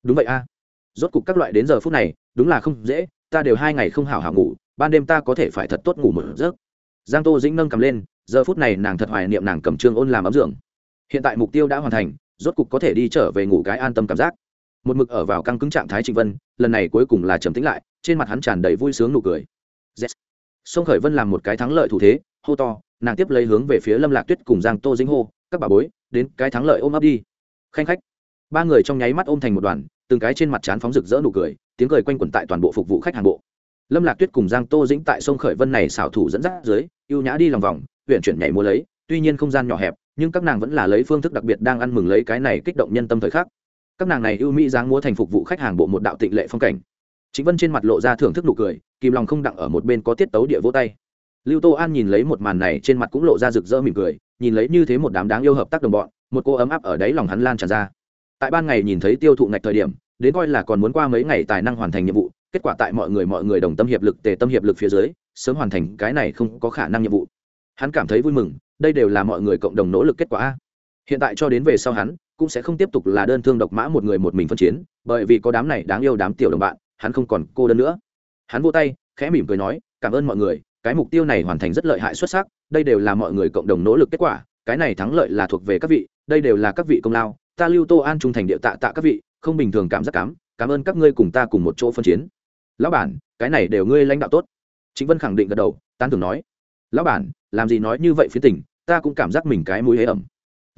đúng vậy a, rốt cục các loại đến giờ phút này, đúng là không dễ, ta đều hai ngày không hảo hảo ngủ, ban đêm ta có thể phải thật tốt ngủ một giấc. Giang tô dĩnh nâng cầm lên, giờ phút này nàng thật hoài niệm nàng cầm trương ôn làm ấm dưỡng hiện tại mục tiêu đã hoàn thành, rốt cục có thể đi trở về ngủ cái an tâm cảm giác một mực ở vào căng cứng trạng thái trịnh vân, lần này cuối cùng là trầm tĩnh lại, trên mặt hắn tràn đầy vui sướng nụ cười. Yes. sông khởi vân làm một cái thắng lợi thủ thế, hô to, nàng tiếp lấy hướng về phía lâm lạc tuyết cùng giang tô dĩnh hô, các bà bối, đến cái thắng lợi ôm ấp đi. Khanh khách. Ba người trong nháy mắt ôm thành một đoàn, từng cái trên mặt trán phóng rực rỡ nụ cười, tiếng cười quanh quẩn tại toàn bộ phục vụ khách hàng bộ. Lâm lạc tuyết cùng giang tô dĩnh tại sông khởi vân này xảo thủ dẫn dắt dưới, ưu nhã đi lòng vòng huyện chuyển nhảy múa lấy, tuy nhiên không gian nhỏ hẹp, nhưng các nàng vẫn là lấy phương thức đặc biệt đang ăn mừng lấy cái này kích động nhân tâm thời khắc các nàng này ưu mỹ dáng múa thành phục vụ khách hàng bộ một đạo tịnh lệ phong cảnh. Chính vân trên mặt lộ ra thưởng thức nụ cười, kìm lòng không đặng ở một bên có tiết tấu địa vỗ tay. Lưu tô an nhìn lấy một màn này trên mặt cũng lộ ra rực rỡ mỉm cười, nhìn lấy như thế một đám đáng yêu hợp tác đồng bọn, một cô ấm áp ở đáy lòng hắn lan tràn ra. Tại ban ngày nhìn thấy tiêu thụ ngạch thời điểm, đến coi là còn muốn qua mấy ngày tài năng hoàn thành nhiệm vụ, kết quả tại mọi người mọi người đồng tâm hiệp lực, tề tâm hiệp lực phía dưới, sớm hoàn thành cái này không có khả năng nhiệm vụ. Hắn cảm thấy vui mừng, đây đều là mọi người cộng đồng nỗ lực kết quả hiện tại cho đến về sau hắn cũng sẽ không tiếp tục là đơn thương độc mã một người một mình phân chiến, bởi vì có đám này đáng yêu đám tiểu đồng bạn, hắn không còn cô đơn nữa. Hắn vô tay, khẽ mỉm cười nói, cảm ơn mọi người, cái mục tiêu này hoàn thành rất lợi hại xuất sắc, đây đều là mọi người cộng đồng nỗ lực kết quả, cái này thắng lợi là thuộc về các vị, đây đều là các vị công lao, ta lưu tô an trung thành địa tạ tạ các vị, không bình thường cảm giác cám, cảm ơn các ngươi cùng ta cùng một chỗ phân chiến. Lão bản, cái này đều ngươi lãnh đạo tốt. Chính vân khẳng định gật đầu tan thường nói, lão bản, làm gì nói như vậy phía tỉnh ta cũng cảm giác mình cái mũi hế ẩm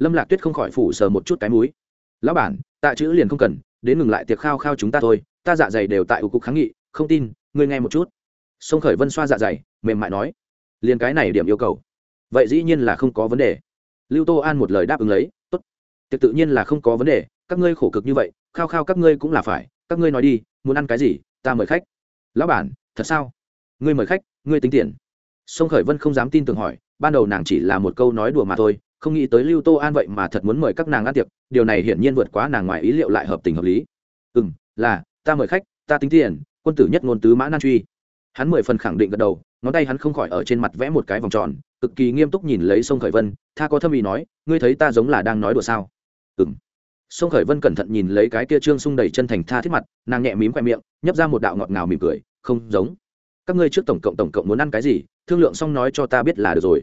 lâm lạc tuyết không khỏi phủ sờ một chút cái mũi. Lão bản, tạ chữ liền không cần, đến ngừng lại tiệc khao khao chúng ta thôi, ta dạ dày đều tại ủ cục kháng nghị, không tin, ngươi nghe một chút. Sông khởi vân xoa dạ dày, mềm mại nói, liền cái này điểm yêu cầu. Vậy dĩ nhiên là không có vấn đề. Lưu tô an một lời đáp ứng lấy, tốt, tiệc tự nhiên là không có vấn đề, các ngươi khổ cực như vậy, khao khao các ngươi cũng là phải, các ngươi nói đi, muốn ăn cái gì, ta mời khách. Lão bản, thật sao? Ngươi mời khách, ngươi tính tiền. Sông khởi vân không dám tin tưởng hỏi, ban đầu nàng chỉ là một câu nói đùa mà thôi không nghĩ tới lưu tô an vậy mà thật muốn mời các nàng ăn tiệc, điều này hiển nhiên vượt quá nàng ngoài ý liệu lại hợp tình hợp lý. Ừ m là, ta mời khách, ta tính tiền, quân tử nhất ngôn tứ mã nan truy. Hắn mười phần khẳng định gật đầu, ngón tay hắn không khỏi ở trên mặt vẽ một cái vòng tròn, cực kỳ nghiêm túc nhìn lấy sông khởi vân, tha có thâm ý nói, ngươi thấy ta giống là đang nói đùa sao? Ừ m sông khởi vân cẩn thận nhìn lấy cái kia trương sung đầy chân thành tha thiết mặt, nàng nhẹ mím khoe miệng, nhấp ra một đạo ngọt ngào mỉm cười, không giống. Các ngươi trước tổng cộng tổng cộng muốn ăn cái gì, thương lượng xong nói cho ta biết là được rồi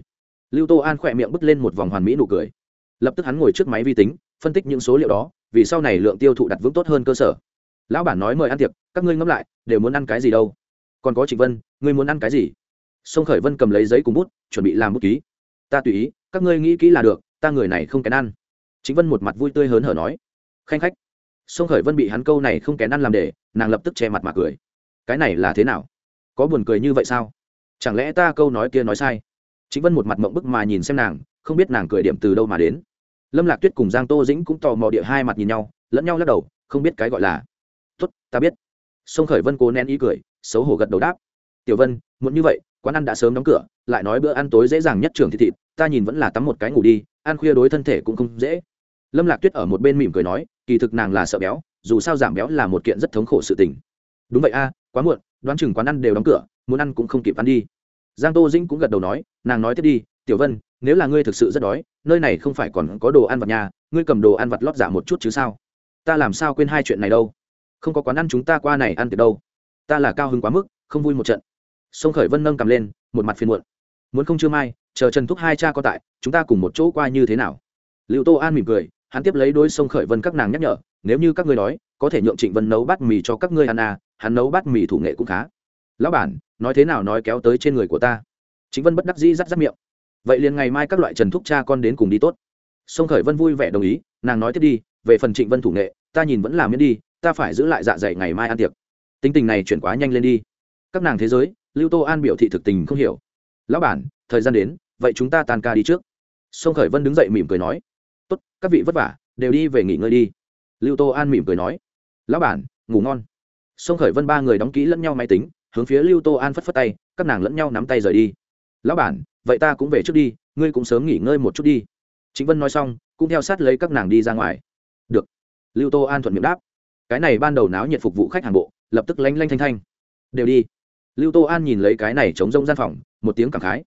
lưu tô an khỏe miệng bứt lên một vòng hoàn mỹ nụ cười. Lập tức hắn ngồi trước máy vi tính, phân tích những số liệu đó, vì sau này lượng tiêu thụ đặt vững tốt hơn cơ sở. Lão bản nói mời ăn tiệc, các ngươi ngẫm lại, đều muốn ăn cái gì đâu? Còn có trịnh vân, ngươi muốn ăn cái gì? Sông khởi vân cầm lấy giấy cùng bút, chuẩn bị làm bút ký. Ta tùy ý, các ngươi nghĩ kỹ là được, ta người này không kén ăn. Chính vân một mặt vui tươi hớn hở nói. Khanh khách. Sông khởi vân bị hắn câu này không kén ăn làm để, nàng lập tức che mặt mà cười. Cái này là thế nào? Có buồn cười như vậy sao? Chẳng lẽ ta câu nói kia nói sai? Chính vân một mặt mộng bức mà nhìn xem nàng, không biết nàng cười điểm từ đâu mà đến. Lâm lạc tuyết cùng giang tô dĩnh cũng tò mò địa hai mặt nhìn nhau, lẫn nhau lắc đầu, không biết cái gọi là. Tốt, ta biết. Sông khởi vân cố nén ý cười, xấu hổ gật đầu đáp. Tiểu vân muốn như vậy, quán ăn đã sớm đóng cửa, lại nói bữa ăn tối dễ dàng nhất trường thịt thịt, ta nhìn vẫn là tắm một cái ngủ đi, ăn khuya đối thân thể cũng không dễ. Lâm lạc tuyết ở một bên mỉm cười nói, kỳ thực nàng là sợ béo, dù sao giảm béo là một kiện rất thống khổ sự tình. Đúng vậy a, quá muộn, đoán chừng quán ăn đều đóng cửa, muốn ăn cũng không kịp ăn đi giang tô dĩnh cũng gật đầu nói, nàng nói tiếp đi, tiểu vân, nếu là ngươi thực sự rất đói, nơi này không phải còn có đồ ăn vặt nhà, ngươi cầm đồ ăn vặt lót giả một chút chứ sao? Ta làm sao quên hai chuyện này đâu? Không có quán ăn chúng ta qua này ăn từ đâu. Ta là cao hứng quá mức, không vui một trận. Sông khởi vân nâng cầm lên, một mặt phiền muộn. Muốn không chưa mai, chờ trần thúc hai cha có tại, chúng ta cùng một chỗ qua như thế nào? Liệu tô an mỉm cười, hắn tiếp lấy đôi sông khởi vân các nàng nhắc nhở, nếu như các ngươi đói, có thể nhượng trịnh vân nấu bát mì cho các ngươi ăn à hắn nấu bát mì thủ nghệ cũng khá. Lão bản nói thế nào nói kéo tới trên người của ta. Chính vân bất đắc dĩ rắt rắt miệng. Vậy liền ngày mai các loại trần thúc cha con đến cùng đi tốt. Sông khởi vân vui vẻ đồng ý, nàng nói tiếp đi, về phần trịnh vân thủ nghệ, ta nhìn vẫn làm miễn đi, ta phải giữ lại dạ dày ngày mai ăn tiệc. Tính tình này chuyển quá nhanh lên đi. Các nàng thế giới, lưu tô an biểu thị thực tình không hiểu. Lão bản, thời gian đến, vậy chúng ta tan ca đi trước. Sông khởi vân đứng dậy mỉm cười nói. Tốt, các vị vất vả, đều đi về nghỉ ngơi đi. Lưu tô an mỉm cười nói. Lão bản, ngủ ngon. Sông khởi vân ba người đóng kỹ lẫn nhau máy tính hướng phía lưu tô an phất phất tay, các nàng lẫn nhau nắm tay rời đi. Lão bản, vậy ta cũng về trước đi, ngươi cũng sớm nghỉ ngơi một chút đi. Chính vân nói xong, cũng theo sát lấy các nàng đi ra ngoài. Được. Lưu tô an thuận miệng đáp. Cái này ban đầu náo nhiệt phục vụ khách hàng bộ, lập tức lanh lanh thanh thanh. Đều đi. Lưu tô an nhìn lấy cái này chống rông gian phòng, một tiếng cảm khái.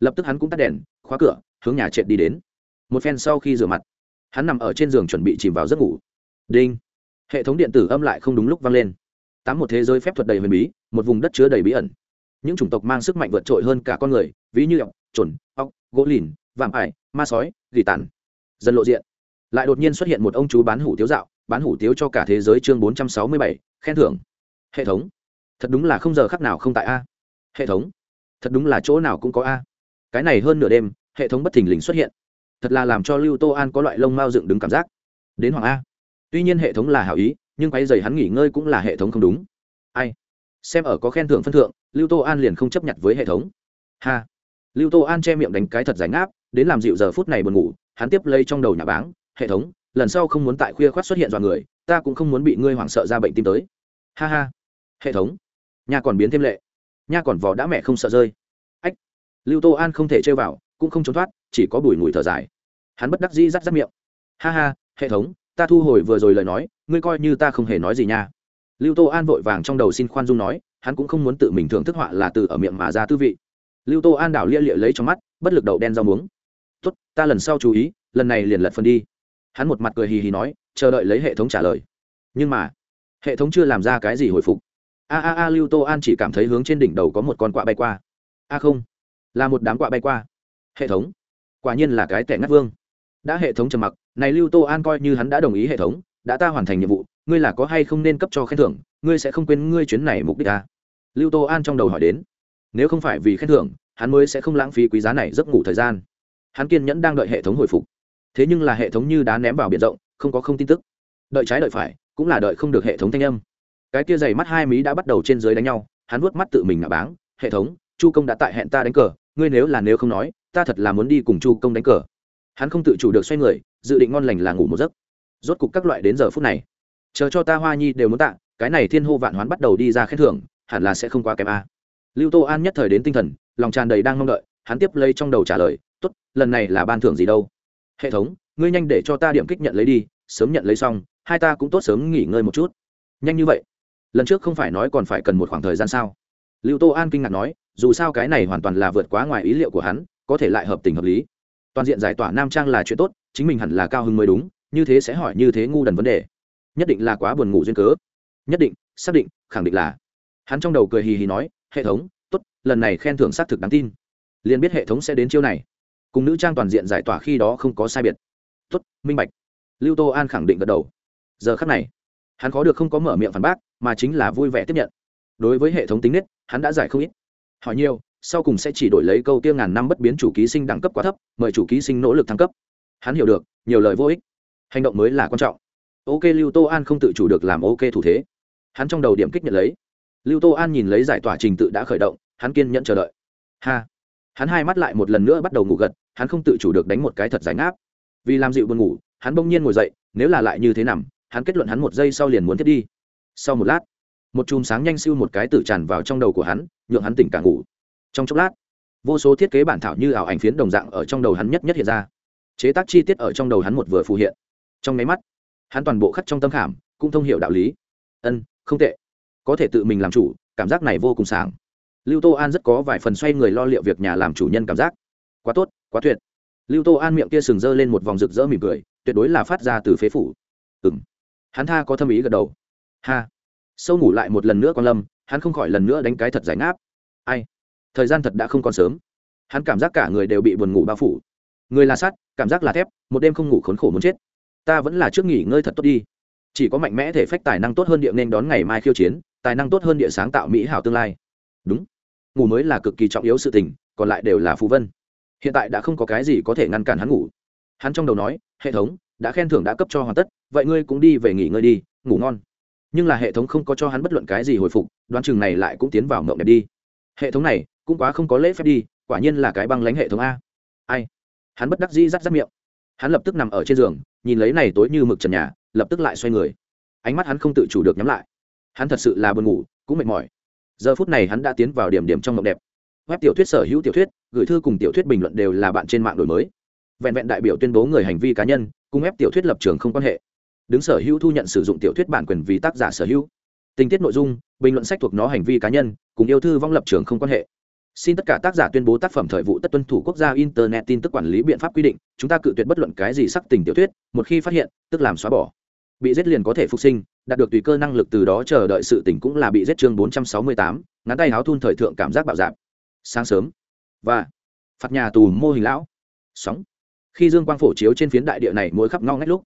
Lập tức hắn cũng tắt đèn, khóa cửa, hướng nhà trệt đi đến. Một phen sau khi rửa mặt, hắn nằm ở trên giường chuẩn bị chìm vào giấc ngủ. Đinh. Hệ thống điện tử âm lại không đúng lúc vang lên tám một thế giới phép thuật đầy huyền bí, một vùng đất chứa đầy bí ẩn. Những chủng tộc mang sức mạnh vượt trội hơn cả con người, ví như ọc trồn ọc gỗ lìn vàm ải, ma sói, gỉ tàn. Dần lộ diện. Lại đột nhiên xuất hiện một ông chú bán hủ tiếu dạo, bán hủ tiếu cho cả thế giới chương bốn trăm sáu mươi bảy, khen thưởng. Hệ thống. Thật đúng là không giờ khắc nào không tại a. Hệ thống. Thật đúng là chỗ nào cũng có a. Cái này hơn nửa đêm, hệ thống bất thình lình xuất hiện. Thật là làm cho lưu tô an có loại lông mao dựng đứng cảm giác. Đến hoàng a. Tuy nhiên hệ thống là hảo ý nhưng quay dày hắn nghỉ ngơi cũng là hệ thống không đúng. Ai? Xem ở có khen thưởng phân thượng, lưu tô an liền không chấp nhận với hệ thống. Ha. Lưu tô an che miệng đánh cái thật giải ngáp, đến làm dịu giờ phút này buồn ngủ, hắn tiếp lấy trong đầu nhà báng, hệ thống, lần sau không muốn tại khuya khoát xuất hiện dọa người, ta cũng không muốn bị ngươi hoảng sợ ra bệnh tim tới. Ha ha. Hệ thống. Nhà còn biến thêm lệ. Nha còn vò đã mẹ không sợ rơi. Ách. Lưu tô an không thể chơi vào, cũng không trốn thoát, chỉ có bùi ngùi thở dài. Hắn bất đắc dĩ rắt rắt miệng. Ha ha, hệ thống ta thu hồi vừa rồi lời nói, ngươi coi như ta không hề nói gì nha. Lưu tô an vội vàng trong đầu xin khoan dung nói, hắn cũng không muốn tự mình thưởng thức họa là từ ở miệng mà ra tư vị. Lưu tô an đảo lia lịa lấy trong mắt, bất lực đậu đen rau muống. Tốt, ta lần sau chú ý, lần này liền lật phần đi. Hắn một mặt cười hì hì nói, chờ đợi lấy hệ thống trả lời. Nhưng mà, hệ thống chưa làm ra cái gì hồi phục. A a a, lưu tô an chỉ cảm thấy hướng trên đỉnh đầu có một con quạ bay qua. A không, là một đám quạ bay qua. Hệ thống, quả nhiên là cái tẻ ngắt vương. Đã hệ thống trầm mặc này lưu tô an coi như hắn đã đồng ý hệ thống, đã ta hoàn thành nhiệm vụ, ngươi là có hay không nên cấp cho khen thưởng, ngươi sẽ không quên ngươi chuyến này mục đích à? lưu tô an trong đầu hỏi đến. Nếu không phải vì khen thưởng, hắn mới sẽ không lãng phí quý giá này giấc ngủ thời gian. Hắn kiên nhẫn đang đợi hệ thống hồi phục. Thế nhưng là hệ thống như đá ném vào biển rộng, không có không tin tức. Đợi trái đợi phải, cũng là đợi không được hệ thống thanh âm. Cái kia dày mắt hai mí đã bắt đầu trên dưới đánh nhau, hắn vuốt mắt tự mình nạ báng, hệ thống, chu công đã tại hẹn ta đánh cờ, ngươi nếu là nếu không nói, ta thật là muốn đi cùng chu công đánh cờ. Hắn không tự chủ được xoay người dự định ngon lành là ngủ một giấc. Rốt cục các loại đến giờ phút này. Chờ cho ta hoa nhi đều muốn tạ, cái này thiên hô vạn hoán bắt đầu đi ra khen thưởng, hẳn là sẽ không quá kém a. Lưu tô an nhất thời đến tinh thần, lòng tràn đầy đang mong đợi, hắn tiếp lấy trong đầu trả lời, tốt, lần này là ban thưởng gì đâu? Hệ thống, ngươi nhanh để cho ta điểm kích nhận lấy đi, sớm nhận lấy xong, hai ta cũng tốt sớm nghỉ ngơi một chút. Nhanh như vậy? Lần trước không phải nói còn phải cần một khoảng thời gian sao? Lưu tô an kinh ngạc nói, dù sao cái này hoàn toàn là vượt quá ngoài ý liệu của hắn, có thể lại hợp tình hợp lý toàn diện giải tỏa nam trang là chuyện tốt, chính mình hẳn là cao hứng mới đúng, như thế sẽ hỏi như thế ngu đần vấn đề. Nhất định là quá buồn ngủ duyên cớ. Nhất định, xác định, khẳng định là. Hắn trong đầu cười hì hì nói, hệ thống, tốt, lần này khen thưởng xác thực đáng tin. Liền biết hệ thống sẽ đến chiêu này. Cùng nữ trang toàn diện giải tỏa khi đó không có sai biệt. Tốt, minh bạch. Lưu tô an khẳng định gật đầu. Giờ khắc này, hắn khó được không có mở miệng phản bác, mà chính là vui vẻ tiếp nhận. Đối với hệ thống tính nết, hắn đã giải không ít. Hỏi nhiều sau cùng sẽ chỉ đổi lấy câu tiêu ngàn năm bất biến chủ ký sinh đẳng cấp quá thấp, mời chủ ký sinh nỗ lực thăng cấp. Hắn hiểu được, nhiều lời vô ích. Hành động mới là quan trọng. Ok, lưu tô an không tự chủ được làm ok thủ thế. Hắn trong đầu điểm kích nhận lấy. Lưu tô an nhìn lấy giải tỏa trình tự đã khởi động, hắn kiên nhẫn chờ đợi. Ha. Hắn hai mắt lại một lần nữa bắt đầu ngủ gật, hắn không tự chủ được đánh một cái thật giải ngáp. Vì làm dịu buồn ngủ, hắn bỗng nhiên ngồi dậy, nếu là lại như thế nằm, hắn kết luận hắn một giây sau liền muốn thiết đi. Sau một lát, một chùm sáng nhanh siêu một cái tử tràn vào trong đầu của hắn, nhượng hắn tỉnh cả ngủ trong chốc lát, vô số thiết kế bản thảo như ảo ảnh phiến đồng dạng ở trong đầu hắn nhất nhất hiện ra. Chế tác chi tiết ở trong đầu hắn một vừa phù hiện. Trong máy mắt, hắn toàn bộ khắc trong tâm khảm, cũng thông hiểu đạo lý. Ân, không tệ. Có thể tự mình làm chủ, cảm giác này vô cùng sáng lưu tô an rất có vài phần xoay người lo liệu việc nhà làm chủ nhân cảm giác. Quá tốt, quá tuyệt. Lưu tô an miệng kia sừng dơ lên một vòng rực rỡ mỉm cười, tuyệt đối là phát ra từ phế phủ. Ừ m hắn tha có thâm ý gật đầu. Ha. Sâu ngủ lại một lần nữa con lâm, hắn không khỏi lần nữa đánh cái thật giải ngáp. Ai? Thời gian thật đã không còn sớm. Hắn cảm giác cả người đều bị buồn ngủ bao phủ. Người là sắt, cảm giác là thép, một đêm không ngủ khốn khổ muốn chết. Ta vẫn là trước nghỉ ngơi thật tốt đi. Chỉ có mạnh mẽ thể phách tài năng tốt hơn địa nên đón ngày mai khiêu chiến, tài năng tốt hơn địa sáng tạo mỹ hảo tương lai. Đúng. Ngủ mới là cực kỳ trọng yếu sự tình, còn lại đều là phù vân. Hiện tại đã không có cái gì có thể ngăn cản hắn ngủ. Hắn trong đầu nói, hệ thống, đã khen thưởng đã cấp cho hoàn tất, vậy ngươi cũng đi về nghỉ ngơi đi, ngủ ngon. Nhưng là hệ thống không có cho hắn bất luận cái gì hồi phục, đoán chừng này lại cũng tiến vào mộng đẹp đi. Hệ thống này cũng quá không có lễ phép đi, quả nhiên là cái băng lãnh hệ thống a. Ai? Hắn bất đắc dĩ rắt rắt miệng. Hắn lập tức nằm ở trên giường, nhìn lấy này tối như mực trần nhà, lập tức lại xoay người. Ánh mắt hắn không tự chủ được nhắm lại. Hắn thật sự là buồn ngủ, cũng mệt mỏi. Giờ phút này hắn đã tiến vào điểm điểm trong mộng đẹp. Web tiểu thuyết sở hữu tiểu thuyết, gửi thư cùng tiểu thuyết bình luận đều là bạn trên mạng đổi mới. Vẹn vẹn đại biểu tuyên bố người hành vi cá nhân, cùng web tiểu thuyết lập trường không quan hệ. Đứng sở hữu thu nhận sử dụng tiểu thuyết bản quyền vì tác giả sở hữu. Tình tiết nội dung, bình luận sách thuộc nó hành vi cá nhân, cùng yêu thư vong lập trường không quan hệ xin tất cả tác giả tuyên bố tác phẩm thời vụ tất tuân thủ quốc gia internet tin tức quản lý biện pháp quy định, chúng ta cự tuyệt bất luận cái gì sắc tình tiểu thuyết, một khi phát hiện, tức làm xóa bỏ. Bị giết liền có thể phục sinh, đạt được tùy cơ năng lực từ đó chờ đợi sự tỉnh cũng là bị giết chương bốn trăm sáu mươi tám, ngắn tay háo thun thời thượng cảm giác bạo dạp sáng sớm. Và, phạt nhà tù mô hình lão. Sóng. Khi dương quang phổ chiếu trên phiến đại địa này mỗi khắp ngao ngách lúc,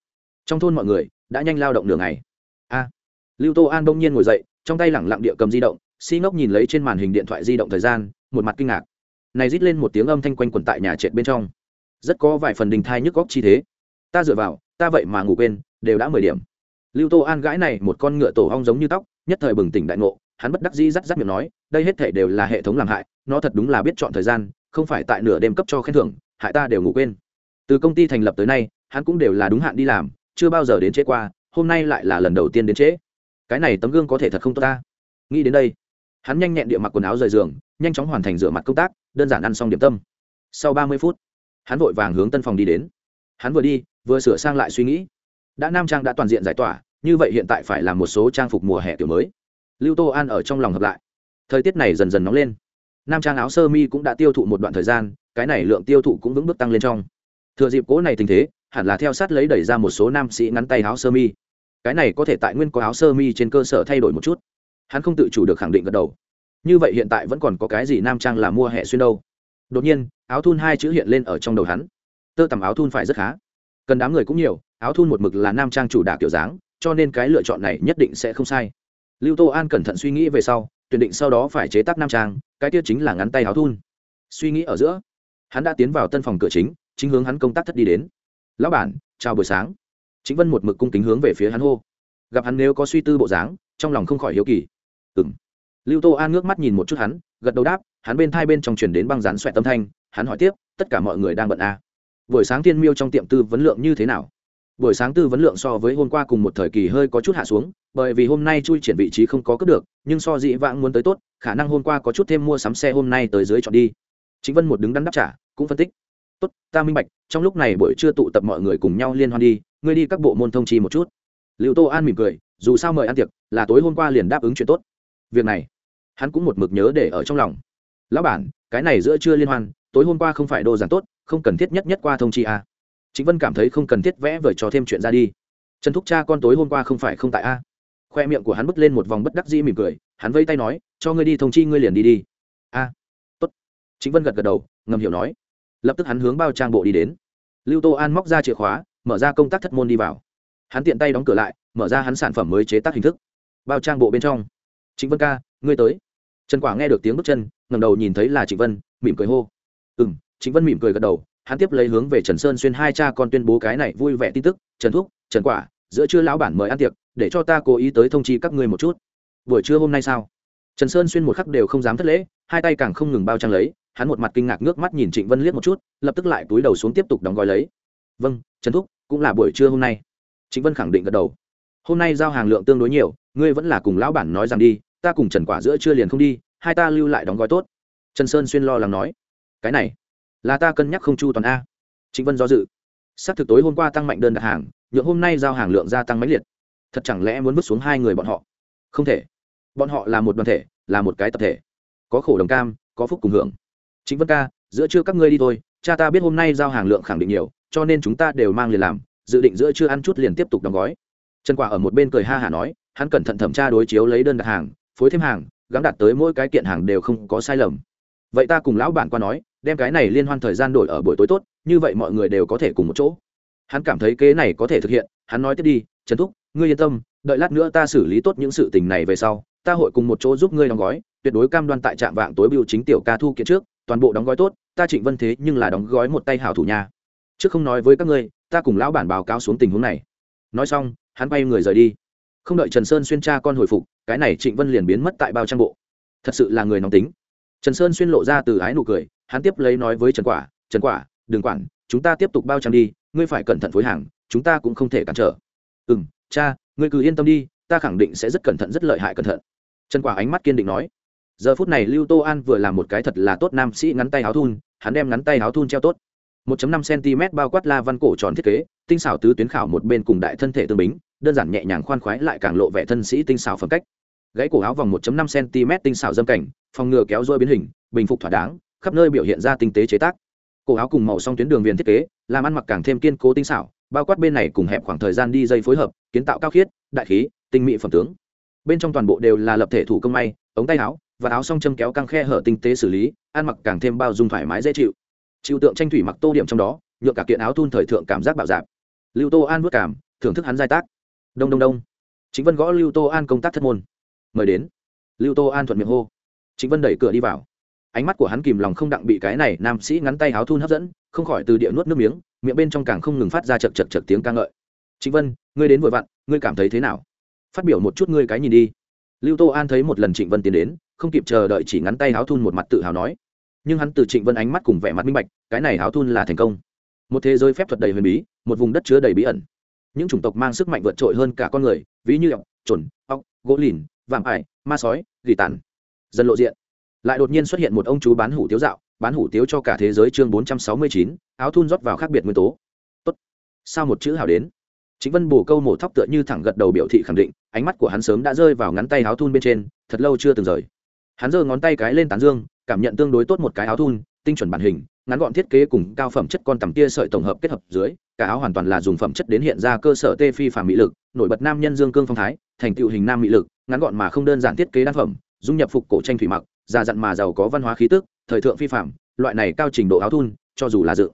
trong thôn mọi người đã nhanh lao động nửa ngày. A. Lưu tô an bỗng nhiên ngồi dậy, trong tay lẳng lặng địa cầm di động, si ngốc nhìn lấy trên màn hình điện thoại di động thời gian một mặt kinh ngạc. Này rít lên một tiếng âm thanh quanh quẩn tại nhà trệt bên trong. Rất có vài phần đình thai nhức góc chi thế. Ta dựa vào, ta vậy mà ngủ quên, đều đã mười điểm. Lưu tô an gãi này một con ngựa tổ hong giống như tóc, nhất thời bừng tỉnh đại ngộ, hắn bất đắc dĩ rắt rắt miệng nói, đây hết thể đều là hệ thống làm hại, nó thật đúng là biết chọn thời gian, không phải tại nửa đêm cấp cho khen thưởng, hại ta đều ngủ quên. Từ công ty thành lập tới nay, hắn cũng đều là đúng hạn đi làm, chưa bao giờ đến trễ qua, hôm nay lại là lần đầu tiên đến trễ. Cái này tấm gương có thể thật không tốt ta. Nghĩ đến đây, hắn nhanh nhẹn địa mặc quần áo rời giường nhanh chóng hoàn thành rửa mặt công tác, đơn giản ăn xong điểm tâm. Sau ba mươi phút, hắn vội vàng hướng tân phòng đi đến. Hắn vừa đi, vừa sửa sang lại suy nghĩ. Đã nam trang đã toàn diện giải tỏa, như vậy hiện tại phải làm một số trang phục mùa hè kiểu mới. Lưu tô an ở trong lòng hợp lại. Thời tiết này dần dần nóng lên. Nam trang áo sơ mi cũng đã tiêu thụ một đoạn thời gian, cái này lượng tiêu thụ cũng vững bước tăng lên trong. Thừa dịp cố này tình thế, hẳn là theo sát lấy đẩy ra một số nam sĩ ngắn tay áo sơ mi. Cái này có thể tại nguyên có áo sơ mi trên cơ sở thay đổi một chút. Hắn không tự chủ được khẳng định gật đầu như vậy hiện tại vẫn còn có cái gì nam trang là mua hè xuyên đâu? Đột nhiên, áo thun hai chữ hiện lên ở trong đầu hắn. Tơ tằm áo thun phải rất khá. Cần đám người cũng nhiều, áo thun một mực là nam trang chủ đả kiểu dáng, cho nên cái lựa chọn này nhất định sẽ không sai. Lưu tô an cẩn thận suy nghĩ về sau, tuyển định sau đó phải chế tác nam trang, cái tiết chính là ngắn tay áo thun. Suy nghĩ ở giữa, hắn đã tiến vào tân phòng cửa chính chính hướng hắn công tác thất đi đến. Lão bản, chào buổi sáng. Chính vân một mực cung kính hướng về phía hắn hô. Gặp hắn nếu có suy tư bộ dáng, trong lòng không khỏi hiếu kỳ. Ừng lưu tô an ngước mắt nhìn một chút hắn, gật đầu đáp, hắn bên thai bên trong chuyển đến băng rán xoẹt tâm thanh, hắn hỏi tiếp, tất cả mọi người đang bận à. buổi sáng thiên miêu trong tiệm tư vấn lượng như thế nào? Buổi sáng tư vấn lượng so với hôm qua cùng một thời kỳ hơi có chút hạ xuống, bởi vì hôm nay chui triển vị trí không có cướp được, nhưng so dĩ vãng muốn tới tốt, khả năng hôm qua có chút thêm mua sắm xe hôm nay tới dưới chọn đi. Chính vân một đứng đắn đáp trả, cũng phân tích. Tốt, ta minh bạch, trong lúc này buổi trưa tụ tập mọi người cùng nhau liên hoan đi, ngươi đi các bộ môn thông chi một chút. Liệu tô an mỉm cười, dù sao mời ăn tiệc, là tối hôm qua liền đáp ứng chuyện tốt. Việc này hắn cũng một mực nhớ để ở trong lòng. Lão bản, cái này giữa trưa liên hoan, tối hôm qua không phải đồ giản tốt, không cần thiết nhất nhất qua thông chi a. Chính vân cảm thấy không cần thiết vẽ vời cho thêm chuyện ra đi. Trần thúc cha con tối hôm qua không phải không tại a. Khoe miệng của hắn bứt lên một vòng bất đắc dĩ mỉm cười, hắn vây tay nói, cho ngươi đi thông chi ngươi liền đi đi. A, tốt. Chính vân gật gật đầu, ngầm hiểu nói. Lập tức hắn hướng bao trang bộ đi đến. Lưu tô an móc ra chìa khóa, mở ra công tác thất môn đi vào. Hắn tiện tay đóng cửa lại, mở ra hắn sản phẩm mới chế tác hình thức. Bao trang bộ bên trong. Chính vân ca, ngươi tới trần quả nghe được tiếng bước chân ngầm đầu nhìn thấy là trịnh vân, mỉm cười hô. Ừ m trịnh vân mỉm cười gật đầu, hắn tiếp lấy hướng về trần sơn xuyên hai cha con tuyên bố cái này vui vẻ tin tức. Trần thúc, trần quả, giữa trưa lão bản mời ăn tiệc, để cho ta cố ý tới thông chi các ngươi một chút. Buổi trưa hôm nay sao? Trần sơn xuyên một khắc đều không dám thất lễ, hai tay càng không ngừng bao trang lấy, hắn một mặt kinh ngạc nước mắt nhìn trịnh vân liếc một chút, lập tức lại túi đầu xuống tiếp tục đóng gói lấy. Vâng trần thúc, cũng là buổi trưa hôm nay. Trịnh vân khẳng định gật đầu. Hôm nay giao hàng lượng tương đối nhiều, ngươi vẫn là cùng lão bản nói rằng đi ta cùng trần quả giữa trưa liền không đi, hai ta lưu lại đóng gói tốt. Trần sơn xuyên lo lắng nói, cái này, là ta cân nhắc không chu toàn a. Trịnh vân do dự s c thực tối hôm qua tăng mạnh đơn đặt hàng, nhượng hôm nay giao hàng lượng gia tăng mãnh liệt. Thật chẳng lẽ muốn vứt xuống hai người bọn họ? Không thể, bọn họ là một đoàn thể, là một cái tập thể, có khổ đồng cam, có phúc cùng hưởng. Chính vân ca, giữa trưa các ngươi đi thôi, cha ta biết hôm nay giao hàng lượng khẳng định nhiều, cho nên chúng ta đều mang liền làm, dự định giữa trưa ăn chút liền tiếp tục đóng gói. Trần quả ở một bên cười ha hả nói, hắn cẩn thận thẩm tra đối chiếu lấy đơn đặt hàng phối thêm hàng gắn đặt tới mỗi cái kiện hàng đều không có sai lầm. Vậy ta cùng lão bản qua nói, đem cái này liên hoan thời gian đổi ở buổi tối tốt, như vậy mọi người đều có thể cùng một chỗ. Hắn cảm thấy kế này có thể thực hiện, hắn nói tiếp đi, trần thúc, ngươi yên tâm, đợi lát nữa ta xử lý tốt những sự tình này về sau, ta hội cùng một chỗ giúp ngươi đóng gói, tuyệt đối cam đoan tại trạm vạng tối biểu chính tiểu ca thu kiện trước, toàn bộ đóng gói tốt, ta trịnh vân thế nhưng là đóng gói một tay hảo thủ nhà trước không nói với các ngươi, ta cùng lão bản báo cáo xuống tình huống này. Nói xong, hắn bay người rời đi. Không đợi trần sơn xuyên tra con hồi phục cái này trịnh vân liền biến mất tại bao trang bộ. Thật sự là người nóng tính. Trần sơn xuyên lộ ra từ ái nụ cười, hắn tiếp lấy nói với trần quả trần quả, đừng quản, chúng ta tiếp tục bao trang đi, ngươi phải cẩn thận phối hàng, chúng ta cũng không thể cản trở. Ừ m cha, ngươi cứ yên tâm đi, ta khẳng định sẽ rất cẩn thận, rất lợi hại cẩn thận. Trần quả ánh mắt kiên định nói. Giờ phút này lưu tô an vừa làm một cái thật là tốt nam sĩ ngắn tay áo thun, hắn đem ngắn tay áo thun treo tốt. 1.5 cm bao quát la văn cổ tròn thiết kế, tinh xảo tứ tuyến khảo một bên cùng đại thân thể tương bính, đơn giản nhẹ nhàng khoan khoái lại càng lộ vẻ thân sĩ tinh xảo phẩm cách gãy cổ áo vòng 1.5 cm tinh xảo dâm cảnh, phòng ngừa kéo dôi biến hình, bình phục thỏa đáng, khắp nơi biểu hiện ra tinh tế chế tác. Cổ áo cùng màu song tuyến đường viền thiết kế, làm ăn mặc càng thêm kiên cố tinh xảo, bao quát bên này cùng hẹp khoảng thời gian đi dây phối hợp, kiến tạo cao khiết, đại khí, tinh mỹ phẩm tướng. Bên trong toàn bộ đều là lập thể thủ công may, ống tay áo và áo song châm kéo căng khe hở tinh tế xử lý, ăn mặc càng thêm bao dung thoải mái dễ chịu. Chịu tượng tranh thủy mặc tô điểm trong đó, nhựa cả kiện áo thun thời thượng cảm giác bạo dạn. lưu tô an vất cảm, thưởng thức hắn giai tác. Đông đông đông. Chính vân gõ lưu tô an công tác thất môn mời đến. Lưu tô an thuận miệng hô. Chính vân đẩy cửa đi vào. Ánh mắt của hắn kìm lòng không đặng bị cái này nam sĩ ngắn tay háo thun hấp dẫn, không khỏi từ địa nuốt nước miếng, miệng bên trong càng không ngừng phát ra chật chật chật tiếng ca ngợi. Chính vân, ngươi đến vội vặn, ngươi cảm thấy thế nào? Phát biểu một chút ngươi cái nhìn đi. Lưu tô an thấy một lần trịnh vân tiến đến, không kịp chờ đợi chỉ ngắn tay háo thun một mặt tự hào nói. Nhưng hắn từ trịnh vân ánh mắt cùng vẻ mặt minh bạch, cái này háo thun là thành công. Một thế giới phép thuật đầy huyền bí, một vùng đất chứa đầy bí ẩn. Những chủng tộc mang sức mạnh vượt trội hơn cả con người, ví như ọc trồn ọc, gỗ lìn vạm ải, ma sói, gỉ tàn. Dần lộ diện. Lại đột nhiên xuất hiện một ông chú bán hủ tiếu dạo, bán hủ tiếu cho cả thế giới chương bốn trăm sáu mươi chín, áo thun rót vào khác biệt nguyên tố. Tốt. Sao một chữ hảo đến? Chính vân bổ câu mổ thóc tựa như thẳng gật đầu biểu thị khẳng định, ánh mắt của hắn sớm đã rơi vào ngắn tay áo thun bên trên, thật lâu chưa từng rời. Hắn giơ ngón tay cái lên tán dương, cảm nhận tương đối tốt một cái áo thun tinh chuẩn bản hình, ngắn gọn thiết kế cùng cao phẩm chất con tầm tia sợi tổng hợp kết hợp dưới, cả áo hoàn toàn là dùng phẩm chất đến hiện ra cơ sở tê phi phàm mỹ lực, nổi bật nam nhân dương cương phong thái, thành tựu hình nam mỹ lực, ngắn gọn mà không đơn giản thiết kế đa phẩm, dung nhập phục cổ tranh thủy mặc, già dặn mà giàu có văn hóa khí tức, thời thượng phi phạm loại này cao trình độ áo thun, cho dù là dự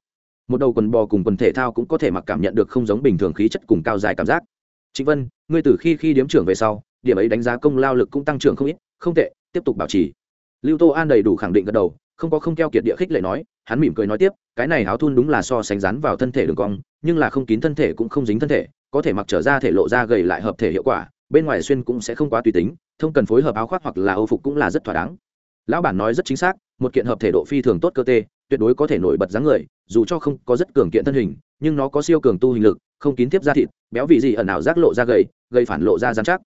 một đầu quần bò cùng quần thể thao cũng có thể mặc cảm nhận được không giống bình thường khí chất cùng cao dài cảm giác. Trịnh vân, ngươi từ khi khi điếm trưởng về sau, điểm ấy đánh giá công lao lực cũng tăng trưởng không ít, không tệ, tiếp tục bảo trì. Lưu tô an đầy đủ khẳng định gật đầu không có không keo kiệt địa khích lệ nói, hắn mỉm cười nói tiếp, cái này áo thun đúng là so sánh rắn vào thân thể đường cong, nhưng là không kín thân thể cũng không dính thân thể, có thể mặc trở ra thể lộ ra gầy lại hợp thể hiệu quả, bên ngoài xuyên cũng sẽ không quá tùy tính, thông cần phối hợp áo khoác hoặc là âu phục cũng là rất thỏa đáng. Lão bản nói rất chính xác, một kiện hợp thể độ phi thường tốt cơ tê, tuyệt đối có thể nổi bật dáng người, dù cho không có rất cường kiện thân hình, nhưng nó có siêu cường tu hình lực, không kín tiếp da thịt, béo vị gì ẩn ảo giác lộ ra gầy, gây phản lộ ra dán chắc.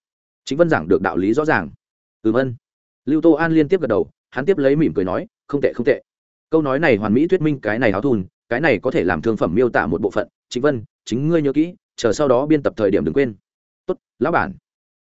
Chính vân giảng được đạo lý rõ ràng. Ừm ân. Lưu tô an liên tiếp gật đầu hắn tiếp lấy mỉm cười nói, không tệ không tệ. Câu nói này hoàn mỹ thuyết minh cái này háo thùn cái này có thể làm thương phẩm miêu tả một bộ phận. Chính vân, chính ngươi nhớ kỹ, chờ sau đó biên tập thời điểm đừng quên. Tốt, lão bản.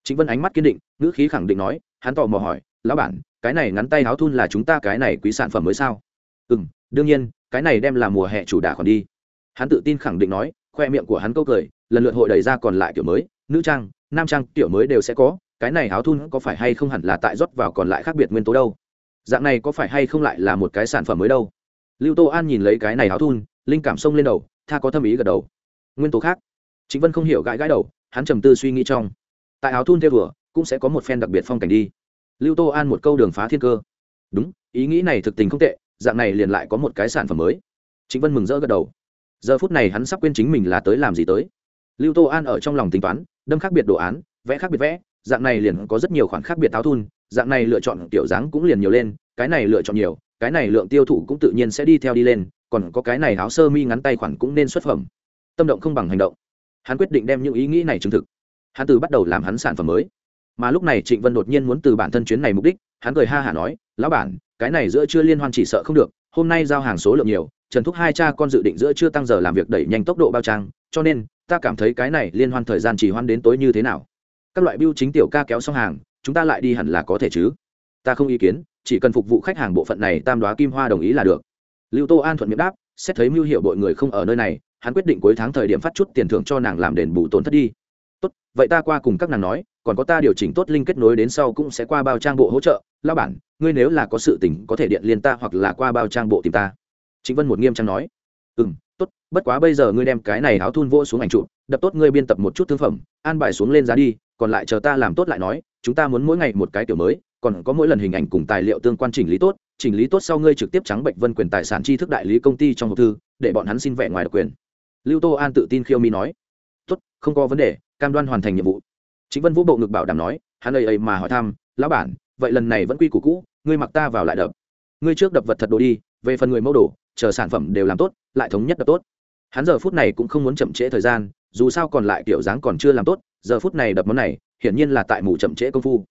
Chính vân ánh mắt kiên định, ngữ khí khẳng định nói, hắn tò mò hỏi, lão bản, cái này ngắn tay háo thun là chúng ta cái này quý sản phẩm mới sao? Ừ m đương nhiên, cái này đem là mùa hè chủ đà còn đi. Hắn tự tin khẳng định nói, khoe miệng của hắn câu cười, lần lượt hội đẩy ra còn lại kiểu mới, nữ trang, nam trang, kiểu mới đều sẽ có, cái này háo thun có phải hay không hẳn là tại rót vào còn lại khác biệt nguyên tố đâu? Dạng này có phải hay không lại là một cái sản phẩm mới đâu? Lưu tô an nhìn lấy cái này áo thun, linh cảm xông lên đầu, tha có thâm ý gật đầu. Nguyên tố khác. Chính vân không hiểu gãi gãi đầu, hắn trầm tư suy nghĩ trong. Tại áo thun theo vừa, cũng sẽ có một phen đặc biệt phong cảnh đi. Lưu tô an một câu đường phá thiên cơ. Đúng, ý nghĩ này thực tình không tệ, dạng này liền lại có một cái sản phẩm mới. Chính vân mừng rỡ gật đầu. Giờ phút này hắn sắp quên chính mình là tới làm gì tới. Lưu tô an ở trong lòng tính toán, đâm khác biệt đồ án, vẽ khác biệt vẽ, dạng này liền có rất nhiều khoản khác biệt áo thun dạng này lựa chọn tiểu dáng cũng liền nhiều lên, cái này lựa chọn nhiều, cái này lượng tiêu thụ cũng tự nhiên sẽ đi theo đi lên, còn có cái này áo sơ mi ngắn tay khoản cũng nên xuất phẩm. Tâm động không bằng hành động. Hắn quyết định đem những ý nghĩ này chứng thực. Hắn từ bắt đầu làm hắn sản phẩm mới. Mà lúc này trịnh vân đột nhiên muốn từ bản thân chuyến này mục đích, hắn cười ha hả nói, lão bản, cái này giữa chưa liên hoan chỉ sợ không được, hôm nay giao hàng số lượng nhiều, trần thúc hai cha con dự định giữa chưa tăng giờ làm việc đẩy nhanh tốc độ bao trang, cho nên, ta cảm thấy cái này liên hoan thời gian chỉ hoan đến tối như thế nào. Các loại biêu chính tiểu ca kéo xong hàng chúng ta lại đi hẳn là có thể chứ? Ta không ý kiến, chỉ cần phục vụ khách hàng bộ phận này tam đoá kim hoa đồng ý là được. Lưu tô an thuận miệng đáp, xét thấy mưu hiệu bội người không ở nơi này, hắn quyết định cuối tháng thời điểm phát chút tiền thưởng cho nàng làm đền bù tổn thất đi. Tốt, vậy ta qua cùng các nàng nói, còn có ta điều chỉnh tốt linh kết nối đến sau cũng sẽ qua bao trang bộ hỗ trợ. Lao bản, ngươi nếu là có sự tình có thể điện liên ta hoặc là qua bao trang bộ tìm ta. Chính vân một nghiêm trang nói. Ừ m tốt, bất quá bây giờ ngươi đem cái này áo thun vô xuống ảnh trụ đập tốt ngươi biên tập một chút thương phẩm, an bài xuống lên giá đi, còn lại chờ ta làm tốt lại nói chúng ta muốn mỗi ngày một cái kiểu mới, còn có mỗi lần hình ảnh cùng tài liệu tương quan chỉnh lý tốt, chỉnh lý tốt sau ngươi trực tiếp trắng bệnh vân quyền tài sản tri thức đại lý công ty trong hộp thư, để bọn hắn xin vẻ ngoài độc quyền. Lưu tô an tự tin khiêu mi nói. Tốt, không có vấn đề, cam đoan hoàn thành nhiệm vụ. Chính vân vũ bộ ngực bảo đảm nói, hắn ây ây mà hỏi thăm, lão bản, vậy lần này vẫn quy củ cũ, ngươi mặc ta vào lại đập. Ngươi trước đập vật thật đồ đi, về phần người mẫu đồ, chờ sản phẩm đều làm tốt, lại thống nhất đập tốt. Hắn giờ phút này cũng không muốn chậm trễ thời gian, dù sao còn lại kiểu dáng còn chưa làm tốt, giờ phút này đập món này hiển nhiên là tại mù chậm trễ công phu.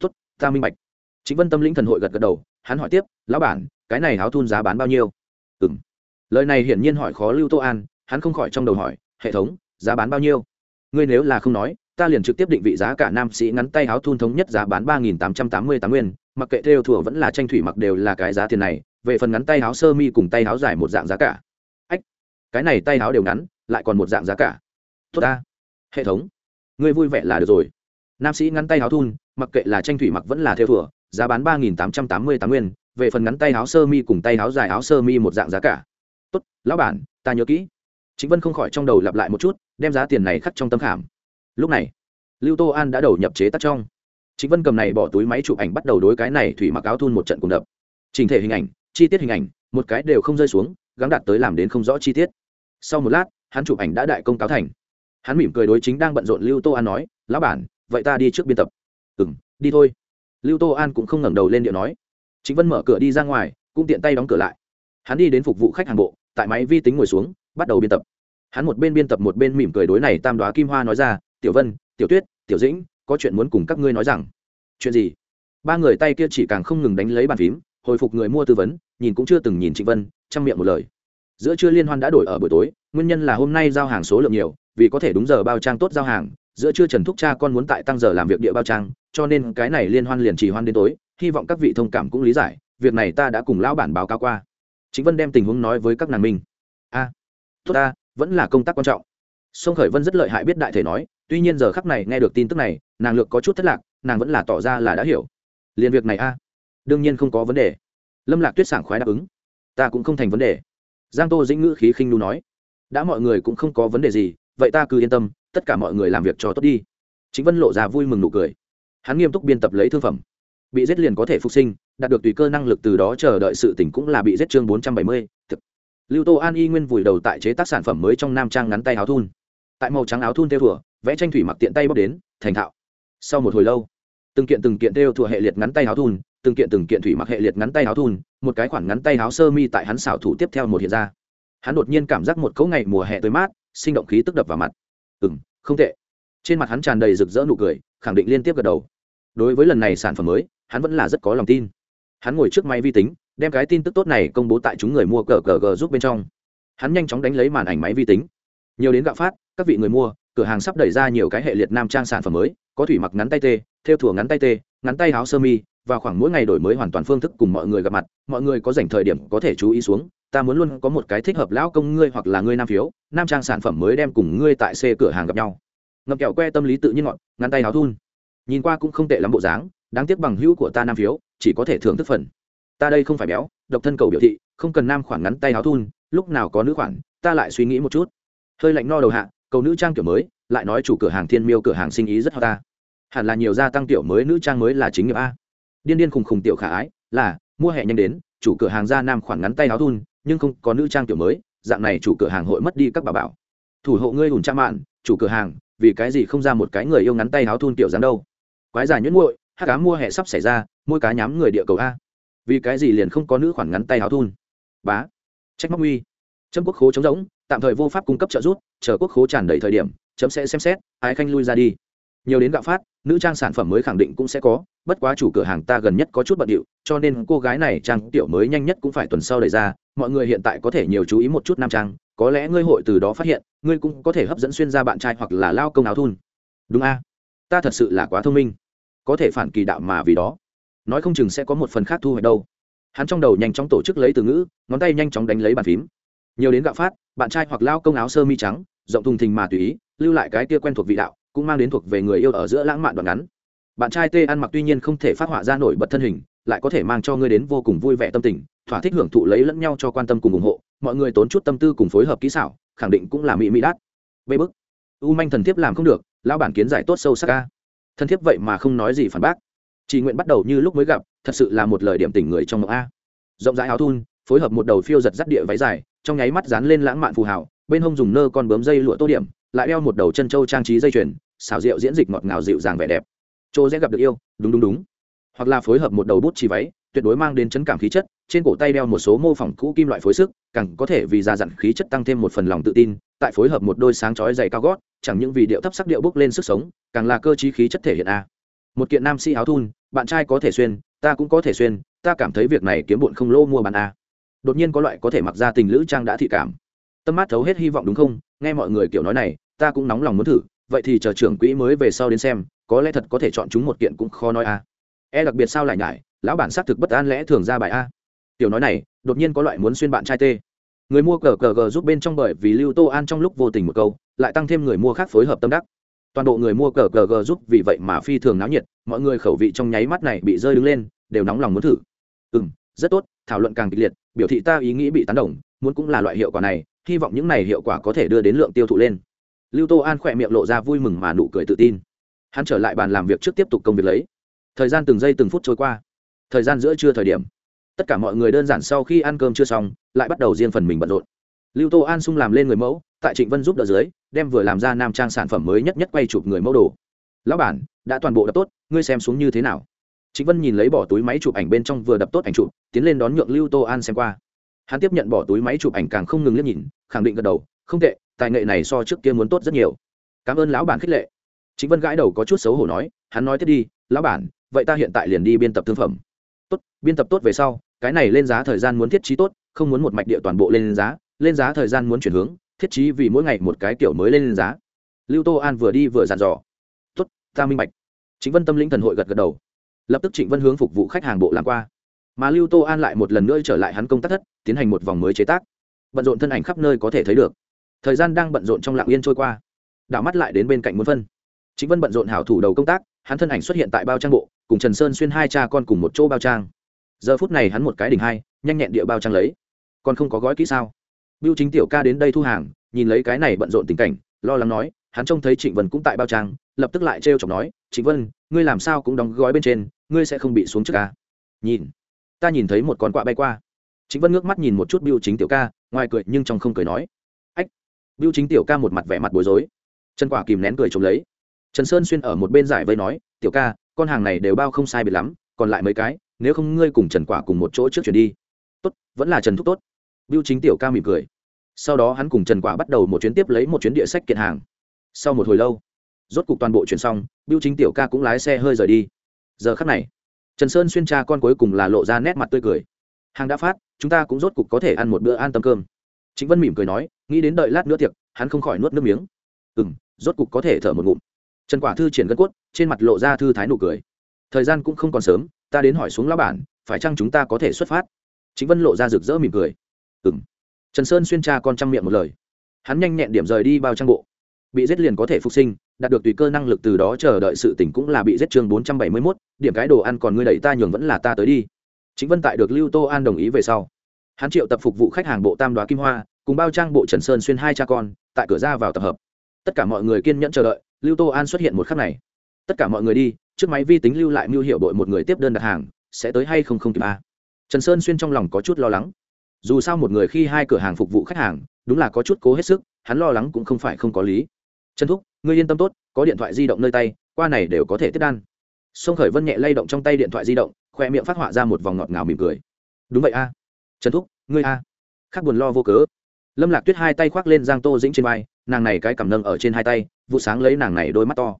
Tốt, ta minh bạch. Chính vân tâm lĩnh thần hội gật gật đầu, hắn hỏi tiếp, lão bản, cái này áo thun giá bán bao nhiêu? Ừ m lời này hiển nhiên hỏi khó lưu tô an, hắn không khỏi trong đầu hỏi, hệ thống, giá bán bao nhiêu? Ngươi nếu là không nói, ta liền trực tiếp định vị giá cả nam sĩ ngắn tay áo thun thống nhất giá bán ba nghìn tám trăm tám mươi tám nguyên, mặc kệ theo thùa vẫn là tranh thủy mặc đều là cái giá tiền này, về phần ngắn tay áo sơ mi cùng tay áo dài một dạng giá cả. Ách, cái này tay áo đều ngắn, lại còn một dạng giá cả. Tốt ta. Hệ thống, ngươi vui vẻ là được rồi nam sĩ ngắn tay áo thun, mặc kệ là tranh thủy mặc vẫn là theo thùa giá bán ba nghìn tám trăm tám mươi tám nguyên, về phần ngắn tay áo sơ mi cùng tay áo dài áo sơ mi một dạng giá cả. Tốt, lão bản, ta nhớ kỹ. Chính vân không khỏi trong đầu lặp lại một chút, đem giá tiền này khắc trong tâm khảm. Lúc này, lưu tô an đã đầu nhập chế tắt trong. Chính vân cầm này bỏ túi máy chụp ảnh bắt đầu đối cái này thủy mặc áo thun một trận cùng đập. Trình thể hình ảnh, chi tiết hình ảnh, một cái đều không rơi xuống, gắng đạt tới làm đến không rõ chi tiết. Sau một lát, hắn chụp ảnh đã đại công cáo thành. Hắn mỉm cười đối chính đang bận rộn lưu tô an nói, lão bản vậy ta đi trước biên tập. Ừ m đi thôi. Lưu tô an cũng không ngẩng đầu lên điệu nói. Chính vân mở cửa đi ra ngoài, cũng tiện tay đóng cửa lại. Hắn đi đến phục vụ khách hàng bộ, tại máy vi tính ngồi xuống, bắt đầu biên tập. Hắn một bên biên tập một bên mỉm cười đối này tam đoá kim hoa nói ra, tiểu vân, tiểu tuyết, tiểu dĩnh, có chuyện muốn cùng các ngươi nói rằng. Chuyện gì? Ba người tay kia chỉ càng không ngừng đánh lấy bàn phím, hồi phục người mua tư vấn, nhìn cũng chưa từng nhìn trịnh vân, chăm miệng một lời. Giữa trưa liên hoan đã đổi ở buổi tối, nguyên nhân là hôm nay giao hàng số lượng nhiều, vì có thể đúng giờ bao trang tốt giao hàng giữa trưa trần thúc cha con muốn tại tăng giờ làm việc địa bao trang, cho nên cái này liên hoan liền chỉ hoan đến tối, hy vọng các vị thông cảm cũng lý giải, việc này ta đã cùng lão bản báo cáo qua. Chính vân đem tình huống nói với các nàng minh a, tốt ta, vẫn là công tác quan trọng. Sông khởi vân rất lợi hại biết đại thể nói, tuy nhiên giờ khắc này nghe được tin tức này, nàng lược có chút thất lạc, nàng vẫn là tỏ ra là đã hiểu. Liền việc này a, đương nhiên không có vấn đề. Lâm lạc tuyết sảng khoái đáp ứng. Ta cũng không thành vấn đề. Giang tô dĩnh ngữ khí khinh nu nói. Đã mọi người cũng không có vấn đề gì, vậy ta cứ yên tâm tất cả mọi người làm việc cho tốt đi. Chính vân lộ ra vui mừng nụ cười. Hắn nghiêm túc biên tập lấy thương phẩm. Bị giết liền có thể phục sinh, đạt được tùy cơ năng lực từ đó chờ đợi sự tỉnh cũng là bị giết chương bốn trăm bảy mươi, thực. Lưu tô an y nguyên vùi đầu tại chế tác sản phẩm mới trong nam trang ngắn tay áo thun. Tại màu trắng áo thun theo thùa, vẽ tranh thủy mặc tiện tay bóc đến, thành thạo. Sau một hồi lâu, từng kiện từng kiện theo thùa hệ liệt ngắn tay áo thun, từng kiện từng kiện thủy mặc hệ liệt ngắn tay áo thun, một cái khoản ngắn tay áo sơ mi tại hắn xảo thủ tiếp theo một hiện ra. Hắn đột nhiên cảm giác một cấu ngày mùa hè tới mát, sinh động khí tức đập vào mặt. Ừ m không tệ. Trên mặt hắn tràn đầy rực rỡ nụ cười, khẳng định liên tiếp gật đầu. Đối với lần này sản phẩm mới, hắn vẫn là rất có lòng tin. Hắn ngồi trước máy vi tính, đem cái tin tức tốt này công bố tại chúng người mua cờ cờ gờ giúp bên trong. Hắn nhanh chóng đánh lấy màn ảnh máy vi tính. Nhiều đến gạo phát, các vị người mua, cửa hàng sắp đẩy ra nhiều cái hệ liệt nam trang sản phẩm mới, có thủy mặc ngắn tay tê theo thủa ngắn tay tê, ngắn tay áo sơ mi, và khoảng mỗi ngày đổi mới hoàn toàn phương thức cùng mọi người gặp mặt, mọi người có dành thời điểm có thể chú ý xuống ta muốn luôn có một cái thích hợp lão công ngươi hoặc là ngươi nam phiếu, nam trang sản phẩm mới đem cùng ngươi tại xe cửa hàng gặp nhau. Ngập kẹo que tâm lý tự nhiên ngọn ngắn tay áo thun. Nhìn qua cũng không tệ lắm bộ dáng, đáng tiếc bằng hữu của ta nam phiếu, chỉ có thể thưởng thức phần. Ta đây không phải béo, độc thân cầu biểu thị, không cần nam khoản ngắn tay áo thun, lúc nào có nữ khoản, ta lại suy nghĩ một chút. Hơi lạnh no đầu hạ, cầu nữ trang kiểu mới, lại nói chủ cửa hàng thiên miêu cửa hàng sinh ý rất ho ta. Hẳn là nhiều gia tăng tiểu mới, nữ trang mới là chính nghiệp a. Điên điên khùng khùng tiểu khả ái, là, mua hè nhanh đến, chủ cửa hàng ra nam khoản ngắn tay áo thun nhưng không có nữ trang kiểu mới, dạng này chủ cửa hàng hội mất đi các bà bảo. Thủ hộ ngươi hùn trang mạn, chủ cửa hàng, vì cái gì không ra một cái người yêu ngắn tay áo thun kiểu dáng đâu? Quái giả nhuyễn muội hát cá mua hè sắp xảy ra môi cá nhắm người địa cầu a. Vì cái gì liền không có nữ khoản ngắn tay áo thun? Bá. Trách móc uy. Chấm quốc khố chống rỗng, tạm thời vô pháp cung cấp trợ giúp, chờ quốc khố tràn đầy thời điểm, chấm sẽ xem xét ai khanh lui ra đi. Nhiều đến gạo phát, nữ trang sản phẩm mới khẳng định cũng sẽ có bất quá chủ cửa hàng ta gần nhất có chút bận điệu, cho nên cô gái này trang tiểu mới nhanh nhất cũng phải tuần sau đẩy ra, mọi người hiện tại có thể nhiều chú ý một chút nam trang, có lẽ ngươi hội từ đó phát hiện, ngươi cũng có thể hấp dẫn xuyên ra bạn trai hoặc là lao công áo thun. Đúng a? Ta thật sự là quá thông minh. Có thể phản kỳ đạo mà vì đó. Nói không chừng sẽ có một phần khác thu hoạch đâu. Hắn trong đầu nhanh chóng tổ chức lấy từ ngữ, ngón tay nhanh chóng đánh lấy bàn phím. Nhiều đến gạo phát, bạn trai hoặc lao công áo sơ mi trắng, rộng thùng thình mà tùy ý, lưu lại cái kia quen thuộc vị đạo, cũng mang đến thuộc về người yêu ở giữa lãng mạn đoạn ngắn bạn trai tê ăn mặc tuy nhiên không thể phát họa ra nổi bật thân hình, lại có thể mang cho ngươi đến vô cùng vui vẻ tâm tình, thỏa thích hưởng thụ lấy lẫn nhau cho quan tâm cùng ủng hộ, mọi người tốn chút tâm tư cùng phối hợp kỹ xảo, khẳng định cũng là mỹ mỹ đát bê bức. U manh thần thiếp làm không được, lão bản kiến giải tốt sâu sắc ca thần thiếp vậy mà không nói gì phản bác. Chỉ nguyện bắt đầu như lúc mới gặp, thật sự là một lời điểm tình người trong mộng a. Rộng rãi áo thun, phối hợp một đầu phiêu giật dắt địa váy dài, trong nháy mắt dán lên lãng mạn phù hào, bên hông dùng nơ con bướm dây lụa tô điểm, lại đeo một đầu chân trâu trang trí dây chuyền, xảo rượu diễn dịch ngọt ngào dịu dàng vẻ đẹp chỗ dễ gặp được yêu, đúng đúng đúng. Hoặc là phối hợp một đầu bút chỉ váy, tuyệt đối mang đến chấn cảm khí chất, trên cổ tay đeo một số mô phỏng cũ kim loại phối sức, càng có thể vì già dặn khí chất tăng thêm một phần lòng tự tin, tại phối hợp một đôi sáng chói dày cao gót, chẳng những vì điệu thấp sắc điệu bước lên sức sống, càng là cơ chí khí chất thể hiện a. Một kiện nam sĩ áo thun, bạn trai có thể xuyên, ta cũng có thể xuyên, ta cảm thấy việc này kiếm bụn không lô mua bán a. Đột nhiên có loại có thể mặc ra tình lữ trang đã thị cảm. Tâm mát thấu hết hy vọng đúng không? Nghe mọi người kiểu nói này, ta cũng nóng lòng muốn thử, vậy thì chờ trưởng quỹ mới về sau đến xem có lẽ thật có thể chọn chúng một kiện cũng khó nói a. E đặc biệt sao lại nhải? Lão bản xác thực bất an lẽ thường ra bài a. Tiểu nói này, đột nhiên có loại muốn xuyên bạn trai tê. Người mua cờ cờ g giúp bên trong bởi vì lưu tô an trong lúc vô tình một câu, lại tăng thêm người mua khác phối hợp tâm đắc. Toàn bộ người mua cờ cờ g giúp vì vậy mà phi thường náo nhiệt, mọi người khẩu vị trong nháy mắt này bị rơi đứng lên, đều nóng lòng muốn thử. Ừ m rất tốt, thảo luận càng kịch liệt, biểu thị ta ý nghĩ bị tán đồng, muốn cũng là loại hiệu quả này, hy vọng những này hiệu quả có thể đưa đến lượng tiêu thụ lên. Lưu tô an khỏe miệng lộ ra vui mừng mà nụ cười tự tin hắn trở lại bàn làm việc trước tiếp tục công việc lấy. Thời gian từng giây từng phút trôi qua. Thời gian giữa trưa thời điểm, tất cả mọi người đơn giản sau khi ăn cơm chưa xong, lại bắt đầu riêng phần mình bận rộn. Lưu tô an sung làm lên người mẫu, tại trịnh vân giúp đỡ dưới, đem vừa làm ra nam trang sản phẩm mới nhất nhất quay chụp người mẫu đồ. Lão bản, đã toàn bộ đập tốt, ngươi xem xuống như thế nào? Trịnh vân nhìn lấy bỏ túi máy chụp ảnh bên trong vừa đập tốt ảnh chụp, tiến lên đón nhượng lưu tô an xem qua. Hắn tiếp nhận bỏ túi máy chụp ảnh càng không ngừng liếc nhìn, khẳng định gật đầu, không tệ, tài nghệ này so trước kia muốn tốt rất nhiều. Cảm ơn lão bản khích lệ chính vân gãi đầu có chút xấu hổ nói, hắn nói tiếp đi, lão bản, vậy ta hiện tại liền đi biên tập thương phẩm. Tốt, biên tập tốt về sau, cái này lên giá thời gian muốn thiết trí tốt, không muốn một mạch địa toàn bộ lên giá lên giá thời gian muốn chuyển hướng, thiết trí vì mỗi ngày một cái kiểu mới lên giá. Lưu tô an vừa đi vừa dàn dò. Tốt, ta minh bạch. Chính vân tâm lĩnh thần hội gật gật đầu. Lập tức trịnh vân hướng phục vụ khách hàng bộ làm qua. Mà lưu tô an lại một lần nữa trở lại hắn công tác thất, tiến hành một vòng mới chế tác. Bận rộn thân ảnh khắp nơi có thể thấy được. Thời gian đang bận rộn trong lạng yên trôi qua. Đảo mắt lại đến bên cạnh muốn phân chính vân bận rộn hảo thủ đầu công tác, hắn thân ảnh xuất hiện tại bao trang bộ, cùng trần sơn xuyên hai cha con cùng một chỗ bao trang. Giờ phút này hắn một cái đỉnh hai, nhanh nhẹn địa bao trang lấy. Còn không có gói kỹ sao? Biêu chính tiểu ca đến đây thu hàng, nhìn lấy cái này bận rộn tình cảnh, lo lắng nói, hắn trông thấy trịnh vân cũng tại bao trang, lập tức lại trêu chọc nói, trịnh vân, ngươi làm sao cũng đóng gói bên trên, ngươi sẽ không bị xuống trước ca nhìn, ta nhìn thấy một con quạ bay qua. Trịnh vân ngước mắt nhìn một chút biêu chính tiểu ca, ngoài cười nhưng trong không cười nói. Ách. Biêu chính tiểu ca một mặt vẻ mặt bối rối. Chân quả kìm nén cười trống lấy trần sơn xuyên ở một bên giải vây nói, tiểu ca, con hàng này đều bao không sai biệt lắm, còn lại mấy cái, nếu không ngươi cùng trần quả cùng một chỗ trước chuyển đi. Tốt, vẫn là trần thúc tốt. Biêu chính tiểu ca mỉm cười. Sau đó hắn cùng trần quả bắt đầu một chuyến tiếp lấy một chuyến địa sách kiện hàng. Sau một hồi lâu, rốt cục toàn bộ chuyển xong, biêu chính tiểu ca cũng lái xe hơi rời đi. Giờ khắc này, trần sơn xuyên cha con cuối cùng là lộ ra nét mặt tươi cười. Hàng đã phát, chúng ta cũng rốt cục có thể ăn một bữa an tâm cơm. Chính vân mỉm cười nói, nghĩ đến đợi lát nữa tiệc, hắn không khỏi nuốt nước miếng. Ừ m rốt cục có thể thở một ngụm trần quả thư triển gân cốt, trên mặt lộ ra thư thái nụ cười. Thời gian cũng không còn sớm, ta đến hỏi xuống lão bản, phải chăng chúng ta có thể xuất phát? Chính vân lộ ra rực rỡ mỉm cười. Ừ m trần sơn xuyên tra con trang miệng một lời. Hắn nhanh nhẹn điểm rời đi bao trang bộ. Bị giết liền có thể phục sinh, đạt được tùy cơ năng lực từ đó chờ đợi sự tỉnh cũng là bị giết chương bốn trăm bảy mươi mốt, điểm cái đồ ăn còn ngươi đẩy ta nhường vẫn là ta tới đi. Chính vân tại được lưu tô an đồng ý về sau, hắn triệu tập phục vụ khách hàng bộ tam đoá kim hoa, cùng bao trang bộ trần sơn xuyên hai cha con, tại cửa ra vào tập hợp. Tất cả mọi người kiên nhẫn chờ đợi lưu tô an xuất hiện một khắc này. Tất cả mọi người đi, trước máy vi tính lưu lại mưu hiệu đội một người tiếp đơn đặt hàng, sẽ tới hay không không kịp a? Trần sơn xuyên trong lòng có chút lo lắng. Dù sao một người khi hai cửa hàng phục vụ khách hàng, đúng là có chút cố hết sức, hắn lo lắng cũng không phải không có lý. Trần thúc, ngươi yên tâm tốt, có điện thoại di động nơi tay, qua này đều có thể tiếp đan. Sông khởi vân nhẹ lay động trong tay điện thoại di động, khoe miệng phát họa ra một vòng ngọt ngào mỉm cười. Đúng vậy a. Trần thúc, ngươi a. Khác buồn lo vô cớ. Lâm lạc tuyết hai tay khoác lên giang tô dĩnh trên vai, nàng này cái cầm nâng ở trên hai tay vụ sáng lấy nàng này đôi mắt to.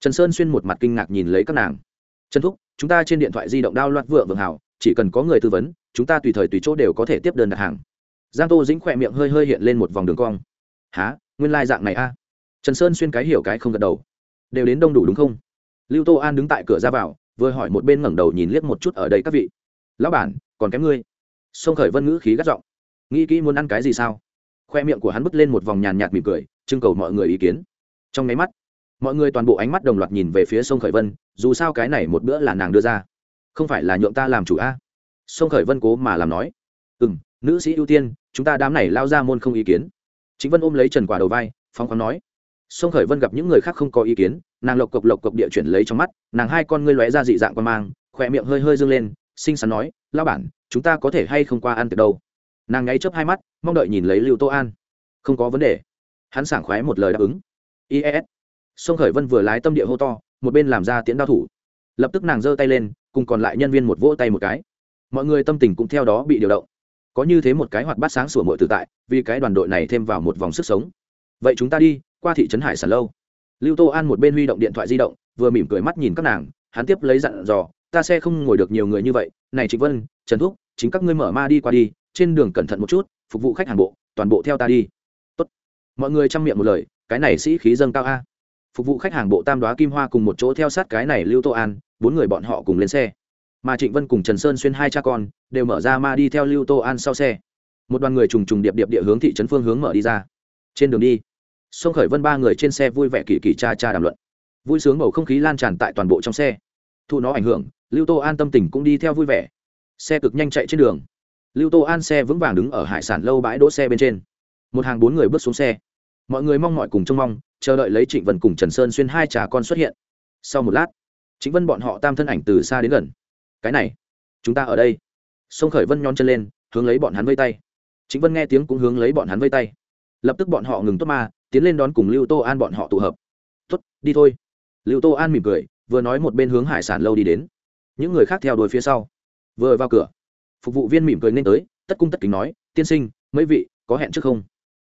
Trần sơn xuyên một mặt kinh ngạc nhìn lấy các nàng. Trần thúc, chúng ta trên điện thoại di động đao loạt vựa vượng hảo, chỉ cần có người tư vấn, chúng ta tùy thời tùy chỗ đều có thể tiếp đơn đặt hàng. Giang tô dính khỏe miệng hơi hơi hiện lên một vòng đường cong. Há nguyên lai、like、dạng này a. Trần sơn xuyên cái hiểu cái không gật đầu. Đều đến đông đủ đúng không? Lưu tô an đứng tại cửa ra vào, vừa hỏi một bên ngẩng đầu nhìn liếc một chút ở đây các vị. Lão bản, còn kém ngươi. Sông khởi vân ngữ khí gắt giọng. Nghĩ kỹ muốn ăn cái gì sao? Khoe miệng của hắn bứt lên một vòng nhàn nhạt mỉm cười, trưng cầu mọi người ý kiến trong nháy mắt, mọi người toàn bộ ánh mắt đồng loạt nhìn về phía sông khởi vân, dù sao cái này một bữa là nàng đưa ra. Không phải là nhượng ta làm chủ a? Sông khởi vân cố mà làm nói. Ừ m nữ sĩ ưu tiên, chúng ta đám này lao ra môn không ý kiến. Chính vân ôm lấy trần quả đầu vai phong khoáng nói. Sông khởi vân gặp những người khác không có ý kiến, nàng lộc cộc lộc cộc địa chuyển lấy trong mắt, nàng hai con ngươi lóe ra dị dạng quan mang, khỏe miệng hơi hơi dâng lên, xinh xắn nói lao bản, chúng ta có thể hay không qua ăn từ đâu? Nàng ngáy chớp hai mắt, mong đợi nhìn lấy lưu tô an. Không có vấn đề. Hắn sảng khoái một lời đáp ứng is sông khởi vân vừa lái tâm địa hô to, một bên làm ra tiễn đao thủ. Lập tức nàng giơ tay lên, cùng còn lại nhân viên một vỗ tay một cái. Mọi người tâm tình cũng theo đó bị điều động. Có như thế một cái hoạt bát sáng sủa mọi tự tại, vì cái đoàn đội này thêm vào một vòng sức sống. Vậy chúng ta đi, qua thị trấn hải sản lâu. Lưu tô an một bên huy động điện thoại di động, vừa mỉm cười mắt nhìn các nàng, hắn tiếp lấy dặn dò, ta xe không ngồi được nhiều người như vậy. Này trịnh vân, trần thúc, chính các ngươi mở ma đi qua đi, trên đường cẩn thận một chút, phục vụ khách hàng bộ, toàn bộ theo ta đi. Tốt. mọi người chăm miệng một lời cái này sĩ khí dâng cao a. Phục vụ khách hàng bộ tam đoá kim hoa cùng một chỗ theo sát cái này lưu tô an, bốn người bọn họ cùng lên xe. Mà trịnh vân cùng trần sơn xuyên hai cha con, đều mở ra ma đi theo lưu tô an sau xe. Một đoàn người trùng trùng điệp điệp địa hướng thị trấn phương hướng mở đi ra. Trên đường đi, sông khởi vân ba người trên xe vui vẻ kỳ kỳ cha cha đàm luận. Vui sướng bầu không khí lan tràn tại toàn bộ trong xe. Thu nó ảnh hưởng, lưu tô an tâm tình cũng đi theo vui vẻ. Xe cực nhanh chạy trên đường. Lưu tô an xe vững vàng đứng ở hải sản lâu bãi đỗ xe bên trên. Một hàng bốn người bước xuống xe mọi người mong mọi cùng trông mong, chờ đợi lấy trịnh vân cùng trần sơn xuyên hai trà con xuất hiện. Sau một lát, Trịnh vân bọn họ tam thân ảnh từ xa đến gần. Cái này, chúng ta ở đây. Sông khởi vân nhón chân lên, hướng lấy bọn hắn vây tay. Trịnh vân nghe tiếng cũng hướng lấy bọn hắn vây tay. Lập tức bọn họ ngừng tốt ma, tiến lên đón cùng lưu tô an bọn họ tụ hợp. Tốt, đi thôi. Lưu tô an mỉm cười, vừa nói một bên hướng hải sản lâu đi đến. Những người khác theo đuổi phía sau. Vừa vào cửa, phục vụ viên mỉm cười nên tới, tất cung tất kính nói, tiên sinh, mấy vị, có hẹn trước không?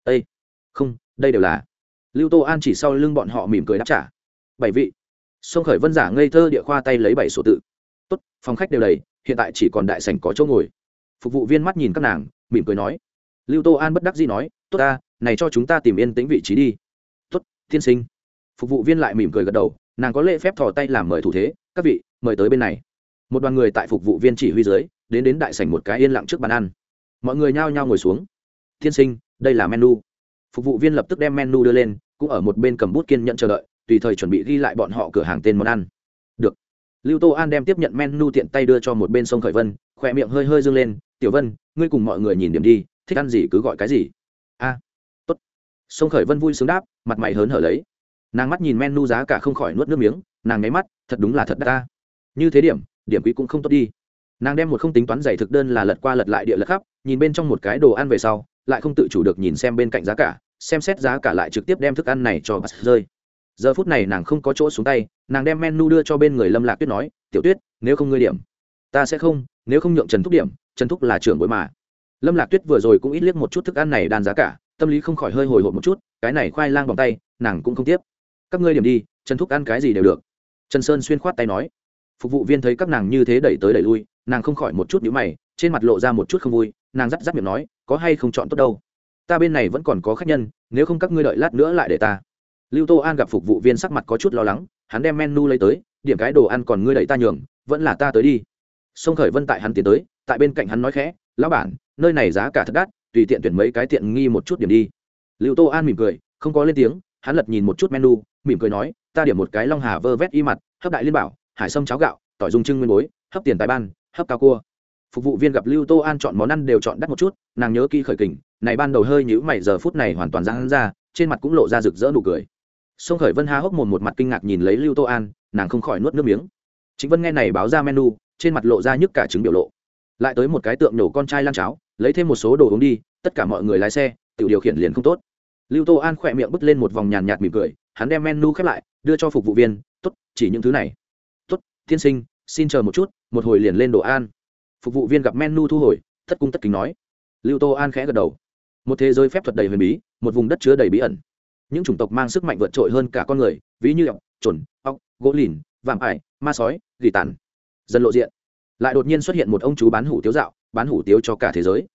Ây không đây đều là. Lưu tô an chỉ sau lưng bọn họ mỉm cười đáp trả. Bảy vị. Sông khởi vân giả ngây thơ địa khoa tay lấy bảy số tự. Tốt, phòng khách đều đầy, hiện tại chỉ còn đại sảnh có chỗ ngồi. Phục vụ viên mắt nhìn các nàng, mỉm cười nói. Lưu tô an bất đắc dĩ nói, tốt ta, này cho chúng ta tìm yên tĩnh vị trí đi. Tốt, tiên sinh. Phục vụ viên lại mỉm cười gật đầu, nàng có lễ phép thò tay làm mời thủ thế, các vị, mời tới bên này. Một đoàn người tại phục vụ viên chỉ huy dưới, đến đến đại sảnh một cái yên lặng trước bàn ăn. Mọi người nhao nhao ngồi xuống. Tiên sinh, đây là menu phục vụ viên lập tức đem menu đưa lên, cũng ở một bên cầm bút kiên nhận chờ đợi, tùy thời chuẩn bị ghi lại bọn họ cửa hàng tên món ăn. Được. Lưu tô an đem tiếp nhận menu tiện tay đưa cho một bên sông khởi vân, khỏe miệng hơi hơi dâng lên, tiểu vân, ngươi cùng mọi người nhìn điểm đi, thích ăn gì cứ gọi cái gì. A, tốt. Sông khởi vân vui sướng đáp, mặt mày hớn hở lấy. Nàng mắt nhìn menu giá cả không khỏi nuốt nước miếng, nàng nháy mắt, thật đúng là thật đắt ta. Như thế điểm điểm quý cũng không tốt đi. Nàng đem một không tính toán giày thực đơn là lật qua lật lại địa lật khắp, nhìn bên trong một cái đồ ăn về sau lại không tự chủ được nhìn xem bên cạnh giá cả, xem xét giá cả lại trực tiếp đem thức ăn này cho bắt rơi. Giờ phút này nàng không có chỗ xuống tay, nàng đem menu đưa cho bên người lâm lạc tuyết nói, tiểu tuyết, nếu không ngươi điểm. Ta sẽ không, nếu không nhượng trần thúc điểm, trần thúc là trưởng bối mà. Lâm lạc tuyết vừa rồi cũng ít liếc một chút thức ăn này đàn giá cả, tâm lý không khỏi hơi hồi hộp một chút, cái này khoai lang bằng tay, nàng cũng không tiếp. Các ngươi điểm đi, trần thúc ăn cái gì đều được. Trần sơn xuyên khoát tay nói. Phục vụ viên thấy các nàng như thế đẩy tới đẩy lui, nàng không khỏi một chút nhíu mày, trên mặt lộ ra một chút không vui, nàng rắt rắt miệng nói có hay không chọn tốt đâu. Ta bên này vẫn còn có khách nhân, nếu không các ngươi đợi lát nữa lại để ta. Lưu tô an gặp phục vụ viên sắc mặt có chút lo lắng, hắn đem menu lấy tới, điểm cái đồ ăn còn ngươi đẩy ta nhường, vẫn là ta tới đi. Sông khởi vân tại hắn tiến tới, tại bên cạnh hắn nói khẽ, lão bản, nơi này giá cả thật đắt, tùy tiện tuyển mấy cái tiện nghi một chút điểm đi. Lưu tô an mỉm cười, không có lên tiếng, hắn lật nhìn một chút menu, mỉm cười nói, ta điểm một cái long hà vơ vét y mặt, hấp đại liên bảo, hải sâm cháo gạo, tỏi dung trưng nguyên bối, hấp tiền tài ban, hấp cao cua phục vụ viên gặp lưu tô an chọn món ăn đều chọn đắt một chút, nàng nhớ kỹ khởi kình, này ban đầu hơi nhữ mày, giờ phút này hoàn toàn ra hắn ra, trên mặt cũng lộ ra rực rỡ nụ cười. Sông khởi vân há hốc mồm một mặt kinh ngạc nhìn lấy lưu tô an, nàng không khỏi nuốt nước miếng. Chính vân nghe này báo ra menu, trên mặt lộ ra nhức cả trứng biểu lộ. Lại tới một cái tượng nổ con trai lan cháo, lấy thêm một số đồ uống đi, tất cả mọi người lái xe tự điều khiển liền không tốt. Lưu tô an khỏe miệng bứt lên một vòng nhàn nhạt mỉm cười, hắn đem menu khép lại, đưa cho phục vụ viên, tốt, chỉ những thứ này. Tốt, tiên sinh, xin chờ một chút, một hồi liền lên đồ an phục vụ viên gặp menu thu hồi, thất cung tất kính nói. Lưu tô an khẽ gật đầu. Một thế giới phép thuật đầy huyền bí, một vùng đất chứa đầy bí ẩn. Những chủng tộc mang sức mạnh vượt trội hơn cả con người, ví như ọc trồn ọc gỗ lìn, vạm ải, ma sói, gỉ tàn. Dân lộ diện. Lại đột nhiên xuất hiện một ông chú bán hủ tiếu dạo, bán hủ tiếu cho cả thế giới.